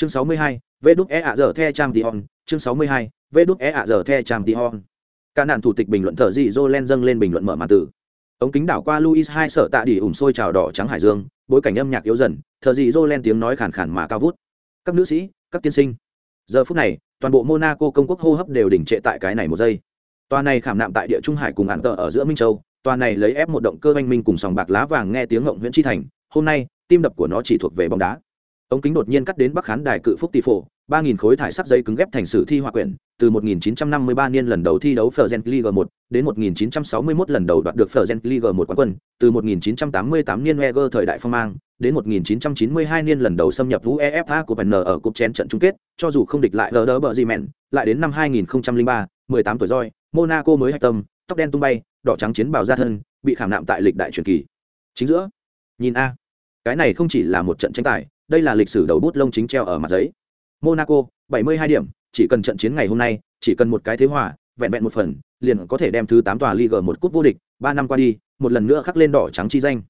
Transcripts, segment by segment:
chương 62, vê đúc e ạ giờ the trang tí hon. Chương 62, vê đúc e ạ giờ the trang tí hon. Cả nạn thủ tịch bình luận thợ dị jolen dâng lên bình luận mở màn tử. Ống kính đảo qua luis hai sợ tạ đỉ ủng sôi trào đỏ trắng hải dương bối cảnh âm nhạc yếu dần thợ dị jolen tiếng nói khàn khàn mà cao vút. Các nữ sĩ các tiên sinh. Giờ phút này toàn bộ monaco công quốc hô hấp đều đỉnh trệ tại cái này một giây. Tòa này khảm nạm tại địa trung hải cùng ạn tờ ở giữa minh châu tòa này lấy ép một động cơ oanh minh cùng sòng bạc lá vàng nghe tiếng ngộng nguyễn tri thành. Hôm nay tim đập của nó chỉ thuộc về bóng đá ống kính đột nhiên cắt đến bắc khán đài cự phúc tỷ phổ ba nghìn khối thải sắt giấy cứng ghép thành sử thi hòa quyển từ 1953 niên lần đầu thi đấu Fergen League 1 đến 1961 lần đầu đoạt được Fergen League 1 quán quân, từ 1988 niên Wenger thời đại phong mang, đến 1992 niên lần đầu xâm nhập UEFA của N ở cúp chén trận chung kết, cho dù không địch lại Werder Bremen, lại đến năm 2003, 18 tuổi roi, Monaco mới hạch tâm, tóc đen tung bay, đỏ trắng chiến bào ra thân, bị khảm nạm tại lịch đại truyền kỳ. Chính giữa, nhìn a, cái này không chỉ là một trận tranh tài, đây là lịch sử đầu bút lông chính treo ở mặt giấy. Monaco, 72 điểm, chỉ cần trận chiến ngày hôm nay, chỉ cần một cái thế hòa, vẹn vẹn một phần, liền có thể đem thứ 8 tòa Ligue một cúp vô địch, 3 năm qua đi, một lần nữa khắc lên đỏ trắng chi danh.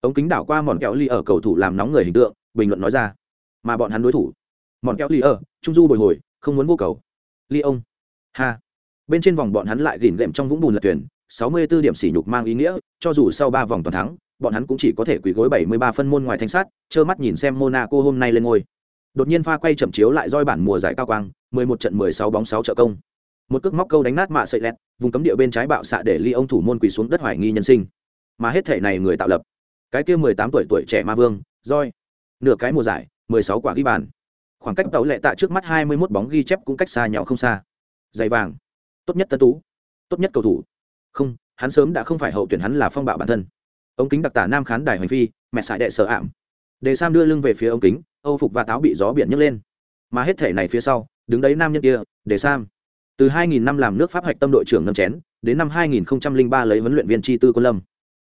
Ống kính đảo qua mòn kẹo ly ở cầu thủ làm nóng người hình tượng, bình luận nói ra, mà bọn hắn đối thủ, mòn kẹo ly ở, trung du bồi hồi, không muốn vô cầu. Ly ông, ha. Bên trên vòng bọn hắn lại gỉn lệm trong vũng bùn lật tuyển, 64 điểm sỉ nhục mang ý nghĩa, cho dù sau 3 vòng toàn thắng, bọn hắn cũng chỉ có thể quỳ gối 73 phân môn ngoài thanh sát, trơ mắt nhìn xem Monaco hôm nay lên ngôi. Đột nhiên pha quay chậm chiếu lại roi bản mùa giải cao quang, 11 trận 16 bóng 6 trợ công. Một cước móc câu đánh nát mạ sợi lẹt, vùng cấm địa bên trái bạo xạ để Ly ông thủ môn quỳ xuống đất hoài nghi nhân sinh. Mà hết thể này người tạo lập, cái kia 18 tuổi tuổi trẻ ma vương, roi. Nửa cái mùa giải, 16 quả ghi bàn. Khoảng cách tấu lệ tạ trước mắt 21 bóng ghi chép cũng cách xa nhau không xa. Giày vàng, tốt nhất tân tú, tốt nhất cầu thủ. Không, hắn sớm đã không phải hậu tuyển hắn là phong bạo bản thân. Ống kính đặc tả nam khán đài hoành phi, mẹ sải đệ sợ ảm. Đề Sam đưa lưng về phía ống kính, âu phục và táo bị gió biển nhấc lên. Mà hết thể này phía sau đứng đấy nam nhân kia Đề sam. Từ 2000 năm làm nước pháp hạch tâm đội trưởng nâng chén đến năm 2003 lấy huấn luyện viên chi tư quân lâm.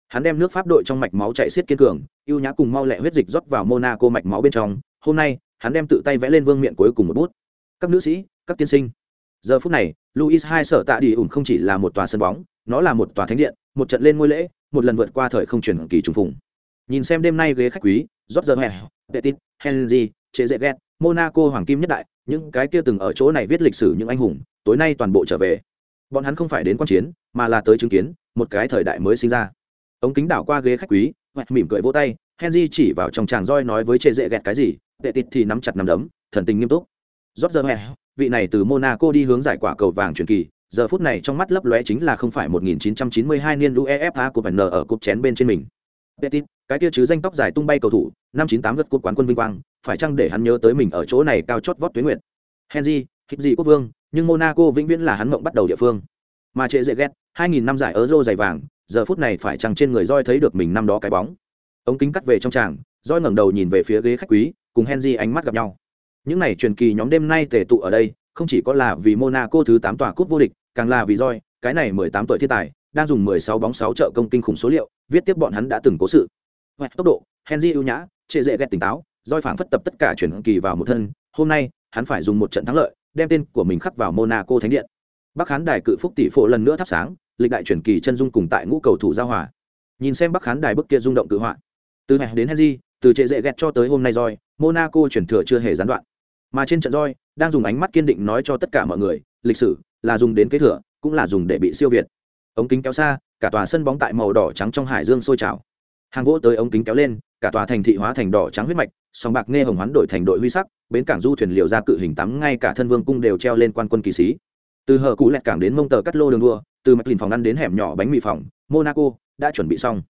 Hắn đem nước pháp đội trong mạch máu chạy xiết kiên cường ưu nhã cùng mau lẹ huyết dịch rót vào monaco mạch máu bên trong. Hôm nay hắn đem tự tay vẽ lên vương miện cuối cùng một bút. Các nữ sĩ các tiên sinh. Giờ phút này luis hai sở tạ đi ủng không chỉ là một tòa sân bóng nó là một tòa thánh điện một trận lên ngôi lễ, một lần vượt qua thời không chuyển kỳ trùng phùng. Nhìn xem đêm nay ghế khách quý rót giờ hè petit, henry chế dễ ghét monaco hoàng kim nhất đại, những cái kia từng ở chỗ này viết lịch sử những anh hùng, tối nay toàn bộ trở về. Bọn hắn không phải đến quan chiến, mà là tới chứng kiến, một cái thời đại mới sinh ra. Ống kính đảo qua ghế khách quý hoặc mỉm cười vỗ tay, henry chỉ vào trong tràng roi nói với chế dễ ghét cái gì tệ tịt thì nắm chặt nắm đấm, thần tình nghiêm túc. Rót giờ hè vị này từ monaco đi hướng giải quả cầu vàng truyền kỳ giờ phút này trong mắt lấp lóe chính là không phải 1992 niên UEFA của N ở cúp chén bên trên mình. Petit, cái kia chứ danh tóc dài tung bay cầu thủ, năm 98 gật cúp quán quân vinh quang, phải chăng để hắn nhớ tới mình ở chỗ này cao chót vót tuyến nguyện. Henry, kịp gì quốc vương, nhưng Monaco vĩnh viễn là hắn mộng bắt đầu địa phương. Mà trệ dễ ghét, 2000 năm giải Euro giày vàng, giờ phút này phải chăng trên người roi thấy được mình năm đó cái bóng. Ống kính cắt về trong tràng, roi ngẩng đầu nhìn về phía ghế khách quý, cùng Henry ánh mắt gặp nhau. Những này truyền kỳ nhóm đêm nay tề tụ ở đây, không chỉ có là vì Monaco thứ 8 tòa cúp vô địch, càng là vì roi, cái này 18 tuổi thiên tài, đang dùng 16 bóng 6 trợ công kinh khủng số liệu, viết tiếp bọn hắn đã từng cố sự. Hoạch tốc độ, Henry ưu nhã, trệ dễ ghét tỉnh táo, roi phảng phất tập tất cả chuyển kỳ vào một thân, hôm nay, hắn phải dùng một trận thắng lợi, đem tên của mình khắc vào Monaco thánh điện. Bắc Hán đài cự phúc tỷ phổ lần nữa thắp sáng, lịch đại chuyển kỳ chân dung cùng tại ngũ cầu thủ giao hòa. Nhìn xem Bắc Hán đài bức kia rung động cự họa. Từ hè đến Henry, từ trệ dễ ghét cho tới hôm nay roi, Monaco chuyển thừa chưa hề gián đoạn. Mà trên trận roi, đang dùng ánh mắt kiên định nói cho tất cả mọi người, lịch sử là dùng đến kế thừa, cũng là dùng để bị siêu việt. Ống kính kéo xa, cả tòa sân bóng tại màu đỏ trắng trong hải dương sôi trào. Hàng gỗ tới ống kính kéo lên, cả tòa thành thị hóa thành đỏ trắng huyết mạch, song bạc nghe hồng hoán đổi thành đội huy sắc, bến cảng du thuyền liều ra cự hình tắm ngay cả thân vương cung đều treo lên quan quân kỳ sĩ. Từ hở cụ lẹt cảng đến mông tờ cắt lô đường đua, từ mạch lìn phòng ăn đến hẻm nhỏ bánh mì phòng, Monaco đã chuẩn bị xong.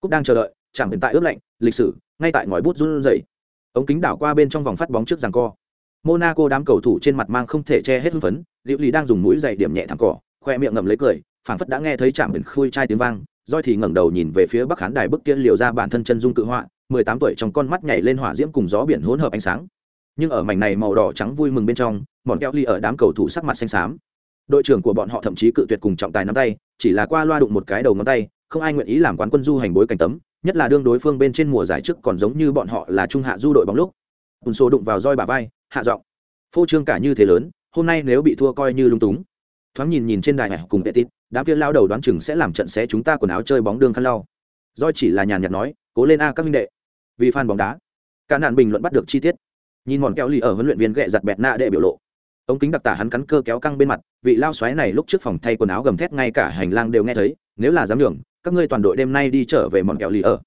Cúc đang chờ đợi, chẳng hiện tại ướp lạnh, lịch sử, ngay tại ngòi bút run rẩy. Ống kính đảo qua bên trong vòng phát bóng trước giằng co. Monaco đám cầu thủ trên mặt mang không thể che hết hưng phấn, Diệu Lý đang dùng mũi giày điểm nhẹ thẳng cỏ, khoe miệng ngậm lấy cười, phảng phất đã nghe thấy chạm biển khui chai tiếng vang, Doi thì ngẩng đầu nhìn về phía Bắc khán đài bức kia liều ra bản thân chân dung cự họa, mười tám tuổi trong con mắt nhảy lên hỏa diễm cùng gió biển hỗn hợp ánh sáng. Nhưng ở mảnh này màu đỏ trắng vui mừng bên trong, bọn keo ly ở đám cầu thủ sắc mặt xanh xám. Đội trưởng của bọn họ thậm chí cự tuyệt cùng trọng tài nắm tay, chỉ là qua loa đụng một cái đầu ngón tay, không ai nguyện ý làm quán quân du hành bối cảnh tấm, nhất là đương đối phương bên trên mùa giải trước còn giống như bọn họ là trung hạ du đội bóng lúc. Bùn số đụng vào roi bà vai, hạ giọng. Phô trương cả như thế lớn hôm nay nếu bị thua coi như lung túng. Thoáng nhìn nhìn trên đài hải cùng petit đám kia lao đầu đoán chừng sẽ làm trận xé chúng ta quần áo chơi bóng đường khăn lau. Do chỉ là nhàn nhạt nói cố lên a các minh đệ. Vì fan bóng đá cả nạn bình luận bắt được chi tiết. Nhìn mòn kẹo lì ở huấn luyện viên ghẹ giặt bẹt nạ đệ biểu lộ. Ống kính đặc tả hắn cắn cơ kéo căng bên mặt vị lao xoáy này lúc trước phòng thay quần áo gầm thét ngay cả hành lang đều nghe thấy nếu là dám đường, các ngươi toàn đội đêm nay đi trở về mòn kẹo lì ở.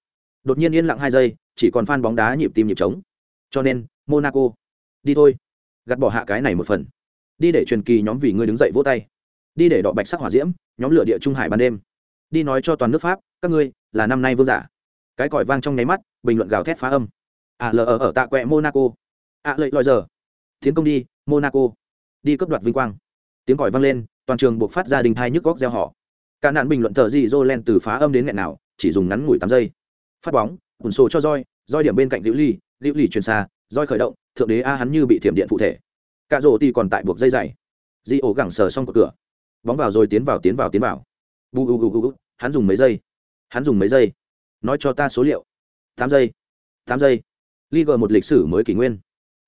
Đột nhiên yên lặng hai giây chỉ còn fan bóng đá nhịp tim nhịp trống. Cho nên monaco đi thôi. Gạt bỏ hạ cái này một phần. Đi để truyền kỳ nhóm vì ngươi đứng dậy vỗ tay. Đi để đọ bạch sắc hỏa diễm, nhóm lửa địa trung hải ban đêm. Đi nói cho toàn nước pháp, các ngươi, là năm nay vương giả. Cái còi vang trong nháy mắt, bình luận gào thét phá âm. À lờ ở ở tạ quẹ monaco. À lợi lòi giờ. Tiến công đi, monaco. Đi cấp đoạt vinh quang. Tiếng còi vang lên, toàn trường buộc phát ra đình thai nhức góc gieo họ cả nạn bình luận thợ gì dô len từ phá âm đến nghẹn nào, chỉ dùng ngắn ngủi tám giây. Phát bóng ủn sổ cho roi roi điểm bên cạnh liễu ly liễu ly truyền xa, roi khởi động thượng đế a hắn như bị thiểm điện phụ thể. Cạ rổ thì còn tại buộc dây dày di ổ gẳng sờ xong cửa cửa. Bóng vào rồi tiến vào tiến vào tiến vào. Bu bu bu bu hắn dùng mấy giây? Hắn dùng mấy giây? Nói cho ta số liệu. Tám giây. Tám giây. Liga một lịch sử mới kỷ nguyên.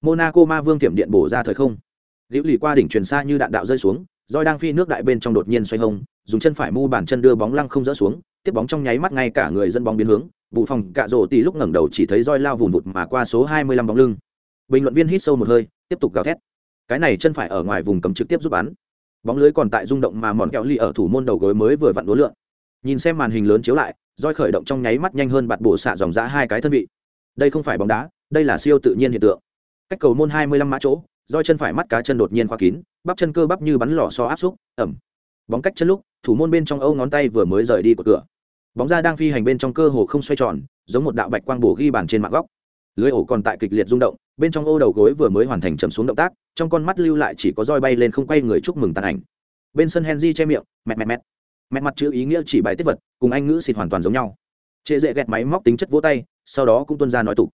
Monaco ma vương thiểm điện bổ ra thời không. Liễu lì qua đỉnh truyền xa như đạn đạo rơi xuống, roi đang phi nước đại bên trong đột nhiên xoay hông, dùng chân phải mu bàn chân đưa bóng lăng không rỡ xuống, tiếp bóng trong nháy mắt ngay cả người dân bóng biến hướng, vụ phòng cạ rổ tỷ lúc ngẩng đầu chỉ thấy roi lao vùn vụt mà qua số 25 bóng lưng bình luận viên hít sâu một hơi, tiếp tục gào thét. Cái này chân phải ở ngoài vùng cấm trực tiếp giúp bắn. Bóng lưới còn tại rung động mà mòn kẹo ly ở thủ môn đầu gối mới vừa vặn đố lượng nhìn xem màn hình lớn chiếu lại roi khởi động trong nháy mắt nhanh hơn bạt bổ xạ dòng giã hai cái thân vị. Đây không phải bóng đá, đây là siêu tự nhiên hiện tượng. Cách cầu môn 25 mã chỗ roi chân phải mắt cá chân đột nhiên khoa kín, bắp chân cơ bắp như bắn lò so áp xúc, ẩm. Bóng cách chân lúc, thủ môn bên trong âu ngón tay vừa mới rời đi của cửa. Bóng ra đang phi hành bên trong cơ hồ không xoay tròn, giống một đạo bạch quang bổ ghi bàn trên mạng góc lưới ổ còn tại kịch liệt rung động, bên trong ô đầu gối vừa mới hoàn thành chầm xuống động tác, trong con mắt lưu lại chỉ có roi bay lên không quay người chúc mừng tàn ảnh. Bên sân henry che miệng, mẹt mẹt mẹt. Mẹt mặt chữ ý nghĩa chỉ bài tiết vật, cùng anh ngữ xịt hoàn toàn giống nhau. Trệ dễ ghẹt máy móc tính chất vỗ tay, sau đó cũng tuân ra nói tục.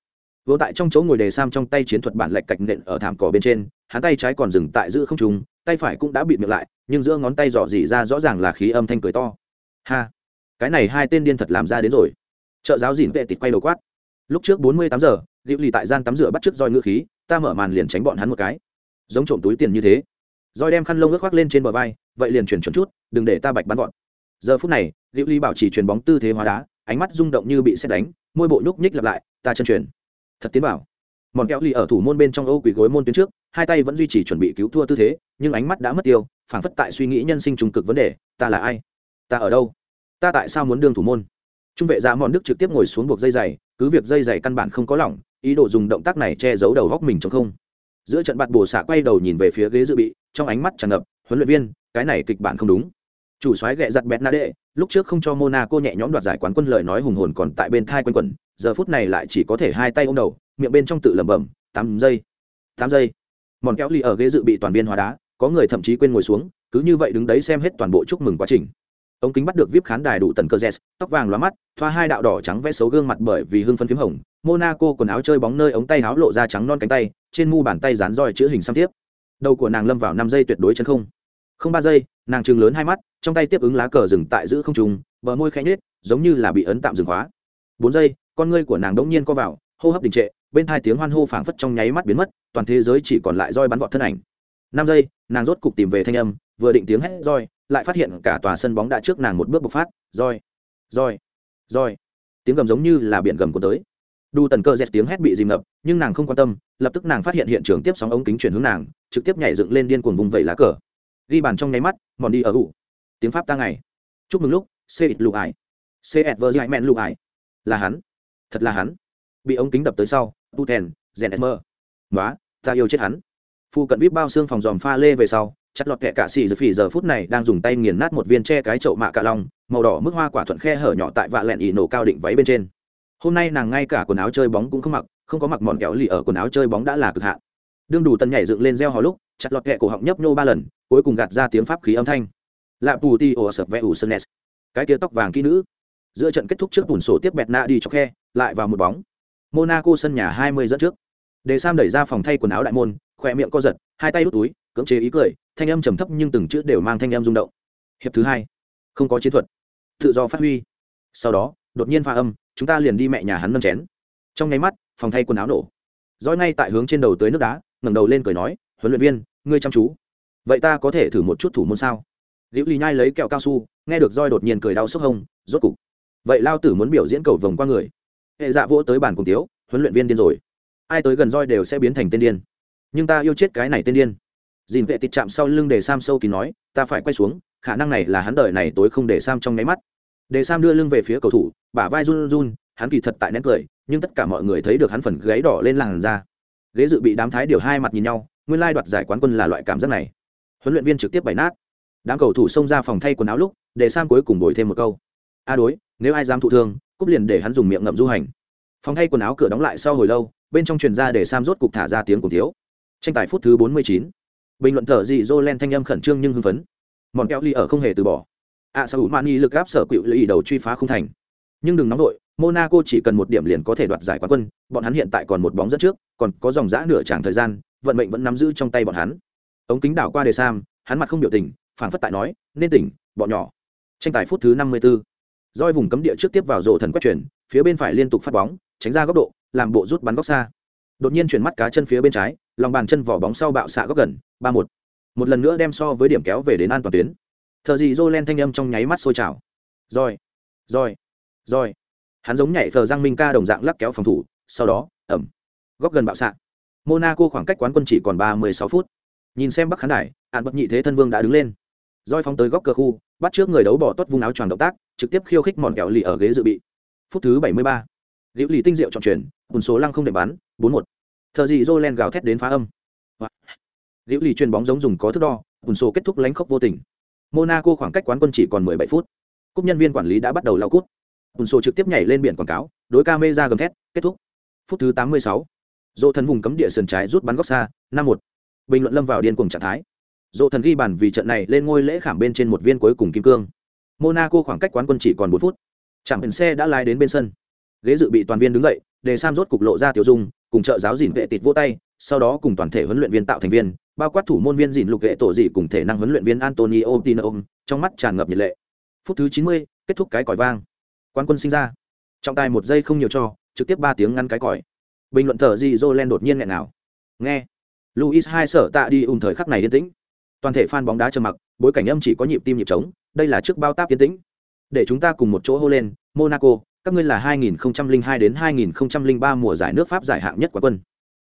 Vỗ tại trong chỗ ngồi đề sam trong tay chiến thuật bản lệch cạch nện ở thảm cỏ bên trên, hắn tay trái còn dừng tại giữ không trùng tay phải cũng đã bị miệng lại, nhưng giữa ngón tay dò dỉ ra rõ ràng là khí âm thanh cười to. Ha, cái này hai tên điên thật làm ra đến rồi. Trợ giáo dỉn vệ tịt quay đầu quát lúc trước bốn mươi tám giờ liễu lì tại gian tắm rửa bắt trước roi ngựa khí, ta mở màn liền tránh bọn hắn một cái. Giống trộm túi tiền như thế. Roi đem khăn lông ướt khoác lên trên bờ vai, vậy liền chuyển chuẩn chút, đừng để ta bạch bắn gọn giờ phút này liễu lì bảo trì chuyền bóng tư thế hóa đá, ánh mắt rung động như bị xét đánh, môi bộ nhúc nhích lặp lại, ta chân truyền. Thật tiến bảo. Mòn kéo lì ở thủ môn bên trong ô quỳ gối môn tuyến trước, hai tay vẫn duy trì chuẩn bị cứu thua tư thế, nhưng ánh mắt đã mất tiêu, phảng phất tại suy nghĩ nhân sinh trùng cực vấn đề, ta là ai? Ta ở đâu? Ta tại sao muốn đương thủ môn? Trung vệ ra mòn đức trực tiếp ngồi xuống buộc dây giày cứ việc dây dày căn bản không có lỏng, ý đồ dùng động tác này che giấu đầu góc mình trong không. Giữa trận bạt bổ xạ quay đầu nhìn về phía ghế dự bị, trong ánh mắt tràn ngập, huấn luyện viên, cái này kịch bản không đúng. Chủ soái ghẹ giặt bẹt na đệ, lúc trước không cho monaco nhẹ nhõm đoạt giải quán quân lời nói hùng hồn còn tại bên thai quanh quẩn, giờ phút này lại chỉ có thể hai tay ôm đầu, miệng bên trong tự lẩm bẩm, tám giây tám giây. Mòn kéo ly ở ghế dự bị toàn viên hóa đá, có người thậm chí quên ngồi xuống, cứ như vậy đứng đấy xem hết toàn bộ chúc mừng quá trình ống kính bắt được vip khán đài đủ tần cơ jazz tóc vàng lóa mắt, thoa hai đạo đỏ trắng vẽ xấu gương mặt bởi vì hương phân phím hồng. Monaco quần áo chơi bóng nơi ống tay áo lộ ra trắng non cánh tay, trên mu bàn tay dán roi chữ hình xăm tiếp. Đầu của nàng lâm vào năm giây tuyệt đối chân không. Không ba giây, nàng trừng lớn hai mắt, trong tay tiếp ứng lá cờ dừng tại giữ không trùng bờ môi khẽ nhếch, giống như là bị ấn tạm dừng khóa. Bốn giây, con ngươi của nàng đống nhiên co vào, hô hấp đình trệ, bên hai tiếng hoan hô phảng phất trong nháy mắt biến mất, toàn thế giới chỉ còn lại roi bắn vọt thân ảnh. Năm giây, nàng rốt cục tìm về thanh âm, vừa định tiếng hét roi lại phát hiện cả tòa sân bóng đã trước nàng một bước bộc phát, roi roi roi. Tiếng gầm giống như là biển gầm của tới. Đu tần cơ dẹt tiếng hét bị dìm ngập, nhưng nàng không quan tâm, lập tức nàng phát hiện hiện trường tiếp sóng ống kính chuyển hướng nàng, trực tiếp nhảy dựng lên điên cuồng vùng vẩy lá cờ. Ghi bàn trong nháy mắt, mòn đi ở ủ. Tiếng pháp ta ngày. Chúc mừng lúc c ít lụ ải c ẹt vơ dại mẹn lụ ải là hắn. Thật là hắn. Bị ống kính đập tới sau tu thèn rèn mơ. Nói ta yêu chết hắn. Phu cận vip bao xương phòng dòm pha lê về sau chặt lọt kẹ cạ xì giờ phì giờ phút này đang dùng tay nghiền nát một viên tre cái chậu mạ cà long, màu đỏ mức hoa quả thuận khe hở nhỏ tại vạ lẹn ỉ nổ cao định váy bên trên. Hôm nay nàng ngay cả quần áo chơi bóng cũng không mặc, không có mặc mòn kẹo lì ở quần áo chơi bóng đã là cực hạn. Đương đủ tân nhảy dựng lên reo hò lúc chặt lọt kẹ cổ họng nhấp nhô ba lần, cuối cùng gạt ra tiếng pháp khí âm thanh. Lạ pù ti ồ sập vẽ ủ sơn cái tia tóc vàng kỹ nữ. Giữa trận kết thúc trước bùn sổ tiếp bẹt na đi cho khe, lại vào một bóng. Monaco sân nhà 20 dẫn trước đề sam đẩy ra phòng thay quần áo đại môn khỏe miệng co giật, hai tay đút túi, cưỡng chế ý cười, thanh âm trầm thấp nhưng từng chữ đều mang thanh âm rung động. Hiệp thứ hai, không có chiến thuật, tự do phát huy. Sau đó, đột nhiên pha âm, chúng ta liền đi mẹ nhà hắn nâng chén. Trong nháy mắt, phòng thay quần áo nổ. Roi ngay tại hướng trên đầu tới nước đá, ngẩng đầu lên cười nói, huấn luyện viên, ngươi chăm chú. Vậy ta có thể thử một chút thủ môn sao? Liễu lì nhai lấy kẹo cao su, nghe được roi đột nhiên cười đau sốc hông, rốt cục. Vậy lao tử muốn biểu diễn cầu vồng qua người. Hệ dạ vỗ tới bàn cùng tiếu, huấn luyện viên điên rồi ai tới gần roi đều sẽ biến thành tên điên. Nhưng ta yêu chết cái này tên điên. Dìn vệ tịt chạm sau lưng để sam sâu kín nói, ta phải quay xuống, khả năng này là hắn đợi này tối không để sam trong nháy mắt. Để sam đưa lưng về phía cầu thủ, bả vai run run hắn kỳ thật tại nén cười, nhưng tất cả mọi người thấy được hắn phần gáy đỏ lên làn da. Ghế dự bị đám thái điều hai mặt nhìn nhau, nguyên lai đoạt giải quán quân là loại cảm giác này. Huấn luyện viên trực tiếp bày nát. Đám cầu thủ xông ra phòng thay quần áo lúc, để sam cuối cùng bồi thêm một câu. A đối, nếu ai dám thụ thương, cúp liền để hắn dùng miệng ngậm du hành. Phòng thay quần áo cửa đóng lại sau hồi lâu bên trong truyền ra để sam rốt cục thả ra tiếng cùng thiếu tranh tài phút thứ 49. bình luận thở dị jolen thanh âm khẩn trương nhưng hưng phấn mòn keo ly ở không hề từ bỏ ạ à, sao mani lực gáp sở cựu lì đầu truy phá không thành nhưng đừng nóng đội monaco chỉ cần một điểm liền có thể đoạt giải quán quân bọn hắn hiện tại còn một bóng dẫn trước còn có dòng giã nửa tràng thời gian vận mệnh vẫn nắm giữ trong tay bọn hắn ống kính đảo qua đề sam hắn mặt không biểu tình phản phất tại nói nên tỉnh bọn nhỏ tranh tài phút thứ 54. roi vùng cấm địa trước tiếp vào rổ thần quét chuyển phía bên phải liên tục phát bóng tránh ra góc độ làm bộ rút bắn góc xa. Đột nhiên chuyển mắt cá chân phía bên trái, lòng bàn chân vỏ bóng sau bạo xạ góc gần, ba một. Một lần nữa đem so với điểm kéo về đến an toàn tuyến. Thợ dị dô len thanh âm trong nháy mắt sôi trào. Rồi rồi rồi. Hắn giống nhảy thờ giang minh ca đồng dạng lắc kéo phòng thủ, sau đó ẩm góc gần bạo xạ. Monaco khoảng cách quán quân chỉ còn ba mươi sáu phút. Nhìn xem bắc khán đài hạn bất nhị thế thân vương đã đứng lên. Roi phóng tới góc cơ khu, bắt trước người đấu bỏ tuất vung áo choàng động tác, trực tiếp khiêu khích mòn kẹo lì ở ghế dự bị. Phút thứ bảy mươi ba liễu lì tinh diệu chọn chuyển hồn số lăng không để bắn, bốn một. Thợ dị dô len gào thét đến phá âm. Liễu lì chuyền bóng giống dùng có thước đo hồn số kết thúc lánh khốc vô tình. Monaco khoảng cách quán quân chỉ còn 17 phút. Cúp nhân viên quản lý đã bắt đầu lao cút. Hồn số trực tiếp nhảy lên biển quảng cáo, đối ca mê ra gầm thét, kết thúc. Phút thứ 86. dỗ thần vùng cấm địa sườn trái rút bắn góc xa, năm một. Bình luận lâm vào điên cuồng trạng thái. Dỗ thần ghi bàn vì trận này lên ngôi lễ khảm bên trên một viên cuối cùng kim cương. Monaco khoảng cách quán quân chỉ còn bốn phút. Chẳng hình xe đã lái đến bên sân ghế dự bị toàn viên đứng dậy, để sam rốt cục lộ ra tiểu dung, cùng trợ giáo dìn vệ tịt vô tay, sau đó cùng toàn thể huấn luyện viên tạo thành viên, bao quát thủ môn viên dìn lục vệ tổ dị cùng thể năng huấn luyện viên antonio tino trong mắt tràn ngập nhiệt lệ. Phút thứ chín mươi, kết thúc cái còi vang. Quan quân sinh ra. Trọng tài một giây không nhiều cho, trực tiếp ba tiếng ngăn cái còi. Bình luận thờ dị jolen đột nhiên nghẹn nào nghe. Luis hai sở tạ đi ùn thời khắc này yên tĩnh. Toàn thể fan bóng đá trầm mặc, bối cảnh âm chỉ có nhịp tim nhịp trống, đây là trước bao táp yên tĩnh. Để chúng ta cùng một chỗ hô lên, monaco các ngươi là 2002 đến 2003 mùa giải nước Pháp giải hạng nhất quán quân.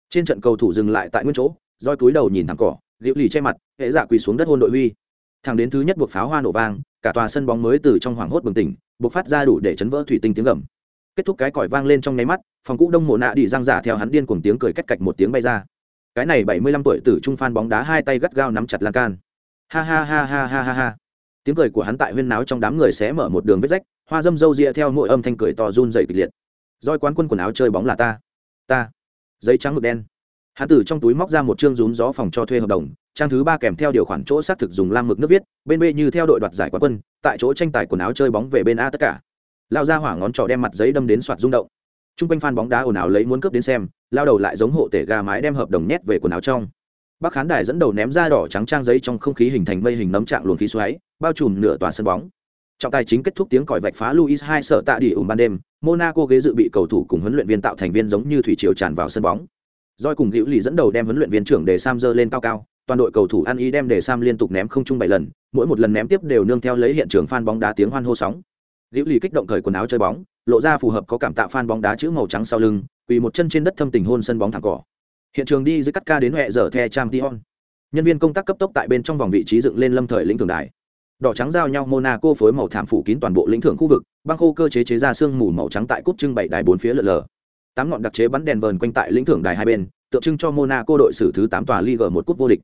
Trên trận cầu thủ dừng lại tại nguyên chỗ, roi túi đầu nhìn thẳng cỏ, liễu lì che mặt, hệ dạ quỳ xuống đất hôn đội huy. Thẳng đến thứ nhất buộc pháo hoa nổ vang, cả tòa sân bóng mới từ trong hoàng hốt bừng tỉnh, buộc phát ra đủ để chấn vỡ thủy tinh tiếng gầm. Kết thúc cái còi vang lên trong nháy mắt, phòng cũ đông mộ nạ đi răng giả theo hắn điên cuồng tiếng cười cách cạch một tiếng bay ra. Cái này 75 tuổi tử trung phan bóng đá hai tay gắt gao nắm chặt lan can. Ha ha ha ha ha ha ha. Tiếng cười của hắn tại huyên náo trong đám người sẽ mở một đường vết rách, hoa dâm râu ria theo mỗi âm thanh cười to run dày kịch liệt. Roi quán quân quần áo chơi bóng là ta. Ta. Giấy trắng mực đen. Hắn từ trong túi móc ra một chương rún gió phòng cho thuê hợp đồng, trang thứ ba kèm theo điều khoản chỗ xác thực dùng lam mực nước viết, bên b như theo đội đoạt giải quán quân, tại chỗ tranh tài quần áo chơi bóng về bên a tất cả. Lao ra hỏa ngón trỏ đem mặt giấy đâm đến soạt rung động. T r u n g quanh phan bóng đá ồn ào lấy muốn cướp đến xem, lao đầu lại giống hộ tể gà mái đem hợp đồng nhét về quần áo trong. Bác khán đài dẫn đầu ném ra đỏ trắng trang giấy trong không khí hình thành mây hình nấm trạng luồng khí xoáy, bao trùm nửa tòa sân bóng trọng tài chính kết thúc tiếng còi vạch phá luis hai sợ tạ đi ủng ban đêm, monaco ghế dự bị cầu thủ cùng huấn luyện viên tạo thành viên giống như thủy triều tràn vào sân bóng. Doi cùng hữu lì dẫn đầu đem huấn luyện viên trưởng để sam dơ lên cao cao, toàn đội cầu thủ ăn ý đem để sam liên tục ném không chung bảy lần, mỗi một lần ném tiếp đều nương theo lấy hiện trường fan bóng đá tiếng hoan hô sóng. Hữu lì kích động cởi quần áo chơi bóng, lộ ra phù hợp có cảm tạ fan bóng đá chữ màu trắng sau lưng, quỳ một chân trên đất thâm tình hôn sân bóng thẳng cỏ. Hiện trường đi dưới cắt ca đến huệ dở the trang tion nhân viên công tác cấp tốc tại bên trong vòng vị trí dựng lên lâm thời lĩnh thường đài đỏ trắng giao nhau monaco phối màu thảm phủ kín toàn bộ lĩnh thưởng khu vực, băng khô cơ chế chế ra sương mù màu trắng tại cúp trưng bày đài bốn phía lờ lờ. Tám ngọn đặc chế bắn đèn vờn quanh tại lĩnh thưởng đài hai bên, tượng trưng cho monaco đội xử thứ tám tòa liga một cúp vô địch.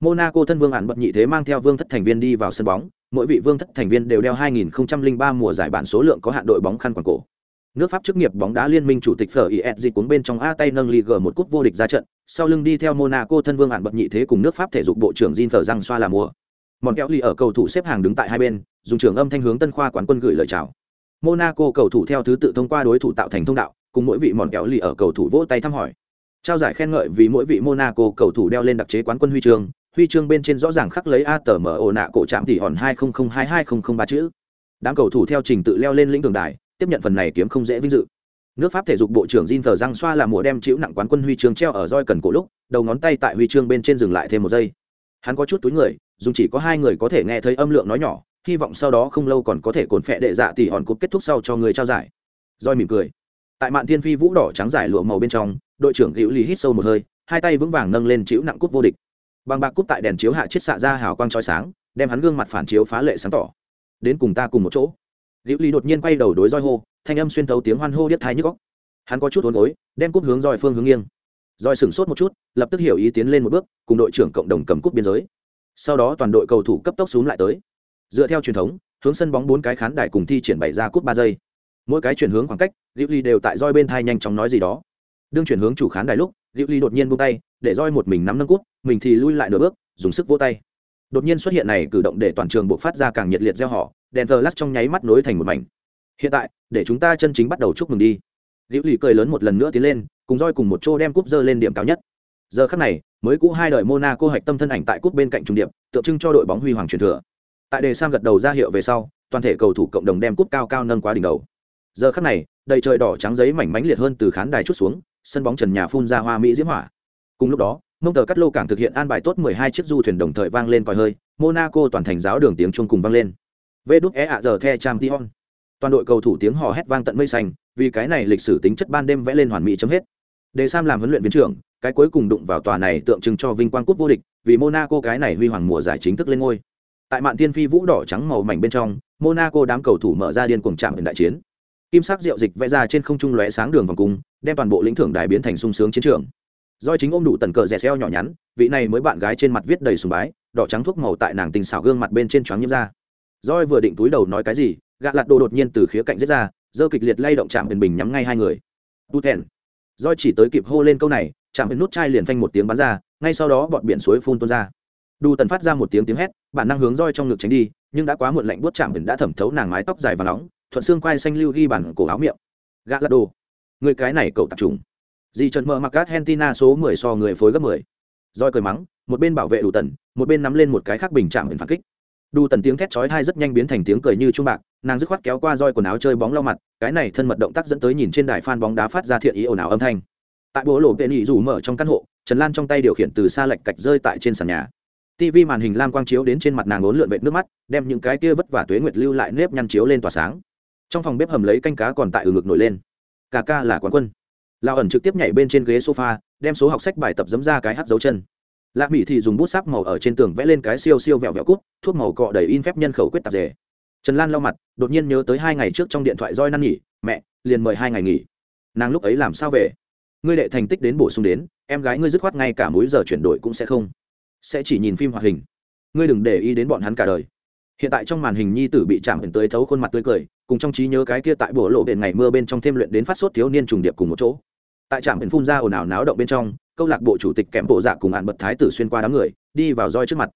Monaco thân vương ản bật nhị thế mang theo vương thất thành viên đi vào sân bóng, mỗi vị vương thất thành viên đều đeo 2003 mùa giải bản số lượng có hạn đội bóng khăn quàng cổ. Nước pháp chức nghiệp bóng đá liên minh chủ tịch phở is cuốn bên trong a tay nâng liga một cúp vô địch ra trận, sau lưng đi theo monaco thân vương ản bật nhị thế cùng nước pháp thể dục bộ trưởng jean phở răng xoa là mùa mòn kéo lì ở cầu thủ xếp hàng đứng tại hai bên, dùng trường âm thanh hướng tân khoa quán quân gửi lời chào. Monaco cầu thủ theo thứ tự thông qua đối thủ tạo thành thông đạo, cùng mỗi vị mòn kéo lì ở cầu thủ vỗ tay thăm hỏi. Trao giải khen ngợi vì mỗi vị monaco cầu thủ đeo lên đặc chế quán quân huy chương huy chương bên trên rõ ràng khắc lấy a tờ mở ồ nạ cổ trạm tỉ hòn hai nghìn hai hai nghìn ba chữ. Đám cầu thủ theo trình tự leo lên lĩnh tường đài, tiếp nhận phần này kiếm không dễ vinh dự. Nước pháp thể dục bộ trưởng Jean thờ răng xoa là mùa đem chịu nặng quán quân huy chương treo ở roi cần cổ lúc, đầu ngón tay tại huy chương bên trên dừng lại thêm một giây. Hắn có chút túi người dùng chỉ có hai người có thể nghe thấy âm lượng nói nhỏ, hy vọng sau đó không lâu còn có thể cồn phẹ đệ dạ tỷ hòn cúp kết thúc sau cho người trao giải. Roi mỉm cười. Tại mạn thiên phi vũ đỏ trắng giải lụa màu bên trong, đội trưởng hữu lý hít sâu một hơi, hai tay vững vàng nâng lên chịu nặng cúp vô địch. Bằng bạc cúp tại đèn chiếu hạ chiết xạ ra hào quang trói sáng, đem hắn gương mặt phản chiếu phá lệ sáng tỏ. Đến cùng ta cùng một chỗ. Hữu lý đột nhiên quay đầu đối roi hô, thanh âm xuyên thấu tiếng hoan hô điếc thái nhức góc hắn có chút hốn gối, đem cúp hướng roi phương hướng nghiêng. Roi sửng sốt một chút, lập tức hiểu ý tiến lên một bước, cùng đội trưởng cộng đồng cầm cúp biên giới sau đó toàn đội cầu thủ cấp tốc xuống lại tới. Dựa theo truyền thống, hướng sân bóng bốn cái khán đài cùng thi triển bày ra cúp ba giây. Mỗi cái chuyển hướng khoảng cách, diệu ly đều tại roi bên thai nhanh chóng nói gì đó. Đương chuyển hướng chủ khán đài lúc, diệu ly đột nhiên buông tay, để roi một mình nắm nâng cúp, mình thì lui lại nửa bước, dùng sức vỗ tay. Đột nhiên xuất hiện này cử động để toàn trường buộc phát ra càng nhiệt liệt gieo họ đèn thờ lắc trong nháy mắt nối thành một mảnh. Hiện tại, để chúng ta chân chính bắt đầu chúc mừng đi. Diệu ly cười lớn một lần nữa tiến lên, cùng roi cùng một chỗ đem cúp dơ lên điểm cao nhất. Giờ khắc này mới cũ hai đời monaco hạch tâm thân ảnh tại cúp bên cạnh trung điệp tượng trưng cho đội bóng huy hoàng truyền thừa. Tại đề Sam gật đầu ra hiệu về sau toàn thể cầu thủ cộng đồng đem cúp cao cao nâng quá đỉnh đầu. Giờ khắc này đầy trời đỏ trắng giấy mảnh mánh liệt hơn từ khán đài chút xuống sân bóng trần nhà phun ra hoa mỹ diễm hỏa. Cùng lúc đó mông tờ cắt lô cảng thực hiện an bài tốt 12 chiếc du thuyền đồng thời vang lên còi hơi monaco toàn thành giáo đường tiếng chuông cùng vang lên. Vê đúc ạ giờ the Champions, toàn đội cầu thủ tiếng hò hét vang tận mây xanh vì cái này lịch sử tính chất ban đêm vẽ lên hoàn mỹ chấm hết để sam làm huấn luyện viên trưởng, cái cuối cùng đụng vào tòa này tượng trưng cho vinh quang cúp vô địch, vì monaco cái này huy hoàng mùa giải chính thức lên ngôi. Tại mạn thiên phi vũ đỏ trắng màu mảnh bên trong, monaco đám cầu thủ mở ra điên cuồng chạm đại chiến. Kim sắc rượu dịch vẽ ra trên không trung lóe sáng đường vòng cung, đem toàn bộ lĩnh thưởng đài biến thành sung sướng chiến trường. Doi chính ôm đủ tần cờ rẻ xeo nhỏ nhắn, vị này mới bạn gái trên mặt viết đầy sùng bái, đỏ trắng thuốc màu tại nàng tình xảo gương mặt bên trên choáng nhiễm ra. Doi vừa định túi đầu nói cái gì, gã lạt đồ đột nhiên từ khía cạnh giết ra, dơ kịch liệt lay động chạm bình bình nhắm ngay hai người. Tu thèn roi chỉ tới kịp hô lên câu này chạm đến nút chai liền phanh một tiếng bắn ra, ngay sau đó bọn biển suối phun tuôn ra. Đu tần phát ra một tiếng tiếng hét, bản năng hướng roi trong ngực tránh đi, nhưng đã quá muộn lạnh buốt chạm đến đã thẩm thấu nàng mái tóc dài và nóng, thuận xương quai xanh lưu ghi bản cổ áo miệng. Gã lật đồ. Người cái này cậu tập trùng. dì trần mơ mặc argentina số mười so người phối gấp mười. Roi cười mắng, một bên bảo vệ đủ tần, một bên nắm lên một cái khác bình chạm đến phản kích. Đủ tần tiếng thét chói tai rất nhanh biến thành tiếng cười như trung bạc nàng dứt khoát kéo qua roi quần áo chơi bóng lau mặt, cái này thân mật động tác dẫn tới nhìn trên đài phan bóng đá phát ra thiện ý ồn ào âm thanh. Tại bố lộ vệ nị rủ mở trong căn hộ, trần lan trong tay điều khiển từ xa lệch cạch rơi tại trên sàn nhà. Tv màn hình lam quang chiếu đến trên mặt nàng ốn lượn vệt nước mắt, đem những cái kia vất vả tuế nguyệt lưu lại nếp nhăn chiếu lên tỏa sáng. Trong phòng bếp hầm lấy canh cá còn tại ừ ngực nổi lên. Cả ca là quán quân. Lao ẩn trực tiếp nhảy bên trên ghế sofa, đem số học sách bài tập dấm ra cái hát dấu chân. Lạc mỹ thì dùng bút sáp màu ở trên tường vẽ lên cái siêu siêu vẹo vẹo cút, thuốc màu cọ đầy in phép nhân khẩu quyết tạp rể trần lan lau mặt, đột nhiên nhớ tới hai ngày trước trong điện thoại roi năn nghỉ, mẹ, liền mời hai ngày nghỉ. Nàng lúc ấy làm sao về? Ngươi đệ thành tích đến bổ sung đến, em gái ngươi dứt khoát ngay cả múi giờ chuyển đổi cũng sẽ không. Sẽ chỉ nhìn phim hoạt hình. Ngươi đừng để ý đến bọn hắn cả đời. Hiện tại trong màn hình nhi tử bị chạm ẩn tới thấu khuôn mặt tươi cười, cùng trong trí nhớ cái kia tại bổ lộ biển ngày mưa bên trong thêm luyện đến phát sốt thiếu niên trùng điệp cùng một chỗ. Tại trạm ẩn phun ra ồn ào náo động bên trong, câu lạc bộ chủ tịch kém bộ dạ cùng hạn bật thái tử xuyên qua đám người, đi vào roi trước mặt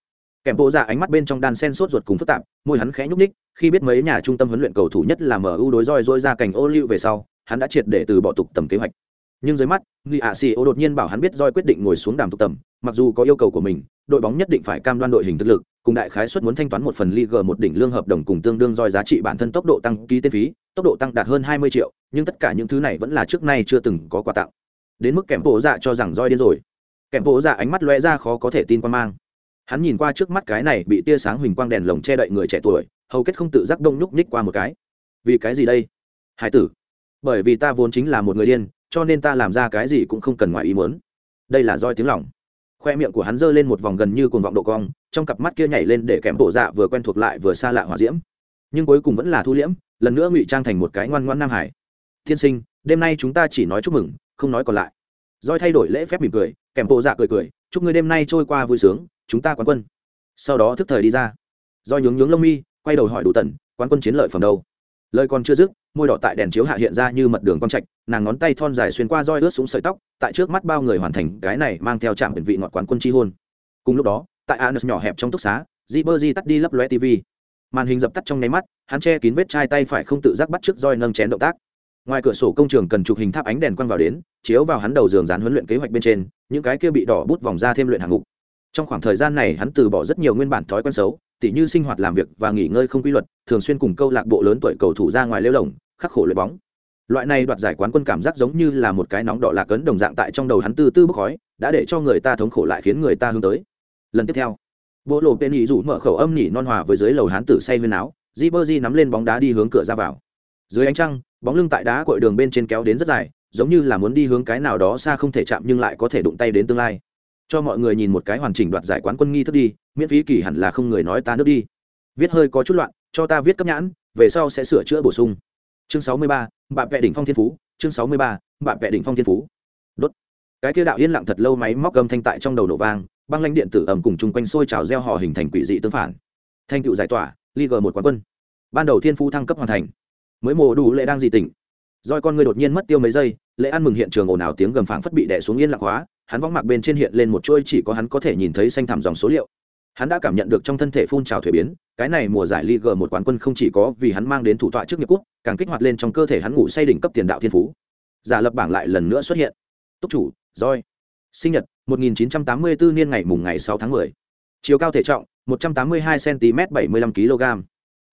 kèm bộ dạ ánh mắt bên trong đan sen sốt ruột cùng phức tạp, môi hắn khẽ nhúc ních khi biết mấy nhà trung tâm huấn luyện cầu thủ nhất là mu đối roi roi ra cảnh ô liu về sau, hắn đã triệt để từ bỏ tục tầm kế hoạch. Nhưng dưới mắt người ạ xì ô đột nhiên bảo hắn biết roi quyết định ngồi xuống đàm tục tầm, mặc dù có yêu cầu của mình, đội bóng nhất định phải cam đoan đội hình thực lực, cùng đại khái suất muốn thanh toán một phần league một đỉnh lương hợp đồng cùng tương đương roi giá trị bản thân tốc độ tăng ký tên phí, tốc độ tăng đạt hơn hai mươi triệu, nhưng tất cả những thứ này vẫn là trước nay chưa từng có quà tặng. Đến mức kèm bộ dạ cho rằng roi điên rồi. Kèm bộ dạ ánh mắt lóe ra khó có thể tin qua mang hắn nhìn qua trước mắt cái này bị tia sáng huỳnh quang đèn lồng che đậy người trẻ tuổi, hầu kết không tự giác đông nhúc nhích qua một cái. Vì cái gì đây? Hải tử. Bởi vì ta vốn chính là một người điên, cho nên ta làm ra cái gì cũng không cần ngoài ý muốn. Đây là roi tiếng lòng. Khoe miệng của hắn giơ lên một vòng gần như cuồng vọng độ cong, trong cặp mắt kia nhảy lên để kém bộ dạ vừa quen thuộc lại vừa xa lạ hòa diễm. Nhưng cuối cùng vẫn là thu liễm, lần nữa ngụy trang thành một cái ngoan ngoan nam hải. Tiên sinh, đêm nay chúng ta chỉ nói chúc mừng, không nói còn lại. Roi thay đổi lễ phép mỉm cười kèm bộ dạ cười cười, chúc ngươi đêm nay trôi qua vui sướng chúng ta quán quân. Sau đó thức thời đi ra. Do nhướng nhướng lông mi, quay đầu hỏi đủ tần, quán quân chiến lợi phẩm đâu? Lời còn chưa dứt, môi đỏ tại đèn chiếu hạ hiện ra như mật đường quang trạch, nàng ngón tay thon dài xuyên qua roi ướt xuống sợi tóc, tại trước mắt bao người hoàn thành cái này mang theo trạm biển vị ngọt quán quân chi hôn. Cùng lúc đó, tại anus nhỏ hẹp trong túc xá di bơ di tắt đi lấp loe tv màn hình dập tắt trong nháy mắt, hắn che kín vết chai tay phải không tự giác bắt trước roi nâng chén động tác. Ngoài cửa sổ công trường cần chụp hình tháp ánh đèn quăng vào đến, chiếu vào hắn đầu giường dán huấn luyện kế hoạch bên trên, những cái kia bị đỏ bút vòng ra thêm luyện hạng mục trong khoảng thời gian này hắn từ bỏ rất nhiều nguyên bản thói quen xấu, tỉ như sinh hoạt làm việc và nghỉ ngơi không quy luật, thường xuyên cùng câu lạc bộ lớn tuổi cầu thủ ra ngoài lêu lồng, khắc khổ luyện bóng. Loại này đoạt giải quán quân cảm giác giống như là một cái nóng đỏ lạc ấn đồng dạng tại trong đầu hắn tư tư bốc khói, đã để cho người ta thống khổ lại khiến người ta hướng tới. Lần tiếp theo bộ lộ penny rủ mở khẩu âm nhỉ non hòa với dưới lầu hắn tử say huyên áo di bơ di nắm lên bóng đá đi hướng cửa ra vào. Dưới ánh trăng, bóng lưng tại đá cội đường bên trên kéo đến rất dài, giống như là muốn đi hướng cái nào đó xa không thể chạm nhưng lại có thể đụng tay đến tương lai cho mọi người nhìn một cái hoàn chỉnh đoạt giải quán quân nghi thức đi, miễn phí kỳ hẳn là không người nói ta nước đi. Viết hơi có chút loạn, cho ta viết cấp nhãn, về sau sẽ sửa chữa bổ sung. Chương sáu mươi ba, bạn vẽ đỉnh phong thiên phú. Chương sáu mươi ba, bạn vẽ đỉnh phong thiên phú. Đốt. Cái kia đạo yên lặng thật lâu máy móc gầm thanh tại trong đầu nổ vang, băng lãnh điện tử ẩm cùng chung quanh sôi trào gieo họ hình thành quỷ dị tương phản. Thanh cựu giải tỏa league một quán quân. Ban đầu thiên phú thăng cấp hoàn thành. Mới mùa đủ lệ đang dị tỉnh. Roi con người đột nhiên mất tiêu mấy giây lễ ăn mừng hiện trường ồn ào tiếng gầm phảng phất bị đè xuống yên lặng hóa hắn võng mạc bên trên hiện lên một chuôi chỉ có hắn có thể nhìn thấy xanh thẳm dòng số liệu. Hắn đã cảm nhận được trong thân thể phun trào thuế biến cái này mùa giải Liga một quán quân không chỉ có vì hắn mang đến thủ tọa trước nghiệp quốc càng kích hoạt lên trong cơ thể hắn ngủ say đỉnh cấp tiền đạo thiên phú. Giả lập bảng lại lần nữa xuất hiện. Túc chủ roi sinh nhật 1984 niên ngày mùng ngày 6 tháng 10. chiều cao thể trọng 182 cm 75 kg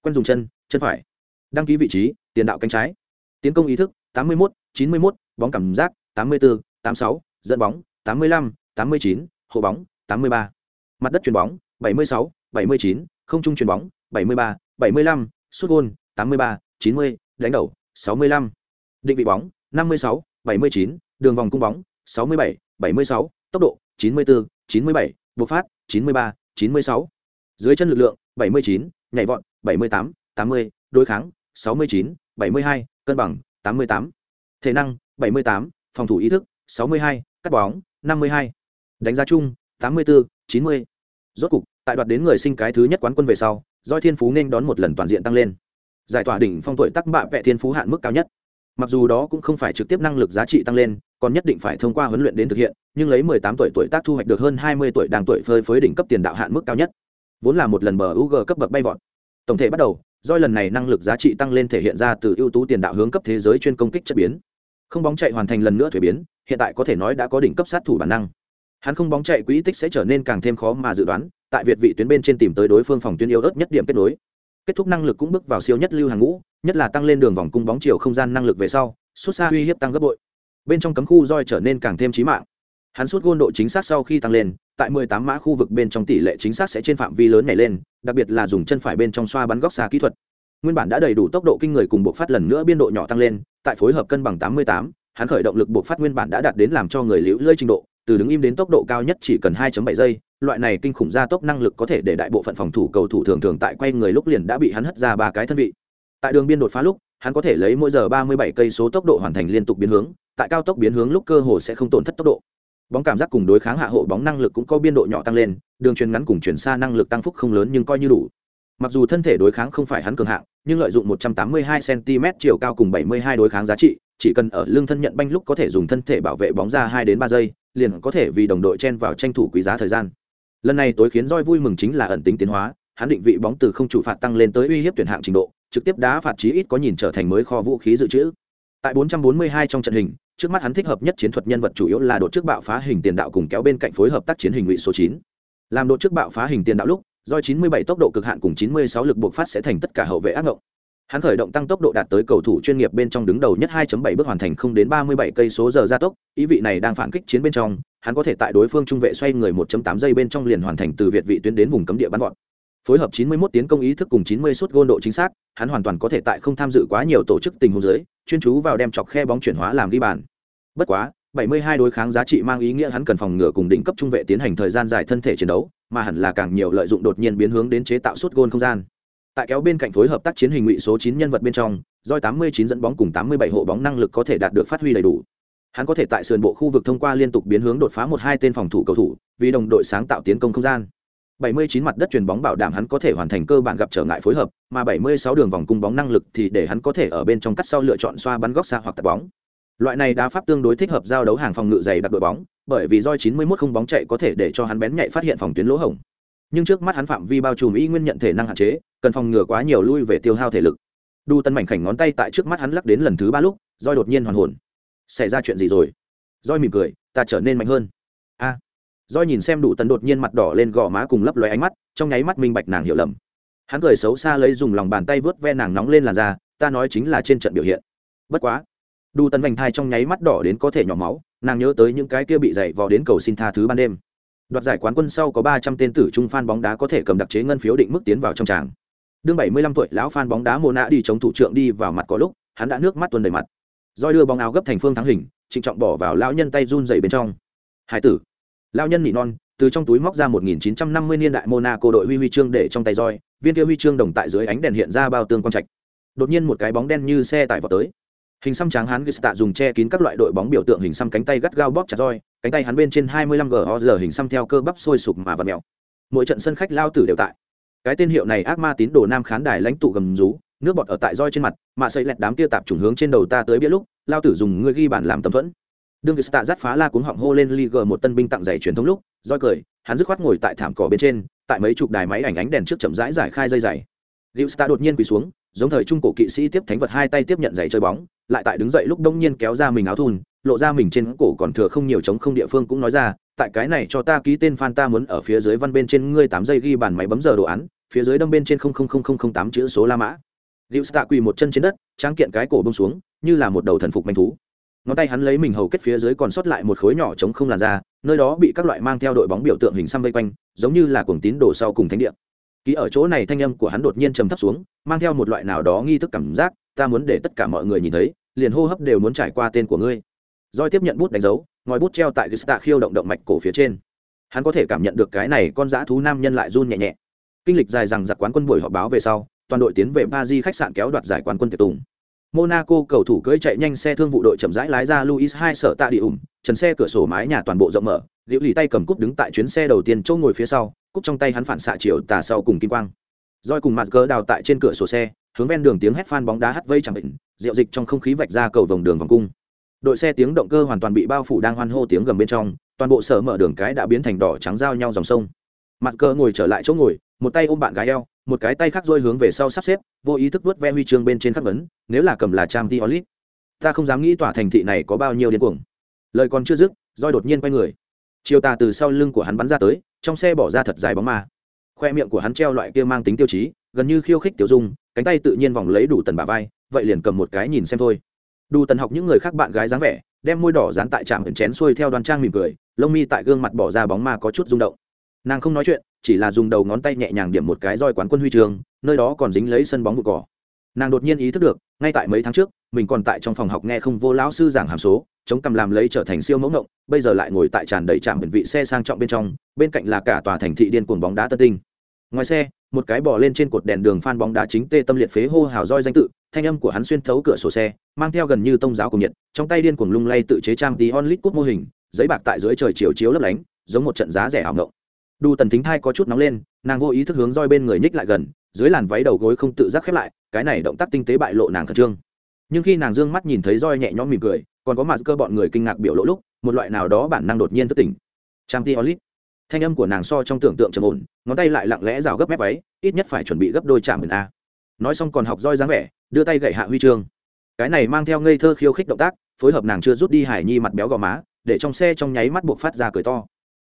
quen dùng chân chân phải. Đăng ký vị trí tiền đạo cánh trái. Tiến công ý thức 81, 91, bóng cảm giác 84, 86, dẫn bóng 85, 89, hộ bóng 83. mặt đất chuyền bóng 76, 79, không trung chuyền bóng 73, 75, sút gôn 83, 90, đánh đầu 65. định vị bóng 56, 79, đường vòng cung bóng 67, 76, tốc độ 94, 97, bộc phát 93, 96. dưới chân lực lượng 79, nhảy vọt 78, 80, đối kháng 69, 72, cân bằng 88. thể năng 78, phòng thủ ý thức 62, cắt bóng 52. đánh giá chung 84, 90. rốt cục tại đoạt đến người sinh cái thứ nhất quán quân về sau doi thiên phú nên đón một lần toàn diện tăng lên. Giải tỏa đỉnh phong tuổi tắc bạ vẹ thiên phú hạn mức cao nhất. Mặc dù đó cũng không phải trực tiếp năng lực giá trị tăng lên còn nhất định phải thông qua huấn luyện đến thực hiện nhưng lấy 18 tuổi tuổi tác thu hoạch được hơn 20 tuổi đang tuổi phơi phới đỉnh cấp tiền đạo hạn mức cao nhất. Vốn là một lần bờ UG cấp bậc bay vọt. Tổng thể bắt đầu doi lần này năng lực giá trị tăng lên thể hiện ra từ ưu tú tiền đạo hướng cấp thế giới chuyên công kích chất biến. Không bóng chạy hoàn thành lần nữa thuế biến hiện tại có thể nói đã có đỉnh cấp sát thủ bản năng. Hắn không bóng chạy quỹ tích sẽ trở nên càng thêm khó mà dự đoán tại việt vị tuyến bên trên tìm tới đối phương phòng tuyến yếu ớt nhất điểm kết nối. Kết thúc năng lực cũng bước vào siêu nhất lưu hàng ngũ nhất là tăng lên đường vòng cung bóng chiều không gian năng lực về sau xuất xa uy hiếp tăng gấp bội. Bên trong cấm khu roi trở nên càng thêm trí mạng. Hắn suốt gôn độ chính xác sau khi tăng lên tại 18 mã khu vực bên trong tỷ lệ chính xác sẽ trên phạm vi lớn nhảy lên đặc biệt là dùng chân phải bên trong xoa bắn góc xa kỹ thuật. Nguyên bản đã đầy đủ tốc độ kinh người cùng buộc phát lần nữa biên độ nhỏ tăng lên tại phối hợp cân bằng 88, hắn khởi động lực buộc phát nguyên bản đã đạt đến làm cho người liễu lơi trình độ, từ đứng im đến tốc độ cao nhất chỉ cần 2.7 giây, loại này kinh khủng gia tốc năng lực có thể để đại bộ phận phòng thủ cầu thủ thường thường tại quay người lúc liền đã bị hắn hất ra ba cái thân vị. Tại đường biên đột phá lúc, hắn có thể lấy mỗi giờ 37 cây số tốc độ hoàn thành liên tục biến hướng, tại cao tốc biến hướng lúc cơ hồ sẽ không tổn thất tốc độ. Bóng cảm giác cùng đối kháng hạ hộ bóng năng lực cũng có biên độ nhỏ tăng lên, đường truyền ngắn cùng chuyển xa năng lực tăng phúc không lớn nhưng coi như đủ mặc dù thân thể đối kháng không phải hắn cường hạng, nhưng lợi dụng 182 cm chiều cao cùng 72 đối kháng giá trị, chỉ cần ở lưng thân nhận banh lúc có thể dùng thân thể bảo vệ bóng ra 2 đến 3 giây, liền có thể vì đồng đội chen vào tranh thủ quý giá thời gian lần này tối khiến roi vui mừng chính là ẩn tính tiến hóa, hắn định vị bóng từ không chủ phạt tăng lên tới uy hiếp tuyển hạng trình độ, trực tiếp đá phạt chí ít có nhìn trở thành mới kho vũ khí dự trữ tại 442 trong trận hình, trước mắt hắn thích hợp nhất chiến thuật nhân vật chủ yếu là đột trước bạo phá hình tiền đạo cùng kéo bên cạnh phối hợp tác chiến hình ngụy số 9. làm đột trước bạo phá hình tiền đạo lúc do 97 tốc độ cực hạn cùng 96 lực buộc phát sẽ thành tất cả hậu vệ ác ngộng. Hắn khởi động tăng tốc độ đạt tới cầu thủ chuyên nghiệp bên trong đứng đầu nhất 2.7 bước hoàn thành không đến 37 cây số giờ gia tốc, ý vị này đang phản kích chiến bên trong, hắn có thể tại đối phương trung vệ xoay người 1.8 giây bên trong liền hoàn thành từ việt vị tuyến đến vùng cấm địa bắn vọt. Phối hợp 91 tiến công ý thức cùng 90 suất gôn độ chính xác, hắn hoàn toàn có thể tại không tham dự quá nhiều tổ chức tình huống dưới, chuyên chú vào đem chọc khe bóng chuyển hóa làm ghi bàn. Bất quá 72 đối kháng giá trị mang ý nghĩa hắn cần phòng ngừa cùng đỉnh cấp trung vệ tiến hành thời gian dài thân thể chiến đấu mà hẳn là càng nhiều lợi dụng đột nhiên biến hướng đến chế tạo suốt gôn không gian. Tại kéo bên cạnh phối hợp tác chiến hình ngụy số 9 nhân vật bên trong doi 89 dẫn bóng cùng 87 hộ bóng năng lực có thể đạt được phát huy đầy đủ. Hắn có thể tại sườn bộ khu vực thông qua liên tục biến hướng đột phá một hai tên phòng thủ cầu thủ vì đồng đội sáng tạo tiến công không gian. 79 mặt đất truyền bóng bảo đảm hắn có thể hoàn thành cơ bản gặp trở ngại phối hợp, mà 76 đường vòng cung bóng năng lực thì để hắn có thể ở bên trong cắt sau lựa chọn xoa bắn góc xa hoặc tạt bóng. Loại này đá pháp tương đối thích hợp giao đấu hàng phòng ngự dày đặc đội bóng, bởi vì roi 91 không bóng chạy có thể để cho hắn bén nhạy phát hiện phòng tuyến lỗ hổng. Nhưng trước mắt hắn phạm vi bao trùm y nguyên nhận thể năng hạn chế, cần phòng ngừa quá nhiều lui về tiêu hao thể lực. Đu Tân mảnh khảnh ngón tay tại trước mắt hắn lắc đến lần thứ ba lúc, roi đột nhiên hoàn hồn. Xảy ra chuyện gì rồi? Roi mỉm cười, ta trở nên mạnh hơn. A Roi nhìn xem đủ Tân đột nhiên mặt đỏ lên gò má cùng lấp lóe ánh mắt, trong nháy mắt minh bạch nàng hiểu lầm. Hắn cười xấu xa lấy dùng lòng bàn tay vớt ve nàng nóng lên làn da, ta nói chính là trên trận biểu hiện. Bất quá, đu tần vành thai trong nháy mắt đỏ đến có thể nhỏ máu, nàng nhớ tới những cái kia bị dày vò đến cầu xin tha thứ ban đêm. Đoạt giải quán quân sau có ba trăm tên tử trung fan bóng đá có thể cầm đặc chế ngân phiếu định mức tiến vào trong tràng. Đương bảy mươi lăm tuổi lão fan bóng đá Mộ Nạ đi chống thủ trưởng đi vào mặt có lúc, hắn đã nước mắt tuôn đầy mặt. roi đưa bóng áo gấp thành phương thắng hình trịnh trọng bỏ vào lão nhân tay run dày bên trong hải tử lão nhân nị non từ trong túi móc ra 1950 niên đại Monaco đội huy huy chương để trong tay roi, viên kia huy chương đồng tại dưới ánh đèn hiện ra bao tương quang trạch. Đột nhiên một cái bóng đen như xe tải vào tới. Hình xăm trắng hắn Gista dùng che kín các loại đội bóng biểu tượng hình xăm cánh tay gắt gao bóp chặt roi, cánh tay hắn bên trên 25 GO giờ hình xăm theo cơ bắp sôi sục mà vặn mèo. Mỗi trận sân khách lao tử đều tại. Cái tên hiệu này ác ma tín đồ nam khán đài lãnh tụ gầm rú, nước bọt ở tại roi trên mặt, mà xây lẹt đám kia tạp trùng hướng trên đầu ta tới biết lúc, lao tử dùng người ghi bản làm tấm thuẫn. Đương Gista dắt phá la cuống họng hô lên Liga một tân binh tặng giày truyền thống lúc, roi cười, hắn dứt khoát ngồi tại thảm cỏ bên trên tại mấy chục đài máy ảnh ánh đèn trước chậm rãi giải khai dây dày liệu sta đột nhiên quỳ xuống giống thời trung cổ kỵ sĩ tiếp thánh vật hai tay tiếp nhận giày chơi bóng, lại tại đứng dậy lúc đông nhiên kéo ra mình áo thun, lộ ra mình trên cổ còn thừa không nhiều chống không địa phương cũng nói ra, tại cái này cho ta ký tên fan ta muốn ở phía dưới văn bên trên ngươi tám giây ghi bàn máy bấm giờ đồ án, phía dưới đâm bên trên không không không không không tám chữ số la mã. Liệu tạ quỳ một chân trên đất, tráng kiện cái cổ bông xuống, như là một đầu thần phục manh thú. Ngón tay hắn lấy mình hầu kết phía dưới còn sót lại một khối nhỏ chống không làn da, nơi đó bị các loại mang theo đội bóng biểu tượng hình xăm vây quanh, giống như là cuồng tín đồ sau cùng thánh địa ký ở chỗ này thanh âm của hắn đột nhiên trầm thấp xuống mang theo một loại nào đó nghi thức cảm giác ta muốn để tất cả mọi người nhìn thấy liền hô hấp đều muốn trải qua tên của ngươi. Doi tiếp nhận bút đánh dấu ngòi bút treo tại Gista khiêu động động mạch cổ phía trên. Hắn có thể cảm nhận được cái này con dã thú nam nhân lại run nhẹ nhẹ. Kinh lịch dài rằng giặc quán quân buổi họp báo về sau toàn đội tiến về Paris khách sạn kéo đoạt giải quán quân tiệc tùng. Monaco cầu thủ cưỡi chạy nhanh xe thương vụ đội chậm rãi lái ra Luis hai sở tạ địa ủng, trần xe cửa sổ mái nhà toàn bộ rộng mở, Diệu lì tay cầm cúp đứng tại chuyến xe đầu tiên chỗ ngồi phía sau, cúp trong tay hắn phản xạ chiều tà sau cùng kim quang. roi cùng mặt cờ đào tại trên cửa sổ xe, hướng ven đường tiếng hét fan bóng đá hắt vây chẳng định, rượu dịch trong không khí vạch ra cầu vòng đường vòng cung. Đội xe tiếng động cơ hoàn toàn bị bao phủ đang hoan hô tiếng gầm bên trong, toàn bộ sở mở đường cái đã biến thành đỏ trắng giao nhau dòng sông. Mặt cờ ngồi trở lại chỗ ngồi, một tay ôm bạn gái eo, một cái tay khác rôi hướng về sau sắp xếp vô ý thức vớt ve huy chương bên trên khắc vấn nếu là cầm là trang t olit ta không dám nghĩ tỏa thành thị này có bao nhiêu điên cuồng lời còn chưa dứt roi đột nhiên quay người chiều tà từ sau lưng của hắn bắn ra tới trong xe bỏ ra thật dài bóng ma. Khoe miệng của hắn treo loại kia mang tính tiêu chí, gần như khiêu khích tiểu dung, cánh tay tự nhiên vòng lấy đủ tần bà vai, vậy liền cầm một cái nhìn xem thôi. Đủ tần học những người khác bạn gái dáng vẻ, đem môi đỏ dán tại trạm chén xuôi theo đoàn trang mỉm cười, lông mi tại gương mặt bỏ ra bóng ma có chút rung động. Nàng không nói chuyện, chỉ là dùng đầu ngón tay nhẹ nhàng điểm một cái roi quán quân huy trường, nơi đó còn dính lấy sân bóng vụ cỏ. Nàng đột nhiên ý thức được, ngay tại mấy tháng trước mình còn tại trong phòng học nghe không vô lão sư giảng hàm số, chống cầm làm lấy trở thành siêu mẫu ngộng, bây giờ lại ngồi tại tràn đầy trạm biển vị xe sang trọng bên trong, bên cạnh là cả tòa thành thị điên cuồng bóng đá tân tinh. Ngoài xe, một cái bò lên trên cột đèn đường phan bóng đá chính tê tâm liệt phế hô hào roi danh tự, thanh âm của hắn xuyên thấu cửa sổ xe, mang theo gần như tông giáo cùng nhiệt, trong tay điên cuồng lung lay tự chế trang tí onlit cút mô hình, giấy bạc tại dưới trời chiều chiếu lấp lánh, giống một trận giá rẻ ảo ngộng. Đu tần thính thai có chút nóng lên, nàng vô ý thức hướng roi bên người nhích lại gần, dưới làn váy đầu gối không tự giác khép lại, cái này động tác tinh tế bại lộ nàng khẩn trương nhưng khi nàng d ư ơ n g mắt nhìn thấy roi nhẹ nhõm mỉm cười, còn có mặt cơ bọn người kinh ngạc biểu lỗ lúc, một loại nào đó bản năng đột nhiên thất tỉnh. Trang t olit thanh âm của nàng so trong tưởng tượng trầm ổn, ngón tay lại lặng lẽ rào gấp mép váy, ít nhất phải chuẩn bị gấp đôi chạm mừng a. Nói xong còn học roi dáng vẻ, đưa tay gậy hạ huy chương cái này mang theo ngây thơ khiêu khích động tác, phối hợp nàng chưa rút đi hải nhi mặt béo gò má, để trong xe trong nháy mắt buộc phát ra cười to.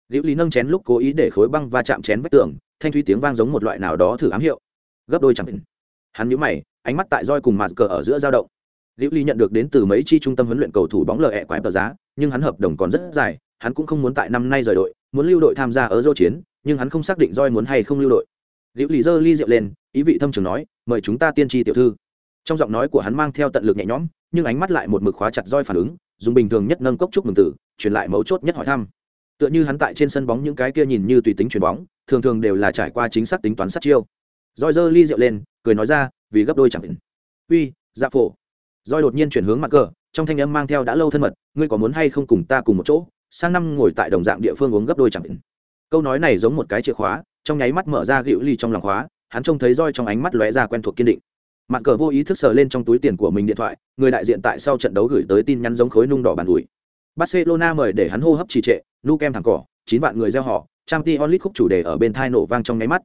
Liễu lý nâng chén lúc cố ý để khối băng va chạm chén vách tường, thanh thúy tiếng vang giống một loại nào đó thử ám hiệu. Gấp đôi chẳng hắn nhíu mày, ánh mắt tại roi cùng mặt cờ ở giữa dao động liễu Ly nhận được đến từ mấy chi trung tâm huấn luyện cầu thủ bóng lờ ẹ quái tờ giá, nhưng hắn hợp đồng còn rất dài, hắn cũng không muốn tại năm nay rời đội, muốn lưu đội tham gia ở dô chiến, nhưng hắn không xác định Joy muốn hay không lưu đội. Liễu Ly giơ ly rượu lên, ý vị thâm trường nói, mời chúng ta tiên tri tiểu thư. Trong giọng nói của hắn mang theo tận lực nhẹ nhõm, nhưng ánh mắt lại một mực khóa chặt Joy phản ứng, dùng bình thường nhất nâng cốc chúc mừng tử truyền lại mấu chốt nhất hỏi thăm. Tựa như hắn tại trên sân bóng những cái kia nhìn như tùy tính chuyền bóng, thường thường đều là trải qua chính xác tính toán sát chiêu. Joy giơ ly rượu lên, cười nói ra, vì gấp đôi chẳng định uy dạ phổ. Doi đột nhiên chuyển hướng mặt cờ, trong thanh âm mang theo đã lâu thân mật, ngươi có muốn hay không cùng ta cùng một chỗ? Sang năm ngồi tại đồng dạng địa phương uống gấp đôi chẳng định câu nói này giống một cái chìa khóa, trong nháy mắt mở ra gịu ly trong lòng khóa, hắn trông thấy roi trong ánh mắt lóe ra quen thuộc kiên định. Mặt cờ vô ý thức sờ lên trong túi tiền của mình điện thoại, người đại diện tại sau trận đấu gửi tới tin nhắn giống khối nung đỏ bàn ủi barcelona mời để hắn hô hấp trì trệ, nu kem thẳng cỏ, chín vạn người gieo họ, Champions League khúc chủ đề ở bên thai nổ vang trong nháy mắt.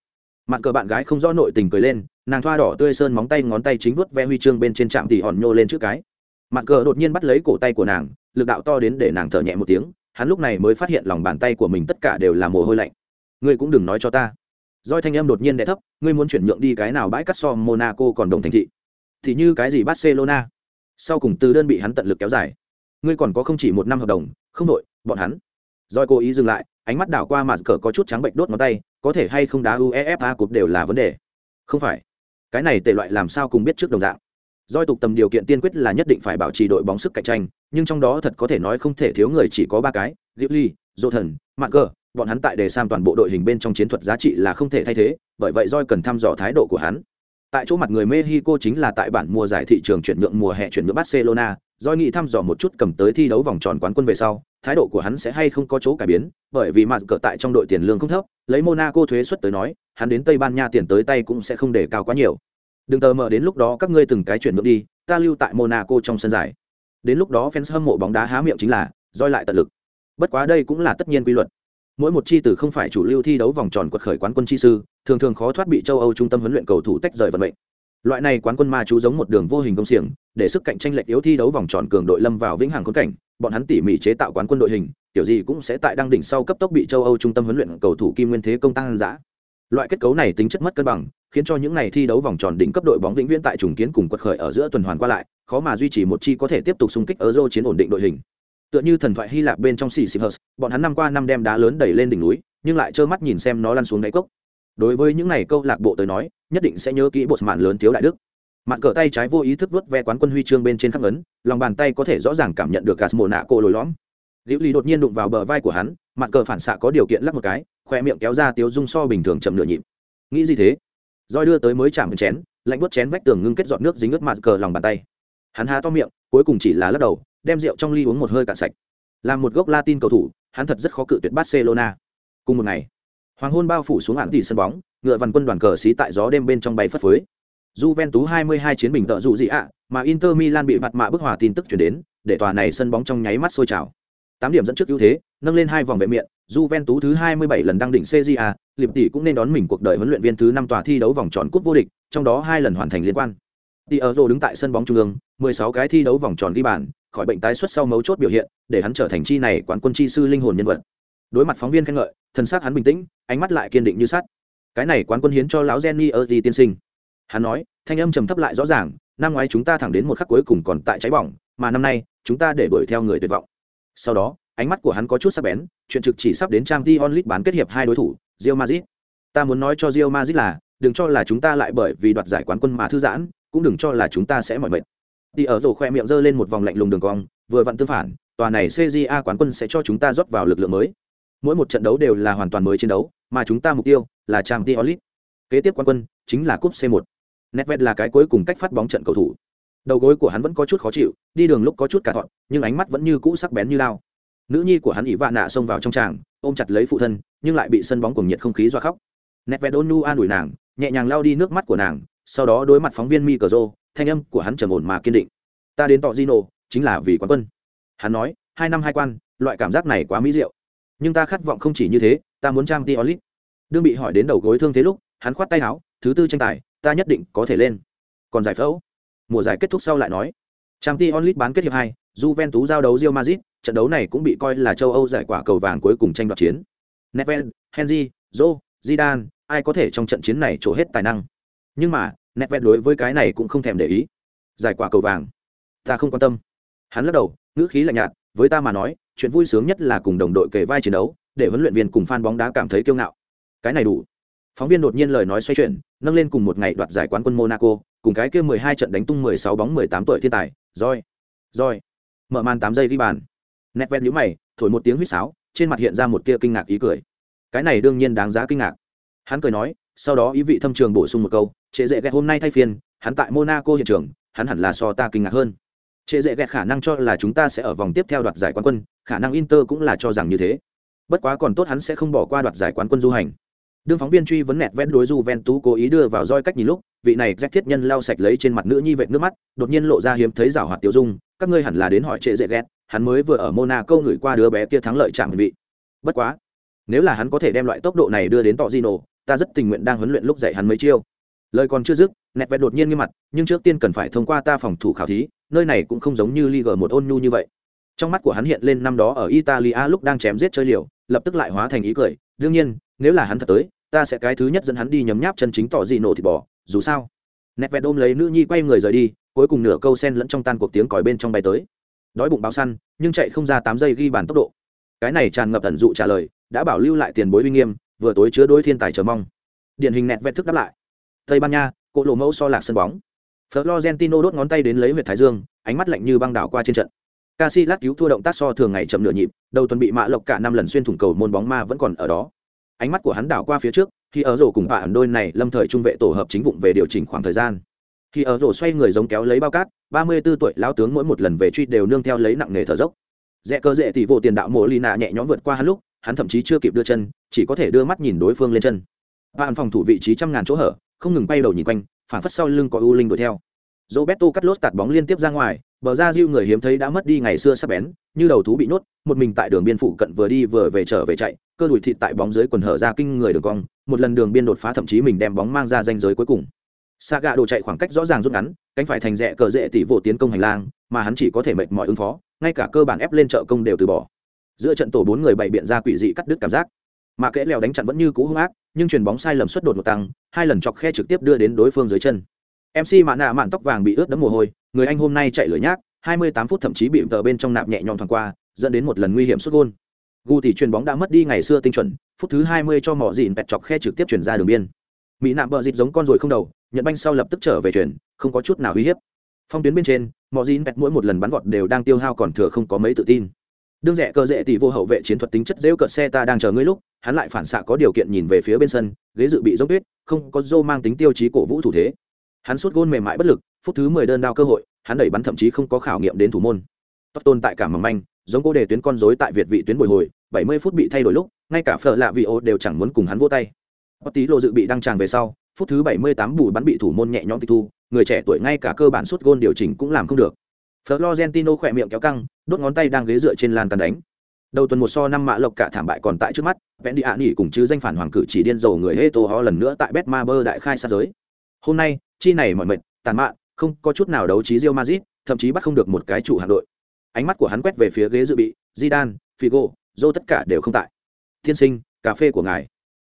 Mặt cờ bạn gái không rõ nội tình cười lên nàng thoa đỏ tươi sơn móng tay ngón tay chính vuốt ve huy chương bên trên trạm tỉ hòn nhô lên trước cái. Mặt cờ đột nhiên bắt lấy cổ tay của nàng lực đạo to đến để nàng thở nhẹ một tiếng hắn lúc này mới phát hiện lòng bàn tay của mình tất cả đều là mồ hôi lạnh. Ngươi cũng đừng nói cho ta. Doi thanh em đột nhiên đẻ thấp ngươi muốn chuyển nhượng đi cái nào bãi cắt so monaco còn đồng thành thị? Thì như cái gì barcelona? Sau cùng từ đơn bị hắn tận lực kéo dài. Ngươi còn có không chỉ một năm hợp đồng không đội bọn hắn. Doi cố ý dừng lại, ánh mắt đảo qua mà cờ có chút trắng bệnh đốt ngón tay, có thể hay không đá UEFA cúp đều là vấn đề. Không phải. Cái này tệ loại làm sao cùng biết trước đồng dạng. doi tục tầm điều kiện tiên quyết là nhất định phải bảo trì đội bóng sức cạnh tranh, nhưng trong đó thật có thể nói không thể thiếu người chỉ có ba cái diệu ly dô thần mạng cờ bọn hắn tại đề sam toàn bộ đội hình bên trong chiến thuật giá trị là không thể thay thế, bởi vậy doi cần thăm dò thái độ của hắn tại chỗ mặt người mexico chính là tại bản mùa giải thị trường chuyển nhượng mùa hè chuyển nhượng barcelona doi nghĩ thăm dò một chút cầm tới thi đấu vòng tròn quán quân về sau, thái độ của hắn sẽ hay không có chỗ cải biến, bởi vì mặt cờ tại trong đội tiền lương không thấp, lấy monaco thuế xuất tới nói, hắn đến tây ban nha tiền tới tay cũng sẽ không để cao quá nhiều. Đừng tờ mờ đến lúc đó các ngươi từng cái chuyển nhượng đi, ta lưu tại monaco trong sân giải. Đến lúc đó fans hâm mộ bóng đá há miệng chính là roi lại tận lực. Bất quá đây cũng là tất nhiên quy luật. Mỗi một chi tử không phải chủ lưu thi đấu vòng tròn quật khởi quán quân chi sư, thường thường khó thoát bị châu âu trung tâm huấn luyện cầu thủ tách rời vận mệnh loại này quán quân ma chú giống một đường vô hình công xiềng, để sức cạnh tranh lệch yếu thi đấu vòng tròn cường đội lâm vào vĩnh hằng khốn cảnh, bọn hắn tỉ mỉ chế tạo quán quân đội hình, kiểu gì cũng sẽ tại đăng đỉnh sau cấp tốc bị châu âu trung tâm huấn luyện cầu thủ kim nguyên thế công tăng giã loại kết cấu này tính chất mất cân bằng, khiến cho những này thi đấu vòng tròn đỉnh cấp đội bóng vĩnh viễn tại trùng kiến cùng quật khởi ở giữa tuần hoàn qua lại, khó mà duy trì một chi có thể tiếp tục xung kích ở dô chiến ổn định đội hình. Tựa như thần thoại hy lạp bên trong xì xịp s bọn hắn năm qua năm đem đá lớn đẩy lên đỉnh núi, nhưng lại trơ mắt nhìn xem nó lăn xuống đáy cốc đối với những này câu lạc bộ tới nói, nhất định sẽ nhớ kỹ bột mạn lớn thiếu đại đức. Mạn cờ tay trái vô ý thức vớt ve quán quân huy chương bên trên khắc ấn, lòng bàn tay có thể rõ ràng cảm nhận được gạt mồ nạ cổ lồi lõm. Liễu lì đột nhiên đụng vào bờ vai của hắn, mạn cờ phản xạ có điều kiện lắp một cái, khoe miệng kéo ra tiếu dung so bình thường chậm nửa nhịp. Nghĩ gì thế? Roi đưa tới mới chạm một chén, lạnh bớt chén vách tường ngưng kết giọt nước dính ướt mạn cờ lòng bàn tay. Hắn há to miệng, cuối cùng chỉ là lắc đầu, đem rượu trong ly uống một hơi cạn sạch. Làm một gốc latin cầu thủ, hắn thật rất khó cự tuyệt barcelona. Cùng một ngày hoàng hôn bao phủ xuống hạn tỷ sân bóng ngựa vằn quân đoàn cờ xí tại gió đêm bên trong bay phất phới Juventus 22 chiến bình tợ dụ gì ạ, mà Inter Milan bị mặt mạ bức hòa tin tức truyền đến, để tòa này sân bóng trong nháy mắt sôi trào. 8 điểm dẫn trước ưu thế, nâng lên hai vòng vệ miệng. Juventus thứ 27 lần đăng đỉnh CJA, Liệp tỷ cũng nên đón mình cuộc đời huấn luyện viên thứ 5 tòa thi đấu vòng tròn cúp vô địch, trong đó hai lần hoàn thành liên quan. Di đứng tại sân bóng trung ương, 16 cái thi đấu vòng tròn ghi bàn, khỏi bệnh tái xuất sau mấu chốt biểu hiện, để hắn trở thành chi này quán quân chi sư linh hồn nhân vật. Đối mặt phóng viên khen ngợi, thân xác hắn bình tĩnh, ánh mắt lại kiên định như sắt. Cái này quán quân hiến cho lão Jenny Erdi tiên sinh. Hắn nói, thanh âm trầm thấp lại rõ ràng, năm ngoái chúng ta thẳng đến một khắc cuối cùng còn tại cháy bỏng, mà năm nay, chúng ta để đuổi theo người tuyệt vọng. Sau đó, ánh mắt của hắn có chút sắc bén, chuyện trực chỉ sắp đến trang Champions League bán kết hiệp hai đối thủ, Real Madrid. Ta muốn nói cho Real Madrid là, đừng cho là chúng ta lại bởi vì đoạt giải quán quân mà thư giãn, cũng đừng cho là chúng ta sẽ mỏi mệt. Đi ở rổ khoe miệng giơ lên một vòng lạnh lùng đường cong, vừa vặn tương phản, tòa này CJA quán quân sẽ cho chúng ta rót vào lực lượng mới. Mỗi một trận đấu đều là hoàn toàn mới chiến đấu, mà chúng ta mục tiêu là Champions League. Kế tiếp quan quân chính là cúp C1. Nedved là cái cuối cùng cách phát bóng trận cầu thủ. Đầu gối của hắn vẫn có chút khó chịu, đi đường lúc có chút cả thọn, nhưng ánh mắt vẫn như cũ sắc bén như lao nữ nhi của hắn ỷ vạ nạ xông vào trong tràng ôm chặt lấy phụ thân nhưng lại bị sân bóng cùng nhiệt không khí do khóc nét vẽ đôn nu an ủi nàng nhẹ nhàng lao đi nước mắt của nàng sau đó đối mặt phóng viên mi cờ rô thanh âm của hắn trầm ổn mà kiên định ta đến tọ di nổ chính là vì quán quân hắn nói hai năm hai quan loại cảm giác này quá mỹ diệu nhưng ta khát vọng không chỉ như thế ta muốn trang t olit đương bị hỏi đến đầu gối thương thế lúc hắn khoát tay áo thứ tư tranh tài ta nhất định có thể lên còn giải phẫu mùa giải kết thúc sau lại nói trang t olit bán kết hiệp hai Juventus giao đấu Real Madrid, trận đấu này cũng bị coi là châu Âu giải quả cầu vàng cuối cùng tranh đoạt chiến. Neven, Henry, Joe, Zidane, ai có thể trong trận chiến này trổ hết tài năng. Nhưng mà, Neven đối với cái này cũng không thèm để ý. Giải quả cầu vàng, ta không quan tâm. Hắn lắc đầu, ngữ khí lạnh nhạt, với ta mà nói, chuyện vui sướng nhất là cùng đồng đội kề vai chiến đấu, để huấn luyện viên cùng fan bóng đá cảm thấy kiêu ngạo. Cái này đủ. Phóng viên đột nhiên lời nói xoay chuyển, nâng lên cùng một ngày đoạt giải quán quân Monaco, cùng cái kia 12 trận đánh tung 16 bóng 18 tuổi thiên tài, rồi. Rồi. Mở màn 8 giây ghi bàn nét vét nhíu mày thổi một tiếng huýt sáo trên mặt hiện ra một tia kinh ngạc ý cười cái này đương nhiên đáng giá kinh ngạc hắn cười nói sau đó ý vị thâm trường bổ sung một câu "Trễ dễ gẹt hôm nay thay phiên hắn tại monaco hiện trường hắn hẳn là so ta kinh ngạc hơn Trễ dễ gẹt khả năng cho là chúng ta sẽ ở vòng tiếp theo đoạt giải quán quân khả năng inter cũng là cho rằng như thế bất quá còn tốt hắn sẽ không bỏ qua đoạt giải quán quân du hành. Đương phóng viên truy vấn nẹt vét đối du ven tú cố ý đưa vào roi cách nhìn lúc, vị này rét thiết nhân lao sạch lấy trên mặt nữ nhi vệt nước mắt, đột nhiên lộ ra hiếm thấy rào hoạt tiêu dung, các ngươi hẳn là đến hỏi trệ dễ ghét, hắn mới vừa ở monaco gửi qua đứa bé kia thắng lợi chạm vị. Bất quá, nếu là hắn có thể đem loại tốc độ này đưa đến tọ di nổ ta rất tình nguyện đang huấn luyện lúc dạy hắn mấy chiêu. Lời còn chưa dứt, nẹt vẹt đột nhiên nghiêm mặt, nhưng trước tiên cần phải thông qua ta phòng thủ khảo thí, nơi này cũng không giống như liga một ôn nhu như vậy trong mắt của hắn hiện lên năm đó ở italia lúc đang chém giết chơi liều lập tức lại hóa thành ý cười đương nhiên nếu là hắn thật tới ta sẽ cái thứ nhất dẫn hắn đi nhấm nháp chân chính tỏ gì nổ thì bỏ dù sao. Nẹt vẹt ôm lấy nữ nhi quay người rời đi cuối cùng nửa câu sen lẫn trong tan cuộc tiếng còi bên trong bay tới. Đói bụng báo săn nhưng chạy không ra tám giây ghi bàn tốc độ. Cái này tràn ngập ẩn dụ trả lời đã bảo lưu lại tiền bối uy nghiêm vừa tối chứa đối thiên tài chờ mong. Điển hình nẹt vẹt thức đáp lại. Tây ban nha cỗ lộ mẫu so lạc sân bóng. Florentino đốt ngón tay đến lấy huyệt thái dương, ánh mắt lạnh như băng đảo qua trên trận. Casillas cứu thua động tác so thường ngày chậm nửa nhịp, đầu tuần bị mạ lộc cả năm lần xuyên thủng cầu môn bóng ma vẫn còn ở đó. Ánh mắt của hắn đảo qua phía trước, khi ở rổ cùng bạn đôi này lâm thời trung vệ tổ hợp chính vụng về điều chỉnh khoảng thời gian. Khi ở rổ xoay người giống kéo lấy bao cát, 34 tuổi lão tướng mỗi một lần về truy đều nương theo lấy nặng nghề thở dốc. Rẽ cơ dễ tỷ vô tiền đạo mộ Lina nhẹ nhõm vượt qua hắn lúc, hắn thậm chí chưa kịp đưa chân, chỉ có thể đưa mắt nhìn đối phương lên chân. Bạn phòng thủ vị trí trăm ngàn chỗ hở, không ngừng bay đầu nhìn quanh, phản phất sau lưng có U Linh đuổi theo. Roberto Carlos tạt bóng liên tiếp ra ngoài, bờ ra diêu người hiếm thấy đã mất đi ngày xưa sắp bén, như đầu thú bị nhốt, một mình tại đường biên phụ cận vừa đi vừa về trở về chạy, cơ đùi thịt tại bóng dưới quần hở ra kinh người đường cong, một lần đường biên đột phá thậm chí mình đem bóng mang ra danh giới cuối cùng. Saga đồ chạy khoảng cách rõ ràng rút ngắn, cánh phải thành rẽ cờ rễ tỷ vụ tiến công hành lang, mà hắn chỉ có thể mệt mỏi ứng phó, ngay cả cơ bản ép lên trợ công đều từ bỏ. Giữa trận tổ bốn người bày biện ra quỷ dị cắt đứt cảm giác. Mà kẽ lèo đánh chặn vẫn như cũ hung ác, nhưng chuyền bóng sai lầm suất đột một tăng, hai lần chọc khe trực tiếp đưa đến đối phương dưới chân mc mạn nạ mạn tóc vàng bị ướt đẫm mồ hôi, người anh hôm nay chạy lửa nhác 28 phút thậm chí bị tờ bên trong nạp nhẹ nhõm thoáng qua, dẫn đến một lần nguy hiểm xuất gôn. Gu thì chuyền bóng đã mất đi ngày xưa tinh chuẩn, phút thứ 20 cho mỏ dịn bẹt chọc khe trực tiếp chuyển ra đường biên. Mỹ nạm bờ dịch giống con rồi không đầu, nhận banh sau lập tức trở về chuyển, không có chút nào uy hiếp. Phong tuyến bên trên mỏ dịn bẹt mỗi một lần bắn vọt đều đang tiêu hao còn thừa không có mấy tự tin. Đương rẻ cơ dễ tỷ vô hậu vệ chiến thuật tính chất dễu cợt xe ta đang chờ ngươi lúc, hắn lại phản xạ có điều kiện nhìn về phía bên sân, ghế dự bị giống tuyết, không có dô mang tính tiêu chí cổ vũ thủ thế hắn suốt gôn mềm mại bất lực phút thứ mười đơn đao cơ hội hắn đẩy bắn thậm chí không có khảo nghiệm đến thủ môn tốt tồn tại cả mầm manh giống cô đề tuyến con dối tại việt vị tuyến bồi hồi bảy mươi phút bị thay đổi lúc ngay cả phở lạ vị ô đều chẳng muốn cùng hắn vô tay bất tí lộ dự bị đăng tràng về sau phút thứ bảy mươi tám bù bắn bị thủ môn nhẹ nhõm tịch thu người trẻ tuổi ngay cả cơ bản suốt gôn điều chỉnh cũng làm không được Florentino khỏe miệng kéo căng, đốt ngón tay đang ghế dựa trên lan can đánh. Đầu tuần một so năm mã lộc cả thảm bại còn tại trước mắt, vẽn đi ạ nghỉ cùng chứ danh phản hoàng cử chỉ điên rồ người Heto ho lần nữa tại Betmaber đại khai xa giới. Hôm nay, chi này mọi mệt, tàn mạn, không có chút nào đấu trí Real Madrid, thậm chí bắt không được một cái chủ hạng đội. Ánh mắt của hắn quét về phía ghế dự bị, Zidane, Figo, Zô tất cả đều không tại. Thiên sinh, cà phê của ngài.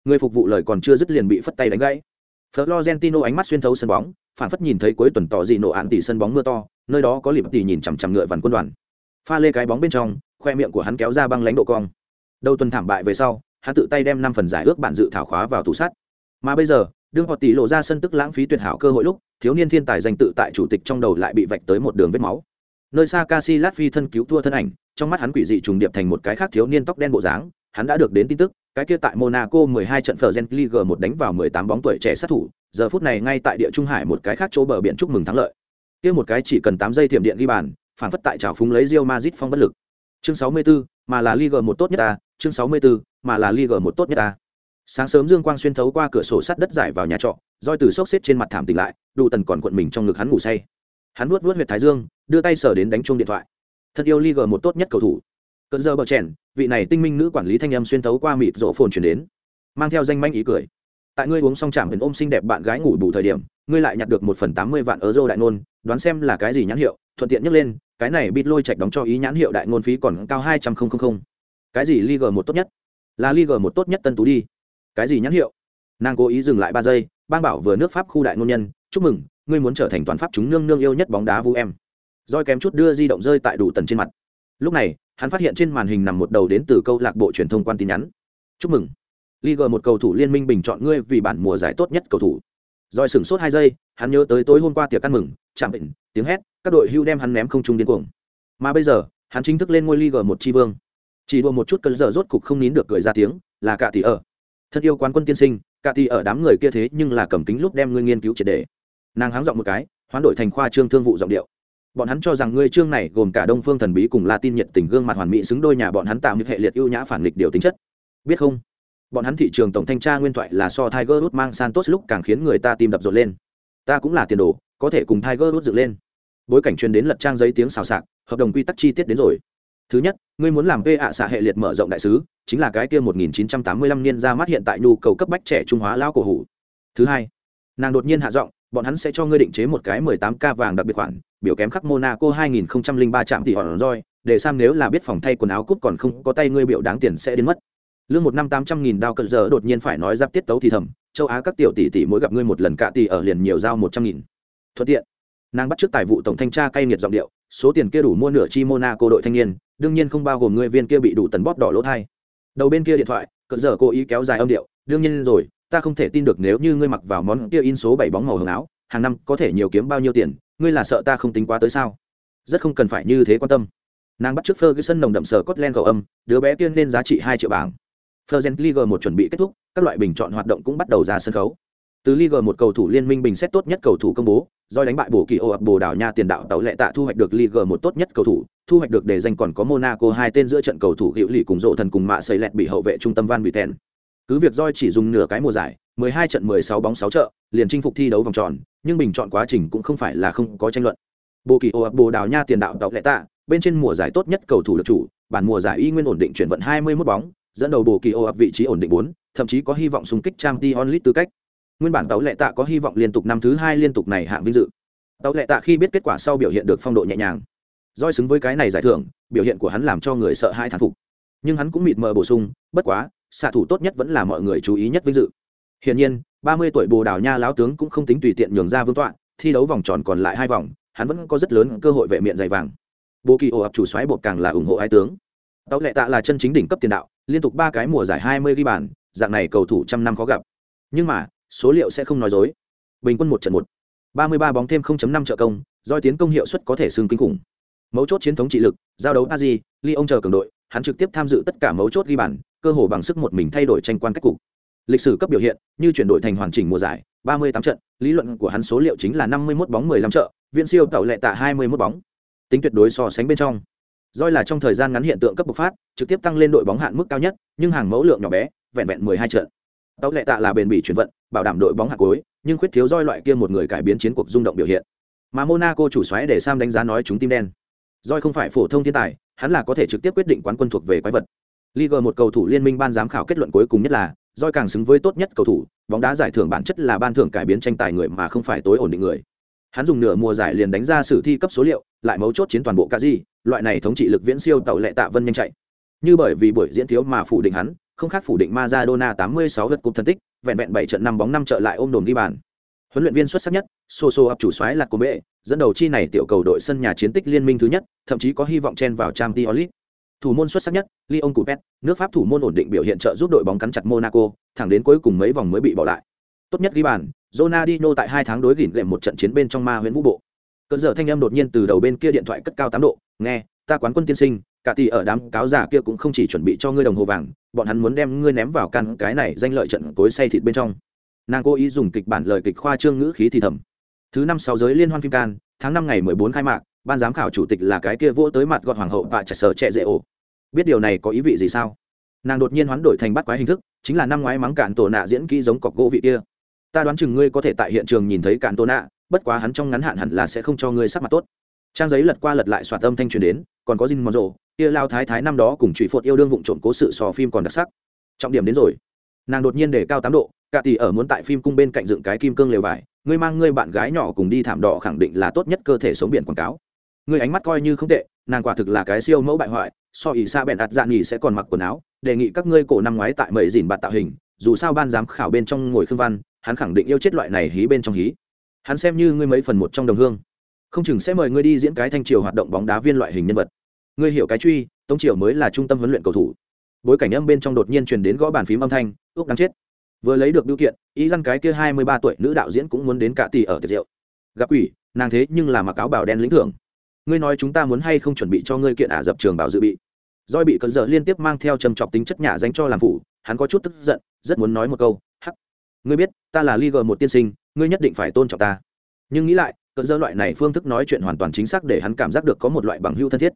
Người phục vụ lời còn chưa dứt liền bị phất tay đánh gãy. Florentino ánh mắt xuyên thấu sân bóng, phản phất nhìn thấy cuối tuần tỏ gì nổ án tỷ sân bóng mưa to, nơi đó có liệp tỷ nhìn chằm chằm ngựa vằn quân đoàn. Pha lê cái bóng bên trong, khoe miệng của hắn kéo ra băng lãnh độ cong. Đầu tuần thảm bại về sau, hắn tự tay đem năm phần giải ước bản dự thảo khóa vào tủ sắt. Mà bây giờ, đương họ tỷ lộ ra sân tức lãng phí tuyệt hảo cơ hội lúc, thiếu niên thiên tài danh tự tại chủ tịch trong đầu lại bị vạch tới một đường vết máu. Nơi xa Casillas phi thân cứu thua thân ảnh, trong mắt hắn quỷ dị trùng điệp thành một cái khác thiếu niên tóc đen bộ dáng, hắn đã được đến tin tức, cái kia tại Monaco 12 trận Fergen League 1 đánh vào 18 bóng tuổi trẻ sát thủ, giờ phút này ngay tại địa trung hải một cái khác chỗ bờ biển chúc mừng thắng lợi. Kia một cái chỉ cần 8 giây tiệm điện ghi bàn, phản phất tại trào phúng lấy Real Madrid phong bất lực. Chương 64, mà là Liga 1 tốt nhất ta, chương 64, mà là Liga 1 tốt nhất ta. Sáng sớm dương quang xuyên thấu qua cửa sổ sắt đất giải vào nhà trọ, roi từ xốc xếp trên mặt thảm tỉnh lại, đủ tần còn cuộn mình trong ngực hắn ngủ say. Hắn vuốt vuốt huyệt thái dương, đưa tay sờ đến đánh chuông điện thoại. Thật yêu Liga một tốt nhất cầu thủ. cận giờ bờ chèn, vị này tinh minh nữ quản lý thanh âm xuyên thấu qua mịt rộ phồn truyền đến, mang theo danh manh ý cười. Tại ngươi uống xong chạm ẩn ôm xinh đẹp bạn gái ngủ bù thời điểm, ngươi lại nhặt được một phần tám mươi vạn euro đại nôn, đoán xem là cái gì nhãn hiệu, thuận tiện nhắc lên, cái này bịt lôi chạch đóng cho ý nhãn hiệu đại ngôn phí còn cao hai trăm linh cái gì Liga một tốt nhất? Là Liga một tốt nhất tân tú đi. Cái gì nhãn hiệu? Nàng cố ý dừng lại ba giây, bang bảo vừa nước Pháp khu đại ngôn nhân, chúc mừng, ngươi muốn trở thành toàn Pháp chúng nương nương yêu nhất bóng đá vũ em. Roi kém chút đưa di động rơi tại đủ tần trên mặt. Lúc này, hắn phát hiện trên màn hình nằm một đầu đến từ câu lạc bộ truyền thông quan tin nhắn. Chúc mừng. Liga một cầu thủ liên minh bình chọn ngươi vì bản mùa giải tốt nhất cầu thủ. Rồi sửng sốt hai giây, hắn nhớ tới tối hôm qua tiệc ăn mừng, chạm bệnh, tiếng hét, các đội hưu đem hắn ném không trung điên cuồng. Mà bây giờ, hắn chính thức lên ngôi Liga một tri vương chỉ đua một chút cơn giờ rốt cục không nín được cười ra tiếng là cả tỷ ở thân yêu quán quân tiên sinh, cả thì ở đám người kia thế nhưng là cầm kính lúc đem ngươi nghiên cứu triệt đề nàng háng giọng một cái, hoán đổi thành khoa trương thương vụ giọng điệu. Bọn hắn cho rằng ngươi trương này gồm cả đông phương thần bí cùng latin nhiệt tình gương mặt hoàn mỹ xứng đôi nhà bọn hắn tạo những hệ liệt ưu nhã phản nghịch điều tính chất. Biết không? Bọn hắn thị trường tổng thanh tra nguyên thoại là so tiger woods mang santos lúc càng khiến người ta tìm đập rộn lên. Ta cũng là tiền đồ, có thể cùng tiger woods dựng lên. Bối cảnh truyền đến lật trang giấy tiếng xào xạc, hợp đồng quy tắc chi tiết đến rồi thứ nhất, ngươi muốn làm p ạ xạ hệ liệt mở rộng đại sứ, chính là cái kia 1985 niên ra mắt hiện tại nhu cầu cấp bách trẻ trung hóa lão cổ hủ. Thứ hai, nàng đột nhiên hạ giọng, bọn hắn sẽ cho ngươi định chế một cái 18 k vàng đặc biệt khoản, biểu kém khắc monaco 2003 trạm tỷ hòn roi, để sam nếu là biết phòng thay quần áo cút còn không có tay ngươi biểu đáng tiền sẽ đến mất. Lương một năm tám trăm nghìn đao cận giờ đột nhiên phải nói giáp tiết tấu thì thầm, châu á các tiểu tỷ tỷ mỗi gặp ngươi một lần cạ tỷ ở liền nhiều giao một trăm nghìn. Thuận tiện, nàng bắt trước tài vụ tổng thanh tra cay nghiệt giọng điệu, số tiền kia đủ mua nửa chi monaco đội thanh niên đương nhiên không bao gồm người viên kia bị đủ tần bóp đỏ lỗ thai. Đầu bên kia điện thoại cận giờ cố ý kéo dài âm điệu, đương nhiên rồi, ta không thể tin được nếu như ngươi mặc vào món kia in số bảy bóng màu hồng áo, hàng năm có thể nhiều kiếm bao nhiêu tiền, ngươi là sợ ta không tính quá tới sao? Rất không cần phải như thế quan tâm. Nàng bắt trước ferguson nồng đậm sờ cốt len cầu âm, đứa bé tiên lên giá trị hai triệu bảng. Ferguson league một chuẩn bị kết thúc, các loại bình chọn hoạt động cũng bắt đầu ra sân khấu từ Liga một cầu thủ liên minh bình xét tốt nhất cầu thủ công bố, do đánh bại bổ kỳ ô ập bồ đào nha tiền đạo tàu lệ tạ thu hoạch được Liga một tốt nhất cầu thủ, thu hoạch được để danh còn có Monaco hai tên giữa trận cầu thủ hữu lì cùng rộ thần cùng mạ xây lẹt bị hậu vệ trung tâm Van bị Buten. Cứ việc roi chỉ dùng nửa cái mùa giải, 12 trận 16 bóng 6 trợ, liền chinh phục thi đấu vòng tròn, nhưng bình chọn quá trình cũng không phải là không có tranh luận. Bồ kỳ ô ập bồ đào nha tiền đạo tàu lệ tạ, bên trên mùa giải tốt nhất cầu thủ được chủ, bản mùa giải y nguyên ổn định chuyển vận 21 bóng, dẫn đầu bồ kỳ ô ập vị trí ổn định 4, thậm chí có hy vọng xung kích Champions League tư cách nguyên bản tàu lệ tạ có hy vọng liên tục năm thứ hai liên tục này hạng vinh dự. Tàu lệ tạ khi biết kết quả sau biểu hiện được phong độ nhẹ nhàng. Doi xứng với cái này giải thưởng, biểu hiện của hắn làm cho người sợ hai thán phục. Nhưng hắn cũng mịt mờ bổ sung, bất quá, xạ thủ tốt nhất vẫn là mọi người chú ý nhất vinh dự. Hiển nhiên, ba mươi tuổi bồ đào nha láo tướng cũng không tính tùy tiện nhường ra vương tọa, thi đấu vòng tròn còn lại hai vòng, hắn vẫn có rất lớn cơ hội vệ miệng dày vàng. Bồ kỳ ổ ập chủ xoáy bột càng là ủng hộ hai tướng. Tàu lệ tạ là chân chính đỉnh cấp tiền đạo, liên tục ba cái mùa giải hai mươi ghi bàn, dạng này cầu thủ trăm năm khó gặp. Nhưng mà số liệu sẽ không nói dối. Bình quân một trận một. ba mươi ba bóng thêm 0.5 trợ công doi tiến công hiệu suất có thể xương kinh khủng. Mấu chốt chiến thống trị lực giao đấu Aji, di ly ông chờ cường đội hắn trực tiếp tham dự tất cả mấu chốt ghi bàn cơ hồ bằng sức một mình thay đổi tranh quan cách cục. Lịch sử cấp biểu hiện như chuyển đổi thành hoàn chỉnh mùa giải ba mươi tám trận lý luận của hắn số liệu chính là năm mươi 51 bóng 15 trợ viện siêu tẩu lệ tạ hai mươi 21 bóng. Tính tuyệt đối so sánh bên trong. Doi là trong thời gian ngắn hiện tượng cấp bộc phát, trực tiếp tăng lên đội bóng hạn mức cao nhất, nhưng hàng mẫu lượng nhỏ bé, vẹn vẹn 12 trận. tẩu lệ tạ là bền bỉ chuyển vận, bảo đảm đội bóng hạt cuối, nhưng khuyết thiếu roi loại kia một người cải biến chiến cuộc rung động biểu hiện. Mà Monaco chủ xoáy để Sam đánh giá nói chúng tim đen. Roi không phải phổ thông thiên tài, hắn là có thể trực tiếp quyết định quán quân thuộc về quái vật. Liga một cầu thủ liên minh ban giám khảo kết luận cuối cùng nhất là, Roi càng xứng với tốt nhất cầu thủ, bóng đá giải thưởng bản chất là ban thưởng cải biến tranh tài người mà không phải tối ổn định người. Hắn dùng nửa mùa giải liền đánh ra sử thi cấp số liệu, lại mấu chốt chiến toàn bộ cả gì, loại này thống trị lực viễn siêu tàu lệ tạ vân nhanh chạy. Như bởi vì buổi diễn thiếu mà phủ định hắn, không khác phủ định Maradona 86 lượt cúp thân tích, vẹn vẹn 7 trận năm bóng năm trợ lại ôm đồn ghi bàn. Huấn luyện viên xuất sắc nhất, Soso ập chủ soái lạc của bệ, dẫn đầu chi này tiểu cầu đội sân nhà chiến tích liên minh thứ nhất, thậm chí có hy vọng chen vào Champions League. Thủ môn xuất sắc nhất, Lyon Coupet, nước Pháp thủ môn ổn định biểu hiện trợ giúp đội bóng cắn chặt Monaco, thẳng đến cuối cùng mấy vòng mới bị bỏ lại. Tốt nhất ghi bàn, Ronaldinho tại hai tháng đối gỉn lệm một trận chiến bên trong ma huyễn vũ bộ. Cơn giờ thanh âm đột nhiên từ đầu bên kia điện thoại cất cao 8 độ, nghe, ta quán quân tiên sinh, cả tỷ ở đám cáo giả kia cũng không chỉ chuẩn bị cho ngươi đồng hồ vàng bọn hắn muốn đem ngươi ném vào căn cái này danh lợi trận cối say thịt bên trong. Nàng cố ý dùng kịch bản lời kịch khoa trương ngữ khí thì thầm. Thứ năm sáu giới liên hoan phim can, tháng năm ngày mười bốn khai mạc, ban giám khảo chủ tịch là cái kia vỗ tới mặt gọt hoàng hậu và chặt sở trẻ dễ ổ. Biết điều này có ý vị gì sao? Nàng đột nhiên hoán đổi thành bắt quái hình thức, chính là năm ngoái mắng cản tổ nạ diễn kỹ giống cọc gỗ vị kia. Ta đoán chừng ngươi có thể tại hiện trường nhìn thấy cản tổ nạ, bất quá hắn trong ngắn hạn hẳn là sẽ không cho ngươi sắc mặt tốt. Trang giấy lật qua lật lại soạt âm thanh truyền đến, còn có Jin rộ kia lao thái thái năm đó cùng trụy phột yêu đương vụng trộm cố sự sò phim còn đặc sắc. Trọng điểm đến rồi. Nàng đột nhiên để cao tám độ, cả tỷ ở muốn tại phim cung bên cạnh dựng cái kim cương lều vải, ngươi mang ngươi bạn gái nhỏ cùng đi thảm đỏ khẳng định là tốt nhất cơ thể sống biển quảng cáo. Ngươi ánh mắt coi như không tệ, nàng quả thực là cái siêu mẫu bại hoại, so ý xa bèn ạt dạng nghỉ sẽ còn mặc quần áo, đề nghị các ngươi cổ năm ngoái tại mầy dìn bạt tạo hình, dù sao ban giám khảo bên trong ngồi khương văn, hắn khẳng định yêu chết loại này hí bên trong hí. Hắn xem như ngươi mấy phần một trong đồng hương không chừng sẽ mời ngươi đi diễn cái thanh triều hoạt động bóng đá viên loại hình nhân vật ngươi hiểu cái truy, tống triều mới là trung tâm huấn luyện cầu thủ. Bối cảnh âm bên trong đột nhiên truyền đến gõ bàn phím âm thanh, ước đáng chết. Vừa lấy được biểu kiện ý răn cái kia hai mươi ba tuổi nữ đạo diễn cũng muốn đến cả tỷ ở tiệc rượu. Gặp quỷ, nàng thế nhưng là mặc áo bảo đen lĩnh thưởng. Ngươi nói chúng ta muốn hay không chuẩn bị cho ngươi kiện ả dập trường bảo dự bị? Doi bị cơn dở liên tiếp mang theo trầm trọc tính chất nhà danh cho làm phủ hắn có chút tức giận, rất muốn nói một câu, hắc, ngươi biết, ta là League một tiên sinh, ngươi nhất định phải tôn trọng ta. Nhưng nghĩ lại cơn dơ loại này phương thức nói chuyện hoàn toàn chính xác để hắn cảm giác được có một loại bằng hưu thân thiết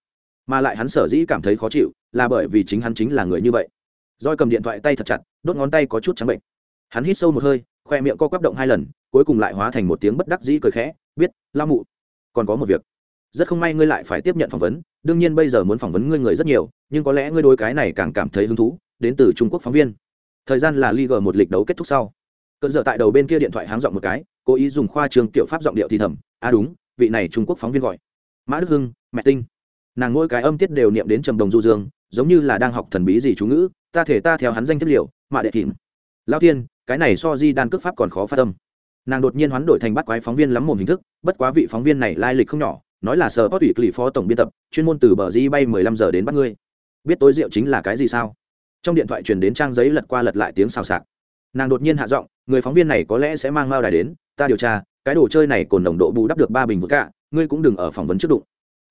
mà lại hắn sở dĩ cảm thấy khó chịu là bởi vì chính hắn chính là người như vậy. Roi cầm điện thoại tay thật chặt, đốt ngón tay có chút trắng bệnh. Hắn hít sâu một hơi, khoe miệng co quắp động hai lần, cuối cùng lại hóa thành một tiếng bất đắc dĩ cười khẽ, biết, lao mụ, còn có một việc. Rất không may ngươi lại phải tiếp nhận phỏng vấn, đương nhiên bây giờ muốn phỏng vấn ngươi người rất nhiều, nhưng có lẽ ngươi đối cái này càng cảm thấy hứng thú, đến từ trung quốc phóng viên. Thời gian là Liga một lịch đấu kết thúc sau. Cơn giờ tại đầu bên kia điện thoại háng giọng một cái, cố ý dùng khoa trường tiểu pháp giọng điệu thì thầm à đúng, vị này trung quốc phóng viên gọi. Mã đức hưng, mẹ tinh nàng ngôi cái âm tiết đều niệm đến trầm đồng du dương, giống như là đang học thần bí gì chú ngữ, ta thể ta theo hắn danh thiết liệu, mạ đệ kìm lao thiên, cái này so di đan cước pháp còn khó phát tâm nàng đột nhiên hoán đổi thành bắt quái phóng viên lắm mồm hình thức, bất quá vị phóng viên này lai lịch không nhỏ, nói là sở bót ủy kỷ phó tổng biên tập, chuyên môn từ bờ di bay mười lăm giờ đến bắt ngươi. Biết tối rượu chính là cái gì sao? Trong điện thoại truyền đến trang giấy lật qua lật lại tiếng xào xạc. Nàng đột nhiên hạ giọng, người phóng viên này có lẽ sẽ mang mao đài đến, ta điều tra, cái đồ chơi này còn nồng độ bù đắp được ba bình vượt cả ngươi cũng đừng ở phỏng vấn trước đụng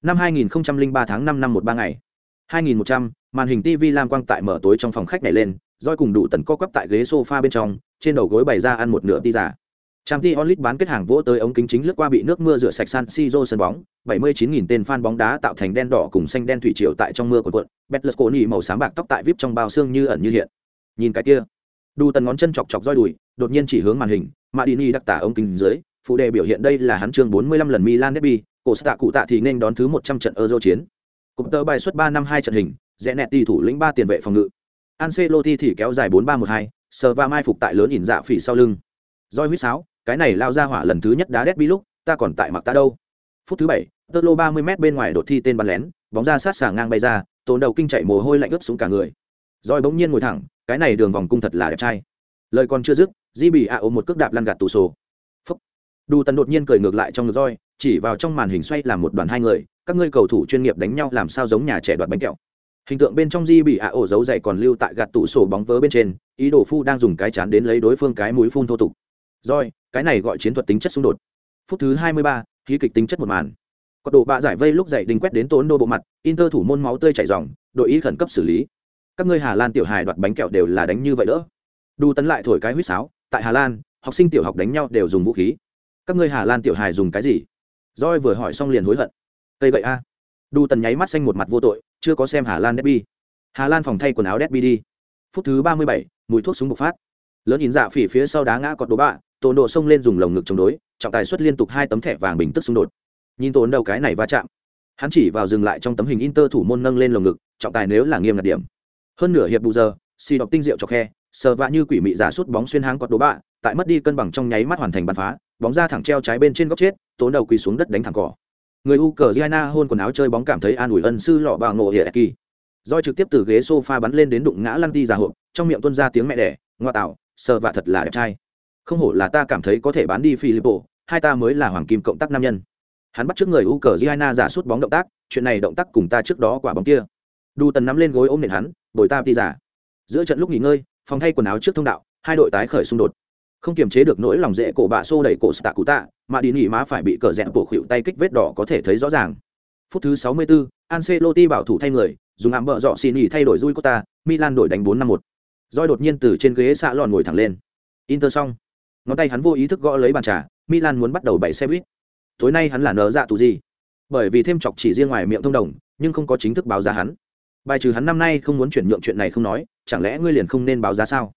năm 2003 tháng 5 năm một ba ngày 2100, màn hình tv lam quang tại mở tối trong phòng khách này lên roi cùng đủ tần co quắp tại ghế sofa bên trong trên đầu gối bày ra ăn một nửa ti giả Trang Ti Onlit bán kết hàng vỗ tới ống kính chính lướt qua bị nước mưa rửa sạch San Siro sân bóng, 79.000 tên fan bóng đá tạo thành đen đỏ cùng xanh đen thủy triều tại trong mưa cuộn cuộn, Betlesconi màu xám bạc tóc tại vip trong bao xương như ẩn như hiện. Nhìn cái kia, Đu tần ngón chân chọc chọc roi đùi, đột nhiên chỉ hướng màn hình, Madini đặc tả ống kính dưới, phụ đề biểu hiện đây là hắn chương 45 lần Milan derby, cổ tạ cụ tạ thì nên đón thứ 100 trận Euro chiến. Cụm tờ bài xuất 3 năm 2 trận hình, rẽ nẹt tỷ thủ lĩnh 3 tiền vệ phòng ngự. Ancelotti thì kéo dài 4-3-1-2, sờ và mai phục tại lớn ỉn dạ phỉ sau lưng. Roi huýt sáo, cái này lao ra hỏa lần thứ nhất đá derby lúc, ta còn tại mặc ta đâu. Phút thứ 7, tơ lô 30 m bên ngoài đột thi tên bắn lén, bóng ra sát xả ngang bay ra, tốn đầu kinh chạy mồ hôi lạnh ướt xuống cả người. Roi bỗng nhiên ngồi thẳng, cái này đường vòng cung thật là đẹp trai. Lời còn chưa dứt, Di bị ạ ôm một cước đạp lăn gạt tủ sổ. Phúc. Đu Tần đột nhiên cười ngược lại trong ngực roi, chỉ vào trong màn hình xoay làm một đoàn hai người, các ngươi cầu thủ chuyên nghiệp đánh nhau làm sao giống nhà trẻ đoạt bánh kẹo. Hình tượng bên trong di bị ạ ổ dấu dày còn lưu tại gạt tủ sổ bóng vớ bên trên ý đồ phu đang dùng cái chán đến lấy đối phương cái mũi phun thô tục. Rồi cái này gọi chiến thuật tính chất xung đột. Phút thứ hai mươi ba khí kịch tính chất một màn. Có đồ bạ giải vây lúc dậy đình quét đến tốn đô bộ mặt inter thủ môn máu tươi chảy ròng, đội ý khẩn cấp xử lý. Các ngươi hà lan tiểu hài đoạt bánh kẹo đều là đánh như vậy đỡ. Đu tấn lại thổi cái huýt sáo tại hà lan học sinh tiểu học đánh nhau đều dùng vũ khí. Các ngươi hà lan tiểu hài dùng cái gì? Roi vừa hỏi xong liền hối hận. Cây gậy a. Đu tần nháy mắt xanh một mặt vô tội, chưa có xem hà lan derby. Hà lan phòng thay quần áo derby đi. Phút thứ ba mươi bảy, mùi thuốc súng bộc phát. Lớn nhìn dạ phỉ phía sau đá ngã cọt đố bạ tổn độ xông lên dùng lồng ngực chống đối, trọng tài xuất liên tục hai tấm thẻ vàng bình tức xung đột. Nhìn tổn đầu cái này va chạm, hắn chỉ vào dừng lại trong tấm hình inter thủ môn nâng lên lồng ngực, trọng tài nếu là nghiêm ngặt điểm. Hơn nửa hiệp bù giờ, xì đọc tinh rượu cho khe, sờ vạ như quỷ mị giả sút bóng xuyên háng cọt đố bạ, tại mất đi cân bằng trong nháy mắt hoàn thành bắn phá, bóng ra thẳng treo trái bên trên góc chết tốn đầu quỳ xuống đất đánh thẳng cỏ. Người u cờ giana hôn quần áo chơi bóng cảm thấy an ủi ân sư lọ bà ngộ hiệa kỳ. Roi trực tiếp từ ghế sofa bắn lên đến đụng ngã lăn đi ra hộp trong miệng Tuân ra tiếng mẹ đẻ ngoa tạo sờ vạ thật là đẹp trai. Không hổ là ta cảm thấy có thể bán đi Filippo, hai ta mới là hoàng kim cộng tác nam nhân. Hắn bắt trước người u cờ giana giả sút bóng động tác chuyện này động tác cùng ta trước đó quả bóng kia. Đu tần nắm lên gối ôm nền hắn bồi ta đi giả giữa trận lúc nghỉ ngơi phòng thay quần áo trước thông đạo hai đội tái khởi xung đột không kiềm chế được nỗi lòng dễ cổ bạ xô đẩy cổ stạ cụ tạ mà đi nghỉ má phải bị cờ rẽn bộ khuỵu tay kích vết đỏ có thể thấy rõ ràng. Phút thứ 64, Ancelotti bảo thủ thay người dùng ám bợ dọ xì nghỉ thay đổi Rui Costa Milan đổi đánh 4-5-1 roi đột nhiên từ trên ghế xạ lòn ngồi thẳng lên. Inter xong. Ngón tay hắn vô ý thức gõ lấy bàn trà Milan muốn bắt đầu bảy xe buýt. Tối nay hắn là nở dạ tù gì? Bởi vì thêm chọc chỉ riêng ngoài miệng thông đồng nhưng không có chính thức báo giá hắn. Bài trừ hắn năm nay không muốn chuyển nhượng chuyện này không nói chẳng lẽ ngươi liền không nên báo giá sao?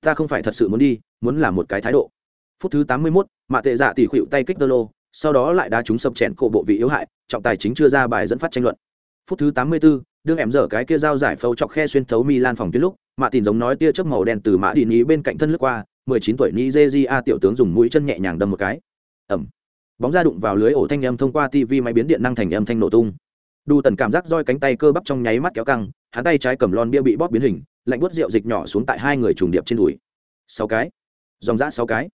Ta không phải thật sự muốn đi muốn là một cái thái độ phút thứ tám mươi 81, mạ tệ dạ tỉ khuỵu tay kích tơ lô sau đó lại đá trúng sập chèn cổ bộ vị yếu hại trọng tài chính chưa ra bài dẫn phát tranh luận phút thứ tám mươi 84, đương em dở cái kia dao giải phâu chọc khe xuyên thấu Milan phòng tuyến lúc, mạ tìn giống nói tia chớp màu đen từ mã đi ní bên cạnh thân lướt qua, 19 tuổi Nigeria tiểu tướng dùng mũi chân nhẹ nhàng đâm một cái. Ầm. Bóng ra đụng vào lưới ổ thanh âm thông qua TV máy biến điện năng thành âm thanh nổ tung. Đu tần cảm giác roi cánh tay cơ bắp trong nháy mắt kéo căng, hắn tay trái cầm lon bia bị bóp biến hình, lạnh buốt rượu dịch nhỏ xuống tại hai người trùng điệp trên đùi. Sáu cái. Dòng dã sáu cái.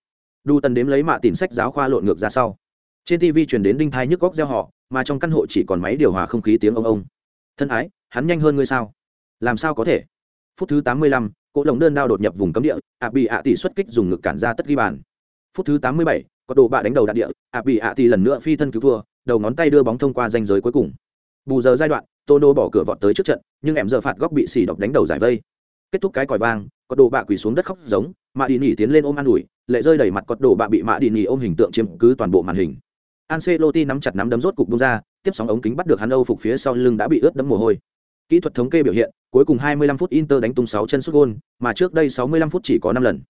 Đu tần đếm lấy mạ tìm sách giáo khoa lộn ngược ra sau. Trên tv truyền đến đinh thai nhức góc gieo họ, mà trong căn hộ chỉ còn máy điều hòa không khí tiếng ông ông. Thân ái, hắn nhanh hơn ngươi sao? Làm sao có thể? Phút thứ tám mươi lăm, cỗ lồng đơn đao đột nhập vùng cấm địa, ạ bị ạ tỷ xuất kích dùng ngực cản ra tất ghi bàn. Phút thứ tám mươi bảy, có đồ bạ đánh đầu đạn địa, ạ bị ạ tỷ lần nữa phi thân cứu thua, đầu ngón tay đưa bóng thông qua danh giới cuối cùng. Bù giờ giai đoạn tô nô bỏ cửa vọt tới trước trận, nhưng em giờ phạt góc bị xỉ độc đánh đầu giải vây. Kết thúc cái còi vang có đồ bạ quỳ xuống đất khóc giống mạ đi nỉ tiến lên ôm an ủi lệ rơi đầy mặt cọt đổ, bạ bị mạ đi nỉ ôm hình tượng chiếm cứ toàn bộ màn hình. Ancelotti nắm chặt nắm đấm rốt cục bung ra tiếp sóng ống kính bắt được hắn âu phục phía sau lưng đã bị ướt đẫm mồ hôi. Kỹ thuật thống kê biểu hiện cuối cùng 25 phút Inter đánh tung 6 chân sút gôn mà trước đây 65 phút chỉ có 5 lần.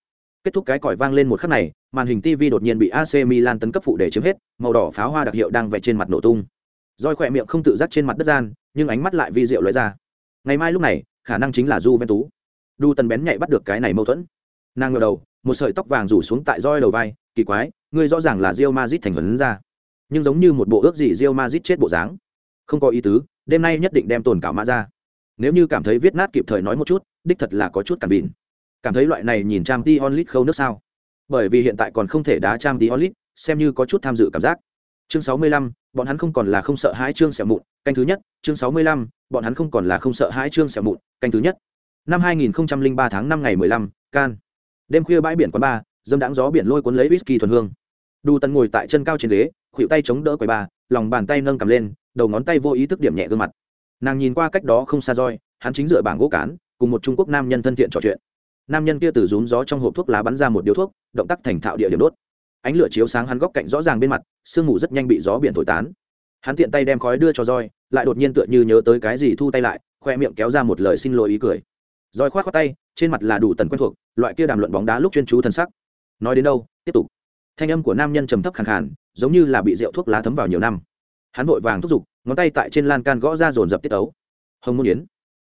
Kết thúc cái còi vang lên một khắc này màn hình TV đột nhiên bị AC Milan tấn cấp phụ để chiếm hết màu đỏ pháo hoa đặc hiệu đang vẽ trên mặt nổ tung. Roi khỏe miệng không tự giác trên mặt đất gian nhưng ánh mắt lại vi diệu lóe ra. Ngày mai lúc này khả năng chính là Juventus. Đu tần bén nhạy bắt được cái này mâu thuẫn nàng ngờ đầu một sợi tóc vàng rủ xuống tại roi đầu vai kỳ quái ngươi rõ ràng là rio mazit thành huấn ra nhưng giống như một bộ ước gì rio mazit chết bộ dáng. Không có ý tứ đêm nay nhất định đem tồn cảo mã ra. Nếu như cảm thấy viết nát kịp thời nói một chút đích thật là có chút cảm bịn. Cảm thấy loại này nhìn trang t onlit khâu nước sao? Bởi vì hiện tại còn không thể đá trang t onlit xem như có chút tham dự cảm giác. Chương sáu mươi lăm bọn hắn không còn là không sợ hãi chương xẻo mụn canh thứ nhất chương sáu mươi lăm bọn hắn không còn là không sợ hãi chương xẻo mụn canh thứ nhất. Năm 2003 tháng 5 ngày 15, can đêm khuya bãi biển quán ba dâm đãng gió biển lôi cuốn lấy whisky thuần hương Đu tân ngồi tại chân cao trên ghế, khuỵu tay chống đỡ quầy ba, lòng bàn tay nâng cầm lên, đầu ngón tay vô ý thức điểm nhẹ gương mặt. Nàng nhìn qua cách đó không xa roi, hắn chính dựa bảng gỗ cán, cùng một Trung Quốc nam nhân thân thiện trò chuyện. Nam nhân kia từ rúm gió trong hộp thuốc lá bắn ra một điếu thuốc, động tác thành thạo địa điểm đốt. Ánh lửa chiếu sáng hắn góc cạnh rõ ràng bên mặt, sương mù rất nhanh bị gió biển thổi tán. Hắn tiện tay đem khói đưa cho roi, lại đột nhiên tựa như nhớ tới cái gì thu tay lại, khoe miệng kéo ra một lời xin lỗi ý cười. Roi khoát khoát tay, trên mặt là đủ tần quen thuộc, loại kia đàm luận bóng đá lúc chuyên chú thần sắc. Nói đến đâu, tiếp tục. Thanh âm của nam nhân trầm thấp khàn khàn giống như là bị rượu thuốc lá thấm vào nhiều năm. Hắn vội vàng thúc giục ngón tay tại trên lan can gõ ra dồn dập tiết ấu. Hồng môn yến.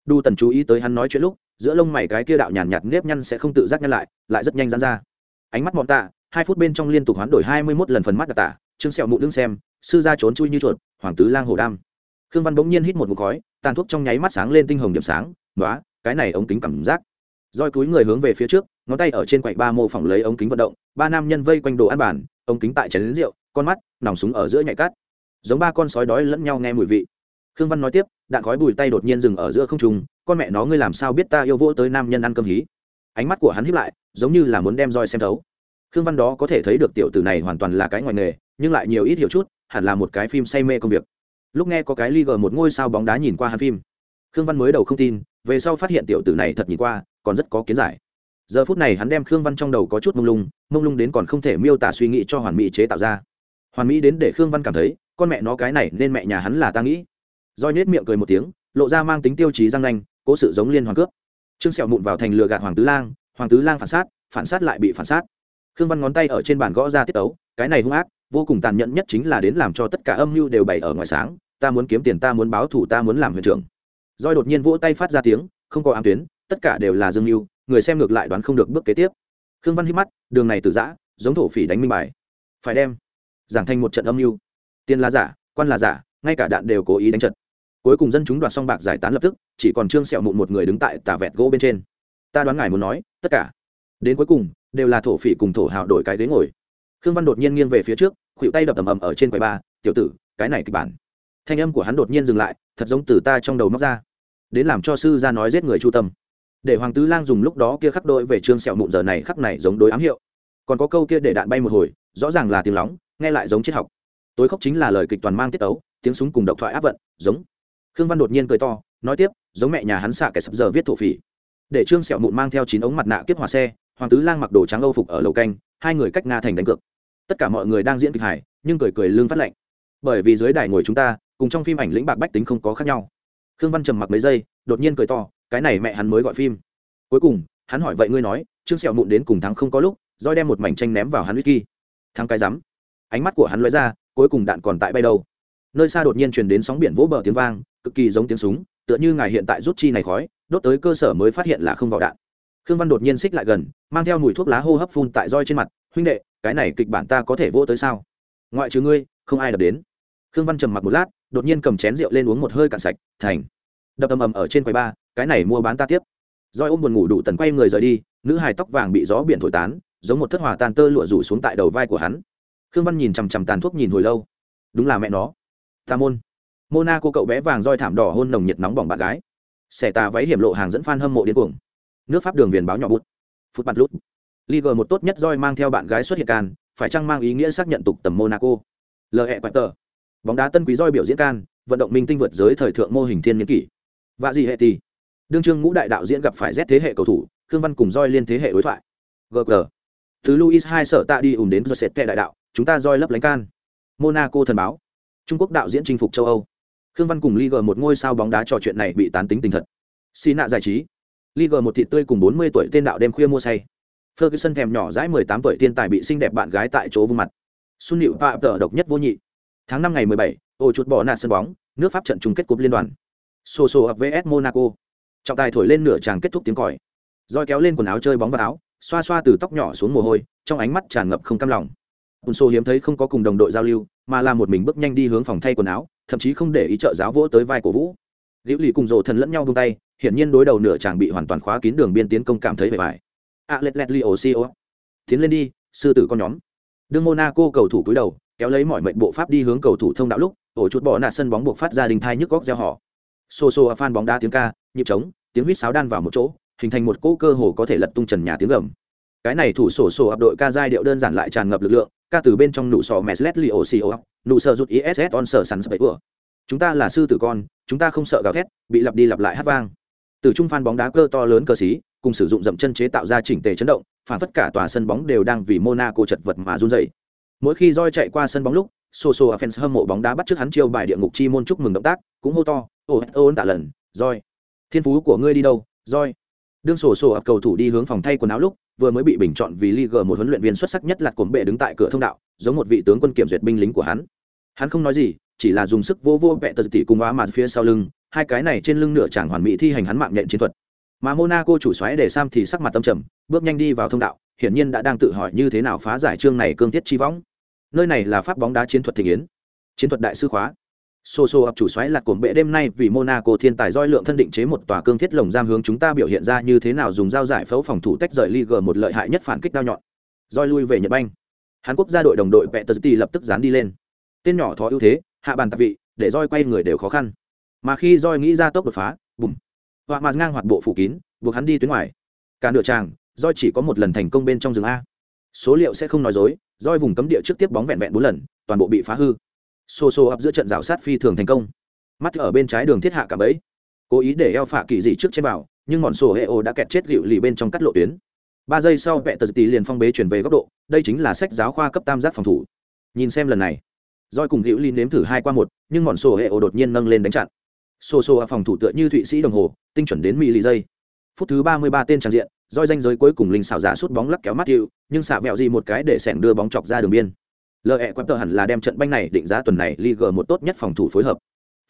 Đu tần chú ý tới hắn nói chuyện lúc giữa lông mày cái kia đạo nhàn nhạt nếp nhăn sẽ không tự giác nhăn lại lại rất nhanh dán ra. Ánh mắt mọn tạ hai phút bên trong liên tục hoán đổi hai mươi mốt lần phần mắt đặc tả trương sẹo mụ đương xem sư ra trốn chui như chuột hoàng tứ lang hồ đam. Khương văn bỗng nhiên hít một mục khói tàn thuốc trong nháy mắt sáng lên tinh hồng điểm sáng nói cái này ống kính cảm giác. Roi túi người hướng về phía trước, ngón tay ở trên quạnh ba mô phỏng lấy ống kính vận động, ba nam nhân vây quanh đồ ăn bàn, ống kính tại chén lính rượu, con mắt, nòng súng ở giữa nhạy cát giống ba con sói đói lẫn nhau nghe mùi vị. Khương văn nói tiếp, đạn khói bùi tay đột nhiên dừng ở giữa không trùng con mẹ nó, ngươi làm sao biết ta yêu vỗ tới nam nhân ăn cơm hí? Ánh mắt của hắn hiếp lại, giống như là muốn đem roi xem thấu. Khương văn đó có thể thấy được tiểu tử này hoàn toàn là cái ngoài nghề, nhưng lại nhiều ít hiểu chút, hẳn là một cái phim say mê công việc. Lúc nghe có cái ly gờ một ngôi sao bóng đá nhìn qua hắn phim khương văn mới đầu không tin, về sau phát hiện tiểu tử này thật nhìn qua, còn rất có kiến giải. Giờ phút này hắn đem khương văn trong đầu có chút mông lung mông lung đến còn không thể miêu tả suy nghĩ cho hoàn mỹ chế tạo ra. Hoàn mỹ đến để khương văn cảm thấy, con mẹ nó cái này nên mẹ nhà hắn là ta nghĩ. Roi nết miệng cười một tiếng, lộ ra mang tính tiêu chí răng nanh, cố sự giống liên hoàn cướp. Trương sẹo mụn vào thành lừa gạt hoàng tứ lang, hoàng tứ lang phản sát phản sát lại bị phản sát. Khương văn ngón tay ở trên bàn gõ ra tiết ấu cái này hung ác, vô cùng tàn nhẫn nhất chính là đến làm cho tất cả âm mưu đều bày ở ngoài sáng, ta muốn kiếm tiền, ta muốn báo thù, ta muốn làm huyện trưởng roi đột nhiên vỗ tay phát ra tiếng, không có ám tuyến, tất cả đều là dương mưu, người xem ngược lại đoán không được bước kế tiếp. Khương văn hít mắt, đường này từ giã, giống thổ phỉ đánh minh bài. Phải đem, giảng thành một trận âm mưu. Tiền là giả, quan là giả, ngay cả đạn đều cố ý đánh trận. Cuối cùng dân chúng đoạt xong bạc giải tán lập tức, chỉ còn trương sẹo mụn một người đứng tại tà vẹt gỗ bên trên. Ta đoán ngài muốn nói, tất cả, đến cuối cùng, đều là thổ phỉ cùng thổ hào đổi cái ghế ngồi. Khương văn đột nhiên nghiêng về phía trước khuỵu tay đập ầm ầm ở trên quầy ba, tiểu tử, cái này kịch bản. Thanh âm của hắn đột nhiên dừng lại, thật giống từ ta trong đầu móc ra đến làm cho sư ra nói giết người chu tâm. Để hoàng tứ lang dùng lúc đó kia khắc đội về trương sẹo mụn giờ này khắc này giống đối ám hiệu. Còn có câu kia để đạn bay một hồi, rõ ràng là tiếng lóng, nghe lại giống triết học. Tối khóc chính là lời kịch toàn mang tiết tấu, tiếng súng cùng độc thoại áp vận, giống. Khương văn đột nhiên cười to, nói tiếp, giống mẹ nhà hắn xạ kẻ sập giờ viết thổ phỉ. Để trương sẹo mụn mang theo chín ống mặt nạ kiếp hòa xe, hoàng tứ lang mặc đồ trắng âu phục ở lầu canh, hai người cách nga thành đánh cược. Tất cả mọi người đang diễn kịch hài, nhưng cười cười lương phát lạnh. Bởi vì dưới đài ngồi chúng ta, cùng trong phim ảnh lĩnh bạc bách tính không có khác nhau khương văn trầm mặc mấy giây, đột nhiên cười to, cái này mẹ hắn mới gọi phim. Cuối cùng, hắn hỏi vậy ngươi nói, trương sẹo mụn đến cùng thắng không có lúc, roi đem một mảnh tranh ném vào hắn whisky thắng cái rắm. Ánh mắt của hắn lóe ra, cuối cùng đạn còn tại bay đâu. Nơi xa đột nhiên truyền đến sóng biển vỗ bờ tiếng vang, cực kỳ giống tiếng súng, tựa như ngài hiện tại rút chi này khói, đốt tới cơ sở mới phát hiện là không vào đạn. Khương văn đột nhiên xích lại gần, mang theo mùi thuốc lá hô hấp phun tại roi trên mặt, huynh đệ, cái này kịch bản ta có thể vỗ tới sao? Ngoại trừ ngươi, không ai đập đến. Khương văn trầm mặc một lát đột nhiên cầm chén rượu lên uống một hơi cạn sạch thành. Đập ầm ầm ở trên quầy ba cái này mua bán ta tiếp. Roi ôm buồn ngủ đủ tần quay người rời đi nữ hài tóc vàng bị gió biển thổi tán giống một thất hòa tàn tơ lụa rủ xuống tại đầu vai của hắn. Khương văn nhìn chằm chằm tàn thuốc nhìn hồi lâu. Đúng là mẹ nó. Ta môn. Mona cô cậu bé vàng roi thảm đỏ hôn nồng nhiệt nóng bỏng bạn gái. Xẻ tà váy hiểm lộ hàng dẫn fan hâm mộ điên cuồng. Nước pháp đường viền báo nhỏ bút. Phút bắt lút. Liga một tốt nhất roi mang theo bạn gái xuất hiện can, phải chăng mang ý nghĩa xác nhận tục tầm Monaco. Lệ quạt tờ. Bóng đá tân quý roi biểu diễn can, vận động minh tinh vượt giới thời thượng mô hình thiên niên kỷ. Và gì hệ thì Đương trương ngũ đại đạo diễn gặp phải Z thế hệ cầu thủ, Khương Văn cùng roi liên thế hệ đối thoại. GG. Từ Luis hai sở tạ đi ùn đến Josette đại đạo, chúng ta roi lấp lánh can. Monaco thần báo. Trung Quốc đạo diễn chinh phục châu Âu. Khương Văn cùng Liga một ngôi sao bóng đá trò chuyện này bị tán tính tình thật. Xi nạ giải trí. Liga một thị tươi cùng 40 tuổi tên đạo đêm khuya mua say. Ferguson thèm nhỏ dãi 18 tuổi tiên tài bị xinh đẹp bạn gái tại chỗ vung mặt. Xuân Nịu Phạm tờ độc nhất vô nhị. Tháng 5 ngày 17, ổ chuột bỏ nạt sân bóng, nước Pháp trận chung kết cúp liên đoàn. Soso vs Monaco. Trọng tài thổi lên nửa tràng kết thúc tiếng còi. Rồi kéo lên quần áo chơi bóng vào áo, xoa xoa từ tóc nhỏ xuống mồ hôi, trong ánh mắt tràn ngập không cam lòng. Unso hiếm thấy không có cùng đồng đội giao lưu, mà là một mình bước nhanh đi hướng phòng thay quần áo, thậm chí không để ý trợ giáo vỗ tới vai của Vũ. Liễu Lì cùng Dỗ Thần lẫn nhau buông tay, hiển nhiên đối đầu nửa chàng bị hoàn toàn khóa kín đường biên tiến công cảm thấy vẻ vải a lét lét li ô tiến lên đi sư tử con nhóm đương monaco cầu thủ cúi đầu kéo lấy mọi mệnh bộ pháp đi hướng cầu thủ thông đạo lúc, ổ chút bỏ nạt sân bóng buộc phát ra đình thai nhức góc gieo họ. Xô xô phan bóng đá tiếng ca, nhịp trống, tiếng huýt sáo đan vào một chỗ, hình thành một cỗ cơ hồ có thể lật tung trần nhà tiếng gầm. Cái này thủ sổ sổ ập đội ca giai điệu đơn giản lại tràn ngập lực lượng, ca từ bên trong nụ sọ mẹ leslie oco nụ sợ rút iss on sợ sắn sợi vừa chúng ta là sư tử con, chúng ta không sợ gào thét, bị lặp đi lặp lại hát vang. Từ trung phan bóng đá cơ to lớn cơ xí, cùng sử dụng dậm chân chế tạo ra chỉnh tề chấn động, phản tất cả tòa sân bóng đều đang vì monaco chật vật mà run rẩy mỗi khi roi chạy qua sân bóng lúc sổ sổ a fans hâm mộ bóng đá bắt trước hắn chiêu bài địa ngục chi môn chúc mừng động tác cũng hô to ô ô tạ lần roi thiên phú của ngươi đi đâu roi đương sổ sổ ập cầu thủ đi hướng phòng thay quần áo lúc vừa mới bị bình chọn vì Liga một huấn luyện viên xuất sắc nhất là cổm bệ đứng tại cửa thông đạo, giống một vị tướng quân kiểm duyệt binh lính của hắn. Hắn không nói gì, chỉ là dùng sức vô vô vẽ tờ tỷ cùng á mà phía sau lưng, hai cái này trên lưng nửa chàng hoàn mỹ thi hành hắn mạng nhện chiến thuật. Mà Monaco chủ xoáy để Sam thì sắc mặt tâm trầm, bước nhanh đi vào thông đạo, hiển nhiên đã đang tự hỏi như thế nào phá giải chương này cương thiết chi võng. Nơi này là pháp bóng đá chiến thuật thịnh yến, chiến thuật đại sư khóa. Soso ập chủ xoáy lạc cuồng bệ đêm nay vì Monaco thiên tài roi lượng thân định chế một tòa cương thiết lồng giam hướng chúng ta biểu hiện ra như thế nào dùng dao giải phẫu phòng thủ tách rời Liga một lợi hại nhất phản kích đao nhọn. Roi lui về Nhật Banh. Hàn Quốc gia đội đồng đội Peterti lập tức dán đi lên. Tên nhỏ thó ưu thế, hạ bàn tạp vị, để roi quay người đều khó khăn. Mà khi roi nghĩ ra tốc đột phá, bùm. Hoặc mà ngang hoạt bộ phủ kín, buộc hắn đi tuyến ngoài. Cả nửa tràng, roi chỉ có một lần thành công bên trong rừng a. Số liệu sẽ không nói dối, roi vùng cấm địa trước tiếp bóng vẹn vẹn bốn lần, toàn bộ bị phá hư. Xô xô ập giữa trận rào sát phi thường thành công. Mắt ở bên trái đường thiết hạ cả bẫy. Cố ý để eo phạ kỳ dị trước trên bảo nhưng mòn sổ hệ ô đã kẹt chết gịu lì bên trong cắt lộ tuyến. Ba giây sau vẹ tờ tì liền phong bế chuyển về góc độ đây chính là sách giáo khoa cấp tam giác phòng thủ. Nhìn xem lần này roi cùng hữu ly nếm thử hai qua một nhưng mòn sổ hệ ô đột nhiên nâng lên đánh chặn. Xô xô phòng thủ tựa như thụy sĩ đồng hồ tinh chuẩn đến mỹ lì giây phút thứ ba mươi ba tên tràn diện roi danh giới cuối cùng linh xảo giả sút bóng lắc kéo mắt hiệu nhưng xạ vẹo gì một cái để sẻng đưa bóng chọc ra đường biên lờ ẹ quẹp tờ hẳn là đem trận banh này định giá tuần này Liga một tốt nhất phòng thủ phối hợp.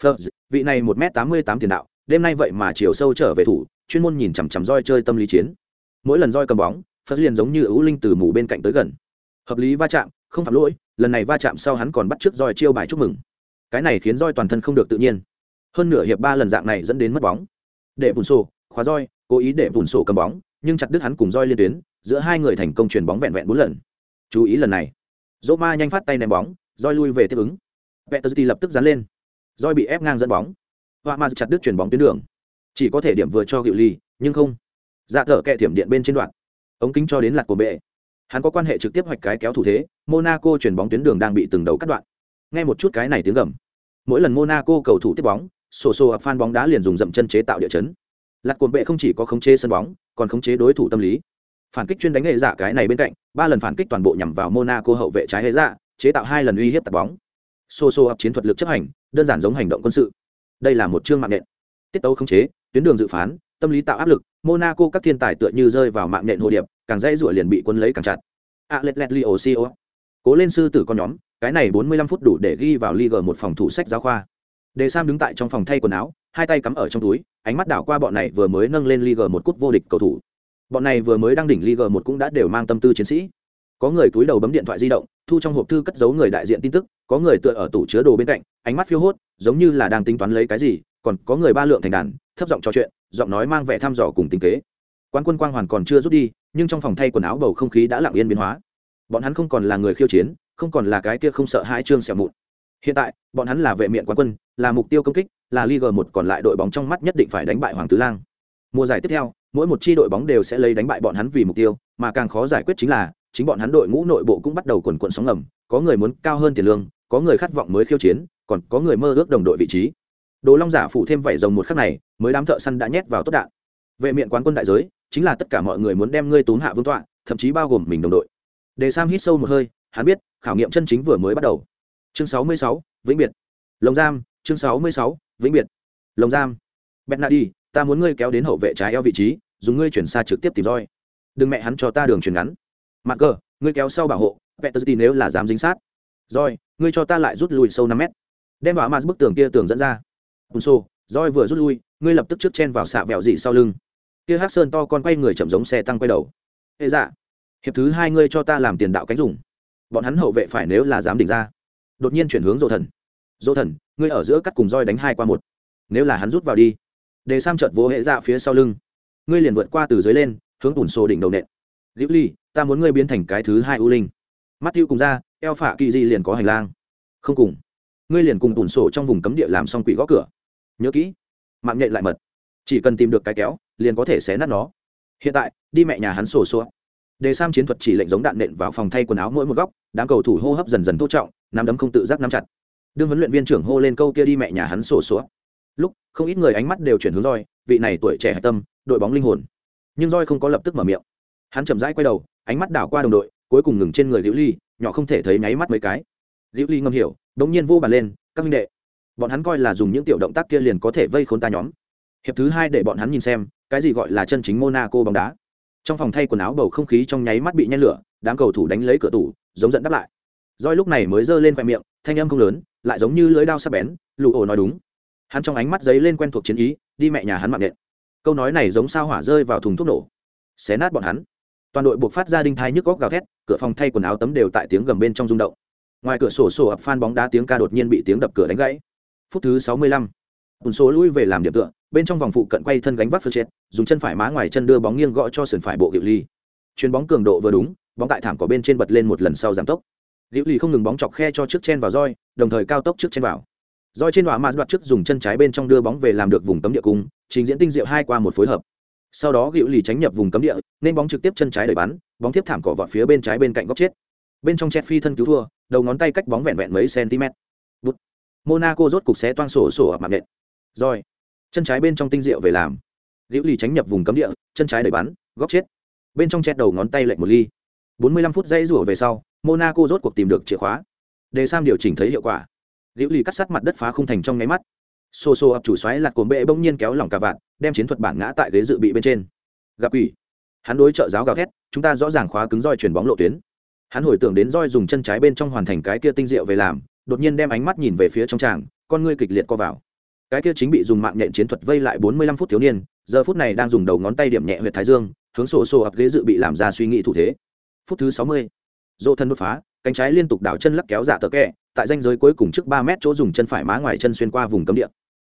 Fleurs, vị này một m tám mươi tám tiền đạo, đêm nay vậy mà chiều sâu trở về thủ, chuyên môn nhìn chằm chằm roi chơi tâm lý chiến. Mỗi lần roi cầm bóng, Fleurs liền giống như ưu linh từ mù bên cạnh tới gần. Hợp lý va chạm, không phạm lỗi, lần này va chạm sau hắn còn bắt trước roi chiêu bài chúc mừng. Cái này khiến roi toàn thân không được tự nhiên. Hơn nửa hiệp ba lần dạng này dẫn đến mất bóng. Để bùn sổ, khóa roi, cố ý để vùn sổ cầm bóng, nhưng chặt đứt hắn cùng roi liên tuyến, giữa hai người thành công truyền bóng vẹn vẹn bốn lần. Chú ý lần này. Dỗ ma nhanh phát tay ném bóng roi lui về tiếp ứng. Pettersty lập tức dán lên. Roi bị ép ngang dẫn bóng. Họa ma chặt đứt chuyền bóng tuyến đường. Chỉ có thể điểm vừa cho hiệu ly nhưng không. Dạ thở kẹ thiểm điện bên trên đoạn. Ống kính cho đến lạc của bệ. Hắn có quan hệ trực tiếp hoạch cái kéo thủ thế monaco chuyền bóng tuyến đường đang bị từng đầu cắt đoạn. Nghe một chút cái này tiếng gầm. Mỗi lần monaco cầu thủ tiếp bóng sổ sổ ập phan bóng đá liền dùng dậm chân chế tạo địa chấn lạc cồn bệ không chỉ có khống chế sân bóng còn khống chế đối thủ tâm lý. Phản kích chuyên đánh hệ dạ cái này bên cạnh ba lần phản kích toàn bộ nhằm vào monaco hậu vệ trái hệ dạ chế tạo hai lần uy hiếp tạt bóng. Xô xô ập chiến thuật lực chấp hành đơn giản giống hành động quân sự. Đây là một chương mạng nện tiết tấu khống chế tuyến đường dự phán tâm lý tạo áp lực monaco các thiên tài tựa như rơi vào mạng nện hồ điệp càng dây rủa liền bị quân lấy càng chặt. A let let lio co cố lên sư tử con nhóm cái này 45 phút đủ để ghi vào Liga một phòng thủ sách giáo khoa. Đề Sam đứng tại trong phòng thay quần áo, hai tay cắm ở trong túi, ánh mắt đảo qua bọn này vừa mới nâng lên Liga một cúp vô địch cầu thủ. Bọn này vừa mới đăng đỉnh Liga một cũng đã đều mang tâm tư chiến sĩ. Có người túi đầu bấm điện thoại di động, thu trong hộp thư cất giấu người đại diện tin tức, có người tựa ở tủ chứa đồ bên cạnh, ánh mắt phiêu hốt, giống như là đang tính toán lấy cái gì, còn có người ba lượng thành đàn, thấp giọng trò chuyện, giọng nói mang vẻ thăm dò cùng tính kế. Quan quân quang hoàn còn chưa rút đi, nhưng trong phòng thay quần áo bầu không khí đã lặng yên biến hóa. Bọn hắn không còn là người khiêu chiến, không còn là cái kia không sợ hãi trương xẻo mụn. Hiện tại, bọn hắn là vệ miện quán quân, là mục tiêu công kích là Liga một còn lại đội bóng trong mắt nhất định phải đánh bại hoàng tứ lang. Mùa giải tiếp theo mỗi một chi đội bóng đều sẽ lấy đánh bại bọn hắn vì mục tiêu mà càng khó giải quyết chính là chính bọn hắn đội ngũ nội bộ cũng bắt đầu quần quận sóng ngầm có người muốn cao hơn tiền lương có người khát vọng mới khiêu chiến còn có người mơ ước đồng đội vị trí. Đồ long giả phủ thêm vảy rồng một khắc này mới đám thợ săn đã nhét vào tốt đạn. Vệ miện quán quân đại giới chính là tất cả mọi người muốn đem ngươi tốn hạ vương tọa thậm chí bao gồm mình đồng đội. Đề sam hít sâu một hơi hắn biết khảo nghiệm chân chính vừa mới bắt đầu. Chương 66, vĩnh biệt. Lồng giam chương 66, vĩnh biệt. Lồng giam. Bẹt đi, ta muốn ngươi kéo đến hậu vệ trái eo vị trí, dùng ngươi chuyển xa trực tiếp tìm roi. Đừng mẹ hắn cho ta đường chuyển ngắn. Mặt cờ, ngươi kéo sau bảo hộ vẹn tờ nếu là dám dính sát. Roi, ngươi cho ta lại rút lui sâu năm mét. Đem vào mặt bức tường kia tường dẫn ra. Bùn xô, roi vừa rút lui, ngươi lập tức trước chen vào xạ vẹo dị sau lưng. Kia hát sơn to con quay người chậm giống xe tăng quay đầu. Hệ dạ hiệp thứ hai ngươi cho ta làm tiền đạo cánh dùng. Bọn hắn hậu vệ phải nếu là dám đỉnh ra. Đột nhiên chuyển hướng dỗ thần dỗ thần, ngươi ở giữa cắt cùng roi đánh hai qua một. Nếu là hắn rút vào đi, để sam chợt vỗ hệ dạ phía sau lưng. Ngươi liền vượt qua từ dưới lên, hướng tủn sổ đỉnh đầu nện. Liễu ly, ta muốn ngươi biến thành cái thứ hai ưu linh. Mắt tiêu cùng ra eo phả kỳ di liền có hành lang. Không cùng. Ngươi liền cùng tủn sổ trong vùng cấm địa làm xong quỷ gõ cửa. Nhớ kỹ, mạng nhện lại mật. Chỉ cần tìm được cái kéo, liền có thể xé nát nó. Hiện tại, đi mẹ nhà hắn sổ sổ. Đề sam chiến thuật chỉ lệnh giống đạn nện vào phòng thay quần áo mỗi một góc, đám cầu thủ hô hấp dần dần thô trọng, nắm đấm không tự giác nắm chặt đương huấn luyện viên trưởng hô lên câu kia đi mẹ nhà hắn sổ sổ. Lúc, không ít người ánh mắt đều chuyển hướng roi vị này tuổi trẻ hạch tâm, đội bóng linh hồn. Nhưng roi không có lập tức mở miệng. Hắn chậm rãi quay đầu, ánh mắt đảo qua đồng đội, cuối cùng ngừng trên người liễu ly, nhỏ không thể thấy nháy mắt mấy cái. Liễu ly ngâm hiểu, đống nhiên vô bàn lên, các minh đệ, bọn hắn coi là dùng những tiểu động tác kia liền có thể vây khốn ta nhóm. Hiệp thứ hai để bọn hắn nhìn xem, cái gì gọi là chân chính monaco bóng đá. Trong phòng thay quần áo bầu không khí trong nháy mắt bị nhen lửa, đám cầu thủ đánh lấy cửa tủ, giống giận đáp lại. Roi lúc này mới giơ lên khoe miệng thanh âm không lớn, lại giống như lưới đao sắc bén lụ ổ nói đúng. Hắn trong ánh mắt giấy lên quen thuộc chiến ý, đi mẹ nhà hắn mạng nện câu nói này giống sao hỏa rơi vào thùng thuốc nổ. Xé nát bọn hắn. Toàn đội buộc phát ra đinh thai nhức góc gào thét, cửa phòng thay quần áo tấm đều tại tiếng gầm bên trong rung động. Ngoài cửa sổ sổ ập phan bóng đá tiếng ca đột nhiên bị tiếng đập cửa đánh gãy. Phút thứ sáu mươi lăm ùn số lui về làm điểm tựa, bên trong vòng phụ cận quay thân gánh vác phơ chết, dùng chân phải má ngoài chân đưa bóng nghiêng gõ cho sườn phải bộ hiệu ly. Chuyền bóng cường độ vừa đúng, bóng tại thảm có bên trên bật lên một lần sau giảm tốc. Diệu Lì không ngừng bóng chọc khe cho trước chen vào roi, đồng thời cao tốc trước chen vào. Roi trên hỏa mạt đoạt trước dùng chân trái bên trong đưa bóng về làm được vùng cấm địa cung, trình diễn tinh diệu hai qua một phối hợp. Sau đó Diệu lì tránh nhập vùng cấm địa, nên bóng trực tiếp chân trái đẩy bắn, bóng tiếp thảm cỏ vọt phía bên trái bên cạnh góc chết. Bên trong chẹt phi thân cứu thua, đầu ngón tay cách bóng vẹn vẹn mấy cm. Bút. monaco rốt cục xé toang sổ sổ ở mạng nện. Roi. chân trái bên trong tinh diệu về làm. Diệu lì tránh nhập vùng cấm địa, chân trái đẩy bắn, góc chết. Bên trong chẹt đầu ngón tay lệch một ly. 45 phút dây rủa về sau monaco rốt cuộc tìm được chìa khóa. Để sam điều chỉnh thấy hiệu quả. Liễu lì cắt sát mặt đất phá khung thành trong nháy mắt. Xô xô ập chủ xoáy lật cồn bệ bỗng nhiên kéo lỏng cả vạn, đem chiến thuật bản ngã tại ghế dự bị bên trên. Gặp ủy. Hắn đối trợ giáo gào thét, chúng ta rõ ràng khóa cứng roi chuyển bóng lộ tuyến. Hắn hồi tưởng đến roi dùng chân trái bên trong hoàn thành cái kia tinh diệu về làm, đột nhiên đem ánh mắt nhìn về phía trong tràng, con ngươi kịch liệt co vào. Cái kia chính bị dùng mạng nhện chiến thuật vây lại bốn mươi lăm phút thiếu niên, giờ phút này đang dùng đầu ngón tay điểm nhẹ huyệt thái dương, hướng sổ sổ ập ghế dự bị làm ra suy nghĩ thủ thế. Phút thứ sáu mươi dỗ thân đột phá, cánh trái liên tục đảo chân lắc kéo giả tờ kẹ tại danh giới cuối cùng trước ba mét chỗ dùng chân phải má ngoài chân xuyên qua vùng cấm địa.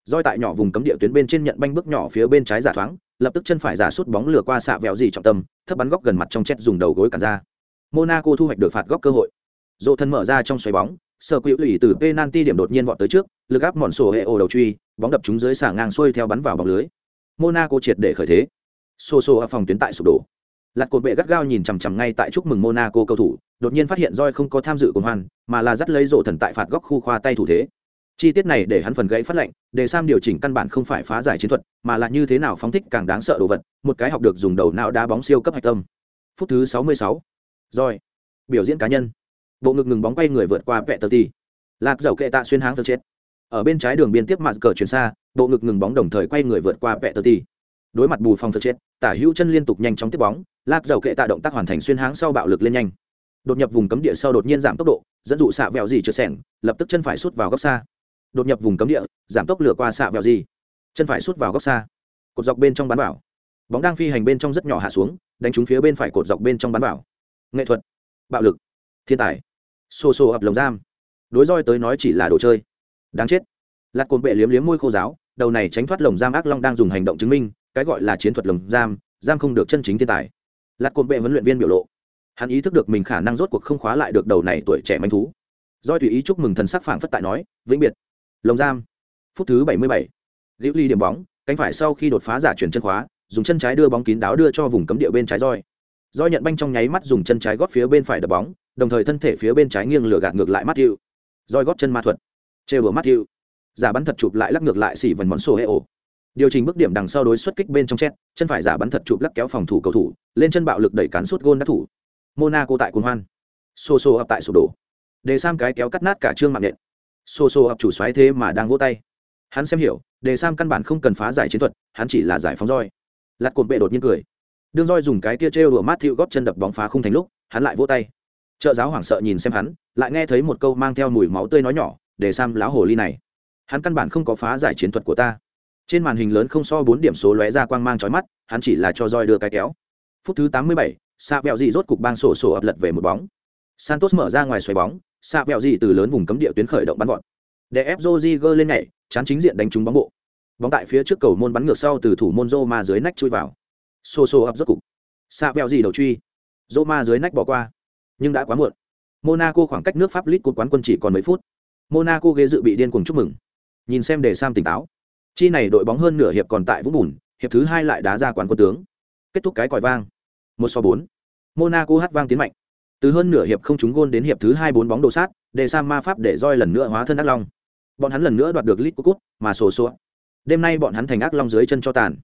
Roi tại nhỏ vùng cấm địa tuyến bên trên nhận banh bước nhỏ phía bên trái giả thoáng, lập tức chân phải giả sút bóng lừa qua xạ vẹo gì trọng tâm, thấp bắn góc gần mặt trong chết dùng đầu gối cản ra. Monaco thu hoạch được phạt góc cơ hội. Dỗ thân mở ra trong xoáy bóng sơ quỹ ủy từ penalty điểm đột nhiên vọt tới trước, lực áp mòn sổ hệ ổ đầu truy, bóng đập trúng dưới xả ngang xuôi theo bắn vào bóng lưới. Monaco triệt để khởi thế. Xô xô ở phòng tuyến tại sụp đổ lạt cột bệ gắt gao nhìn chằm chằm ngay tại chúc mừng monaco cầu thủ, đột nhiên phát hiện roi không có tham dự cùng hoan mà là dắt lấy rổ thần tại phạt góc khu khoa tay thủ thế. Chi tiết này để hắn phần gãy phát lệnh, để sam điều chỉnh căn bản không phải phá giải chiến thuật, mà là như thế nào phóng thích càng đáng sợ đồ vật, một cái học được dùng đầu não đá bóng siêu cấp hạch tâm. Phút thứ 66. rồi biểu diễn cá nhân. Bộ ngực ngừng bóng quay người vượt qua vẹ tờ ti lạc dầu kệ tạ xuyên háng thơ chết. Ở bên trái đường biên tiếp mặt cờ chuyển xa, bộ ngực ngừng bóng đồng thời quay người vượt qua vẹ tờ ti đối mặt bù phòng thơ chết tả hữu chân liên tục nhanh chóng tiếp bóng lạc dầu kệ tạ động tác hoàn thành xuyên háng sau bạo lực lên nhanh. Đột nhập vùng cấm địa sau đột nhiên giảm tốc độ, dẫn dụ xạ vẹo gì trượt sẻng, lập tức chân phải sút vào góc xa. Đột nhập vùng cấm địa, giảm tốc lửa qua xạ vẹo gì. Chân phải sút vào góc xa. Cột dọc bên trong bán bảo. Bóng đang phi hành bên trong rất nhỏ hạ xuống, đánh trúng phía bên phải cột dọc bên trong bán bảo. Nghệ thuật. Bạo lực. Thiên tài. Xô xô ập lồng giam. Đối roi tới nói chỉ là đồ chơi. Đáng chết. Lạt cồn bệ liếm liếm môi khô giáo, đầu này tránh thoát lồng giam ác long đang dùng hành động chứng minh cái gọi là chiến thuật lồng giam giam không được chân chính thiên tài. Lạt cồn bệ huấn luyện viên biểu lộ. Hắn ý thức được mình khả năng rốt cuộc không khóa lại được đầu này tuổi trẻ manh thú. Doi tùy ý chúc mừng thần sắc phảng phất tại nói, vĩnh biệt. Lồng giam. Phút thứ bảy mươi bảy. Liễu ly điểm bóng, cánh phải sau khi đột phá giả chuyển chân khóa, dùng chân trái đưa bóng kín đáo đưa cho vùng cấm địa bên trái roi roi nhận banh trong nháy mắt dùng chân trái góp phía bên phải đập bóng, đồng thời thân thể phía bên trái nghiêng lửa gạt ngược lại mắt thiệu roi góp chân ma thuật. Trêu bờ mắt thiệu giả bắn thật chụp lại lắc ngược lại xỉ vần món sổ hệ ổ điều chỉnh bước điểm đằng sau đối xuất kích bên trong chết chân phải giả bắn thật chụp lắc kéo phòng thủ cầu thủ, lên chân bạo lực đẩy cán suốt gôn đắc thủ. Monaco tại cuồng hoan. Xô xô ập tại sụp đổ. Đề sam cái kéo cắt nát cả trương mạng nện. Xô xô ập chủ xoáy thế mà đang vỗ tay. Hắn xem hiểu đề sam căn bản không cần phá giải chiến thuật, hắn chỉ là giải phóng roi. Lặt cột bệ đột nhiên cười. Đương roi dùng cái kia trêu đùa mát thiệu góp chân đập bóng phá không thành lúc, hắn lại vỗ tay. Trợ giáo hoảng sợ nhìn xem hắn, lại nghe thấy một câu mang theo mùi máu tươi nói nhỏ, để sam láo hồ ly này. Hắn căn bản không có phá giải chiến thuật của ta trên màn hình lớn không so bốn điểm số lóe ra quang mang trói mắt, hắn chỉ là cho roi đưa cái kéo. Phút thứ tám mươi bảy xạ vẹo dị rốt cục bang sổ sổ ập lật về một bóng. Santos mở ra ngoài xoáy bóng xạ vẹo dị từ lớn vùng cấm địa tuyến khởi động bắn vọt. Để ép joziger lên nhảy, chán chính diện đánh trúng bóng bộ. Bóng tại phía trước cầu môn bắn ngược sau từ thủ môn Roma dưới nách chui vào. Sổ sổ ập rốt cục. Xạ vẹo dị đầu truy. Roma dưới nách bỏ qua. Nhưng đã quá muộn. Monaco khoảng cách nước pháp lit cột quán quân chỉ còn mấy phút. Monaco ghế dự bị điên cuồng chúc mừng. Nhìn xem để sam tỉnh táo chi này đội bóng hơn nửa hiệp còn tại vũng bùn, hiệp thứ hai lại đá ra quán quân tướng. Kết thúc cái còi vang. Một so bốn. Monaco hát vang tiến mạnh. Từ hơn nửa hiệp không trúng gôn đến hiệp thứ hai bốn bóng đồ sát, để sang ma pháp để roi lần nữa hóa thân ác long. Bọn hắn lần nữa đoạt được lit cút mà sổ số đêm nay bọn hắn thành ác long dưới chân cho tàn.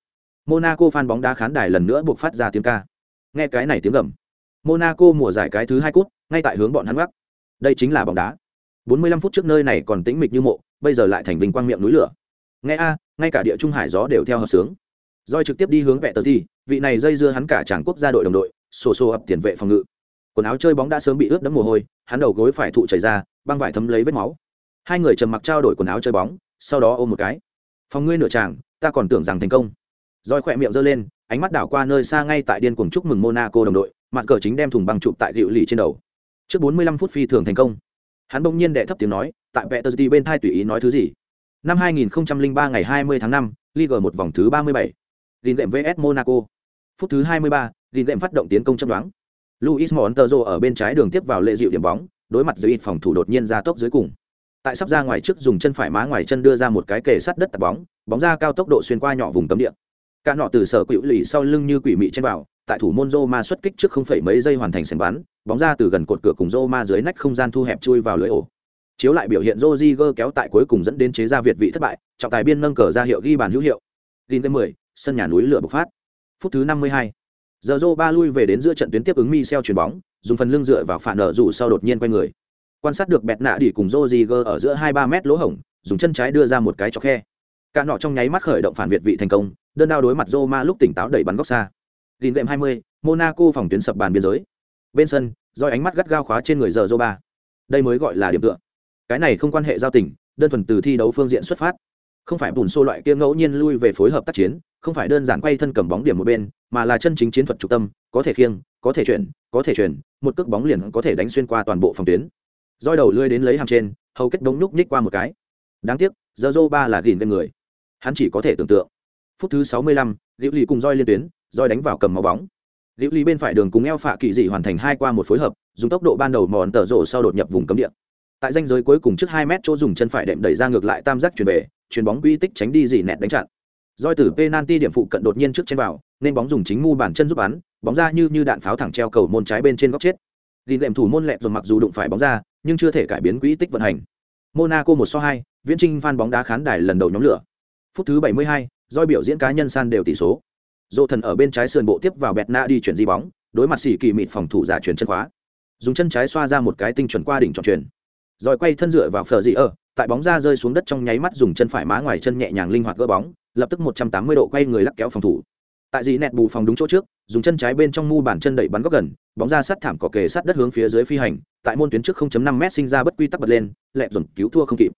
Monaco phan bóng đá khán đài lần nữa buộc phát ra tiếng ca. Nghe cái này tiếng gầm. Monaco mùa giải cái thứ hai cút ngay tại hướng bọn hắn gác. Đây chính là bóng đá. 45 phút trước nơi này còn tĩnh mịch như mộ, bây giờ lại thành vinh quang miệng núi lửa nghe a, ngay cả địa trung hải gió đều theo hợp sướng. Roi trực tiếp đi hướng vẹ tờ thi vị này dây dưa hắn cả chàng quốc gia đội đồng đội xô xô ập tiền vệ phòng ngự. Quần áo chơi bóng đã sớm bị ướt đẫm mồ hôi, hắn đầu gối phải thụ chảy ra, băng vải thấm lấy vết máu. Hai người trầm mặc trao đổi quần áo chơi bóng, sau đó ôm một cái. Phòng ngươi nửa chàng, ta còn tưởng rằng thành công. Roi khỏe miệng giơ lên, ánh mắt đảo qua nơi xa ngay tại điên cuồng chúc mừng monaco đồng đội, mặt cờ chính đem thùng băng chụp tại rượu lì trên đầu. Trước 45 phút phi thường thành công. Hắn bỗng nhiên đệ thấp tiếng nói, tại vẹ tờ bên thai tùy ý nói thứ gì? Năm 2003 ngày 20 tháng 5, Ligue một vòng thứ 37. Gìn đệm VS Monaco. Phút thứ 23, Gìn đệm phát động tiến công chấm đoán. Luis Montero ở bên trái đường tiếp vào lệ dịu điểm bóng, đối mặt dưới ít phòng thủ đột nhiên ra tốc dưới cùng. Tại sắp ra ngoài trước dùng chân phải má ngoài chân đưa ra một cái kề sát đất tạt bóng, bóng ra cao tốc độ xuyên qua nhỏ vùng cấm địa. Cả nọ từ sở quỷ lì sau lưng như quỷ mị trên vào, tại thủ môn Roma xuất kích trước không phẩy mấy giây hoàn thành sảnh bắn, bóng ra từ gần cột cửa cùng Roma dưới nách không gian thu hẹp chui vào lưới ổ. Chiếu lại biểu hiện Rodriguez kéo tại cuối cùng dẫn đến chế ra Việt vị thất bại, trọng tài biên nâng cờ ra hiệu ghi bàn hữu hiệu. Gin tới 10, sân nhà núi lửa bộc phát. Phút thứ 52. Giờ Ba lui về đến giữa trận tuyến tiếp ứng Michel chuyền bóng, dùng phần lưng dựa vào phản nở rủ sau đột nhiên quay người. Quan sát được bẹt nạ đỉ cùng Rodriguez ở giữa 2-3 mét lỗ hổng, dùng chân trái đưa ra một cái chọc khe. Cả nọ trong nháy mắt khởi động phản việt vị thành công, đơn đao đối mặt Roma lúc tỉnh táo đẩy bắn góc xa. Gin đệm 20, Monaco phòng tuyến sập bàn biên giới. Bên sân, dõi ánh mắt gắt gao khóa trên người giờ Ba. Đây mới gọi là điểm tựa. Cái này không quan hệ giao tình, đơn thuần từ thi đấu phương diện xuất phát. Không phải bùn xô loại kia ngẫu nhiên lui về phối hợp tác chiến không phải đơn giản quay thân cầm bóng điểm một bên mà là chân chính chiến thuật trục tâm có thể khiêng có thể chuyển có thể chuyển một cước bóng liền có thể đánh xuyên qua toàn bộ phòng tuyến. Roi đầu lưới đến lấy hàm trên hầu kết đống nhúc nhích qua một cái. Đáng tiếc giờ dô ba là gìn bên người. Hắn chỉ có thể tưởng tượng. Phút thứ sáu mươi lăm, liễu ly cùng roi liên tuyến roi đánh vào cầm máu bóng. Liễu ly bên phải đường cùng eo phạ kỳ dị hoàn thành hai qua một phối hợp dùng tốc độ ban đầu mòn tờ rổ sau đột nhập vùng cấm địa tại danh giới cuối cùng trước hai mét chỗ dùng chân phải đệm đẩy ra ngược lại tam giác chuyển về chuyền bóng quy tích tránh đi gì nẹt đánh chặn. Roi từ penalty điểm phụ cận đột nhiên trước trên vào nên bóng dùng chính mu bàn chân giúp bắn bóng ra như như đạn pháo thẳng treo cầu môn trái bên trên góc chết. Ghi lệm thủ môn lẹt rồi mặc dù đụng phải bóng ra nhưng chưa thể cải biến quỹ tích vận hành. Monaco một so hai viễn trinh phan bóng đá khán đài lần đầu nhóm lửa. Phút thứ 72, roi biểu diễn cá nhân san đều tỷ số. Dỗ thần ở bên trái sườn bộ tiếp vào bẹt na đi chuyển di bóng đối mặt xỉ kỳ mịt phòng thủ giả chuyển chân khóa. Dùng chân trái xoa ra một cái tinh chuẩn qua đỉnh trọn truyền rồi quay thân dựa vào phở dị ở tại bóng ra rơi xuống đất trong nháy mắt dùng chân phải má ngoài chân nhẹ nhàng linh hoạt gỡ bóng lập tức một trăm tám mươi độ quay người lắc kéo phòng thủ. Tại dị nẹt bù phòng đúng chỗ trước dùng chân trái bên trong mu bàn chân đẩy bắn góc gần bóng ra sát thảm cỏ kề sát đất hướng phía dưới phi hành tại môn tuyến trước 0.5 m sinh ra bất quy tắc bật lên lẹp dồn cứu thua không kịp.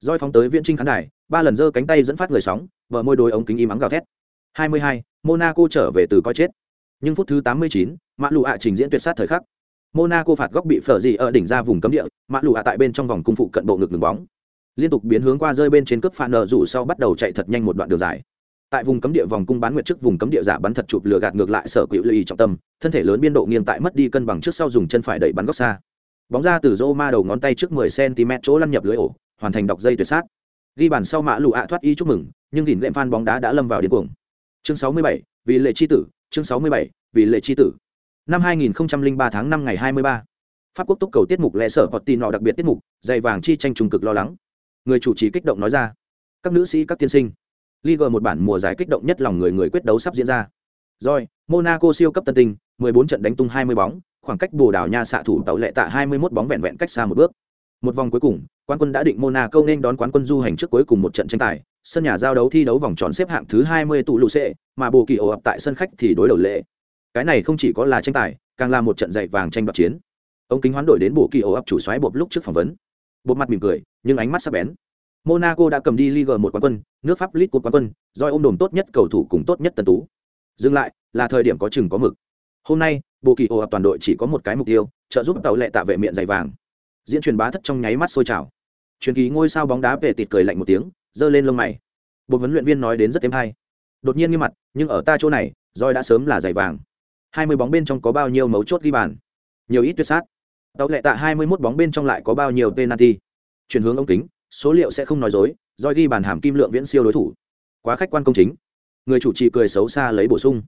Roi phóng tới viễn trinh khán đài ba lần giơ cánh tay dẫn phát người sóng vợ môi đôi ống kính im ắng gào thét. 22, monaco trở về từ coi chết. Nhưng phút thứ 89, mã lụ ạ trình diễn tuyệt sát thời khắc monaco phạt góc bị phở gì ở đỉnh ra vùng cấm địa mã lụ ạ tại bên trong vòng cung phụ cận bộ ngực đường bóng. Liên tục biến hướng qua rơi bên trên cướp phản nợ rủ sau bắt đầu chạy thật nhanh một đoạn đường dài. Tại vùng cấm địa vòng cung bán nguyệt trước vùng cấm địa giả bắn thật chụp lừa gạt ngược lại sở quỹ lưu ý trọng tâm thân thể lớn biên độ nghiêng tại mất đi cân bằng trước sau dùng chân phải đẩy bắn góc xa. Bóng ra từ rô ma đầu ngón tay trước 10 cm chỗ lăn nhập lưới ổ hoàn thành đọc dây tuyệt sát. Ghi bàn sau mã lụ ạ thoát y chúc mừng nhưng đỉnh lệm fan bóng đá đã lâm vào điên cuồng. Chương 67, vì lệ chi tử chương 67, vì lệ chi tử năm 2003 tháng 5 ngày 23 pháp quốc túc cầu tiết mục lẽ sở hoặc tin nọ đặc biệt tiết mục dày vàng chi tranh trùng cực lo lắng người chủ trì kích động nói ra các nữ sĩ các tiên sinh Liga một bản mùa giải kích động nhất lòng người người quyết đấu sắp diễn ra. Rồi, Monaco siêu cấp tân tinh, 14 trận đánh tung 20 bóng, khoảng cách Bồ Đào Nha xạ thủ tàu lệ tạ 21 bóng vẹn vẹn cách xa một bước. Một vòng cuối cùng, quán quân đã định Monaco nên đón quán quân du hành trước cuối cùng một trận tranh tài, sân nhà giao đấu thi đấu vòng tròn xếp hạng thứ 20 tụ lũ sẽ, mà Bồ Kỳ ổ ập tại sân khách thì đối đầu lệ. Cái này không chỉ có là tranh tài, càng là một trận dạy vàng tranh đoạt chiến. Ông kính hoán đổi đến bộ Kỳ ổ ập chủ xoáy bộp lúc trước phỏng vấn. Bộp mặt mỉm cười, nhưng ánh mắt sắc bén. Monaco đã cầm đi Ligue một quán quân, nước Pháp League quán quân, doi ôm đồn tốt nhất cầu thủ cùng tốt nhất tân tú. Dừng lại, là thời điểm có chừng có mực. Hôm nay, Bộ Kỳ ổ toàn đội chỉ có một cái mục tiêu, trợ giúp tàu lệ tạ vệ miệng dày vàng. Diễn truyền bá thất trong nháy mắt sôi trào. Truyền kỳ ngôi sao bóng đá về tịt cười lạnh một tiếng, giơ lên lông mày. Bộ huấn luyện viên nói đến rất êm hay. Đột nhiên như mặt, nhưng ở ta chỗ này, roi đã sớm là giày vàng. 20 bóng bên trong có bao nhiêu mấu chốt ghi bàn? Nhiều ít tuyệt sát. Tàu lệ tạ 21 bóng bên trong lại có bao nhiêu penalty? Chuyển hướng ống kính, số liệu sẽ không nói dối doi ghi bàn hàm kim lượng viễn siêu đối thủ. Quá khách quan công chính. Người chủ trì cười xấu xa lấy bổ sung.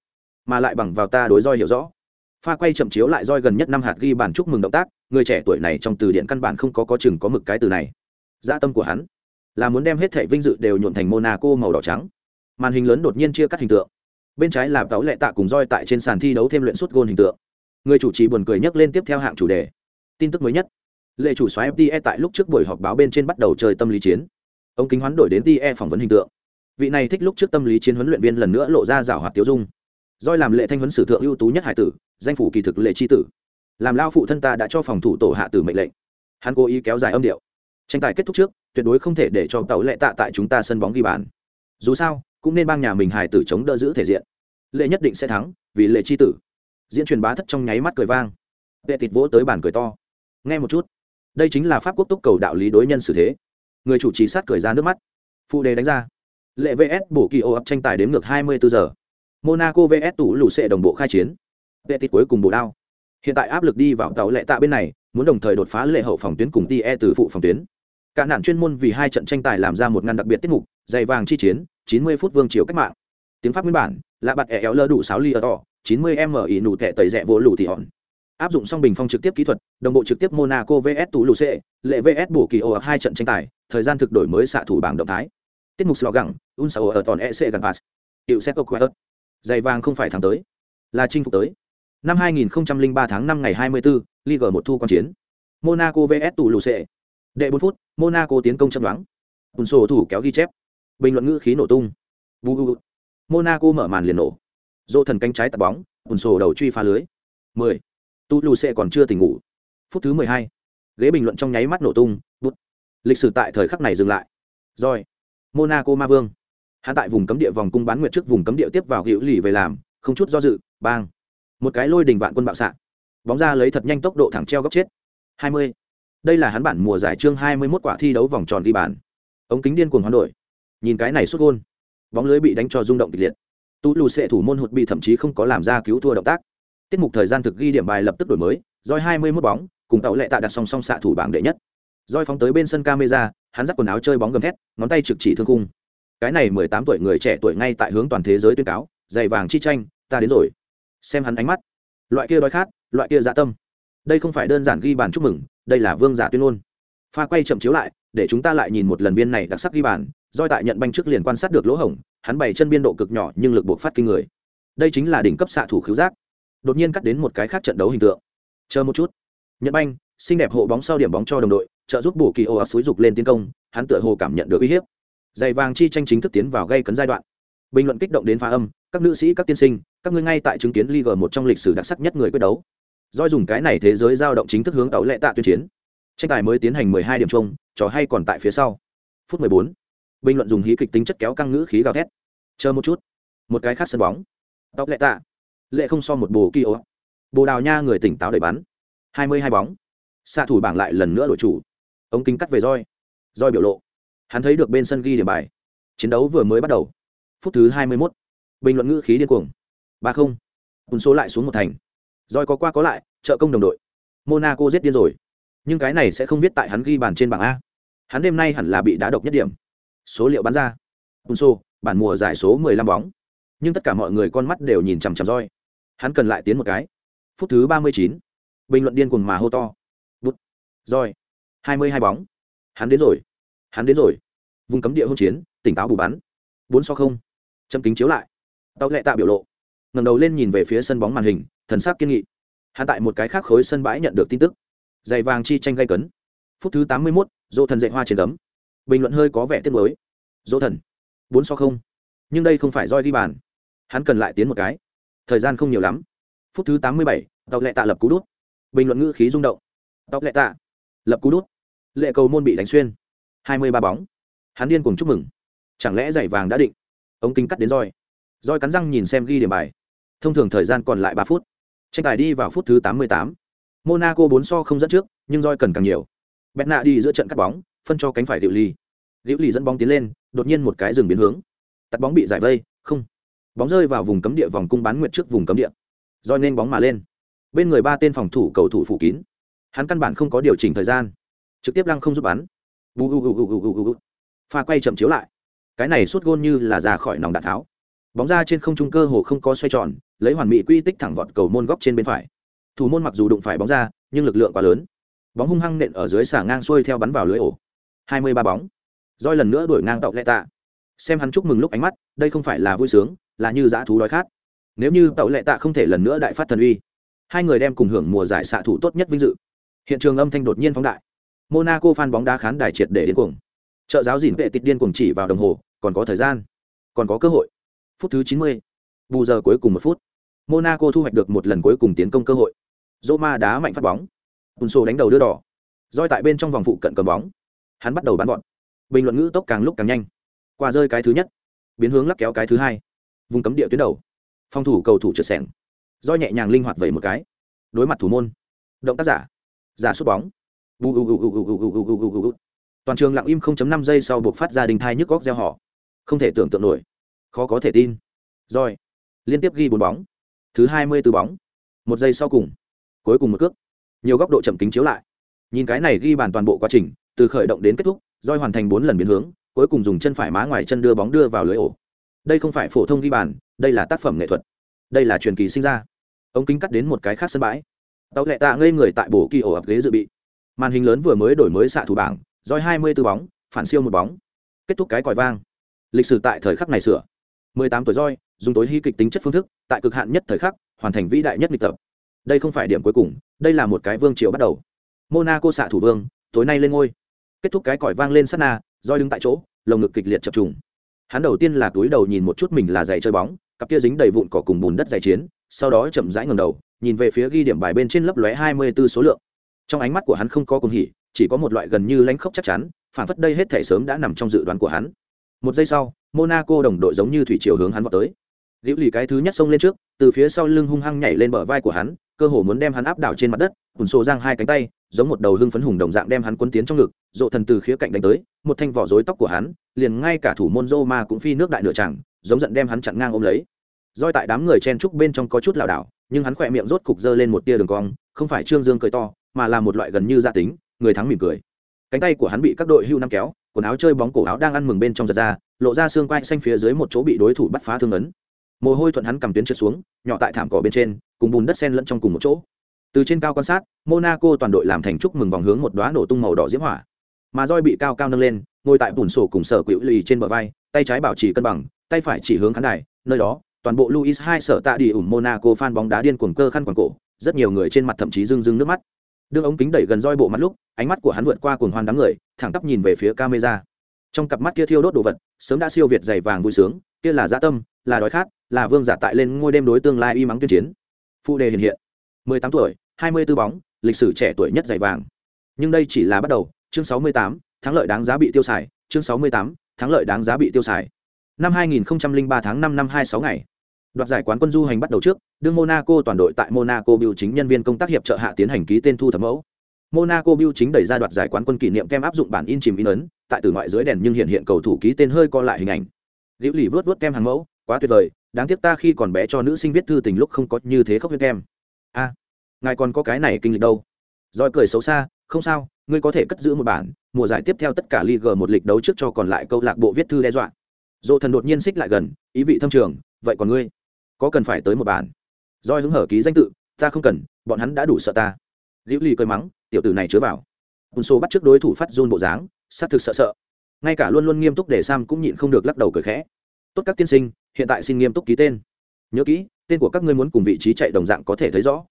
Mà lại bằng vào ta đối roi hiểu rõ. Pha quay chậm chiếu lại roi gần nhất năm hạt ghi bàn chúc mừng động tác người trẻ tuổi này trong từ điển căn bản không có có chừng có mực cái từ này. Dã tâm của hắn là muốn đem hết thẻ vinh dự đều nhuộn thành monaco màu đỏ trắng. Màn hình lớn đột nhiên chia cắt hình tượng bên trái là táo lệ tạ cùng roi tại trên sàn thi đấu thêm luyện suất gôn hình tượng. Người chủ trì buồn cười nhắc lên tiếp theo hạng chủ đề. Tin tức mới nhất. Lệ chủ xoáy fte tại lúc trước buổi họp báo bên trên bắt đầu chơi tâm lý chiến. Ông kính hoán đổi đến te phỏng vấn hình tượng. Vị này thích lúc trước tâm lý chiến huấn luyện viên lần nữa lộ ra rào hoạt tiêu dung. Doi làm lệ thanh huấn sử thượng ưu tú nhất hải tử, danh phủ kỳ thực lệ tri tử. Làm lao phụ thân ta đã cho phòng thủ tổ hạ tử mệnh lệnh. Hắn cố ý kéo dài âm điệu. Tranh tài kết thúc trước, tuyệt đối không thể để cho tàu lệ tạ tại chúng ta sân bóng ghi bàn. Dù sao cũng nên bang nhà mình hài tử chống đỡ giữ thể diện. Lệ nhất định sẽ thắng, vì lệ tri tử. Diễn truyền bá thất trong nháy mắt cười vang. Vệ thịt vỗ tới bàn cười to. Nghe một chút. Đây chính là pháp quốc túc cầu đạo lý đối nhân xử thế. Người chủ trì sát cười ra nước mắt. Phụ đề đánh ra. Lệ vs bổ kỳ ô ập tranh tài đếm ngược 24 giờ. Monaco vs tủ lù xệ đồng bộ khai chiến. Vệ thịt cuối cùng bổ đao. Hiện tại áp lực đi vào tàu lệ tạ bên này, muốn đồng thời đột phá lệ hậu phòng tuyến cùng tie từ phụ phòng tuyến. Cả nạn chuyên môn vì hai trận tranh tài làm ra một ngăn đặc biệt tiết mục, dày vàng chi chiến 90 phút vương triều cách mạng. Tiếng pháp nguyên bản là bạt ẻ éo lơ đủ sáu ly ở to 90 m ỉ nụ thẻ tẩy rẽ vô lù thì hòn. Áp dụng song bình phong trực tiếp kỹ thuật đồng bộ trực tiếp monaco vs tú lù c lệ vs bổ kỳ ô hai trận tranh tài thời gian thực đổi mới xạ thủ bảng động thái. Tiết mục slogan un sao ở toàn ec gần pass. Hiệu set quẹt dày vàng không phải tháng tới là chinh phục tới. Năm 2003 tháng 5 ngày 24, Ligue 1 thu quan chiến. Monaco vs tú lù c đệ 4 phút monaco tiến công chậm đoán. Un sổ thủ kéo ghi chép bình luận ngữ khí nổ tung. Bu monaco mở màn liền nổ. Dỗ thần cánh trái tạt bóng, ùn sổ đầu truy phá lưới. 10 tu lu sẽ còn chưa tỉnh ngủ. Phút thứ mười hai. Ghế bình luận trong nháy mắt nổ tung bút lịch sử tại thời khắc này dừng lại. Rồi. Monaco ma vương. Hắn tại vùng cấm địa vòng cung bán nguyệt trước vùng cấm địa tiếp vào hữu lì về làm, không chút do dự, bang. Một cái lôi đình vạn quân bạo xạ. Bóng ra lấy thật nhanh tốc độ thẳng treo góc chết. Hai mươi. Đây là hắn bản mùa giải chương 21 quả thi đấu vòng tròn ghi bàn. Ống kính điên cuồng hoán đổi nhìn cái này xuất gôn. Bóng lưới bị đánh cho rung động kịch liệt. Tú lù sệ thủ môn hụt bị thậm chí không có làm ra cứu thua động tác. Tiết mục thời gian thực ghi điểm bài lập tức đổi mới, roi hai mươi mốt bóng, cùng tàu lệ tạ đặt song song xạ thủ bảng đệ nhất. Roi phóng tới bên sân camera, hắn dắt quần áo chơi bóng gầm thét, ngón tay trực chỉ thương cung cái này mười tám tuổi người trẻ tuổi ngay tại hướng toàn thế giới tuyên cáo, giày vàng chi tranh, ta đến rồi. Xem hắn ánh mắt. Loại kia đói khát, loại kia dạ tâm. Đây không phải đơn giản ghi bàn chúc mừng, đây là vương giả tuyên ngôn. Pha quay chậm chiếu lại, để chúng ta lại nhìn một lần viên này đặc sắc ghi bàn roi tại nhận banh trước liền quan sát được lỗ hổng, hắn bày chân biên độ cực nhỏ nhưng lực buộc phát kinh người. Đây chính là đỉnh cấp xạ thủ khứu giác. Đột nhiên cắt đến một cái khác trận đấu hình tượng. Chờ một chút. Nhật banh, xinh đẹp hộ bóng sau điểm bóng cho đồng đội, trợ giúp bổ kỳ ô áo xúi dục lên tiến công, hắn tựa hồ cảm nhận được uy hiếp. Giày vàng chi tranh chính thức tiến vào gây cấn giai đoạn. Bình luận kích động đến phá âm, các nữ sĩ, các tiên sinh, các ngươi ngay tại chứng kiến Liga một trong lịch sử đặc sắc nhất người quyết đấu. Doi dùng cái này thế giới giao động chính thức hướng tàu lệ tạ tuyên chiến. Tranh tài mới tiến hành 12 điểm chung, trò hay còn tại phía sau. Phút 14 bình luận dùng hí kịch tính chất kéo căng ngữ khí gào thét. Chờ một chút. Một cái khác sân bóng. Tóc lệ tạ. Lệ không so một bồ kỳ ô bồ đào nha người tỉnh táo đẩy bắn. Hai mươi hai bóng. Xạ thủ bảng lại lần nữa đổi chủ. Ống kính cắt về roi. Roi biểu lộ. Hắn thấy được bên sân ghi điểm bài. Chiến đấu vừa mới bắt đầu. Phút thứ hai mươi mốt. Bình luận ngữ khí điên cuồng. ba không. Ùn số lại xuống một thành. Roi có qua có lại, trợ công đồng đội. Monaco giết điên rồi. Nhưng cái này sẽ không viết tại hắn ghi bàn trên bảng a. Hắn đêm nay hẳn là bị đá độc nhất điểm số liệu bán ra. Unso, bản mùa giải số mười lăm bóng. Nhưng tất cả mọi người con mắt đều nhìn chằm chằm roi. Hắn cần lại tiến một cái. Phút thứ ba mươi chín. Bình luận điên cuồng mà hô to. Bút. Roi. hai mươi hai bóng. Hắn đến rồi. Hắn đến rồi. Vùng cấm địa hôn chiến tỉnh táo bù bắn. bốn so không. Châm kính chiếu lại. Tao lệ tạ biểu lộ. Ngẩng đầu lên nhìn về phía sân bóng màn hình thần sắc kiên nghị. Hắn tại một cái khác khối sân bãi nhận được tin tức. Giày vàng chi tranh gây cấn. Phút thứ tám mươi mốt dỗ thần dạy hoa trên cấm bình luận hơi có vẻ tiếc nuối. Dỗ thần, bốn so không. Nhưng đây không phải roi ghi bàn. Hắn cần lại tiến một cái. Thời gian không nhiều lắm. Phút thứ tám mươi bảy tàu lệ tạ lập cú đút. Bình luận ngữ khí rung động. Tọc lệ tạ lập cú đút. Lệ cầu môn bị đánh xuyên. hai mươi ba bóng. Hắn điên cùng chúc mừng. Chẳng lẽ giày vàng đã định? Ống kính cắt đến roi. Roi cắn răng nhìn xem ghi điểm bài. Thông thường thời gian còn lại ba phút. Tranh tài đi vào phút thứ tám mươi tám. Monaco bốn so không dẫn trước, nhưng roi cần càng nhiều. Bẹt nạ đi giữa trận cắt bóng phân cho cánh phải diệu ly. Diệu ly dẫn bóng tiến lên, đột nhiên một cái dừng biến hướng. Tạt bóng bị giải vây, không. Bóng rơi vào vùng cấm địa vòng cung bán nguyệt trước vùng cấm địa. Do nên bóng mà lên. Bên người ba tên phòng thủ cầu thủ phủ kín. Hắn căn bản không có điều chỉnh thời gian. Trực tiếp lăng không giúp bắn. Pha quay chậm chiếu lại. Cái này suốt gôn như là ra khỏi nòng đạn tháo. Bóng ra trên không trung cơ hồ không có xoay tròn, lấy hoàn mỹ quy tích thẳng vọt cầu môn góc trên bên phải. Thủ môn mặc dù đụng phải bóng ra, nhưng lực lượng quá lớn. Bóng hung hăng nện ở dưới xả ngang xuôi theo bắn vào lưới ổ hai mươi ba bóng. Roi lần nữa đuổi ngang tàu lệ tạ. Xem hắn chúc mừng lúc ánh mắt, đây không phải là vui sướng, là như dã thú đói khát. Nếu như tàu lệ tạ không thể lần nữa đại phát thần uy, hai người đem cùng hưởng mùa giải xạ thủ tốt nhất vinh dự. Hiện trường âm thanh đột nhiên phóng đại. Monaco phan bóng đá khán đài triệt để điên cuồng. Trợ giáo dìn vệ tịt điên cuồng chỉ vào đồng hồ, còn có thời gian, còn có cơ hội. Phút thứ chín mươi, bù giờ cuối cùng một phút. Monaco thu hoạch được một lần cuối cùng tiến công cơ hội. Roma đá mạnh phát bóng. Ùn sô đánh đầu đưa đỏ. Roi tại bên trong vòng phụ cận cầm bóng hắn bắt đầu bắn gọn bình luận ngữ tốc càng lúc càng nhanh qua rơi cái thứ nhất biến hướng lắc kéo cái thứ hai vùng cấm địa tuyến đầu phòng thủ cầu thủ trượt sẻng do nhẹ nhàng linh hoạt vẩy một cái đối mặt thủ môn động tác giả giả sút bóng toàn trường lặng im 0.5 giây sau buộc phát ra đình thai nhức góc gieo họ không thể tưởng tượng nổi khó có thể tin rồi liên tiếp ghi bốn bóng thứ hai mươi từ bóng một giây sau cùng cuối cùng một cước nhiều góc độ chậm kính chiếu lại nhìn cái này ghi bàn toàn bộ quá trình từ khởi động đến kết thúc, roi hoàn thành bốn lần biến hướng, cuối cùng dùng chân phải má ngoài chân đưa bóng đưa vào lưới ổ. Đây không phải phổ thông ghi bàn, đây là tác phẩm nghệ thuật. Đây là truyền kỳ sinh ra. Ống kính cắt đến một cái khác sân bãi. Tàu lệ tạ ngây người tại bổ kỳ ổ ập ghế dự bị. Màn hình lớn vừa mới đổi mới xạ thủ bảng, roi hai mươi tư bóng, phản siêu một bóng. Kết thúc cái còi vang. Lịch sử tại thời khắc này sửa. mười tám tuổi roi, dùng tối hy kịch tính chất phương thức, tại cực hạn nhất thời khắc, hoàn thành vĩ đại nhất lịch tập. Đây không phải điểm cuối cùng, đây là một cái vương triều bắt đầu. Monaco xạ thủ vương, tối nay lên ngôi kết thúc cái còi vang lên sát na, roi đứng tại chỗ, lồng ngực kịch liệt chập trùng. Hắn đầu tiên là túi đầu nhìn một chút mình là giày chơi bóng, cặp kia dính đầy vụn cỏ cùng bùn đất giày chiến, sau đó chậm rãi ngầm đầu, nhìn về phía ghi điểm bài bên trên lấp lóe hai mươi 24 số lượng. Trong ánh mắt của hắn không có cùng hỉ, chỉ có một loại gần như lãnh khốc chắc chắn phản phất đây hết thể sớm đã nằm trong dự đoán của hắn. Một giây sau, monaco đồng đội giống như thủy chiều hướng hắn vào tới. Liễu lì cái thứ nhất xông lên trước, từ phía sau lưng hung hăng nhảy lên bờ vai của hắn, cơ hồ muốn đem hắn áp đảo trên mặt đất ủn xô giang hai cánh tay giống một đầu hưng phấn hùng đồng dạng đem hắn quân tiến trong ngực dộ thần từ khía cạnh đánh tới, một thanh vỏ rối tóc của hắn, liền ngay cả thủ môn rô cũng phi nước đại nửa chẳng, giống giận đem hắn chặn ngang ôm lấy. Roi tại đám người chen trúc bên trong có chút lảo đảo, nhưng hắn khỏe miệng rốt cục dơ lên một tia đường cong, không phải trương dương cười to, mà là một loại gần như gia tính, người thắng mỉm cười. Cánh tay của hắn bị các đội hưu năm kéo, quần áo chơi bóng cổ áo đang ăn mừng bên trong giật ra, lộ ra xương quai xanh phía dưới một chỗ bị đối thủ bắt phá thương ấn. Mồ hôi thuận hắn cầm tuyến trượt xuống, nhỏ tại thảm cỏ bên trên, cùng bùn đất sen lẫn trong cùng một chỗ từ trên cao quan sát, monaco toàn đội làm thành chúc mừng vòng hướng một đoá nổ tung màu đỏ diễm hỏa. Mà roi bị cao cao nâng lên, ngồi tại bùn sổ cùng sở quỵu lì trên bờ vai, tay trái bảo trì cân bằng, tay phải chỉ hướng khán đài, nơi đó, toàn bộ luis hai sở tạ đi ủng monaco fan bóng đá điên cuồng cơ khăn quàng cổ, rất nhiều người trên mặt thậm chí rưng rưng nước mắt. Đương ống kính đẩy gần roi bộ mắt lúc, ánh mắt của hắn vượt qua cuồng hoan đám người, thẳng tắp nhìn về phía camera. Trong cặp mắt kia thiêu đốt đồ vật, sớm đã siêu việt dày vàng vui sướng, kia là dã tâm, là đói khát, là vương giả tại lên ngôi đêm đối tương lai y mắng tuyên chiến. Phụ đề hiện hiện. 18 tuổi 24 bóng lịch sử trẻ tuổi nhất giải vàng. Nhưng đây chỉ là bắt đầu chương 68, thắng lợi đáng giá bị tiêu xài chương 68, thắng lợi đáng giá bị tiêu xài. Năm 2003 tháng 5 năm 26 ngày. Đoạt giải quán quân du hành bắt đầu trước đương monaco toàn đội tại monaco biểu chính nhân viên công tác hiệp trợ hạ tiến hành ký tên thu thập mẫu. Monaco biểu chính đẩy ra đoạt giải quán quân kỷ niệm kem áp dụng bản in chìm in ấn tại từ ngoại dưới đèn nhưng hiện hiện cầu thủ ký tên hơi co lại hình ảnh. Diễu lì vớt vớt kem hàng mẫu quá tuyệt vời đáng tiếc ta khi còn bé cho nữ sinh viết thư tình lúc không có như thế khóc huyết kem ngài còn có cái này kinh lịch đâu. Roi cười xấu xa, không sao, ngươi có thể cất giữ một bản, mùa giải tiếp theo tất cả league một lịch đấu trước cho còn lại câu lạc bộ viết thư đe dọa. Dỗ thần đột nhiên xích lại gần, ý vị thâm trường, vậy còn ngươi? Có cần phải tới một bản? Roi hứng hở ký danh tự, ta không cần, bọn hắn đã đủ sợ ta. Liễu ly cười mắng, tiểu tử này chứa vào. Ùn số bắt trước đối thủ phát run bộ dáng sát thực sợ sợ. Ngay cả luôn luôn nghiêm túc để sam cũng nhịn không được lắc đầu cười khẽ. Tốt các tiên sinh, hiện tại xin nghiêm túc ký tên. Nhớ kỹ, tên của các ngươi muốn cùng vị trí chạy đồng dạng có thể thấy rõ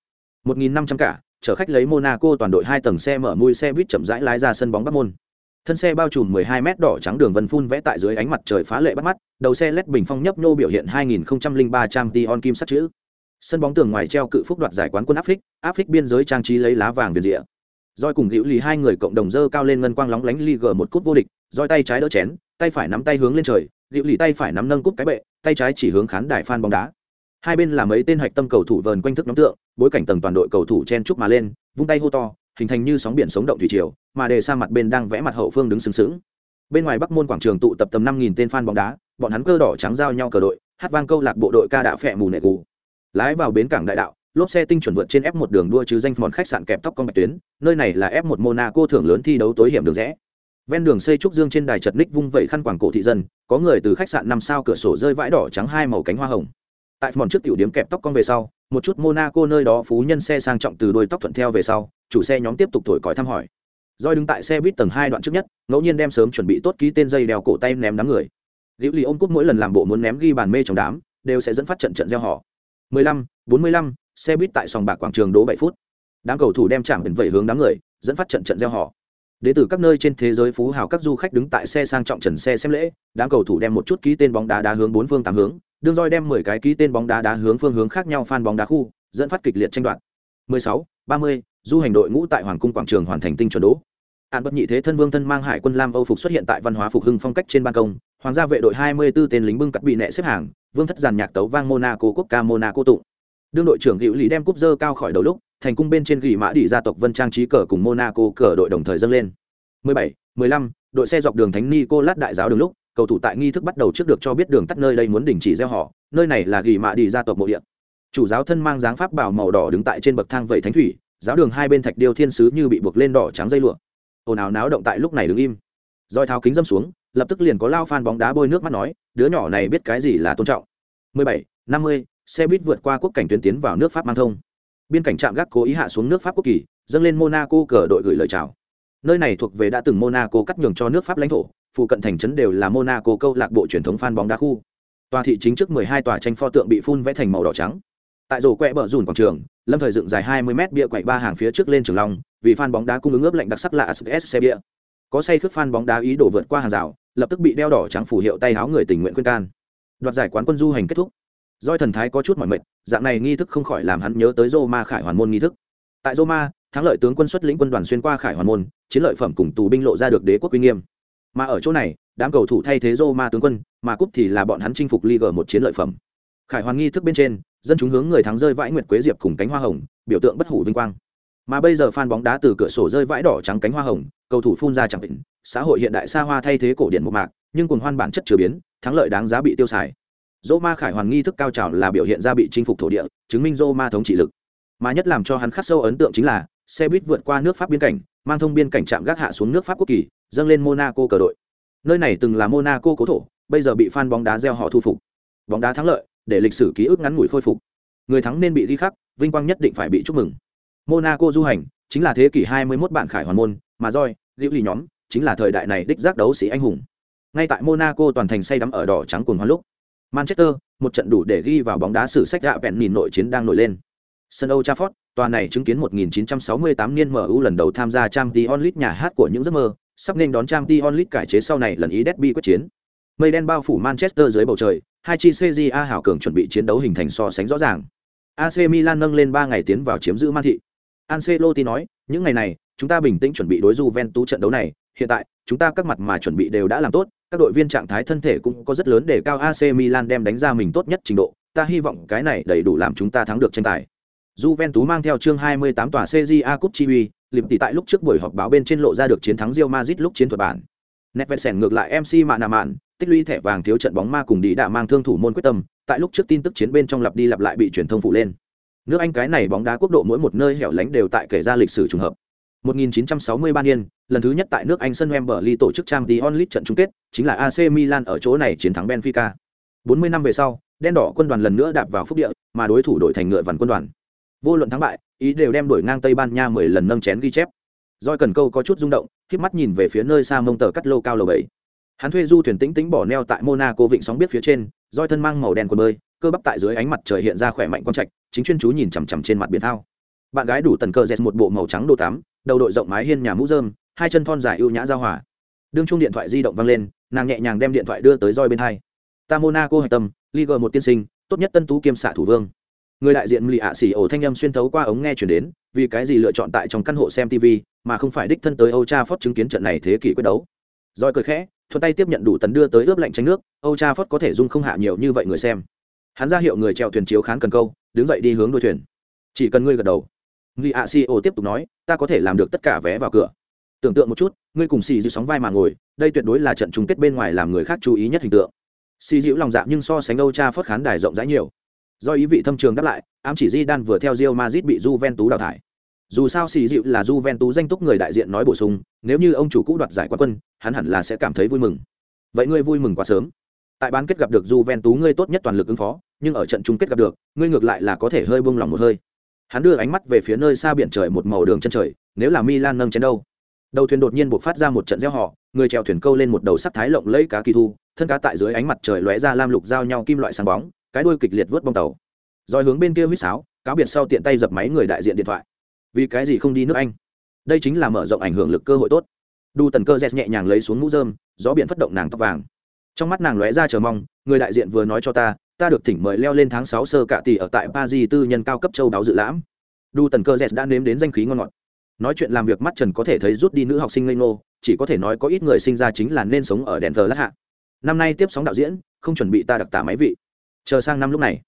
một nghìn năm trăm cả, chở khách lấy monaco toàn đội hai tầng xe mở mui xe buýt chậm rãi lái ra sân bóng bắc môn. Thân xe bao trùm 12 mét đỏ trắng đường vân phun vẽ tại dưới ánh mặt trời phá lệ bắt mắt, đầu xe led bình phong nhấp nhô biểu hiện 2003 trang tion kim sắt chữ. Sân bóng tường ngoài treo cự phúc đoạt giải quán quân áp phích áp phích biên giới trang trí lấy lá vàng viền rịa. Roi cùng hữu Lý hai người cộng đồng dơ cao lên ngân quang lóng lánh ly gờ một cúp vô địch, roi tay trái đỡ chén, tay phải nắm tay hướng lên trời, hữu Lý tay phải nắm nâng cúp cái bệ, tay trái chỉ hướng khán đài phan bóng đá hai bên là mấy tên hạch tâm cầu thủ vờn quanh thức nhóm tượng, bối cảnh tầng toàn đội cầu thủ chen chúc mà lên, vung tay hô to, hình thành như sóng biển sống động thủy triều, mà đề xa mặt bên đang vẽ mặt hậu phương đứng sừng sững. Bên ngoài bắc môn quảng trường tụ tập tầm năm nghìn tên fan bóng đá, bọn hắn cơ đỏ trắng giao nhau cờ đội, hát vang câu lạc bộ đội ca đạo phẹ mù nệ cù lái vào bến cảng đại đạo, lốp xe tinh chuẩn vượt trên f một đường đua chứ danh mòn khách sạn kẹp tóc con bạch tuyến, nơi này là f một monaco thưởng lớn thi đấu tối hiểm đường rẽ. Ven đường xây trúc dương trên đài chật ních vung vẩy khăn quàng cổ thị dân, có người từ khách sạn năm sao cửa sổ rơi vãi đỏ trắng hai màu cánh hoa hồng tại mòn trước tiểu điểm kẹp tóc con về sau một chút monaco nơi đó phú nhân xe sang trọng từ đôi tóc thuận theo về sau chủ xe nhóm tiếp tục thổi còi thăm hỏi. Roi đứng tại xe buýt tầng hai đoạn trước nhất ngẫu nhiên đem sớm chuẩn bị tốt ký tên dây đeo cổ tay ném đám người. Liễu lì ôm cúp mỗi lần làm bộ muốn ném ghi bàn mê trong đám đều sẽ dẫn phát trận trận gieo họ. 15, 45, xe buýt tại sòng bạc quảng trường đố 7 phút. Đám cầu thủ đem chạm đến vẩy hướng đám người dẫn phát trận trận gieo họ. Đến từ các nơi trên thế giới phú hào các du khách đứng tại xe sang trọng trần xe xem lễ đám cầu thủ đem một chút ký tên bóng đá đá hướng bốn phương tám hướng đương roi đem mười cái ký tên bóng đá đá hướng phương hướng khác nhau phan bóng đá khu dẫn phát kịch liệt tranh đoạt 16, 30, du hành đội ngũ tại hoàng cung quảng trường hoàn thành tinh chuẩn đố an bất nhị thế thân vương thân mang hải quân lam Âu phục xuất hiện tại văn hóa phục hưng phong cách trên ban công, hoàng gia vệ đội 24 tên lính bưng cắt bị nệ xếp hàng, vương thất giàn nhạc tấu vang Monaco quốc ca Monaco tụng. Đương đội trưởng Hữu Lý đem cúp dơ cao khỏi đầu lúc, thành cung bên trên gỉ mã đỉ gia tộc Vân Trang trí cờ cùng Monaco cờ đội đồng thời dâng lên. 17, 15, đội xe dọc đường Thánh Nicolas đại giáo đường lúc, cầu thủ tại nghi thức bắt đầu trước được cho biết đường tắt nơi đây muốn đình chỉ gieo họ, nơi này là ghi mạ đi gia tộc mộ địa. Chủ giáo thân mang dáng pháp bảo màu đỏ đứng tại trên bậc thang vẩy thánh thủy, giáo đường hai bên thạch điêu thiên sứ như bị buộc lên đỏ trắng dây lụa. Ồn ào náo động tại lúc này đứng im. Roi tháo kính dâm xuống lập tức liền có lao phan bóng đá bôi nước mắt nói đứa nhỏ này biết cái gì là tôn trọng? 17, 50, xe buýt vượt qua quốc cảnh tuyến tiến vào nước pháp mang thông. Biên cảnh trạm gác cố ý hạ xuống nước pháp quốc kỳ dâng lên monaco cờ đội gửi lời chào. Nơi này thuộc về đã từng monaco cắt nhường cho nước pháp lãnh thổ phụ cận thành trấn đều là monaco câu lạc bộ truyền thống fan bóng đá khu. Tòa thị chính trước 12 tòa tranh pho tượng bị phun vẽ thành màu đỏ trắng. Tại rổ quẹ bờ rùn quảng trường, lâm thời dựng dài 20 mét bia quậy ba hàng phía trước lên trường long, vì fan bóng đá cung ứng ướp lạnh đặc sắc là AS xe bia. Có say khước fan bóng đá ý đổ vượt qua hàng rào, lập tức bị đeo đỏ trắng phủ hiệu tay áo người tình nguyện khuyên can. Đoạt giải quán quân du hành kết thúc. Doi thần thái có chút mỏi mệt, dạng này nghi thức không khỏi làm hắn nhớ tới Roma khải hoàn môn nghi thức. Tại Roma, thắng lợi tướng quân xuất lĩnh quân đoàn xuyên qua khải hoàn môn, chiến lợi phẩm cùng tù binh lộ ra được đế quốc uy nghiêm mà ở chỗ này, đám cầu thủ thay thế Roma tướng quân, mà cúp thì là bọn hắn chinh phục Liga một chiến lợi phẩm. Khải hoàn nghi thức bên trên, dân chúng hướng người thắng rơi vãi nguyệt quế diệp cùng cánh hoa hồng, biểu tượng bất hủ vinh quang. Mà bây giờ fan bóng đá từ cửa sổ rơi vãi đỏ trắng cánh hoa hồng, cầu thủ phun ra chẳng định, xã hội hiện đại xa hoa thay thế cổ điển một mạc, nhưng cùng hoan bản chất chưa biến, thắng lợi đáng giá bị tiêu xài. Roma ma khải hoàn nghi thức cao trào là biểu hiện ra bị chinh phục thổ địa, chứng minh Roma ma thống trị lực. Mà nhất làm cho hắn khắc sâu ấn tượng chính là xe buýt vượt qua nước pháp biên cảnh mang thông biên cảnh trạm gác hạ xuống nước pháp quốc kỳ dâng lên monaco cờ đội. Nơi này từng là monaco cố thổ bây giờ bị fan bóng đá gieo họ thu phục. Bóng đá thắng lợi để lịch sử ký ức ngắn ngủi khôi phục. Người thắng nên bị ghi khắc vinh quang nhất định phải bị chúc mừng. Monaco du hành chính là thế kỷ 21 bạn khải hoàn môn mà roi liễu lì nhóm chính là thời đại này đích giác đấu sĩ anh hùng. Ngay tại monaco toàn thành say đắm ở đỏ trắng cuồng hoa lúc manchester một trận đủ để ghi vào bóng đá sử sách gạ vẹn nhìn nội chiến đang nổi lên. Sân Old Trafford, tòa này chứng kiến 1968 niên MU lần đầu tham gia Champions League nhà hát của những giấc mơ, sắp nên đón Champions League cải chế sau này lần ý derby quyết chiến. Mây đen bao phủ Manchester dưới bầu trời, hai chi CJA hảo cường chuẩn bị chiến đấu hình thành so sánh rõ ràng. AC Milan nâng lên 3 ngày tiến vào chiếm giữ Man thị. Ancelotti nói, những ngày này, chúng ta bình tĩnh chuẩn bị đối Juventus trận đấu này, hiện tại, chúng ta các mặt mà chuẩn bị đều đã làm tốt, các đội viên trạng thái thân thể cũng có rất lớn để cao AC Milan đem đánh ra mình tốt nhất trình độ, ta hy vọng cái này đầy đủ làm chúng ta thắng được tranh tài. Juventus mang theo chương 28 tòa CJA Cup chi uy, liệm tỷ tại lúc trước buổi họp báo bên trên lộ ra được chiến thắng Real Madrid lúc chiến thuật bản. Netversen ngược lại MC mạn nà mạn, tích lũy thẻ vàng thiếu trận bóng ma cùng đi đã mang thương thủ môn quyết tâm, tại lúc trước tin tức chiến bên trong lặp đi lặp lại bị truyền thông phụ lên. Nước Anh cái này bóng đá quốc độ mỗi một nơi hẻo lánh đều tại kể ra lịch sử trùng hợp. 1963 niên, lần thứ nhất tại nước Anh sân Wembley tổ chức Champions League trận chung kết, chính là AC Milan ở chỗ này chiến thắng Benfica. 40 năm về sau, đen đỏ quân đoàn lần nữa đạp vào phúc địa, mà đối thủ đổi thành ngựa vằn quân đoàn. Vô luận thắng bại, ý đều đem đổi ngang Tây Ban Nha 10 lần nâng chén ghi chép. Doi cần câu có chút rung động, khép mắt nhìn về phía nơi xa mông tờ cắt lô cao lầu bảy. Hắn thuê du thuyền tĩnh tĩnh bỏ neo tại Monaco vịnh sóng biết phía trên, Doi thân mang màu đen quần bơi, cơ bắp tại dưới ánh mặt trời hiện ra khỏe mạnh quang trạch, chính chuyên chú nhìn chằm chằm trên mặt biển thao. Bạn gái đủ tần cơ dẹt một bộ màu trắng đồ tắm, đầu đội rộng mái hiên nhà mũ rơm, hai chân thon dài ưu nhã giao hòa. Đương chung điện thoại di động vang lên, nàng nhẹ nhàng đem điện thoại đưa tới Doi bên hai. Ta Monaco hạch tâm, Ligue một tiên sinh, tốt nhất tân tú kiêm xạ thủ vương người đại diện lì ạ xỉ ổ thanh âm xuyên thấu qua ống nghe chuyển đến, vì cái gì lựa chọn tại trong căn hộ xem tv mà không phải đích thân tới âu cha phót chứng kiến trận này thế kỷ quyết đấu. Roi cười khẽ, thuận tay tiếp nhận đủ tấn đưa tới ướp lạnh tránh nước, âu cha phót có thể dung không hạ nhiều như vậy người xem. Hắn ra hiệu người trèo thuyền chiếu khán cần câu, đứng dậy đi hướng đuôi thuyền. Chỉ cần ngươi gật đầu. Lì ạ xỉ ổ tiếp tục nói, ta có thể làm được tất cả vé vào cửa. Tưởng tượng một chút, ngươi cùng xì dịu sóng vai mà ngồi, đây tuyệt đối là trận chung kết bên ngoài làm người khác chú ý nhất hình tượng. Xì dịu lòng dạ nhưng so sánh âu cha phót khán đài rộng rãi nhiều do ý vị thâm trường đáp lại ám chỉ di đan vừa theo rio mazit bị Juventus đào thải Dù sao xì dịu là Juventus danh túc người đại diện nói bổ sung, nếu như ông chủ cũ đoạt giải quán quân, hắn hẳn là sẽ cảm thấy vui mừng. Vậy ngươi vui mừng quá sớm. Tại bán kết gặp được Juventus ngươi tốt nhất toàn lực ứng phó, nhưng ở trận chung kết gặp được, ngươi ngược lại là có thể hơi buông lòng một hơi. Hắn đưa ánh mắt về phía nơi xa biển trời một màu đường chân trời, nếu là Milan nâng chén đâu. Đầu thuyền đột nhiên buộc phát ra một trận reo hò, người chèo thuyền câu lên một đầu sắc thái lộng lẫy cá kỳ thu, thân cá tại dưới ánh mặt trời lóe ra lam lục giao nhau kim loại sáng bóng, cái đuôi kịch liệt vớt bong tàu. Rồi hướng bên kia huýt sáo, cáo biệt sau tiện tay dập máy người đại diện điện thoại. Vì cái gì không đi nước Anh? Đây chính là mở rộng ảnh hưởng lực cơ hội tốt. Đu Tần Cơ nhẹ nhàng lấy xuống mũ dơm gió biển phất động nàng tóc vàng. Trong mắt nàng lóe ra chờ mong, người đại diện vừa nói cho ta, ta được thỉnh mời leo lên tháng sáu sơ cạ tỷ ở tại Paris tư nhân cao cấp châu đáo dự lãm. Đu Tần Cơ đã nếm đến danh khí ngon ngọt nói chuyện làm việc mắt trần có thể thấy rút đi nữ học sinh ngây ngô chỉ có thể nói có ít người sinh ra chính là nên sống ở đèn thờ lát hạ năm nay tiếp sóng đạo diễn không chuẩn bị ta đặc tả máy vị chờ sang năm lúc này.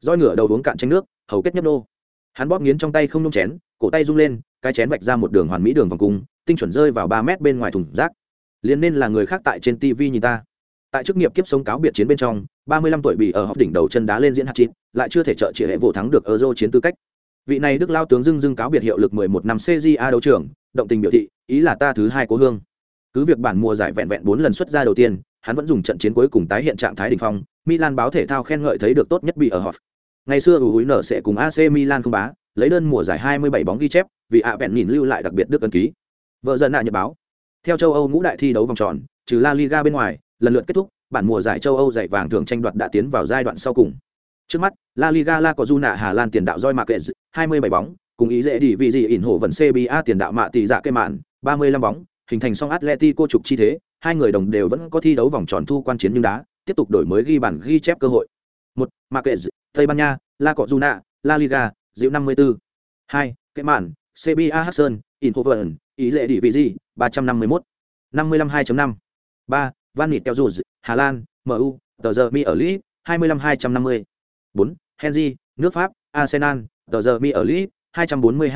Roi ngửa đầu uống cạn chanh nước hầu kết nhấp nô. Hắn bóp nghiến trong tay không nung chén cổ tay rung lên cái chén vạch ra một đường hoàn mỹ đường vòng cung tinh chuẩn rơi vào ba mét bên ngoài thùng rác. Liền nên là người khác tại trên tv nhìn ta. Tại chức nghiệp kiếp sống cáo biệt chiến bên trong ba mươi lăm tuổi bị ở hóc đỉnh đầu chân đá lên diễn hạt chín lại chưa thể trợ chị hệ vụ thắng được euro chiến tư cách. Vị này đức lao tướng dưng dưng cáo biệt hiệu lực 11 năm cja đấu trưởng, động tình biểu thị ý là ta thứ hai cố hương. Cứ việc bản mùa giải vẹn vẹn bốn lần xuất ra đầu tiên hắn vẫn dùng trận chiến cuối cùng tái hiện trạng thái đỉnh phong milan báo thể thao khen ngợi thấy được tốt nhất bị ở họp. Ngày xưa ủ húi nở sẽ cùng ac milan không bá lấy đơn mùa giải 27 bóng ghi chép vì ạ vẹn nhìn lưu lại đặc biệt đức ấn ký. Vợ dân nạ nhật báo. Theo châu âu ngũ đại thi đấu vòng tròn trừ la liga bên ngoài lần lượt kết thúc bản mùa giải châu âu giải vàng thường tranh đoạt đã tiến vào giai đoạn sau cùng. Trước mắt, La Liga La có Juna Hà Lan tiền đạo Joy Marquez, 27 bóng, cùng ý dễ đi vì gì ỉn hổ vận CBA tiền đạo mạ tỷ dạ cây mạn, 35 bóng, hình thành song Atletico trục chi thế, hai người đồng đều vẫn có thi đấu vòng tròn thu quan chiến nhưng đá, tiếp tục đổi mới ghi bản ghi chép cơ hội. 1. Marquez, Tây Ban Nha, La Cojuna, La Liga, dịu 54. 2. Kệ mạn, CBA Hudson, Inhoven, ý lệ đi vị gì, 351. 55 2.5. 3. Van Nịt Keo Dù, Hà Lan, MU, tờ giờ mi ở Lý, 25 250 4. henry nước pháp arsenal tờ giờ mi ở lit hai trăm bốn mươi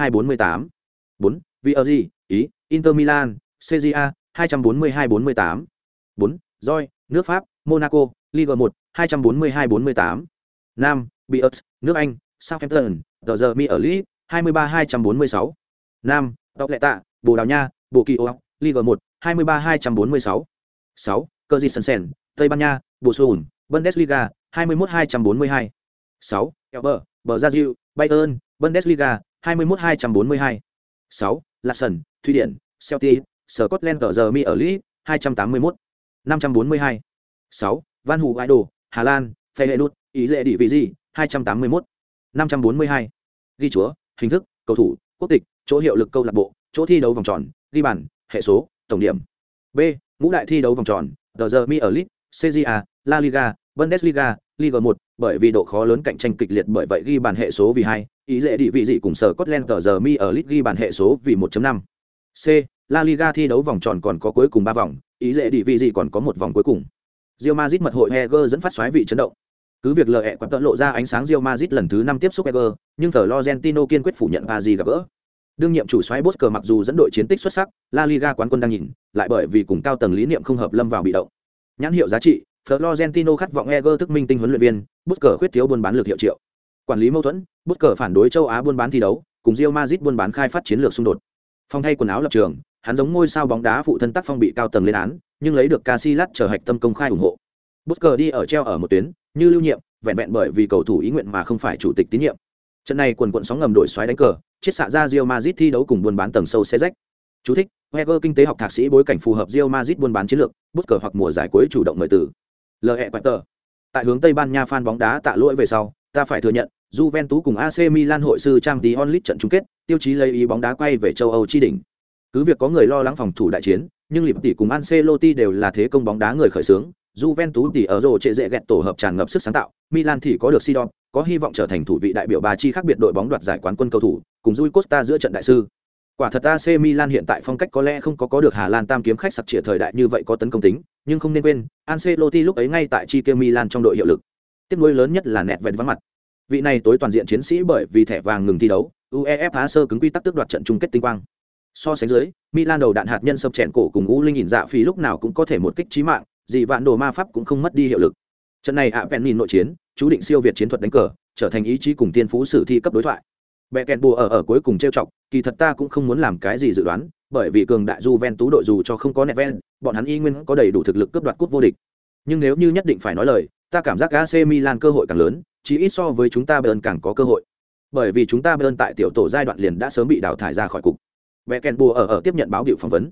ý inter milan CGA, 242 48. 4. Roy, nước pháp Monaco, Ligue 1, 242-48. Nam, Bears, nước Anh, Southampton, The mi ở League, 23-246. Nam, Đọc Lệ Tạ, Bồ Đào Nha, Bồ Kỳ Oak, Ligue 1, 23-246. 6, Cờ Dì Sần Sèn, Tây Ban Nha, Bồ Bộ Sùn, Bundesliga, 21-242. 6, Elber, Bờ Gia Diệu, Bayern, Bundesliga, 21-242. 6, Lassen, Thụy Điển, Celtic, Scotland Cờ mi ở League, 281. 542. 6. Van Hù Idol, Hà Lan, Feyenoord, ý lệ địa vị gì, 281. 542. Ghi chúa, hình thức, cầu thủ, quốc tịch, chỗ hiệu lực câu lạc bộ, chỗ thi đấu vòng tròn, ghi bàn, hệ số, tổng điểm. B. Ngũ đại thi đấu vòng tròn, The giờ mi ở League, CJA, La Liga, Bundesliga, Liga 1, bởi vì độ khó lớn cạnh tranh kịch liệt bởi vậy ghi bàn hệ số vì 2, ý dễ địa vị dị cùng sở Scotland tờ giờ mi ở ghi bàn hệ số vì 1.5. C. La Liga thi đấu vòng tròn còn có cuối cùng 3 vòng, ý dễ địa vị dị còn có một vòng cuối cùng. Real Madrid mật hội Heger dẫn phát xoáy vị chấn động. Cứ việc lờ ẹ quạt tận lộ ra ánh sáng Real Madrid lần thứ 5 tiếp xúc Heger, nhưng Florentino kiên quyết phủ nhận Paris gặp gỡ. Đương nhiệm chủ xoáy Bosker mặc dù dẫn đội chiến tích xuất sắc, La Liga quán quân đang nhìn, lại bởi vì cùng cao tầng lý niệm không hợp lâm vào bị động. Nhãn hiệu giá trị, Florentino khát vọng Eger thức minh tinh huấn luyện viên, Busker khuyết thiếu buôn bán lực hiệu triệu. Quản lý mâu thuẫn, Busker phản đối châu Á buôn bán thi đấu, cùng Real Madrid buôn bán khai phát chiến lược xung đột. Phong thay quần áo lập trường, hắn giống ngôi sao bóng đá phụ thân tác phong bị cao tầng lên án, nhưng lấy được Casillas trở hạch tâm công khai ủng hộ. Busker đi ở treo ở một tuyến, như lưu nhiệm, vẹn vẹn bởi vì cầu thủ ý nguyện mà không phải chủ tịch tín nhiệm. Trận này quần quần sóng ngầm đổi xoáy đánh cờ, chết xạ ra Real Madrid thi đấu cùng buôn bán tầng sâu xe rách. Chú thích: Wenger kinh tế học thạc sĩ bối cảnh phù hợp Real Madrid buôn bán chiến lược, Busker hoặc mùa giải cuối chủ động mời từ lệ quẹt tờ tại hướng tây ban nha fan bóng đá tạ lỗi về sau ta phải thừa nhận Juventus cùng AC Milan hội sư trang tí onlit trận chung kết tiêu chí lấy ý bóng đá quay về châu Âu chi đỉnh cứ việc có người lo lắng phòng thủ đại chiến nhưng liệp tỷ cùng Ancelotti đều là thế công bóng đá người khởi xướng Juventus tỷ ở rồ trệ dễ gẹt tổ hợp tràn ngập sức sáng tạo Milan thì có được Sidon có hy vọng trở thành thủ vị đại biểu ba chi khác biệt đội bóng đoạt giải quán quân cầu thủ cùng Rui Costa giữa trận đại sư Quả thật AC Milan hiện tại phong cách có lẽ không có có được Hà Lan tam kiếm khách sặc trịa thời đại như vậy có tấn công tính, nhưng không nên quên, Ancelotti lúc ấy ngay tại chi kia Milan trong đội hiệu lực. Tiếc nuối lớn nhất là nẹt vẹt vắng mặt. Vị này tối toàn diện chiến sĩ bởi vì thẻ vàng ngừng thi đấu, UEFA sơ cứng quy tắc tước đoạt trận chung kết tinh quang. So sánh dưới, Milan đầu đạn hạt nhân sập chèn cổ cùng U Linh nhìn dạ phi lúc nào cũng có thể một kích chí mạng, dị vạn đồ ma pháp cũng không mất đi hiệu lực. Trận này ạ vẹn nhìn nội chiến, chú định siêu việt chiến thuật đánh cờ, trở thành ý chí cùng tiên phú sử thi cấp đối thoại bẹ kèn bùa ở ở cuối cùng trêu chọc, kỳ thật ta cũng không muốn làm cái gì dự đoán, bởi vì cường đại Juventus đội dù cho không có Neven, bọn hắn y nguyên có đầy đủ thực lực cướp đoạt cúp vô địch. Nhưng nếu như nhất định phải nói lời, ta cảm giác AC Milan cơ hội càng lớn, chỉ ít so với chúng ta Bayern càng có cơ hội. Bởi vì chúng ta Bayern tại tiểu tổ giai đoạn liền đã sớm bị đào thải ra khỏi cục. Bẻ kèn bùa ở ở tiếp nhận báo biểu phỏng vấn.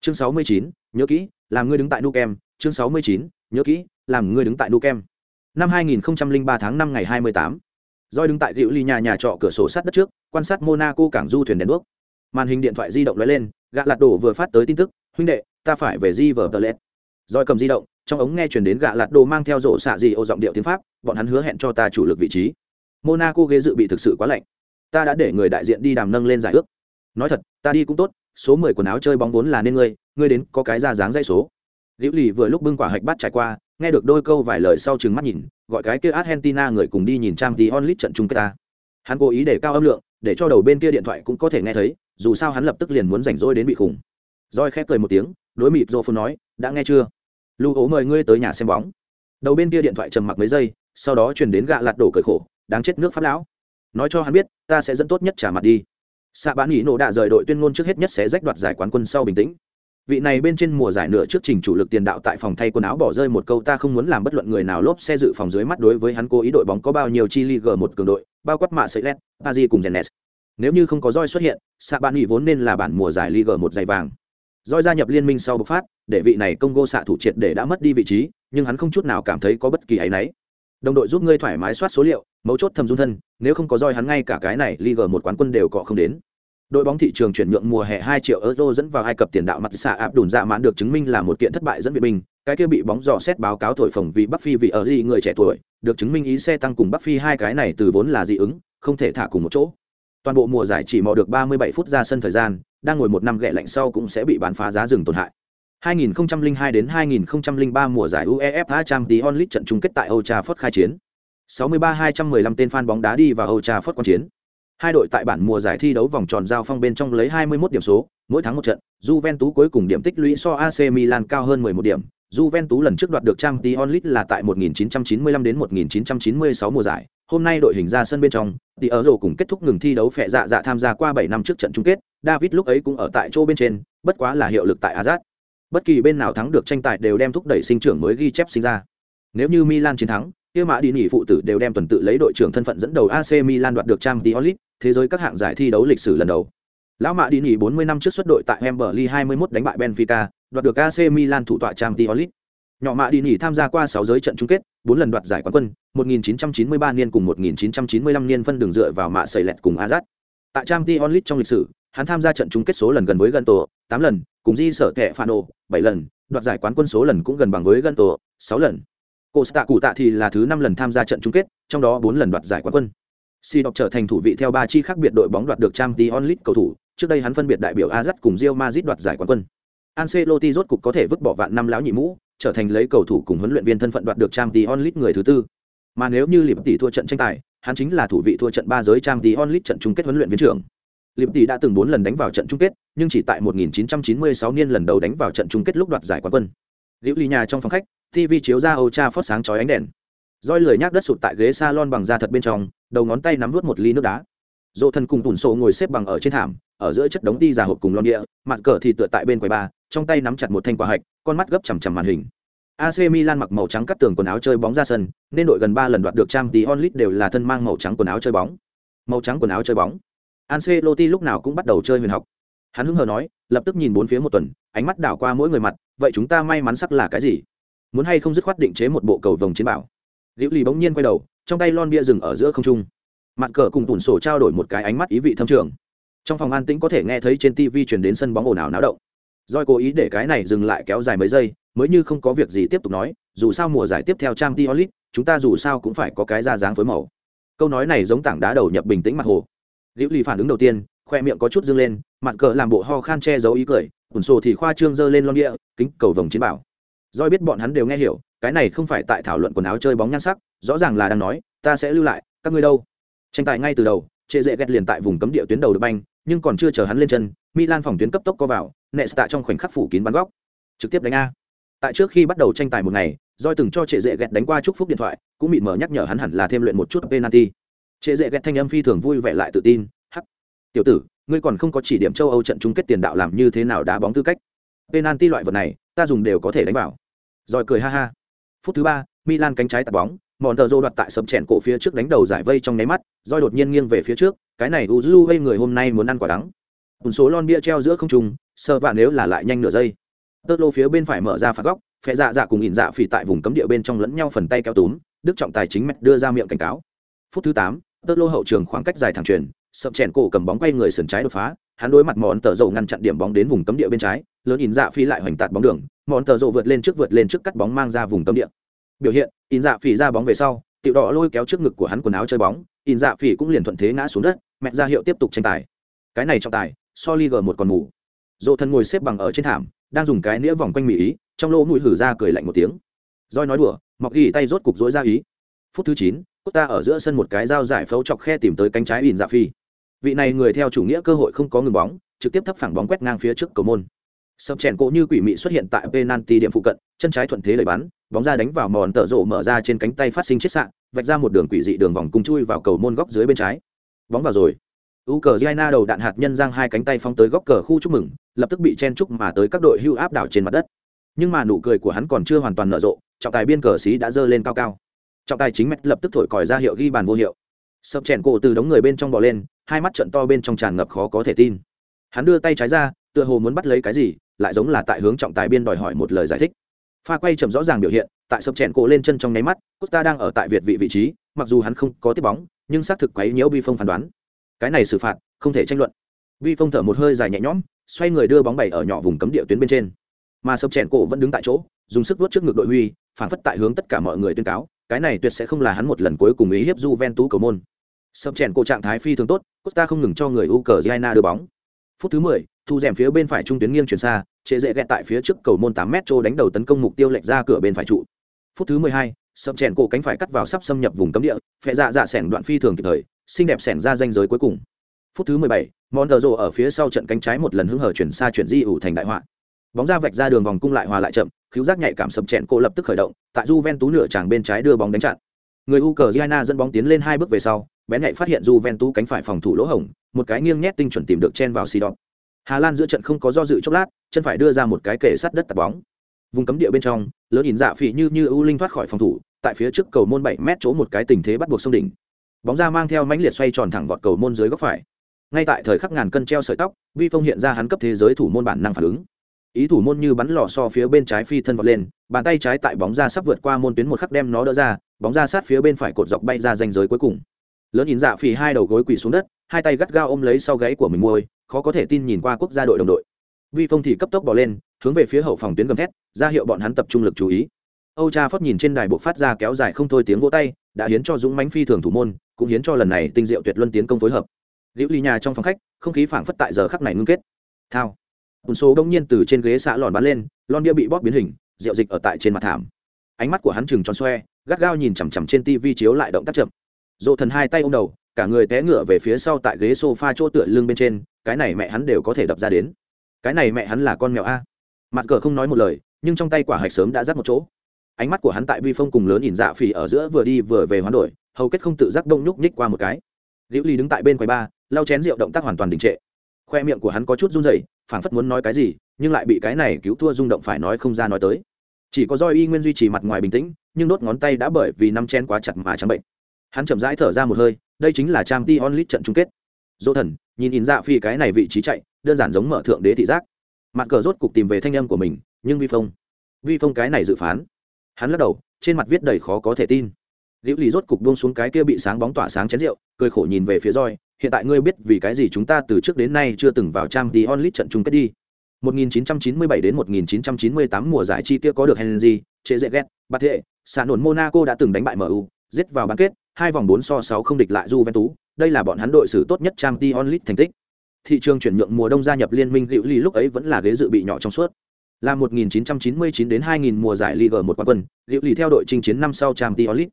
Chương 69, nhớ kỹ, làm ngươi đứng tại Nukem, chương 69, nhớ kỹ, làm ngươi đứng tại Nukem. Năm 2003 tháng 5 ngày 28 Doi đứng tại gịu ly nhà nhà trọ cửa sổ sát đất trước, quan sát Monaco cảng du thuyền đèn đuốc. Màn hình điện thoại di động lóe lên, gã lạt đổ vừa phát tới tin tức, huynh đệ, ta phải về di vở Tlet. Cầm di động, trong ống nghe truyền đến gã lạt đồ mang theo rổ xạ gì ô giọng điệu tiếng Pháp, bọn hắn hứa hẹn cho ta chủ lực vị trí. Monaco ghế dự bị thực sự quá lạnh. Ta đã để người đại diện đi đàm nâng lên giải ước. Nói thật, ta đi cũng tốt, số 10 quần áo chơi bóng vốn là nên ngươi, ngươi đến có cái ra dáng dây số. Liễu Lì vừa lúc bưng quả hạch bát trải qua, nghe được đôi câu vài lời sau chừng mắt nhìn, gọi cái kia Argentina người cùng đi nhìn trang tí onlit trận chung kết ta. Hắn cố ý để cao âm lượng, để cho đầu bên kia điện thoại cũng có thể nghe thấy, dù sao hắn lập tức liền muốn rảnh rỗi đến bị khủng. roi khép cười một tiếng, đối mịt phun nói, đã nghe chưa? Lưu ố mời ngươi tới nhà xem bóng. Đầu bên kia điện thoại trầm mặc mấy giây, sau đó truyền đến gạ lạt đổ cười khổ, đáng chết nước pháp lão. Nói cho hắn biết, ta sẽ dẫn tốt nhất trả mặt đi. Sạ bán nghỉ nổ đã rời đội tuyên ngôn trước hết nhất sẽ rách đoạt giải quán quân sau bình tĩnh. Vị này bên trên mùa giải nửa trước trình chủ lực tiền đạo tại phòng thay quần áo bỏ rơi một câu, ta không muốn làm bất luận người nào lốp xe dự phòng dưới mắt đối với hắn cố ý đội bóng có bao nhiêu chi league một cường đội, bao quát mạ sợi led pazi cùng genes nếu như không có roi xuất hiện xạ bạn nghỉ vốn nên là bản mùa giải league một giày vàng. Roi gia nhập liên minh sau bộc phát, để vị này công gô xạ thủ triệt để đã mất đi vị trí, nhưng hắn không chút nào cảm thấy có bất kỳ áy náy đồng đội giúp ngươi thoải mái soát số liệu mấu chốt thầm dung thân nếu không có roi hắn ngay cả cái này league một quán quân đều cọ không đến đội bóng thị trường chuyển nhượng mùa hè 2 triệu euro dẫn vào Ai Cập tiền đạo mặt xạ áp đùn dạ mãn được chứng minh là một kiện thất bại dẫn viện binh, cái kia bị bóng dò xét báo cáo thổi phồng vì Bắc Phi vì ở gì người trẻ tuổi, được chứng minh ý xe tăng cùng Bắc Phi hai cái này từ vốn là dị ứng, không thể thả cùng một chỗ. Toàn bộ mùa giải chỉ mò được 37 phút ra sân thời gian, đang ngồi một năm ghẹ lạnh sau cũng sẽ bị bán phá giá rừng tổn hại. 2002 đến 2003 mùa giải UEFA Champions League trận chung kết tại Old Trafford khai chiến. 63-215 tên fan bóng đá đi vào Old Trafford quan chiến. Hai đội tại bản mùa giải thi đấu vòng tròn giao phong bên trong lấy 21 điểm số, mỗi thắng một trận, Juventus cuối cùng điểm tích lũy so AC Milan cao hơn 11 điểm. Juventus lần trước đoạt được Champions League là tại 1995 đến 1996 mùa giải. Hôm nay đội hình ra sân bên trong, thì ở rổ cùng kết thúc ngừng thi đấu phệ dạ dạ tham gia qua 7 năm trước trận chung kết, David lúc ấy cũng ở tại chỗ bên trên, bất quá là hiệu lực tại Azat. Bất kỳ bên nào thắng được tranh tài đều đem thúc đẩy sinh trưởng mới ghi chép sinh ra. Nếu như Milan chiến thắng, kia mã đi nghỉ phụ tử đều đem tuần tự lấy đội trưởng thân phận dẫn đầu AC Milan đoạt được Champions League, thế giới các hạng giải thi đấu lịch sử lần đầu. Lão mã đi nghỉ 40 năm trước xuất đội tại Wembley 21 đánh bại Benfica, đoạt được AC Milan thủ tọa Champions League. Nhỏ mã đi nghỉ tham gia qua 6 giới trận chung kết, 4 lần đoạt giải quán quân, 1993 niên cùng 1995 niên phân đường dựa vào mạ sầy lẹt cùng azad Tại Champions League trong lịch sử, hắn tham gia trận chung kết số lần gần với gần tổ, 8 lần, cùng di sở kẻ Fano, 7 lần, đoạt giải quán quân số lần cũng gần bằng với gần tổ, 6 lần. tạ Cụ Tạ thì là thứ 5 lần tham gia trận chung kết, trong đó 4 lần đoạt giải quán quân. Si đọc trở thành thủ vị theo ba chi khác biệt đội bóng đoạt được Champions League cầu thủ, trước đây hắn phân biệt đại biểu Azat cùng Real Madrid đoạt giải quán quân. Ancelotti rốt cục có thể vứt bỏ vạn năm lão nhị mũ, trở thành lấy cầu thủ cùng huấn luyện viên thân phận đoạt được Champions League người thứ tư. Mà nếu như Liệp tỷ thua trận tranh tài, hắn chính là thủ vị thua trận ba giới Champions League trận chung kết huấn luyện viên trưởng. Liệp tỷ đã từng 4 lần đánh vào trận chung kết, nhưng chỉ tại 1996 niên lần đầu đánh vào trận chung kết lúc đoạt giải quán quân. Liễu Ly nhà trong phòng khách, TV chiếu ra Old phát sáng chói ánh đèn roi lười nhác đất sụt tại ghế salon bằng da thật bên trong đầu ngón tay nắm vút một ly nước đá dỗ thân cùng tủn sổ ngồi xếp bằng ở trên thảm ở giữa chất đống đi già hộp cùng lon địa mặt cờ thì tựa tại bên quầy ba trong tay nắm chặt một thanh quả hạch con mắt gấp chằm chằm màn hình AC Milan mặc màu trắng cắt tường quần áo chơi bóng ra sân, nên đội gần ba lần đoạt được trang tí đều là thân mang màu trắng quần áo chơi bóng. Màu trắng quần áo chơi bóng. Ancelotti lúc nào cũng bắt đầu chơi huyền học. Hắn hứng hờ nói, lập tức nhìn bốn phía một tuần, ánh mắt đảo qua mỗi người mặt, vậy chúng ta may mắn sắc là cái gì? Muốn hay không dứt khoát định chế một bộ cầu vồng chiến bảo? Liễu lì bỗng nhiên quay đầu trong tay lon bia dừng ở giữa không trung. Mặt cờ cùng tủn sổ trao đổi một cái ánh mắt ý vị thâm trường. Trong phòng an tĩnh có thể nghe thấy trên tv truyền đến sân bóng ồn ào náo động. Doi cố ý để cái này dừng lại kéo dài mấy giây mới như không có việc gì tiếp tục nói dù sao mùa giải tiếp theo trang League, chúng ta dù sao cũng phải có cái ra dáng phối màu. Câu nói này giống tảng đá đầu nhập bình tĩnh mặt hồ liễu lì phản ứng đầu tiên, khoe miệng có chút dâng lên, mặt cờ làm bộ ho khan che giấu ý cười, ủn sổ thì khoa trương dơ lên lon địa kính cầu vồng chiến bảo. Doi biết bọn hắn đều nghe hiểu, cái này không phải tại thảo luận quần áo chơi bóng nhan sắc, rõ ràng là đang nói, ta sẽ lưu lại, các ngươi đâu? Tranh tài ngay từ đầu, trệ dễ ghét liền tại vùng cấm địa tuyến đầu được banh, nhưng còn chưa chờ hắn lên chân, milan phòng tuyến cấp tốc có vào, nesta trong khoảnh khắc phủ kín bắn góc. Trực tiếp đánh a. Tại trước khi bắt đầu tranh tài một ngày doi từng cho trệ dễ ghét đánh qua chúc phúc điện thoại, cũng bị mở nhắc nhở hắn hẳn là thêm luyện một chút penalty trệ dễ ghét thanh âm phi thường vui vẻ lại tự tin, hắc, tiểu tử, ngươi còn không có chỉ điểm châu âu trận chung kết tiền đạo làm như thế nào đá bóng tư cách? Penalty loại vật này, ta dùng đều có thể đánh vào. Rồi cười ha ha. Phút thứ ba, milan cánh trái tạt bóng Montero đoạt tại sấm chèn cổ phía trước đánh đầu giải vây trong nháy mắt roi đột nhiên nghiêng về phía trước, cái này uzu gây người hôm nay muốn ăn quả đắng. Một số lon bia treo giữa không trung, sơ vạn nếu là lại nhanh nửa giây. Tơ lô phía bên phải mở ra phạt góc phe dạ dạ cùng ỉn dạ phỉ tại vùng cấm địa bên trong lẫn nhau phần tay kéo túm, đức trọng tài chính mẹ đưa ra miệng cảnh cáo. Phút thứ tám tơ lô hậu trường khoảng cách dài thẳng truyền, sập chèn cổ cầm bóng quay người sườn trái đột phá, hắn đối mặt món tờ dầu ngăn chặn điểm bóng đến vùng cấm địa bên trái, lớn in dạ phi lại hoành tạt bóng đường, món tờ dầu vượt lên trước vượt lên trước cắt bóng mang ra vùng cấm địa. Biểu hiện, in dạ phi ra bóng về sau, tiểu đỏ lôi kéo trước ngực của hắn quần áo chơi bóng, in dạ phi cũng liền thuận thế ngã xuống đất, mẹ ra hiệu tiếp tục tranh tài. Cái này trọng tài, so li gờ một còn mù. Dỗ thân ngồi xếp bằng ở trên thảm, đang dùng cái nĩa vòng quanh mỹ ý, trong lỗ mũi hử ra cười lạnh một tiếng. Roi nói đùa mọc ghi tay rốt cục dỗi ra ý. Phút thứ chín cốt ta ở giữa sân một cái dao giải phẫu chọc khe tìm tới cánh trái ỉn dạ phi. Vị này người theo chủ nghĩa cơ hội không có ngừng bóng, trực tiếp thấp phẳng bóng quét ngang phía trước cầu môn. Sập chèn cỗ như quỷ mị xuất hiện tại penalty điểm phụ cận, chân trái thuận thế đẩy bắn, bóng ra đánh vào mòn tợ rộ mở ra trên cánh tay phát sinh chết sạn vạch ra một đường quỷ dị đường vòng cung chui vào cầu môn góc dưới bên trái. Bóng vào rồi. U cờ giana đầu đạn hạt nhân giang hai cánh tay phóng tới góc cờ khu chúc mừng, lập tức bị chen chúc mà tới các đội hưu áp đảo trên mặt đất. Nhưng mà nụ cười của hắn còn chưa hoàn toàn nở rộ, trọng tài biên cờ xí đã dơ lên cao cao trọng tài chính mẹt lập tức thổi còi ra hiệu ghi bàn vô hiệu. Sập chèn cổ từ đống người bên trong bò lên, hai mắt trận to bên trong tràn ngập khó có thể tin. Hắn đưa tay trái ra, tựa hồ muốn bắt lấy cái gì, lại giống là tại hướng trọng tài biên đòi hỏi một lời giải thích. Pha quay chậm rõ ràng biểu hiện, tại sập chèn cổ lên chân trong nháy mắt, costa đang ở tại việt vị vị trí, mặc dù hắn không có tiếp bóng, nhưng xác thực quấy nhiễu vi phong phán đoán. Cái này xử phạt, không thể tranh luận. Vi phong thở một hơi dài nhẹ nhõm, xoay người đưa bóng bày ở nhỏ vùng cấm địa tuyến bên trên. Mà sập chèn cổ vẫn đứng tại chỗ, dùng sức vuốt trước ngực đội huy, phản phất tại hướng tất cả mọi người tuyên cáo cái này tuyệt sẽ không là hắn một lần cuối cùng ý hiếp Juventus cầu môn. Sập chèn cổ trạng thái phi thường tốt, Costa không ngừng cho người Ukraine đưa bóng. Phút thứ 10, thu rèm phía bên phải trung tuyến nghiêng chuyển xa, chế dễ gẹt tại phía trước cầu môn 8m trô đánh đầu tấn công mục tiêu lệch ra cửa bên phải trụ. Phút thứ 12, sập chèn cổ cánh phải cắt vào sắp xâm nhập vùng cấm địa, phệ dạ dạ sẻn đoạn phi thường kịp thời, xinh đẹp sẻn ra danh giới cuối cùng. Phút thứ 17, Monterzo ở phía sau trận cánh trái một lần hứng hở chuyển xa chuyển di ủ thành đại họa. Bóng ra vạch ra đường vòng cung lại hòa lại chậm, khiếu giác nhạy cảm sập chẹn, cô lập tức khởi động, tại Juventus nửa tràng bên trái đưa bóng đánh chặn. Người Ukraine dẫn bóng tiến lên hai bước về sau, bén nhạy phát hiện Juventus cánh phải phòng thủ lỗ hổng, một cái nghiêng nhét tinh chuẩn tìm được chen vào Sidon. Hà Lan giữa trận không có do dự chốc lát, chân phải đưa ra một cái kệ sắt đất tạt bóng. Vùng cấm địa bên trong, lớn nhìn dạ phỉ như như ưu linh thoát khỏi phòng thủ, tại phía trước cầu môn 7 mét chỗ một cái tình thế bắt buộc sông đỉnh. Bóng ra mang theo mãnh liệt xoay tròn thẳng vọt cầu môn dưới góc phải. Ngay tại thời khắc ngàn cân treo sợi tóc, Vi Phong hiện ra hắn cấp thế giới thủ môn bản năng phản ứng ý thủ môn như bắn lò so phía bên trái phi thân vọt lên, bàn tay trái tại bóng ra sắp vượt qua môn tuyến một khắc đem nó đỡ ra, bóng ra sát phía bên phải cột dọc bay ra danh giới cuối cùng. Lớn nhìn dạ phì hai đầu gối quỳ xuống đất, hai tay gắt gao ôm lấy sau gáy của mình môi, khó có thể tin nhìn qua quốc gia đội đồng đội. Vi phong thì cấp tốc bỏ lên, hướng về phía hậu phòng tuyến gầm thét, ra hiệu bọn hắn tập trung lực chú ý. Âu cha phất nhìn trên đài buộc phát ra kéo dài không thôi tiếng vỗ tay, đã hiến cho dũng mãnh phi thường thủ môn, cũng hiến cho lần này tinh diệu tuyệt luân tiến công phối hợp. Liễu ly nhà trong phòng khách, không khí phảng phất tại giờ khắc này ngưng kết. Thao ùn số đông nhiên từ trên ghế xạ lòn bắn lên, lon bia bị bóp biến hình, rượu dịch ở tại trên mặt thảm. Ánh mắt của hắn chừng tròn xoe, gắt gao nhìn chằm chằm trên tivi chiếu lại động tác chậm. Dỗ thần hai tay ô m đầu, cả người té ngựa về phía sau tại ghế s o f a chỗ tựa lưng bên trên, cái này mẹ hắn đều có thể đập ra đến. Cái này mẹ hắn là con mèo a. Mặt cờ không nói một lời, nhưng trong tay quả hạch sớm đã dắt một chỗ. Ánh mắt của hắn tại vi phong cùng lớn nhìn dạ phỉ ở giữa vừa đi vừa về hoán đổi, hầu kết không tự giác đông nhúc nhích qua một cái. Liễu ly đứng tại bên quầy ba, lau chén rượu động tác hoàn toàn đình trệ khoe miệng của hắn có chút run rẩy, phảng phất muốn nói cái gì, nhưng lại bị cái này cứu thua rung động phải nói không ra nói tới. Chỉ có do y nguyên duy trì mặt ngoài bình tĩnh, nhưng đốt ngón tay đã bởi vì năm chen quá chặt mà trắng bệnh. Hắn chậm rãi thở ra một hơi, đây chính là trang t onlit trận chung kết. Dỗ thần, nhìn in dạ phi cái này vị trí chạy, đơn giản giống mở thượng đế thị giác. Mặt cờ rốt cục tìm về thanh âm của mình, nhưng vi phong vi phong cái này dự phán. Hắn lắc đầu, trên mặt viết đầy khó có thể tin. Liễu lì rốt cục buông xuống cái kia bị sáng bóng tỏa sáng chén rượu, cười khổ nhìn về phía roi hiện tại ngươi biết vì cái gì chúng ta từ trước đến nay chưa từng vào trang tí onlit trận chung kết đi 1997 đến 1998 mùa giải chi kia có được Henry, chế dễ ghét, bạt hệ, xạ nổn Monaco đã từng đánh bại MU, giết vào bán kết, hai vòng 4 so 6 không địch lại Juventus, đây là bọn hắn đội xử tốt nhất Champions League thành tích. Thị trường chuyển nhượng mùa đông gia nhập liên minh Liễu Ly lúc ấy vẫn là ghế dự bị nhỏ trong suốt. Là 1999 đến 2000 mùa giải Ligue 1 quán quân, Liễu Ly theo đội chinh chiến năm sau Champions League.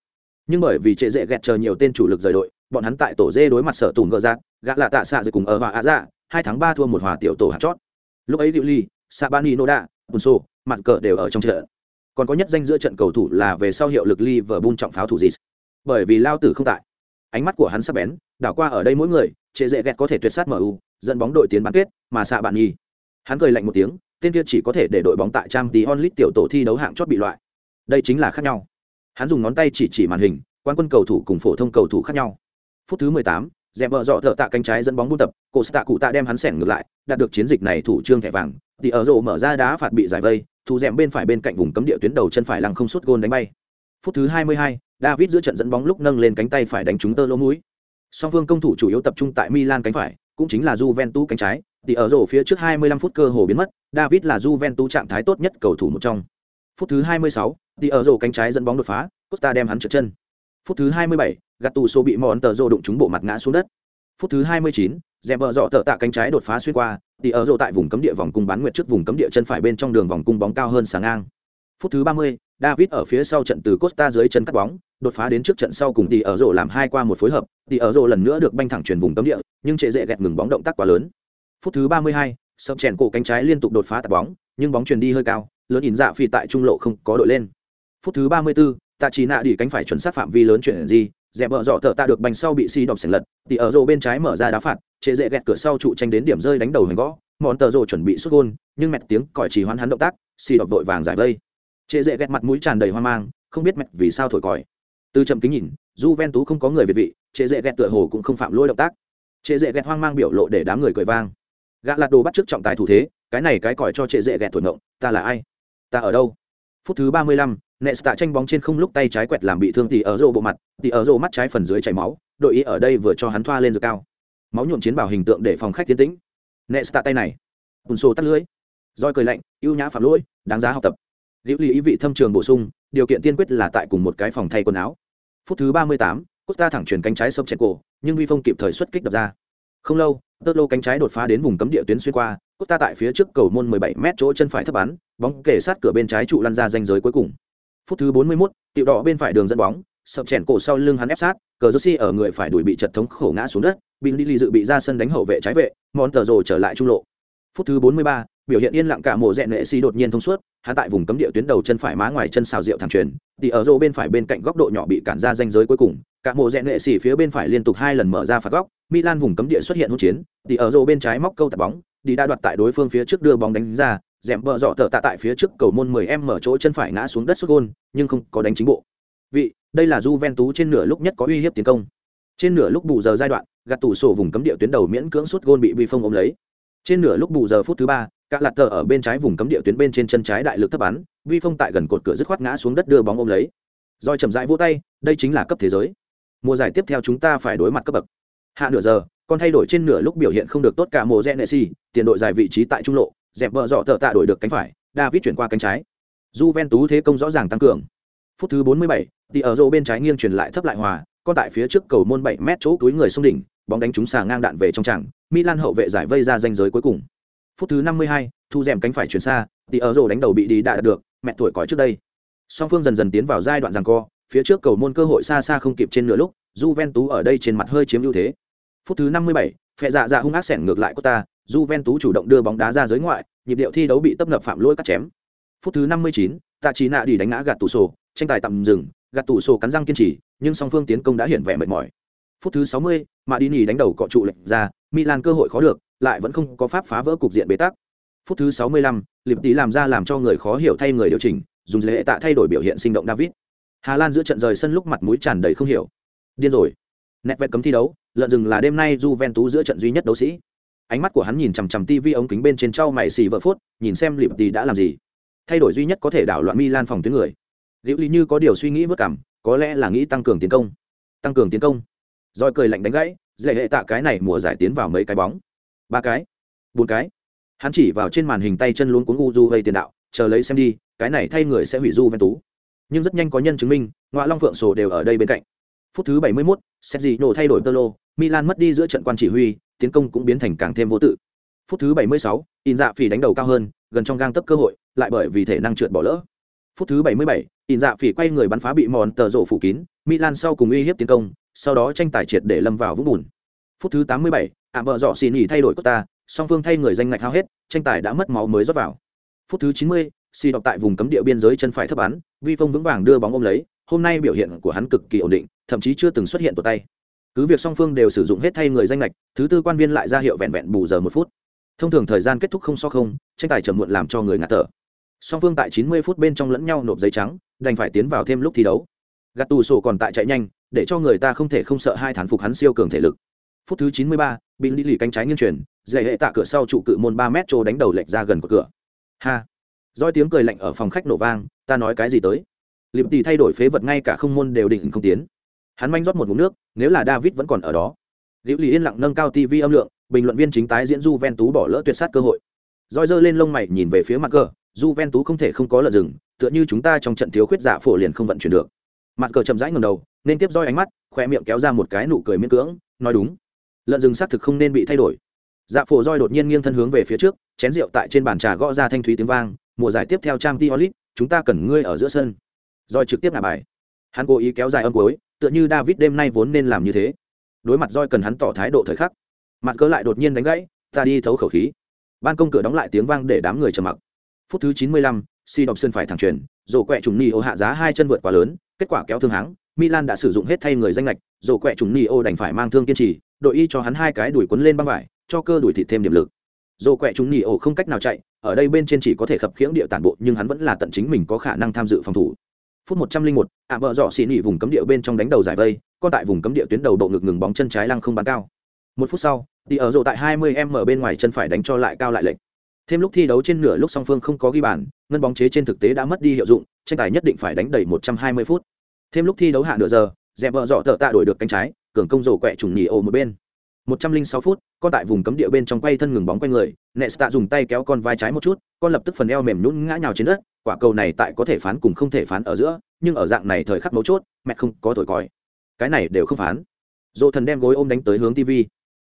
Nhưng bởi vì trệ dễ ghét chờ nhiều tên chủ lực rời đội, bọn hắn tại tổ dê đối mặt sở tùng gỡ rác gã là tạ xạ rồi cùng ở hòa á dạ hai tháng ba thua một hòa tiểu tổ hạt chót lúc ấy diệu ly sabani noda bunso mặt cờ đều ở trong trận còn có nhất danh giữa trận cầu thủ là về sau hiệu lực Liverpool trọng pháo thủ gì bởi vì lao tử không tại ánh mắt của hắn sắp bén đảo qua ở đây mỗi người trệ dễ ghẹt có thể tuyệt sát MU, dẫn bóng đội tiến bán kết, mà xạ bạn nhì. Hắn cười lạnh một tiếng, tên kia chỉ có thể để đội bóng tại trang tí onlit tiểu tổ thi đấu hạng chót bị loại. Đây chính là khác nhau. Hắn dùng ngón tay chỉ chỉ màn hình, quan quân cầu thủ cùng phổ thông cầu thủ khác nhau. Phút thứ 18, dẹp vợ dọ thợ tạ cánh trái dẫn bóng buôn tập, cổ tạ cụ tạ đem hắn sẻng ngược lại, đạt được chiến dịch này thủ trương thẻ vàng. Thì ở rổ mở ra đá phạt bị giải vây, thủ dẻm bên phải bên cạnh vùng cấm địa tuyến đầu chân phải lăng không suốt gôn đánh bay. Phút thứ 22, David giữa trận dẫn bóng lúc nâng lên cánh tay phải đánh trúng tơ lỗ mũi. Song phương công thủ chủ yếu tập trung tại Milan cánh phải, cũng chính là Juventus cánh trái, thì ở rổ phía trước 25 phút cơ hồ biến mất, David là Juventus trạng thái tốt nhất cầu thủ một trong. Phút thứ 26, thì ở rổ cánh trái dẫn bóng đột phá, Costa đem hắn trượt chân. Phút thứ 27, Gattuso bị mòn tờ rổ đụng trúng bộ mặt ngã xuống đất. Phút thứ 29, dẹp vợ dọ tợ tạ cánh trái đột phá xuyên qua, thì ở rổ tại vùng cấm địa vòng cung bán nguyệt trước vùng cấm địa chân phải bên trong đường vòng cung bóng cao hơn sáng ngang. Phút thứ 30, David ở phía sau trận từ Costa dưới chân cắt bóng, đột phá đến trước trận sau cùng thì ở rổ làm hai qua một phối hợp, thì ở rổ lần nữa được banh thẳng chuyển vùng cấm địa, nhưng trệ dễ gẹt ngừng bóng động tác quá lớn. Phút thứ 32, sập chèn cổ cánh trái liên tục đột phá tạt bóng, nhưng bóng truyền đi hơi cao, lớn nhìn dạ phi tại trung lộ không có đội lên. Phút thứ 34, tạ chỉ nạ đi cánh phải chuẩn xác phạm vi lớn chuyển gì, dẹp vợ dọ thợ tạ được bành sau bị si đọc sảnh lật, thì ở rổ bên trái mở ra đá phạt, chế dễ gẹt cửa sau trụ tranh đến điểm rơi đánh đầu hành gõ, món tờ rổ chuẩn bị xuất gôn, nhưng mẹt tiếng còi chỉ hoán hắn động tác, si đọc vội vàng giải vây. Chế dễ gẹt mặt mũi tràn đầy hoang mang không biết mẹ vì sao thổi còi. Từ chậm kính nhìn du ven tú không có người việt vị chế dễ gẹt tựa hồ cũng không phạm lỗi động tác. Chế dễ gẹt hoang mang biểu lộ để đám người cười vang. Gã lạt đồ bắt trước trọng tài thủ thế cái này cái còi cho chế dễ gẹt thổi ngộng ta là ai? Ta ở đâu phút thứ ba mươi lăm Nesta tranh bóng trên không lúc tay trái quẹt làm bị thương tỷ ở rô bộ mặt, tỷ ở rô mắt trái phần dưới chảy máu, đội ý ở đây vừa cho hắn thoa lên rồi cao. Máu nhuộm chiến bảo hình tượng để phòng khách tiến tĩnh. Nesta tay này, bùn xô tắt lưới. Roi cười lạnh, ưu nhã phạm lỗi, đáng giá học tập liễu lý ý vị thâm trường bổ sung điều kiện tiên quyết là tại cùng một cái phòng thay quần áo phút thứ ba mươi tám costa thẳng chuyển cánh trái sông chèn cổ nhưng vi phong kịp thời xuất kích đập ra không lâu tơ lô cánh trái đột phá đến vùng cấm địa tuyến xuyên qua costa tại phía trước cầu môn 17 m chỗ chân phải thấp bắn bóng kề sát cửa bên trái trụ lăn ra danh giới cuối cùng. Phút thứ 41, tiểu đỏ bên phải đường dẫn bóng sập chèn cổ sau lưng hắn ép sát cờ jersey ở người phải đuổi bị chật thống khổ ngã xuống đất bin lily dự bị ra sân đánh hậu vệ trái vệ món tờ rồ trở lại trung lộ. Phút thứ 43, biểu hiện yên lặng cả mộ rẹn nệ xi đột nhiên thông suốt hắn tại vùng cấm địa tuyến đầu chân phải má ngoài chân xào rượu thẳng truyền thì ở rô bên phải bên cạnh góc độ nhỏ bị cản ra danh giới cuối cùng cả mộ rẹn nệ xi phía bên phải liên tục hai lần mở ra phạt góc milan vùng cấm địa xuất hiện hỗn chiến thì ở rô bên trái móc câu tạt bóng đi đã đoạt tại đối phương phía trước đưa bóng đánh ra dẻm bờ dọ tờ tạ tại phía trước cầu môn 10 em mở chỗ chân phải ngã xuống đất sút gôn, nhưng không có đánh chính bộ. Vị, đây là Juventus trên nửa lúc nhất có uy hiếp tiến công. Trên nửa lúc bù giờ giai đoạn, gạt tủ sổ vùng cấm địa tuyến đầu miễn cưỡng sút gôn bị vi phong ôm lấy. Trên nửa lúc bù giờ phút thứ ba các lạt tờ ở bên trái vùng cấm địa tuyến bên trên chân trái đại lực thấp bắn vi phong tại gần cột cửa dứt khoát ngã xuống đất đưa bóng ôm lấy. Roi chậm rãi vỗ tay, đây chính là cấp thế giới. Mùa giải tiếp theo chúng ta phải đối mặt cấp bậc. Hạ nửa giờ còn thay đổi trên nửa lúc biểu hiện không được tốt cả mùa Genesi, tiền đội dài vị trí tại trung lộ, dẹp vợ dọ tợ tạ đổi được cánh phải, David chuyển qua cánh trái. Juventus thế công rõ ràng tăng cường. Phút thứ 47, thì ở rổ bên trái nghiêng chuyển lại thấp lại hòa, còn tại phía trước cầu môn 7 mét chỗ túi người xung đỉnh, bóng đánh trúng xà ngang đạn về trong tràng, Milan hậu vệ giải vây ra danh giới cuối cùng phút thứ năm mươi hai thu rèm cánh phải chuyển xa thì ở rổ đánh đầu bị đi đã được mẹ tuổi cõi trước đây song phương dần dần tiến vào giai đoạn rằng co phía trước cầu môn cơ hội xa xa không kịp trên nửa lúc Juventus ở đây trên mặt hơi chiếm ưu thế phút thứ năm mươi bảy phe dạ dạ hung ác xẻn ngược lại Costa Juventus chủ động đưa bóng đá ra giới ngoại nhịp điệu thi đấu bị tấp nập phạm lỗi cắt chém. Phút thứ năm mươi chín tạ Chí nạ đi đánh ngã gạt tủ sổ tranh tài tạm dừng gạt tủ sổ cắn răng kiên trì nhưng song phương tiến công đã hiện vẻ mệt mỏi. Phút thứ 60, Madini đánh đầu cọ trụ lệnh ra milan cơ hội khó được lại vẫn không có pháp phá vỡ cục diện bế tắc. Phút thứ 65, liệp tí làm ra làm cho người khó hiểu thay người điều chỉnh dùng lễ tạ thay đổi biểu hiện sinh động david. Hà lan giữa trận rời sân lúc mặt mũi tràn đầy không hiểu. Điên rồi nét vẹt cấm thi đấu, lợn rừng là đêm nay Juventus giữa trận duy nhất đấu sĩ. Ánh mắt của hắn nhìn chằm chằm tivi ống kính bên trên trao mày xì vợ phút nhìn xem liệp tì đã làm gì. Thay đổi duy nhất có thể đảo loạn milan phòng tuyến người. Liễu lý như có điều suy nghĩ vất cảm, có lẽ là nghĩ tăng cường tiến công. Tăng cường tiến công. Rồi cười lạnh đánh gãy, dễ hệ tạ cái này mùa giải tiến vào mấy cái bóng. Ba cái, bốn cái. Hắn chỉ vào trên màn hình tay chân luôn cuốn u du gây tiền đạo, chờ lấy xem đi, cái này thay người sẽ hủy du ven tú nhưng rất nhanh có nhân chứng minh ngoại long phượng sổ đều ở đây bên cạnh phút thứ 71, Sergio nổ thay đổi tơ lô Milan mất đi giữa trận quan chỉ huy tiến công cũng biến thành càng thêm vô tự. Phút thứ 76, in dạ phỉ đánh đầu cao hơn gần trong gang tấp cơ hội lại bởi vì thể năng trượt bỏ lỡ. Phút thứ 77, in dạ phỉ quay người bắn phá bị mòn tờ rổ phủ kín Milan sau cùng uy hiếp tiến công sau đó tranh tài triệt để lâm vào vũng bùn. Phút thứ 87, ảm bờ dọ xì nhì thay đổi costa song phương thay người danh ngạch hao hết tranh tài đã mất máu mới rót vào. Phút thứ 90, Si đọc tại vùng cấm địa biên giới chân phải thấp bắn vi phong vững vàng đưa bóng ôm lấy hôm nay biểu hiện của hắn cực kỳ ổn định thậm chí chưa từng xuất hiện tụt tay. Cứ việc song phương đều sử dụng hết thay người danh lệch thứ tư quan viên lại ra hiệu vẹn vẹn bù giờ một phút. Thông thường thời gian kết thúc không so không tranh tài chậm muộn làm cho người ngạt thở. Song phương tại 90 phút bên trong lẫn nhau nộp giấy trắng đành phải tiến vào thêm lúc thi đấu. Gạt tù sổ còn tại chạy nhanh để cho người ta không thể không sợ hai thán phục hắn siêu cường thể lực. Phút thứ 93, bị lý lì cánh trái nghiêng chuyển dạy hệ tạ cửa sau trụ cự môn ba mét trô đánh đầu lệch ra gần của cửa. Ha! Roi tiếng cười lạnh ở phòng khách nổ vang ta nói cái gì tới? Liệm tỷ thay đổi phế vật ngay cả không môn đều định không tiến. Hắn manh rót một ngụm nước, nếu là david vẫn còn ở đó. Liễu lì yên lặng nâng cao tv âm lượng, bình luận viên chính tái diễn du ven tú bỏ lỡ tuyệt sát cơ hội. Roi giơ lên lông mày nhìn về phía mặt cờ du ven tú không thể không có lợn rừng, tựa như chúng ta trong trận thiếu khuyết giả phổ liền không vận chuyển được. Mặt cờ chậm rãi ngầm đầu, nên tiếp roi ánh mắt, khoe miệng kéo ra một cái nụ cười miễn cưỡng, nói đúng. Lợn rừng xác thực không nên bị thay đổi. Dạ phổ roi đột nhiên nghiêng thân hướng về phía trước, chén rượu tại trên bàn trà gõ ra thanh thúy tiếng vang, mùa giải tiếp theo trang t chúng ta cần ngươi ở giữa sân roi trực tiếp ngả bài. Hắn cố ý kéo dài âm cuối tựa như david đêm nay vốn nên làm như thế. Đối mặt roi cần hắn tỏ thái độ thời khắc mặt cớ lại đột nhiên đánh gãy ta đi thấu khẩu khí. Ban công cửa đóng lại tiếng vang để đám người trầm mặc. Phút thứ chín mươi lăm, si đọc phải thẳng truyền rổ quẹ trùng ni ô hạ giá hai chân vượt quá lớn kết quả kéo thương háng milan đã sử dụng hết thay người danh lệch rổ quẹ trùng ni ô đành phải mang thương kiên trì đội y cho hắn hai cái đuổi quấn lên băng vải cho cơ đuổi thịt thêm điểm lực. Rổ quẹ trùng ni ô không cách nào chạy ở đây bên trên chỉ có thể khập khiễng địa tản bộ nhưng hắn vẫn là tận chính mình có khả năng tham dự phòng thủ phút một trăm linh một, ạ bờ dọ xì nhị vùng cấm địa bên trong đánh đầu giải vây, Con tại vùng cấm địa tuyến đầu độ ngực ngừng bóng chân trái lăng không bắn cao. Một phút sau, thì ở rộ tại 20 m bên ngoài chân phải đánh cho lại cao lại lệch. Thêm lúc thi đấu trên nửa lúc song phương không có ghi bàn, ngân bóng chế trên thực tế đã mất đi hiệu dụng, tranh tài nhất định phải đánh đầy 120 phút. Thêm lúc thi đấu hạ nửa giờ, dẹp vợ dọ tở tạ đổi được cánh trái, cường công rổ quẹ trùng nhì ô một bên. 106 phút, con tại vùng cấm địa bên trong quay thân ngừng bóng quanh người nesta dùng tay kéo con vai trái một chút, con lập tức phần eo mềm nhũn ngã nhào trên đất quả cầu này tại có thể phán cùng không thể phán ở giữa nhưng ở dạng này thời khắc mấu chốt mẹ không có thổi còi cái này đều không phán dỗ thần đem gối ôm đánh tới hướng tv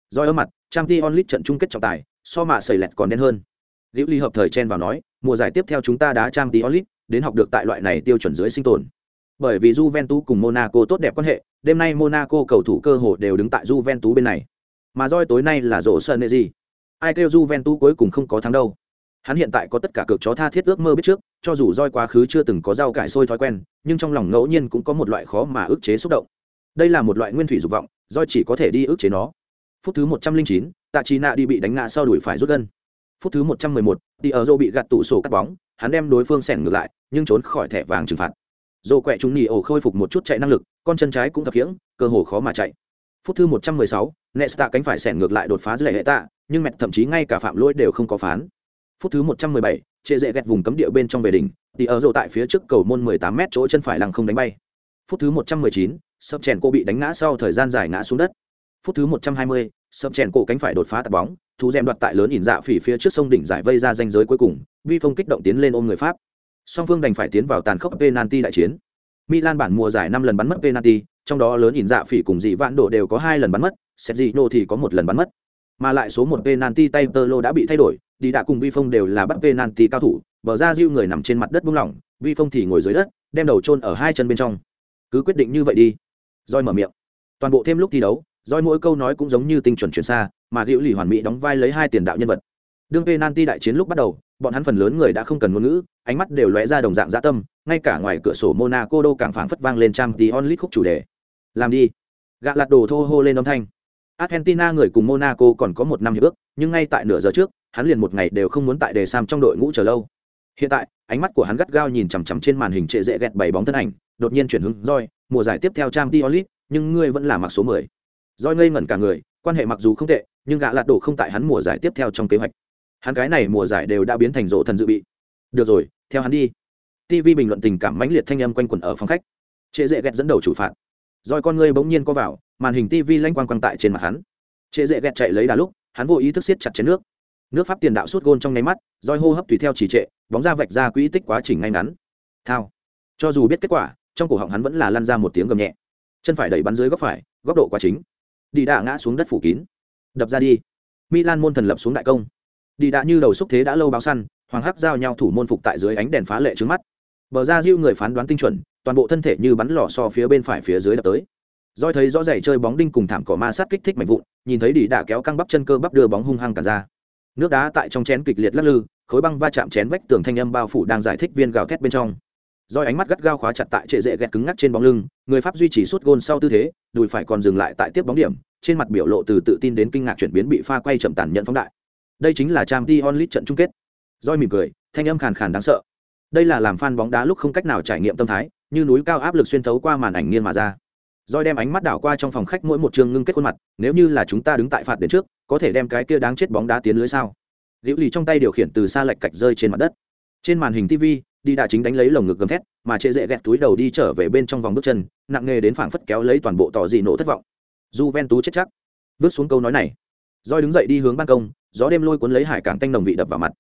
roi ở mặt trang t onlit trận chung kết trọng tài so mạ sầy lẹt còn đen hơn liễu ly hợp thời chen vào nói mùa giải tiếp theo chúng ta đã trang t onlit đến học được tại loại này tiêu chuẩn dưới sinh tồn bởi vì Juventus cùng Monaco tốt đẹp quan hệ, đêm nay Monaco cầu thủ cơ hồ đều đứng tại Juventus bên này. Mà roi tối nay là rổ sân gì? Ai kêu Juventus cuối cùng không có thắng đâu. Hắn hiện tại có tất cả cược chó tha thiết ước mơ biết trước, cho dù roi quá khứ chưa từng có rau cải sôi thói quen, nhưng trong lòng ngẫu nhiên cũng có một loại khó mà ức chế xúc động. Đây là một loại nguyên thủy dục vọng, roi chỉ có thể đi ức chế nó. Phút thứ một trăm linh chín tạ trí nạ đi bị đánh ngã sau đuổi phải rút gân. Phút thứ một trăm mười một đi ở Rô bị gạt tủ sổ cắt bóng hắn đem đối phương xẻng ngược lại nhưng trốn khỏi thẻ vàng trừng phạt. Rô quẹ chúng nỉ ổ khôi phục một chút chạy năng lực con chân trái cũng thập khiễng cơ hồ khó mà chạy. Phút thứ một trăm mười sáu nesta cánh phải xẻng ngược lại đột phá dưới hệ tạ nhưng mẹ thậm chí ngay cả phạm lỗi đều không có phán. Phút thứ một trăm mười bảy chê dễ ghét vùng cấm địa bên trong về đỉnh, thì ở rộ tại phía trước cầu môn mười tám m chỗ chân phải lăng không đánh bay. Phút thứ một trăm mười chín, sập chèn cô bị đánh ngã sau thời gian dài ngã xuống đất. Phút thứ một trăm hai mươi, sập chèn cổ cánh phải đột phá tạt bóng, thú rèm đoạt tại lớn ỉn dạ phỉ phía trước sông đỉnh giải vây ra danh giới cuối cùng vi phong kích động tiến lên ôm người pháp. Song phương đành phải tiến vào tàn khốc penalty đại chiến. Milan bản mùa giải năm lần bắn mất penalty, trong đó lớn ỉn dạ phỉ cùng dị vạn độ đều có hai lần bắn mất xét dị nô thì có một lần bắn mất. Mà lại số một penalty tay Tơ đã bị thay đổi đi đã cùng vi phong đều là bắt penalty cao thủ bờ ra diêu người nằm trên mặt đất buông lỏng vi phong thì ngồi dưới đất đem đầu chôn ở hai chân bên trong cứ quyết định như vậy đi roi mở miệng toàn bộ thêm lúc thi đấu roi mỗi câu nói cũng giống như tinh chuẩn chuyển xa, mà Diệu Lì hoàn mỹ đóng vai lấy hai tiền đạo nhân vật. Đương penalty đại chiến lúc bắt đầu, bọn hắn phần lớn người đã không cần ngôn ngữ, ánh mắt đều lóe ra đồng dạng dạ tâm, ngay cả ngoài cửa sổ Monaco đô càng phảng phất vang lên trang tí onlit khúc chủ đề. Làm đi. Gạ lạt đồ thô hô lên âm thanh. Argentina người cùng Monaco còn có một năm hiệp ước, nhưng ngay tại nửa giờ trước, hắn liền một ngày đều không muốn tại đề Sam trong đội ngũ chờ lâu. Hiện tại, ánh mắt của hắn gắt gao nhìn chằm chằm trên màn hình trệ dễ gẹt bảy bóng thân ảnh, đột nhiên chuyển hướng roi, mùa giải tiếp theo trang Diolit, nhưng ngươi vẫn là mặc số 10 roi ngây ngẩn cả người quan hệ mặc dù không tệ nhưng gạ lạt đổ không tại hắn mùa giải tiếp theo trong kế hoạch. Hắn cái này mùa giải đều đã biến thành rộ thần dự bị. Được rồi theo hắn đi. Tv bình luận tình cảm mãnh liệt thanh âm quanh quẩn ở phòng khách. Trệ dễ ghẹt dẫn đầu chủ phạt. Roi con ngươi bỗng nhiên co vào màn hình tv lanh quang quang tại trên mặt hắn. Trệ dễ ghẹt chạy lấy đà lúc hắn vô ý thức siết chặt chén nước nước pháp tiền đạo sút gôn trong nháy mắt, roi hô hấp tùy theo chỉ trệ, bóng ra vạch ra quỹ tích quá trình ngay ngắn. Thao. Cho dù biết kết quả, trong cổ họng hắn vẫn là lăn ra một tiếng gầm nhẹ. Chân phải đẩy bắn dưới góc phải, góc độ quá chính. Đi đạ ngã xuống đất phủ kín. Đập ra đi. Milan môn thần lập xuống đại công. Đi đạ như đầu xúc thế đã lâu báo săn, hoàng hắc giao nhau thủ môn phục tại dưới ánh đèn phá lệ trước mắt. Bờ ra diêu người phán đoán tinh chuẩn, toàn bộ thân thể như bắn lò so phía bên phải phía dưới đập tới. Doi thấy rõ ràng chơi bóng đinh cùng thảm cỏ ma sát kích thích mạnh vụn, nhìn thấy đi đạ kéo căng bắp chân cơ bắp đưa bóng hung hăng cả ra nước đá tại trong chén kịch liệt lắc lư khối băng va chạm chén vách tường thanh âm bao phủ đang giải thích viên gào thét bên trong Doi ánh mắt gắt gao khóa chặt tại trệ dễ ghẹt cứng ngắc trên bóng lưng, người Pháp duy trì suốt gôn sau tư thế, đùi phải còn dừng lại tại tiếp bóng điểm, trên mặt biểu lộ từ tự tin đến kinh ngạc chuyển biến bị pha quay chậm tàn nhận phóng đại. Đây chính là trang t onlit trận chung kết. Doi mỉm cười, thanh âm khàn khàn đáng sợ. Đây là làm fan bóng đá lúc không cách nào trải nghiệm tâm thái, như núi cao áp lực xuyên thấu qua màn ảnh nghiêng mà ra. Rồi đem ánh mắt đảo qua trong phòng khách mỗi một trường ngưng kết khuôn mặt, nếu như là chúng ta đứng tại phạt đến trước, có thể đem cái kia đáng chết bóng đá tiến lưới sao? Liễu lì trong tay điều khiển từ xa lệch cạch rơi trên mặt đất. Trên màn hình TV, đi đã chính đánh lấy lồng ngực gầm thét mà trệ dễ ghẹt túi đầu đi trở về bên trong vòng bước chân nặng nghề đến phảng phất kéo lấy toàn bộ tỏ dị nổ thất vọng. Du ven tú chết chắc. Vứt xuống câu nói này. Roi đứng dậy đi hướng ban công gió đêm lôi cuốn lấy hải cảng tanh đồng vị đập vào mặt.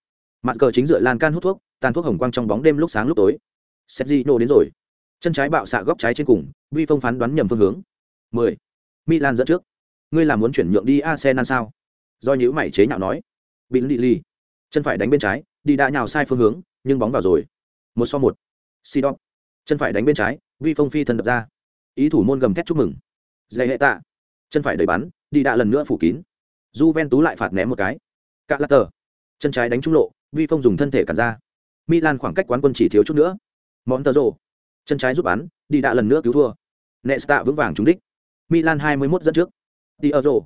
Mặt cờ chính dựa lan can hút thuốc tàn thuốc hồng quang trong bóng đêm lúc sáng lúc tối. Sét di nổ đến rồi chân trái bạo xạ góc trái trên cùng, vi phong phán đoán nhầm phương hướng. 10. milan dẫn trước. Ngươi là muốn chuyển nhượng đi arsenal sao? Do nhữ mày chế nhạo nói. Bị lì lì. Chân phải đánh bên trái, đi đã nhào sai phương hướng, nhưng bóng vào rồi. Một so một. Si đọc chân phải đánh bên trái, vi phong phi thân đập ra. Ý thủ môn gầm thét chúc mừng. Dễ hệ tạ. Chân phải đẩy bắn, đi đã lần nữa phủ kín. J ven tú lại phạt ném một cái. Cạ lát tờ chân trái đánh trung lộ, vi phong dùng thân thể cản ra. Milan khoảng cách quán quân chỉ thiếu chút nữa. Món tờ rộ chân trái giúp bắn, đi đạ lần nữa cứu thua. Nesta vững vàng trúng đích. Milan 21 dẫn trước. Đi ở rổ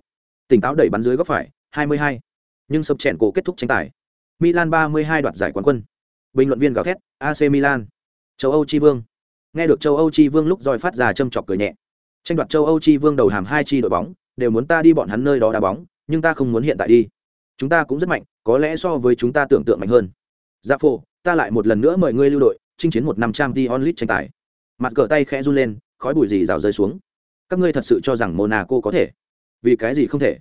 tỉnh táo đẩy bắn dưới góc phải 22. nhưng sập chèn cổ kết thúc tranh tài. Milan 32 đoạt giải quán quân. Bình luận viên gào thét ac milan. Châu âu chi vương. Nghe được châu âu chi vương lúc roi phát ra châm chọc cười nhẹ. Tranh đoạt châu âu chi vương đầu hàm hai chi đội bóng, đều muốn ta đi bọn hắn nơi đó đá bóng, nhưng ta không muốn hiện tại đi. Chúng ta cũng rất mạnh, có lẽ so với chúng ta tưởng tượng mạnh hơn. Dạ phô ta lại một lần nữa mời ngươi lưu đội chinh chiến một năm trang đi onlit tranh tài mặt cờ tay khẽ run lên khói bụi gì rào rơi xuống các ngươi thật sự cho rằng monaco có thể vì cái gì không thể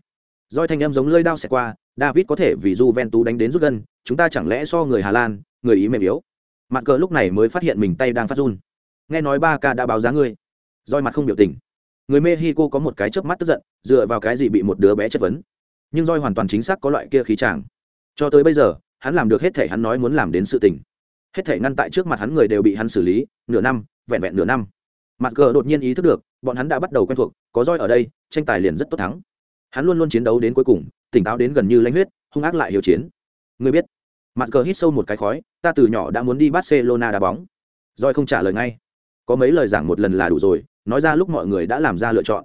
Doi thanh em giống lơi đao xẹt qua, David có thể vì Juventus đánh đến rút gân, chúng ta chẳng lẽ so người Hà Lan, người ý mềm yếu. Mặt cờ lúc này mới phát hiện mình tay đang phát run. Nghe nói ba ca đã báo giá ngươi. Doi mặt không biểu tình. Người Mexico có một cái chớp mắt tức giận, dựa vào cái gì bị một đứa bé chất vấn. Nhưng Doi hoàn toàn chính xác có loại kia khí chàng. Cho tới bây giờ, hắn làm được hết thể hắn nói muốn làm đến sự tình. Hết thể ngăn tại trước mặt hắn người đều bị hắn xử lý, nửa năm, vẹn vẹn nửa năm. Mặt cờ đột nhiên ý thức được, bọn hắn đã bắt đầu quen thuộc, có roi ở đây, tranh tài liền rất tốt thắng. Hắn luôn luôn chiến đấu đến cuối cùng tỉnh táo đến gần như lãnh huyết hung ác lại hiểu chiến. Người biết mặt cờ hít sâu một cái khói ta từ nhỏ đã muốn đi barcelona đá bóng. Roi không trả lời ngay. Có mấy lời giảng một lần là đủ rồi nói ra lúc mọi người đã làm ra lựa chọn.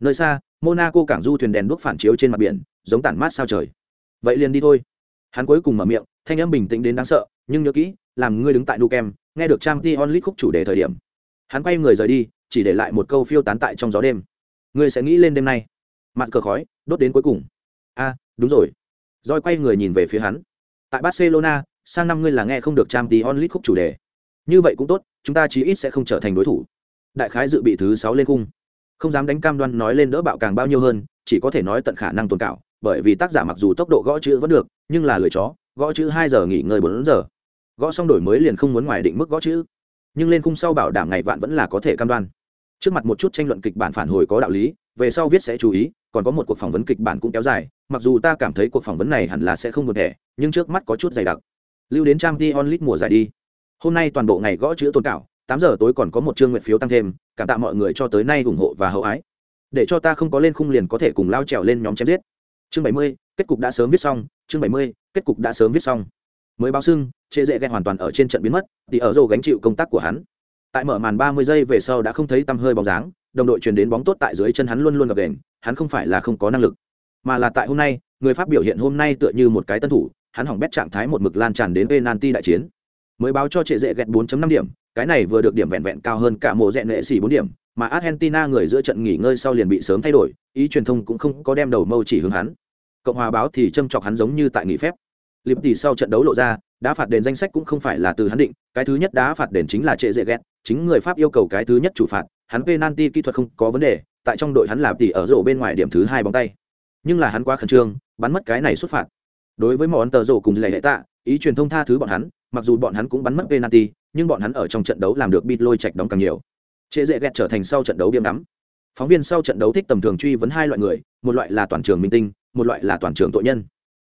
Nơi xa monaco cảng du thuyền đèn đuốc phản chiếu trên mặt biển giống tản mát sao trời. Vậy liền đi thôi. Hắn cuối cùng mở miệng thanh âm bình tĩnh đến đáng sợ nhưng nhớ kỹ làm ngươi đứng tại nu kem nghe được trang t onlit khúc chủ đề thời điểm. Hắn quay người rời đi, chỉ để lại một câu phiêu tán tại trong gió đêm. Ngươi sẽ nghĩ lên đêm nay. Mặt cờ khói, đốt đến cuối cùng. A, đúng rồi. Roi quay người nhìn về phía hắn. Tại barcelona, sang năm ngươi là nghe không được trang tí onlit khúc chủ đề. Như vậy cũng tốt, chúng ta chí ít sẽ không trở thành đối thủ. Đại khái dự bị thứ sáu lên cung không dám đánh cam đoan nói lên đỡ bạo càng bao nhiêu hơn, chỉ có thể nói tận khả năng tồn cảo bởi vì tác giả mặc dù tốc độ gõ chữ vẫn được, nhưng là lười chó, gõ chữ hai giờ nghỉ ngơi bốn giờ gõ xong đổi mới liền không muốn ngoài định mức gõ chữ. Nhưng lên khung sau bảo đảm ngày vạn vẫn là có thể cam đoan. Trước mặt một chút tranh luận kịch bản phản hồi có đạo lý, về sau viết sẽ chú ý, còn có một cuộc phỏng vấn kịch bản cũng kéo dài, mặc dù ta cảm thấy cuộc phỏng vấn này hẳn là sẽ không buồn thẻ, nhưng trước mắt có chút dày đặc. Lưu đến trang t onlit mùa giải đi. Hôm nay toàn bộ ngày gõ chữ tôn cảo, tám giờ tối còn có một chương nguyện phiếu tăng thêm, cảm tạ mọi người cho tới nay ủng hộ và hậu ái. Để cho ta không có lên khung liền có thể cùng lao trèo lên nhóm chém giết. Chương bảy mươi, kết cục đã sớm viết xong, chương bảy mươi, kết cục đã sớm viết xong mới báo xưng chê dễ ghét hoàn toàn ở trên trận biến mất, thì ở rô gánh chịu công tác của hắn. Tại mở màn ba mươi giây về sau đã không thấy tăm hơi bóng dáng, đồng đội truyền đến bóng tốt tại dưới chân hắn luôn luôn gặp đền hắn không phải là không có năng lực, mà là tại hôm nay, người pháp biểu hiện hôm nay tựa như một cái tân thủ, hắn hỏng bét trạng thái một mực lan tràn đến penalty đại chiến. Mới báo cho trệ dễ ghét 4.5 điểm, cái này vừa được điểm vẹn vẹn cao hơn cả mộ dẹn nệ xỉ 4 điểm, mà argentina người giữa trận nghỉ ngơi sau liền bị sớm thay đổi, ý truyền thông cũng không có đem đầu mâu chỉ hướng hắn. Cộng hòa báo thì châm chọc hắn giống như tại nghỉ phép liệp tỷ sau trận đấu lộ ra, đá phạt đền danh sách cũng không phải là từ hắn định, cái thứ nhất đá phạt đền chính là trệ dễ ghét chính người pháp yêu cầu cái thứ nhất chủ phạt, hắn penalty kỹ thuật không có vấn đề, tại trong đội hắn làm tỷ ở rổ bên ngoài điểm thứ hai bóng tay. Nhưng là hắn quá khẩn trương, bắn mất cái này xuất phạt. Đối với món tờ rổ cùng lệ hệ tạ, ý truyền thông tha thứ bọn hắn, mặc dù bọn hắn cũng bắn mất penalty, nhưng bọn hắn ở trong trận đấu làm được bịt lôi chạch đóng càng nhiều. Trệ dễ ghét trở thành sau trận đấu biếm đắm. Phóng viên sau trận đấu thích tầm thường truy vấn hai loại người, một loại là toàn trường minh tinh, một loại là toàn trường tội nhân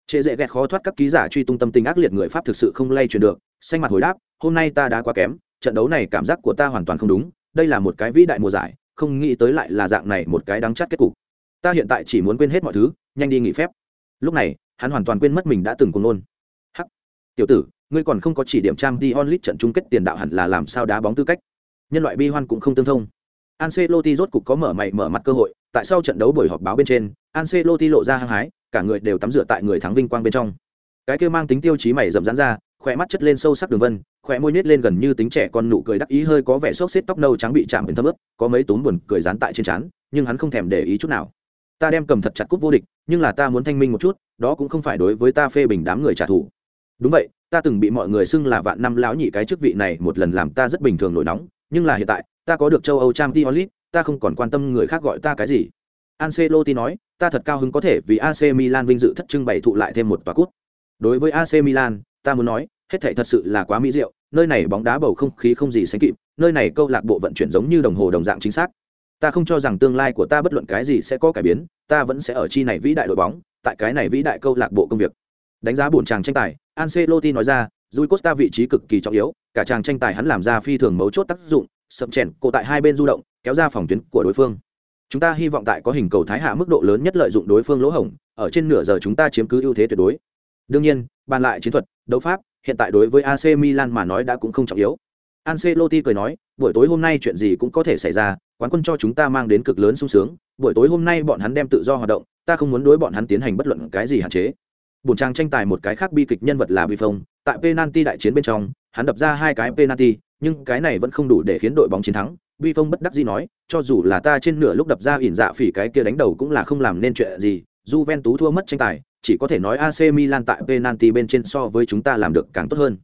trệ dễ ghét khó thoát các ký giả truy tung tâm tình ác liệt người pháp thực sự không lay truyền được, xanh mặt hồi đáp, hôm nay ta đã quá kém, trận đấu này cảm giác của ta hoàn toàn không đúng, đây là một cái vĩ đại mùa giải, không nghĩ tới lại là dạng này một cái đáng chát kết cục. Ta hiện tại chỉ muốn quên hết mọi thứ, nhanh đi nghỉ phép. Lúc này, hắn hoàn toàn quên mất mình đã từng cùng nôn. Hắc, tiểu tử, ngươi còn không có chỉ điểm trang t onlit trận chung kết tiền đạo hẳn là làm sao đá bóng tư cách? Nhân loại bi hoan cũng không tương thông. Ancelotti rốt cục có mở mày mở mặt cơ hội, tại sau trận đấu buổi họp báo bên trên, Ancelotti lộ ra hăng hái cả người đều tắm rửa tại người thắng vinh quang bên trong. Cái kia mang tính tiêu chí mày rậm rán ra, khỏe mắt chất lên sâu sắc đường vân, khỏe môi nết lên gần như tính trẻ con nụ cười đắc ý hơi có vẻ xốc xếp tóc nâu trắng bị chạm đến thâm ướp có mấy túm buồn cười dán tại trên trán, nhưng hắn không thèm để ý chút nào. Ta đem cầm thật chặt cúp vô địch, nhưng là ta muốn thanh minh một chút, đó cũng không phải đối với ta phê bình đám người trả thù. Đúng vậy, ta từng bị mọi người xưng là vạn năm lão nhị cái chức vị này một lần làm ta rất bình thường nổi nóng, nhưng là hiện tại, ta có được châu âu trang t onlit ta không còn quan tâm người khác gọi ta cái gì. Ancelotti nói, ta thật cao hứng có thể vì AC Milan vinh dự thất trưng bày thụ lại thêm một tòa cút. Đối với AC Milan, ta muốn nói, hết thảy thật sự là quá mỹ diệu, nơi này bóng đá bầu không khí không gì sánh kịp, nơi này câu lạc bộ vận chuyển giống như đồng hồ đồng dạng chính xác. Ta không cho rằng tương lai của ta bất luận cái gì sẽ có cải biến, ta vẫn sẽ ở chi này vĩ đại đội bóng, tại cái này vĩ đại câu lạc bộ công việc. Đánh giá buồn chàng tranh tài, Ancelotti nói ra, Rui Costa vị trí cực kỳ trọng yếu, cả chàng tranh tài hắn làm ra phi thường mấu chốt tác dụng, sập chèn cổ tại hai bên du động, kéo ra phòng tuyến của đối phương. Chúng ta hy vọng tại có hình cầu thái hạ mức độ lớn nhất lợi dụng đối phương lỗ hổng, ở trên nửa giờ chúng ta chiếm cứ ưu thế tuyệt đối. Đương nhiên, bàn lại chiến thuật, đấu pháp, hiện tại đối với AC Milan mà nói đã cũng không trọng yếu. Ancelotti cười nói, buổi tối hôm nay chuyện gì cũng có thể xảy ra, quán quân cho chúng ta mang đến cực lớn sung sướng, buổi tối hôm nay bọn hắn đem tự do hoạt động, ta không muốn đối bọn hắn tiến hành bất luận cái gì hạn chế. bổn trang tranh tài một cái khác bi kịch nhân vật là Buffon, tại penalty đại chiến bên trong, hắn đập ra hai cái penalty, nhưng cái này vẫn không đủ để khiến đội bóng chiến thắng. Buffon bất đắc dĩ nói, cho dù là ta trên nửa lúc đập ra ỉn dạ phỉ cái kia đánh đầu cũng là không làm nên chuyện gì, Juventus thua mất tranh tài, chỉ có thể nói AC Milan tại penalty bên trên so với chúng ta làm được càng tốt hơn.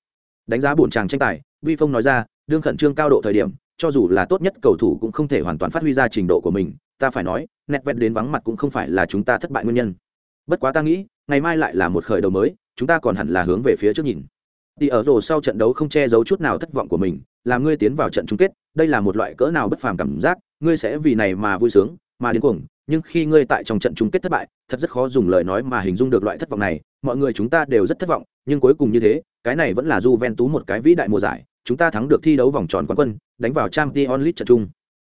Đánh giá buồn chàng tranh tài, Buffon nói ra, đương khẩn trương cao độ thời điểm, cho dù là tốt nhất cầu thủ cũng không thể hoàn toàn phát huy ra trình độ của mình, ta phải nói, nét vẹt đến vắng mặt cũng không phải là chúng ta thất bại nguyên nhân. Bất quá ta nghĩ, ngày mai lại là một khởi đầu mới, chúng ta còn hẳn là hướng về phía trước nhìn. Tỷ ở rổ sau trận đấu không che giấu chút nào thất vọng của mình, làm ngươi tiến vào trận chung kết, đây là một loại cỡ nào bất phàm cảm giác, ngươi sẽ vì này mà vui sướng, mà đến cuồng, nhưng khi ngươi tại trong trận chung kết thất bại, thật rất khó dùng lời nói mà hình dung được loại thất vọng này, mọi người chúng ta đều rất thất vọng, nhưng cuối cùng như thế, cái này vẫn là Juventus một cái vĩ đại mùa giải, chúng ta thắng được thi đấu vòng tròn quán quân, đánh vào Champions League trận chung.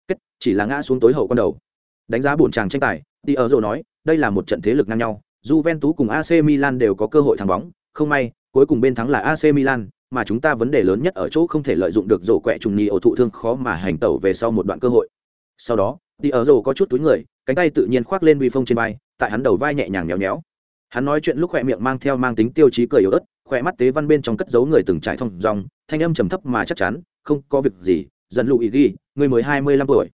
Kết, chỉ là ngã xuống tối hậu con đầu. Đánh giá buồn chàng tranh tài, Di ở rồi nói, đây là một trận thế lực ngang nhau, Juventus cùng AC Milan đều có cơ hội thắng bóng, không may, cuối cùng bên thắng là AC Milan, mà chúng ta vấn đề lớn nhất ở chỗ không thể lợi dụng được rổ quẹ trùng nhì ổ thụ thương khó mà hành tẩu về sau một đoạn cơ hội. Sau đó, đi ở rổ có chút túi người, cánh tay tự nhiên khoác lên uy phong trên vai, tại hắn đầu vai nhẹ nhàng nhéo nhéo. Hắn nói chuyện lúc khỏe miệng mang theo mang tính tiêu chí cười yếu ớt, khỏe mắt tế văn bên trong cất giấu người từng trải thông dòng, thanh âm trầm thấp mà chắc chắn, không có việc gì, dần lụ ý ghi, người mới hai mươi lăm tuổi.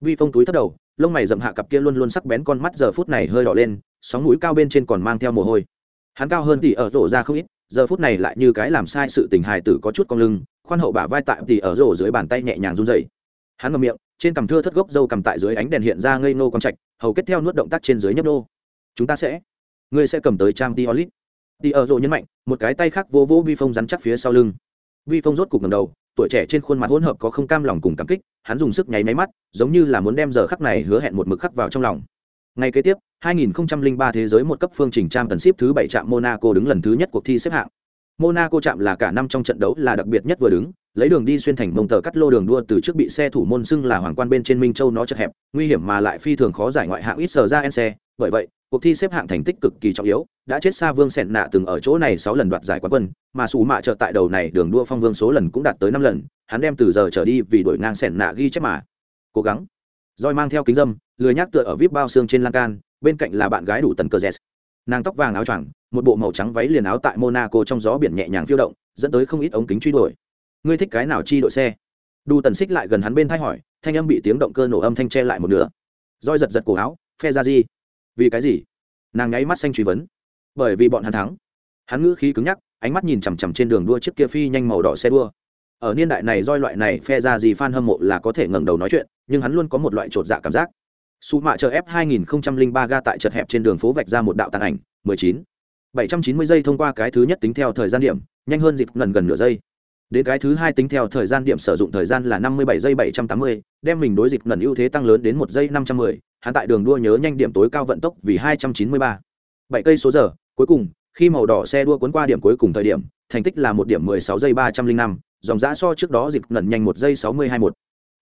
Vi phong túi thấp đầu, lông mày rậm hạ cặp kia luôn luôn sắc bén con mắt giờ phút này hơi đỏ lên, sóng mũi cao bên trên còn mang theo mồ hôi. Hắn cao hơn tỷ ở rổ ra không ít, giờ phút này lại như cái làm sai sự tình hài tử có chút cong lưng, khoan hậu bả vai tại thì ở rổ dưới bàn tay nhẹ nhàng run rẩy. Hắn ngầm miệng, trên cằm thưa thất gốc dâu cầm tại dưới ánh đèn hiện ra ngây nô con trạch, hầu kết theo nuốt động tác trên dưới nhấp nô. Chúng ta sẽ, ngươi sẽ cầm tới trang Tiolit. Tỷ ở rổ nhấn mạnh, một cái tay khác vô vô vi phong rắn chắc phía sau lưng. Vi phong rốt cục ngẩng đầu, tuổi trẻ trên khuôn mặt hỗn hợp có không cam lòng cùng cảm kích, hắn dùng sức nháy máy mắt, giống như là muốn đem giờ khắc này hứa hẹn một mực khắc vào trong lòng. ngay kế tiếp, 2003 thế giới một cấp phương trình trang tần ship thứ 7 trạm Monaco đứng lần thứ nhất cuộc thi xếp hạng. Monaco chạm là cả năm trong trận đấu là đặc biệt nhất vừa đứng, lấy đường đi xuyên thành mông tờ cắt lô đường đua từ trước bị xe thủ môn xưng là hoàng quan bên trên Minh Châu nó chật hẹp, nguy hiểm mà lại phi thường khó giải ngoại hạng ít sở ra en xe, bởi vậy, cuộc thi xếp hạng thành tích cực kỳ trọng yếu, đã chết xa Vương Sẹn nạ từng ở chỗ này 6 lần đoạt giải quán quân, mà sủ mạ trợ tại đầu này đường đua phong vương số lần cũng đạt tới 5 lần, hắn đem từ giờ trở đi vì đổi ngang Sẹn nạ ghi chép mà. Cố gắng. Rồi mang theo kính dâm, lười nhác tựa ở vip bao xương trên lan can, bên cạnh là bạn gái đủ tần cờ dẹt nàng tóc vàng áo choàng, một bộ màu trắng váy liền áo tại monaco trong gió biển nhẹ nhàng phiêu động, dẫn tới không ít ống kính truy đuổi. Ngươi thích cái nào chi đội xe? Đủ tần xích lại gần hắn bên thay hỏi, thanh âm bị tiếng động cơ nổ âm thanh che lại một nửa. Roi giật giật cổ áo, phe ra gì? Vì cái gì? Nàng nháy mắt xanh truy vấn. Bởi vì bọn hắn thắng. Hắn ngữ khí cứng nhắc, ánh mắt nhìn chằm chằm trên đường đua chiếc kia phi nhanh màu đỏ xe đua. Ở niên đại này roi loại này phe ra gì fan hâm mộ là có thể ngẩng đầu nói chuyện, nhưng hắn luôn có một loại trột dạ cảm giác. Sú mạ chờ f 2003 ga tại chật hẹp trên đường phố vạch ra một đạo tàn ảnh 19. 790 giây thông qua cái thứ nhất tính theo thời gian điểm nhanh hơn dịp gần gần nửa giây đến cái thứ hai tính theo thời gian điểm sử dụng thời gian là 57 giây 780, đem mình đối dịp lần ưu thế tăng lớn đến một giây 510, hắn tại đường đua nhớ nhanh điểm tối cao vận tốc vì 293. 7 cây số giờ, cuối cùng, khi màu đỏ xe đua cuốn qua điểm cuối cùng thời điểm, thành tích là một điểm 16 giây 305, dòng giá so trước đó dịp lần nhanh một giây 621.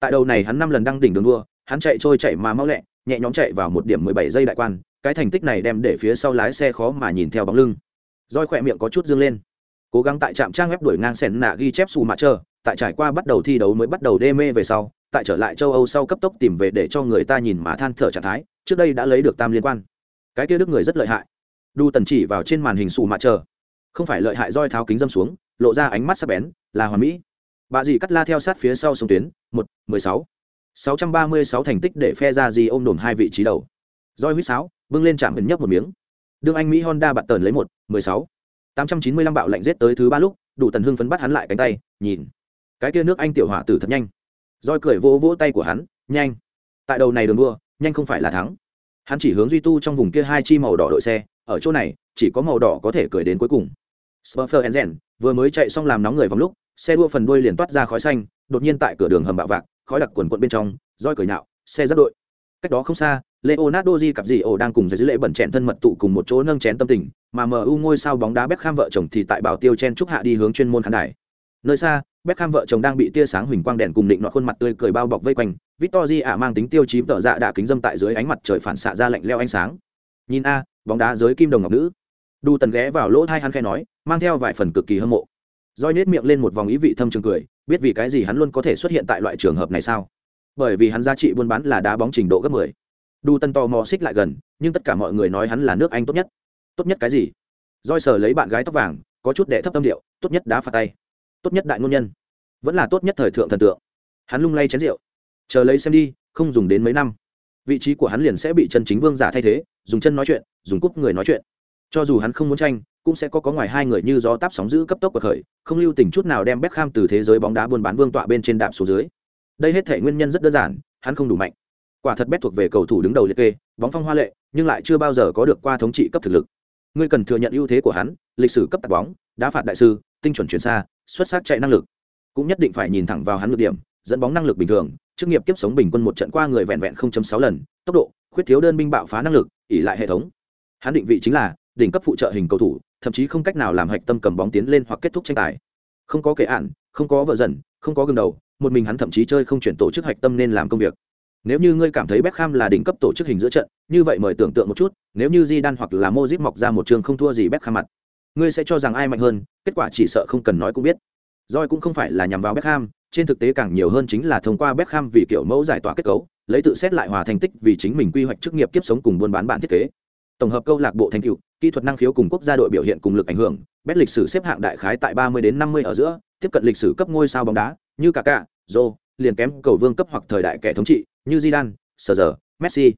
Tại đầu này hắn năm lần đăng đỉnh đường đua, hắn chạy trôi chạy mà mau lẹ, nhẹ nhõm chạy vào một điểm mười bảy giây đại quan, cái thành tích này đem để phía sau lái xe khó mà nhìn theo bóng lưng. Roi khỏe miệng có chút dương lên. Cố gắng tại trạm trang web đuổi ngang sẻn nạ ghi chép xù mạ chờ, tại trải qua bắt đầu thi đấu mới bắt đầu đê mê về sau, tại trở lại châu âu sau cấp tốc tìm về để cho người ta nhìn mà than thở trạng thái, trước đây đã lấy được tam liên quan. Cái kia đức người rất lợi hại. Đu tần chỉ vào trên màn hình xù mạ chờ. Không phải lợi hại roi tháo kính dâm xuống, lộ ra ánh mắt sắc bén, là hoàn mỹ. Bà dì cắt la theo sát phía sau sông tuyến, một, mười sáu sáu trăm ba mươi sáu thành tích để phe ra gì ôm đồm hai vị trí đầu. Joy huýt sáo, bưng lên chạm hấn nhấp một miếng. Đương anh mỹ honda bạt tần lấy một, mười sáu. tám trăm chín mươi lăm bạo lạnh giết tới thứ ba lúc, đủ tần hưng phấn bắt hắn lại cánh tay, nhìn. Cái kia nước anh tiểu hỏa tử thật nhanh. Joy cười vỗ vỗ tay của hắn, nhanh. Tại đầu này đường đua, nhanh không phải là thắng. Hắn chỉ hướng duy tu trong vùng kia hai chi màu đỏ đội xe, ở chỗ này, chỉ có màu đỏ có thể cười đến cuối cùng. Spurfer Enzen, vừa mới chạy xong làm nóng người vòng lúc, xe đua phần đuôi liền toát ra khói xanh, đột nhiên tại cửa đường hầm bạo vạc khói đặc quần quận bên trong, roi cười nhạo, xe giáp đội. Cách đó không xa, leonardo di cặp dì ổ đang cùng dưới lễ bẩn chẹn thân mật tụ cùng một chỗ nâng chén tâm tình, mà mu ngôi sao bóng đá Beckham vợ chồng thì tại bảo tiêu chen trúc hạ đi hướng chuyên môn khán đài. Nơi xa, Beckham vợ chồng đang bị tia sáng huỳnh quang đèn cùng định nọ khuôn mặt tươi cười bao bọc vây quanh, Victory ạ mang tính tiêu chí tợ dạ đã kính dâm tại dưới ánh mặt trời phản xạ ra lạnh leo ánh sáng. Nhìn a, bóng đá giới kim đồng ngọc nữ. Đu tần ghé vào lỗ thai hắn khe nói, mang theo vài phần cực kỳ hâm mộ. Roi nết miệng lên một vòng ý vị thâm trường cười biết vì cái gì hắn luôn có thể xuất hiện tại loại trường hợp này sao? Bởi vì hắn giá trị buôn bán là đá bóng trình độ gấp mười. Đu tân to mò xích lại gần, nhưng tất cả mọi người nói hắn là nước anh tốt nhất. Tốt nhất cái gì? Roi sờ lấy bạn gái tóc vàng, có chút đệ thấp tâm điệu, tốt nhất đá phạt tay. Tốt nhất đại ngôn nhân. Vẫn là tốt nhất thời thượng thần tượng. Hắn lung lay chén rượu. Chờ lấy xem đi, không dùng đến mấy năm. Vị trí của hắn liền sẽ bị chân chính vương giả thay thế, dùng chân nói chuyện, dùng cúp người nói chuyện. Cho dù hắn không muốn tranh cũng sẽ có có ngoài hai người như gió táp sóng giữ cấp tốc của khởi, không lưu tình chút nào đem Beckham từ thế giới bóng đá buôn bán vương tọa bên trên đạp xuống dưới. Đây hết thể nguyên nhân rất đơn giản, hắn không đủ mạnh. Quả thật bét thuộc về cầu thủ đứng đầu liệt kê, bóng phong hoa lệ, nhưng lại chưa bao giờ có được qua thống trị cấp thực lực. Ngươi cần thừa nhận ưu thế của hắn, lịch sử cấp tạt bóng, đá phạt đại sư, tinh chuẩn chuyển xa, xuất sắc chạy năng lực. Cũng nhất định phải nhìn thẳng vào hắn ngược điểm, dẫn bóng năng lực bình thường, chức nghiệp kiếp sống bình quân một trận qua người vẹn vẹn 0.6 lần, tốc độ, khuyết thiếu đơn binh bạo phá năng lực ỉ lại hệ thống. Hắn định vị chính là đỉnh cấp phụ trợ hình cầu thủ thậm chí không cách nào làm hạch tâm cầm bóng tiến lên hoặc kết thúc tranh tài không có kể ạn không có vợ dần không có gương đầu một mình hắn thậm chí chơi không chuyển tổ chức hạch tâm nên làm công việc nếu như ngươi cảm thấy Beckham là đỉnh cấp tổ chức hình giữa trận, như vậy mời tưởng tượng một chút, nếu như Zidane hoặc là Modric mọc ra một trường không thua gì Beckham mặt, ngươi sẽ cho rằng ai mạnh hơn, kết quả chỉ sợ không cần nói cũng biết. Rồi cũng không phải là nhằm vào Beckham, trên thực tế càng nhiều hơn chính là thông qua Beckham vì kiểu mẫu giải tỏa kết cấu, lấy tự xét lại hòa thành tích vì chính mình quy hoạch chức nghiệp kiếp sống cùng buôn bán bản thiết kế. Tổng hợp câu lạc bộ thành tựu, kỹ thuật năng khiếu cùng quốc gia đội biểu hiện cùng lực ảnh hưởng, bet lịch sử xếp hạng đại khái tại 30 đến 50 ở giữa, tiếp cận lịch sử cấp ngôi sao bóng đá, như Kaká, Zô, liền kém cầu vương cấp hoặc thời đại kẻ thống trị, như Zidane, Sergio, Messi.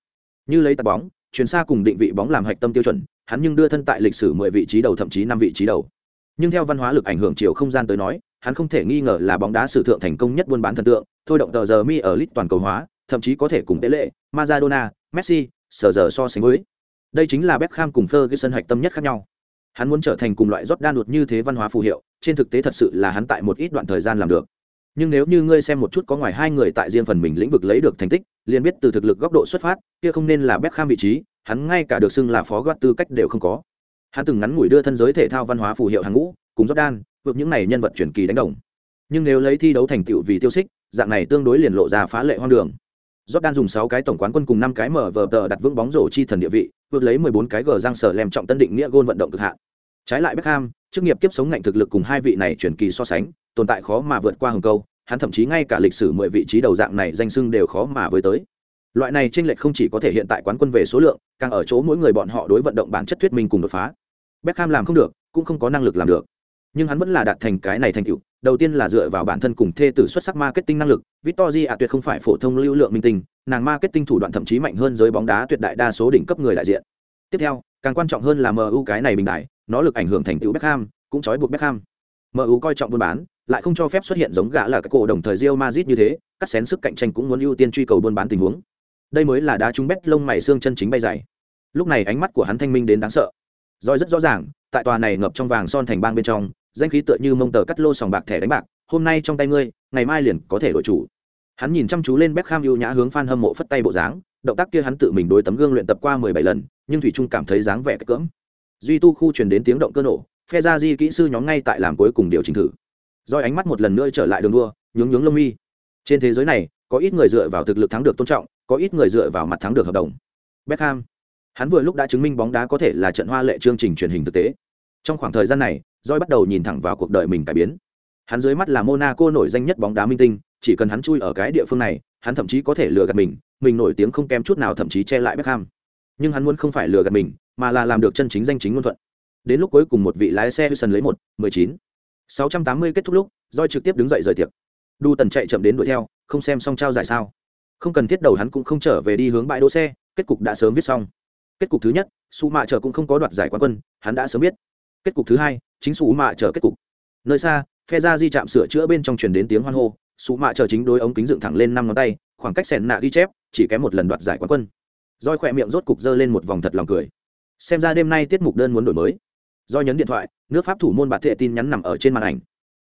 Như lấy tạt bóng, chuyển xa cùng định vị bóng làm hạch tâm tiêu chuẩn, hắn nhưng đưa thân tại lịch sử 10 vị trí đầu thậm chí 5 vị trí đầu. Nhưng theo văn hóa lực ảnh hưởng chiều không gian tới nói, hắn không thể nghi ngờ là bóng đá sử thượng thành công nhất buôn bán thần tượng, thôi động tờ giờ mi ở lit toàn cầu hóa, thậm chí có thể cùng Pele, Maradona, Messi, Sergio so sánh với. Đây chính là Beckham cùng Ferguson hạch tâm nhất khác nhau. Hắn muốn trở thành cùng loại Jordan đột như thế văn hóa phù hiệu, trên thực tế thật sự là hắn tại một ít đoạn thời gian làm được. Nhưng nếu như ngươi xem một chút có ngoài hai người tại riêng phần mình lĩnh vực lấy được thành tích liền biết từ thực lực góc độ xuất phát kia không nên là Beckham vị trí hắn ngay cả được xưng là phó gót tư cách đều không có. Hắn từng ngắn ngủi đưa thân giới thể thao văn hóa phù hiệu hàng ngũ cùng jordan vượt những này nhân vật truyền kỳ đánh đồng. Nhưng nếu lấy thi đấu thành tựu vì tiêu xích dạng này tương đối liền lộ ra phá lệ hoang đường. Jordan dùng 6 cái tổng quán quân cùng 5 cái mở vở tờ đặt vững bóng rổ chi thần địa vị, vượt lấy 14 cái gờ răng sở lem trọng tân định nghĩa gôn vận động cực hạn. Trái lại Beckham, chức nghiệp kiếp sống ngạnh thực lực cùng hai vị này chuyển kỳ so sánh, tồn tại khó mà vượt qua hừng câu, hắn thậm chí ngay cả lịch sử mười vị trí đầu dạng này danh sưng đều khó mà với tới. Loại này chênh lệch không chỉ có thể hiện tại quán quân về số lượng càng ở chỗ mỗi người bọn họ đối vận động bản chất thuyết minh cùng đột phá. Beckham làm không được cũng không có năng lực làm được nhưng hắn vẫn là đạt thành cái này thành tựu đầu tiên là dựa vào bản thân cùng thê tử xuất sắc marketing năng lực Victory ạ tuyệt không phải phổ thông lưu lượng minh tinh nàng marketing thủ đoạn thậm chí mạnh hơn giới bóng đá tuyệt đại đa số đỉnh cấp người đại diện tiếp theo càng quan trọng hơn là MU cái này bình đại nó lực ảnh hưởng thành tựu Beckham cũng trói buộc Beckham MU coi trọng buôn bán lại không cho phép xuất hiện giống gã là các cổ đồng thời Real Madrid như thế, cắt xén sức cạnh tranh cũng muốn ưu tiên truy cầu buôn bán tình huống. Đây mới là đá trúng bét lông mày xương chân chính bay dày. Lúc này ánh mắt của hắn thanh minh đến đáng sợ. Rồi rất rõ ràng, tại tòa này ngập trong vàng son thành bang bên trong, danh khí tựa như mông tờ cắt lô sòng bạc thẻ đánh bạc, hôm nay trong tay ngươi, ngày mai liền có thể đổi chủ. Hắn nhìn chăm chú lên Beckham ưu nhã hướng fan hâm mộ phất tay bộ dáng, động tác kia hắn tự mình đối tấm gương luyện tập qua 17 lần, nhưng thủy trung cảm thấy dáng vẻ cỡm. Duy tu khu truyền đến tiếng động cơ nổ, phe ra di kỹ sư nhóm ngay tại làm cuối cùng điều chỉnh thử. Roi ánh mắt một lần nữa trở lại đường đua nhướng nhướng lông mi. Trên thế giới này có ít người dựa vào thực lực thắng được tôn trọng có ít người dựa vào mặt thắng được hợp đồng. Beckham. Hắn vừa lúc đã chứng minh bóng đá có thể là trận hoa lệ chương trình truyền hình thực tế. Trong khoảng thời gian này roi bắt đầu nhìn thẳng vào cuộc đời mình cải biến. Hắn dưới mắt là monaco nổi danh nhất bóng đá minh tinh, chỉ cần hắn chui ở cái địa phương này, hắn thậm chí có thể lừa gạt mình mình nổi tiếng không kém chút nào thậm chí che lại Beckham. Nhưng hắn muốn không phải lừa gạt mình, mà là làm được chân chính danh chính ngôn thuận. Đến lúc cuối cùng một vị lái xe Hudson lấy một, mười chín. sáu trăm tám mươi kết thúc lúc, roi trực tiếp đứng dậy rời tiệc. Đu tần chạy chậm đến đuổi theo, không xem xong trao giải sao. Không cần thiết đầu hắn cũng không trở về đi hướng bãi đỗ xe, kết cục đã sớm viết xong. Kết cục thứ nhất, su mạ chờ cũng không có đoạt giải quán quân, hắn đã sớm biết kết cục thứ hai, chính sủ mạ chờ kết cục. Nơi xa, phe ra di chạm sửa chữa bên trong truyền đến tiếng hoan hô. Sủ mạ chờ chính đối ống kính dựng thẳng lên năm ngón tay, khoảng cách sẹn nạ ghi chép, chỉ kém một lần đoạt giải quán quân. Roi khỏe miệng rốt cục dơ lên một vòng thật lòng cười. Xem ra đêm nay tiết mục đơn muốn đổi mới. Do nhấn điện thoại, nước pháp thủ môn bạt thệ tin nhắn nằm ở trên màn ảnh.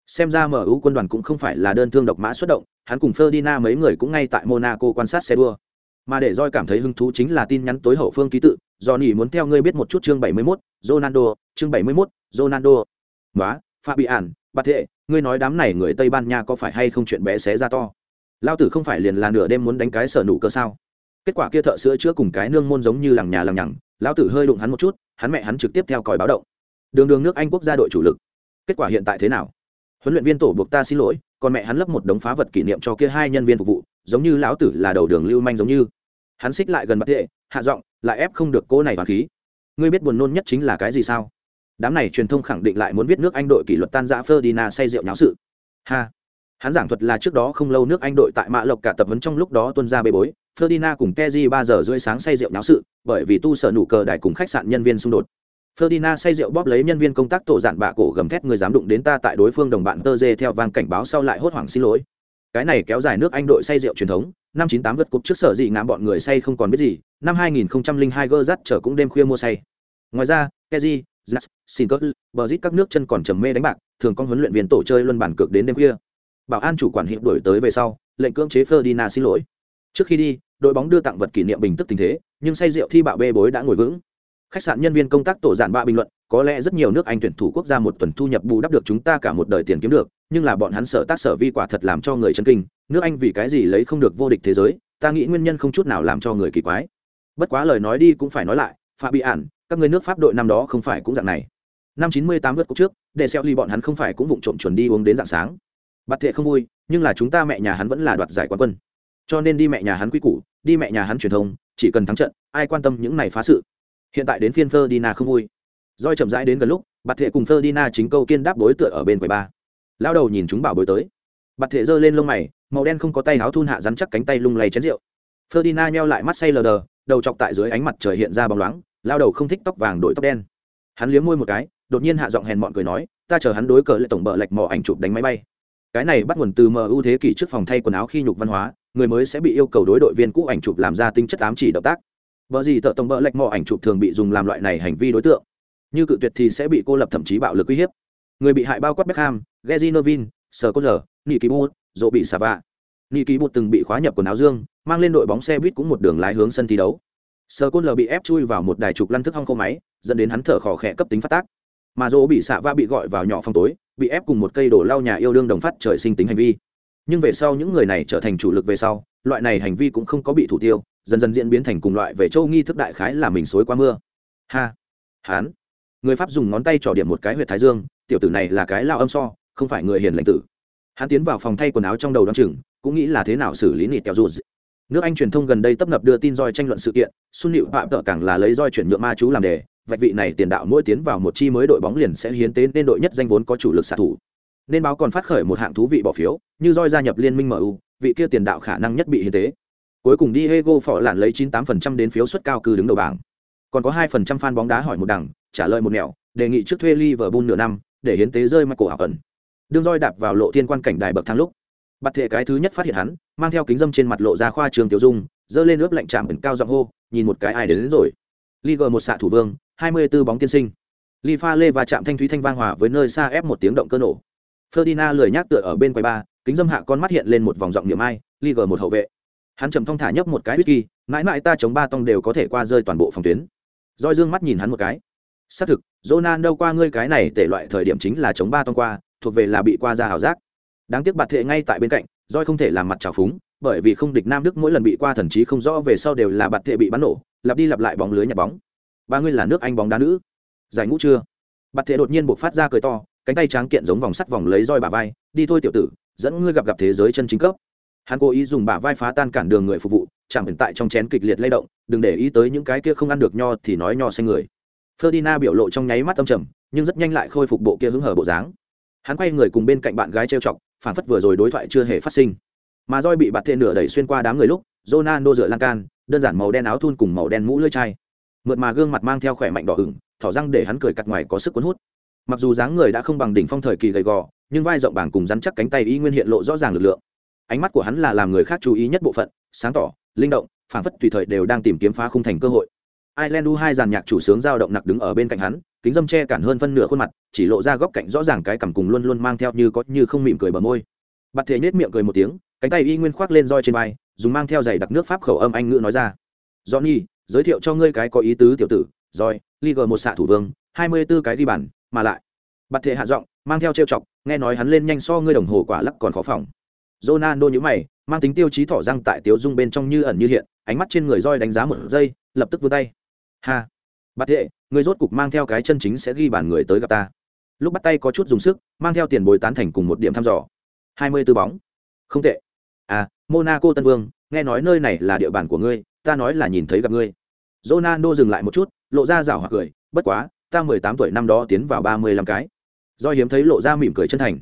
Xem ra mu quân đoàn cũng không phải là đơn thương độc mã xuất động, hắn cùng ferdinand mấy người cũng ngay tại monaco quan sát xe đua mà để roi cảm thấy hứng thú chính là tin nhắn tối hậu phương ký tự do nỉ muốn theo ngươi biết một chút chương 71, Ronaldo, chương 71, Ronaldo. Nóa, Fabian, bạt thệ, ngươi nói đám này người Tây Ban Nha có phải hay không chuyện bé xé ra to. Lao tử không phải liền là nửa đêm muốn đánh cái sở nụ cơ sao? Kết quả kia thợ sữa chữa cùng cái nương môn giống như lằng nhà lằng nhằng, lão tử hơi đụng hắn một chút, hắn mẹ hắn trực tiếp theo còi báo động. Đường đường nước Anh quốc gia đội chủ lực. Kết quả hiện tại thế nào? huấn luyện viên tổ buộc ta xin lỗi còn mẹ hắn lấp một đống phá vật kỷ niệm cho kia hai nhân viên phục vụ giống như lão tử là đầu đường lưu manh giống như. Hắn xích lại gần bạc thệ hạ giọng, lại ép không được cô này hoàn khí. Ngươi biết buồn nôn nhất chính là cái gì sao? Đám này truyền thông khẳng định lại muốn viết nước anh đội kỷ luật tan giã ferdinand say rượu nháo sự. Ha! Hắn giảng thuật là trước đó không lâu nước anh đội tại mạ lộc cả tập huấn trong lúc đó tuân ra bê bối, ferdinand cùng keji ba giờ rưỡi sáng say rượu nháo sự, bởi vì tu sở nụ cờ đài cùng khách sạn nhân viên xung đột. Ferdinand say rượu bóp lấy nhân viên công tác tổ dạn bạ cổ gầm thét, người dám đụng đến ta tại đối phương đồng bạn tơ dê theo vang cảnh báo sau lại hốt hoảng xin lỗi. Cái này kéo dài nước Anh đội say rượu truyền thống, năm 98 vượt cúp trước sở gì ngã bọn người say không còn biết gì, năm 2002 gơ dắt trở cũng đêm khuya mua say. Ngoài ra, Kezi, Znas, Sinclair, Brazil các nước chân còn trầm mê đánh bạc, thường con huấn luyện viên tổ chơi luân bản cược đến đêm khuya. Bảo an chủ quản hiệp đổi tới về sau, lệnh cưỡng chế Ferdinand xin lỗi. Trước khi đi, đội bóng đưa tặng vật kỷ niệm bình tức tình thế, nhưng say rượu thi bạo bê bối đã ngồi vững khách sạn nhân viên công tác tổ giản ba bình luận, có lẽ rất nhiều nước anh tuyển thủ quốc gia một tuần thu nhập bù đắp được chúng ta cả một đời tiền kiếm được, nhưng là bọn hắn sở tác sở vi quả thật làm cho người chân kinh, nước anh vì cái gì lấy không được vô địch thế giới, ta nghĩ nguyên nhân không chút nào làm cho người kỳ quái. Bất quá lời nói đi cũng phải nói lại pha bị ản, các người nước pháp đội năm đó không phải cũng dạng này. Năm chín mươi tám vượt cúp trước, để xeo ly bọn hắn không phải cũng vụng trộm chuẩn đi uống đến dạng sáng. Bặt thệ không vui, nhưng là chúng ta mẹ nhà hắn vẫn là đoạt giải quán quân. Cho nên đi mẹ nhà hắn quy củ, đi mẹ nhà hắn truyền thông, chỉ cần thắng trận, ai quan tâm những này phá sự? Hiện tại đến phiên Ferdinand không vui. Roi chậm rãi đến gần lúc, bạt thệ cùng Ferdinand chính câu kiên đáp đối tựa ở bên quầy ba. Lao đầu nhìn chúng bảo bối tới. Bạt thệ giơ lên lông mày, màu đen không có tay áo thun hạ rắn chắc cánh tay lung lay chén rượu. Ferdinand nheo lại mắt say lờ đờ, đầu chọc tại dưới ánh mặt trời hiện ra bóng loáng lao đầu không thích tóc vàng đổi tóc đen. Hắn liếm môi một cái, đột nhiên hạ giọng hèn mọn cười nói, ta chờ hắn đối cờ lại tổng bờ lệch mỏ ảnh chụp đánh máy bay. Cái này bắt nguồn từ mu thế kỷ trước phòng thay quần áo khi nhục văn hóa, người mới sẽ bị yêu cầu đối đội viên cũ ảnh chụp làm ra tinh chất ám chỉ động tác. Bở gì tợ tổng bợ lệch mò ảnh chụp thường bị dùng làm loại này hành vi đối tượng. Như cự tuyệt thì sẽ bị cô lập thậm chí bạo lực uy hiếp. Người bị hại bao quát Beckham, Gezi Novin, Scottler, Nicky Butt, Dỗ bị vạ. Từng bị khóa nhập quần áo dương, mang lên đội bóng xe buýt cũng một đường lái hướng sân thi đấu. Scottler bị ép chui vào một đài trục lăn thức hong khô máy, dẫn đến hắn thở khò khẽ cấp tính phát tác. Mà Dỗ bị bị gọi vào nhỏ phòng tối, bị ép cùng một cây đổ lau nhà yêu đương đồng phát trời sinh tính hành vi. Nhưng về sau những người này trở thành chủ lực về sau, loại này hành vi cũng không có bị thủ tiêu, dần dần diễn biến thành cùng loại về châu nghi thức đại khái là mình xối qua mưa. Ha, hán. Người pháp dùng ngón tay trỏ điểm một cái huyệt thái dương, tiểu tử này là cái lao âm so, không phải người hiền lãnh tử. Hắn tiến vào phòng thay quần áo trong đầu đ chừng, cũng nghĩ là thế nào xử lý nịt kéo dù nước anh truyền thông gần đây tấp nập đưa tin roi tranh luận sự kiện xuân nịu phạm tợ càng là lấy roi chuyển nhượng ma chú làm đề, vạch vị này tiền đạo mỗi tiến vào một chi mới đội bóng liền sẽ hiến tế nên đội nhất danh vốn có chủ lực xạ thủ. Nên báo còn phát khởi một hạng thú vị bỏ phiếu, như roi gia nhập liên minh mu vị kia tiền đạo khả năng nhất bị hiến tế. Cuối cùng Diego phỏ lạn lấy 98% đến phiếu suất cao cư đứng đầu bảng. Còn có 2% fan bóng đá hỏi một đằng, trả lời một nẻo, đề nghị trước thuê Liverpool nửa năm, để hiến tế rơi Michael ẩn. Đường roi đạp vào lộ thiên quan cảnh đài bậc thang lúc. Bắt thể cái thứ nhất phát hiện hắn, mang theo kính dâm trên mặt lộ ra khoa trường tiểu dung, dơ lên ướp lạnh chạm ẩn cao giọng hô, nhìn một cái ai đến, đến rồi. Liga một xạ thủ vương, 24 bóng tiên sinh. Li pha lê và chạm thanh thúy thanh vang hòa với nơi xa ép một tiếng động cơ nổ. Ferdinand lười nhác tựa ở bên quầy ba, kính dâm hạ con mắt hiện lên một vòng giọng niệm ai, Liga một hậu vệ hắn trầm thong thả nhấp một cái whisky, mãi mãi ta chống ba tông đều có thể qua rơi toàn bộ phòng tuyến. Roi dương mắt nhìn hắn một cái. Xác thực jonan đâu qua ngươi cái này tể loại thời điểm chính là chống ba tông qua, thuộc về là bị qua ra hào giác. Đáng tiếc bạt thệ ngay tại bên cạnh roi không thể làm mặt trào phúng, bởi vì không địch nam đức mỗi lần bị qua thần trí không rõ về sau đều là bạt thệ bị bắn nổ, lặp đi lặp lại bóng lưới nhặt bóng. Ba ngươi là nước anh bóng đá nữ. Giải ngũ chưa? Bạt thệ đột nhiên buộc phát ra cười to, cánh tay tráng kiện giống vòng sắt vòng lấy roi bả vai, đi thôi tiểu tử, dẫn ngươi gặp gặp thế giới chân chính cấp hắn cố ý dùng bả vai phá tan cản đường người phục vụ chẳng hiện tại trong chén kịch liệt lay động, đừng để ý tới những cái kia không ăn được nho thì nói nho xanh người. Ferdinand biểu lộ trong nháy mắt âm trầm, nhưng rất nhanh lại khôi phục bộ kia hứng hở bộ dáng. Hắn quay người cùng bên cạnh bạn gái trêu chọc, phản phất vừa rồi đối thoại chưa hề phát sinh. Mà roi bị bạt thệ nửa đẩy xuyên qua đám người lúc, Ronaldo dựa lan can, đơn giản màu đen áo thun cùng màu đen mũ lưỡi chai. Mượt mà gương mặt mang theo khỏe mạnh đỏ ửng, thỏ răng để hắn cười cặt ngoài có sức cuốn hút. Mặc dù dáng người đã không bằng đỉnh phong thời kỳ gầy gò, nhưng vai rộng bảng cùng rắn chắc cánh tay y nguyên hiện lộ rõ ràng lực lượng ánh mắt của hắn là làm người khác chú ý nhất bộ phận sáng tỏ linh động phảng phất tùy thời đều đang tìm kiếm phá khung thành cơ hội Ireland U hai dàn nhạc chủ sướng giao động nặc đứng ở bên cạnh hắn, kính dâm che cản hơn phân nửa khuôn mặt, chỉ lộ ra góc cạnh rõ ràng cái cằm cùng luôn luôn mang theo như có như không mỉm cười bờ môi. bặt Thể nết miệng cười một tiếng, cánh tay y nguyên khoác lên roi trên vai, dùng mang theo giày đặc nước pháp khẩu âm anh ngữ nói ra. "Johnny, giới thiệu cho ngươi cái có ý tứ tiểu tử, roi, Liga một xạ thủ vương, hai mươi 24 cái đi bàn, mà lại." bặt Thể hạ giọng, mang theo trêu chọc, nghe nói hắn lên nhanh so ngươi đồng hồ quả lắc còn khó phòng. Ronaldo nhíu mày, mang tính tiêu chí thỏ răng tại tiếu dung bên trong như ẩn như hiện, ánh mắt trên người roi đánh giá một giây, lập tức vươn tay. Ha! Bạt Đệ, người rốt cục mang theo cái chân chính sẽ ghi bàn người tới gặp ta. Lúc bắt tay có chút dùng sức mang theo tiền bồi tán thành cùng một điểm thăm dò. Hai mươi tư bóng. Không tệ. À monaco tân vương nghe nói nơi này là địa bàn của ngươi ta nói là nhìn thấy gặp ngươi. Ronaldo dừng lại một chút lộ ra rảo hoặc cười bất quá ta mười tám tuổi năm đó tiến vào ba mươi lăm cái. Do hiếm thấy lộ ra mỉm cười chân thành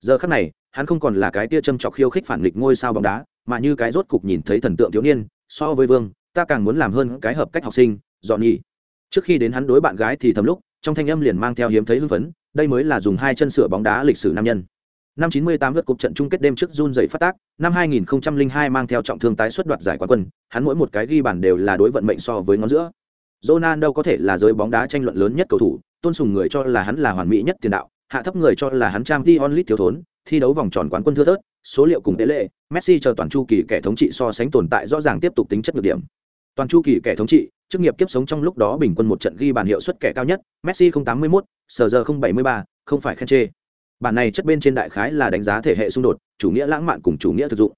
giờ khắc này, hắn không còn là cái tia châm chọc khiêu khích phản nghịch ngôi sao bóng đá, mà như cái rốt cục nhìn thấy thần tượng thiếu niên, so với vương, ta càng muốn làm hơn cái hợp cách học sinh dọn nhị trước khi đến hắn đối bạn gái thì thầm lúc, trong thanh âm liền mang theo hiếm thấy hưng phấn, đây mới là dùng hai chân sửa bóng đá lịch sử nam nhân. Năm 98 lượt cục trận chung kết đêm trước run dậy phát tác, năm 2002 mang theo trọng thương tái xuất đoạt giải quán quân, hắn mỗi một cái ghi bàn đều là đối vận mệnh so với ngón giữa. Ronaldo có thể là giới bóng đá tranh luận lớn nhất cầu thủ, tôn sùng người cho là hắn là hoàn mỹ nhất tiền đạo hạ thấp người cho là hắn trang đi onlit thiếu thốn, thi đấu vòng tròn quán quân thưa thớt, số liệu cùng tế lệ messi chờ toàn chu kỳ kẻ thống trị so sánh tồn tại rõ ràng tiếp tục tính chất nhược điểm. Toàn chu kỳ kẻ thống trị, chức nghiệp kiếp sống trong lúc đó bình quân một trận ghi bàn hiệu suất kẻ cao nhất, messi không tám mươi mốt sờ giờ không bảy mươi ba, không phải khen chê. Bản này chất bên trên đại khái là đánh giá thể hệ xung đột, chủ nghĩa lãng mạn cùng chủ nghĩa thực dụng.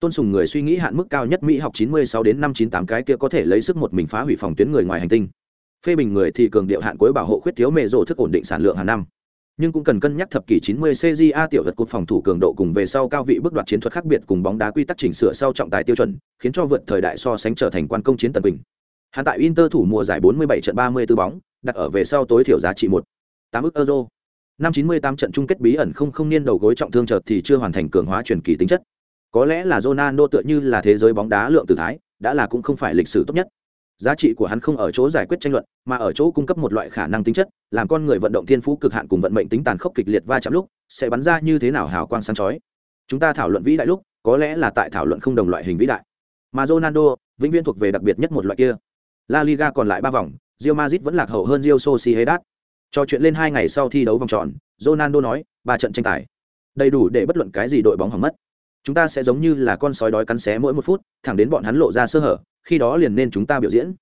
Tôn sùng người suy nghĩ hạn mức cao nhất mỹ học chín mươi sáu đến năm chín tám cái kia có thể lấy sức một mình phá hủy phòng tuyến người ngoài hành tinh. Phê bình người thì cường điệu hạn cuối bảo hộ khuyết thiếu mề rộ thức ổn định sản lượng hàng năm nhưng cũng cần cân nhắc thập kỷ 90 CJA tiểu vật cột phòng thủ cường độ cùng về sau cao vị bước đoạt chiến thuật khác biệt cùng bóng đá quy tắc chỉnh sửa sau trọng tài tiêu chuẩn, khiến cho vượt thời đại so sánh trở thành quan công chiến tần bình. Hắn tại Inter thủ mùa giải 47 trận 34 bóng, đặt ở về sau tối thiểu giá trị 1 8 ức euro. Năm 98 trận chung kết bí ẩn không không niên đầu gối trọng thương chợt thì chưa hoàn thành cường hóa truyền kỳ tính chất. Có lẽ là Ronaldo tựa như là thế giới bóng đá lượng tử thái, đã là cũng không phải lịch sử tốt nhất giá trị của hắn không ở chỗ giải quyết tranh luận mà ở chỗ cung cấp một loại khả năng tính chất làm con người vận động thiên phú cực hạn cùng vận mệnh tính tàn khốc kịch liệt va chạm lúc sẽ bắn ra như thế nào hào quang sáng chói chúng ta thảo luận vĩ đại lúc có lẽ là tại thảo luận không đồng loại hình vĩ đại mà ronaldo vĩnh viễn thuộc về đặc biệt nhất một loại kia la liga còn lại ba vòng Real Madrid vẫn lạc hậu hơn Real Sociedad. trò chuyện lên hai ngày sau thi đấu vòng tròn, Ronaldo nói, ba trận tranh tài, đầy đủ để bất luận cái gì đội bóng hỏng mất. Chúng ta sẽ giống như là con sói đói cắn xé mỗi một phút, thẳng đến bọn hắn lộ ra sơ hở, khi đó liền nên chúng ta biểu diễn.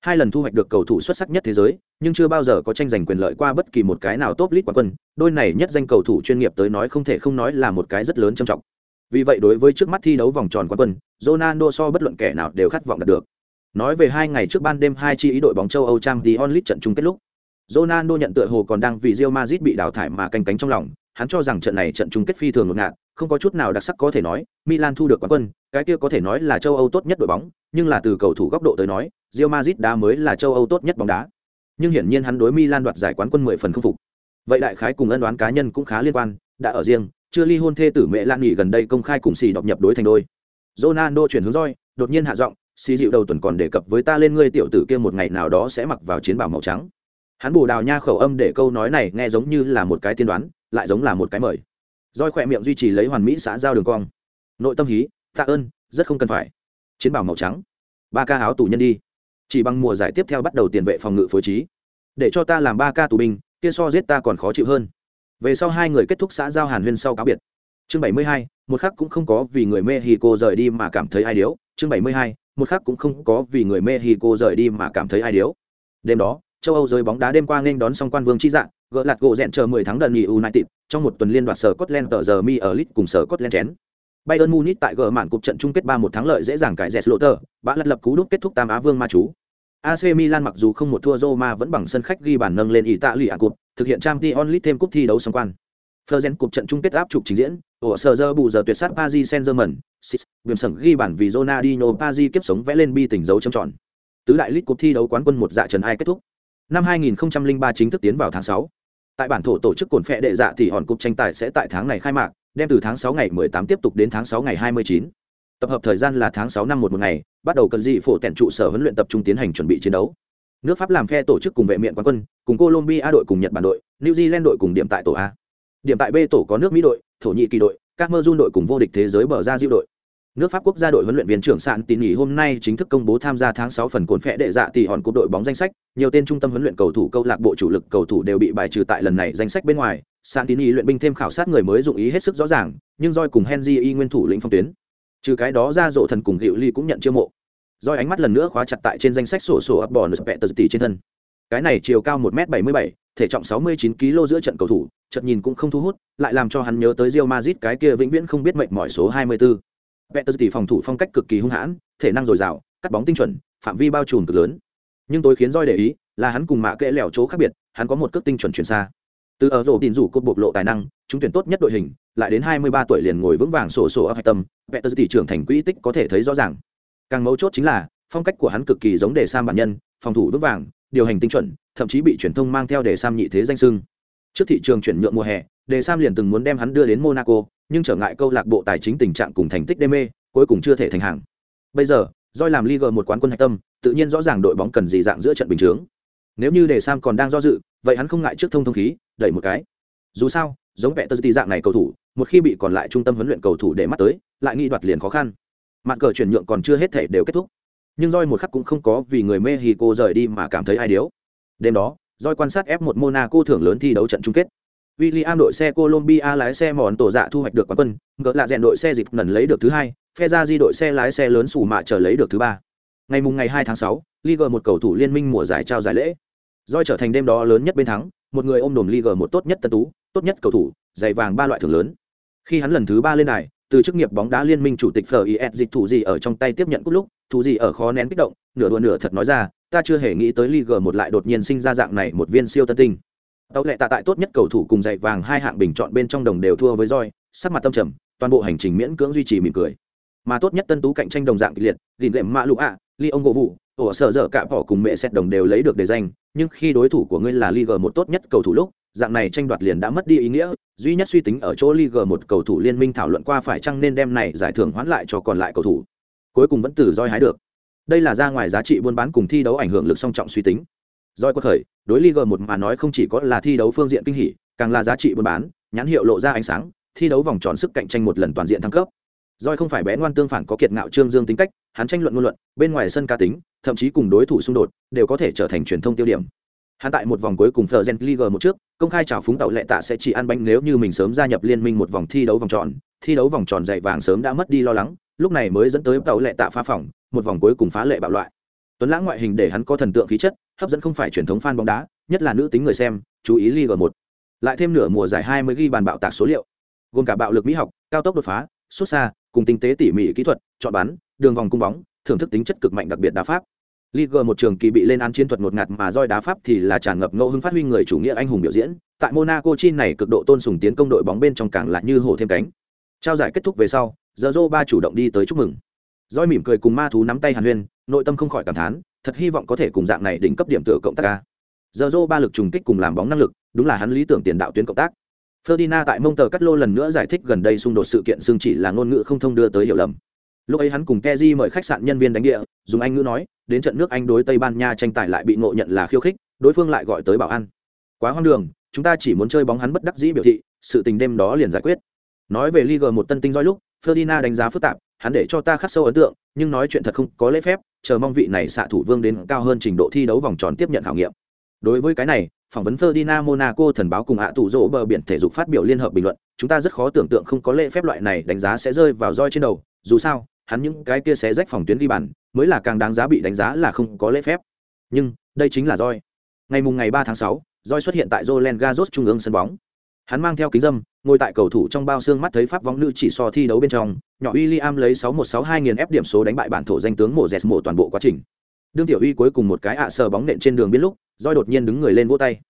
Hai lần thu hoạch được cầu thủ xuất sắc nhất thế giới, nhưng chưa bao giờ có tranh giành quyền lợi qua bất kỳ một cái nào top list quán quân. Đôi này nhất danh cầu thủ chuyên nghiệp tới nói không thể không nói là một cái rất lớn trầm trọng. Vì vậy đối với trước mắt thi đấu vòng tròn quán quân, ronaldo so bất luận kẻ nào đều khát vọng đạt được. Nói về hai ngày trước ban đêm hai chi ý đội bóng châu âu trang tí onlit trận chung kết lúc, ronaldo nhận tựa hồ còn đang vì Real Madrid bị đào thải mà canh cánh trong lòng. Hắn cho rằng trận này trận chung kết phi thường ngột ngạt không có chút nào đặc sắc có thể nói milan thu được quán quân cái kia có thể nói là châu âu tốt nhất đội bóng nhưng là từ cầu thủ góc độ tới nói Real Madrid đá mới là châu Âu tốt nhất bóng đá. Nhưng hiển nhiên hắn đối Milan đoạt giải quán quân 10 phần không phục. Vậy đại khái cùng ân đoán cá nhân cũng khá liên quan, đã ở riêng, chưa ly hôn thê tử mẹ Lan nghỉ gần đây công khai cùng xì đọc nhập đối thành đôi. Ronaldo chuyển hướng roi, đột nhiên hạ giọng, xì dịu đầu tuần còn đề cập với ta lên ngươi tiểu tử kia một ngày nào đó sẽ mặc vào chiến bào màu trắng. Hắn bù đào nha khẩu âm để câu nói này nghe giống như là một cái tiên đoán, lại giống là một cái mời. Roi khỏe miệng duy trì lấy hoàn mỹ xã giao đường cong. Nội tâm hí, tạ ơn, rất không cần phải. Chiến bảo màu trắng. Ba ca áo tù nhân đi. Chỉ bằng mùa giải tiếp theo bắt đầu tiền vệ phòng ngự phối trí. Để cho ta làm ba ca tù binh kia so giết ta còn khó chịu hơn. Về sau hai người kết thúc xã giao hàn huyên sau cáo biệt. Chương bảy mươi hai một khắc cũng không có vì người mexico rời đi mà cảm thấy ai điếu. Chương bảy mươi hai một khắc cũng không có vì người mexico rời đi mà cảm thấy ai điếu. Đêm đó châu âu rơi bóng đá đêm qua nên đón xong quan vương chi dạng gỡ lạt gỗ rẽn chờ mười tháng đợt nghỉ united trong một tuần liên đoạt sở Scotland tờ giờ mi ở lit cùng sở Scotland chén Bayern Munich tại gỡ màn cục trận chung kết 3-1 thắng lợi dễ dàng cải Zetloter, bã lật lập cú đúc kết thúc tam Á Vương ma chú. AC Milan mặc dù không một thua Roma vẫn bằng sân khách ghi bàn nâng lên Italia Cup, thực hiện Champions League thêm cúp thi đấu song quan. Fergen Cup trận chung kết áp trục trình diễn, ổ sở giờ bù giờ tuyệt sát Paris Saint-Germain, Viêm sẩn ghi bàn vì Ronaldinho Paris kiếp sống vẽ lên bi tình dấu chấm tròn. Tứ đại lít cuộc thi đấu quán quân một dạ trần ai kết thúc. Năm 2003 chính thức tiến vào tháng 6. Tại bản thổ tổ chức cồn phẹ đệ dạ thì hòn cục tranh tài sẽ tại tháng này khai mạc, đem từ tháng 6 ngày 18 tiếp tục đến tháng 6 ngày 29. Tập hợp thời gian là tháng 6 năm một một ngày, bắt đầu cần dị phổ tẹn trụ sở huấn luyện tập trung tiến hành chuẩn bị chiến đấu. Nước Pháp làm phe tổ chức cùng vệ miện quán quân, cùng Colombia đội cùng Nhật Bản đội, New Zealand đội cùng điểm tại tổ A. Điểm tại B tổ có nước Mỹ đội, Thổ Nhĩ Kỳ đội, Cameroon đội cùng vô địch thế giới bờ ra diệu đội. Nước Pháp quốc gia đội huấn luyện viên trưởng Sạn Tín nghỉ hôm nay chính thức công bố tham gia tháng 6 phần cuốn phệ đệ dạ tỷ hòn cúp đội bóng danh sách, nhiều tên trung tâm huấn luyện cầu thủ câu lạc bộ chủ lực cầu thủ đều bị bài trừ tại lần này danh sách bên ngoài. Sạn Tín nghỉ luyện binh thêm khảo sát người mới dụng ý hết sức rõ ràng, nhưng Joy cùng Henry y nguyên thủ lĩnh phong tuyến. Trừ cái đó ra rộ thần cùng Diệu Ly cũng nhận chiêu mộ. Joy ánh mắt lần nữa khóa chặt tại trên danh sách sổ sổ ấp bỏ nửa tỷ trên thân. Cái này chiều cao 1m77, thể trọng 69 kg giữa trận cầu thủ, chợt nhìn cũng không thu hút, lại làm cho hắn nhớ tới Real Madrid cái kia vĩnh viễn không biết mệnh mỏi số 24. Peter tỷ phòng thủ phong cách cực kỳ hung hãn, thể năng dồi dào, cắt bóng tinh chuẩn, phạm vi bao trùm cực lớn. Nhưng tôi khiến roi để ý là hắn cùng mạ kệ lẻo chỗ khác biệt, hắn có một cước tinh chuẩn chuyển xa. Từ ở rổ tin rủ cột bộc lộ tài năng, chúng tuyển tốt nhất đội hình, lại đến 23 tuổi liền ngồi vững vàng sổ sổ ở hạch tâm, Peter tỷ trưởng thành quỹ tích có thể thấy rõ ràng. Càng mấu chốt chính là, phong cách của hắn cực kỳ giống để Sam bản nhân, phòng thủ vững vàng, điều hành tinh chuẩn, thậm chí bị truyền thông mang theo để Sam nhị thế danh xưng. Trước thị trường chuyển nhượng mùa hè, Đề Sam liền từng muốn đem hắn đưa đến Monaco, nhưng trở ngại câu lạc bộ tài chính tình trạng cùng thành tích đê mê, cuối cùng chưa thể thành hàng. Bây giờ, Doi làm Liga một quán quân hạch tâm, tự nhiên rõ ràng đội bóng cần gì dạng giữa trận bình thường. Nếu như Đề Sam còn đang do dự, vậy hắn không ngại trước thông thông khí, đẩy một cái. Dù sao, giống vẻ tơ dạng này cầu thủ, một khi bị còn lại trung tâm huấn luyện cầu thủ để mắt tới, lại nghi đoạt liền khó khăn. Mặt cờ chuyển nhượng còn chưa hết thể đều kết thúc. Nhưng Doi một khắc cũng không có vì người Mexico rời đi mà cảm thấy ai điếu. Đêm đó, Doi quan sát F1 Monaco thưởng lớn thi đấu trận chung kết. William đội xe Colombia lái xe mòn tổ dạ thu hoạch được quán quân, gỡ là rèn đội xe dịp lần lấy được thứ hai, Ferrari di đội xe lái xe lớn sủ mạ trở lấy được thứ ba. Ngày mùng ngày 2 tháng 6, Liga một cầu thủ liên minh mùa giải trao giải lễ. Doi trở thành đêm đó lớn nhất bên thắng, một người ôm đồm Liga một tốt nhất tân tú, tốt nhất cầu thủ, giày vàng ba loại thưởng lớn. Khi hắn lần thứ ba lên đài, từ chức nghiệp bóng đá liên minh chủ tịch FIS dịch thủ gì ở trong tay tiếp nhận cúp lúc, thủ gì ở khó nén kích động, nửa đùa nửa thật nói ra, ta chưa hề nghĩ tới Liga một lại đột nhiên sinh ra dạng này một viên siêu tân tinh. Tấu lệ tạ tại tốt nhất cầu thủ cùng giày vàng hai hạng bình chọn bên trong đồng đều thua với roi sắc mặt tâm trầm, toàn bộ hành trình miễn cưỡng duy trì mỉm cười. Mà tốt nhất tân tú cạnh tranh đồng dạng kịch liệt gìn lệm, mã lũ ạ ly ông gỗ vụ ổ sở dở cả bỏ cùng mẹ xét đồng đều lấy được đề danh, nhưng khi đối thủ của ngươi là Liga một tốt nhất cầu thủ lúc, dạng này tranh đoạt liền đã mất đi ý nghĩa, duy nhất suy tính ở chỗ Liga một cầu thủ liên minh thảo luận qua phải chăng nên đem này giải thưởng hoãn lại cho còn lại cầu thủ. Cuối cùng vẫn từ roi hái được đây là ra ngoài giá trị buôn bán cùng thi đấu ảnh hưởng lực song trọng suy tính Doi quật khởi, đối league một mà nói không chỉ có là thi đấu phương diện kinh hỉ, càng là giá trị buôn bán, nhãn hiệu lộ ra ánh sáng, thi đấu vòng tròn sức cạnh tranh một lần toàn diện thăng cấp. Doi không phải bé ngoan tương phản có kiệt ngạo trương dương tính cách, hắn tranh luận ngôn luận, bên ngoài sân cá tính, thậm chí cùng đối thủ xung đột, đều có thể trở thành truyền thông tiêu điểm. Hắn tại một vòng cuối cùng ở gen league một trước, công khai chào phúng tàu lệ tạ sẽ chỉ ăn bánh nếu như mình sớm gia nhập liên minh một vòng thi đấu vòng tròn, thi đấu vòng tròn dày vàng sớm đã mất đi lo lắng, lúc này mới dẫn tới tàu lệ tạ phá phòng, một vòng cuối cùng phá lệ bạo loại. Tuấn Lãng ngoại hình để hắn có thần tượng khí chất, hấp dẫn không phải truyền thống fan bóng đá, nhất là nữ tính người xem, chú ý league một Lại thêm nửa mùa giải 20 ghi bàn bạo tạc số liệu, gồm cả bạo lực mỹ học, cao tốc đột phá, xuất xa, cùng tinh tế tỉ mỉ kỹ thuật, chọn bắn, đường vòng cung bóng, thưởng thức tính chất cực mạnh đặc biệt đá pháp. Liga một trường kỳ bị lên án chiến thuật một ngạt mà roi đá pháp thì là tràn ngập ngẫu hứng phát huy người chủ nghĩa anh hùng biểu diễn. Tại Monaco chi này cực độ tôn sùng tiến công đội bóng bên trong càng là như hổ thêm cánh. Trao giải kết thúc về sau, Giờ ba chủ động đi tới chúc mừng. Roi mỉm cười cùng ma thú nắm tay Hàn Huyên, nội tâm không khỏi cảm thán, thật hy vọng có thể cùng dạng này đỉnh cấp điểm tựa cộng tác ca. Giờ dô ba lực trùng kích cùng làm bóng năng lực, đúng là hắn lý tưởng tiền đạo tuyến cộng tác. Ferdinand tại mông tờ cắt lô lần nữa giải thích gần đây xung đột sự kiện xương chỉ là ngôn ngữ không thông đưa tới hiểu lầm. Lúc ấy hắn cùng Kezi mời khách sạn nhân viên đánh địa, dùng anh ngữ nói, đến trận nước Anh đối Tây Ban Nha tranh tài lại bị ngộ nhận là khiêu khích, đối phương lại gọi tới bảo an. Quá hoang đường, chúng ta chỉ muốn chơi bóng hắn bất đắc dĩ biểu thị, sự tình đêm đó liền giải quyết. Nói về Liga một tân tinh roi lúc, Ferdinand đánh giá phức tạp, hắn để cho ta khắc sâu ấn tượng, nhưng nói chuyện thật không có lễ phép, chờ mong vị này xạ thủ vương đến cao hơn trình độ thi đấu vòng tròn tiếp nhận khảo nghiệm. Đối với cái này, phỏng vấn Ferdinand Monaco thần báo cùng ạ tụ rỗ bờ biển thể dục phát biểu liên hợp bình luận, chúng ta rất khó tưởng tượng không có lễ phép loại này đánh giá sẽ rơi vào roi trên đầu, dù sao, hắn những cái kia sẽ rách phòng tuyến ghi bàn, mới là càng đáng giá bị đánh giá là không có lễ phép. Nhưng, đây chính là roi. Ngày mùng ngày 3 tháng 6, roi xuất hiện tại Roland Garros trung ương sân bóng. Hắn mang theo kính dâm, ngồi tại cầu thủ trong bao xương mắt thấy pháp vong nữ chỉ so thi đấu bên trong, nhỏ William lấy 6162 nghìn ép điểm số đánh bại bản thổ danh tướng mổ Dẹt mổ toàn bộ quá trình. đương tiểu uy cuối cùng một cái ạ sờ bóng nện trên đường biết lúc doi đột nhiên đứng người lên vỗ tay.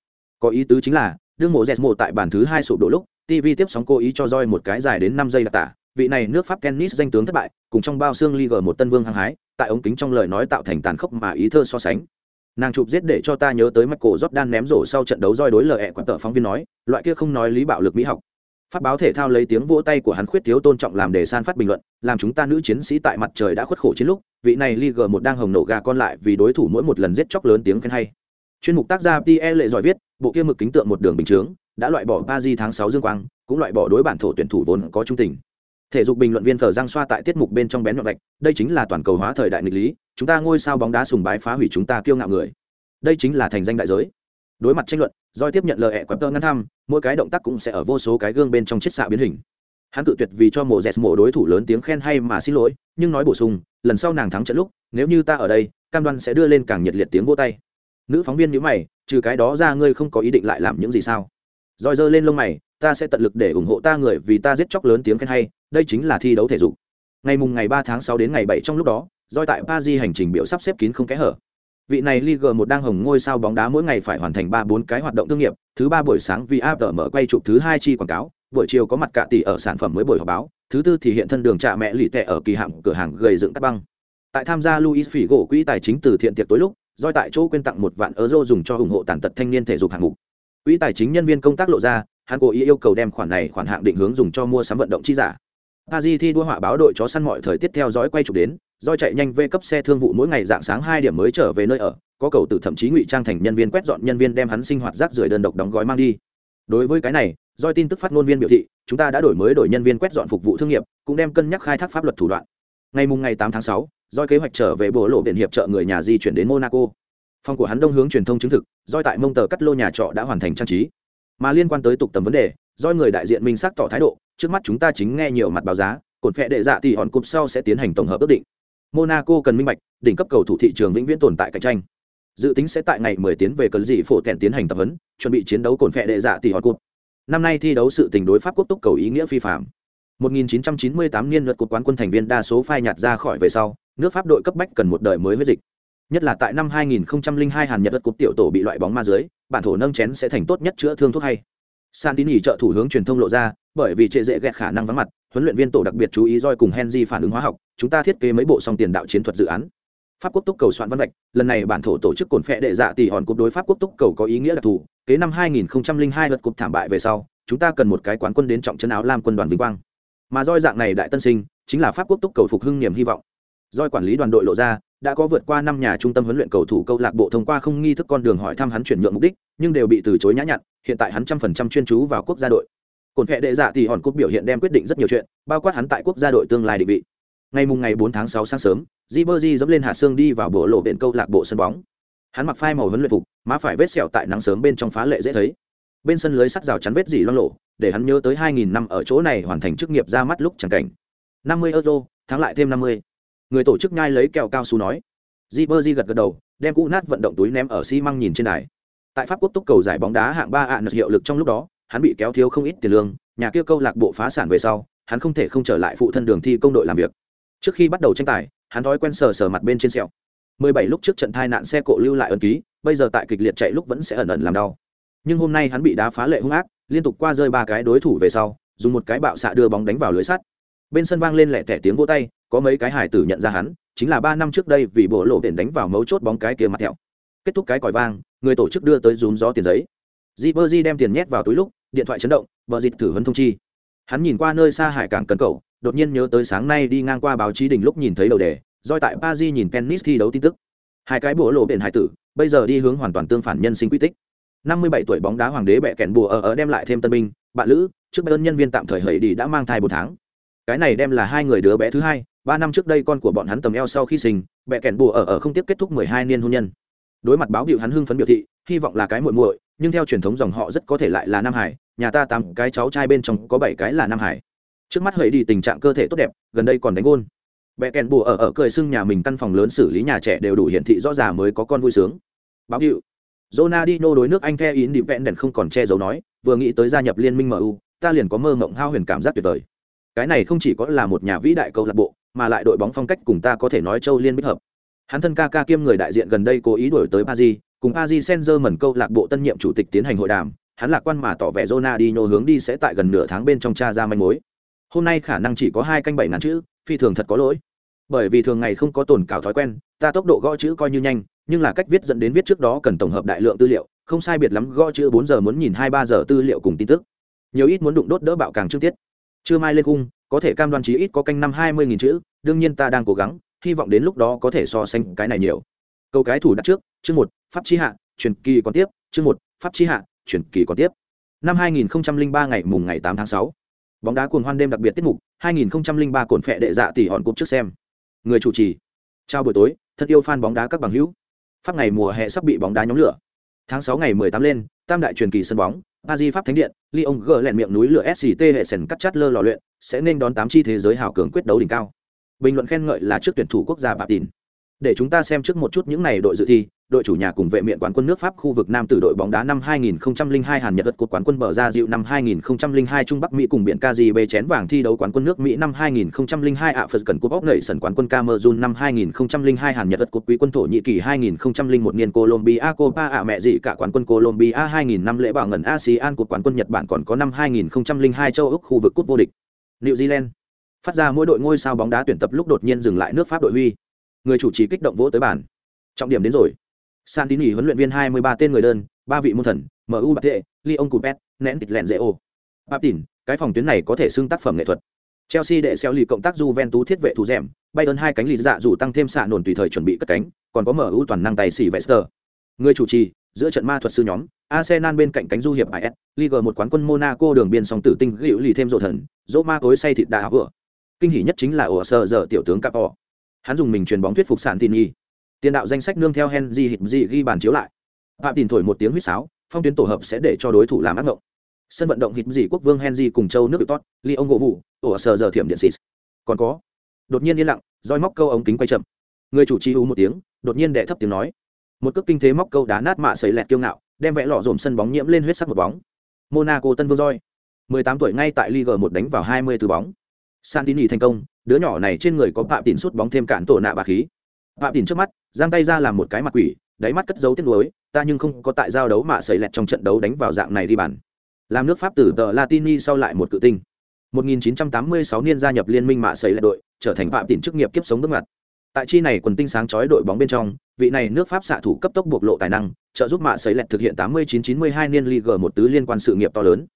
Có ý tứ chính là đương mổ dẹt mổ tại bản thứ hai sụp đổ lúc tv tiếp sóng cố ý cho roi một cái dài đến năm giây đặc tả. Vị này nước pháp tennis danh tướng thất bại cùng trong bao xương league một tân vương hăng hái tại ống kính trong lời nói tạo thành tàn khốc mà ý thơ so sánh. Nàng chụp giết để cho ta nhớ tới mắt cổ jordan ném rổ sau trận đấu roi đối lờ ẹ quặn tờ phóng viên nói loại kia không nói lý bạo lực mỹ học phát báo thể thao lấy tiếng vỗ tay của hắn khuyết thiếu tôn trọng làm để san phát bình luận, làm chúng ta nữ chiến sĩ tại mặt trời đã khuất khổ chiến lúc, vị này league một đang hồng nổ gà con lại vì đối thủ mỗi một lần giết chóc lớn tiếng khen hay. Chuyên mục tác gia Pierre lệ giỏi viết, bộ kia mực kính tượng một đường bình chướng, đã loại bỏ ba di tháng sáu dương quang, cũng loại bỏ đối bản thổ tuyển thủ vốn có trung tình. Thể dục bình luận viên thờ giang xoa tại tiết mục bên trong bén nhọn vạch, đây chính là toàn cầu hóa thời đại nghịch lý, chúng ta ngôi sao bóng đá sùng bái phá hủy chúng ta kiêu ngạo người. Đây chính là thành danh đại giới. Đối mặt tranh luận doi tiếp nhận lời hẹ quẹp tơ ngăn thăm, mỗi cái động tác cũng sẽ ở vô số cái gương bên trong chiết xạ biến hình. Hắn tự tuyệt vì cho mộ dẹt mộ đối thủ lớn tiếng khen hay mà xin lỗi, nhưng nói bổ sung, lần sau nàng thắng trận lúc, nếu như ta ở đây, cam đoan sẽ đưa lên càng nhiệt liệt tiếng vô tay. Nữ phóng viên nhữ mày, trừ cái đó ra ngươi không có ý định lại làm những gì sao? Roi giơ lên lông mày, ta sẽ tận lực để ủng hộ ta người vì ta giết chóc lớn tiếng khen hay, đây chính là thi đấu thể dục. Ngày mùng ngày ba tháng sáu đến ngày bảy trong lúc đó, roi tại paris hành trình biểu sắp xếp kín không kẽ hở vị này Liga một đang hồng ngôi sao bóng đá mỗi ngày phải hoàn thành ba bốn cái hoạt động thương nghiệp, thứ ba buổi sáng vì áp mở quay chụp thứ hai chi quảng cáo, buổi chiều có mặt cả tỷ ở sản phẩm mới buổi họp báo, thứ tư thì hiện thân đường trà mẹ lì tệ ở kỳ hạm cửa hàng gầy dựng cắt băng. Tại tham gia Louis Figo quỹ tài chính từ thiện tiệc tối lúc, doi tại chỗ quên tặng một vạn euro dùng cho ủng hộ tàn tật thanh niên thể dục hạng mục. Quỹ tài chính nhân viên công tác lộ ra, hắn cố ý yêu cầu đem khoản này khoản hạng định hướng dùng cho mua sắm vận động chi giả. Paris thi đua họa báo đội chó săn mọi thời tiết theo dõi quay chụp đến, do chạy nhanh về cấp xe thương vụ mỗi ngày dạng sáng hai điểm mới trở về nơi ở, có cầu tử thậm chí ngụy trang thành nhân viên quét dọn nhân viên đem hắn sinh hoạt rác rưởi đơn độc đóng gói mang đi. Đối với cái này doi tin tức phát ngôn viên biểu thị chúng ta đã đổi mới đổi nhân viên quét dọn phục vụ thương nghiệp cũng đem cân nhắc khai thác pháp luật thủ đoạn. Ngày mùng ngày 8 tháng 6, doi kế hoạch trở về bộ lộ biển hiệp trợ người nhà di chuyển đến monaco. Phòng của hắn đông hướng truyền thông chứng thực doi tại mông tờ cắt lô nhà trọ đã hoàn thành trang trí. Mà liên quan tới tục tầm vấn đề doi người đại diện minh xác tỏ thái độ trước mắt chúng ta chính nghe nhiều mặt báo giá cột phệ đệ dạ thì hòn cụp sau sẽ tiến hành tổng hợp ước định monaco cần minh bạch đỉnh cấp cầu thủ thị trường vĩnh viễn tồn tại cạnh tranh. Dự tính sẽ tại ngày 10 tiến về cấn dị phổ thẹn tiến hành tập huấn chuẩn bị chiến đấu cồn phệ đệ dạ tỷ hòn cột. năm nay thi đấu sự tình đối pháp quốc túc cầu ý nghĩa phi phạm. 1998 niên luật cột quán quân thành viên đa số phai nhạt ra khỏi về sau nước pháp đội cấp bách cần một đời mới huyết dịch. Nhất là tại năm 2002 hàn nhật đất cúp tiểu tổ bị loại bóng ma dưới bản thổ nâng chén sẽ thành tốt nhất chữa thương thuốc hay. Santini trợ thủ hướng truyền thông lộ ra, bởi vì trệ dễ ghẹt khả năng vắng mặt, huấn luyện viên tổ đặc biệt chú ý roi cùng Henry phản ứng hóa học, chúng ta thiết kế mấy bộ song tiền đạo chiến thuật dự án. Pháp quốc túc cầu soạn văn vạch lần này bản thổ tổ chức cồn phẹ đệ dạ tỷ hòn cúp đối pháp quốc túc cầu có ý nghĩa đặc thù kế năm 2002 lượt cúp thảm bại về sau chúng ta cần một cái quán quân đến trọng chân áo lam quân đoàn vinh quang. Mà roi dạng này đại tân sinh chính là pháp quốc túc cầu phục hưng niềm hy vọng. Roi quản lý đoàn đội lộ ra đã có vượt qua năm nhà trung tâm huấn luyện cầu thủ câu lạc bộ thông qua không nghi thức con đường hỏi thăm hắn chuyển nhượng mục đích nhưng đều bị từ chối nhã nhặn hiện tại hắn trăm phần trăm chuyên chú vào quốc gia đội cồn phệ đệ dạ thì hòn cúp biểu hiện đem quyết định rất nhiều chuyện, bao quát hắn tại quốc gia đội tương lai định vị. Ngày mùng ngày 4 tháng 6 sáng sớm Ribery dẫm lên hạt xương đi vào bộ lộ biển câu lạc bộ sân bóng. Hắn mặc phai màu huấn luyện phục, má phải vết sẹo tại nắng sớm bên trong phá lệ dễ thấy. Bên sân lưới sắt rào chắn vết dỉ loang lộ để hắn nhớ tới 2.000 năm ở chỗ này hoàn thành chức nghiệp ra mắt lúc chẳng cảnh. 50 euro, thắng lại thêm 50. người tổ chức nhai lấy kẹo cao su nói. Ribery gật gật đầu, đem cũ nát vận động túi ném ở xi măng nhìn trên đài. Tại pháp quốc túc cầu giải bóng đá hạng ba ạ hiệu lực trong lúc đó hắn bị kéo thiếu không ít tiền lương nhà kia câu lạc bộ phá sản về sau hắn không thể không trở lại phụ thân đường thi công đội làm việc. Trước khi bắt đầu tranh tài hắn thói quen sờ sờ mặt bên trên sẹo. 17 lúc trước trận thai nạn xe cộ lưu lại ẩn ký bây giờ tại kịch liệt chạy lúc vẫn sẽ ẩn ẩn làm đau. Nhưng hôm nay hắn bị đá phá lệ hung ác liên tục qua rơi ba cái đối thủ về sau dùng một cái bạo xạ đưa bóng đánh vào lưới sắt. Bên sân vang lên lẹ tẻ tiếng vỗ tay có mấy cái hải tử nhận ra hắn chính là ba năm trước đây vì bộ lộ tiền đánh vào mấu chốt bóng cái kia mặt thẹo. Kết thúc cái còi vang người tổ chức đưa tới rúm gió tiền giấy. Di đem tiền nhét vào túi lúc, điện thoại chấn động, vợ dịt thử huấn thông chi. Hắn nhìn qua nơi xa hải cảng cần cầu, đột nhiên nhớ tới sáng nay đi ngang qua báo chí đình lúc nhìn thấy đầu đề doi tại paris nhìn tennis thi đấu tin tức. Hai cái bùa lộ biển hải tử bây giờ đi hướng hoàn toàn tương phản nhân sinh quy tích. 57 tuổi bóng đá hoàng đế bẹ kèn bùa ở ở đem lại thêm tân binh bạn lữ trước bên nhân viên tạm thời hầy đi đã mang thai một tháng. Cái này đem là hai người đứa bé thứ hai ba năm trước đây con của bọn hắn tầm eo sau khi sinh bẹ kèn bùa ở ở không tiếp kết thúc 12 niên hôn nhân. Đối mặt báo biểu hắn hưng phấn biểu thị hy vọng là cái muội muội nhưng theo truyền thống dòng họ rất có thể lại là nam hải nhà ta tám cái cháu trai bên trong có bảy cái là nam hải. Trước mắt hầy đi tình trạng cơ thể tốt đẹp gần đây còn đánh gôn. Vẽ kèn bùa ở ở cười xưng nhà mình căn phòng lớn xử lý nhà trẻ đều đủ hiển thị rõ ràng mới có con vui sướng. Báo hiệu. Ronaldinho đối nước Anh The Independent không còn che giấu nói, vừa nghĩ tới gia nhập liên minh MU, ta liền có mơ mộng hao huyền cảm giác tuyệt vời. Cái này không chỉ có là một nhà vĩ đại câu lạc bộ, mà lại đội bóng phong cách cùng ta có thể nói châu liên bích hợp. hắn thân ca ca kiêm người đại diện gần đây cố ý đổi tới paris cùng paris saint germain câu lạc bộ tân nhiệm chủ tịch tiến hành hội đàm hắn lạc quan mà tỏ vẻ Ronaldinho hướng đi sẽ tại gần nửa tháng bên trong tra ra manh mối. Hôm nay khả năng chỉ có hai canh bảy ngàn chữ, phi thường thật có lỗi. Bởi vì thường ngày không có tồn cảo thói quen, ta tốc độ gõ chữ coi như nhanh, nhưng là cách viết dẫn đến viết trước đó cần tổng hợp đại lượng tư liệu, không sai biệt lắm gõ chữ bốn giờ muốn nhìn hai ba giờ tư liệu cùng tin tức. Nhiều ít muốn đụng đốt đỡ bạo càng trước tiết. Chưa mai lên cung có thể cam đoan chí ít có canh năm hai mươi nghìn chữ, đương nhiên ta đang cố gắng, hy vọng đến lúc đó có thể so sánh cái này nhiều. Câu cái thủ đặt trước, chương một, pháp chi hạ, truyền kỳ còn tiếp, chương một, pháp chi hạ truyền kỳ còn tiếp. Năm hai nghìn ba ngày mùng ngày 8 tháng 6, bóng đá cuồng hoan đêm đặc biệt tiết mục 2003 cồn phệ đệ dạ tỷ hòn cúp trước xem. Người chủ trì chào buổi tối thân yêu fan bóng đá các bằng hữu. Pháp ngày mùa hè sắp bị bóng đá nhóm lửa. Tháng 6 ngày 18 lên tam đại truyền kỳ sân bóng Paris pháp thánh điện Lyon gỡ lẹn miệng núi lửa SCT hệ sần cắt chát lơ lò luyện sẽ nên đón tám chi thế giới hào cường quyết đấu đỉnh cao. Bình luận khen ngợi là trước tuyển thủ quốc gia bạp tín. Để chúng ta xem trước một chút những này đội dự thi đội chủ nhà cùng vệ miện quán quân nước Pháp khu vực Nam tử đội bóng đá năm 2002 Hàn Nhật đất cột quán quân bờ ra dịu năm 2002 Trung Bắc Mỹ cùng biển KGB chén vàng thi đấu quán quân nước Mỹ năm 2002 ạ Phật cần cúp ốc nảy sần quán quân Cameroon năm 2002 Hàn Nhật đất cột quý quân Thổ Nhĩ Kỳ 2001 niên Colombia, Copa ạ mẹ gì cả quán quân Colombia 2000 năm lễ bảo ngần ASEAN cột quán quân Nhật Bản còn có năm 2002 châu Úc khu vực cúp vô địch. New Zealand phát ra mỗi đội ngôi sao bóng đá tuyển tập lúc đột nhiên dừng lại nước Pháp đội huy. Người chủ trì kích động vỗ tới bàn. Trọng điểm đến rồi Santini huấn luyện viên 23 tên người đơn, ba vị môn thần, MU thế, Lyon Cupet, nén tịt lẹn dễ ô. tỉn, cái phòng tuyến này có thể xưng tác phẩm nghệ thuật. Chelsea đệ xeo lì cộng tác Juventus thiết vệ thủ rèm, Bayern hai cánh lì dạ dù tăng thêm xạ nổn tùy thời chuẩn bị cất cánh, còn có MU toàn năng tài xỉ Vester. Người chủ trì, giữa trận ma thuật sư nhóm, Arsenal bên cạnh cánh du hiệp is Ligue một quán quân Monaco đường biên song tử tinh gữu lì thêm rộ thần, dỗ ma tối say thịt đà vừa. Kinh hỉ nhất chính là ổ sơ giờ tiểu tướng Capo. Hắn dùng mình truyền bóng thuyết phục Santini tiền đạo danh sách nương theo henry hít gì ghi bàn chiếu lại. Phạm tìm thổi một tiếng huýt sáo phong tuyến tổ hợp sẽ để cho đối thủ làm ác mộng sân vận động hít dị quốc vương henry cùng châu nước tốt ly ông gỗ vụ ổ sờ giờ thiểm điện xịt còn có đột nhiên yên lặng roi móc câu ống kính quay chậm. Người chủ trì u một tiếng đột nhiên đệ thấp tiếng nói. Một cước kinh thế móc câu đá nát mạ sấy lẹt kiêu ngạo đem vẽ lọ dồn sân bóng nhiễm lên huyết sắc một bóng. Monaco tân vương roi. 18 tuổi ngay tại Ligue 1 đánh vào 20 từ bóng. Santini thành công, đứa nhỏ này trên người có phạm tỉn sút bóng thêm cản tổ nạ bà khí phạm tìm trước mắt, giang tay ra làm một cái mặt quỷ, đáy mắt cất dấu tiếc nuối, ta nhưng không có tại giao đấu mà xảy lẹt trong trận đấu đánh vào dạng này đi bàn. Làm nước pháp từ tờ latini sau lại một cự tinh. 1986 niên gia nhập liên minh mạ sấy lẹt đội, trở thành phạm tìm chức nghiệp kiếp sống bước ngoặt. Tại chi này quần tinh sáng chói đội bóng bên trong, vị này nước pháp xạ thủ cấp tốc bộc lộ tài năng, trợ giúp mạ sấy lẹt thực hiện 89-92 niên Ligue một tứ liên quan sự nghiệp to lớn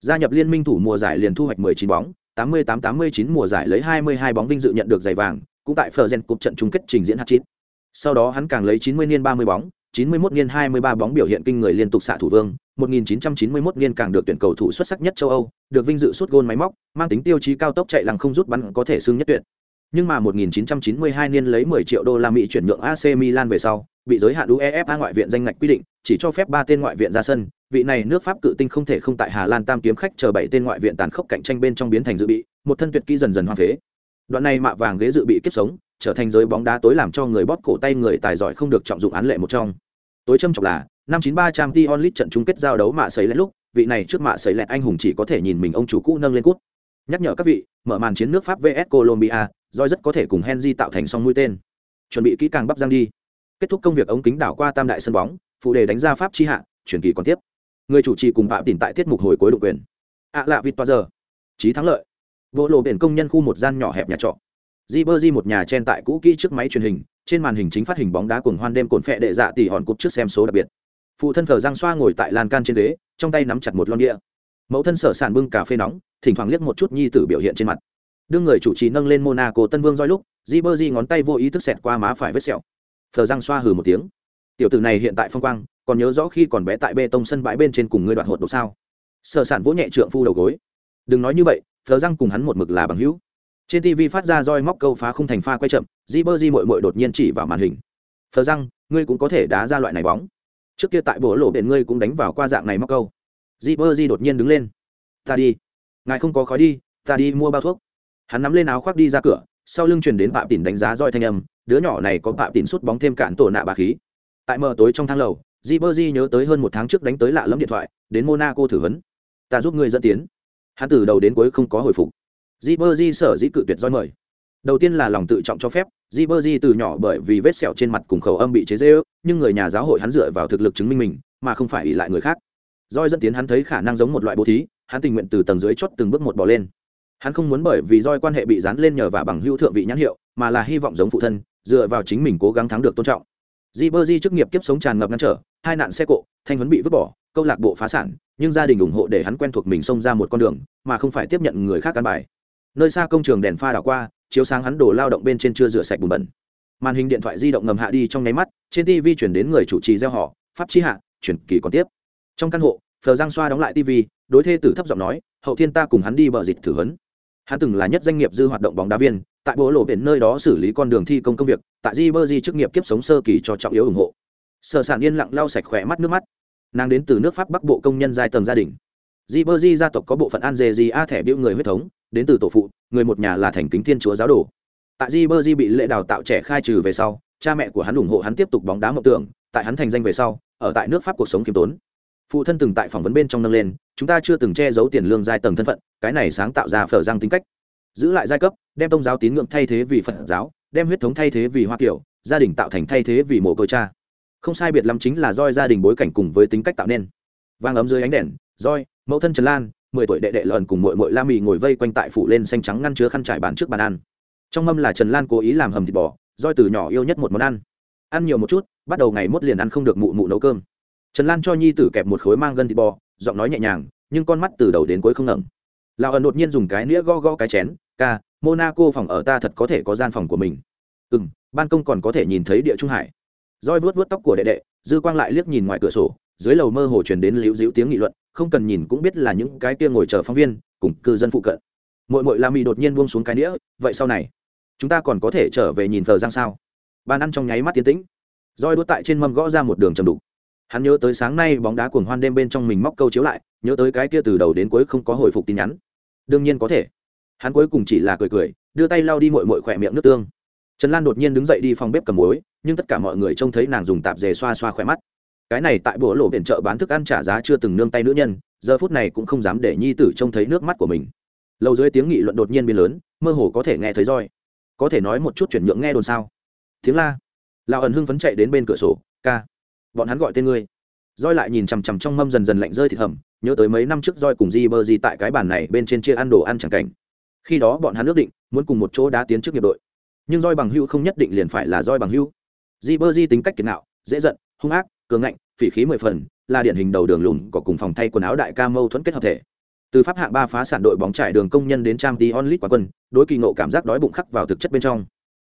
gia nhập liên minh thủ mùa giải liền thu hoạch 19 bóng 88-89 mùa giải lấy 22 bóng vinh dự nhận được giày vàng cũng tại Fergen cúp trận chung kết trình diễn hat-trick. Sau đó hắn càng lấy 90 niên 30 bóng, 91 niên 23 bóng biểu hiện kinh người liên tục xạ thủ vương, 1991 niên càng được tuyển cầu thủ xuất sắc nhất châu Âu, được vinh dự sút gôn máy móc, mang tính tiêu chí cao tốc chạy lằng không rút bắn có thể xứng nhất tuyệt. Nhưng mà 1992 niên lấy 10 triệu đô la Mỹ chuyển nhượng AC Milan về sau, bị giới hạn UEFA ngoại viện danh ngạch quy định, chỉ cho phép 3 tên ngoại viện ra sân, vị này nước Pháp cự tinh không thể không tại Hà Lan tam kiếm khách chờ 7 tên ngoại viện tàn khốc cạnh tranh bên trong biến thành dự bị, một thân tuyệt kỹ dần dần hoang phế, đoạn này mạ vàng ghế dự bị kiếp sống trở thành giới bóng đá tối làm cho người bóp cổ tay người tài giỏi không được trọng dụng án lệ một trong. Tối châm trọng là năm 93 Champions League trận chung kết giao đấu mạ sấy lẹt lúc vị này trước mạ sấy lẹt anh hùng chỉ có thể nhìn mình ông chủ cũ nâng lên cút nhắc nhở các vị, mở màn chiến nước pháp vs colombia doi rất có thể cùng henry tạo thành song mũi tên. Chuẩn bị kỹ càng bắp giang đi. Kết thúc công việc ống kính đảo qua tam đại sân bóng, phụ đề đánh ra pháp chi hạ, chuyển kỳ còn tiếp. Người chủ trì cùng phạm tìm tại tiết mục hồi cuối độc quyền. Ạ à lạ vịt toa giờ. Trí thắng lợi. Vô lộ biển công nhân khu một gian nhỏ hẹp nhà trọ. Di bơ di một nhà chen tại cũ kỹ trước máy truyền hình, trên màn hình chính phát hình bóng đá cuồng hoan đêm cồn phẹ đệ dạ tỉ hòn cúp trước xem số đặc biệt. Phụ thân thờ giang xoa ngồi tại lan can trên ghế, trong tay nắm chặt một lon địa mẫu thân sở sản bưng cà phê nóng, thỉnh thoảng liếc một chút nhi tử biểu hiện trên mặt. Đương người chủ trì nâng lên monaco tân vương roi lúc di bơ di ngón tay vô ý thức xẹt qua má phải vết sẹo. Thờ răng xoa hừ một tiếng. Tiểu tử này hiện tại phong quang, còn nhớ rõ khi còn bé tại bê tông sân bãi bên trên cùng ngươi đoạn hột đột sao? Sở sản vỗ nhẹ trượng phu đầu gối. Đừng nói như vậy thờ răng cùng hắn một mực là bằng hữu. Trên tv phát ra roi móc câu phá không thành pha quay chậm di bơ di mội mội đột nhiên chỉ vào màn hình. Thờ răng, ngươi cũng có thể đá ra loại này bóng. Trước kia tại bộ lộ biển ngươi cũng đánh vào qua dạng này móc câu di bơ di đột nhiên đứng lên. Ta đi. Ngài không có khói đi, ta đi mua bao thuốc. Hắn nắm lên áo khoác đi ra cửa, sau lưng truyền đến phạm tỉn đánh giá roi thanh âm, đứa nhỏ này có phạm tỉn sút bóng thêm cản tổ nạ bà khí. Tại mờ tối trong thang lầu di bơ di nhớ tới hơn một tháng trước đánh tới lạ lẫm điện thoại, đến monaco thử vấn ta giúp ngươi dẫn tiến. Hắn từ đầu đến cuối không có hồi phục. Di bơ di sở dĩ cự tuyệt roi mời. Đầu tiên là lòng tự trọng cho phép di bơ di từ nhỏ bởi vì vết sẹo trên mặt cùng khẩu âm bị chế dễ ước nhưng người nhà giáo hội hắn dựa vào thực lực chứng minh mình, mà không phải ỉ lại người khác roi dẫn tiến hắn thấy khả năng giống một loại bố thí, hắn tình nguyện từ tầng dưới chót từng bước một bỏ lên. Hắn không muốn bởi vì roi quan hệ bị dán lên nhờ và bằng hữu thượng vị nhãn hiệu, mà là hy vọng giống phụ thân, dựa vào chính mình cố gắng thắng được tôn trọng. Di bơ di chức nghiệp kiếp sống tràn ngập ngăn trở, hai nạn xe cộ, thanh huấn bị vứt bỏ, câu lạc bộ phá sản, nhưng gia đình ủng hộ để hắn quen thuộc mình xông ra một con đường, mà không phải tiếp nhận người khác căn bài. Nơi xa công trường đèn pha đảo qua, chiếu sáng hắn đổ lao động bên trên chưa rửa sạch bùn bẩn. Màn hình điện thoại di động ngầm hạ đi trong nháy mắt, trên tv chuyển đến người chủ trì gieo họ, pháp chi hạ, chuyển kỳ còn tiếp trong căn hộ, phờ giang xoa đóng lại tv đối thê tử thấp giọng nói, hậu thiên ta cùng hắn đi bờ dịch thử huấn. Hắn từng là nhất doanh nghiệp dư hoạt động bóng đá viên, tại bộ lộ biển nơi đó xử lý con đường thi công công việc, tại di bơ di chức nghiệp kiếp sống sơ kỳ cho trọng yếu ủng hộ. Sở sản yên lặng lau sạch khỏe mắt nước mắt. Nàng đến từ nước pháp bắc bộ công nhân giai tầng gia đình. Di bơ di gia tộc có bộ phận an dề di a thẻ biểu người huyết thống, đến từ tổ phụ, người một nhà là thành kính thiên chúa giáo đồ. Tại di bơ di bị lệ đào tạo trẻ khai trừ về sau, cha mẹ của hắn ủng hộ hắn tiếp tục bóng đá mộng tưởng, tại hắn thành danh về sau, ở tại nước pháp cuộc sống kiêm tốn phụ thân từng tại phỏng vấn bên trong nâng lên, chúng ta chưa từng che giấu tiền lương giai tầng thân phận, cái này sáng tạo ra phở giang tính cách. Giữ lại giai cấp, đem tôn giáo tín ngưỡng thay thế vì phật giáo, đem huyết thống thay thế vì hoa kiểu gia đình tạo thành thay thế vì mồ côi cha. Không sai biệt lắm chính là roi gia đình bối cảnh cùng với tính cách tạo nên. Vang ấm dưới ánh đèn, roi, mẫu thân trần lan, mười tuổi đệ đệ lợn cùng mội mội la mì ngồi vây quanh tại phủ lên xanh trắng ngăn chứa khăn trải bàn trước bàn ăn. Trong mâm là trần lan cố ý làm hầm thịt bò, roi từ nhỏ yêu nhất một món ăn. Ăn nhiều một chút, bắt đầu ngày mốt liền ăn không được mụ mụ nấu cơm trần lan cho nhi tử kẹp một khối mang gân thịt bò, giọng nói nhẹ nhàng, nhưng con mắt từ đầu đến cuối không ngẩng. Lão ẩn đột nhiên dùng cái nĩa go go cái chén, ca, monaco phòng ở ta thật có thể có gian phòng của mình. Ừ m ban công còn có thể nhìn thấy địa trung hải. Roi vuốt vuốt tóc của đệ đệ, dư quang lại liếc nhìn ngoài cửa sổ, dưới lầu mơ hồ truyền đến liễu dĩu tiếng nghị luận, không cần nhìn cũng biết là những cái kia ngồi chờ phóng viên, cùng cư dân phụ cận. Mội mội la mị đột nhiên buông xuống cái nĩa, vậy sau này, chúng ta còn có thể trở về nhìn thờ giang sao? Bàn ăn trong nháy mắt tiến tĩnh. Roi đốt tại trên mâm gõ ra một đường trầm đục hắn nhớ tới sáng nay bóng đá cuồng hoan đêm bên trong mình móc câu chiếu lại, nhớ tới cái kia từ đầu đến cuối không có hồi phục tin nhắn. Đương nhiên có thể. Hắn cuối cùng chỉ là cười cười, đưa tay lau đi mội mội khỏe miệng nước tương. Trần lan đột nhiên đứng dậy đi phòng bếp cầm muối, nhưng tất cả mọi người trông thấy nàng dùng tạp dề xoa xoa khỏe mắt. Cái này tại bữa lộ biển chợ bán thức ăn trả giá chưa từng nương tay nữ nhân, giờ phút này cũng không dám để nhi tử trông thấy nước mắt của mình. Lâu dưới tiếng nghị luận đột nhiên biến lớn, mơ hồ có thể nghe thấy roi. Có thể nói một chút chuyển nhượng nghe đồn sao? Tiếng la. Lão ẩn hưng phấn chạy đến bên cửa sổ, ca bọn hắn gọi tên ngươi. Roi lại nhìn chằm chằm trong mâm dần dần lạnh rơi thịt hầm, nhớ tới mấy năm trước roi cùng di bơ di tại cái bàn này bên trên chia ăn đồ ăn chẳng cảnh. Khi đó bọn hắn ước định muốn cùng một chỗ đá tiến trước nghiệp đội. Nhưng roi bằng hưu không nhất định liền phải là roi bằng hưu di bơ di tính cách kiệt nạo dễ giận, hung ác, cường ngạnh, phỉ khí mười phần, là điển hình đầu đường lùn có cùng phòng thay quần áo đại ca mâu thuẫn kết hợp thể. Từ pháp hạng ba phá sản đội bóng trải đường công nhân đến trang tí onlit quả quân, đối kỳ ngộ cảm giác đói bụng khắc vào thực chất bên trong.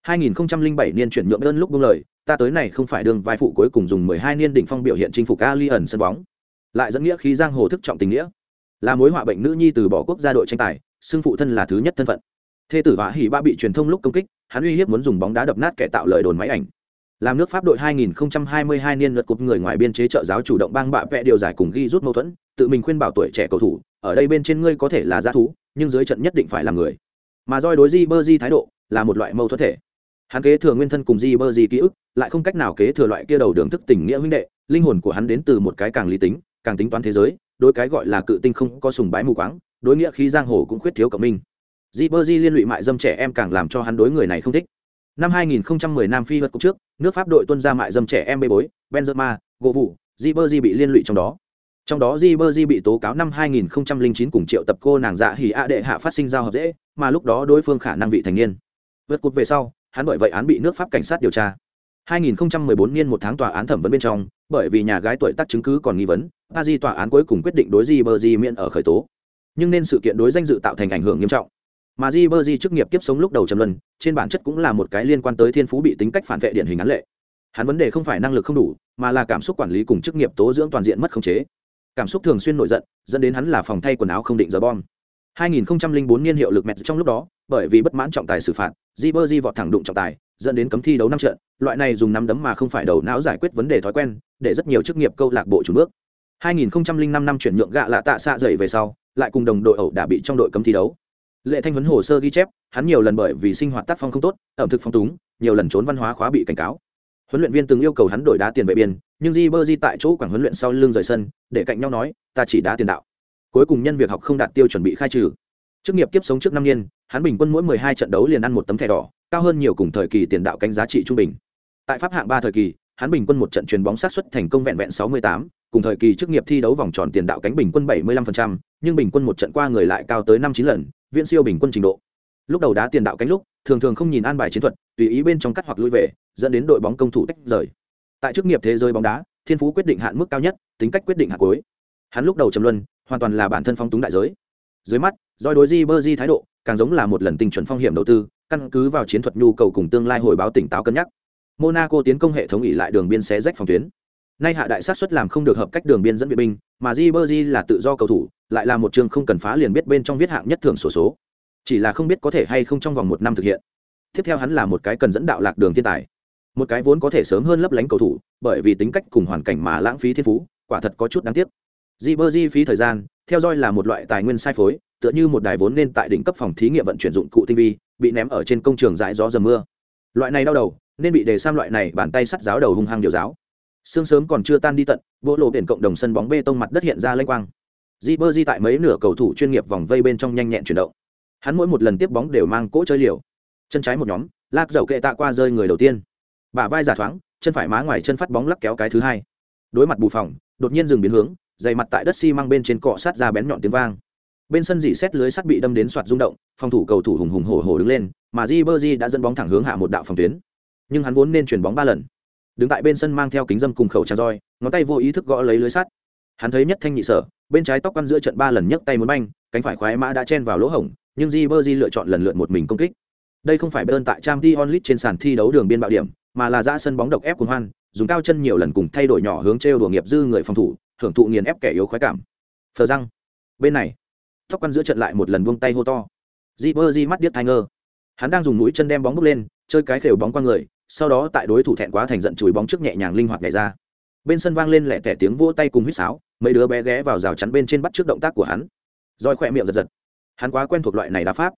2007 niên chuyển nhượng đơn lúc buông lời, ta tới này không phải đường vai phụ cuối cùng dùng 12 niên đỉnh phong biểu hiện chinh phục Ali ẩn sân bóng. Lại dẫn nghĩa khí giang hồ thức trọng tình nghĩa. Là mối họa bệnh nữ nhi từ bỏ quốc gia đội tranh tài, xưng phụ thân là thứ nhất thân phận. Thê tử vã hỉ ba bị truyền thông lúc công kích, hắn uy hiếp muốn dùng bóng đá đập nát kẻ tạo lời đồn máy ảnh. Làm nước pháp đội 2022 niên luật cục người ngoài biên chế trợ giáo chủ động bang bạ vẽ điều giải cùng ghi rút mâu thuẫn, tự mình khuyên bảo tuổi trẻ cầu thủ, ở đây bên trên ngươi có thể là g thú, nhưng dưới trận nhất định phải là người. Mà roi đối di bơ di thái độ là một loại mâu thuẫn thể hắn kế thừa nguyên thân cùng di bơ di ký ức, lại không cách nào kế thừa loại kia đầu đường thức tình nghĩa huynh đệ, linh hồn của hắn đến từ một cái càng lý tính, càng tính toán thế giới, đối cái gọi là cự tinh không có sùng bái mù quáng, đối nghĩa khi giang hồ cũng khuyết thiếu cộng minh. Di bơ di liên lụy mại dâm trẻ em càng làm cho hắn đối người này không thích. Năm 2010 nam phi vật cục trước, nước pháp đội tuân ra mại dâm trẻ em bê bối, benzema gỗ vụ di bơ di bị liên lụy trong đó. Trong đó di bơ di bị tố cáo năm 2009 cùng triệu tập cô nàng dạ hỉ a đệ hạ phát sinh giao hợp dễ, mà lúc đó đối phương khả năng vị thành niên. Vượt cột về sau hắn bởi vậy án bị nước pháp cảnh sát điều tra. 2014 niên một tháng tòa án thẩm vấn bên trong, bởi vì nhà gái tuổi tác chứng cứ còn nghi vấn a di tòa án cuối cùng quyết định đối di bơ di miễn ở khởi tố. Nhưng nên sự kiện đối danh dự tạo thành ảnh hưởng nghiêm trọng. Mà di bơ di chức nghiệp kiếp sống lúc đầu trầm luân, trên bản chất cũng là một cái liên quan tới thiên phú bị tính cách phản vệ điển hình án lệ. Hắn vấn đề không phải năng lực không đủ, mà là cảm xúc quản lý cùng chức nghiệp tố dưỡng toàn diện mất khống chế. Cảm xúc thường xuyên nổi giận, dẫn đến hắn là phòng thay quần áo không định giờ bom. 2004 niên hiệu lực mẹ trong lúc đó, bởi vì bất mãn trọng tài xử phạt di vọt thẳng đụng trọng tài, dẫn đến cấm thi đấu năm trận. Loại này dùng nắm đấm mà không phải đầu não giải quyết vấn đề thói quen, để rất nhiều chức nghiệp câu lạc bộ chủ bước. 2005 năm chuyển nhượng gạ lạ tạ xạ dậy về sau, lại cùng đồng đội ẩu đã bị trong đội cấm thi đấu. Lệ thanh huấn hồ sơ ghi chép, hắn nhiều lần bởi vì sinh hoạt tác phong không tốt, ẩm thực phong túng, nhiều lần trốn văn hóa khóa bị cảnh cáo. Huấn luyện viên từng yêu cầu hắn đổi đá tiền vệ biên, nhưng di tại chỗ quảng huấn luyện sau lưng rời sân, để cạnh nhau nói, ta chỉ đá tiền đạo cuối cùng nhân việc học không đạt tiêu chuẩn bị khai trừ Chức nghiệp kiếp sống trước năm niên, hắn bình quân mỗi 12 trận đấu liền ăn một tấm thẻ đỏ, cao hơn nhiều cùng thời kỳ tiền đạo cánh giá trị trung bình. Tại pháp hạng 3 thời kỳ, hắn bình quân một trận chuyền bóng sát xuất thành công vẹn vẹn 68, cùng thời kỳ chức nghiệp thi đấu vòng tròn tiền đạo cánh bình quân 75%, nhưng bình quân một trận qua người lại cao tới 5 9 lần, viễn siêu bình quân trình độ. Lúc đầu đá tiền đạo cánh lúc, thường thường không nhìn an bài chiến thuật, tùy ý bên trong cắt hoặc lui về, dẫn đến đội bóng công thủ tách rời. Tại chức nghiệp thế giới bóng đá, thiên phú quyết định hạn mức cao nhất, tính cách quyết định hạt cuối. Hắn lúc đầu trầm luân, hoàn toàn là bản thân Phong túng đại giới. Dưới mắt, doi đối di bơ di thái độ càng giống là một lần tinh chuẩn phong hiểm đầu tư căn cứ vào chiến thuật nhu cầu cùng tương lai hồi báo tỉnh táo cân nhắc. Monaco tiến công hệ thống ỉ lại đường biên xé rách phòng tuyến. Nay hạ đại sát xuất làm không được hợp cách đường biên dẫn viện binh mà di bơ di là tự do cầu thủ lại là một trường không cần phá liền biết bên trong viết hạng nhất thưởng sổ số. Chỉ là không biết có thể hay không trong vòng một năm thực hiện. Tiếp theo hắn là một cái cần dẫn đạo lạc đường thiên tài. Một cái vốn có thể sớm hơn lấp lánh cầu thủ bởi vì tính cách cùng hoàn cảnh mà lãng phí thiên phú quả thật có chút đáng tiếc di bơ di phí thời gian, theo dõi là một loại tài nguyên sai phối, tựa như một đài vốn nên tại đỉnh cấp phòng thí nghiệm vận chuyển dụng cụ tinh vi, bị ném ở trên công trường dãi gió dầm mưa. Loại này đau đầu, nên bị đề sam loại này bàn tay sắt giáo đầu hung hăng điều giáo. Sương sớm còn chưa tan đi tận, bộ lộ biển cộng đồng sân bóng bê tông mặt đất hiện ra lênh quang. Di bơ di tại mấy nửa cầu thủ chuyên nghiệp vòng vây bên trong nhanh nhẹn chuyển động. Hắn mỗi một lần tiếp bóng đều mang cỗ chơi liều. Chân trái một nhóm lắc dầu kệ tạ qua rơi người đầu tiên. Bả vai giả thoáng, chân phải má ngoài chân phát bóng lắc kéo cái thứ hai. Đối mặt bù phòng, đột nhiên dừng biến hướng dày mặt tại đất xi măng bên trên cọ sát ra bén nhọn tiếng vang. Bên sân dị xét lưới sắt bị đâm đến soạt rung động, phòng thủ cầu thủ hùng hùng hổ hổ đứng lên, mà di bơ di đã dẫn bóng thẳng hướng hạ một đạo phòng tuyến. Nhưng hắn vốn nên chuyển bóng ba lần. Đứng tại bên sân mang theo kính dâm cùng khẩu trang roi, ngón tay vô ý thức gõ lấy lưới sắt. Hắn thấy nhất thanh nhị sở, bên trái tóc quăn giữa trận ba lần nhấc tay muốn banh, cánh phải khoái mã đã chen vào lỗ hổng, nhưng di bơ di lựa chọn lần lượt một mình công kích. Đây không phải bơn tại trang t onlit trên sàn thi đấu đường biên bạo điểm, mà là ra sân bóng độc ép của hoan, dùng cao chân nhiều lần cùng thay đổi nhỏ hướng trêu đùa nghiệp dư người phòng thủ hưởng thụ nghiền ép kẻ yếu khoái cảm. Phờ răng. Bên này, tóc quăn giữa trận lại một lần buông tay hô to. Di bơ di mắt điếc thai ngơ. Hắn đang dùng mũi chân đem bóng bước lên, chơi cái khều bóng qua người, sau đó tại đối thủ thẹn quá thành giận chùi bóng trước nhẹ nhàng linh hoạt nhảy ra. Bên sân vang lên lẹ tẻ tiếng vỗ tay cùng huýt sáo, mấy đứa bé ghé vào rào chắn bên trên bắt trước động tác của hắn. Roi khỏe miệng giật giật. Hắn quá quen thuộc loại này đá pháp.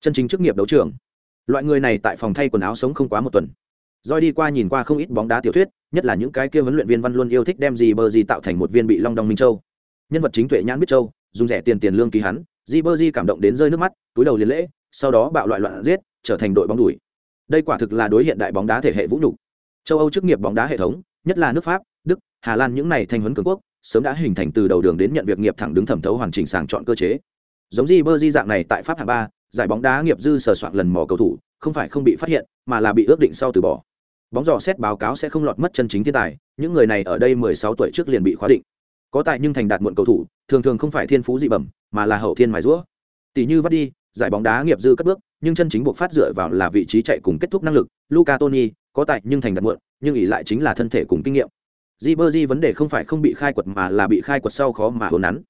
Chân chính chức nghiệp đấu trường. Loại người này tại phòng thay quần áo sống không quá một tuần. Doi đi qua nhìn qua không ít bóng đá tiểu thuyết, nhất là những cái kia huấn luyện viên văn luôn yêu thích đem gì bơ gì tạo thành một viên bị long đong minh châu. Nhân vật chính tuệ nhãn biết châu, dùng rẻ tiền tiền lương ký hắn di bơ di cảm động đến rơi nước mắt, túi đầu liền lễ, sau đó bạo loại loạn giết, trở thành đội bóng đuổi. Đây quả thực là đối hiện đại bóng đá thể hệ vũ nhục. Châu âu chức nghiệp bóng đá hệ thống, nhất là nước pháp, đức, hà lan những này thành huấn cường quốc, sớm đã hình thành từ đầu đường đến nhận việc nghiệp thẳng đứng thẩm thấu hoàn chỉnh sàng chọn cơ chế. Giống di bơ di dạng này tại pháp hạng ba, giải bóng đá nghiệp dư sờ soạn lần mò cầu thủ, không phải không bị phát hiện, mà là bị ước định sau từ bỏ bóng dò xét báo cáo sẽ không lọt mất chân chính thiên tài, những người này ở đây 16 tuổi trước liền bị khóa định. Có tài nhưng thành đạt muộn cầu thủ, thường thường không phải thiên phú dị bẩm, mà là hậu thiên mài rũa. Tỷ như vắt đi giải bóng đá nghiệp dư cất bước, nhưng chân chính buộc phát dựa vào là vị trí chạy cùng kết thúc năng lực. Luca tony có tài nhưng thành đạt muộn, nhưng ý lại chính là thân thể cùng kinh nghiệm. Di bơ di vấn đề không phải không bị khai quật mà là bị khai quật sau khó mà hồn nắn.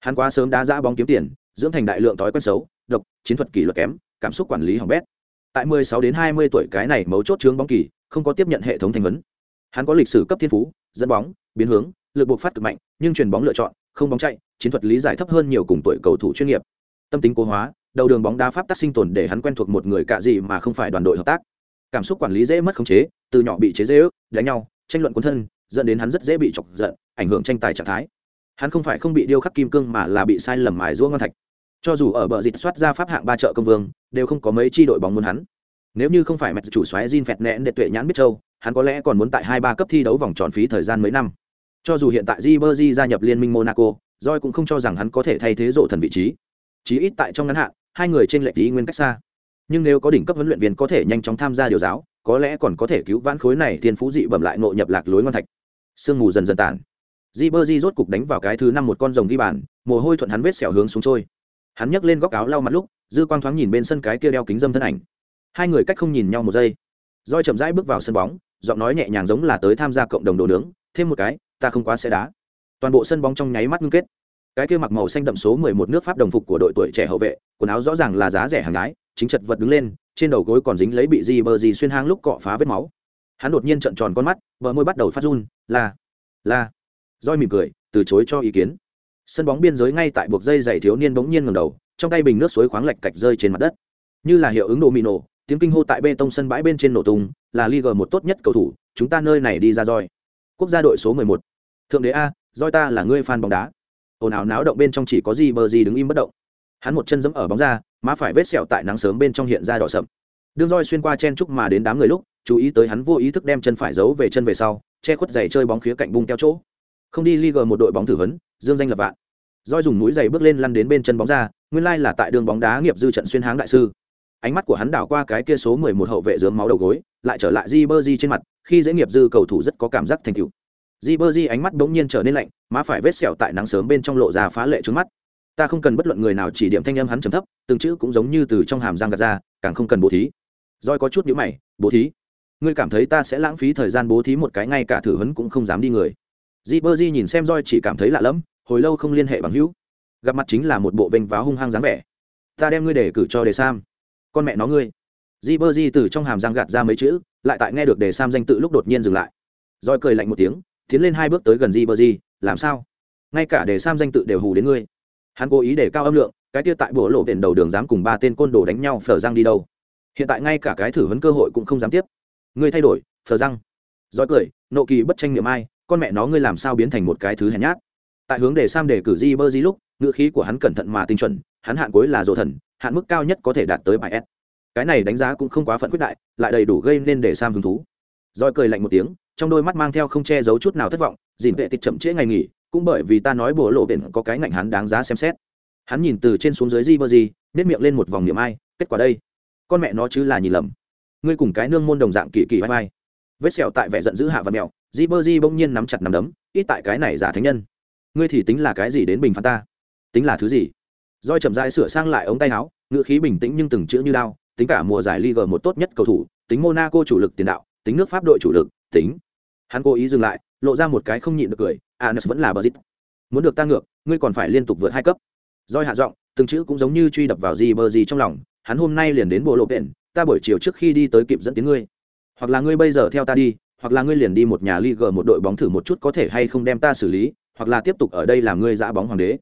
Hắn quá sớm đá ra bóng kiếm tiền, dưỡng thành đại lượng thói quen xấu, độc, chiến thuật kỷ luật kém, cảm xúc quản lý hỏng bét. Tại 16 đến 20 tuổi cái này mấu chốt chướng bóng kỳ không có tiếp nhận hệ thống thành vấn hắn có lịch sử cấp thiên phú, dẫn bóng, biến hướng, lực buộc phát cực mạnh, nhưng truyền bóng lựa chọn, không bóng chạy, chiến thuật lý giải thấp hơn nhiều cùng tuổi cầu thủ chuyên nghiệp. Tâm tính cố hóa, đầu đường bóng đá pháp tác sinh tồn để hắn quen thuộc một người cạ gì mà không phải đoàn đội hợp tác. Cảm xúc quản lý dễ mất khống chế, từ nhỏ bị chế dễ ước, đánh nhau, tranh luận quân thân, dẫn đến hắn rất dễ bị chọc giận, ảnh hưởng tranh tài trạng thái. Hắn không phải không bị điêu khắc kim cương mà là bị sai lầm mài giũa ngon thạch. Cho dù ở bờ dịch soát ra pháp hạng ba chợ công vương, đều không có mấy chi đội bóng muốn hắn nếu như không phải mẹ chủ xoáy Jin phẹt nẹn để tuệ nhãn biết châu hắn có lẽ còn muốn tại hai ba cấp thi đấu vòng tròn phí thời gian mấy năm cho dù hiện tại Ribery gia nhập liên minh Monaco, Joy cũng không cho rằng hắn có thể thay thế rộ thần vị trí. Chí ít tại trong ngắn hạn, hai người trên lệch ý nguyên cách xa. Nhưng nếu có đỉnh cấp huấn luyện viên có thể nhanh chóng tham gia điều giáo, có lẽ còn có thể cứu vãn khối này thiên phú dị bẩm lại ngộ nhập lạc lối ngon thạch. Sương mù dần dần tản. Ribery rốt cục đánh vào cái thứ năm một con rồng ghi bàn, mồ hôi thuận hắn vết sẹo hướng xuống trôi. Hắn nhấc lên góc áo lau mặt lúc, dư quang thoáng nhìn bên sân cái kia đeo kính dâm thân ảnh. Hai người cách không nhìn nhau một giây. roi chậm rãi bước vào sân bóng, giọng nói nhẹ nhàng giống là tới tham gia cộng đồng đồ nướng, thêm một cái, ta không quá sẽ đá. Toàn bộ sân bóng trong nháy mắt ngưng kết. Cái kia mặc màu xanh đậm số 11 nước pháp đồng phục của đội tuổi trẻ hậu vệ quần áo rõ ràng là giá rẻ hàng gái chính chật vật đứng lên trên đầu gối còn dính lấy bị gì bờ gì xuyên hang lúc cọ phá vết máu. Hắn đột nhiên trợn tròn con mắt vợ môi bắt đầu phát run là là. Roi mỉm cười từ chối cho ý kiến. Sân bóng biên giới ngay tại buộc dây giày thiếu niên bỗng nhiên ngẩng đầu trong tay bình nước suối khoáng lạch cạch rơi trên mặt đất. Như là hiệu ứng đồ mì nổ tiếng kinh hô tại bê tông sân bãi bên trên nổ tung, là liga một tốt nhất cầu thủ, chúng ta nơi này đi ra roi. Quốc gia đội số 11 thượng đế a, roi ta là ngươi fan bóng đá. Ồn ào náo động bên trong chỉ có gì bờ gì đứng im bất động. Hắn một chân dẫm ở bóng ra, má phải vết sẹo tại nắng sớm bên trong hiện ra đỏ sậm. Đương roi xuyên qua chen trúc mà đến đám người lúc, chú ý tới hắn vô ý thức đem chân phải giấu về chân về sau, che khuất giày chơi bóng khía cạnh bung keo chỗ. Không đi Liga một đội bóng thử vấn dương danh lập vạn. Roi dùng mũi giày bước lên lăn đến bên chân bóng ra, nguyên lai là tại đường bóng đá nghiệp dư trận xuyên háng đại sư ánh mắt của hắn đảo qua cái kia số mười một hậu vệ dướng máu đầu gối, lại trở lại di trên mặt, khi dễ nghiệp dư cầu thủ rất có cảm giác thành tựu. di ánh mắt bỗng nhiên trở nên lạnh, má phải vết sẹo tại nắng sớm bên trong lộ ra phá lệ trước mắt. Ta không cần bất luận người nào chỉ điểm thanh âm hắn trầm thấp, từng chữ cũng giống như từ trong hàm răng gạt ra, càng không cần bố thí. Rồi có chút nhíu mày, bố thí? Ngươi cảm thấy ta sẽ lãng phí thời gian bố thí một cái ngay cả thử huấn cũng không dám đi người. Di nhìn xem Joy chỉ cảm thấy lạ lẫm, hồi lâu không liên hệ bằng hữu. Gặp mặt chính là một bộ vênh váo hung hăng dáng vẻ. Ta đem ngươi để cử cho đề sam con mẹ nó ngươi. Di bơ di từ trong hàm răng gạt ra mấy chữ, lại tại nghe được đề sam danh tự lúc đột nhiên dừng lại. Roi cười lạnh một tiếng, tiến lên hai bước tới gần di bơ di, làm sao? Ngay cả đề sam danh tự đều hù đến ngươi. Hắn cố ý để cao âm lượng, cái kia tại bộ lộ viện đầu đường dám cùng ba tên côn đồ đánh nhau phở răng đi đâu. Hiện tại ngay cả cái thử vấn cơ hội cũng không dám tiếp. Ngươi thay đổi, phở răng. Roi cười, nộ kỳ bất tranh niệm ai, con mẹ nó ngươi làm sao biến thành một cái thứ hèn nhát? Tại hướng đề sam để cử di bơ di lúc, ngữ khí của hắn cẩn thận mà tinh chuẩn hắn hạn cuối là rồ thần, hạn mức cao nhất có thể đạt tới bài s. Cái này đánh giá cũng không quá phận quyết đại, lại đầy đủ gây nên để sam hứng thú. Roi cười lạnh một tiếng, trong đôi mắt mang theo không che giấu chút nào thất vọng dìn vệ tịch chậm trễ ngày nghỉ, cũng bởi vì ta nói bộ lộ biển có cái ngạnh hắn đáng giá xem xét. Hắn nhìn từ trên xuống dưới di bơ di nếp miệng lên một vòng niệm ai, kết quả đây. Con mẹ nó chứ là nhìn lầm. Ngươi cùng cái nương môn đồng dạng kỳ kỳ vai vai. Vết sẹo tại vẻ giận dữ hạ và mẹo, di bơ di bỗng nhiên nắm chặt nắm đấm, ít tại cái này giả thánh nhân. Ngươi thì tính là cái gì đến bình phán ta? Tính là thứ gì? Roi chậm rãi sửa sang lại ống tay áo ngựa khí bình tĩnh nhưng từng chữ như đao, tính cả mùa giải Liga một tốt nhất cầu thủ, tính monaco chủ lực tiền đạo, tính nước pháp đội chủ lực, tính. Hắn cố ý dừng lại, lộ ra một cái không nhịn được cười anes vẫn là Brazil. muốn được ta ngược, ngươi còn phải liên tục vượt hai cấp. Roi hạ giọng, từng chữ cũng giống như truy đập vào gì bơ gì trong lòng, hắn hôm nay liền đến bộ lộ biển ta buổi chiều trước khi đi tới kịp dẫn tiếng ngươi. Hoặc là ngươi bây giờ theo ta đi, hoặc là ngươi liền đi một nhà Liga một đội bóng thử một chút có thể hay không đem ta xử lý, hoặc là tiếp tục ở đây làm ngươi dã bóng hoàng đế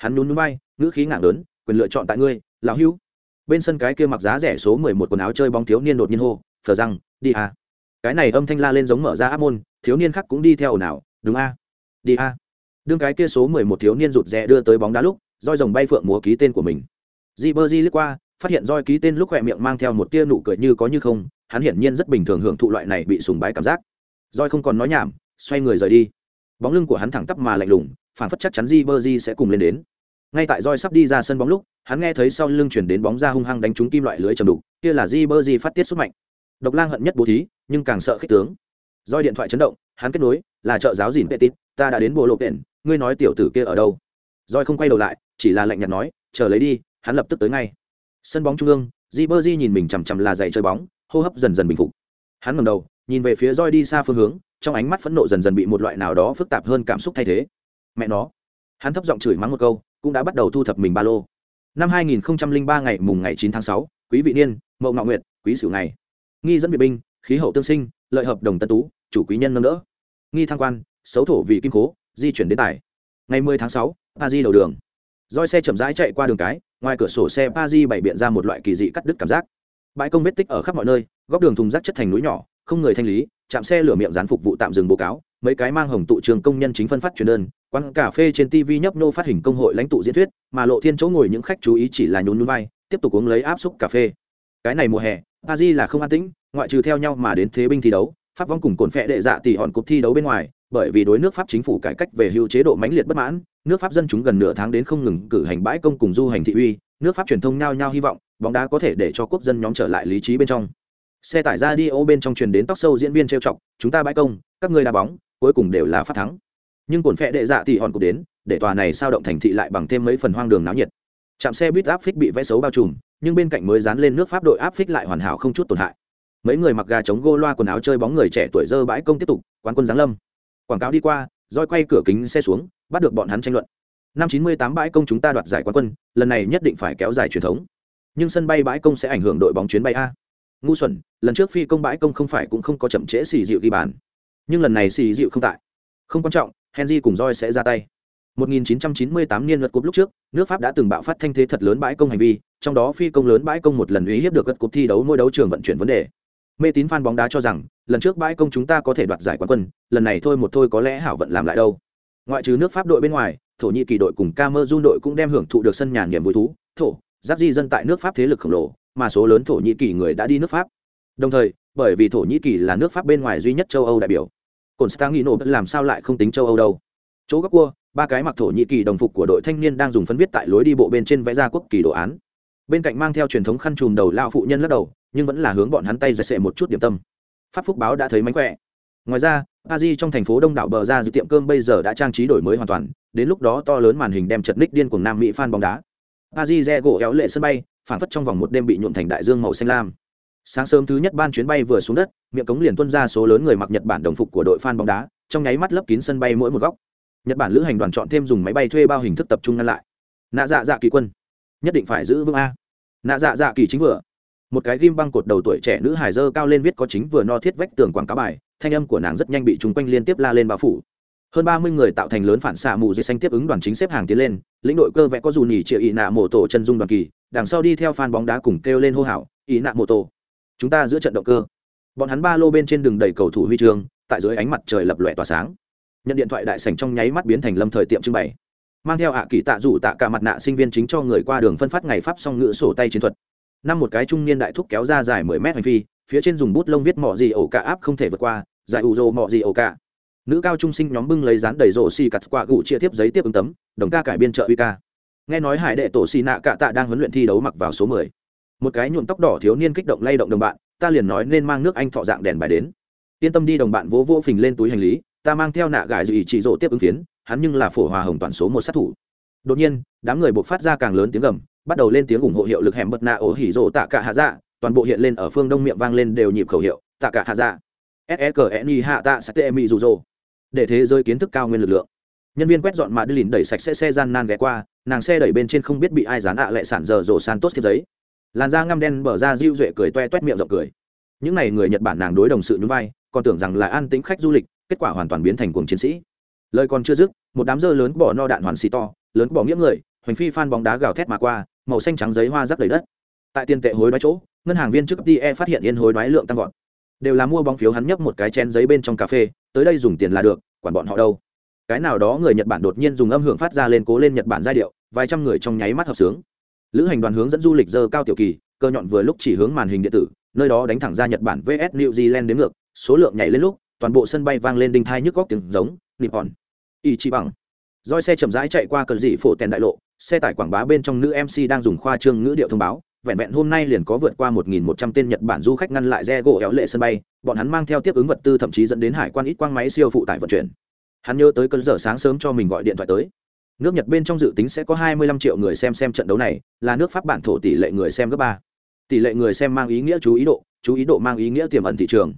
hắn nhún núi bay ngữ khí ngạng lớn, quyền lựa chọn tại ngươi, lão hữu. Bên sân cái kia mặc giá rẻ số mười một quần áo chơi bóng thiếu niên đột nhiên hô, phở răng, đi à. Cái này âm thanh la lên giống mở ra áp môn, thiếu niên khác cũng đi theo ồn ào, đúng a, đi a. Đương cái kia số mười một thiếu niên rụt rè đưa tới bóng đá lúc, roi rồng bay phượng múa ký tên của mình. Di bơ di lướt qua, phát hiện roi ký tên lúc khỏe miệng mang theo một tia nụ cười như có như không, hắn hiển nhiên rất bình thường hưởng thụ loại này bị sùng bái cảm giác. Roi không còn nói nhảm, xoay người rời đi. Bóng lưng của hắn thẳng tắp mà lạnh lùng phản phất chắc chắn di bơ di sẽ cùng lên đến ngay tại roi sắp đi ra sân bóng lúc, hắn nghe thấy sau lưng chuyển đến bóng ra hung hăng đánh trúng kim loại lưới trầm đục, kia là di bơ di phát tiết sức mạnh. Độc lang hận nhất bố thí, nhưng càng sợ khích tướng. Roi điện thoại chấn động, hắn kết nối, là trợ giáo dìn petit, ta đã đến bộ lộ biển ngươi nói tiểu tử kia ở đâu? Roi không quay đầu lại, chỉ là lạnh nhạt nói, chờ lấy đi, hắn lập tức tới ngay. Sân bóng trung ương di bơ di nhìn mình chằm chằm là giày chơi bóng, hô hấp dần dần bình phục. Hắn ngầm đầu, nhìn về phía roi đi xa phương hướng, trong ánh mắt phẫn nộ dần dần bị một loại nào đó phức tạp hơn cảm xúc thay thế. Mẹ nó hắn thấp giọng chửi mắng một câu cũng đã bắt đầu thu thập mình ba lô. Năm 2003 ngày mùng ngày 9 tháng 6, quý vị niên mậu ngọ nguyệt quý sửu ngày. Nghi dẫn biệt binh khí hậu tương sinh lợi hợp đồng tân tú chủ quý nhân nâng đỡ. Nghi thăng quan xấu thổ vì kim cố di chuyển đến tài. Ngày 10 tháng 6, pa di đầu đường. Roi xe chậm rãi chạy qua đường cái ngoài cửa sổ xe pa di bày biện ra một loại kỳ dị cắt đứt cảm giác. Bãi công vết tích ở khắp mọi nơi góc đường thùng rác chất thành núi nhỏ không người thanh lý chạm xe lửa miệng dán phục vụ tạm dừng báo cáo mấy cái mang hồng tụ trường công nhân chính phân phát truyền đơn quán cà phê trên tv nhấp nô phát hình công hội lãnh tụ diễn thuyết, mà lộ thiên chỗ ngồi những khách chú ý chỉ là nhún núi vai, tiếp tục uống lấy áp xúc cà phê. Cái này mùa hè, paris là không an tĩnh, ngoại trừ theo nhau mà đến thế binh thi đấu, pháp vong cùng cồn phệ đệ dạ tỷ hòn cục thi đấu bên ngoài, bởi vì đối nước pháp chính phủ cải cách về hưu chế độ mãnh liệt bất mãn, nước pháp dân chúng gần nửa tháng đến không ngừng cử hành bãi công cùng du hành thị uy, nước pháp truyền thông nhao nhao hy vọng, bóng đá có thể để cho quốc dân nhóm trở lại lý trí bên trong. Xe tải ra đi ô bên trong truyền đến tóc sâu diễn viên trêu chọc, chúng ta bãi công, các người đá bóng, cuối cùng đều là phát thắng nhưng cồn phẹ đệ dạ thì hòn cục đến, để tòa này sao động thành thị lại bằng thêm mấy phần hoang đường náo nhiệt. Trạm xe buýt áp phích bị vẽ xấu bao trùm, nhưng bên cạnh mới dán lên nước pháp đội áp phích lại hoàn hảo không chút tổn hại. Mấy người mặc gà chống gô loa quần áo chơi bóng người trẻ tuổi dơ bãi công tiếp tục, quán quân giáng lâm. Quảng cáo đi qua, roi quay cửa kính xe xuống, bắt được bọn hắn tranh luận. Năm chín mươi tám bãi công chúng ta đoạt giải quán quân, lần này nhất định phải kéo dài truyền thống. Nhưng sân bay bãi công sẽ ảnh hưởng đội bóng chuyến bay a. Ngu xuẩn, lần trước phi công bãi công không phải cũng không có chậm trễ xì dịu ghi bàn. Nhưng lần này xì dịu không tại. Không quan trọng henry cùng Joy sẽ ra tay 1998 niên luật cúp lúc trước, nước Pháp đã từng bạo phát thanh thế thật lớn bãi công hành vi, trong đó phi công lớn bãi công một lần uy hiếp được gật cúp thi đấu mỗi đấu trường vận chuyển vấn đề. Mê tín fan bóng đá cho rằng, lần trước bãi công chúng ta có thể đoạt giải quán quân, lần này thôi một thôi có lẽ hảo vận làm lại đâu. Ngoại trừ nước Pháp đội bên ngoài, Thổ Nhĩ Kỳ đội cùng Cameroon đội cũng đem hưởng thụ được sân nhà niềm vui thú, thổ giáp di dân tại nước pháp thế lực khổng lồ mà số lớn thổ nhĩ kỳ người đã đi nước pháp đồng thời bởi vì thổ nhĩ kỳ là nước pháp bên ngoài duy nhất châu âu đại biểu Constantino làm sao lại không tính châu âu đâu? Chỗ góc cua, ba cái mặc thổ nhĩ kỳ đồng phục của đội thanh niên đang dùng phấn viết tại lối đi bộ bên trên vẽ ra quốc kỳ đồ án. Bên cạnh mang theo truyền thống khăn trùm đầu lao phụ nhân lắc đầu, nhưng vẫn là hướng bọn hắn tay giật sệ một chút điểm tâm. Pháp phúc báo đã thấy mánh khỏe. Ngoài ra, Paris trong thành phố đông đảo bờ ra dự tiệm cơm bây giờ đã trang trí đổi mới hoàn toàn, đến lúc đó to lớn màn hình đem chật ních điên cuồng nam mỹ fan bóng đá. Paris gỗ éo lệ sân bay phản phất trong vòng một đêm bị nhuộm thành đại dương màu xanh lam sáng sớm thứ nhất ban chuyến bay vừa xuống đất, miệng cống liền tuân ra số lớn người mặc nhật bản đồng phục của đội phan bóng đá, trong nháy mắt lấp kín sân bay mỗi một góc. Nhật bản lữ hành đoàn chọn thêm dùng máy bay thuê bao hình thức tập trung ngăn lại. Nạ dạ dạ kỳ quân, nhất định phải giữ vững a. Nạ dạ dạ kỳ chính vừa. Một cái ghim băng cột đầu tuổi trẻ nữ hải dơ cao lên viết có chính vừa no thiết vách tường quảng cáo bài, thanh âm của nàng rất nhanh bị chúng quanh liên tiếp la lên bao phủ. Hơn ba mươi người tạo thành lớn phản xạ mù dây xanh tiếp ứng đoàn chính xếp hàng tiến lên, lĩnh đội cơ vẽ có dù nhỉ triệu ý nạ mổ tổ chân dung đoàn kỳ, đằng sau đi theo fan bóng đá cùng kêu lên hô hào ý nạ mổ tổ chúng ta giữa trận động cơ. Bọn hắn ba lô bên trên đường đầy cầu thủ huy chương, tại dưới ánh mặt trời lập lòe tỏa sáng. Nhận điện thoại đại sảnh trong nháy mắt biến thành lâm thời tiệm trưng bày. Mang theo ạ kỳ tạ rủ tạ cả mặt nạ sinh viên chính cho người qua đường phân phát ngày pháp song ngữ sổ tay chiến thuật. Năm một cái trung niên đại thúc kéo ra dài mười mét hành phi, phía trên dùng bút lông viết mỏ gì ổ cả áp không thể vượt qua, giải ủ rồ mỏ gì ổ cả. Nữ cao trung sinh nhóm bưng lấy dán đầy rổ xì cắt qua gụ chia tiếp giấy tiếp ứng tấm, đồng ca cải biên trợ uy ca. Nghe nói hải đệ tổ xì nạ cạ tạ đang huấn luyện thi đấu mặc vào số mười một cái nhuộm tóc đỏ thiếu niên kích động lay động đồng bạn, ta liền nói nên mang nước anh thọ dạng đèn bài đến. Yên tâm đi đồng bạn, vỗ vỗ phình lên túi hành lý, ta mang theo nạ gải ý chỉ rộ tiếp ứng phiến, hắn nhưng là phổ hòa hồng toàn số một sát thủ. Đột nhiên, đám người buộc phát ra càng lớn tiếng gầm, bắt đầu lên tiếng ủng hộ hiệu lực hẻm bật nạ ổ hỉ rộ tạ cả hạ dạ toàn bộ hiện lên ở phương đông miệng vang lên đều nhịp khẩu hiệu, tạ cả hạ dạ. S c n i hạ tạ sẽ mi rụ rỗ để thế giới kiến thức cao nguyên lực lượng. Nhân viên quét dọn mà đi lìn đẩy sạch sẽ xe gian nan ghé qua, nàng xe đẩy bên trên không biết bị ai dán ạ lại sản giờ rổ san tốt thiếp giấy làn da ngăm đen bở ra diêu duệ cười toe toét miệng rộng cười. Những n à y người nhật bản nàng đối đồng sự nhún vai, còn tưởng rằng là an tính khách du lịch, kết quả hoàn toàn biến thành cuồng chiến sĩ. Lời còn chưa dứt, một đám dơ lớn bỏ no đạn hoàn xì to, lớn bỏ nghĩa người, hoành phi phan bóng đá gào thét mà qua, màu xanh trắng giấy hoa rắc đầy đất. Tại tiền tệ hối đoái chỗ, ngân hàng viên trước tie phát hiện yên hối đoái lượng tăng vọt. Đều là mua bóng phiếu hắn nhấp một cái chén giấy bên trong cà phê, tới đây dùng tiền là được, quản bọn họ đâu. Cái nào đó người nhật bản đột nhiên dùng âm hưởng phát ra lên cố lên nhật bản giai điệu, vài trăm người trong nháy mắt hợp sướng lữ hành đoàn hướng dẫn du lịch dơ cao tiểu kỳ cơ nhọn vừa lúc chỉ hướng màn hình điện tử nơi đó đánh thẳng ra nhật bản vs new zealand đến ngược số lượng nhảy lên lúc toàn bộ sân bay vang lên đinh thai nhức góc tiếng giống nippon ý chi bằng roi xe chậm rãi chạy qua cờ dị phổ tèn đại lộ xe tải quảng bá bên trong nữ mc đang dùng khoa trương ngữ điệu thông báo vẹn vẹn hôm nay liền có vượt qua 1.100 tên Nhật Bản du khách ngăn lại re gỗ éo lệ sân bay, bọn hắn mang theo tiếp ứng vật tư thậm chí dẫn đến hải quan ít quang máy siêu phụ tải vận chuyển. Hắn nhớ tới cơn giờ sáng sớm cho mình gọi điện thoại tới. Nước Nhật bên trong dự tính sẽ có 25 triệu người xem xem trận đấu này, là nước Pháp bản thổ tỷ lệ người xem gấp ba. Tỷ lệ người xem mang ý nghĩa chú ý độ, chú ý độ mang ý nghĩa tiềm ẩn thị trường.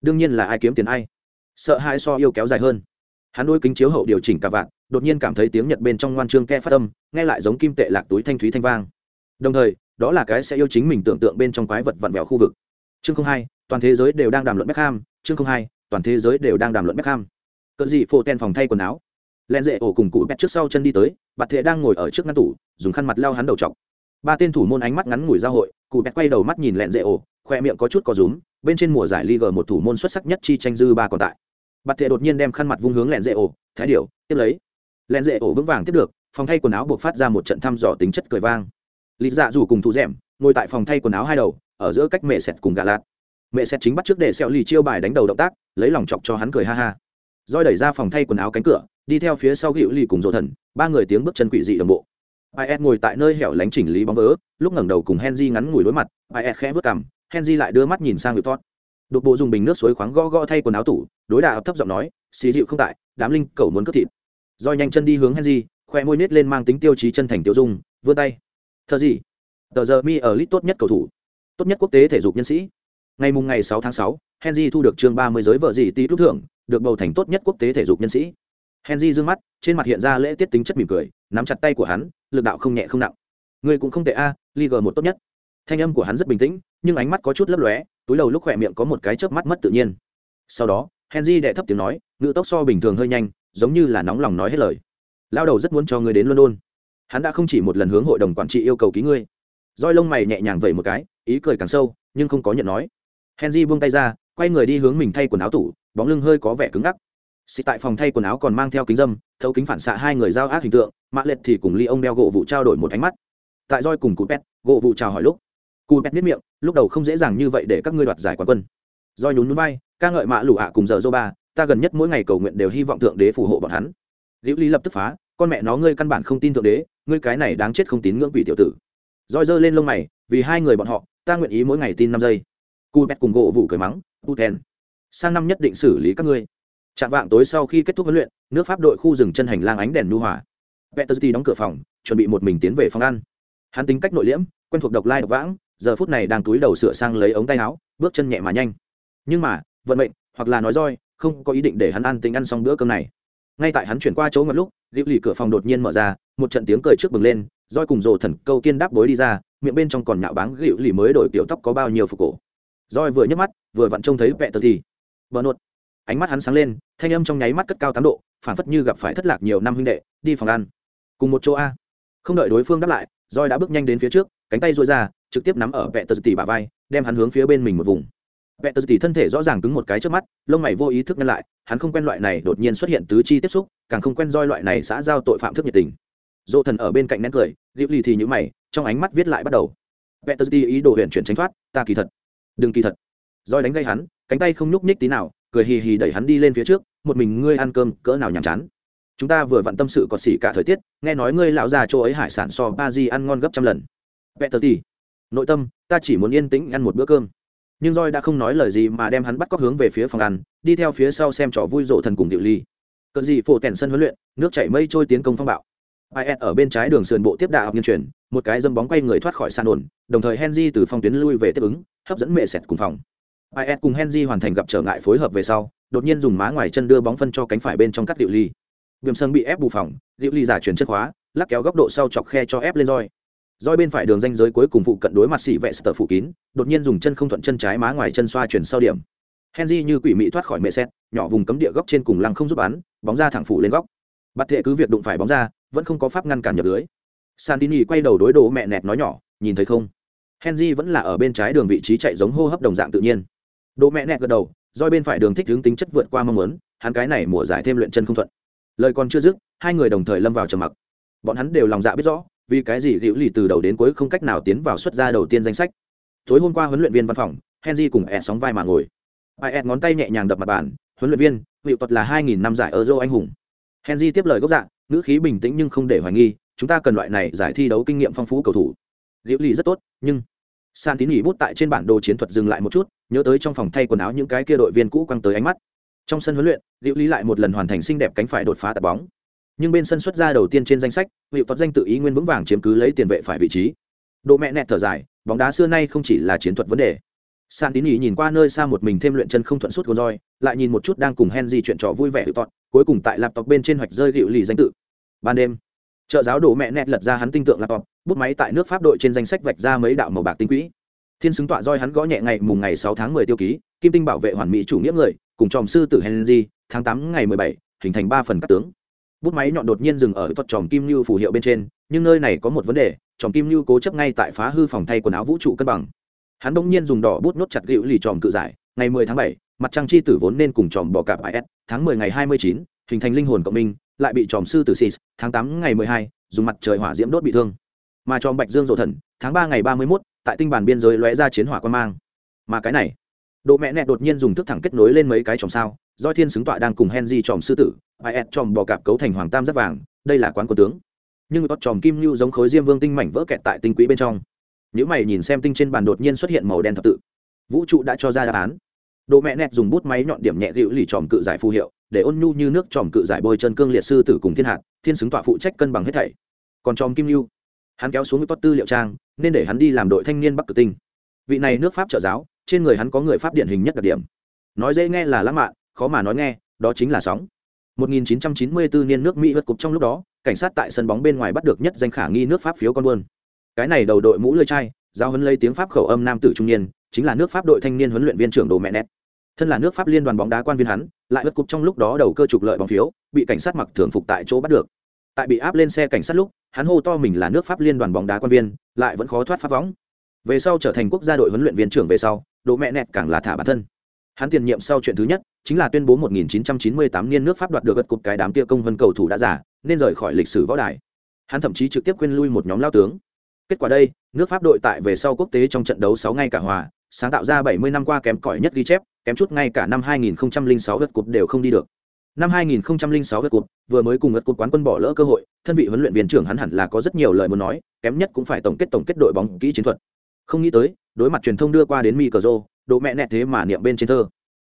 Đương nhiên là ai kiếm tiền ai. Sợ hai so yêu kéo dài hơn. Hắn đôi kính chiếu hậu điều chỉnh cả vạn, đột nhiên cảm thấy tiếng Nhật bên trong ngoan trương ke phát âm, nghe lại giống kim tệ lạc túi thanh thúy thanh vang. Đồng thời, đó là cái sẽ yêu chính mình tưởng tượng bên trong quái vật vặn vẹo khu vực chương không hai toàn thế giới đều đang đàm luận Beckham chương không hai toàn thế giới đều đang đàm luận Beckham Cỡ gì phô ten phòng thay quần áo len dễ ổ cùng cụ bẹt trước sau chân đi tới, bạt thệ đang ngồi ở trước ngăn tủ, dùng khăn mặt lao hắn đầu trọc ba tên thủ môn ánh mắt ngắn ngủi giao hội, cụ bẹt quay đầu mắt nhìn lẹn dễ ổ, khoe miệng có chút có rúm, bên trên mùa giải Liga một thủ môn xuất sắc nhất chi tranh dư ba còn tại. Bạt thệ đột nhiên đem khăn mặt vung hướng lẹn dễ ổ, thái điệu tiếp lấy. Lẹn dễ ổ vững vàng tiếp được, phòng thay quần áo buộc phát ra một trận thăm dò tính chất cười vang. Lý dạ dù cùng thủ rèm ngồi tại phòng thay quần áo hai đầu, ở giữa cách mẹ sẹt cùng gà lạt. Mẹ sẹt chính bắt trước để xẹo lì chiêu bài đánh đầu động tác, lấy lòng chọc cho hắn cười ha ha. Rồi đẩy ra phòng thay quần áo cánh cửa đi theo phía sau hữu lì cùng dỗ thần ba người tiếng bước chân quỷ dị đồng bộ. Is ngồi tại nơi hẻo lánh chỉnh lý bóng vỡ lúc ngẩng đầu cùng henry ngắn ngủi đối mặt is khẽ vớt cằm henry lại đưa mắt nhìn sang hiệu tốt đột bộ dùng bình nước suối khoáng gõ gõ thay quần áo tủ đối đạo thấp giọng nói xì dịu không tại đám linh cầu muốn cướp thịt. Roi nhanh chân đi hướng henry khoe môi nết lên mang tính tiêu chí chân thành tiêu dung vươn tay. Thờ gì? Tờ giờ mi ở lit tốt nhất cầu thủ. Tốt nhất quốc tế thể dục nhân sĩ. Ngày mùng ngày 6 tháng 6, henry thu được chương 30 giới vợ gì tí lúc thưởng được bầu thành tốt nhất quốc tế thể dục nhân sĩ henry dương mắt, trên mặt hiện ra lễ tiết tính chất mỉm cười, nắm chặt tay của hắn, lực đạo không nhẹ không nặng. Ngươi cũng không tệ a liga một tốt nhất. Thanh âm của hắn rất bình tĩnh, nhưng ánh mắt có chút lấp lóe, túi đầu lúc khỏe miệng có một cái chớp mắt mất tự nhiên. Sau đó, henry đệ thấp tiếng nói ngự tốc so bình thường hơi nhanh, giống như là nóng lòng nói hết lời. Lao đầu rất muốn cho ngươi đến london. Hắn đã không chỉ một lần hướng hội đồng quản trị yêu cầu ký ngươi. Roi lông mày nhẹ nhàng vẩy một cái, ý cười càng sâu, nhưng không có nhận nói. Henry buông tay ra, quay người đi hướng mình thay quần áo tủ, bóng lưng hơi có vẻ cứng ngắc xịt tại phòng thay quần áo còn mang theo kính dâm, thấu kính phản xạ hai người giao ác hình tượng, mã lệch thì cùng ly ông đeo gỗ vụ trao đổi một ánh mắt. Tại roi cùng cụ pet gỗ vụ chào hỏi lúc, cụ pet miết miệng, lúc đầu không dễ dàng như vậy để các ngươi đoạt giải quán quân. Roi nhún nhún vai, ca ngợi mạ lụ ạ, cùng giờ dô ba, ta gần nhất mỗi ngày cầu nguyện đều hy vọng thượng đế phù hộ bọn hắn. Liễu lý lập tức phá, con mẹ nó, ngươi căn bản không tin thượng đế, ngươi cái này đáng chết không tín ngưỡng quỷ tiểu tử. Roi giơ lên lông mày, vì hai người bọn họ, ta nguyện ý mỗi ngày tin năm giây. Cu pet cùng gỗ vụ cười mắng, puten, sang năm nhất định xử lý các ngươi. Trạm vạng tối sau khi kết thúc huấn luyện, nước pháp đội khu rừng chân hành lang ánh đèn nhu hòa. Pettersty đóng cửa phòng, chuẩn bị một mình tiến về phòng ăn. Hắn tính cách nội liễm, quen thuộc độc lai độc vãng, giờ phút này đang túi đầu sửa sang lấy ống tay áo, bước chân nhẹ mà nhanh. Nhưng mà, vận mệnh, hoặc là nói roi, không có ý định để hắn ăn tính ăn xong bữa cơm này. Ngay tại hắn chuyển qua chỗ ngật lúc liễu lì cửa phòng đột nhiên mở ra, một trận tiếng cười trước bừng lên, roi cùng rồ thần câu kiên đáp bối đi ra, miệng bên trong còn nhạo báng liễu lì mới đổi tiểu tóc có bao nhiêu phục cổ. Roi vừa nhấc mắt, vừa vặn trông thấy vẹ bờ nốt ánh mắt hắn sáng lên, thanh âm trong nháy mắt cất cao tám độ, phản phất như gặp phải thất lạc nhiều năm huynh đệ, đi phòng ăn. Cùng một chỗ a. Không đợi đối phương đáp lại roi đã bước nhanh đến phía trước, cánh tay duỗi ra, trực tiếp nắm ở vẹ tờ tỷ bả vai, đem hắn hướng phía bên mình một vùng. Vẹ tờ tỷ thân thể rõ ràng cứng một cái trước mắt, lông mày vô ý thức ngăn lại, hắn không quen loại này đột nhiên xuất hiện tứ chi tiếp xúc, càng không quen roi loại này xã giao tội phạm thức nhiệt tình. Dỗ thần ở bên cạnh nén cười liễu lì thì nhữ mày, trong ánh mắt viết lại bắt đầu. Vẹ tờ tỷ ý đồ huyện chuyển tránh thoát, ta kỳ thật. Đừng kỳ thật. Roi đánh gây hắn, cánh tay không nhúc nhích tí nào cười hì hì đẩy hắn đi lên phía trước, một mình ngươi ăn cơm, cỡ nào nhàm chán? Chúng ta vừa vặn tâm sự còn xỉ cả thời tiết, nghe nói ngươi lão già chỗ ấy hải sản so ba di ăn ngon gấp trăm lần. Vẹ tờ tì, nội tâm, ta chỉ muốn yên tĩnh ăn một bữa cơm. Nhưng roi đã không nói lời gì mà đem hắn bắt cóc hướng về phía phòng ăn, đi theo phía sau xem trò vui rộ thần cùng điệu ly. Cận gì phổ tèn sân huấn luyện, nước chảy mây trôi tiến công phong bạo. Is ở bên trái đường sườn bộ tiếp đạo nghiên truyền một cái dâm bóng quay người thoát khỏi sàn ổn, đồng thời henry từ phong tuyến lui về tiếp ứng, hấp dẫn mẹ sẹt cùng phòng is cùng henry hoàn thành gặp trở ngại phối hợp về sau, đột nhiên dùng má ngoài chân đưa bóng phân cho cánh phải bên trong cắt diệu ly. Viêm sân bị ép bù phòng, diệu ly giả chuyển chất khóa, lắc kéo góc độ sau chọc khe cho ép lên roi. Roi bên phải đường danh giới cuối cùng phụ cận đối mặt sĩ vệ sờ phủ kín, đột nhiên dùng chân không thuận chân trái má ngoài chân xoa chuyển sau điểm. Henry như quỷ mị thoát khỏi mẹ xét nhỏ vùng cấm địa góc trên cùng lăng không giúp bắn, bóng ra thẳng phủ lên góc. Bạt thệ cứ việc đụng phải bóng ra, vẫn không có pháp ngăn cản nhập lưới. Santini quay đầu đối đồ mẹ nẹt nói nhỏ, nhìn thấy không? Henry vẫn là ở bên trái đường vị trí chạy giống hô hấp đồng dạng tự nhiên. Đỗ mẹ nẹt gật đầu, roi bên phải đường thích hướng tính chất vượt qua mong muốn, hắn cái này mùa giải thêm luyện chân không thuận. Lời còn chưa dứt, hai người đồng thời lâm vào trầm mặc. Bọn hắn đều lòng dạ biết rõ, vì cái gì diệu lì từ đầu đến cuối không cách nào tiến vào xuất gia đầu tiên danh sách. Tối hôm qua huấn luyện viên văn phòng, henry cùng ed sóng vai mà ngồi. Ed ngón tay nhẹ nhàng đập mặt bàn, huấn luyện viên hiệu thuật là hai nghìn năm giải euro anh hùng. Henry tiếp lời gốc dạng ngữ khí bình tĩnh nhưng không để hoài nghi, chúng ta cần loại này giải thi đấu kinh nghiệm phong phú cầu thủ. Diệu lì rất tốt, nhưng san tín nghỉ bút tại trên bản đồ chiến thuật dừng lại một chút, nhớ tới trong phòng thay quần áo những cái kia đội viên cũ quăng tới ánh mắt. Trong sân huấn luyện liệu lý lại một lần hoàn thành xinh đẹp cánh phải đột phá tạt bóng. Nhưng bên sân xuất ra đầu tiên trên danh sách hiệu thuật danh tự ý nguyên vững vàng chiếm cứ lấy tiền vệ phải vị trí. Độ mẹ nẹt thở dài, bóng đá xưa nay không chỉ là chiến thuật vấn đề. San tín ý nhìn qua nơi xa một mình thêm luyện chân không thuận suốt gôn roi, lại nhìn một chút đang cùng henry chuyện trò vui vẻ hiệu tọt, cuối cùng tại lạp tộc bên trên hoạch rơi hiệu lì danh tự. Ban đêm trợ giáo đồ mẹ nẹt lật ra hắn tinh tượng laptop, bút máy tại nước pháp đội trên danh sách vạch ra mấy đạo màu bạc tinh quỹ. Thiên xứng tọa roi hắn gõ nhẹ ngày mùng ngày sáu tháng mười tiêu ký, kim tinh bảo vệ hoàn mỹ chủ nghĩa người, cùng tròm sư tử henry, tháng tám ngày mười bảy, hình thành ba phần các tướng. Bút máy nhọn đột nhiên dừng ở thuật tròm kim lưu phù hiệu bên trên, nhưng nơi này có một vấn đề, tròm kim lưu cố chấp ngay tại phá hư phòng thay quần áo vũ trụ cân bằng. Hắn bỗng nhiên dùng đỏ bút nốt chặt gịu lì tròm cự giải, ngày mười tháng bảy, mặt trăng chi tử vốn nên cùng tròm bò cạp is tháng mười ngày hai mươi chín, hình thành linh hồn cộng minh lại bị tròm sư tử sis tháng tám ngày mười hai, dùng mặt trời hỏa diễm đốt bị thương. Mà tròm bạch dương rộ thần, tháng ba ngày ba mươi mốt, tại tinh bản biên giới lóe ra chiến hỏa quan mang. Mà cái này, độ mẹ nẹt đột nhiên dùng thức thẳng kết nối lên mấy cái tròm sao, do thiên xứng tọa đang cùng henry tròm sư tử is tròm bò cạp cấu thành hoàng tam rất vàng, đây là quán quân tướng. Nhưng có tròm kim lưu giống khối diêm vương tinh mảnh vỡ kẹt tại tinh quỹ bên trong. Nếu mày nhìn xem tinh trên bàn đột nhiên xuất hiện màu đen thập tự, vũ trụ đã cho ra đáp án. Độ mẹ nẹt dùng bút máy nhọn điểm nhẹ dịu lì tròm cự giải phù hiệu để ôn nhu như nước tròm cự giải bôi chân cương liệt sư tử cùng thiên hạt, thiên xứng tọa phụ trách cân bằng hết thảy. Còn tròm kim lưu. Hắn kéo xuống tốt tư liệu trang, nên để hắn đi làm đội thanh niên bắc cử tinh. Vị này nước pháp trợ giáo, trên người hắn có người pháp điển hình nhất đặc điểm. Nói dễ nghe là lãng mạn, khó mà nói nghe, đó chính là sóng. 1994 niên nước mỹ vượt cục trong lúc đó, cảnh sát tại sân bóng bên ngoài bắt được nhất danh khả nghi nước pháp phiếu con buôn. Cái này đầu đội mũ lưỡi chai giao huấn lấy tiếng pháp khẩu âm nam tử trung niên, chính là nước pháp đội thanh niên huấn luyện viên trưởng đồ mẹ nét thân là nước pháp liên đoàn bóng đá quan viên hắn lại vượt cục trong lúc đó đầu cơ trục lợi bóng phiếu bị cảnh sát mặc thường phục tại chỗ bắt được. Tại bị áp lên xe cảnh sát lúc hắn hô to mình là nước pháp liên đoàn bóng đá quan viên lại vẫn khó thoát pháp võng. Về sau trở thành quốc gia đội huấn luyện viên trưởng về sau độ mẹ nẹt càng là thả bản thân. Hắn tiền nhiệm sau chuyện thứ nhất chính là tuyên bố 1998 niên nước pháp đoạt được gật cục cái đám kia công vân cầu thủ đã giả nên rời khỏi lịch sử võ đài. Hắn thậm chí trực tiếp quên lui một nhóm lao tướng. Kết quả đây, nước Pháp đội tại về sau quốc tế trong trận đấu 6 ngày cả hòa, sáng tạo ra 70 năm qua kém cỏi nhất ghi chép, kém chút ngay cả năm 2006 lượt cột đều không đi được. Năm 2006 lượt cột, vừa mới cùng lượt cột quán quân bỏ lỡ cơ hội, thân vị huấn luyện viên trưởng hắn hẳn là có rất nhiều lời muốn nói, kém nhất cũng phải tổng kết tổng kết đội bóng kỹ chiến thuật. Không nghĩ tới, đối mặt truyền thông đưa qua đến Micro, độ mẹ nẹt thế mà niệm bên trên thơ.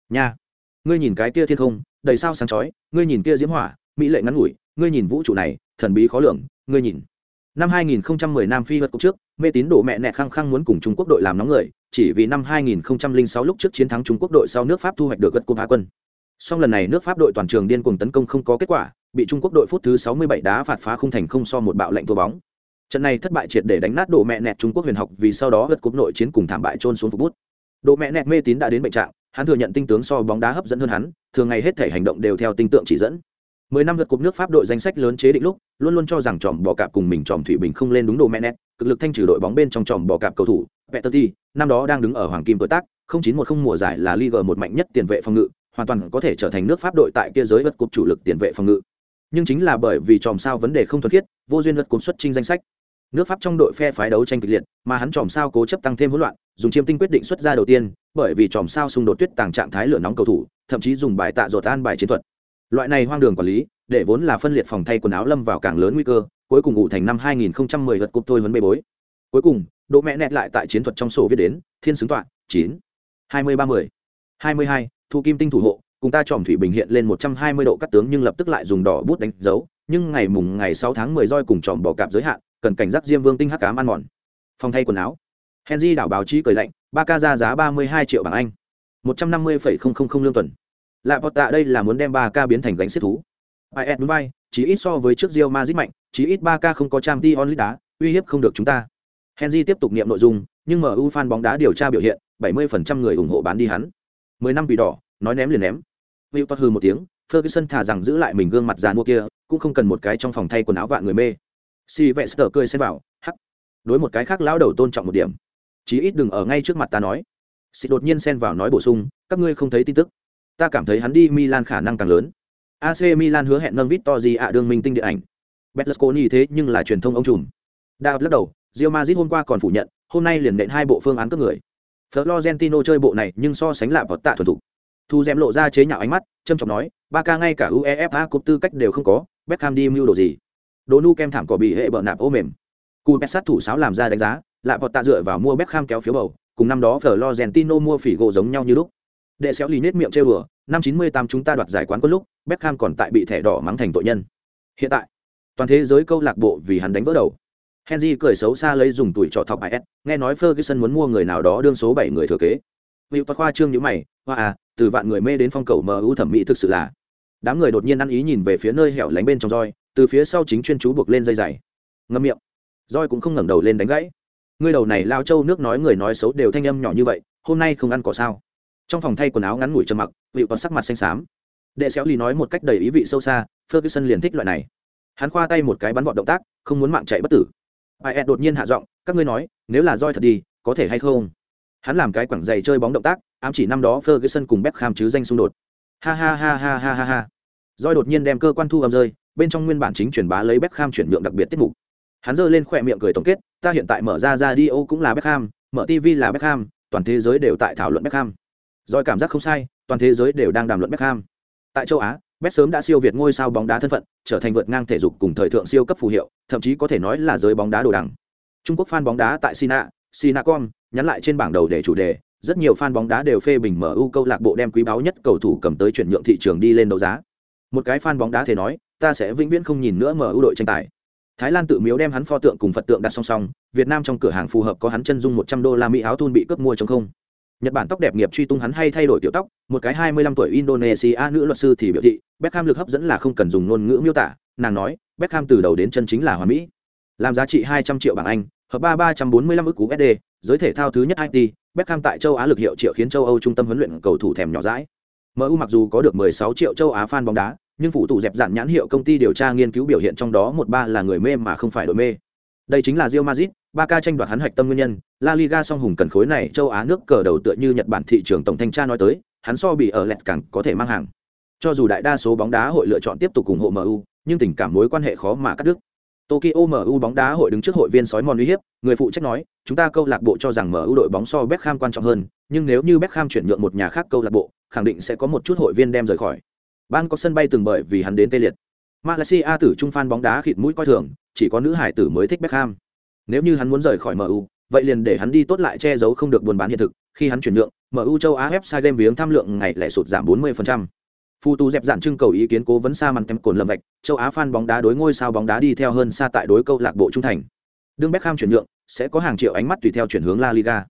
Nha, ngươi nhìn cái kia thiên không, đầy sao sáng chói, ngươi nhìn kia diễm hỏa, mỹ lệ ngắn ngủi, ngươi nhìn vũ trụ này, thần bí khó lường, ngươi nhìn. Năm 2010 Nam Phi vượt cục trước, mê tín đổ mẹ nẹt khăng khăng muốn cùng Trung Quốc đội làm nóng người, chỉ vì năm 2006 lúc trước chiến thắng Trung Quốc đội sau nước Pháp thu hoạch được gật cúp Á quân. Song lần này nước Pháp đội toàn trường điên cuồng tấn công không có kết quả, bị Trung Quốc đội phút thứ 67 đá phạt phá không thành không so một bạo lệnh thua bóng. Trận này thất bại triệt để đánh nát đổ mẹ nẹt Trung Quốc huyền học vì sau đó gật cúp nội chiến cùng thảm bại trôn xuống phục bút. Đổ mẹ nẹt mê tín đã đến bệnh trạng, hắn thừa nhận tinh tướng so bóng đá hấp dẫn hơn hắn, thường ngày hết thể hành động đều theo tinh tượng chỉ dẫn. Mười năm vượt cúp nước Pháp đội danh sách lớn chế định lúc, luôn luôn cho rằng tròm bò cạp cùng mình tròm thủy bình không lên đúng độ mẹ nẹt, cực lực thanh trừ đội bóng bên trong tròm bò cạp cầu thủ, Peterti, năm đó đang đứng ở hoàng kim tuổi tác, 0910 mùa giải là Ligue một mạnh nhất tiền vệ phòng ngự, hoàn toàn có thể trở thành nước Pháp đội tại kia giới vượt cúp chủ lực tiền vệ phòng ngự. Nhưng chính là bởi vì tròm sao vấn đề không thuần khiết, vô duyên vượt cúp xuất trình danh sách. Nước Pháp trong đội phe phái đấu tranh kịch liệt, mà hắn tròm sao cố chấp tăng thêm hỗn loạn, dùng chiêm tinh quyết định xuất ra đầu tiên, bởi vì tròm sao xung đột tuyết tàng trạng thái lửa nóng cầu thủ, thậm chí dùng bài tạ rột an bài chiến thuật. Loại này hoang đường quản lý, để vốn là phân liệt phòng thay quần áo lâm vào càng lớn nguy cơ, cuối cùng ngủ thành năm 2010 lượt cục thôi huấn bê bối. Cuối cùng, độ mẹ nẹt lại tại chiến thuật trong sổ viết đến, thiên xứng tọa, 9, 20 30, 22, thu kim tinh thủ hộ, cùng ta tròm thủy bình hiện lên 120 độ cắt tướng nhưng lập tức lại dùng đỏ bút đánh dấu, nhưng ngày mùng ngày 6 tháng 10 roi cùng tròm bỏ cạp giới hạn, cần cảnh giác Diêm Vương tinh hắc ám ăn mòn. Phòng thay quần áo. Henry đảo báo chí cười lạnh, ba ca ra giá 32 triệu bảng Anh. 150,000 lương tuần. Lạ vọt tạ đây là muốn đem ba ca biến thành gánh xếp thú. ai đúng vai, chỉ ít so với trước Rio Madrid mạnh, chỉ ít ba ca không có trang Dion onlit đá, uy hiếp không được chúng ta. Henry tiếp tục niệm nội dung, nhưng MU fan bóng đá điều tra biểu hiện, 70% người ủng hộ bán đi hắn. 10 năm bị đỏ, nói ném liền ném. hữu Potter hừ một tiếng, Ferguson thả rằng giữ lại mình gương mặt già mua kia, cũng không cần một cái trong phòng thay quần áo vạn người mê. si vẽ sờ cười xen vào, hắc. Đối một cái khác lão đầu tôn trọng một điểm. Chí ít đừng ở ngay trước mặt ta nói. Xịt đột nhiên xen vào nói bổ sung, các ngươi không thấy tin tức. Ta cảm thấy hắn đi Milan khả năng càng lớn. AC Milan hứa hẹn nâng Victory ạ đương minh tinh điện ảnh. Berlusconi thế nhưng là truyền thông ông trùm. Đào lắc đầu, Real Madrid hôm qua còn phủ nhận, hôm nay liền nện hai bộ phương án cướp người. Florentino chơi bộ này nhưng so sánh lại vật tạ thuần thủ. Thu dèm lộ ra chế nhạo ánh mắt, trầm trọng nói, ba ca ngay cả UEFA cúp tư cách đều không có, Beckham đi mưu đồ gì? Đồ nu kem thảm cỏ bị hệ bợ nạp ô mềm. Cú sát thủ sáo làm ra đánh giá, lại vật tạ dựa vào mua Beckham kéo phiếu bầu, cùng năm đó Florentino mua phỉ gỗ giống nhau như lúc. Đệ xéo lì nết miệng trêu đùa, năm 98 chúng ta đoạt giải quán quân lúc, Beckham còn tại bị thẻ đỏ mắng thành tội nhân. Hiện tại, toàn thế giới câu lạc bộ vì hắn đánh vỡ đầu. Henry cười xấu xa lấy dùng tuổi trò thọc IS, nghe nói Ferguson muốn mua người nào đó đương số bảy người thừa kế. Vị Toát khoa trương như mày, hoa à, từ vạn người mê đến phong cầu MU thẩm mỹ thực sự là. Đám người đột nhiên ăn ý nhìn về phía nơi hẻo lánh bên trong roi, từ phía sau chính chuyên chú buộc lên dây dày. Ngậm miệng. Roi cũng không ngẩng đầu lên đánh gãy. Ngươi đầu này lao châu nước nói người nói xấu đều thanh âm nhỏ như vậy, hôm nay không ăn cỏ sao? Trong phòng thay quần áo ngắn ngủi trầm mặc, Vị còn sắc mặt xanh xám. Đệ xéo lì nói một cách đầy ý vị sâu xa, Ferguson liền thích loại này. Hắn khoa tay một cái bắn vọt động tác, không muốn mạng chạy bất tử. Ai đột nhiên hạ giọng các ngươi nói nếu là roi thật đi có thể hay không? Hắn làm cái quẳng giày chơi bóng động tác ám chỉ năm đó ferguson cùng beckham chứ danh xung đột. Ha ha ha ha ha ha ha. Roi đột nhiên đem cơ quan thu âm rơi bên trong nguyên bản chính truyền bá lấy beckham chuyển nhượng đặc biệt tiết mục. Hắn giơ lên khỏe miệng cười tổng kết ta hiện tại mở ra ra đi ô cũng là beckham mở tv là beckham toàn thế giới đều tại thảo luận beckham. Rồi cảm giác không sai toàn thế giới đều đang đàm luận beckham tại châu á Beckham sớm đã siêu việt ngôi sao bóng đá thân phận, trở thành vượt ngang thể dục cùng thời thượng siêu cấp phù hiệu, thậm chí có thể nói là giới bóng đá đồ đẳng. Trung Quốc fan bóng đá tại Sina, Sinacom, nhắn lại trên bảng đầu để chủ đề, rất nhiều fan bóng đá đều phê bình MU câu lạc bộ đem quý báu nhất cầu thủ cầm tới chuyển nhượng thị trường đi lên đấu giá. Một cái fan bóng đá thể nói, ta sẽ vĩnh viễn không nhìn nữa MU đội tranh tài. Thái Lan tự miếu đem hắn pho tượng cùng Phật tượng đặt song song, Việt Nam trong cửa hàng phù hợp có hắn chân dung 100 đô la Mỹ áo thun bị cướp mua trong không. Nhật Bản tóc đẹp nghiệp truy tung hắn hay thay đổi tiểu tóc, một cái 25 tuổi Indonesia nữ luật sư thì biểu thị, Beckham lực hấp dẫn là không cần dùng ngôn ngữ miêu tả, nàng nói, Beckham từ đầu đến chân chính là hoàn mỹ. Làm giá trị 200 triệu bảng Anh, hợp 3345 ức USD, giới thể thao thứ nhất IT, Beckham tại châu Á lực hiệu triệu khiến châu Âu trung tâm huấn luyện cầu thủ thèm nhỏ dãi. MU mặc dù có được 16 triệu châu Á fan bóng đá, nhưng phụ tụ dẹp dạn nhãn hiệu công ty điều tra nghiên cứu biểu hiện trong đó một ba là người mê mà không phải đội mê. Đây chính là Real Madrid, ba ca tranh đoạt hắn hạch tâm nguyên nhân, La Liga song hùng cần khối này châu Á nước cờ đầu tựa như Nhật Bản thị trường tổng thanh tra nói tới, hắn so bị ở lẹt càng có thể mang hàng. Cho dù đại đa số bóng đá hội lựa chọn tiếp tục ủng hộ MU, nhưng tình cảm mối quan hệ khó mà cắt đứt. Tokyo MU bóng đá hội đứng trước hội viên sói mòn uy hiếp, người phụ trách nói, chúng ta câu lạc bộ cho rằng MU đội bóng so Beckham quan trọng hơn, nhưng nếu như Beckham chuyển nhượng một nhà khác câu lạc bộ, khẳng định sẽ có một chút hội viên đem rời khỏi. Ban có sân bay từng bởi vì hắn đến tê liệt. Malaysia tử trung fan bóng đá khịt mũi coi thường, chỉ có nữ hải tử mới thích Beckham. Nếu như hắn muốn rời khỏi MU, vậy liền để hắn đi tốt lại che giấu không được buôn bán hiện thực, khi hắn chuyển nhượng, MU châu Á website game viếng tham lượng ngày lại sụt giảm 40%. Phu tu dẹp dạn trưng cầu ý kiến cố vấn xa màn tem cồn lầm vạch, châu Á fan bóng đá đối ngôi sao bóng đá đi theo hơn xa tại đối câu lạc bộ trung thành. Đương Beckham chuyển nhượng, sẽ có hàng triệu ánh mắt tùy theo chuyển hướng La Liga.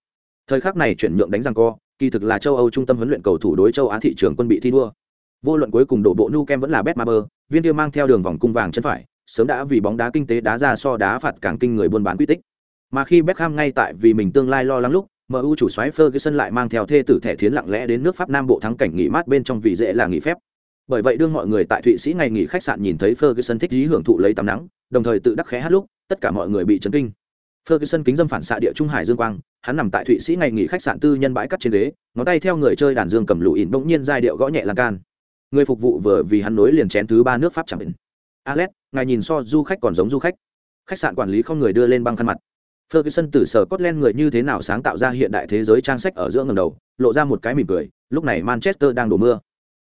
Thời khắc này chuyển nhượng đánh răng co, kỳ thực là châu Âu trung tâm huấn luyện cầu thủ đối châu Á thị trường quân bị thi đua. Vô luận cuối cùng đổ bộ Nukem vẫn là Betmaber, viên kia mang theo đường vòng cung vàng chân phải, sớm đã vì bóng đá kinh tế đá ra so đá phạt càng kinh người buôn bán quy tích. Mà khi Beckham ngay tại vì mình tương lai lo lắng lúc, MU chủ soái Ferguson lại mang theo thê tử thẻ thiến lặng lẽ đến nước Pháp Nam bộ thắng cảnh nghỉ mát bên trong vì dễ là nghỉ phép. Bởi vậy đương mọi người tại Thụy Sĩ ngày nghỉ khách sạn nhìn thấy Ferguson thích trí hưởng thụ lấy tắm nắng, đồng thời tự đắc khẽ hát lúc, tất cả mọi người bị chấn kinh. Ferguson kính dâm phản xạ địa trung hải dương quang, hắn nằm tại Thụy Sĩ ngày nghỉ khách sạn tư nhân bãi cắt trên ghế, ngón tay theo người chơi đàn dương cầm lũ ỉn bỗng nhiên giai điệu gõ nhẹ lan can. Người phục vụ vừa vì hắn nối liền chén thứ ba nước Pháp chẳng định. Alex, ngài nhìn so du khách còn giống du khách. Khách sạn quản lý không người đưa lên băng khăn mặt. Ferguson từ sở Scotland người như thế nào sáng tạo ra hiện đại thế giới trang sách ở giữa ngẩng đầu, lộ ra một cái mỉm cười, lúc này Manchester đang đổ mưa.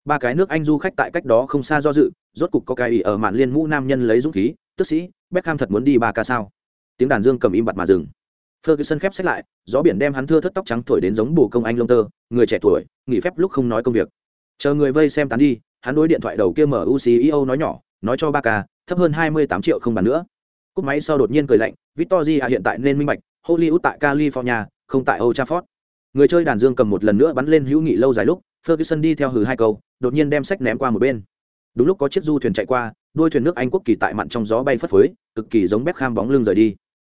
Ba cái nước Anh du khách tại cách đó không xa do dự, rốt cục có cái ý ở mạn liên mũ nam nhân lấy dũng khí, tức sĩ, Beckham thật muốn đi ba ca sao? Tiếng đàn dương cầm im bặt mà dừng. Ferguson khép sách lại, gió biển đem hắn thưa thất tóc trắng thổi đến giống bù công anh lông tơ, người trẻ tuổi, nghỉ phép lúc không nói công việc. Chờ người vây xem tán đi, hắn đối điện thoại đầu kia mở uceo nói nhỏ, nói cho ba ca, thấp hơn 28 triệu không bàn nữa. Cúp máy sau đột nhiên cười lạnh victoria hiện tại nên minh bạch, hollywood tại california, không tại old trafford. Người chơi đàn dương cầm một lần nữa bắn lên hữu nghị lâu dài lúc, ferguson đi theo hừ hai câu, đột nhiên đem sách ném qua một bên. Đúng lúc có chiếc du thuyền chạy qua, đuôi thuyền nước anh quốc kỳ tại mặn trong gió bay phất phới, cực kỳ giống Beckham bóng lưng rời đi.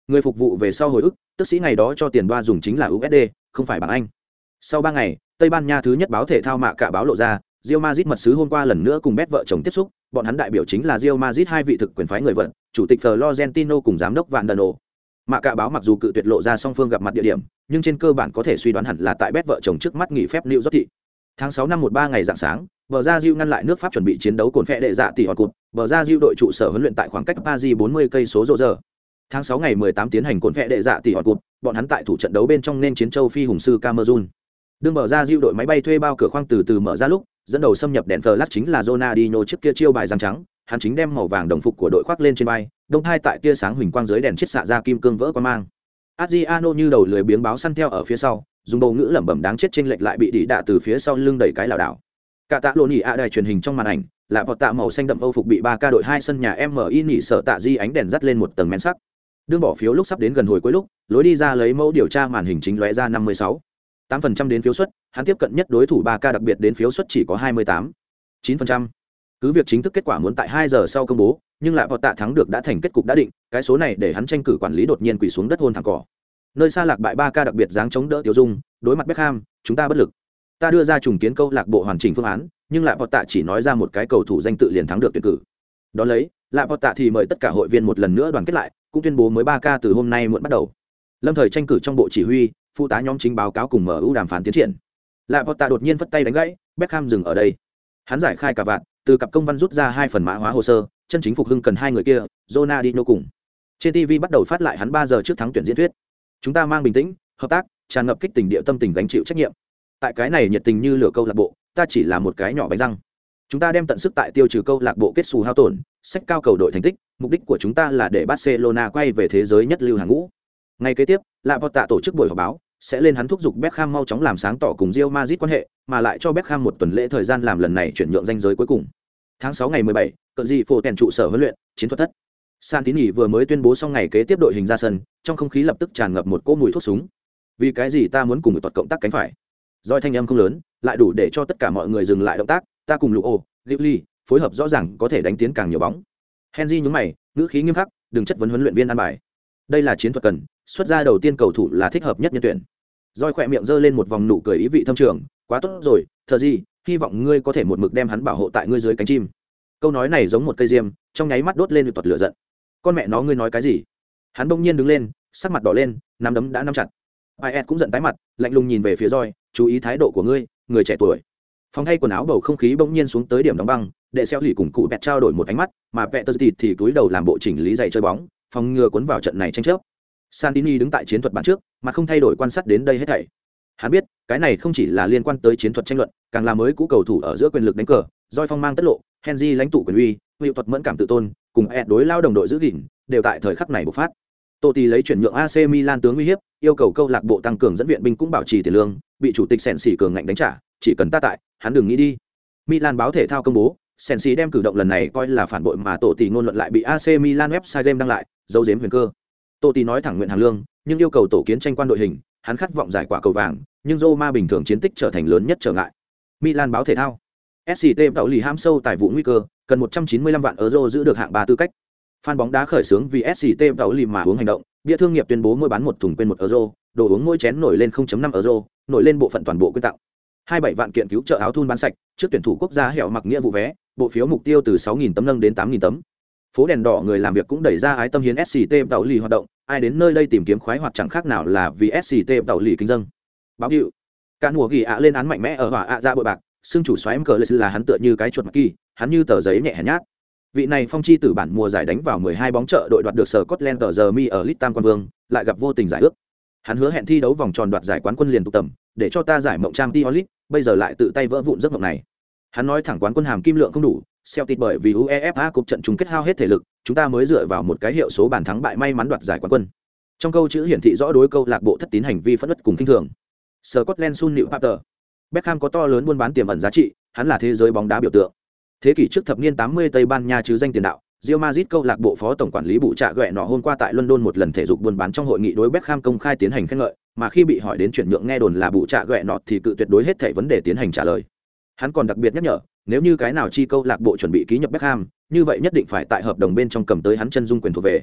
Người phục vụ về sau hồi ức, tức sĩ ngày đó cho tiền đoa dùng chính là usd không phải bảng anh. Sau ba ngày, tây ban nha thứ nhất báo thể thao mạ cả báo lộ ra Real Madrid mật sứ hôm qua lần nữa cùng bét vợ chồng tiếp xúc, bọn hắn đại biểu chính là Real Madrid hai vị thực quyền phái người vận, chủ tịch Florentino cùng giám đốc Van Dano. Mạ cả báo mặc dù cự tuyệt lộ ra song phương gặp mặt địa điểm, nhưng trên cơ bản có thể suy đoán hẳn là tại bét vợ chồng trước mắt nghỉ phép lưu York thị. Tháng 6 năm 13 ngày dạng sáng, bờ ra Diu ngăn lại nước Pháp chuẩn bị chiến đấu cồn phệ đệ dạ tỷ hòn cụt, bờ ra Diu đội trụ sở huấn luyện tại khoảng cách Paris 40 cây số rộ giờ. Tháng 6 ngày 18 tiến hành cồn phệ đệ dạ tỷ hòn cụt, bọn hắn tại thủ trận đấu bên trong nên chiến châu phi hùng sư Cameroon. Đương bờ ra Diu đội máy bay thuê bao cửa khoang từ từ mở ra lúc, dẫn đầu xâm nhập đèn flash chính là Ronaldinho trước kia chiêu bài răng trắng, hắn chính đem màu vàng đồng phục của đội khoác lên trên vai, đông hai tại tia sáng huỳnh quang dưới đèn chiết xạ ra kim cương vỡ qua mang. Adriano như đầu lười biếng báo săn theo ở phía sau, dùng bầu ngữ lẩm bẩm đáng chết trên lệch lại bị đỉ đạ từ phía sau lưng đẩy cái lảo đảo. Cả tạ lộn nhỉ ạ đài truyền hình trong màn ảnh, là vọt tạ màu xanh đậm âu phục bị ba ca đội hai sân nhà MI nhỉ sở tạ di ánh đèn dắt lên một tầng men sắc. Đương bỏ phiếu lúc sắp đến gần hồi cuối lúc, lối đi ra lấy mẫu điều tra màn hình chính lóe ra 56 tám phần trăm đến phiếu suất hắn tiếp cận nhất đối thủ ba k đặc biệt đến phiếu suất chỉ có hai mươi tám chín phần trăm. Cứ việc chính thức kết quả muốn tại hai giờ sau công bố nhưng lại vọt tạ thắng được đã thành kết cục đã định cái số này để hắn tranh cử quản lý đột nhiên quỳ xuống đất hôn thẳng cỏ. Nơi xa lạc bại ba k đặc biệt dáng chống đỡ tiêu dung đối mặt Beckham, chúng ta bất lực. Ta đưa ra trùng kiến câu lạc bộ hoàn chỉnh phương án nhưng lại vọt tạ chỉ nói ra một cái cầu thủ danh tự liền thắng được tuyển cử. Đón lấy lại vọt tạ thì mời tất cả hội viên một lần nữa đoàn kết lại cũng tuyên bố mới ba k từ hôm nay muộn bắt đầu. Lâm thời tranh cử trong bộ chỉ huy phụ tá nhóm chính báo cáo cùng MU đàm phán tiến triển. Lại Potta đột nhiên phất tay đánh gãy, Beckham dừng ở đây. Hắn giải khai cả vạn, từ cặp công văn rút ra hai phần mã hóa hồ sơ, chân chính phục hưng cần hai người kia, Ronaldinho cùng. Trên TV bắt đầu phát lại hắn ba giờ trước thắng tuyển diễn thuyết. Chúng ta mang bình tĩnh, hợp tác, tràn ngập kích tình địa tâm tình gánh chịu trách nhiệm. Tại cái này nhiệt tình như lửa câu lạc bộ, ta chỉ là một cái nhỏ bánh răng. Chúng ta đem tận sức tại tiêu trừ câu lạc bộ kết xù hao tổn, sách cao cầu đội thành tích, mục đích của chúng ta là để Barcelona quay về thế giới nhất lưu hàng ngũ. Ngay kế tiếp, Lạ Porta tổ chức buổi họp báo, sẽ lên hắn thúc giục Beckham mau chóng làm sáng tỏ cùng Real Madrid quan hệ, mà lại cho Beckham một tuần lễ thời gian làm lần này chuyển nhượng danh giới cuối cùng. Tháng 6 ngày 17, cận gì phổ tèn trụ sở huấn luyện, chiến thuật thất. Santini vừa mới tuyên bố xong ngày kế tiếp đội hình ra sân, trong không khí lập tức tràn ngập một cỗ mùi thuốc súng. Vì cái gì ta muốn cùng một tuật cộng tác cánh phải? Doi thanh âm không lớn, lại đủ để cho tất cả mọi người dừng lại động tác, ta cùng Luo, Ghibli, phối hợp rõ ràng có thể đánh tiến càng nhiều bóng. Henry nhướng mày, ngữ khí nghiêm khắc, đừng chất vấn huấn luyện viên an bài. Đây là chiến thuật cần, xuất ra đầu tiên cầu thủ là thích hợp nhất nhân tuyển roi khỏe miệng giơ lên một vòng nụ cười ý vị thâm trường, quá tốt rồi thờ gì, hy vọng ngươi có thể một mực đem hắn bảo hộ tại ngươi dưới cánh chim. Câu nói này giống một cây diêm, trong nháy mắt đốt lên tuật lửa giận. Con mẹ nó, ngươi nói cái gì? Hắn bỗng nhiên đứng lên, sắc mặt đỏ lên, nắm đấm đã nắm chặt. Ai cũng giận tái mặt, lạnh lùng nhìn về phía roi, chú ý thái độ của ngươi, người trẻ tuổi. Phòng thay quần áo bầu không khí bỗng nhiên xuống tới điểm đóng băng để xeo lì cùng cụ bẹt trao đổi một ánh mắt, mà bẹt tờ thì cúi đầu làm bộ chỉnh lý giày chơi bóng, phòng ngừa cuốn vào trận này tranh chấp santini đứng tại chiến thuật bàn trước mà không thay đổi quan sát đến đây hết thảy hắn biết cái này không chỉ là liên quan tới chiến thuật tranh luận càng là mới cũ cầu thủ ở giữa quyền lực đánh cờ doi phong mang tất lộ henry lãnh tụ quyền uy hiệu thuật mẫn cảm tự tôn cùng ed đối lao đồng đội giữ gìn đều tại thời khắc này bộc phát Tô Tì lấy chuyển nhượng AC Milan tướng uy hiếp, yêu cầu câu lạc bộ tăng cường dẫn viện binh cũng bảo trì tiền lương, bị chủ tịch Sensi cường ngạnh đánh trả, chỉ cần ta tại, hắn đừng nghĩ đi. Milan báo thể thao công bố, Sensi đem cử động lần này coi là phản bội mà Totti ngôn luận lại bị AC Milan website game đăng lại, dấu giếm huyền cơ. Tô Tỷ nói thẳng nguyện hàng lương, nhưng yêu cầu tổ kiến tranh quan đội hình, hắn khát vọng giải quả cầu vàng, nhưng Roma bình thường chiến tích trở thành lớn nhất trở ngại. Milan báo thể thao. SCT tạo lì ham sâu tài vụ nguy cơ, cần 195 vạn euro giữ được hạng ba tư cách. Fan bóng đá khởi xướng vì SCT tạo lì mà uống hành động, bia thương nghiệp tuyên bố mỗi bán một thùng quên một euro, đồ uống mỗi chén nổi lên 0.5 euro, nổi lên bộ phận toàn bộ quyên tặng. 27 vạn kiện cứu trợ áo thun bán sạch, trước tuyển thủ quốc gia hẻo mặc nghĩa vụ vé, bộ phiếu mục tiêu từ 6.000 tấm nâng đến 8.000 tấm. Phố đèn đỏ người làm việc cũng đẩy ra ái tâm hiến SCT tạo lì hoạt động, ai đến nơi đây tìm kiếm khoái hoạt chẳng khác nào là vì SCT tạo lì kinh dân. Báo hiệu. Cả mùa ghi ạ lên án mạnh mẽ ở hỏa ạ ra bội bạc, xương chủ xoáy cờ là hắn tựa như cái chuột mặc kỳ, hắn như tờ giấy nhẹ hèn nhát vị này phong chi tử bản mùa giải đánh vào 12 bóng trợ đội đoạt được sở Scotland tờ giờ mi ở Lit Tam Quan Vương, lại gặp vô tình giải ước. Hắn hứa hẹn thi đấu vòng tròn đoạt giải quán quân liền tụ tầm, để cho ta giải mộng trang League, bây giờ lại tự tay vỡ vụn giấc mộng này. Hắn nói thẳng quán quân hàm kim lượng không đủ, Celtic bởi vì UEFA cúp trận chung kết hao hết thể lực, chúng ta mới dựa vào một cái hiệu số bàn thắng bại may mắn đoạt giải quán quân. Trong câu chữ hiển thị rõ đối câu lạc bộ thất tín hành vi phẫn nộ cùng kinh thường. Scotland Sun New Papter. Beckham có to lớn buôn bán tiềm ẩn giá trị, hắn là thế giới bóng đá biểu tượng. Thế kỷ trước thập niên 80 Tây Ban Nha chứ danh tiền đạo, Real Madrid câu lạc bộ phó tổng quản lý bụ trạ gẹ nọ hôm qua tại London một lần thể dục buôn bán trong hội nghị đối Beckham công khai tiến hành khen ngợi, mà khi bị hỏi đến chuyển nhượng nghe đồn là bụ trạ gẹ nọ thì cự tuyệt đối hết thảy vấn đề tiến hành trả lời. Hắn còn đặc biệt nhắc nhở, nếu như cái nào chi câu lạc bộ chuẩn bị ký nhập Beckham, như vậy nhất định phải tại hợp đồng bên trong cầm tới hắn chân dung quyền thuộc về.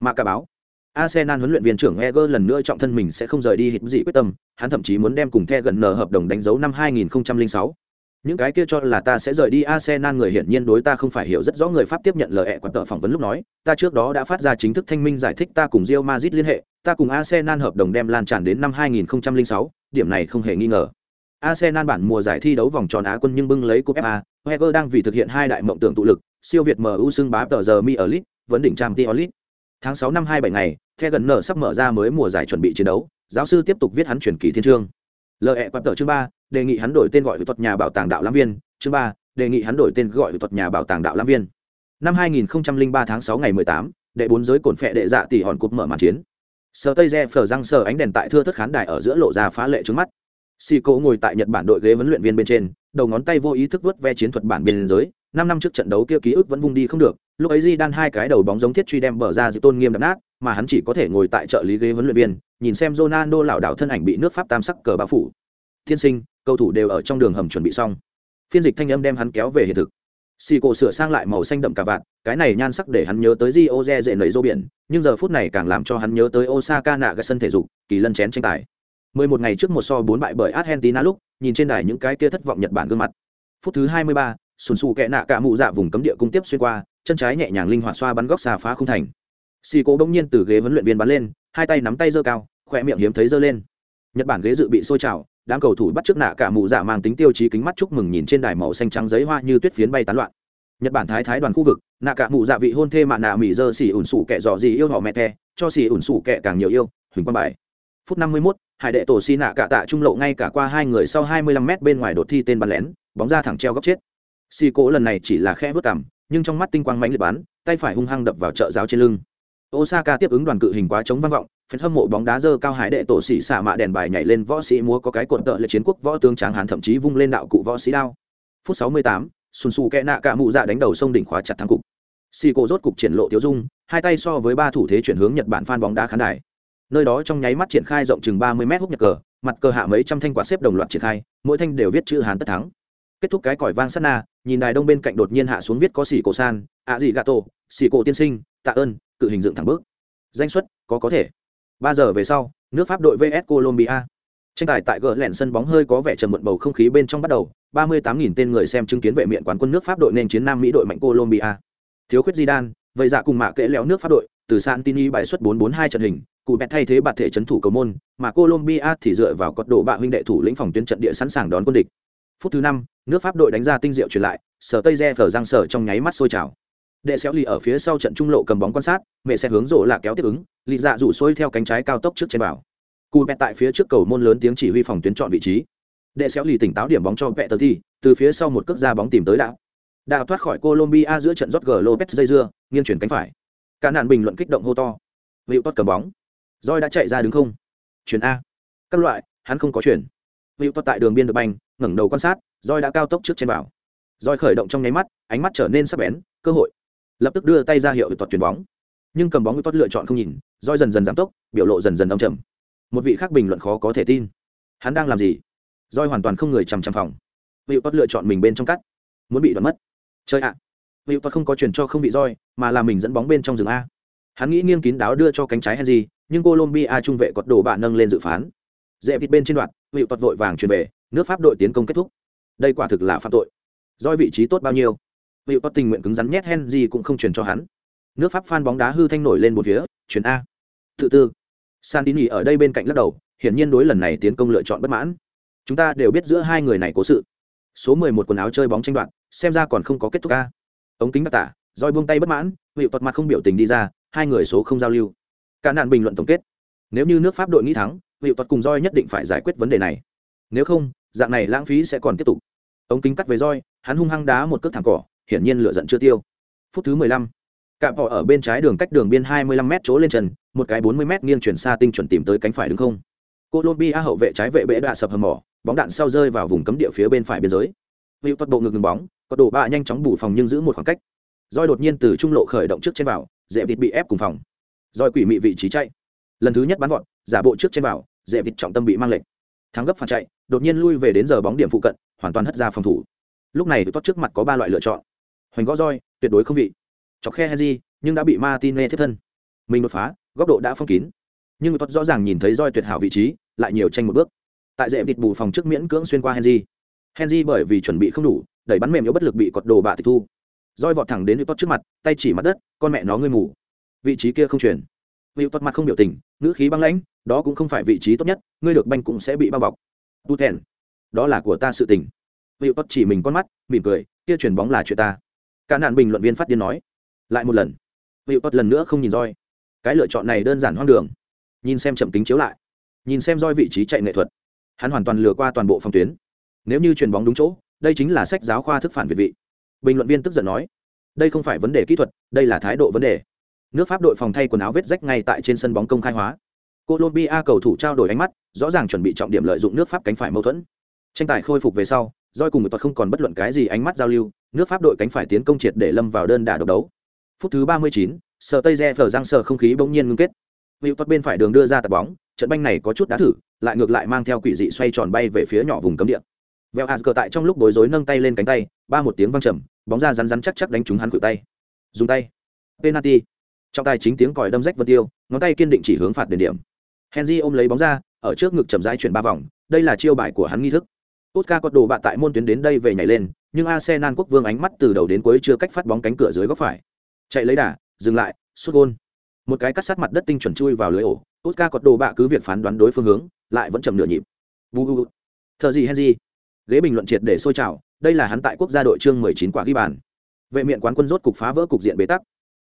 Mà cả báo, Arsenal huấn luyện viên trưởng Eger lần nữa trọng thân mình sẽ không rời đi hít dị quyết tâm, hắn thậm chí muốn đem cùng The gần nở hợp đồng đánh dấu năm 2006 những cái kia cho là ta sẽ rời đi arsenal người hiển nhiên đối ta không phải hiểu rất rõ người pháp tiếp nhận lời ẹ quạt tờ phỏng vấn lúc nói ta trước đó đã phát ra chính thức thanh minh giải thích ta cùng Real Madrid liên hệ ta cùng arsenal hợp đồng đem lan tràn đến năm 2006, điểm này không hề nghi ngờ arsenal bản mùa giải thi đấu vòng tròn á quân nhưng bưng lấy cúp fa Wenger đang vì thực hiện hai đại mộng tưởng tụ lực siêu việt mu xưng bá tờ giờ mi ở lit vấn đỉnh trang Tiolit. tháng 6 năm 27 ngày the gần nở sắp mở ra mới mùa giải chuẩn bị chiến đấu giáo sư tiếp tục viết hắn chuyển kỳ thiên trương lời ẹ quạt tờ chương ba đề nghị hắn đổi tên gọi thuật nhà bảo tàng đạo lãm viên. Chương ba đề nghị hắn đổi tên gọi thuật nhà bảo tàng đạo lãm viên. Năm 2003 tháng 6 ngày 18, đệ bốn giới cồn phệ đệ dạ tỷ hòn cúp mở màn chiến. Sở tây re phở răng sờ ánh đèn tại thưa thất khán đài ở giữa lộ ra phá lệ trước mắt. Sĩ cố ngồi tại nhật bản đội ghế huấn luyện viên bên trên đầu ngón tay vô ý thức vớt ve chiến thuật bản biên giới năm năm trước trận đấu kia ký ức vẫn vung đi không được lúc ấy di đan hai cái đầu bóng giống thiết truy đem bờ ra giữ tôn nghiêm đập nát mà hắn chỉ có thể ngồi tại trợ lý ghế huấn luyện viên nhìn xem Ronaldo lảo đảo thân ảnh bị nước pháp tam sắc cờ bao phủ. Thiên sinh cầu thủ đều ở trong đường hầm chuẩn bị xong. Phiên dịch thanh âm đem hắn kéo về hiện thực. Xì cổ sửa sang lại màu xanh đậm cả vạt cái này nhan sắc để hắn nhớ tới Di re dễ nầy rô biển nhưng giờ phút này càng làm cho hắn nhớ tới osaka nạ cái sân thể dục kỳ lân chén tranh tài. 11 ngày trước một so bốn bại bởi argentina lúc nhìn trên đài những cái kia thất vọng nhật bản gương mặt. Phút thứ 23, sùn sù kẹ nạ cả mụ dạ vùng cấm địa cung tiếp xuyên qua chân trái nhẹ nhàng linh hoạt xoa bắn góc xà phá không thành. Xì cố bỗng nhiên từ ghế huấn luyện viên bắn lên hai tay nắm tay giơ cao khoe miệng hiếm thấy giơ lên. Nhật bản ghế dự bị sôi trào đám cầu thủ bắt trước nạ cả mụ dạ mang tính tiêu chí kính mắt chúc mừng nhìn trên đài màu xanh trắng giấy hoa như tuyết phiến bay tán loạn. Nhật bản thái thái đoàn khu vực nạ cả mụ dạ vị hôn thê mạ nạ mỹ dơ xì ủn sủ kẹ dò gì yêu họ mẹ the cho xì ủn sủ kẹ càng nhiều yêu huỳnh quang bài. Phút năm mươi 51, hải đệ tổ xì nạ cả tạ trung lộ ngay cả qua hai người sau hai mươi lăm mét bên ngoài đột thi tên bắn lén bóng ra thẳng treo góc chết xì cố lần này chỉ là khe vớt cảm nhưng trong mắt tinh quang mãnh liệt bắn tay phải hung hăng đập vào trợ giáo trên lưng. Osaka tiếp ứng đoàn cự hình quá chống vang vọng phần hâm mộ bóng đá dơ cao hải đệ tổ sĩ xạ mạ đèn bài nhảy lên võ sĩ múa có cái cuộn tợ lệ chiến quốc võ tướng tráng hán thậm chí vung lên đạo cụ võ sĩ đao. Phút 68, sùn Sù kẹ nạ cả mụ dạ đánh đầu sông đỉnh khóa chặt thắng cục. Xì cổ rốt cục triển lộ tiêu dung hai tay so với ba thủ thế chuyển hướng nhật bản phan bóng đá khán đài. Nơi đó trong nháy mắt triển khai rộng chừng 30 mét hút nhật cờ mặt cờ hạ mấy trăm thanh quả xếp đồng loạt triển khai mỗi thanh đều viết chữ hán tất thắng kết thúc cái còi vang sát na nhìn đài đông bên cạnh đột nhiên hạ xuống viết có xỉ cổ san ạ gì tổ xỉ cổ tiên sinh tạ ơn cự hình dựng thẳng bước. Danh xuất có có thể. Ba giờ về sau nước pháp đội vs colombia. Tranh tài tại gờ lẻn sân bóng hơi có vẻ trầm mượn bầu không khí bên trong bắt đầu ba mươi tám nghìn tên người xem chứng kiến vệ miện quán quân nước pháp đội nên chiến nam mỹ đội mạnh colombia. Thiếu khuyết Zidane, vậy dạ cùng mạ kẽ léo nước pháp đội từ santini bài xuất bốn bốn hai trận hình cụ bẹt thay thế bạt thể trấn thủ cầu môn mà colombia thì dựa vào cột độ bạ huynh đệ thủ lĩnh phòng tuyến trận địa sẵn sàng đón quân địch phút thứ năm, nước pháp đội đánh ra tinh diệu truyền lại, sở tây re phở giang sở trong nháy mắt sôi trào. Đệ xéo lì ở phía sau trận trung lộ cầm bóng quan sát, mẹ sẽ hướng rổ là kéo tiếp ứng, lì dạ rủ xuôi theo cánh trái cao tốc trước trên bảo. Cù bẹt tại phía trước cầu môn lớn tiếng chỉ huy phòng tuyến chọn vị trí. Đệ xéo lì tỉnh táo điểm bóng cho vẹ tờ thi từ phía sau một cước ra bóng tìm tới đạo. Đạo thoát khỏi colombia giữa trận Jorge lopez dây dưa, nghiêng chuyển cánh phải. Cả nạn bình luận kích động hô to. Hữu tốt cầm bóng. Roi đã chạy ra đứng không. Chuyển a. Các loại, hắn không có chuyển. Hữu tốt tại đường biên được banh ngẩng đầu quan sát, roi đã cao tốc trước trên bảo roi khởi động trong nháy mắt, ánh mắt trở nên sắc bén, cơ hội. Lập tức đưa tay ra hiệu thuật chuyền bóng. Nhưng cầm bóng hữu lựa chọn không nhìn, roi dần dần giảm tốc, biểu lộ dần dần âm trầm. Một vị khác bình luận khó có thể tin. Hắn đang làm gì? Roi hoàn toàn không người chằm chằm phòng. Vị tốt lựa chọn mình bên trong cắt. Muốn bị đoạt mất. Chơi ạ. À. hữu không có chuyển cho không bị roi, mà là mình dẫn bóng bên trong rừng a. Hắn nghĩ nghiêng kín đáo đưa cho cánh trái henry, nhưng colombia trung vệ cột đổ bạn nâng lên dự phán. Dễ vịt bên trên đoạn vị tốt vội vàng chuyển về nước pháp đội tiến công kết thúc. Đây quả thực là phạm tội. Roi vị trí tốt bao nhiêu? Vị có tình nguyện cứng rắn nhét hen gì cũng không truyền cho hắn. Nước pháp phan bóng đá hư thanh nổi lên một phía, chuyển a. Tự tư. Santini ở đây bên cạnh lắc đầu, hiển nhiên đối lần này tiến công lựa chọn bất mãn. Chúng ta đều biết giữa hai người này cố sự. Số mười một quần áo chơi bóng tranh đoạn xem ra còn không có kết thúc ca ống kính đặc tả, roi buông tay bất mãn vị tuật mặt không biểu tình đi ra, hai người số không giao lưu. Cả nạn bình luận tổng kết. Nếu như nước pháp đội nghĩ thắng vị tuật cùng roi nhất định phải giải quyết vấn đề này. Nếu không dạng này lãng phí sẽ còn tiếp tục. Ống kính cắt về roi, hắn hung hăng đá một cước thẳng cỏ, hiển nhiên lựa giận chưa tiêu. Phút thứ mười lăm cạm họ ở bên trái đường cách đường biên hai mươi lăm m chỗ lên trần, một cái bốn mươi m nghiêng chuyển xa tinh chuẩn tìm tới cánh phải đứng không. Colombia hậu vệ trái vệ bệ đạ sập hầm mỏ, bóng đạn sau rơi vào vùng cấm địa phía bên phải biên giới. Hữu toàn bộ ngược ngừng bóng, có đổ bạ nhanh chóng bù phòng nhưng giữ một khoảng cách. Roi đột nhiên từ trung lộ khởi động trước trên vào, dễ vịt bị ép cùng phòng. Roi quỷ mị vị trí chạy. Lần thứ nhất bắn gọn giả bộ trước trên vào, dễ vịt trọng tâm bị mang lệnh thắng gấp phản chạy đột nhiên lui về đến giờ bóng điểm phụ cận, hoàn toàn hất ra phòng thủ. Lúc này tốt trước mặt có ba loại lựa chọn. Hoành gõ roi, tuyệt đối không vị chọc khe henry, nhưng đã bị martinez thiết thân. Mình đột phá, góc độ đã phong kín. Nhưng tốt rõ ràng nhìn thấy roi tuyệt hảo vị trí, lại nhiều tranh một bước. Tại dễ vịt bù phòng trước miễn cưỡng xuyên qua henry. Henry bởi vì chuẩn bị không đủ, đẩy bắn mềm yếu bất lực bị cọt đồ bạ tịch thu. Roi vọt thẳng đến hữu tốt trước mặt, tay chỉ mặt đất, con mẹ nó ngươi mù. Vị trí kia không chuyển. Hữu tốt mặt không biểu tình, ngữ khí băng lãnh, đó cũng không phải vị trí tốt nhất, ngươi được banh cũng sẽ bị bao bọc tu thèn. Đó là của ta sự tình. Hữu tốt chỉ mình con mắt, mỉm cười, kia chuyền bóng là chuyện ta. Cả nạn bình luận viên phát điên nói. Lại một lần. Hữu tốt lần nữa không nhìn roi. Cái lựa chọn này đơn giản hoang đường. Nhìn xem chậm kính chiếu lại. Nhìn xem roi vị trí chạy nghệ thuật. Hắn hoàn toàn lừa qua toàn bộ phòng tuyến. Nếu như chuyền bóng đúng chỗ, đây chính là sách giáo khoa thức phản việt vị. Bình luận viên tức giận nói. Đây không phải vấn đề kỹ thuật, đây là thái độ vấn đề. Nước pháp đội phòng thay quần áo vết rách ngay tại trên sân bóng công khai hóa colombia cầu thủ trao đổi ánh mắt rõ ràng chuẩn bị trọng điểm lợi dụng nước pháp cánh phải mâu thuẫn. Tranh tài khôi phục về sau doi cùng một tuật không còn bất luận cái gì ánh mắt giao lưu nước pháp đội cánh phải tiến công triệt để lâm vào đơn đả độc đấu. Phút thứ ba mươi chín, tây re phở răng sở không khí bỗng nhiên ngưng kết. Hữu tuật bên phải đường đưa ra tạt bóng trận banh này có chút đá thử lại ngược lại mang theo quỷ dị xoay tròn bay về phía nhỏ vùng cấm địa. Vèo cờ tại trong lúc bối rối nâng tay lên cánh tay ba một tiếng vang trầm bóng ra rắn rắn chắc chắc đánh trúng hắn cự tay. Dùng tay. Penalty. Trọng tài chính tiếng còi đâm rách vân tiêu ngón tay kiên định chỉ hướng phạt đền điểm henry ôm lấy bóng ra ở trước ngực chậm rãi chuyển ba vòng đây là chiêu bài của hắn nghi thức Oscar có đồ bạ tại môn tuyến đến đây về nhảy lên, nhưng Arsenal quốc vương ánh mắt từ đầu đến cuối chưa cách phát bóng cánh cửa dưới góc phải. Chạy lấy đà, dừng lại, sút gôn. Một cái cắt sát mặt đất tinh chuẩn chui vào lưới ổ. Oscar có đồ bạ cứ việc phán đoán đối phương hướng, lại vẫn chậm nửa nhịp. Vu u. Thờ gì Henry? ghế bình luận triệt để sôi trào đây là hắn tại quốc gia đội chương 19 quả ghi bàn vệ miện quán quân rốt cục phá vỡ cục diện bế tắc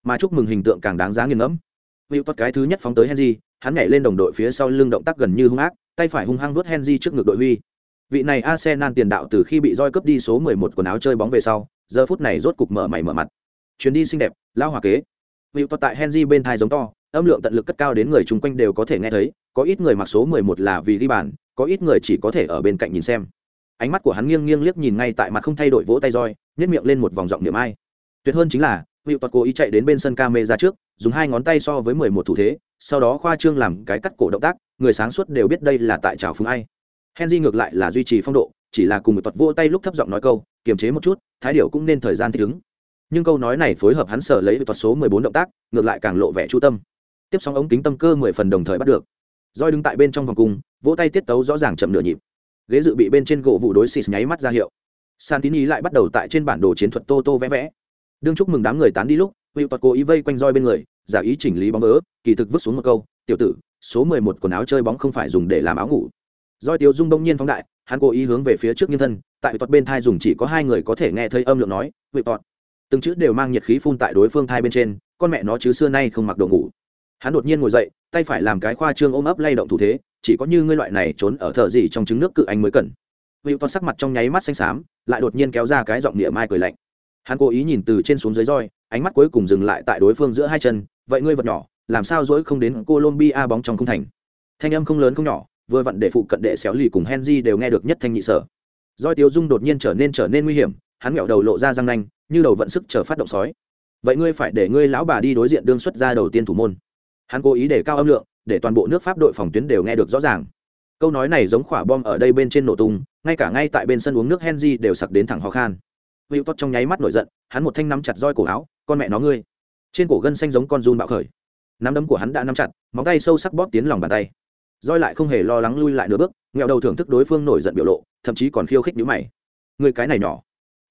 mà chúc mừng hình tượng càng đáng giá nghiền ngẫm hữu tuất cái thứ nhất phóng tới henry hắn nhảy lên đồng đội phía sau lưng động tác gần như hung ác, tay phải hung hăng vuốt henry trước ngực đội huy. Vị này arsenal tiền đạo từ khi bị roi cướp đi số 11 quần áo chơi bóng về sau, giờ phút này rốt cục mở mày mở mặt. Chuyến đi xinh đẹp lao hòa kế. Hữu to tại henry bên thai giống to, âm lượng tận lực cất cao đến người chung quanh đều có thể nghe thấy, có ít người mặc số 11 là vì ghi bàn, có ít người chỉ có thể ở bên cạnh nhìn xem. Ánh mắt của hắn nghiêng nghiêng liếc nhìn ngay tại mặt không thay đổi vỗ tay roi nhét miệng lên một vòng giọng niệm ai. Tuyệt hơn chính là, hữu toạt cố ý chạy đến bên sân ca mê ra trước, dùng hai ngón tay so với mười một thủ thế sau đó khoa trương làm cái cắt cổ động tác, người sáng suốt đều biết đây là tại trào phúng ai. Henry ngược lại là duy trì phong độ, chỉ là cùng một tuật vỗ tay lúc thấp giọng nói câu, kiềm chế một chút, thái điệu cũng nên thời gian thích ứng. Nhưng câu nói này phối hợp hắn sở lấy tuật số mười bốn động tác, ngược lại càng lộ vẻ chu tâm. Tiếp sóng ống kính tâm cơ mười phần đồng thời bắt được. Roi đứng tại bên trong vòng cung, vỗ tay tiết tấu rõ ràng chậm nửa nhịp. Ghế dự bị bên trên gỗ vụ đối xịt nháy mắt ra hiệu. Santini lại bắt đầu tại trên bản đồ chiến thuật tô tô vẽ vẽ. Đương chúc mừng đám người tán đi lúc hữu toạt cố ý vây quanh roi bên người giả ý chỉnh lý bóng vỡ kỳ thực vứt xuống một câu, tiểu tử, số mười một quần áo chơi bóng không phải dùng để làm áo ngủ. Roi tiêu dung đông nhiên phóng đại, hắn cố ý hướng về phía trước nhân thân, tại tọt bên thai dùng chỉ có hai người có thể nghe thấy âm lượng nói vị tọt. Từng chữ đều mang nhiệt khí phun tại đối phương thai bên trên, con mẹ nó chứ xưa nay không mặc đồ ngủ. Hắn đột nhiên ngồi dậy, tay phải làm cái khoa trương ôm ấp lay động thủ thế, chỉ có như ngươi loại này trốn ở thợ gì trong trứng nước cự anh mới cần. Hữu toàn sắc mặt trong nháy mắt xanh xám, lại đột nhiên kéo ra cái giọng địa mai cười lạnh. Hắn cố ý nhìn từ trên xuống dưới roi ánh mắt cuối cùng dừng lại tại đối phương giữa hai chân vậy ngươi vật nhỏ, làm sao dỗi không đến colombia bóng trong không thành? Thanh âm không lớn không nhỏ, vừa vặn để phụ cận đệ xéo lì cùng henry đều nghe được nhất thanh nhị sở. Roi tiêu dung đột nhiên trở nên trở nên nguy hiểm, hắn nghẹo đầu lộ ra răng nanh, như đầu vận sức chờ phát động sói. Vậy ngươi phải để ngươi lão bà đi đối diện đương xuất ra đầu tiên thủ môn. Hắn cố ý để cao âm lượng, để toàn bộ nước pháp đội phòng tuyến đều nghe được rõ ràng. Câu nói này giống quả bom ở đây bên trên nổ tung, ngay cả ngay tại bên sân uống nước henry đều sặc đến thẳng ho khan. Hữu tốt trong nháy mắt nổi giận, hắn một thanh nắm chặt roi cổ áo, con mẹ nó ngươi trên cổ gân xanh giống con run bạo khởi. Nắm đấm của hắn đã nắm chặt, móng tay sâu sắc bóp tiến lòng bàn tay. Roi lại không hề lo lắng lui lại nửa bước nghèo đầu thưởng thức đối phương nổi giận biểu lộ, thậm chí còn khiêu khích nhíu mày. Người cái này nhỏ.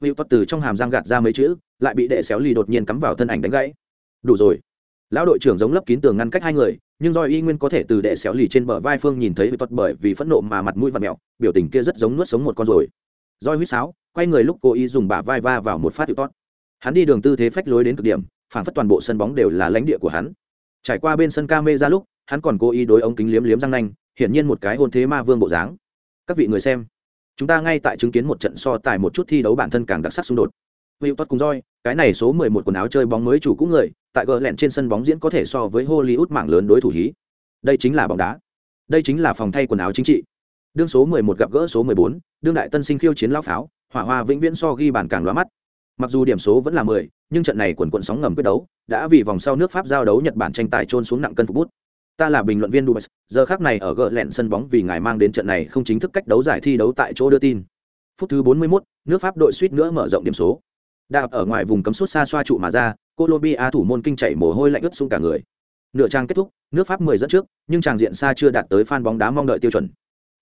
Hữu tốt từ trong hàm răng gạt ra mấy chữ, lại bị đệ xéo lì đột nhiên cắm vào thân ảnh đánh gãy. Đủ rồi. Lão đội trưởng giống lấp kín tường ngăn cách hai người, nhưng do y nguyên có thể từ đệ xéo lì trên bờ vai phương nhìn thấy tuật bởi vì phẫn nộ mà mặt mũi và mẹo biểu tình kia rất giống nuốt sống một con rồi. Roi huýt sáo, quay người lúc cô y dùng bả vai va vào một phát hữu tốt hắn đi đường tư thế phách lối đến cực điểm phản phất toàn bộ sân bóng đều là lãnh địa của hắn. Trải qua bên sân ca mê ra lúc hắn còn cố ý đối ống kính liếm liếm răng nanh hiển nhiên một cái hôn thế ma vương bộ dáng. Các vị người xem chúng ta ngay tại chứng kiến một trận so tài một chút thi đấu bản thân càng đặc sắc xung đột. Hữu tốt cùng roi cái này số 11 quần áo chơi bóng mới chủ cũ người tại gờ lẹn trên sân bóng diễn có thể so với hollywood mạng lớn đối thủ hí. Đây chính là bóng đá. Đây chính là phòng thay quần áo chính trị. Đương số 11 gặp gỡ số 14, đương đại tân sinh khiêu chiến lao pháo hỏa hoa vĩnh viễn so ghi bàn càng lóa mắt. Mặc dù điểm số vẫn là 10, nhưng trận này quần quận sóng ngầm quyết đấu đã vì vòng sau nước pháp giao đấu nhật bản tranh tài trôn xuống nặng cân phục bút. Ta là bình luận viên Dubas, giờ khác này ở gợ lẹn sân bóng vì ngài mang đến trận này không chính thức cách đấu giải thi đấu tại chỗ đưa tin. Phút thứ 41, nước pháp đội suýt nữa mở rộng điểm số. Đạp ở ngoài vùng cấm sút xa xoa trụ mà ra colombia thủ môn kinh chảy mồ hôi lạnh ướt xuống cả người. Nửa trang kết thúc nước pháp 10 dẫn trước nhưng tràng diện xa chưa đạt tới fan bóng đá mong đợi tiêu chuẩn.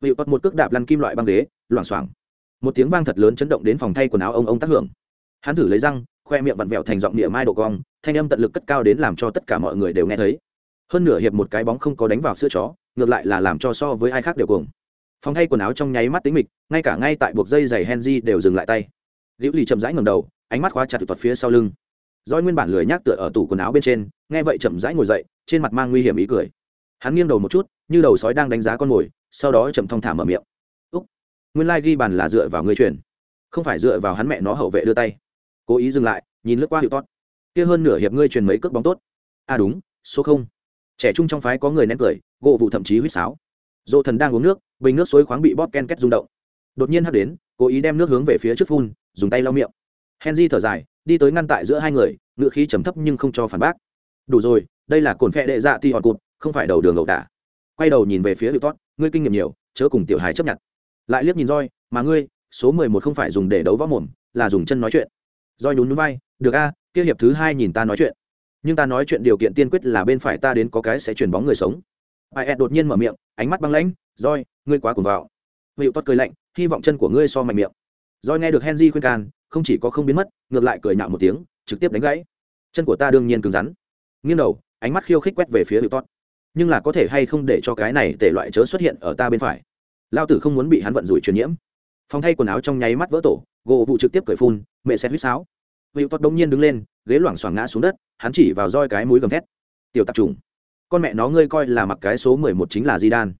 Vị bật một cước đạp lăn kim loại băng ghế loảng xoảng. Một tiếng vang thật lớn chấn động đến phòng thay quần áo ông ông tác hưởng. Hắn thử lấy răng khoe miệng vặn vẹo thành giọng địa mai độ cong, thanh âm tận lực cất cao đến làm cho tất cả mọi người đều nghe thấy. Hơn nửa hiệp một cái bóng không có đánh vào sữa chó, ngược lại là làm cho so với ai khác đều cùng phòng thay quần áo trong nháy mắt tính mịch, ngay cả ngay tại buộc dây giày henry đều dừng lại tay. Liễu lì chậm rãi ngầm đầu, ánh mắt khóa chặt tuật phía sau lưng. Roi nguyên bản lười nhác tựa ở tủ quần áo bên trên, nghe vậy chậm rãi ngồi dậy, trên mặt mang nguy hiểm ý cười. Hắn nghiêng đầu một chút, như đầu sói đang đánh giá con mồi, sau đó chậm thong thả mở miệng. Úc, nguyên lai ghi bàn là dựa vào người truyền, không phải dựa vào hắn mẹ nó hậu vệ đưa tay cố ý dừng lại, nhìn lướt qua hiệu tốt kia hơn nửa hiệp ngươi truyền mấy cước bóng tốt. À đúng, số không. Trẻ trung trong phái có người nén cười, gỗ vụ thậm chí huýt sáo. Dỗ thần đang uống nước, bình nước suối khoáng bị bóp ken két rung động. Đột nhiên hắt đến, cố ý đem nước hướng về phía trước phun, dùng tay lau miệng. Henry thở dài, đi tới ngăn tại giữa hai người ngựa khí trầm thấp nhưng không cho phản bác. Đủ rồi, đây là cồn phẹ đệ dạ ti hòn cụt, không phải đầu đường ẩu đả. Quay đầu nhìn về phía hiệu tốt ngươi kinh nghiệm nhiều, chớ cùng tiểu hài chấp nhận. Lại liếc nhìn roi, mà ngươi, số mười một không phải dùng để đấu võ mồm, là dùng chân nói chuyện roi nhún núi vai, được a, kia hiệp thứ hai nhìn ta nói chuyện. Nhưng ta nói chuyện điều kiện tiên quyết là bên phải ta đến có cái sẽ chuyển bóng người sống. Ai ed đột nhiên mở miệng, ánh mắt băng lãnh, roi, ngươi quá cuồng vào hiệu tốt cười lạnh, hy vọng chân của ngươi so mạnh miệng. Roi nghe được henry khuyên can, không chỉ có không biến mất, ngược lại cười nhạo một tiếng, trực tiếp đánh gãy. Chân của ta đương nhiên cứng rắn. Nghiêng đầu, ánh mắt khiêu khích quét về phía hiệu tốt nhưng là có thể hay không để cho cái này tể loại chớ xuất hiện ở ta bên phải? Lao tử không muốn bị hắn vận rủi truyền nhiễm. Phòng thay quần áo trong nháy mắt vỡ tổ gỗ vụ trực tiếp cởi phun, mẹ xét huýt sáo. Hữu tốt đông nhiên đứng lên, ghế loảng xoảng ngã xuống đất, hắn chỉ vào roi cái mũi gầm thét. Tiểu tạp trùng con mẹ nó ngươi coi là mặc cái số mười một chính là di đan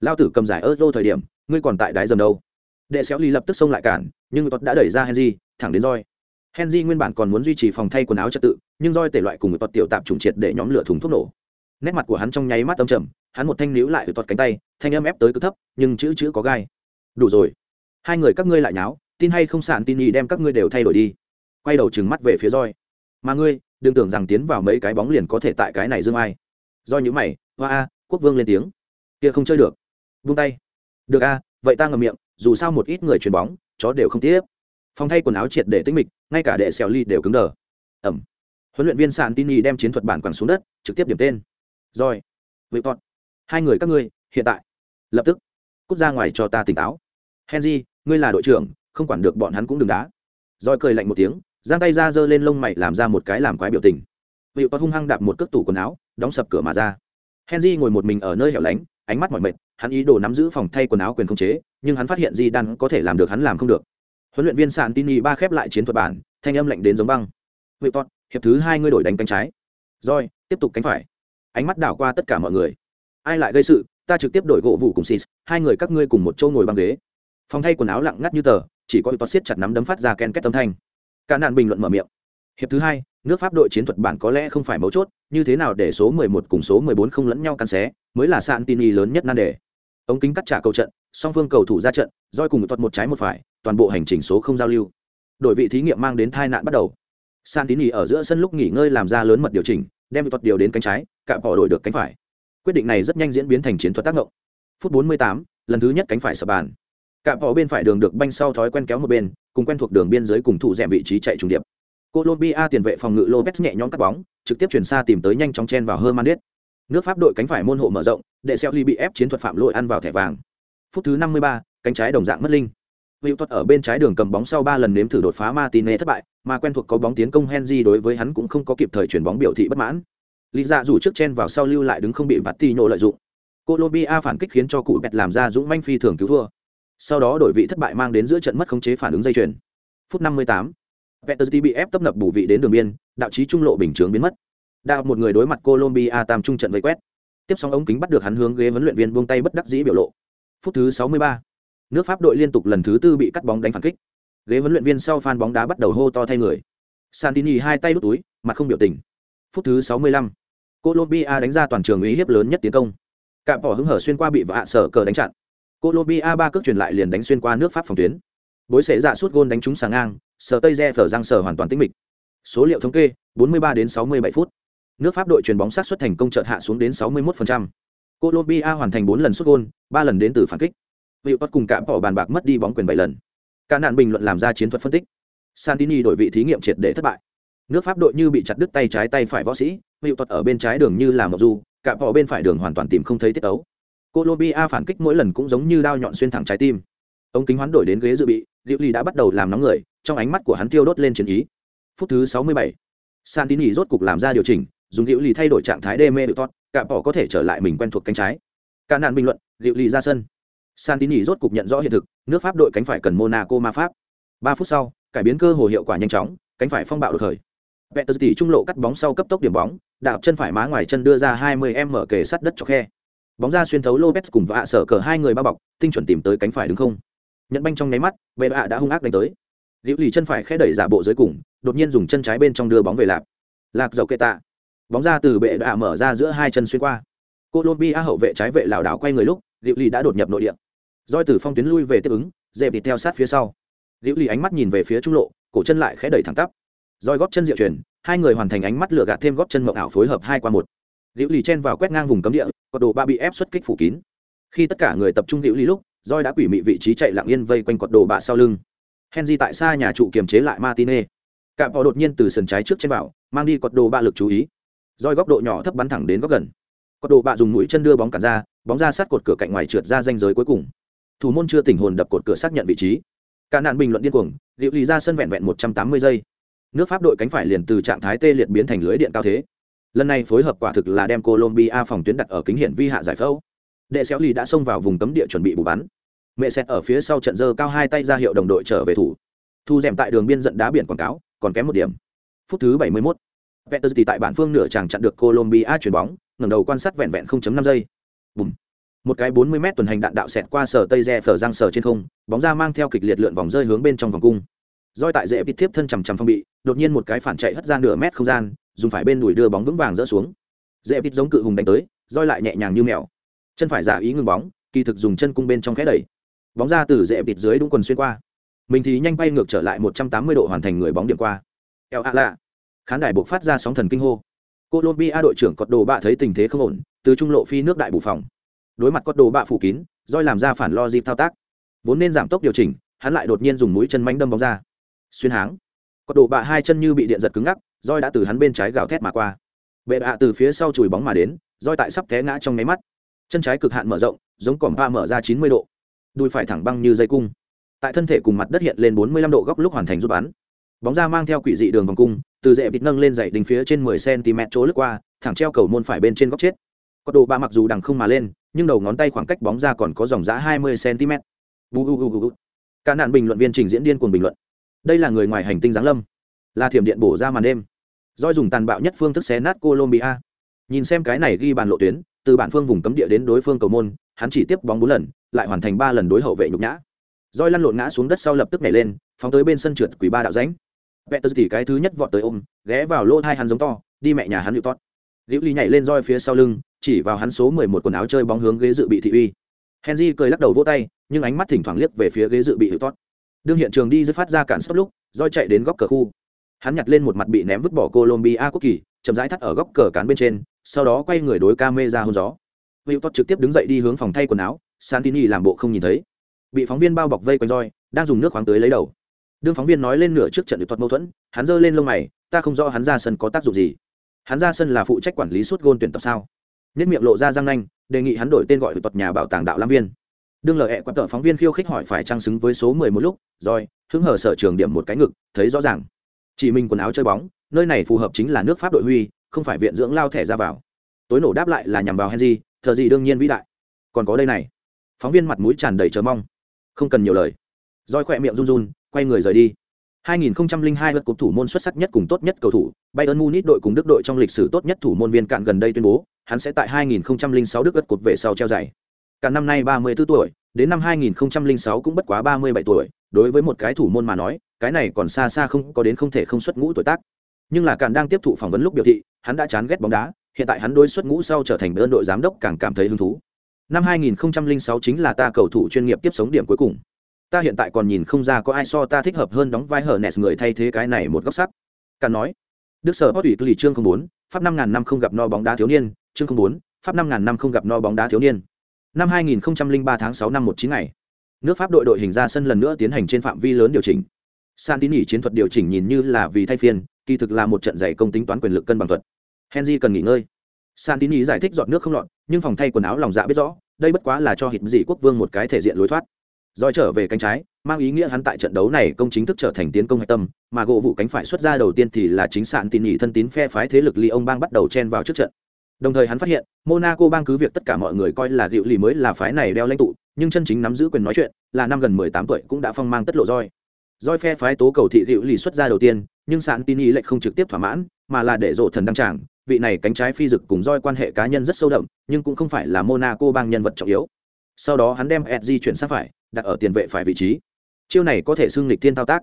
lao tử cầm giải euro thời điểm, ngươi còn tại đáy dầm đâu? Đệ xéo ly lập tức xông lại cản, nhưng tuật đã đẩy ra henry, thẳng đến roi. Henry nguyên bản còn muốn duy trì phòng thay quần áo trật tự, nhưng roi tể loại cùng một tuật tiểu tạp trùng triệt để nhóm lửa thùng thuốc nổ. Nét mặt của hắn trong nháy mắt âm trầm, hắn một thanh níu lại tuật cánh tay, thanh âm ép tới cứ thấp, nhưng chữ chữ có gai. Đủ rồi, hai người các ngươi lại nháo tin hay không sạn tin y đem các ngươi đều thay đổi đi. Quay đầu trừng mắt về phía roi mà ngươi, đừng tưởng rằng tiến vào mấy cái bóng liền có thể tại cái này dương ai. Do những mày, hoa a, quốc vương lên tiếng. Kia không chơi được. Vung tay. Được a, vậy ta ngậm miệng, dù sao một ít người chuyền bóng, chó đều không tiếp. Phòng thay quần áo triệt để tinh mịch, ngay cả đệ xèo ly đều cứng đờ. Ẩm. Huấn luyện viên sàn tin y đem chiến thuật bản quẳng xuống đất, trực tiếp điểm tên. Rồi vậy bọn hai người các ngươi, hiện tại. Lập tức, cút ra ngoài cho ta tỉnh táo. Henry, ngươi là đội trưởng không quản được bọn hắn cũng đừng đá. Rồi cười lạnh một tiếng, giang tay ra giơ lên lông mày làm ra một cái làm quái biểu tình. Vị bọt hung hăng đạp một cước tủ quần áo, đóng sập cửa mà ra. Henry ngồi một mình ở nơi hẻo lánh, ánh mắt mỏi mệt, hắn ý đồ nắm giữ phòng thay quần áo quyền không chế, nhưng hắn phát hiện di đan có thể làm được hắn làm không được. Huấn luyện viên sàn tin ba khép lại chiến thuật bản, thanh âm lạnh đến giống băng. Vị tốt hiệp thứ hai ngươi đổi đánh cánh trái. Rồi, tiếp tục cánh phải. Ánh mắt đảo qua tất cả mọi người. Ai lại gây sự, ta trực tiếp đổi gỗ vụ cùng sis, hai người các ngươi cùng một chỗ ngồi băng ghế. Phòng thay quần áo lặng ngắt như tờ chỉ có tốt siết chặt nắm đấm phát ra ken két âm thanh. Cả nạn bình luận mở miệng. Hiệp thứ hai nước pháp đội chiến thuật bản có lẽ không phải mấu chốt như thế nào để số 11 cùng số 14 không lẫn nhau cắn xé mới là sạn tin y lớn nhất nan đề. Ống kính cắt trả cầu trận song phương cầu thủ ra trận roi cùng thuật một trái một phải toàn bộ hành trình số không giao lưu. Đội vị thí nghiệm mang đến tai nạn bắt đầu. San tín ở giữa sân lúc nghỉ ngơi làm ra lớn mật điều chỉnh đem tuật điều đến cánh trái cạm bỏ đổi được cánh phải. Quyết định này rất nhanh diễn biến thành chiến thuật tác động phút 48, lần thứ nhất cánh phải sập bàn cạm vỏ bên phải đường được banh sau thói quen kéo một bên cùng quen thuộc đường biên giới cùng thủ rèm vị trí chạy trùng điệp Colombia tiền vệ phòng ngự Lopez nhẹ nhõm cắt bóng, trực tiếp chuyển xa tìm tới nhanh chóng chen vào Hernandez. Nước Pháp đội cánh phải môn hộ mở rộng, để Celly bị ép chiến thuật phạm lỗi ăn vào thẻ vàng. Phút thứ 53, cánh trái đồng dạng mất linh. Hữu thuật ở bên trái đường cầm bóng sau 3 lần nếm thử đột phá Martinez thất bại, mà quen thuộc có bóng tiến công Henry đối với hắn cũng không có kịp thời chuyển bóng biểu thị bất mãn. Lý dạ ra rủ trước chen vào sau lưu lại đứng không bị Vatino lợi dụng. Colombia phản kích khiến cho cụ bẹt làm ra dũng manh phi thường cứu thua. Sau đó đổi vị thất bại mang đến giữa trận mất khống chế phản ứng dây chuyền. Phút 58, Peterzi bị ép tấp nập bù vị đến đường biên, đạo trí trung lộ bình chướng biến mất. Đạo một người đối mặt Colombia tam trung trận vây quét. Tiếp sóng ống kính bắt được hắn hướng ghế huấn luyện viên buông tay bất đắc dĩ biểu lộ. Phút thứ 63, nước Pháp đội liên tục lần thứ tư bị cắt bóng đánh phản kích. Ghế huấn luyện viên sau phan bóng đá bắt đầu hô to thay người. Santini hai tay đút túi, mặt không biểu tình. Phút thứ 65, Colombia đánh ra toàn trường uy hiếp lớn nhất tiến công. Cạm bỏ hứng hở xuyên qua bị vạ sở cờ đánh chặn. Colombia ba cước truyền lại liền đánh xuyên qua nước Pháp phòng tuyến. Bối sẽ dạ suốt gôn đánh trúng sáng ngang, sở tây re phở răng sở hoàn toàn tĩnh mịch. Số liệu thống kê 43 đến 67 phút. Nước pháp đội chuyền bóng sát xuất thành công chợt hạ xuống đến 61%. Colombia hoàn thành 4 lần sút gôn 3 lần đến từ phản kích. Vị Pot cùng cả bỏ bàn bạc mất đi bóng quyền 7 lần. Cả nạn bình luận làm ra chiến thuật phân tích. Santini đổi vị thí nghiệm triệt để thất bại. Nước pháp đội như bị chặt đứt tay trái tay phải võ sĩ Vị Pot ở bên trái đường như là một du cả bỏ bên phải đường hoàn toàn tìm không thấy tiết ấu. Colombia phản kích mỗi lần cũng giống như đao nhọn xuyên thẳng trái tim. Ông kính hoán đổi đến ghế dự bị diệu ly đã bắt đầu làm nóng người trong ánh mắt của hắn tiêu đốt lên chiến ý. Phút thứ 67. Santini rốt cục làm ra điều chỉnh dùng diệu ly thay đổi trạng thái Deme được tốt cả bỏ có thể trở lại mình quen thuộc cánh trái. Cả nạn bình luận diệu ly ra sân. Santini rốt cục nhận rõ hiện thực nước pháp đội cánh phải cần monaco ma pháp. Ba phút sau cải biến cơ hồ hiệu quả nhanh chóng cánh phải phong bạo được khởi. Peter tỷ trung lộ cắt bóng sau cấp tốc điểm bóng, đạp chân phải má ngoài chân đưa ra 20m kề sát đất cho khe. Bóng ra xuyên thấu Lopez cùng vạ sở cờ hai người bao bọc, tinh chuẩn tìm tới cánh phải đứng không. Nhận banh trong nháy mắt vệ bạ đã hung ác đánh tới. Liễu lì chân phải khẽ đẩy giả bộ dưới cùng đột nhiên dùng chân trái bên trong đưa bóng về lạp. Lạc dầu kệ tạ. Bóng ra từ bệ đạ mở ra giữa hai chân xuyên qua. Colombia hậu vệ trái vệ lảo đảo quay người lúc liễu lì đã đột nhập nội địa. Roi từ phong tuyến lui về tiếp ứng dẹp đi theo sát phía sau. Liễu lì ánh mắt nhìn về phía trung lộ cổ chân lại khẽ đẩy thẳng tắp. Roi góp chân diệu truyền hai người hoàn thành ánh mắt lửa gạt thêm góp chân mộng ảo phối hợp hai qua một liễu lì chen vào quét ngang vùng cấm địa có đồ ba bị ép xuất kích phủ kín. Khi tất cả người tập trung liễu lì lúc roi đã quỷ mị vị trí chạy lặng yên vây quanh cọt đồ bạ sau lưng. Henry tại xa nhà trụ kiềm chế lại martine cạm vào đột nhiên từ sườn trái trước trên vào, mang đi cọt đồ bạ lực chú ý. Roi góc độ nhỏ thấp bắn thẳng đến góc gần. Cọt đồ bạ dùng mũi chân đưa bóng cản ra, bóng ra sát cột cửa cạnh ngoài trượt ra danh giới cuối cùng. Thủ môn chưa tỉnh hồn đập cột cửa xác nhận vị trí. Cả nạn bình luận điên cuồng liệu lì ra sân vẹn vẹn một trăm tám mươi giây. Nước pháp đội cánh phải liền từ trạng thái tê liệt biến thành lưới điện cao thế lần này phối hợp quả thực là đem colombia phòng tuyến đặt ở kính hiển vi hạ giải phẫu đệ xéo lì đã xông vào vùng cấm địa chuẩn bị bù bắn mẹ xét ở phía sau trận dơ cao hai tay ra hiệu đồng đội trở về thủ thu d tại đường biên dẫn đá biển quảng cáo còn kém một điểm phút thứ 71. Peter tại bản phương nửa chàng chặn được Colombia chuyển bóng, ngẩng đầu quan sát vẹn vẹn 0.5 giây. Bùm. Một cái 40m tuần hành đạn đạo xẹt qua sở tây rè phở răng sở trên không, bóng ra mang theo kịch liệt lượn vòng rơi hướng bên trong vòng cung. Doi tại dễ tiếp thân chầm chầm phong bị, đột nhiên một cái phản chạy hất ra nửa mét không gian, dùng phải bên đùi đưa bóng vững vàng rỡ xuống. Dễ giống cự hùng đánh tới, roi lại nhẹ nhàng như mèo. Chân phải giả ý ngừng bóng kỳ thực dùng chân cung bên trong khẽ đẩy. Bóng ra từ dễ bịt dưới đúng quần xuyên qua. Mình thì nhanh bay ngược trở lại một trăm tám mươi độ hoàn thành người bóng điểm qua. Eo a lạ khán đài buộc phát ra sóng thần kinh hô. Colombia đội trưởng cọt đồ bạ thấy tình thế không ổn từ trung lộ phi nước đại bù phòng. Đối mặt cọt đồ bạ phủ kín roi làm ra phản lo dịp thao tác. Vốn nên giảm tốc điều chỉnh hắn lại đột nhiên dùng mũi chân mánh đâm bóng ra. Xuyên háng. Cọt đồ bạ hai chân như bị điện giật cứng ngắc roi đã từ hắn bên trái gào thét mà qua. Bệ bạ từ phía sau chùi bóng mà đến, roi tại sắp té ngã trong nháy mắt. Chân trái cực hạn mở rộng, giống cỏm ba mở ra chín mươi độ. Đùi phải thẳng băng như dây cung. Tại thân thể cùng mặt đất hiện lên bốn mươi lăm độ góc lúc hoàn thành rút bắn. Bóng ra mang theo quỷ dị đường vòng cung, từ dễ bịt nâng lên dậy đỉnh phía trên mười cm chỗ lướt qua, thẳng treo cầu môn phải bên trên góc chết. Có đồ ba mặc dù đằng không mà lên, nhưng đầu ngón tay khoảng cách bóng ra còn có dòng giã hai mươi cm u u u u. Cả nạn bình luận viên trình diễn điên cuồng bình luận. Đây là người ngoài hành tinh giáng lâm. Là thiểm điện bổ ra màn đêm doi dùng tàn bạo nhất phương thức xé nát colombia. Nhìn xem cái này ghi bàn lộ tuyến, từ bản phương vùng cấm địa đến đối phương cầu môn, hắn chỉ tiếp bóng bốn lần, lại hoàn thành ba lần đối hậu vệ nhục nhã. Roi lăn lộn ngã xuống đất sau lập tức nhảy lên, phóng tới bên sân trượt quỷ ba đạo ránh vẹn tờ thì cái thứ nhất vọt tới ôm, ghé vào lỗ hai hắn giống to, đi mẹ nhà hắn hiệu tót. Liễu ly nhảy lên roi phía sau lưng, chỉ vào hắn số mười một quần áo chơi bóng hướng ghế dự bị thị uy. Henry cười lắc đầu vỗ tay, nhưng ánh mắt thỉnh thoảng liếc về phía ghế dự bị hiệu tót. Đương hiện trường đi dứt phát ra cản sốc lúc, roi chạy đến góc cờ khu hắn nhặt lên một mặt bị ném vứt bỏ colombia quốc kỳ, chậm rãi thắt ở góc cờ cán bên trên, sau đó quay người đối ca mê ra hôn gió. Hữu tốt trực tiếp đứng dậy đi hướng phòng thay quần áo, santini làm bộ không nhìn thấy. Bị phóng viên bao bọc vây quanh roi, đang dùng nước khoáng tới lấy đầu. Đương phóng viên nói lên nửa trước trận được thuật mâu thuẫn, hắn giơ lên lông mày, ta không rõ hắn ra sân có tác dụng gì. Hắn ra sân là phụ trách quản lý suốt gôn tuyển tập sao? Nhất miệng lộ ra răng nanh, đề nghị hắn đổi tên gọi thuật nhà bảo tàng đạo lam viên. Đương lời hẹ quặn tợ phóng viên khiêu khích hỏi phải trang xứng với số mười một lúc rồi hứng hở sở trường điểm một cái ngực, thấy rõ ràng chỉ mình quần áo chơi bóng nơi này phù hợp chính là nước pháp đội huy không phải viện dưỡng lao thẻ ra vào. Tối nổ đáp lại là nhằm vào henry thờ gì đương nhiên vĩ đại. Còn có đây này. Phóng viên mặt mũi tràn đầy chờ mong. Không cần nhiều lời. Roi khỏe miệng run run quay người rời đi. 2002 lượt cục thủ môn xuất sắc nhất cùng tốt nhất cầu thủ, Bayern Munich đội cùng Đức đội trong lịch sử tốt nhất thủ môn viên cạn gần đây tuyên bố, hắn sẽ tại 2006 Đức lượt cột về sau treo giải. Cả năm nay 34 tuổi, đến năm 2006 cũng bất quá 37 tuổi, đối với một cái thủ môn mà nói, cái này còn xa xa không có đến không thể không xuất ngũ tuổi tác. Nhưng là càng đang tiếp thụ phỏng vấn lúc biểu thị, hắn đã chán ghét bóng đá, hiện tại hắn đối xuất ngũ sau trở thành đơn đội giám đốc càng cảm thấy hứng thú. Năm 2006 chính là ta cầu thủ chuyên nghiệp tiếp sống điểm cuối cùng ta hiện tại còn nhìn không ra có ai so ta thích hợp hơn đóng vai hở nẹt người thay thế cái này một góc sắc càn nói đức sở hót ủy lì chương không bốn pháp năm ngàn năm không gặp no bóng đá thiếu niên chương không bốn pháp năm ngàn năm không gặp no bóng đá thiếu niên năm hai nghìn ba tháng sáu năm một chín ngày nước pháp đội đội hình ra sân lần nữa tiến hành trên phạm vi lớn điều chỉnh santini chiến thuật điều chỉnh nhìn như là vì thay phiên kỳ thực là một trận dày công tính toán quyền lực cân bằng thuật henry cần nghỉ ngơi santini giải thích dọn nước không lọt nhưng phòng thay quần áo lòng dạ biết rõ đây bất quá là cho hít dị quốc vương một cái thể diện lối thoát Rồi trở về cánh trái, mang ý nghĩa hắn tại trận đấu này công chính thức trở thành tiến công hạch tâm, mà gỗ vụ cánh phải xuất ra đầu tiên thì là chính sạn tin nhị thân tín phe phái thế lực Lyon bang bắt đầu chen vào trước trận. Đồng thời hắn phát hiện, Monaco bang cứ việc tất cả mọi người coi là Diệu Lì mới là phái này đeo lãnh tụ, nhưng chân chính nắm giữ quyền nói chuyện, là năm gần 18 tuổi cũng đã phong mang tất lộ roi. Doi phe phái tố cầu thị Diệu Lì xuất ra đầu tiên, nhưng sạn tin ý lại không trực tiếp thỏa mãn, mà là để rộ thần đăng tràng, vị này cánh trái phi dực cùng roi quan hệ cá nhân rất sâu đậm, nhưng cũng không phải là Monaco bang nhân vật trọng yếu. Sau đó hắn đem Edgy chuyển sang phải, đặt ở tiền vệ phải vị trí. Chiêu này có thể xưng lịch tiên thao tác.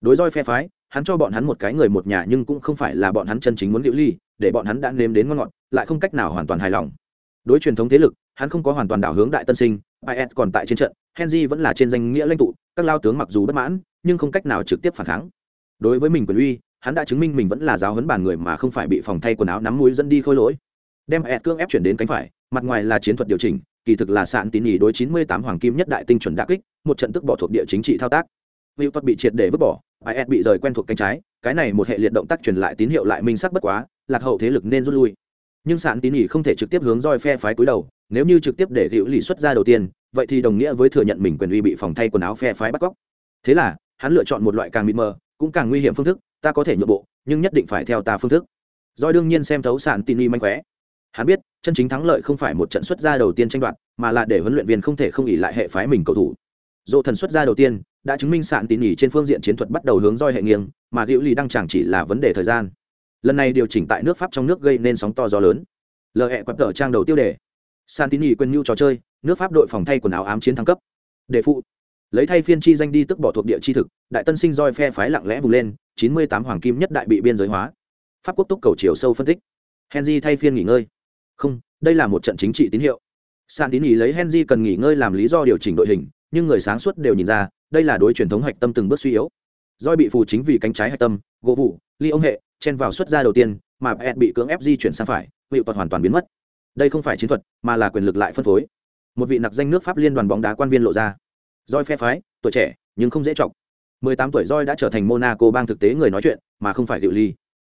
Đối roi phe phái hắn cho bọn hắn một cái người một nhà nhưng cũng không phải là bọn hắn chân chính muốn liễu ly để bọn hắn đã nếm đến ngon ngọt lại không cách nào hoàn toàn hài lòng. Đối truyền thống thế lực hắn không có hoàn toàn đảo hướng đại tân sinh is còn tại trên trận henry vẫn là trên danh nghĩa lãnh tụ các lao tướng mặc dù bất mãn nhưng không cách nào trực tiếp phản kháng đối với mình quyền uy hắn đã chứng minh mình vẫn là giáo huấn bàn người mà không phải bị phòng thay quần áo nắm mũi dẫn đi khôi lỗi đem is cương ép chuyển đến cánh phải mặt ngoài là chiến thuật điều chỉnh kỳ thực là sạn tín nhì đối 98 hoàng kim nhất đại tinh chuẩn đả kích, một trận tức bỏ thuộc địa chính trị thao tác. Hữu thuật bị triệt để vứt bỏ, IS bị rời quen thuộc cánh trái, cái này một hệ liệt động tác truyền lại tín hiệu lại minh sắc bất quá, lạc hậu thế lực nên rút lui. Nhưng sạn tín nhì không thể trực tiếp hướng roi phe phái cúi đầu, nếu như trực tiếp để Hữu lì xuất ra đầu tiên, vậy thì đồng nghĩa với thừa nhận mình quyền uy bị phòng thay quần áo phe phái bắt cóc. Thế là, hắn lựa chọn một loại càng mịt mờ, cũng càng nguy hiểm phương thức, ta có thể nhượng bộ, nhưng nhất định phải theo ta phương thức. Doi đương nhiên xem thấu sạn tín y manh khóe, Hắn biết, chân chính thắng lợi không phải một trận xuất ra đầu tiên tranh đoạt, mà là để huấn luyện viên không thể không ỉ lại hệ phái mình cầu thủ. Dỗ thần xuất ra đầu tiên, đã chứng minh sạn tín nhỉ trên phương diện chiến thuật bắt đầu hướng roi hệ nghiêng, mà hữu Ly đang chẳng chỉ là vấn đề thời gian. Lần này điều chỉnh tại nước Pháp trong nước gây nên sóng to gió lớn. Lờ hẹ quặp tờ trang đầu tiêu đề. Santini quên nhu trò chơi, nước Pháp đội phòng thay quần áo ám chiến thăng cấp. Đề phụ. Lấy thay phiên chi danh đi tức bỏ thuộc địa chi thực, đại tân sinh roi phe phái lặng lẽ vùng lên, 98 hoàng kim nhất đại bị biên giới hóa. Pháp quốc túc cầu chiều sâu phân tích. Henry thay phiên nghỉ ngơi. Không đây là một trận chính trị tín hiệu. Sàn tín ý lấy henry cần nghỉ ngơi làm lý do điều chỉnh đội hình nhưng người sáng suốt đều nhìn ra đây là đối truyền thống hạch tâm từng bước suy yếu. Roi bị phù chính vì cánh trái hạch tâm gỗ vụ ly ông hệ chen vào xuất ra đầu tiên mà ed bị cưỡng ép di chuyển sang phải hiệu toàn hoàn toàn biến mất. Đây không phải chiến thuật mà là quyền lực lại phân phối. Một vị nặc danh nước pháp liên đoàn bóng đá quan viên lộ ra roi phe phái, tuổi trẻ, nhưng không dễ chọc. 18 tuổi roi đã trở thành monaco bang thực tế người nói chuyện, mà không phải diệu ly.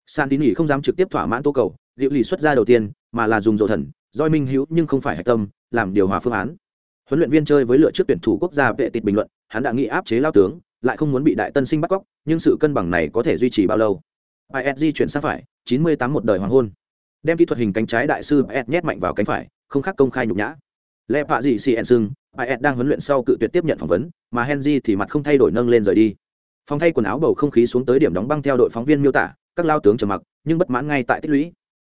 Santini không dám trực tiếp thỏa mãn tố cầu, diệu ly xuất ra đầu tiên, mà là dùng dỗ thần doi minh hữu nhưng không phải hạch tâm, làm điều hòa phương án. Huấn luyện viên chơi với lựa trước tuyển thủ quốc gia vệ tịt bình luận, hắn đã nghĩ áp chế lao tướng, lại không muốn bị đại tân sinh bắt cóc, nhưng sự cân bằng này có thể duy trì bao lâu? Isg chuyển sang phải 98 một đời hoàng hôn. Đem kỹ thuật hình cánh trái đại sư s nhét mạnh vào cánh phải, không khác công khai nhục nhã. Lẽ vạ gì xì ẹn sưng is đang huấn luyện sau cự tuyệt tiếp nhận phỏng vấn, mà henry thì mặt không thay đổi nâng lên rời đi. Phòng thay quần áo bầu không khí xuống tới điểm đóng băng theo đội phóng viên miêu tả, các lao tướng trầm mặc, nhưng bất mãn ngay tại tích lũy.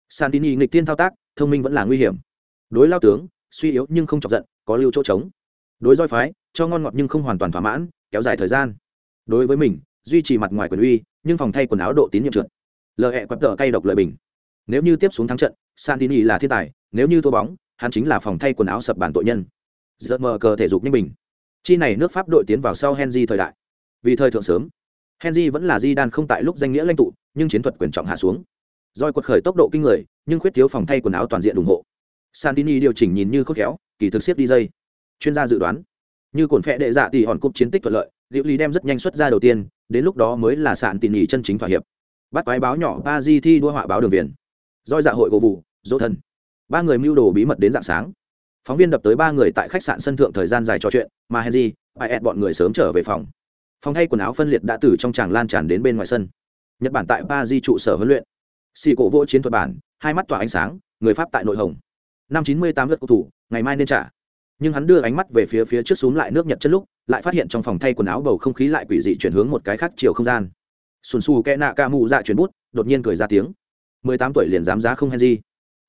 Santini nghịch tiên thao tác, thông minh vẫn là nguy hiểm. Đối lao tướng, suy yếu nhưng không chọc giận, có lưu chỗ trống. Đối roi phái, cho ngon ngọt nhưng không hoàn toàn thỏa mãn, kéo dài thời gian. Đối với mình, duy trì mặt ngoài quyền uy, nhưng phòng thay quần áo độ tín nhiệm trượt. Lờ hẹ quặp tờ cay độc lợi bình. Nếu như tiếp xuống thắng trận, santini là thiên tài, nếu như thua bóng, hắn chính là phòng thay quần áo sập bản tội nhân giật mờ cờ thể dục như bình. Chi này nước pháp đội tiến vào sau henry thời đại. Vì thời thượng sớm, henry vẫn là di đan không tại lúc danh nghĩa lãnh tụ, nhưng chiến thuật quyền trọng hạ xuống. Roi quật khởi tốc độ kinh người, nhưng khuyết thiếu phòng thay quần áo toàn diện ủng hộ. Santini điều chỉnh nhìn như khốc khéo, kỳ thực siết đi dây. Chuyên gia dự đoán, như cổn phẹ đệ dạ tỷ hòn cúp chiến tích thuận lợi, liệu lý đem rất nhanh xuất ra đầu tiên, đến lúc đó mới là sạn tỉ nỉ chân chính thỏa hiệp. Bắt quái báo nhỏ, ba di thi đua họa báo đường viền. Roi dạ hội gỗ vụ dỗ thần. Ba người mưu đồ bí mật đến dạng sáng phóng viên đập tới ba người tại khách sạn sân thượng thời gian dài trò chuyện, mà henry ai ed bọn người sớm trở về phòng. Phòng thay quần áo phân liệt đã từ trong tràng lan tràn đến bên ngoài sân. Nhật bản tại ba di trụ sở huấn luyện. Xì cổ vỗ chiến thuật bản, hai mắt tỏa ánh sáng, người pháp tại nội hồng. Năm chín mươi tám lượt cầu thủ, ngày mai nên trả. Nhưng hắn đưa ánh mắt về phía phía trước xuống lại nước nhật chân lúc, lại phát hiện trong phòng thay quần áo bầu không khí lại quỷ dị chuyển hướng một cái khác chiều không gian. Sùn xù kẽ nạ ca mụ dạ chuyển bút, đột nhiên cười ra tiếng. mười tám tuổi liền dám giá không henry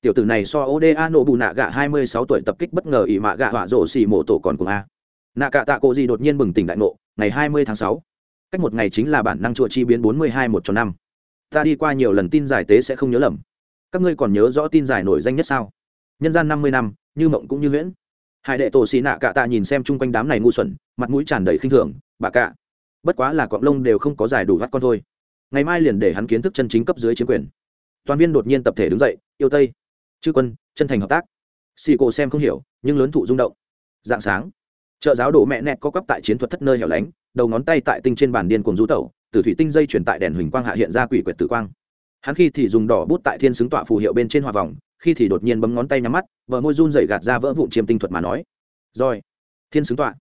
tiểu tử này so oda nổ bù nạ gạ hai mươi sáu tuổi tập kích bất ngờ ỉ mạ gạ họa rổ xì mộ tổ còn cùng a. Nạ cạ tạ cổ gì đột nhiên bừng tỉnh đại nộ ngày hai mươi tháng sáu. Cách một ngày chính là bản năng chùa chi biến bốn mươi hai một cho năm. Ta đi qua nhiều lần tin giải tế sẽ không nhớ lầm. Các ngươi còn nhớ rõ tin giải nổi danh nhất sao? Nhân gian năm mươi năm, như mộng cũng như huyễn. Hai đệ tổ xì nạ cạ tạ nhìn xem chung quanh đám này ngu xuẩn, mặt mũi tràn đầy khinh thường, bà cạ, bất quá là cọng lông đều không có giải đủ vắt con thôi. Ngày mai liền để hắn kiến thức chân chính cấp dưới chiếm quyền. Toàn viên đột nhiên tập thể đứng dậy, yêu tây chư quân, chân thành hợp tác. Xì cổ xem không hiểu, nhưng lớn thụ rung động. Dạng sáng, trợ giáo đổ mẹ nẹt có cắp tại chiến thuật thất nơi hẻo lánh, đầu ngón tay tại tinh trên bàn điên cùng rú tẩu, từ thủy tinh dây chuyển tại đèn huỳnh quang hạ hiện ra quỷ quyệt tử quang. Hắn khi thì dùng đỏ bút tại thiên xứng tọa phù hiệu bên trên hòa vòng, khi thì đột nhiên bấm ngón tay nhắm mắt vợ môi run dậy gạt ra vỡ vụn chiêm tinh thuật mà nói. Rồi, thiên xứng tọa.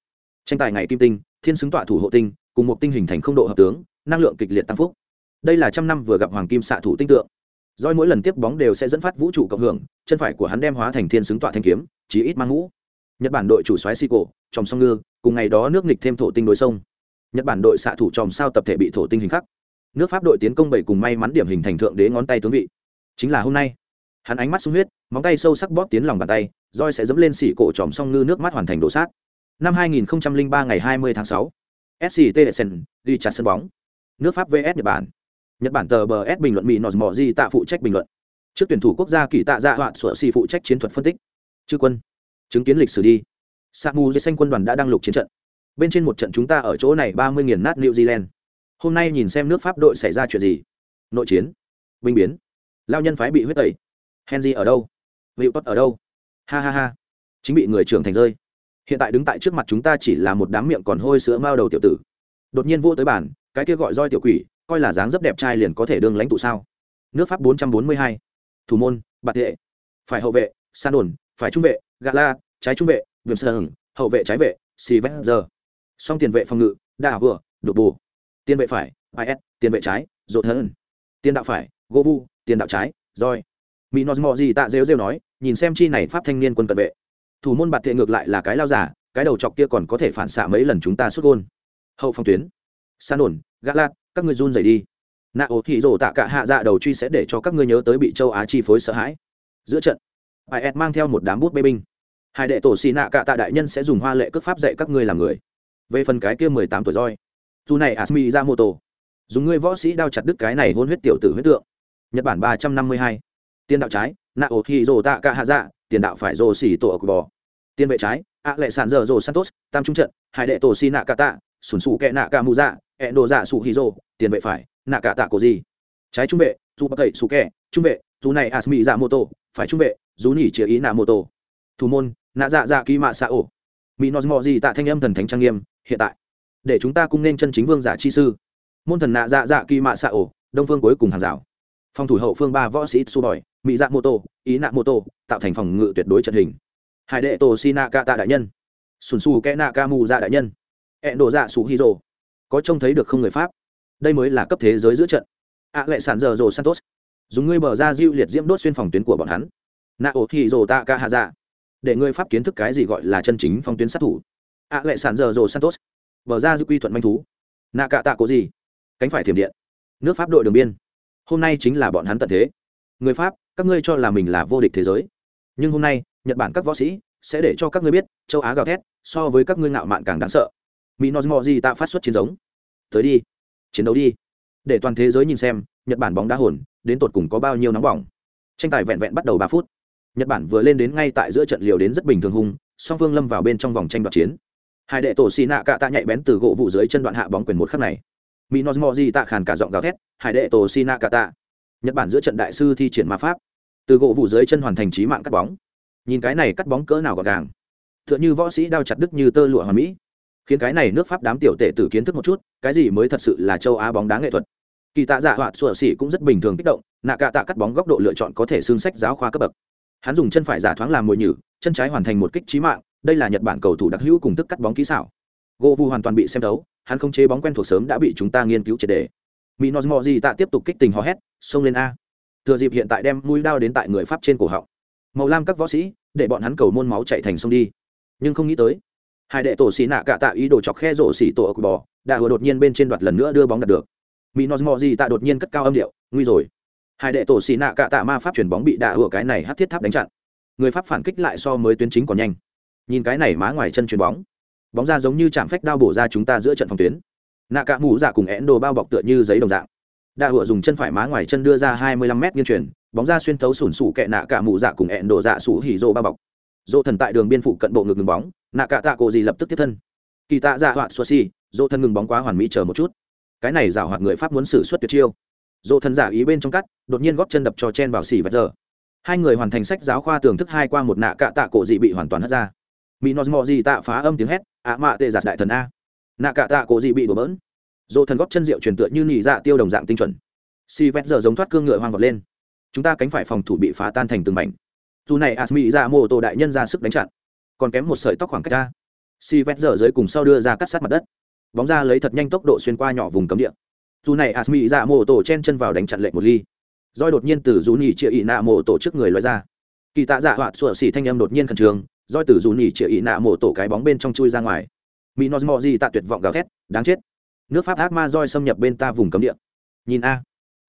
Tranh tài ngày kim tinh, thiên xứng tọa thủ hộ tinh, cùng một tinh hình thành không độ hợp tướng, năng lượng kịch liệt tăng phúc. Đây là trăm năm vừa gặp hoàng kim xạ thủ tinh tượng. Doi mỗi lần tiếp bóng đều sẽ dẫn phát vũ trụ cộng hưởng, chân phải của hắn đem hóa thành thiên xứng tọa thanh kiếm, chí ít mang ngũ. Nhật Bản đội chủ xoáy soái cổ, tròng song ngư, cùng ngày đó nước nghịch thêm thổ tinh đối sông. Nhật Bản đội xạ thủ tròm sao tập thể bị thổ tinh hình khắc. Nước Pháp đội tiến công bảy cùng may mắn điểm hình thành thượng đế ngón tay tướng vị. Chính là hôm nay. Hắn ánh mắt sung huyết, móng tay sâu sắc bóp tiến lòng bàn tay, Doi sẽ dẫm lên xỉ cổ tròm song ngư nước mắt hoàn thành đổ sát. Năm 2003 ngày 20 tháng 6, SCT Essen ghi chặt sân bóng. Nước Pháp vs Nhật Bản nhật bản tờ bs bình luận mỹ nọt mò di tạ phụ trách bình luận. Trước tuyển thủ quốc gia kỳ tạ dạ hoạn sửa xì phụ trách chiến thuật phân tích. Chư quân, chứng kiến lịch sử đi. Samu dây xanh quân đoàn đã đăng lục chiến trận. Bên trên một trận chúng ta ở chỗ này ba mươi nghìn nát new zealand. Hôm nay nhìn xem nước pháp đội xảy ra chuyện gì. Nội chiến, binh biến. Lao nhân phái bị huyết tẩy. Henry ở đâu? Vị tốt ở đâu? Ha ha ha. Chính bị người trưởng thành rơi. Hiện tại đứng tại trước mặt chúng ta chỉ là một đám miệng còn hôi sữa mao đầu tiểu tử. Đột nhiên vô tới bản cái kia gọi roi tiểu quỷ coi là dáng dấp đẹp trai liền có thể đương lãnh tụ sao? Nước pháp 442. thủ môn, bạt hệ. Phải hậu vệ, san ổn phải trung vệ, gạ la, trái trung vệ, viêm sơ hửng, hậu vệ trái vệ, xì vét giờ. Song tiền vệ phòng ngự, đa vừa đột bù. Tiền vệ phải is tiền vệ trái, rột hơn tiền đạo phải, gô vu, tiền đạo trái, roi. Mỹ nói mò gì tạ rêu rêu nói, nhìn xem chi này pháp thanh niên quân cận vệ. Thủ môn bạt thệ ngược lại là cái lao giả, cái đầu chọc kia còn có thể phản xạ mấy lần chúng ta xuất gôn. Hậu phòng tuyến, san ổn gã lạt các ngươi run rẩy đi. Nạ ổ thì rổ tạ cả hạ dạ đầu truy sẽ để cho các ngươi nhớ tới bị châu á chi phối sợ hãi. Giữa trận is mang theo một đám bút bê binh. Hai đệ tổ xì nạ cả tạ đại nhân sẽ dùng hoa lệ cước pháp dạy các ngươi làm người. Về phần cái kia mười tám tuổi roi, dù này asmi ra mô tô dùng ngươi võ sĩ đao chặt đứt cái này hôn huyết tiểu tử huyết tượng. Nhật bản ba trăm năm mươi hai tiền đạo trái, nạ ổ thì rổ tạ cả hạ dạ tiền đạo phải rổ xỉ tổ ở bò. Tiền vệ trái, ạ lệ sàn dở rổ santos, tam trung trận, hai đệ tổ xì nạ cả tạ sùn sù kẹ nạ cả mù dạ ẹ đồ dạ sụ hì rô tiền vệ phải, nạ cả tạ cổ gì. Trái trung vệ, dù bậc cậy sụ kẹ trung vệ, dù này à asmi dạ mô tô, phải trung vệ, dù nỉ chia ý nạ mô tô. Thủ môn, nạ dạ dạ kỳ mạ xạ ổ. Mỹ nó mò gì tạ thanh âm thần thánh trang nghiêm, hiện tại. Để chúng ta cung nên chân chính vương giả chi sư. Môn thần nạ dạ dạ kỳ mạ xạ ổ, đông phương cuối cùng hàng rào. Phòng thủ hậu phương ba võ sĩ su bòi mỹ dạ mô tô, ý nạ mô tô, tạo thành phòng ngự tuyệt đối trận hình. Hải đệ tổ si nạ ca tạ đại nhân. Sùn su kẽ nạ ca mù dạ đại nhân. Ẹn đồ dạ sủ hy rồ có trông thấy được không người pháp. Đây mới là cấp thế giới giữa trận. Ạ à, lệ sản giờ rồ santos. Dùng ngươi bờ ra diêu liệt diễm đốt xuyên phòng tuyến của bọn hắn. Nạ ổ thì rồ tạ ca hạ dạ. Để người pháp kiến thức cái gì gọi là chân chính phong tuyến sát thủ. Ạ à, lệ sản giờ rồ santos. Bờ ra diêu quy thuận manh thú. Nạ cạ tạ có gì? Cánh phải thiểm điện. Nước pháp đội đường biên. Hôm nay chính là bọn hắn tận thế. Người pháp các ngươi cho là mình là vô địch thế giới. Nhưng hôm nay nhật bản các võ sĩ sẽ để cho các ngươi biết châu á gào thét so với các ngươi ngạo mạn càng đáng sợ mỹ nozmoji tạo phát xuất chiến giống. Tới đi. Chiến đấu đi. Để toàn thế giới nhìn xem, nhật bản bóng đá hồn, đến tột cùng có bao nhiêu nóng bỏng. Tranh tài vẹn vẹn bắt đầu ba phút. Nhật bản vừa lên đến ngay tại giữa trận liều đến rất bình thường hung, song phương lâm vào bên trong vòng tranh đoạt chiến. Hai đệ tổ xì nạ cạ tạ nhạy bén từ gỗ vụ dưới chân đoạn hạ bóng quyền một khắc này. Mỹ nozmoji tạ khàn cả giọng gào thét, hai đệ tổ xì nạ cạ tạ. Nhật bản giữa trận đại sư thi triển ma pháp. Từ gỗ vụ dưới chân hoàn thành trí mạng cắt bóng. Nhìn cái này cắt bóng cỡ nào gọn gàng. T h ư ợ n h ư võ sĩ đao chặt đứt như tơ lụa hoàn mỹ khiến cái này nước pháp đám tiểu tệ tử kiến thức một chút, cái gì mới thật sự là châu á bóng đá nghệ thuật. Kỳ tạ dạ hoạt sủa xỉ cũng rất bình thường kích động, nạ cạ tạ cắt bóng góc độ lựa chọn có thể xương sách giáo khoa cấp bậc. Hắn dùng chân phải giả thoáng làm mồi nhử, chân trái hoàn thành một kích trí mạng, đây là nhật bản cầu thủ đặc hữu cùng tức cắt bóng kỹ xảo. Gỗ vu hoàn toàn bị xem đấu hắn không chế bóng quen thuộc sớm đã bị chúng ta nghiên cứu triệt đề. Mỹ gì tạ tiếp tục kích tình hò hét, xông lên a. Thừa dịp hiện tại đem mũi đao đến tại người pháp trên cổ họng. Màu lam các võ sĩ, để bọn hắn cầu môn máu chạy thành sông đi. Nhưng không nghĩ tới hai đệ tổ xì nạ cả tạ ý đồ chọc khe rổ xì tổ ọc bò đã vừa đột nhiên bên trên đoạt lần nữa đưa bóng đạt được. Mỹ nó mò gì tạ đột nhiên cất cao âm điệu, nguy rồi. Hai đệ tổ xì nạ cả tạ ma pháp chuyển bóng bị đạ vừa cái này hát thiết tháp đánh chặn. Người pháp phản kích lại so mới tuyến chính còn nhanh. Nhìn cái này má ngoài chân chuyền bóng. Bóng ra giống như chạm phách đao bổ ra chúng ta giữa trận phòng tuyến. Nạ cả mũ dạ cùng én đồ bao bọc tựa như giấy đồng dạng. Đạ hựa dùng chân phải má ngoài chân đưa ra hai mươi lăm mét nghiên truyền bóng ra xuyên thấu sủn sủ kẹ nạ cả mũ dạ cùng én đồ dạ sủ hỉ rô bao bọc dỗ thần tại đường biên phụ cận bộ ngực ngừng bóng, nạ cả tạ cổ gì lập tức tiếp thân. Kỳ tạ dạ hoạt xua xi, dỗ thần ngừng bóng quá hoàn mỹ chờ một chút. Cái này giả hoạt người pháp muốn xử suất tuyệt chiêu. Dỗ thần giả ý bên trong cắt, đột nhiên góp chân đập cho chen vào xỉ vật giờ. Hai người hoàn thành sách giáo khoa tưởng thức hai qua một nạ cạ tạ cổ dị bị hoàn toàn hất ra. Mỹ nó mò gì tạ phá âm tiếng hét, ạ mạ tệ giặt đại thần a. Nạ cạ tạ cổ dị bị đổ bỡn. Dỗ thần góp chân rượu truyền tựa như nỉ dạ tiêu đồng dạng tinh chuẩn. Xì vét giờ giống thoát cương ngựa hoang vọt lên. Chúng ta cánh phải phòng thủ bị phá tan thành từng mảnh dù này asmi ra mô tô đại nhân ra sức đánh chặn, còn kém một sợi tóc khoảng cách ra. Si vét giờ dưới cùng sau đưa ra cắt sát mặt đất, bóng ra lấy thật nhanh tốc độ xuyên qua nhỏ vùng cấm địa. Dù này asmi ra mô tô chen chân vào đánh chặn lệnh một ly roi đột nhiên từ dù nhì chia ị nạ mô tổ trước người loại ra. Kỳ tạ dạ hoạt sủa xỉ thanh âm đột nhiên khẩn trương roi từ dù nhì chia ị nạ mô tổ cái bóng bên trong chui ra ngoài. Mỹ nosmo gì tạ tuyệt vọng gào thét, đáng chết. Nước pháp ác ma roi xâm nhập bên ta vùng cấm địa. Nhìn a,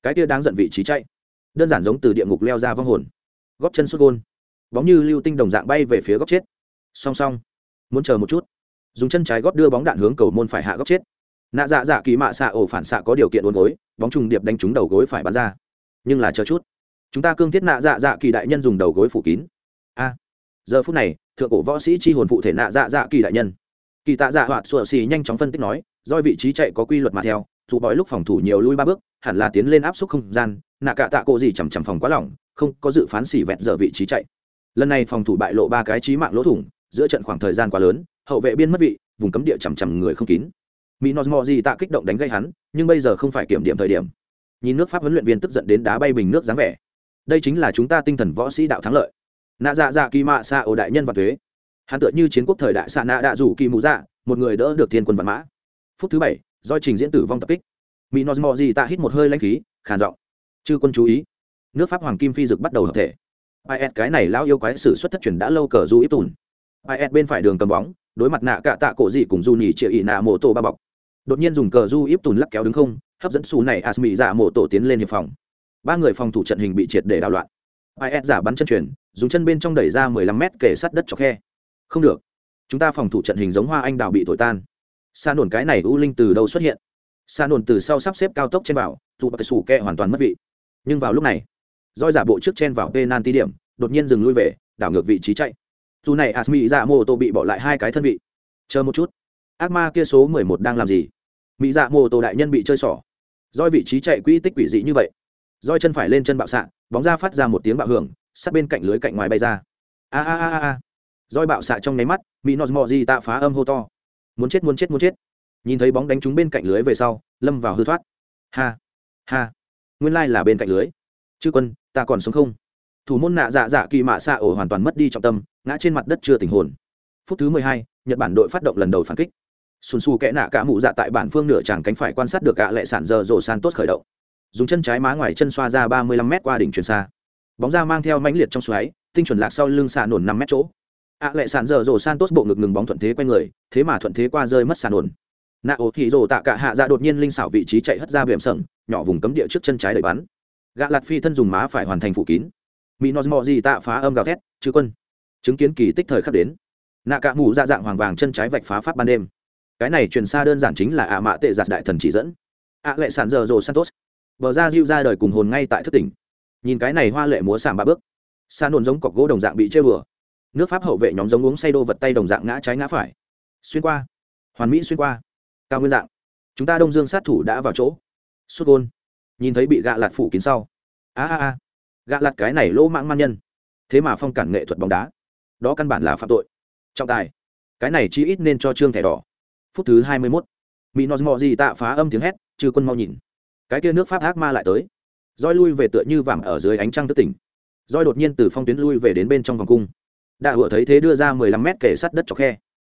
cái kia đáng giận vị trí chạy. Đơn giản giống từ địa ngục leo ra vong hồn góp chân xuất gôn. Bóng như lưu tinh đồng dạng bay về phía góc chết. Song song, muốn chờ một chút. Dùng chân trái góp đưa bóng đạn hướng cầu môn phải hạ góc chết. Nạ dạ dạ kỳ mạ xạ ổ phản xạ có điều kiện uốn gối, bóng trùng điệp đánh trúng đầu gối phải bắn ra. Nhưng là chờ chút. Chúng ta cương thiết nạ dạ dạ kỳ đại nhân dùng đầu gối phủ kín. A, giờ phút này, thượng cổ võ sĩ chi hồn phụ thể nạ dạ dạ kỳ đại nhân. Kỳ tạ dạ hoạt sủa xì nhanh chóng phân tích nói do vị trí chạy có quy luật mà theo, dù bói lúc phòng thủ nhiều lui ba bước, hẳn là tiến lên áp suất không gian, nạ cả tạ cộ gì chằm chằm phòng quá lỏng không có dự phán xỉ vẹn dở vị trí chạy. Lần này phòng thủ bại lộ ba cái trí mạng lỗ thủng, giữa trận khoảng thời gian quá lớn, hậu vệ biên mất vị, vùng cấm địa chằm chằm người không kín. Mỹ nosmo gì tạ kích động đánh gây hắn, nhưng bây giờ không phải kiểm điểm thời điểm. Nhìn nước pháp huấn luyện viên tức giận đến đá bay bình nước dáng vẻ. Đây chính là chúng ta tinh thần võ sĩ đạo thắng lợi. Nạ dạ dạ kỳ mạ xa ổ đại nhân và thuế. Hắn tựa như chiến quốc thời đại xạ nạ đạ rủ kỳ mù dạ một người đỡ được thiên quân văn mã. Phút thứ bảy, do trình diễn tử vong tập kích. Mỹ nosmo gì tạ hít một hơi lanh khí, khàn giọng. Chư quân chú ý nước pháp hoàng kim phi dực bắt đầu hợp thể. Is cái này lao yêu quái sử xuất thất truyền đã lâu cờ du ít tùn. Is bên phải đường cầm bóng đối mặt nạ cạ tạ cổ dị cùng du nhì chịa ỉ nạ mộ tổ ba bọc. Đột nhiên dùng cờ du ít tùn lắc kéo đứng không hấp dẫn xù này asmi giả mộ tổ tiến lên hiệp phòng. Ba người phòng thủ trận hình bị triệt để đảo loạn. Is giả bắn chân truyền dùng chân bên trong đẩy ra mười lăm mét kể sát đất cho khe. Không được. Chúng ta phòng thủ trận hình giống hoa anh đào bị thổi tan. Xa nổn cái này u linh từ đâu xuất hiện? Xa nổn từ sau sắp xếp cao tốc trên bảo, dù bậc sủ kẹ hoàn toàn mất vị. Nhưng vào lúc này roi giả bộ trước chen vào penalty điểm, đột nhiên dừng lui về, đảo ngược vị trí chạy. Dù này asmi dạ mô tô bị bỏ lại hai cái thân vị. Chờ một chút. Ác ma kia số mười một đang làm gì? Mỹ dạ mô tô đại nhân bị chơi xỏ. Roi vị trí chạy quỹ tích quỷ dị như vậy. Roi chân phải lên chân bạo xạ, bóng ra phát ra một tiếng bạo hưởng, sát bên cạnh lưới cạnh ngoài bay ra. A a a a roi bạo xạ trong nháy mắt, mỹ nọt mò gì tạ phá âm hô to. Muốn chết muốn chết muốn chết. Nhìn thấy bóng đánh trúng bên cạnh lưới về sau, lâm vào hư thoát. Ha ha. Nguyên lai là bên cạnh lưới. Chư quân ta còn sống không? Thủ môn nạ dạ dạ kỳ mạ xạ ổ hoàn toàn mất đi trọng tâm, ngã trên mặt đất chưa tình hồn. Phút thứ mười hai, nhật bản đội phát động lần đầu phản kích. Xuân xù kẽ nạ cả mụ dạ tại bản phương nửa chàng cánh phải quan sát được gạ lệ sản giờ rổ san tốt khởi động. Dùng chân trái má ngoài chân xoa ra ba mươi lăm m qua đỉnh truyền xa. Bóng ra mang theo mãnh liệt trong xoáy, tinh chuẩn lạc sau lưng xạ nổn năm m chỗ. Ạ lệ sàn giờ san tốt bộ ngực ngừng bóng thuận thế quay người, thế mà thuận thế qua rơi mất sàn nổn. Nạ ổ thì rồ tạ cả hạ ra đột nhiên linh xảo vị trí chạy hất ra bệm sẩn nhỏ vùng cấm địa trước chân trái đẩy bắn gạ lạt phi thân dùng má phải hoàn thành phủ kín. Mỹ nó mò gì tạ phá âm gào thét chứ quân, chứng kiến kỳ tích thời khắc đến. Nạ cạ mù ra dạng hoàng vàng chân trái vạch phá pháp ban đêm. Cái này truyền xa đơn giản chính là ạ mạ tệ giặt đại thần chỉ dẫn. Ạ lệ sản giờ rồ santos. Bờ ra diêu ra đời cùng hồn ngay tại thất tỉnh. Nhìn cái này hoa lệ múa sảm ba bước. Xa nôn giống cọc gỗ đồng dạng bị chơi bừa. Nước pháp hậu vệ nhóm giống uống say đô vật tay đồng dạng ngã trái ngã phải. Xuyên qua. Hoàn mỹ xuyên qua. Cao nguyên dạng. Chúng ta đông dương sát thủ đã vào chỗ. Sút gôn nhìn thấy bị gạ lạt phủ kín sau. A a a, gạ lạt cái này lỗ mãng man nhân. Thế mà phong cản nghệ thuật bóng đá. Đó căn bản là phạm tội. Trọng tài. Cái này chi ít nên cho trương thẻ đỏ. Phút thứ hai mươi mốt. Mỹ nó mò gì tạ phá âm tiếng hét, trừ quân mau nhìn. Cái kia nước pháp ác ma lại tới. Roi lui về tựa như vàng ở dưới ánh trăng thất tỉnh. Roi đột nhiên từ phong tuyến lui về đến bên trong vòng cung. Đạ hựa thấy thế đưa ra mười lăm mét kể sắt đất cho khe.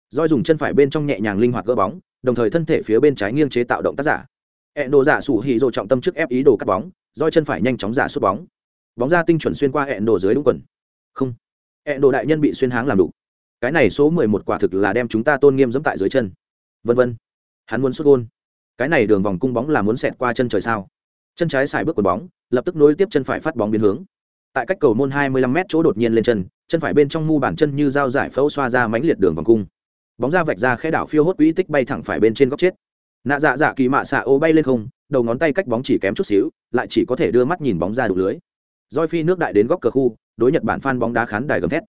Roi dùng chân phải bên trong nhẹ nhàng linh hoạt gỡ bóng, đồng thời thân thể phía bên trái nghiêng chế tạo động tác giả hẹn đồ giả sủ hì rồ trọng tâm trước ép ý đồ cắt bóng, roi chân phải nhanh chóng giả xuất bóng. Bóng ra tinh chuẩn xuyên qua hẹn đồ dưới đúng quần. Không. Hẹn đồ đại nhân bị xuyên háng làm đủ. Cái này số mười một quả thực là đem chúng ta tôn nghiêm dẫm tại dưới chân. Vân vân. Hắn muốn xuất gôn. Cái này đường vòng cung bóng là muốn xẹt qua chân trời sao? Chân trái xài bước quần bóng, lập tức nối tiếp chân phải phát bóng biến hướng. Tại cách cầu môn 25 m chỗ đột nhiên lên chân chân phải bên trong mu bàn chân như dao giải phẫu xoa ra mánh liệt đường vòng cung. Bóng ra vạch ra khẽ đảo phiêu hốt quỹ tích bay thẳng phải bên trên góc chết nạ dạ dạ kỳ mạ xạ ô bay lên không, đầu ngón tay cách bóng chỉ kém chút xíu, lại chỉ có thể đưa mắt nhìn bóng ra đục lưới. Roi phi nước đại đến góc cờ khu, đối nhật bản phan bóng đá khán đài gầm thét.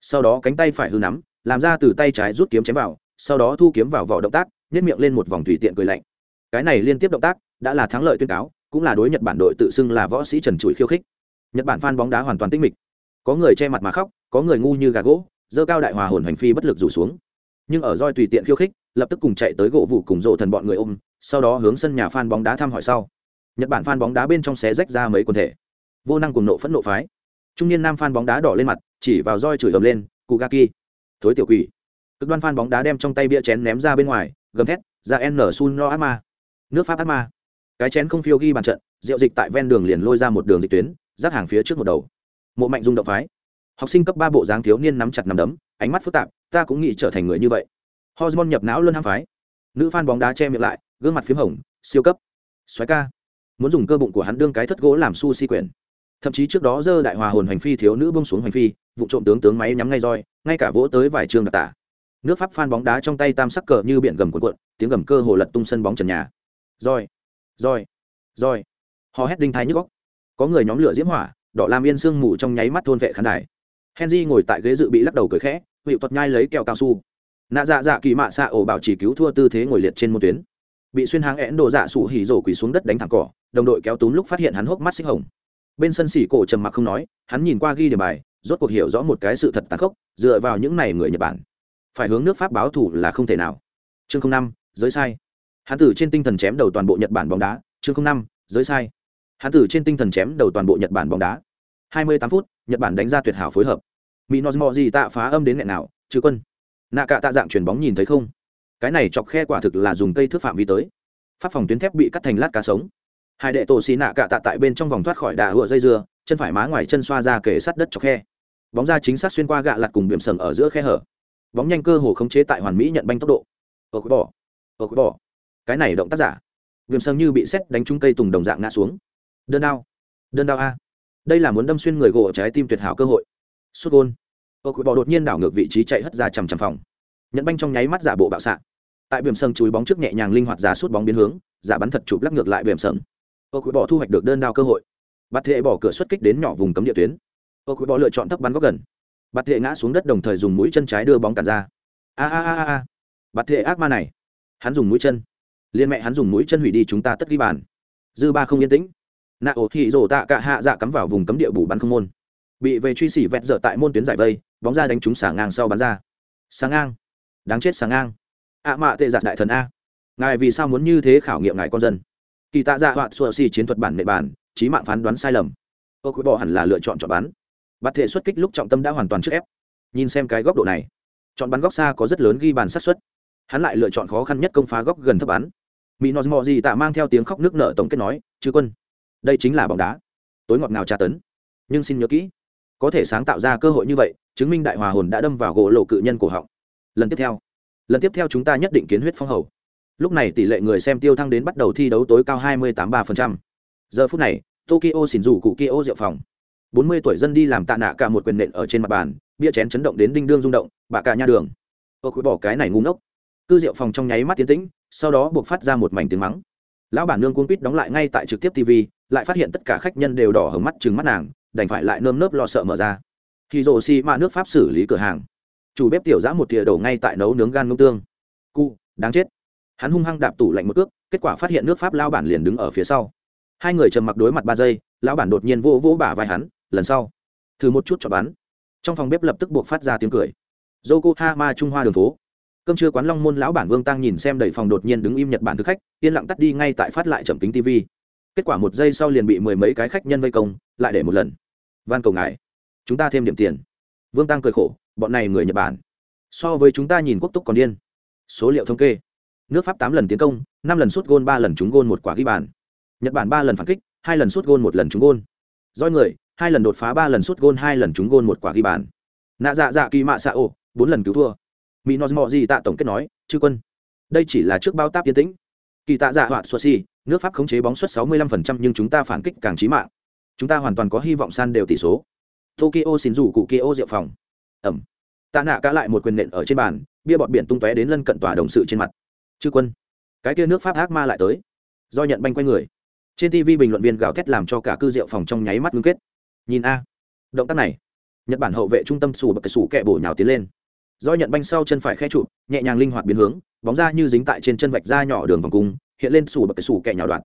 Sau đó cánh tay phải hư nắm, làm ra từ tay trái rút kiếm chém vào, sau đó thu kiếm vào vỏ động tác nhét miệng lên một vòng tùy tiện cười lạnh. Cái này liên tiếp động tác, đã là thắng lợi tuyên cáo, cũng là đối nhật bản đội tự xưng là võ sĩ trần trụi khiêu khích. Nhật bản phan bóng đá hoàn toàn tinh mịch. Có người che mặt mà khóc, có người ngu như gà gỗ, dơ cao đại hòa hồn hành phi bất lực rủ xuống nhưng ở roi tùy tiện khiêu khích, lập tức cùng chạy tới gỗ vụ cùng rộ thần bọn người ôm, sau đó hướng sân nhà phan bóng đá thăm hỏi sau. Nhật bản phan bóng đá bên trong xé rách ra mấy quần thể. Vô năng cùng nộ phẫn nộ phái. Trung niên nam phan bóng đá đỏ lên mặt, chỉ vào roi chửi ầm lên cụ gaki thối tiểu quỷ. Cực đoan phan bóng đá đem trong tay bia chén ném ra bên ngoài, gầm thét, ra n sun no ma. Nước pháp ác ma. Cái chén không phiêu ghi bàn trận, rượu dịch tại ven đường liền lôi ra một đường dịch tuyến, rác hàng phía trước một đầu. Mộ mạnh dung động phái. Học sinh cấp ba bộ dáng thiếu niên nắm chặt nằm đấm ánh mắt phức tạp, ta cũng nghĩ trở thành người như vậy. Hormone nhập não luôn ham phái. Nữ fan bóng đá che miệng lại, gương mặt p h í m hồng, siêu cấp. Xoáy ca. Muốn dùng cơ bụng của hắn đương cái thất gỗ làm su si quyển thậm chí trước đó dơ đại hòa hồn hành phi thiếu nữ bông xuống hành phi, vụ trộm tướng tướng máy nhắm ngay roi, ngay cả vỗ tới vài trường đặc tả. Nước pháp phan bóng đá trong tay tam sắc cờ như biển gầm cuộn cuộn, tiếng gầm cơ hồ lật tung sân bóng trần nhà. Roi. Roi. Roi. Họ hét đinh thái nhức góc có người nhóm lửa diễm hỏa, đỏ lam yên sương mù trong nháy mắt thôn vệ khán đài. Henry ngồi tại ghế dự bị lắc đầu cười khẽ hiệu thuật nhai lấy kẹo cao su. Nạ dạ dạ kỳ mạ xạ ổ bảo chỉ cứu thua tư thế ngồi liệt trên môn tuyến. Bị xuyên háng én đồ dạ sụ hỉ rổ quỳ xuống đất đánh thẳng cỏ, đồng đội kéo túm lúc phát hiện hắn hốc mắt xích hồng. Bên sân xỉ cổ trầm mặc không nói, hắn nhìn qua ghi đề bài, rốt cuộc hiểu rõ một cái sự thật tàn khốc, dựa vào những này người nhật bản. Phải hướng nước pháp báo thủ là không thể nào. Chương năm, giới sai. Hắn tử trên tinh thần chém đầu toàn bộ nhật bản bóng đá. Chương năm, giới sai. Hắn tử trên tinh thần chém đầu toàn bộ nhật bản bóng đá. 28 phút, nhật bản đánh ra tuyệt hảo phối hợp mỹ nozmo gì tạ phá âm đến nghẹn nào chứ quân. Nạ cả tạ dạng chuyển bóng nhìn thấy không? Cái này chọc khe quả thực là dùng cây thước phạm vi tới. Pháp phòng tuyến thép bị cắt thành lát cá sống. Hai đệ tổ xì nạ cả tạ tại bên trong vòng thoát khỏi đà hựa dây dưa, chân phải má ngoài chân xoa ra kể sát đất chọc khe. Bóng ra chính xác xuyên qua gạ lặt cùng biểm sầm ở giữa khe hở. Bóng nhanh cơ hồ khống chế tại hoàn mỹ nhận banh tốc độ. Ở bỏ ở bỏ cái này động tác giả. Viêm sầm như bị xét đánh trúng cây tùng đồng dạng ngã xuống. Đơn đao đơn đao a. Đây là muốn đâm xuyên người gỗ trái tim tuyệt hảo cơ hội sút gôn. Ô quỷ bò đột nhiên đảo ngược vị trí chạy hất ra chằm chằm phòng. Nhận banh trong nháy mắt giả bộ bạo xạ. Tại biểm sân chùi bóng trước nhẹ nhàng linh hoạt giả sút bóng biến hướng, giả bắn thật chụp lắc ngược lại biểm sân ô quỷ bò thu hoạch được đơn đao cơ hội. Bạt thệ bỏ cửa xuất kích đến nhỏ vùng cấm địa tuyến. Ô quỷ bò lựa chọn thấp bắn góc gần. Bạt thệ ngã xuống đất đồng thời dùng mũi chân trái đưa bóng cản ra. A a a a bạt thệ ác ma này. Hắn dùng mũi chân. Liên mẹ hắn dùng mũi chân hủy đi chúng ta tất ghi bàn. Dư ba không yên tĩnh. Nạ ổ thị rổ tạ cả hạ dạ cắm vào vùng cấm địa bù bắn không môn bị về truy xỉ vẹt dở tại môn tuyến giải vây, bóng ra đánh trúng xả ngang sau bắn ra. Sáng ngang. Đáng chết sáng ngang. Ạ mạ tệ giặt đại thần a. Ngài vì sao muốn như thế khảo nghiệm ngài con dân? Kỳ tạ dạ hoạn sùa xì chiến thuật bản nệ bản trí mạng phán đoán sai lầm. Ô quý bỏ hẳn là lựa chọn chọn bắn. Bắt thể xuất kích lúc trọng tâm đã hoàn toàn trước ép. Nhìn xem cái góc độ này, chọn bắn góc xa có rất lớn ghi bàn sát xuất hắn lại lựa chọn khó khăn nhất công phá góc gần thấp bắn. Mỹ nó mò gì tạ mang theo tiếng khóc nước nở tổng kết nói chứ quân, đây chính là bóng đá. Tối ngọt ngào tra tấn. Nhưng xin nhớ kỹ có thể sáng tạo ra cơ hội như vậy chứng minh đại hòa hồn đã đâm vào gỗ lộ cự nhân cổ họng. Lần tiếp theo lần tiếp theo chúng ta nhất định kiến huyết phong hầu. Lúc này tỷ lệ người xem tiêu thăng đến bắt đầu thi đấu tối cao 28,3%. giờ phút này tokyo xỉn rủ cụ kia rượu phòng. 40 tuổi dân đi làm tạ nạ cả một quyền nện ở trên mặt bàn bia chén chấn động đến đinh đương rung động bà cả nha đường. Ô quý bỏ cái này ngu ngốc. Cư rượu phòng trong nháy mắt tiến tĩnh sau đó buộc phát ra một mảnh tiếng mắng. Lão bản nương cuốn quýt đóng lại ngay tại trực tiếp tv lại phát hiện tất cả khách nhân đều đỏ hở mắt trừng mắt nàng đành phải lại nơm nớp lo sợ mở ra. Khi rổ xi mạ nước pháp xử lý cửa hàng. Chủ bếp tiểu giã một thìa đổ ngay tại nấu nướng gan ngông tương. Cu, đáng chết. Hắn hung hăng đạp tủ lạnh một cước, kết quả phát hiện nước pháp lao bản liền đứng ở phía sau. Hai người trầm mặc đối mặt ba giây, lão bản đột nhiên vô vỗ bả vai hắn, lần sau, thử một chút cho bắn trong phòng bếp lập tức buộc phát ra tiếng cười. Yokohama trung hoa đường phố. Cơm trưa quán long môn lão bản vương tăng nhìn xem đầy phòng đột nhiên đứng im nhật bản thực khách, yên lặng tắt đi ngay tại phát lại chậm kính tv kết quả một giây sau liền bị mười mấy cái khách nhân vây công, lại để một lần. Van cầu ngài, chúng ta thêm điểm tiền. Vương tăng cười khổ, bọn này người nhật bản. So với chúng ta nhìn quốc túc còn điên. Số liệu thống kê. Nước pháp tám lần tiến công, năm lần sút gôn, ba lần trúng gôn một quả ghi bàn. Nhật bản ba lần phản kích, hai lần sút gôn, một lần trúng gôn. Doi người, hai lần đột phá, ba lần sút gôn, hai lần trúng gôn, một quả ghi bàn. Nạ dạ dạ kỳ mạ xạ ô bốn lần cứu thua. Mỹ nói mọ gì tạ tổng kết nói, chư quân, đây chỉ là trước bao táp tiến tĩnh. Kỳ tạ dạ họa xua xi nước pháp khống chế bóng suất 65% nhưng chúng ta phản kích càng trí mạng. Chúng ta hoàn toàn có hy vọng san đều tỷ số. Tokyo xin rủ cụ kia rượu phòng. Ẩm. Tạ nạ cả lại một quyền nện ở trên bàn, bia bọt biển tung tóe đến lân cận tòa đồng sự trên mặt. Chư quân, cái kia nước pháp ác ma lại tới. Do nhận banh quay người. Trên tv bình luận viên gào thét làm cho cả cư rượu phòng trong nháy mắt ngưng kết. Nhìn a. Động tác này. Nhật bản hậu vệ trung tâm sủ bậc sủ kẹ bổ nhào tiến lên. Do nhận banh sau chân phải khe trụ, nhẹ nhàng linh hoạt biến hướng, bóng ra như dính tại trên chân vạch da nhỏ đường vòng cung hiện lên sủ bậc sủ kẻ nhào đoạn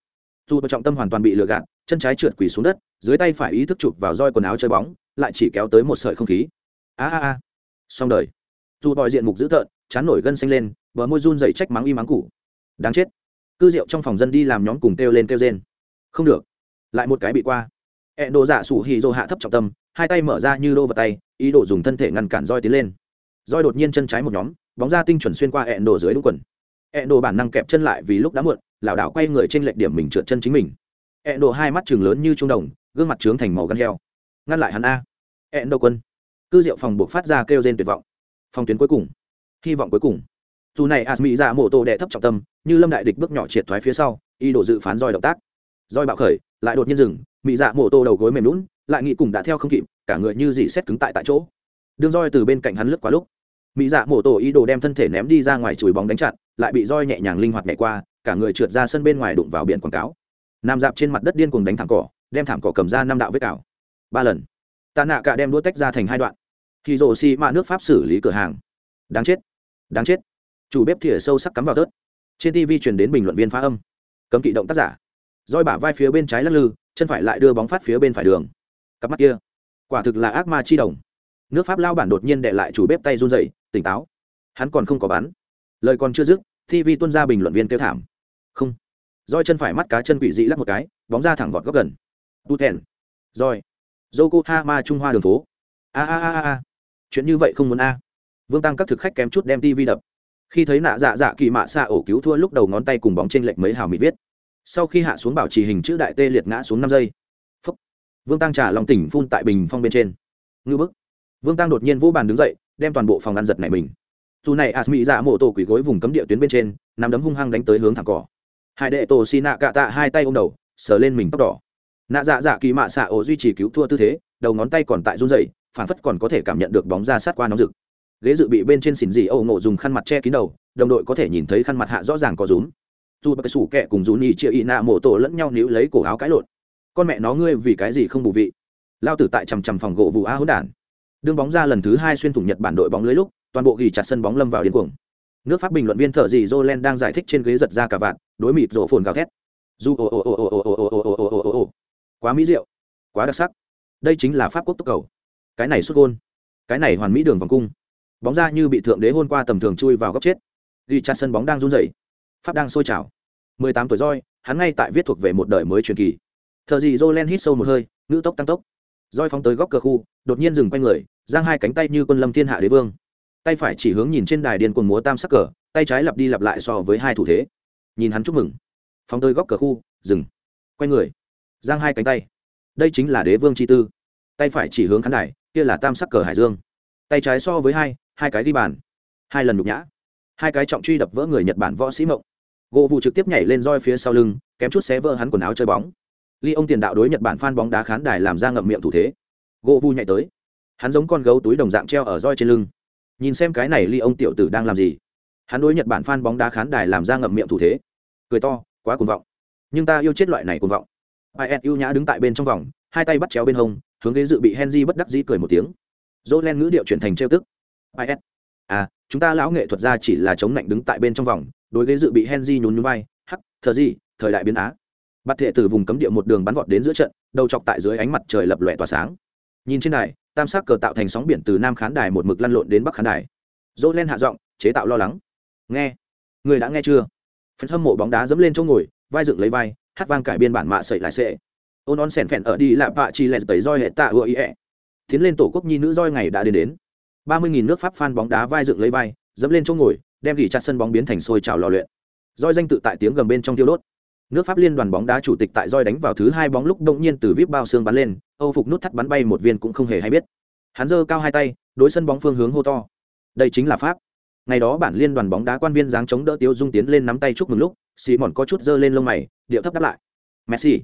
dù trọng tâm hoàn toàn bị lừa gạt, chân trái trượt quỳ xuống đất, dưới tay phải ý thức chụp vào roi quần áo chơi bóng, lại chỉ kéo tới một sợi không khí. A a a. Xong đời. Dù bòi diện mục dữ tợn, chán nổi gân xanh lên, bờ môi run dậy trách mắng y mắng củ. Đáng chết. Cư rượu trong phòng dân đi làm nhóm cùng kêu lên kêu rên. Không được. Lại một cái bị qua. Hẹn đồ giả sủ hì dô hạ thấp trọng tâm, hai tay mở ra như đô vật tay, ý đồ dùng thân thể ngăn cản roi tiến lên. Roi đột nhiên chân trái một nhóm, bóng ra tinh chuẩn xuyên qua e hẹn đồ dưới đúng quần ẹ đồ bản năng kẹp chân lại vì lúc đã muộn, lảo đảo quay người trên lệch điểm mình trượt chân chính mình. Ẹ đồ hai mắt chừng lớn như trung đồng, gương mặt trướng thành màu gan heo. Ngăn lại hắn a. Ẹ đồ quân. Cư diệu phòng buộc phát ra kêu rên tuyệt vọng. Phòng tuyến cuối cùng. Hy vọng cuối cùng. Dù này asmi dạ ra mổ tô đệ thấp trọng tâm, như lâm đại địch bước nhỏ triệt thoái phía sau y đổ dự phán roi động tác. Roi bạo khởi, lại đột nhiên dừng mỹ dạ mổ tô đầu gối mềm lún lại nghĩ cùng đã theo không kịp, cả người như dỉ xét cứng tại tại chỗ. Đường roi từ bên cạnh hắn lướt quá lúc mỹ dạ mổ tổ ý đồ đem thân thể ném đi ra ngoài chùi bóng đánh chặn, lại bị roi nhẹ nhàng linh hoạt nhảy qua, cả người trượt ra sân bên ngoài đụng vào biển quảng cáo. Nằm dạp trên mặt đất điên cuồng đánh thảm cỏ, đem thảm cỏ cầm ra năm đạo vết cào. Ba lần. Tạ nạ cả đem đũa tách ra thành hai đoạn. Khi rồ xi mạ nước pháp xử lý cửa hàng. Đáng chết. Đáng chết. Chủ bếp thìa sâu sắc cắm vào tớt. Trên tv truyền đến bình luận viên phá âm. Cấm kỵ động tác giả. Roi bả vai phía bên trái lắc lư, chân phải lại đưa bóng phát phía bên phải đường. Cặp mắt kia. Quả thực là ác ma chi đồng. Nước pháp lao bản đột nhiên đệ lại chủ bếp tay run dậy tỉnh táo. Hắn còn không có bắn. Lời còn chưa dứt tv tuân ra bình luận viên kêu thảm. Không. Roi chân phải mắt cá chân quỷ dị lắc một cái, bóng ra thẳng vọt góc gần. Tu thèn roi. Yokohama trung hoa đường phố. A a a a chuyện như vậy không muốn a. Vương tăng các thực khách kém chút đem tv đập. Khi thấy nạ dạ dạ kỳ mạ xạ ổ cứu thua lúc đầu ngón tay cùng bóng trên lệch mấy hào mỹ viết. Sau khi hạ xuống bảo trì hình chữ đại tê liệt ngã xuống năm giây. Phúc. vương tăng trả lòng tỉnh phun tại bình phong bên trên. Ngư bức. Vương tăng đột nhiên vỗ bàn đứng dậy đem toàn bộ phòng ăn giật này mình. Dù này asmi dạ mộ tổ quỷ gối vùng cấm địa tuyến bên trên nằm đấm hung hăng đánh tới hướng thẳng cỏ. Hai đệ tổ xì nạ cạ tạ hai tay ôm đầu, sờ lên mình tóc đỏ. Nạ dạ dạ kỳ mạ xạ ổ duy trì cứu thua tư thế, đầu ngón tay còn tại run dậy phản phất còn có thể cảm nhận được bóng ra sát qua nóng rực. Ghế dự bị bên trên xỉn dì âu ngộ dùng khăn mặt che kín đầu, đồng đội có thể nhìn thấy khăn mặt hạ rõ ràng có rúm. Dù bậc sủ kẹ cùng dù nhì chia y nạ mộ tổ lẫn nhau níu lấy cổ áo cãi lộn. Con mẹ nó ngươi vì cái gì không bù vị? Lao tử tại chằm chằm phòng gỗ vụ a hỗn đản đương bóng ra lần thứ hai xuyên thủng nhật bản đội bóng lưới lúc toàn bộ ghi chặt sân bóng lâm vào điên cuồng nước pháp bình luận viên thợ gì jolen đang giải thích trên ghế giật ra cả vạn đối mịt rổ phồn gào thét dù ồ ồ ồ ồ ồ ồ ồ ồ ồ ồ ồ ồ quá mỹ diệu quá đặc sắc đây chính là pháp quốc tốc cầu cái này xuất gôn cái này hoàn mỹ đường vòng cung bóng ra như bị thượng đế hôn qua tầm thường chui vào góc chết ghi chặt sân bóng đang run rẩy pháp đang sôi trào mười tám tuổi roi hắn ngay tại viết thuộc về một đời mới truyền kỳ thợ gì jolen hít sâu một hơi ngữ tốc tăng tốc roi phóng tới góc cờ khu đột nhiên dừng quay người giang hai cánh tay như quân lâm thiên hạ đế vương. Tay phải chỉ hướng nhìn trên đài điên cuồng múa tam sắc cờ, tay trái lặp đi lặp lại so với hai thủ thế. Nhìn hắn chúc mừng. Phóng tới góc cờ khu, dừng. Quay người. Giang hai cánh tay. Đây chính là đế vương chi tư. Tay phải chỉ hướng khán đài, kia là tam sắc cờ hải dương. Tay trái so với hai hai cái đi bàn. Hai lần nhục nhã. Hai cái trọng truy đập vỡ người nhật bản võ sĩ mộng. Gỗ vụ trực tiếp nhảy lên roi phía sau lưng, kém chút xé vỡ hắn quần áo chơi bóng. Ly ông tiền đạo đối nhật bản phan bóng đá khán đài làm ra ngậm miệng thủ thế. Gỗ vu nhảy tới hắn giống con gấu túi đồng dạng treo ở roi trên lưng. Nhìn xem cái này ly ông tiểu tử đang làm gì. Hắn đối nhật bản phan bóng đá khán đài làm ra ngậm miệng thủ thế. Cười to, quá cuồng vọng. Nhưng ta yêu chết loại này cuồng vọng. Is ưu nhã đứng tại bên trong vòng, hai tay bắt chéo bên hông, hướng ghế dự bị henry bất đắc dĩ cười một tiếng. Dỗ len ngữ điệu chuyển thành trêu tức. Is à chúng ta lão nghệ thuật gia chỉ là chống lạnh đứng tại bên trong vòng, đối ghế dự bị henry nhún nhún vai. Hắc thờ gì, thời đại biến á. Bắt thệ từ vùng cấm địa một đường bắn vọt đến giữa trận, đầu chọc tại dưới ánh mặt trời lập lòe tỏa sáng. Nhìn trên này tam sắc cờ tạo thành sóng biển từ nam khán đài một mực lăn lộn đến bắc khán đài. Dỗ len hạ giọng, chế tạo lo lắng. Nghe. Người đã nghe chưa? Phần hâm mộ bóng đá dẫm lên chỗ ngồi, vai dựng lấy vai, hát vang cải biên bản mạ sậy lại sệ. Ôn on sèn phèn ở đi lạ bạ chi lẹt tẩy roi hệ tạ ưa ý ẹ. Tiến lên tổ quốc nhi nữ roi ngày đã đến đến. Ba mươi nghìn nước pháp phan bóng đá vai dựng lấy vai, dẫm lên chỗ ngồi, đem gỉ chặt sân bóng biến thành sôi trào lò luyện. Roi danh tự tại tiếng gầm bên trong tiêu đốt nước pháp liên đoàn bóng đá chủ tịch tại roi đánh vào thứ hai bóng lúc đột nhiên từ vip bao xương bắn lên, âu phục nút thắt bắn bay một viên cũng không hề hay biết. Hắn giơ cao hai tay, đối sân bóng phương hướng hô to. Đây chính là pháp. Ngày đó bản liên đoàn bóng đá quan viên dáng chống đỡ tiêu dung tiến lên nắm tay chúc mừng lúc xì mòn có chút giơ lên lông mày, điệu thấp đáp lại. Messi.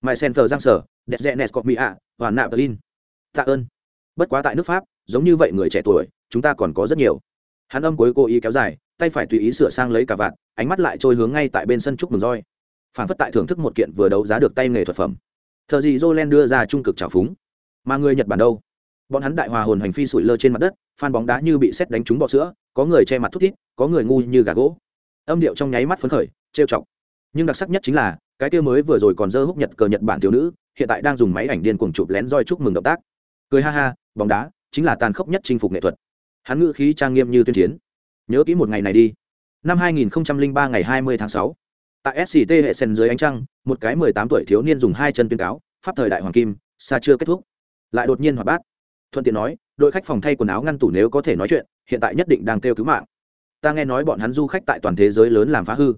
Mày sen giang sở, đẹp rẽ nẹt cọp mỹ ạ, và nạp berlin. Tạ ơn. Bất quá tại nước pháp, giống như vậy người trẻ tuổi, chúng ta còn có rất nhiều. Hắn âm cuối cố ý kéo dài, tay phải tùy ý sửa sang lấy cả vạn ánh mắt lại trôi hướng ngay tại bên sân chúc mừng roi phản phất tại thưởng thức một kiện vừa đấu giá được tay nghề thuật phẩm. Thợ gì jolen đưa ra trung cực trào phúng. Mà người nhật bản đâu? Bọn hắn đại hòa hồn hành phi sủi lơ trên mặt đất phan bóng đá như bị xét đánh trúng bọ sữa có người che mặt thút thít có người ngu như gà gỗ. Âm điệu trong nháy mắt phấn khởi trêu chọc. Nhưng đặc sắc nhất chính là cái kia mới vừa rồi còn dơ húc nhật cờ nhật bản thiếu nữ hiện tại đang dùng máy ảnh điên cuồng chụp lén roi chúc mừng động tác. Cười ha ha bóng đá chính là tàn khốc nhất chinh phục nghệ thuật. Hắn ngữ khí trang nghiêm như tuyên chiến. Nhớ kỹ một ngày này đi. Năm 2003 ngày 20 tháng 6, tại sct hệ sen dưới ánh trăng, một cái 18 tuổi thiếu niên dùng hai chân tuyên cáo, pháp thời đại hoàng kim, xa chưa kết thúc. Lại đột nhiên hoạt bát. Thuận tiện nói, đội khách phòng thay quần áo ngăn tủ nếu có thể nói chuyện, hiện tại nhất định đang kêu cứu mạng. Ta nghe nói bọn hắn du khách tại toàn thế giới lớn làm phá hư.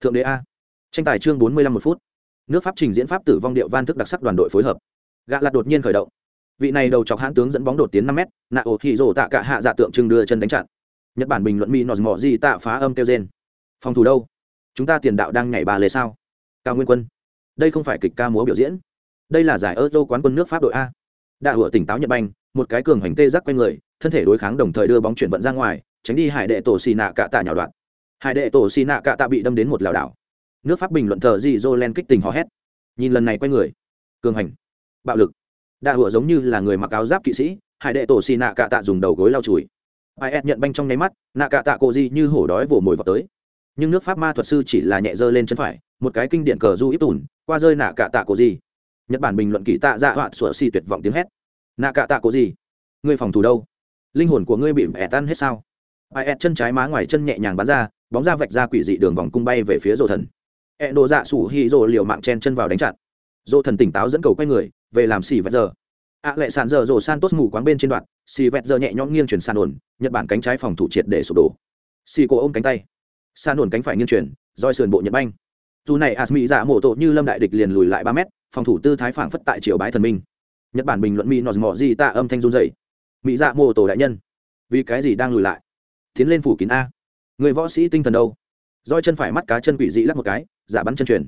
Thượng đế a. Tranh tài chương 45 một phút. Nước pháp trình diễn pháp tử vong điệu van thức đặc sắc đoàn đội phối hợp. Gạ lạt đột nhiên khởi động. Vị này đầu chọc hãn tướng dẫn bóng đột tiến năm m nạ ổ thị rổ tạ cả hạ dạ tượng trưng đưa chân đánh chặn. Nhật bản bình luận mỹ nọt mỏ gì tạ phá âm kêu trên phòng thủ đâu? Chúng ta tiền đạo đang nhảy ba lê sao? Cao nguyên quân, đây không phải kịch ca múa biểu diễn. Đây là giải euro quán quân nước pháp đội a. Đạ hựa tỉnh táo nhật banh, một cái cường hành tê giác quanh người, thân thể đối kháng đồng thời đưa bóng chuyển vận ra ngoài, tránh đi hải đệ tổ xì nạ cạ tạ nhào đoạn. Hải đệ tổ xì nạ cạ tạ bị đâm đến một lảo đảo. Nước pháp bình luận thờ di dô len kích tình hò hét. Nhìn lần này quay người, cường hành, bạo lực. Đạ hựa giống như là người mặc áo giáp kỵ sĩ, hải đệ tổ xì nạ cạ tạ dùng đầu gối lau chùi. Is nhận banh trong nháy mắt, nạ cạ tạ cộ di như hổ đói vồ mồi vào tới nhưng nước pháp ma thuật sư chỉ là nhẹ dơ lên chân phải, một cái kinh điện cờ du ít tùn, qua rơi nạ cạ tạ cổ gì. Nhật bản bình luận kỳ tạ dạ họa sủa xì tuyệt vọng tiếng hét. Nạ cạ tạ cổ gì? Ngươi phòng thủ đâu? Linh hồn của ngươi bị mẹ tan hết sao? Ai is chân trái má ngoài chân nhẹ nhàng bắn ra, bóng ra vạch ra quỷ dị đường vòng cung bay về phía rổ thần. Ẹ đồ dạ sủ hi rổ liều mạng chen chân vào đánh chặn. Rổ thần tỉnh táo dẫn cầu quay người, về làm xì vẹt giờ. Ạ lệ sàn giờ rổ san tốt ngủ quáng bên trên đoạn, xì vẹt giờ nhẹ nhõm nghiêng chuyển sàn ổn, nhật bản cánh trái phòng thủ triệt để sụp đổ. Xì cô ôm cánh tay xa nổn cánh phải nghiêng chuyển, roi sườn bộ nhật banh. Dù này asmi dạ mổ tổ như lâm đại địch liền lùi lại ba mét, phòng thủ tư thái phảng phất tại triều bái thần minh. Nhật bản bình luận mỹ nọt mỏ gì tạ âm thanh run dày mỹ dạ mổ tổ đại nhân, vì cái gì đang lùi lại? Tiến lên phủ kín a. Người võ sĩ tinh thần đâu? Roi chân phải mắt cá chân quỷ dị lắc một cái, giả bắn chân truyền.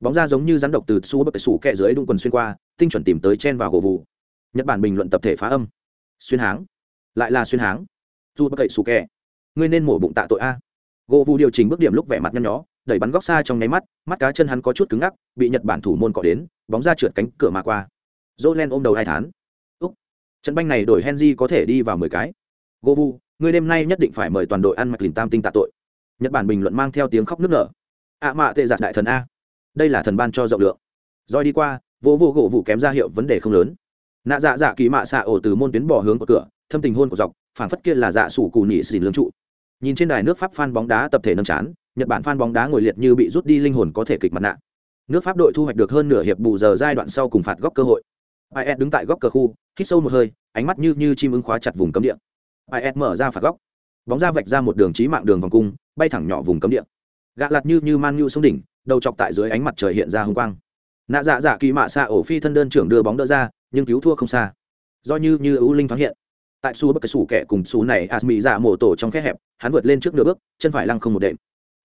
Bóng ra giống như rắn độc từ su bậc sủ kẹ dưới đụng quần xuyên qua, tinh chuẩn tìm tới chen vào gỗ vụ. Nhật bản bình luận tập thể phá âm. Xuyên háng. Lại là xuyên háng. Dù bậc cậy sủ kẹ. Ngươi nên mổ bụng tạ tội a gỗ vụ điều chỉnh bước điểm lúc vẻ mặt nhăn nhó, đẩy bắn góc xa trong nháy mắt mắt cá chân hắn có chút cứng ngắc, bị nhật bản thủ môn cọ đến, bóng ra trượt cánh cửa mà qua. Dỗ len ôm đầu hai tháng úc, trận banh này đổi henry có thể đi vào mười cái. Gỗ vụ ngươi đêm nay nhất định phải mời toàn đội ăn mạch lìn tam tinh tạ tội. Nhật bản bình luận mang theo tiếng khóc nức nở. Ạ mạ tệ giặt đại thần a, đây là thần ban cho rộng lượng. Roi đi qua vô vô gỗ vụ kém ra hiệu vấn đề không lớn. Nạ dạ dạ kỳ mạ xạ ổ từ môn tuyến bỏ hướng của cửa, thâm tình hôn của dọc phản phất kia là dạ sủ cù nhị xỉn lương trụ nhìn trên đài nước pháp phan bóng đá tập thể nâng chán, nhật bản phan bóng đá ngồi liệt như bị rút đi linh hồn có thể kịch mặt nạ. Nước pháp đội thu hoạch được hơn nửa hiệp bù giờ giai đoạn sau cùng phạt góc cơ hội. Is đứng tại góc cờ khu, hít sâu một hơi, ánh mắt như như chim ưng khóa chặt vùng cấm địa. Ed mở ra phạt góc. Bóng ra vạch ra một đường trí mạng đường vòng cung, bay thẳng nhỏ vùng cấm địa. Gạ lặt như như man nhu xuống đỉnh, đầu chọc tại dưới ánh mặt trời hiện ra hồng quang. Nạ dạ dạ kỳ mạ xạ ổ phi thân đơn trưởng đưa bóng đỡ ra, nhưng cứu thua không xa. Do như như ưu linh thoáng hiện tại su bất cái sủ kẻ cùng su này, asmi dạ mổ tổ trong khe hẹp, hắn vượt lên trước nửa bước, chân phải lăng không một đệm.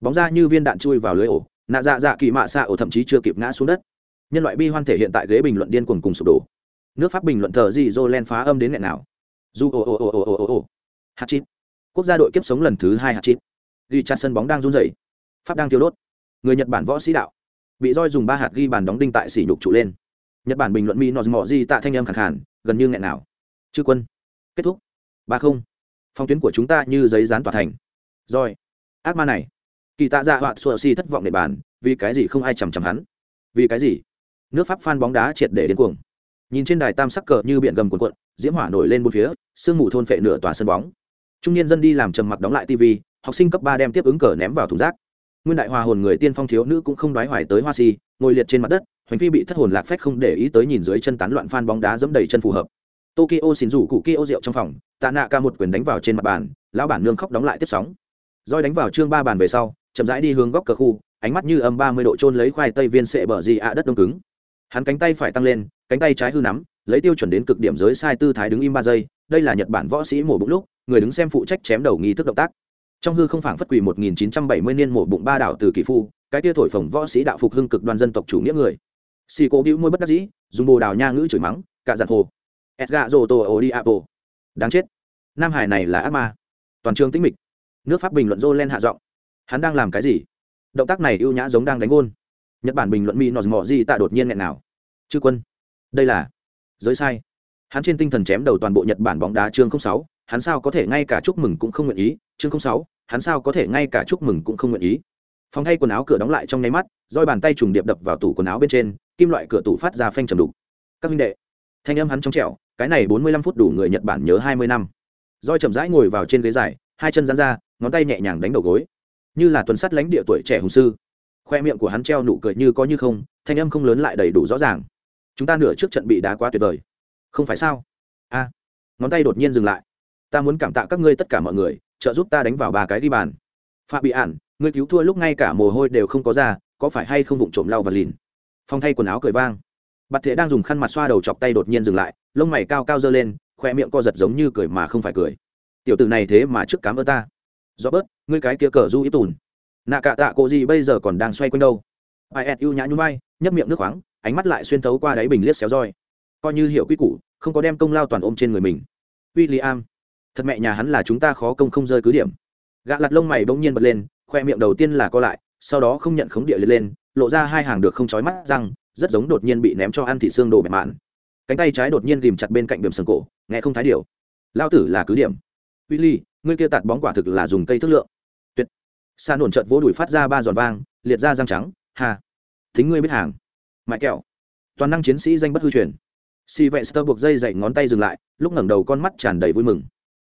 Bóng ra như viên đạn chui vào lưới ổ, nạ dạ dạ kỳ mạ xạ ổ thậm chí chưa kịp ngã xuống đất. Nhân loại bi hoan thể hiện tại ghế bình luận điên cuồng cùng sụp đổ. Nước pháp bình luận thờ gì dô len phá âm đến nghẹn nào. Du ồ ồ ồ ồ ồ ồ hạt chít. Quốc gia đội kiếp sống lần thứ hai hạt chít. Ghi chặt sân bóng đang run rẩy. Pháp đang tiêu đốt. Người nhật bản võ sĩ đạo. Bị roi dùng ba hạt ghi bàn đóng đinh tại sỉ nhục trụ lên. Nhật bản bình luận mi nọt mỏ di tạ thanh âm khẳng khản gần như nghẹn nào. Chư quân kết thúc. Ba không. Phong tuyến của chúng ta như giấy dán tỏa thành. Rồi. ác ma này. Kỳ tạ dạ họa sùa si thất vọng địa bàn, vì cái gì không ai chằm chằm hắn? Vì cái gì? Nước pháp phan bóng đá triệt để đến cuồng. Nhìn trên đài tam sắc cờ như biển gầm cuộn cuộn, diễm hỏa nổi lên bốn phía, sương mù thôn phệ nửa tòa sân bóng. Trung niên dân đi làm trầm mặc đóng lại tv học sinh cấp ba đem tiếp ứng cờ ném vào thùng rác. Nguyên đại hòa hồn người tiên phong thiếu nữ cũng không đoái hoài tới hoa si, ngồi liệt trên mặt đất hoành phi bị thất hồn lạc phách không để ý tới nhìn dưới chân tán loạn phan bóng đá dẫm đầy chân phù hợp tokyo xin rủ cụ kia ô rượu trong phòng tạ nạ ca một quyền đánh vào trên mặt bàn, lão bản nương khóc đóng lại tiếp sóng. Roi đánh vào chương ba bàn về sau, chậm rãi đi hướng góc cờ khu, ánh mắt như âm ba mươi độ trôn lấy khoai tây viên sệ bờ gì ạ đất đông cứng. Hắn cánh tay phải tăng lên, cánh tay trái hư nắm, lấy tiêu chuẩn đến cực điểm giới sai tư thái đứng im ba giây, đây là nhật bản võ sĩ mổ bụng lúc, người đứng xem phụ trách chém đầu nghi thức động tác. Trong hư không phảng phất quỳ một nghìn chín trăm bảy mươi niên mổ bụng ba đảo từ kỳ phu, cái tia thổi phồng võ sĩ đạo phục hưng cực đoan dân tộc chủ nghĩa người. Xì cố bĩu môi bất đắc dĩ, dùng bồ đào nha ngữ chửi mắng, cả giặt hồ edga rô Odiapo. đáng chết. Nam hải này là ác ma. Toàn trường tĩnh mịch. Nước pháp bình luận dô lên hạ giọng. Hắn đang làm cái gì? Động tác này ưu nhã giống đang đánh gôn. Nhật bản bình luận mi nọt mò gì tạ đột nhiên nghẹn nào? Chư quân. Đây là giới sai. Hắn trên tinh thần chém đầu toàn bộ nhật bản bóng đá chương sáu, hắn sao có thể ngay cả chúc mừng cũng không nguyện ý? Chương sáu, hắn sao có thể ngay cả chúc mừng cũng không nguyện ý? Phòng thay quần áo cửa đóng lại trong nháy mắt, roi bàn tay trùng điệp đập vào tủ quần áo bên trên, kim loại cửa tủ phát ra phanh trầm đục. Các minh đệ, thanh âm hắn trong trẻo cái này bốn mươi lăm phút đủ người nhật bản nhớ hai mươi năm. Roi chậm rãi ngồi vào trên ghế dài, hai chân dán ra, ngón tay nhẹ nhàng đánh đầu gối. Như là tuần sắt lãnh địa tuổi trẻ hùng sư. Khoe miệng của hắn treo nụ cười như có như không, thanh âm không lớn lại đầy đủ rõ ràng. Chúng ta nửa trước trận bị đá quá tuyệt vời. Không phải sao? A. Ngón tay đột nhiên dừng lại. Ta muốn cảm tạ các ngươi tất cả mọi người, trợ giúp ta đánh vào ba cái đi bàn. Phạm bị ản, ngươi cứu thua lúc ngay cả mồ hôi đều không có ra, có phải hay không vụng trộm lau và lìn? Phong thay quần áo cười vang bạt thế đang dùng khăn mặt xoa đầu chọc tay đột nhiên dừng lại lông mày cao cao dơ lên khoe miệng co giật giống như cười mà không phải cười. Tiểu tử này thế mà trước cám ơn ta. Do bớt ngươi cái kia cờ du ít tùn. Nạ cạ tạ cộ gì bây giờ còn đang xoay quanh đâu? Ai ẹt ưu nhã nhún vai nhấp miệng nước khoáng ánh mắt lại xuyên thấu qua đáy bình liếc xéo roi. Coi như hiểu quy củ không có đem công lao toàn ôm trên người mình. William, thật mẹ nhà hắn là chúng ta khó công không rơi cứ điểm. Gã lặt lông mày bỗng nhiên bật lên khoe miệng đầu tiên là co lại sau đó không nhận khống địa lên lên lộ ra hai hàng được không chói mắt răng rất giống đột nhiên bị ném cho ăn thị xương đổ bẹp mạn. Cánh tay trái đột nhiên ghìm chặt bên cạnh điểm sừng cổ nghe không thái điều. Lao tử là cứ điểm. Willy, ngươi kia tạt bóng quả thực là dùng cây thức lượng. Tuyệt. Sa nổn trợt vỗ đùi phát ra ba giòn vang liệt ra răng trắng. Hà thính ngươi biết hàng. Mãi kẹo. Toàn năng chiến sĩ danh bất hư truyền. Si vệ sơ buộc dây dậy ngón tay dừng lại lúc ngẩng đầu con mắt tràn đầy vui mừng.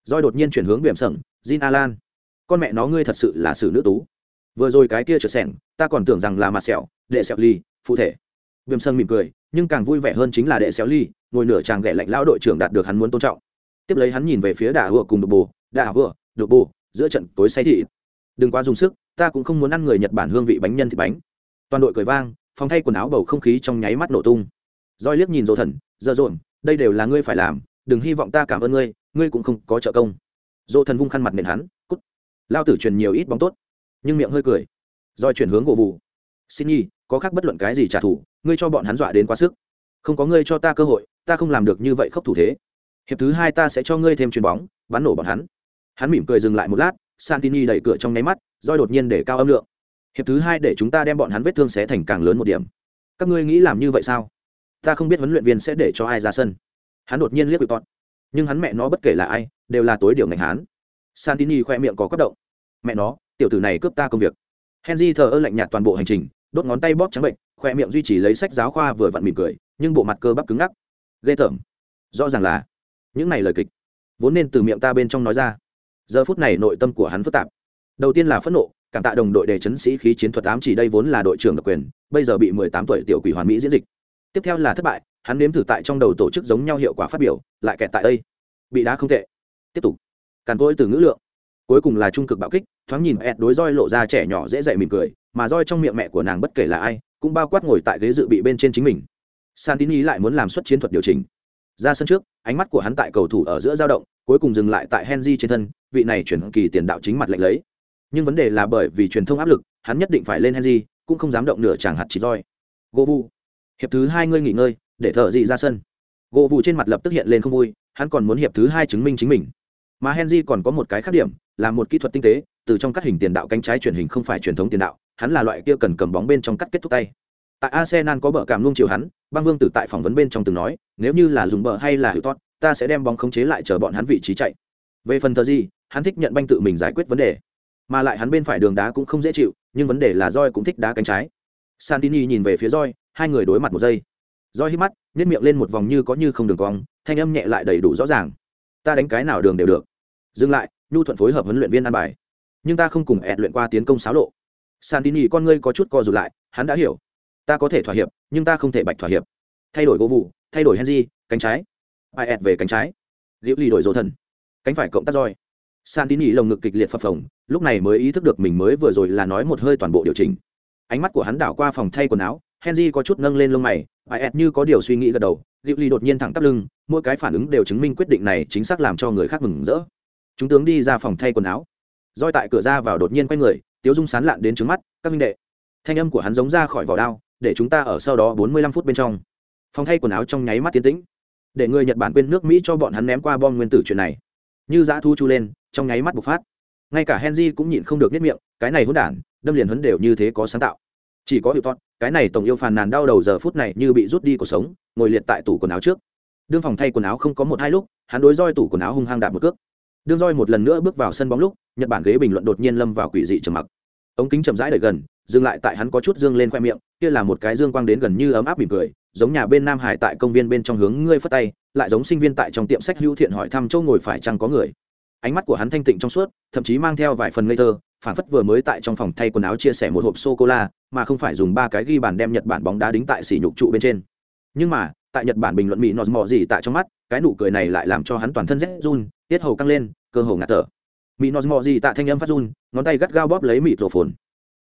Roi đột nhiên chuyển hướng biểm sẩn jin alan. Con mẹ nó ngươi thật sự là xử nữ tú. Vừa rồi cái kia trượt sẻng ta còn tưởng rằng là mặt sẹo đệ sẹo ly phụ thể viêm sân mỉm cười, nhưng càng vui vẻ hơn chính là đệ xéo ly, ngồi nửa chàng ghẻ lạnh lão đội trưởng đạt được hắn muốn tôn trọng. Tiếp lấy hắn nhìn về phía đà hùa cùng đục bồ đà hùa đục bồ, giữa trận tối say thị đừng quá dùng sức, ta cũng không muốn ăn người nhật bản hương vị bánh nhân thịt bánh. Toàn đội cười vang, phòng thay quần áo bầu không khí trong nháy mắt nổ tung. Roi liếc nhìn dỗ thần dơ dồn đây đều là ngươi phải làm, đừng hy vọng ta cảm ơn ngươi ngươi cũng không có trợ công. Dỗ thần vung khăn mặt nền hắn, cút. Lao tử truyền nhiều ít bóng tốt, nhưng miệng hơi cười. Roi chuyển hướng gỗ vụ xin nhi, có khác bất luận cái gì trả thù, ngươi cho bọn hắn dọa đến quá sức. Không có ngươi cho ta cơ hội, ta không làm được như vậy khốc thủ thế. Hiệp thứ hai ta sẽ cho ngươi thêm chuyền bóng, bắn nổ bọn hắn. Hắn mỉm cười dừng lại một lát, santini đẩy cửa trong nháy mắt, roi đột nhiên để cao âm lượng. Hiệp thứ hai để chúng ta đem bọn hắn vết thương sẽ thành càng lớn một điểm. Các ngươi nghĩ làm như vậy sao? Ta không biết huấn luyện viên sẽ để cho ai ra sân. Hắn đột nhiên liếc bị bọn nhưng hắn mẹ nó bất kể là ai, đều là tối điều ngành hắn santini khoe miệng có quất động. Mẹ nó, tiểu tử này cướp ta công việc. Henry thờ ơ lạnh nhạt toàn bộ hành trình đốt ngón tay bóp trắng bệnh, khoe miệng duy trì lấy sách giáo khoa vừa vặn mỉm cười, nhưng bộ mặt cơ bắp cứng ngắc. Ghê tởm. Rõ ràng là, những này lời kịch, vốn nên từ miệng ta bên trong nói ra. Giờ phút này nội tâm của hắn phức tạp. Đầu tiên là phẫn nộ, cảm tạ đồng đội đề chấn sĩ khí chiến thuật tám chỉ đây vốn là đội trưởng độc quyền, bây giờ bị mười tám tuổi tiểu quỷ hoàn mỹ diễn dịch. Tiếp theo là thất bại, hắn nếm thử tại trong đầu tổ chức giống nhau hiệu quả phát biểu, lại kẹt tại đây. Bị đá không tệ. Tiếp tục. Càn cỗi từ ngữ lượng cuối cùng là trung cực bạo kích, thoáng nhìn ed đối roi lộ ra trẻ nhỏ dễ dạy mỉm cười, mà roi trong miệng mẹ của nàng bất kể là ai, cũng bao quát ngồi tại ghế dự bị bên trên chính mình. Santini lại muốn làm xuất chiến thuật điều chỉnh. Ra sân trước, ánh mắt của hắn tại cầu thủ ở giữa dao động, cuối cùng dừng lại tại henry trên thân, vị này chuyển kỳ tiền đạo chính mặt lệnh lấy. Nhưng vấn đề là bởi vì truyền thông áp lực, hắn nhất định phải lên henry, cũng không dám động nửa chàng hạt chỉ roi. Gỗ vu. Hiệp thứ hai ngươi nghỉ ngơi, để thợ dị ra sân. Gỗ vu trên mặt lập tức hiện lên không vui, hắn còn muốn hiệp thứ hai chứng minh chính mình mà henry còn có một cái khác điểm, là một kỹ thuật tinh tế, từ trong cắt hình tiền đạo cánh trái truyền hình không phải truyền thống tiền đạo, hắn là loại kia cần cầm bóng bên trong cắt kết thúc tay. Tại arsenal có bờ cảm luôn chiều hắn, băng vương tử tại phỏng vấn bên trong từng nói, nếu như là dùng bờ hay là hữu tốt ta sẽ đem bóng khống chế lại chờ bọn hắn vị trí chạy. Về phần thờ gì, hắn thích nhận banh tự mình giải quyết vấn đề. Mà lại hắn bên phải đường đá cũng không dễ chịu, nhưng vấn đề là roi cũng thích đá cánh trái. Santini nhìn về phía roi, hai người đối mặt một giây. Roi hít mắt nhét miệng lên một vòng như có như không đường cong, thanh âm nhẹ lại đầy đủ rõ ràng ta đánh cái nào đường đều được. Dừng lại, nhu thuận phối hợp huấn luyện viên an bài. Nhưng ta không cùng ẹt luyện qua tiến công xáo lộ. Santini con ngươi có chút co rụt lại, hắn đã hiểu. Ta có thể thỏa hiệp, nhưng ta không thể bạch thỏa hiệp. Thay đổi gỗ vụ, thay đổi henry, cánh trái. Ai ẹt về cánh trái. Liễu ly đổi dỗ thần. Cánh phải cộng tác roi. Santini lồng ngực kịch liệt phập phồng, lúc này mới ý thức được mình mới vừa rồi là nói một hơi toàn bộ điều chỉnh. Ánh mắt của hắn đảo qua phòng thay quần áo, henry có chút nâng lên lông mày, ai ẹt như có điều suy nghĩ gật đầu Diệu ly đột nhiên thẳng tắp lưng, mỗi cái phản ứng đều chứng minh quyết định này chính xác làm cho người khác mừng rỡ. Chúng tướng đi ra phòng thay quần áo. Roi tại cửa ra vào đột nhiên quay người, tiếu dung sán lạn đến trứng mắt, các minh đệ. Thanh âm của hắn giống ra khỏi vỏ đao, để chúng ta ở sau đó 45 phút bên trong. Phòng thay quần áo trong nháy mắt tiến tĩnh. Để người nhật bản quên nước mỹ cho bọn hắn ném qua bom nguyên tử chuyện này. Như dã thu chu lên, trong nháy mắt bộc phát. Ngay cả henry cũng nhịn không được nếp miệng, cái này hỗn đản, đâm liền huấn đều như thế có sáng tạo chỉ có hiệu tốt cái này tổng yêu phàn nàn đau đầu giờ phút này như bị rút đi cuộc sống, ngồi liệt tại tủ quần áo trước. Đương phòng thay quần áo không có một hai lúc, hắn đối roi tủ quần áo hung hăng đạp một cước. Đương roi một lần nữa bước vào sân bóng lúc, nhật bản ghế bình luận đột nhiên lâm vào quỷ dị trầm mặc. Ống kính chậm rãi đợi gần, dừng lại tại hắn có chút dương lên khoe miệng, kia là một cái dương quang đến gần như ấm áp mỉm cười, giống nhà bên nam hải tại công viên bên trong hướng ngươi phất tay, lại giống sinh viên tại trong tiệm sách hữu thiện hỏi thăm châu ngồi phải chăng có người. Ánh mắt của hắn thanh tịnh trong suốt, thậm chí mang theo vài phần ngây thơ phản phất vừa mới tại trong phòng thay quần áo chia sẻ một hộp sô cô la mà không phải dùng ba cái ghi bàn đem nhật bản bóng đá đính tại sỉ nhục trụ bên trên. Nhưng mà, tại nhật bản bình luận mỹ nó mò gì tại trong mắt, cái nụ cười này lại làm cho hắn toàn thân rét run, tiết hầu căng lên, cơ hồ ngạt thở. Mỹ nó mò gì tại thanh âm phát run, ngón tay gắt gao bóp lấy mịt rổ phồn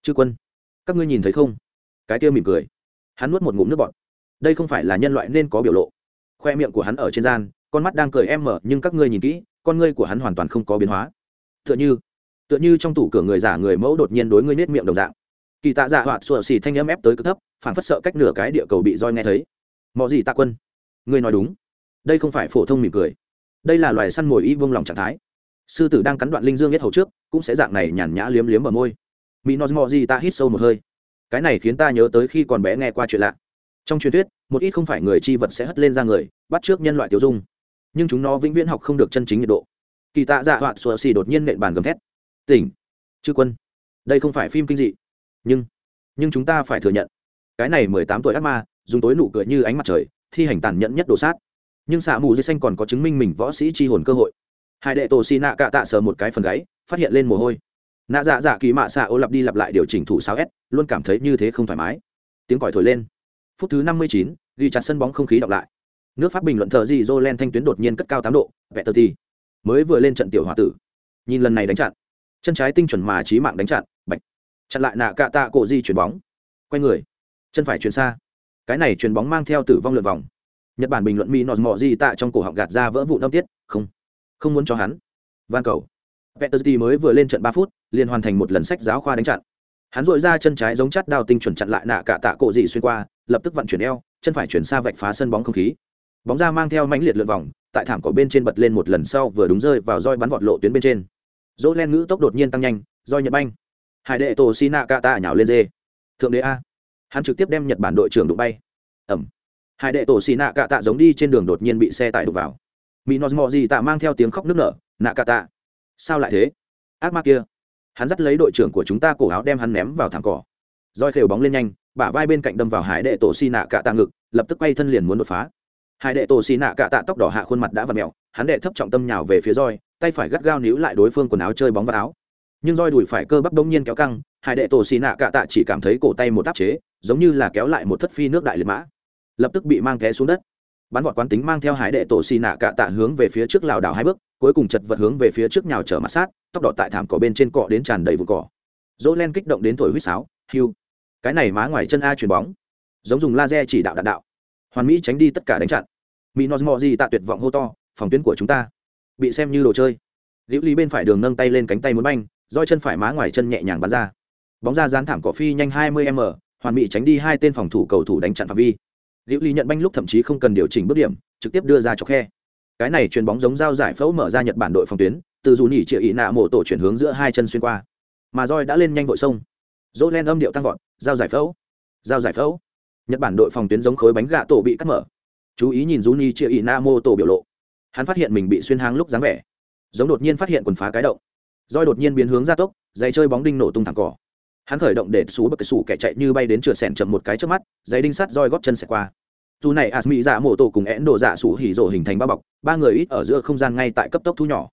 chư quân, các ngươi nhìn thấy không? Cái kia mỉm cười. Hắn nuốt một ngụm nước bọt. Đây không phải là nhân loại nên có biểu lộ. Khoe miệng của hắn ở trên gian, con mắt đang cười em mở, nhưng các ngươi nhìn kỹ, con ngươi của hắn hoàn toàn không có biến hóa. Tựa như tựa như trong tủ cửa người giả người mẫu đột nhiên đối ngươi nết miệng đồng dạng. Kỳ tạ dạ giả hoạt sụa xì thanh âm ép tới cực thấp phản phất sợ cách nửa cái địa cầu bị roi nghe thấy. Mọi gì tạ quân? Ngươi nói đúng. Đây không phải phổ thông mỉm cười. Đây là loài săn mồi y vương lòng trạng thái. Sư tử đang cắn đoạn linh dương biết hầu trước, cũng sẽ dạng này nhàn nhã liếm liếm ở môi. Mỹ nói mò gì ta hít sâu một hơi. Cái này khiến ta nhớ tới khi còn bé nghe qua chuyện lạ. Trong truyền thuyết, một ít không phải người chi vật sẽ hất lên ra người, bắt trước nhân loại tiêu dung. Nhưng chúng nó vĩnh viễn học không được chân chính nhiệt độ. Kỳ tạ dạ hoạt xua xì đột nhiên nện bàn gầm thét tỉnh. Chư quân, đây không phải phim kinh dị. Nhưng nhưng chúng ta phải thừa nhận, cái này mười tám tuổi ác ma, dùng tối nụ cười như ánh mặt trời, thi hành tàn nhẫn nhất đồ sát. Nhưng xạ mù dây xanh còn có chứng minh mình võ sĩ chi hồn cơ hội. Hai đệ tổ xì nạ cạ tạ sờ một cái phần gáy, phát hiện lên mồ hôi. Nạ dạ dạ kỳ mạ xạ ô lặp đi lặp lại điều chỉnh thủ sao s, luôn cảm thấy như thế không thoải mái. Tiếng còi thổi lên. Phút thứ năm mươi chín, ghi chặt sân bóng không khí đọc lại. Nước pháp bình luận thợ gì len thanh tuyến đột nhiên cất cao tám độ vẹt tờ ti mới vừa lên trận tiểu h tử. Nhìn lần này đánh chặn chân trái tinh chuẩn mà trí mạng đánh chặn, bạch. Chặn lại nạ cạ tạ cổ di chuyển bóng. Quay người. Chân phải chuyển xa. Cái này chuyền bóng mang theo tử vong lượt vòng. Nhật bản bình luận mỹ nọt mọ gì tạ trong cổ họng gạt ra vỡ vụ âm tiết. Không. Không muốn cho hắn. Van cầu. Peterti mới vừa lên trận ba phút, liền hoàn thành một lần sách giáo khoa đánh chặn. Hắn dội ra chân trái giống chắt đao tinh chuẩn chặn lại nạ cạ tạ cổ dị xuyên qua, lập tức vận chuyển eo, chân phải chuyển xa vạch phá sân bóng không khí. Bóng ra mang theo mãnh liệt lượn vòng, tại thảm cỏ bên trên bật lên một lần sau vừa đúng rơi vào roi bắn vọt lộ tuyến bên trên dỗ len ngữ tốc đột nhiên tăng nhanh roi nhật banh. Hải đệ tổ si nạ cả tạ nhào lên dê. Thượng đế a. Hắn trực tiếp đem nhật bản đội trưởng đụng bay. Ẩm. Hải đệ tổ xì nạ cạ tạ giống đi trên đường đột nhiên bị xe tải đục vào. Mỹ nó mò gì tạ mang theo tiếng khóc nức nở nạ cạ tạ sao lại thế? Ác ma kia. Hắn dắt lấy đội trưởng của chúng ta cổ áo đem hắn ném vào thảm cỏ. Roi khều bóng lên nhanh, bả vai bên cạnh đâm vào hải đệ tổ xì nạ cạ tạ ngực, lập tức quay thân liền muốn đột phá. Hải đệ tổ xì nạ cạ tạ tóc đỏ hạ khuôn mặt đã v ặ mẹo, hắn đệ thấp trọng tâm nhào về phía roi tay phải gắt gao níu lại đối phương quần áo chơi bóng vào áo. Nhưng roi đùi phải cơ bắp đông nhiên kéo căng hải đệ tổ xì nạ cạ tạ chỉ cảm thấy cổ tay một áp chế, giống như là kéo lại một thất phi nước đại liệt mã. Lập tức bị mang té xuống đất. Bắn vọt quán tính mang theo hải đệ tổ xì nạ cạ tạ hướng về phía trước lảo đảo hai bước, cuối cùng chật vật hướng về phía trước nhào trở mặt sát, tóc đỏ tại thảm cỏ bên trên cọ đến tràn đầy vụ cỏ. Dỗ len kích động đến thổi huýt sáo hiu cái này má ngoài chân a chuyền bóng. Giống dùng laser chỉ đạo đạn đạo. Hoàn mỹ tránh đi tất cả đánh chặn. Mỹ nos gì tạ tuyệt vọng hô to, phòng tuyến của chúng ta bị xem như đồ chơi. Liễu lý bên phải đường nâng tay lên cánh tay muốn banh, roi chân phải má ngoài chân nhẹ nhàng bắn ra. Bóng ra dán thảm cỏ phi nhanh 20 m, hoàn mỹ tránh đi hai tên phòng thủ cầu thủ đánh chặn phạm vi. Liễu lý nhận banh lúc thậm chí không cần điều chỉnh bước điểm, trực tiếp đưa ra cho khe. Cái này chuyền bóng giống dao giải phẫu mở ra nhật bản đội phòng tuyến, từ dù nhỉ chịa ý nạ mổ tổ chuyển hướng giữa hai chân xuyên qua. Mà roi đã lên nhanh vội sông. Dỗ len âm điệu tăng vọt, dao giải phẫu, dao giải phẫu. Nhật bản đội phòng tuyến giống khối bánh gạ tổ bị cắt mở. Chú ý nhìn dù nhỉ chịa ý nạ mổ tổ biểu lộ hắn phát hiện mình bị xuyên hang lúc dáng vẻ, giống đột nhiên phát hiện quần phá cái động. Roi đột nhiên biến hướng gia tốc, giày chơi bóng đinh nổ tung thẳng cỏ. Hắn khởi động để xú bậc sủ kẻ chạy như bay đến chửa sẻn chậm một cái trước mắt, giày đinh sắt roi góp chân xẹt qua. Dù này asmi dạ mổ tổ cùng én đồ dạ sủ hỉ rổ hình thành ba bọc, ba người ít ở giữa không gian ngay tại cấp tốc thu nhỏ.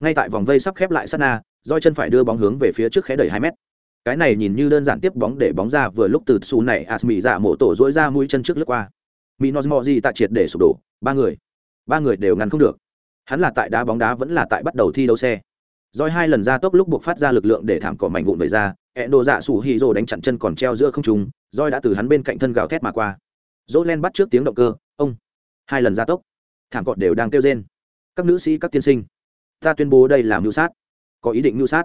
Ngay tại vòng vây sắp khép lại sát na, roi chân phải đưa bóng hướng về phía trước khé đẩy hai mét. Cái này nhìn như đơn giản tiếp bóng để bóng ra vừa lúc từ xù này asmi dạ mổ tổ dỗi ra mũi chân trước lướt qua. Minos moji tạ triệt để sụp đổ, ba người ba người đều ngăn không được. Hắn là tại đá bóng đá vẫn là tại bắt đầu thi đấu xe. Roi hai lần ra tốc lúc buộc phát ra lực lượng để thảm cỏ mảnh vụn về ra ẹn đồ dạ sủ hì rồ đánh chặn chân còn treo giữa không trùng roi đã từ hắn bên cạnh thân gào thét mà qua. Dỗ len bắt trước tiếng động cơ, ông. Hai lần ra tốc, thảm cọt đều đang kêu rên. Các nữ sĩ, các tiên sinh, ta tuyên bố đây là mưu sát. Có ý định mưu sát.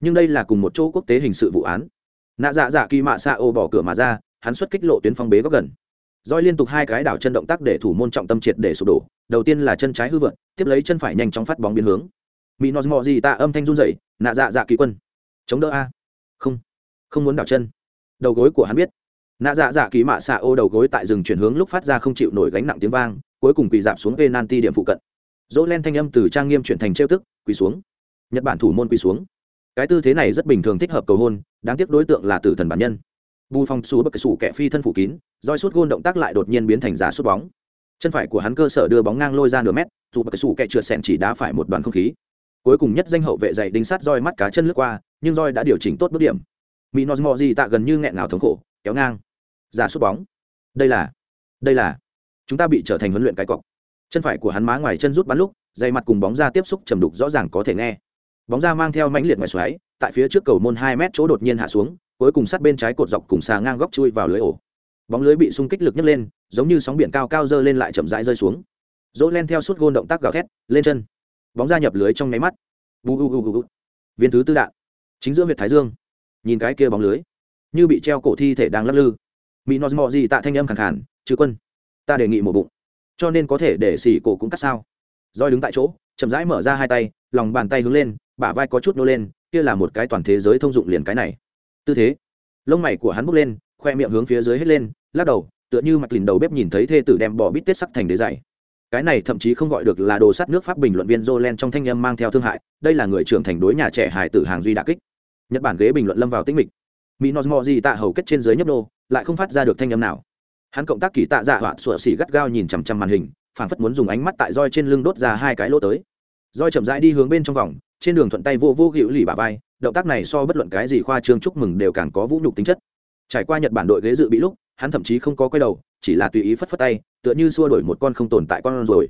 Nhưng đây là cùng một chỗ quốc tế hình sự vụ án. Nạ dạ dạ kỳ mạ xạ ô bỏ cửa mà ra, hắn xuất kích lộ tuyến phong bế góc gần. Roi liên tục hai cái đảo chân động tác để thủ môn trọng tâm triệt để sụp đổ đầu tiên là chân trái hư vượt tiếp lấy chân phải nhanh chóng phát bóng biến hướng. Mỹ nó mò gì tạ âm thanh run dậy nạ dạ dạ kỳ quân, chống đỡ a. Không không muốn đảo chân. Đầu gối của hắn biết. Nạ dạ dạ kỳ mạ xạ ô đầu gối tại rừng chuyển hướng lúc phát ra không chịu nổi gánh nặng tiếng vang, cuối cùng quỳ dạp xuống penalty điểm phụ cận. Dỗ len thanh âm từ trang nghiêm chuyển thành trêu tức, quỳ xuống. Nhật bản thủ môn quỳ xuống. Cái tư thế này rất bình thường thích hợp cầu hôn, đáng tiếc đối tượng là tử thần bản nhân. Bù phong xú bậc sủ kẻ phi thân phủ kín, roi suốt gôn động tác lại đột nhiên biến thành giả sút bóng chân phải của hắn cơ sở đưa bóng ngang lôi ra nửa mét, dù bậc sủ kẹt trượt sẹn chỉ đá phải một đoàn không khí. Cuối cùng nhất danh hậu vệ dày đinh sát roi mắt cá chân lướt qua, nhưng roi đã điều chỉnh tốt bước điểm. Mỹ nos gì tạ gần như nghẹn ngào thống khổ, kéo ngang. Giả sút bóng. Đây là đây là. Chúng ta bị trở thành huấn luyện cái cọc. Chân phải của hắn má ngoài chân rút bắn lúc dày mặt cùng bóng ra tiếp xúc trầm đục rõ ràng có thể nghe. Bóng ra mang theo mãnh liệt ngoài xoáy, tại phía trước cầu môn hai mét chỗ đột nhiên hạ xuống, cuối cùng sát bên trái cột dọc cùng xà ngang góc chui vào lưới ổ. Bóng lưới bị xung kích lực nhấc lên giống như sóng biển cao cao dơ lên lại chậm rãi rơi xuống. Dỗ len theo suốt gôn động tác gào thét, lên chân. Bóng ra nhập lưới trong nháy mắt. Bu bu bu bu viên thứ tư đạn. Chính giữa việt thái dương. Nhìn cái kia bóng lưới. Như bị treo cổ thi thể đang lắc lư. Mỹ nói mò gì tạ thanh âm khẳng khản chứ quân, ta đề nghị một bụng. Cho nên có thể để xỉ cổ cũng cắt sao? Roi đứng tại chỗ, chậm rãi mở ra hai tay, lòng bàn tay hướng lên, bả vai có chút nô lên, kia là một cái toàn thế giới thông dụng liền cái này. Tư thế. Lông mày của hắn bốc lên, khoe miệng hướng phía dưới hết lên, lắc đầu tựa như mặt lìn đầu bếp nhìn thấy thê tử đem bỏ bít tết sắc thành đế dày cái này thậm chí không gọi được là đồ sắt nước pháp bình luận viên jolen trong thanh âm mang theo thương hại, đây là người trưởng thành đối nhà trẻ hải tử hàng duy đà kích. Nhật bản ghế bình luận lâm vào tĩnh mịch. Mỹ nosmo gì tạ hầu kết trên dưới nhấp đô lại không phát ra được thanh âm nào. Hắn cộng tác kỳ tạ dạ hoạn sủa xỉ gắt gao nhìn chằm chằm màn hình, phảng phất muốn dùng ánh mắt tại roi trên lưng đốt ra hai cái lỗ tới. Roi chậm rãi đi hướng bên trong vòng, trên đường thuận tay vô vô gịu lì bà vai, động tác này so bất luận cái gì khoa trương chúc mừng đều càng có vũ nhục tính chất. Trải qua nhật bản đội ghế dự bị lúc hắn thậm chí không có quay đầu, chỉ là tùy ý phất phất tay, tựa như xua đổi một con không tồn tại con rồi.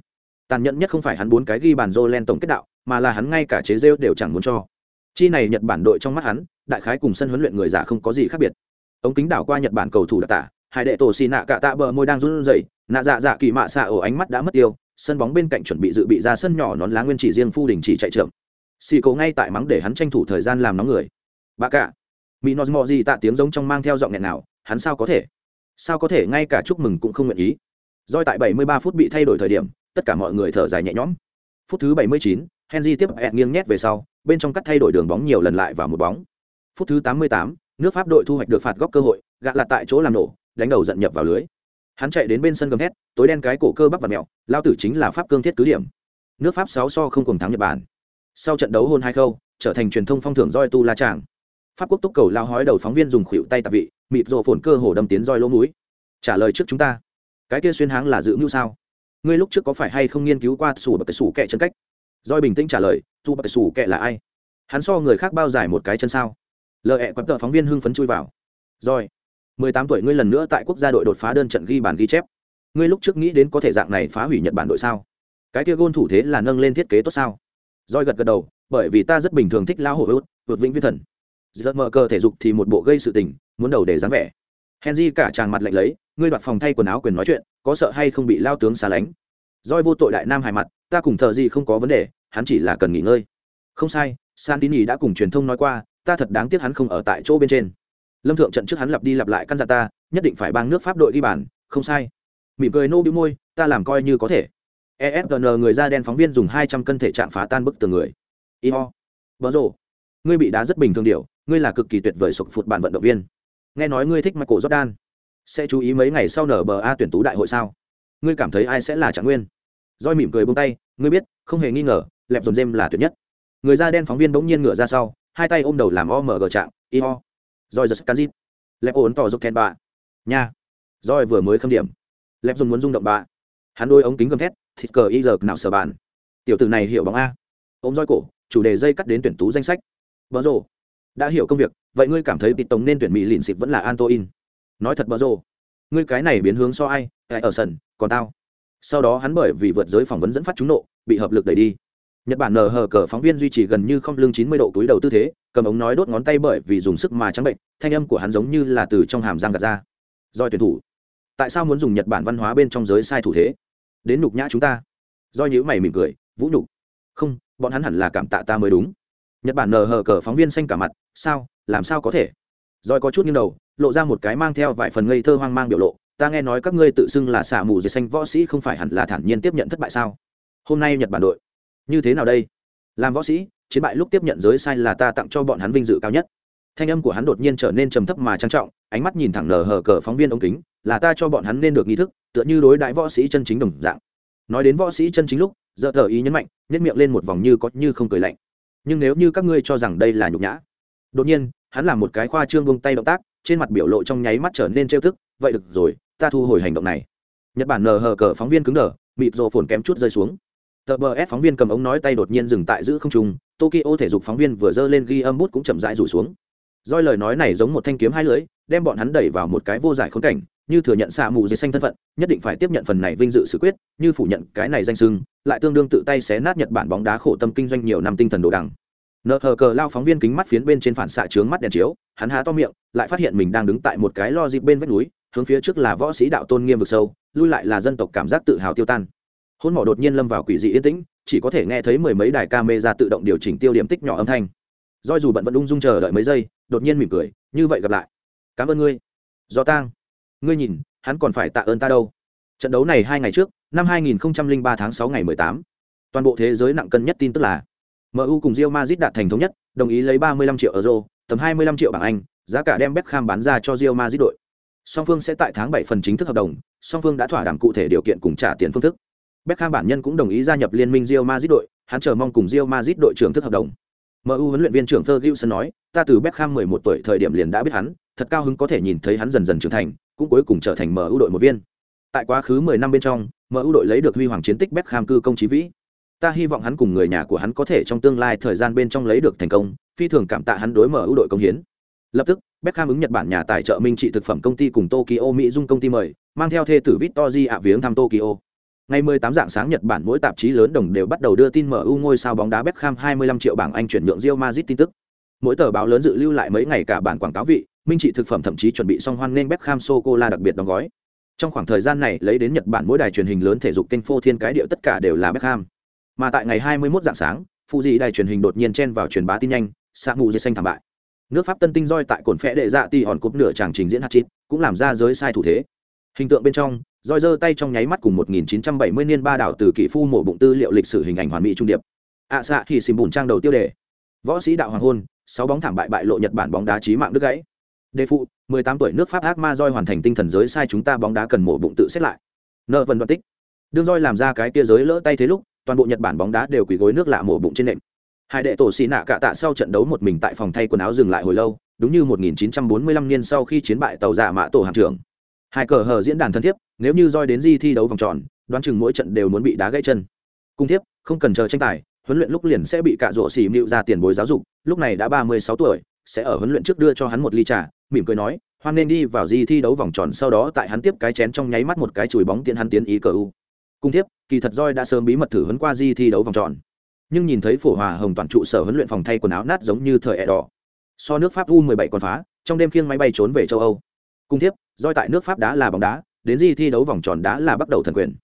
Tàn nhẫn nhất không phải hắn bốn cái ghi bàn rô len tổng kết đạo, mà là hắn ngay cả chế rêu đều chẳng muốn cho. Chi này nhật bản đội trong mắt hắn, đại khái cùng sân huấn luyện người giả không có gì khác biệt. Ống kính đảo qua nhật bản cầu thủ đặc tả, hai đệ tổ xì nạ cạ tạ bờ môi đang run rẩy, nạ dạ dạ kỳ mạ xạ ổ ánh mắt đã mất tiêu, sân bóng bên cạnh chuẩn bị dự bị ra sân nhỏ nón lá nguyên chỉ riêng phu đình chỉ chạy trượm xì cố ngay tại mắng để hắn tranh thủ thời gian làm nóng người. Bà cả. Mỹ nos mò gì tạ tiếng giống trong mang theo giọng nghẹn nào hắn sao có thể? Sao có thể ngay cả chúc mừng cũng không nguyện ý? Doi tại 73 phút bị thay đổi thời điểm tất cả mọi người thở dài nhẹ nhõm. Phút thứ 79, henry tiếp ẹt nghiêng nhét về sau bên trong cắt thay đổi đường bóng nhiều lần lại vào một bóng. Phút thứ 88, nước pháp đội thu hoạch được phạt góc cơ hội gạ lạt tại chỗ làm nổ đánh đầu giận nhập vào lưới. Hắn chạy đến bên sân gầm hét tối đen cái cổ cơ bắp và mẹo lao tử chính là pháp cương thiết cứ điểm. Nước pháp 6 so không cùng thắng nhật bản. Sau trận đấu hôn hai khâu trở thành truyền thông phong thưởng roi tu la tràng pháp quốc túc cầu lao hói đầu phóng viên dùng khuỷu tay tạp vị mịt rộ phồn cơ hồ đâm tiến roi lỗ mũi. Trả lời trước chúng ta. Cái kia xuyên háng là dự mưu sao? Ngươi lúc trước có phải hay không nghiên cứu qua sủ bậc sủ kệ chân cách? Roi bình tĩnh trả lời dù bậc sủ kệ là ai? Hắn so người khác bao dài một cái chân sao? Lờ ẹ quặp tợ phóng viên hưng phấn chui vào. Roi mười tám tuổi ngươi lần nữa tại quốc gia đội đột phá đơn trận ghi bàn ghi chép. Ngươi lúc trước nghĩ đến có thể dạng này phá hủy nhật bản đội sao? Cái kia gôn thủ thế là nâng lên thiết kế tốt sao? Roi gật gật đầu, bởi vì ta rất bình thường thích lao hổ hút vượt vĩnh viễn thần. Giật mở cờ thể dục thì một bộ gây sự tình muốn đầu để dáng vẻ. Henry cả tràn mặt lạnh lấy, ngươi đoạt phòng thay quần áo quyền nói chuyện, có sợ hay không bị lao tướng xa lánh? Roi vô tội đại nam hài mặt, ta cùng thợ gì không có vấn đề, hắn chỉ là cần nghỉ ngơi. Không sai, santini đã cùng truyền thông nói qua, ta thật đáng tiếc hắn không ở tại chỗ bên trên. Lâm thượng trận trước hắn lặp đi lặp lại căn dặn ta, nhất định phải bang nước pháp đội ghi bàn, không sai. Mỉm cười nô bĩu môi, ta làm coi như có thể. Esgn người da đen phóng viên dùng hai trăm cân thể trạng phá tan bức tường người. Iho. Vợ rộ ngươi bị đá rất bình thường điều, ngươi là cực kỳ tuyệt vời sụp phụt bản vận động viên nghe nói ngươi thích michael jordan. Sẽ chú ý mấy ngày sau nở bờ a tuyển tú đại hội sao? Ngươi cảm thấy ai sẽ là trạng nguyên? Roi mỉm cười buông tay, ngươi biết, không hề nghi ngờ, lẹp dồn dêm là tuyệt nhất. Người da đen phóng viên bỗng nhiên ngửa ra sau, hai tay ôm đầu làm o mở gờ trạng iho roi giật canzit lẹp ổn tỏ dốc thẹn bạ. Nha. Roi vừa mới khâm điểm. Lẹp dồn muốn rung động bạ. Hắn đôi ống kính gầm thét, thịt cờ y giờ nào sờ bàn. Tiểu tử này hiểu bóng a. Ôm roi cổ, chủ đề dây cắt đến tuyển tú danh sách. Bờ rồ đã hiểu công việc vậy ngươi cảm thấy tịt tổng nên tuyển mỹ lìn xịt vẫn là antoin nói thật bờ rồ. Ngươi cái này biến hướng so ai? Ai ở sân, còn tao. Sau đó hắn bởi vì vượt giới phỏng vấn dẫn phát trúng nộ, bị hợp lực đẩy đi. Nhật bản nờ hờ cờ phóng viên duy trì gần như không lưng chín mươi độ túi đầu tư thế, cầm ống nói đốt ngón tay bởi vì dùng sức mà trắng bệnh, thanh âm của hắn giống như là từ trong hàm răng gạt ra. Doi tuyển thủ. Tại sao muốn dùng nhật bản văn hóa bên trong giới sai thủ thế? Đến nhục nhã chúng ta. Do nhữ mày mỉm cười, vũ nhục. Không, bọn hắn hẳn là cảm tạ ta mới đúng. Nhật bản nờ hờ cờ phóng viên xanh cả mặt, sao? Làm sao có thể? Rồi có chút nghiêng đầu, lộ ra một cái mang theo vài phần ngây thơ hoang mang biểu lộ. Ta nghe nói các ngươi tự xưng là xả mù dệt xanh võ sĩ không phải hẳn là thản nhiên tiếp nhận thất bại sao? Hôm nay nhật bản đội, như thế nào đây? Làm võ sĩ, chiến bại lúc tiếp nhận giới sai là ta tặng cho bọn hắn vinh dự cao nhất. Thanh âm của hắn đột nhiên trở nên trầm thấp mà trang trọng, ánh mắt nhìn thẳng nở hờ cờ phóng viên ống kính, là ta cho bọn hắn nên được nghi thức, tựa như đối đại võ sĩ chân chính đồng dạng. Nói đến võ sĩ chân chính lúc, giờ thờ ý nhấn mạnh nhét miệng lên một vòng như có như không cười lạnh. Nhưng nếu như các ngươi cho rằng đây là nhục nhã đột nhiên, hắn làm một cái khoa trương bông tay động tác, trên mặt biểu lộ trong nháy mắt trở nên trêu thức vậy được rồi, ta thu hồi hành động này. Nhật bản nờ hờ cờ phóng viên cứng đờ, mịt rộ phồn kém chút rơi xuống. Tờ bờ ép phóng viên cầm ống nói tay đột nhiên dừng tại giữ không trung, tokyo thể dục phóng viên vừa dơ lên ghi âm bút cũng chậm rãi rủ xuống. Doi lời nói này giống một thanh kiếm hai lưỡi, đem bọn hắn đẩy vào một cái vô giải khốn cảnh, như thừa nhận xạ mù dây xanh thân phận, nhất định phải tiếp nhận phần này vinh dự sự quyết, như phủ nhận cái này danh sưng, lại tương đương tự tay xé nát nhật bản bóng đá khổ tâm kinh doanh nhiều năm tinh thần đồ đằng nợ hờ cờ lao phóng viên kính mắt phiến bên trên phản xạ trướng mắt đèn chiếu, hắn há to miệng, lại phát hiện mình đang đứng tại một cái lo dịp bên vách núi, hướng phía trước là võ sĩ đạo tôn nghiêm vực sâu, lui lại là dân tộc cảm giác tự hào tiêu tan. Hôn mỏ đột nhiên lâm vào quỷ dị yên tĩnh, chỉ có thể nghe thấy mười mấy đài ca mê ra tự động điều chỉnh tiêu điểm tích nhỏ âm thanh. Doi dù bận vẫn ung dung chờ đợi mấy giây, đột nhiên mỉm cười, như vậy gặp lại. Cảm ơn ngươi. Do tang. Ngươi nhìn, hắn còn phải tạ ơn ta đâu. Trận đấu này hai ngày trước, năm 2003 tháng 6 ngày 18. toàn bộ thế giới nặng cân nhất tin tức là MU cùng Real Madrid đạt thành thống nhất đồng ý lấy 35 triệu euro tầm 25 triệu bảng Anh giá cả đem Beckham bán ra cho Real Madrid đội song phương sẽ tại tháng 7 phần chính thức hợp đồng song phương đã thỏa đàm cụ thể điều kiện cùng trả tiền phương thức Beckham bản nhân cũng đồng ý gia nhập liên minh Real Madrid đội hắn chờ mong cùng Real Madrid đội trưởng thức hợp đồng MU huấn luyện viên trưởng Ferguson nói, ta từ Beckham 11 tuổi thời điểm liền đã biết hắn, thật cao hứng có thể nhìn thấy hắn dần dần trưởng thành, cũng cuối cùng trở thành MU đội một viên. Tại quá khứ 10 năm bên trong, MU đội lấy được huy hoàng chiến tích Beckham cư công chí vĩ. Ta hy vọng hắn cùng người nhà của hắn có thể trong tương lai thời gian bên trong lấy được thành công, phi thường cảm tạ hắn đối mở ưu đội công hiến. Lập tức, Beckham ứng Nhật Bản nhà tài trợ minh trị thực phẩm công ty cùng Tokyo Mỹ Dung công ty mời, mang theo thê tử Victory ạ viếng thăm Tokyo. Ngày 18 dạng sáng Nhật Bản mỗi tạp chí lớn đồng đều bắt đầu đưa tin MU ngôi sao bóng đá Beckham 25 triệu bảng Anh chuyển nhượng Real Madrid tin tức. Mỗi tờ báo lớn dự lưu lại mấy ngày cả bản quảng cáo vị, minh trị thực phẩm thậm chí chuẩn bị xong hoan nên Beckham sô cô la đặc biệt đóng gói. Trong khoảng thời gian này, lấy đến Nhật Bản mỗi đài truyền hình lớn thể dục kênh phô thiên cái điệu tất cả đều là Beckham. Mà tại ngày 21 dạng sáng, phụ dị đài truyền hình đột nhiên chen vào truyền bá tin nhanh, Samu dây xanh thảm bại. Nước Pháp tân tinh roi tại cồn phẽ đệ dạ ti hòn cúp nửa chàng trình diễn hát chít, cũng làm ra giới sai thủ thế. Hình tượng bên trong, roi giơ tay trong nháy mắt cùng 1970 niên ba đảo từ kỷ phu mổ bụng tư liệu lịch sử hình ảnh hoàn mỹ trung điệp. ạ xạ thì xìm bùn trang đầu tiêu đề. Võ sĩ đạo hoàng hôn, sáu bóng thảm bại bại lộ Nhật Bản bóng đá trí mạng đứt gãy. Đề phụ, 18 tuổi nước Pháp ác ma roi hoàn thành tinh thần giới sai chúng ta bóng đá cần mổ bụng tự xét lại. Nợ vần đoạn tích. Đương roi làm ra cái kia giới lỡ tay thế lúc, toàn bộ Nhật Bản bóng đá đều quỳ gối nước lạ mổ bụng trên nệm. Hai đệ tổ xì nạ cạ tạ sau trận đấu một mình tại phòng thay quần áo dừng lại hồi lâu, đúng như 1945 niên sau khi chiến bại tàu giả mã tổ hạm trưởng. Hai cờ hờ diễn đàn thân thiết nếu như roi đến di thi đấu vòng tròn đoán chừng mỗi trận đều muốn bị đá gãy chân. Cung thiếp không cần chờ tranh tài huấn luyện lúc liền sẽ bị cạ rỗ xì mịu ra tiền bối giáo dục lúc này đã ba mươi sáu tuổi sẽ ở huấn luyện trước đưa cho hắn một ly trà mỉm cười nói hoan nên đi vào di thi đấu vòng tròn sau đó tại hắn tiếp cái chén trong nháy mắt một cái chùi bóng tiến hắn tiến ý cờ u cung thiếp, kỳ thật roi đã sớm bí mật thử huấn qua di thi đấu vòng tròn. Nhưng nhìn thấy phổ hòa hồng toàn trụ sở huấn luyện phòng thay quần áo nát giống như thời ẹ đỏ. So nước pháp u 17 còn phá, trong đêm khiêng máy bay trốn về châu âu. Cung thiếp doi tại nước pháp đá là bóng đá, đến di thi đấu vòng tròn đá là bắt đầu thần quyền.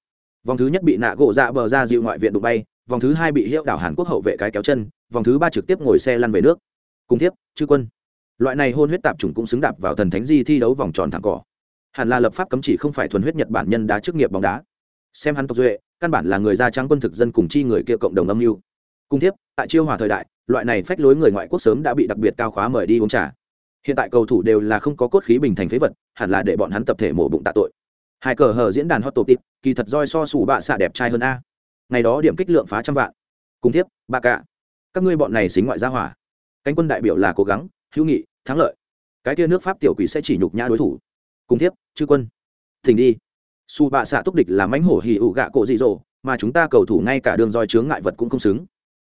Vòng thứ nhất bị nạ gỗ dạ bờ ra dịu ngoại viện đụng bay, vòng thứ hai bị hiệu đảo hàn quốc hậu vệ cái kéo chân, vòng thứ ba trực tiếp ngồi xe lăn về nước. Cùng tiếp chư quân. Loại này hôn huyết tạp chủng cũng xứng đạp vào thần thánh di thi đấu vòng tròn thẳng cỏ. Hẳn là lập pháp cấm chỉ không phải thuần huyết nhật bản nhân đá chức nghiệp bóng đá xem hắn tộc duệ căn bản là người da trắng quân thực dân cùng chi người kia cộng đồng âm mưu. Cung thiếp, tại chiêu hòa thời đại loại này phách lối người ngoại quốc sớm đã bị đặc biệt cao khóa mời đi uống trà. Hiện tại cầu thủ đều là không có cốt khí bình thành phế vật hẳn là để bọn hắn tập thể mổ bụng tạ tội. Hai cờ hờ diễn đàn hot tổ tịp kỳ thật roi so sủ bạ xạ đẹp trai hơn a. Ngày đó điểm kích lượng phá trăm vạn. Cùng thiếp, ba cả các ngươi bọn này xính ngoại gia hỏa. Cánh quân đại biểu là cố gắng hữu nghị thắng lợi. Cái kia nước pháp tiểu quỷ sẽ chỉ nhục nhã đối thủ. Cùng thiếp, chư quân. Thỉnh đi su bạ xạ túc địch là mãnh hổ hỉ ủ gạ cộ dị dỗ mà chúng ta cầu thủ ngay cả đường roi chướng ngại vật cũng không xứng.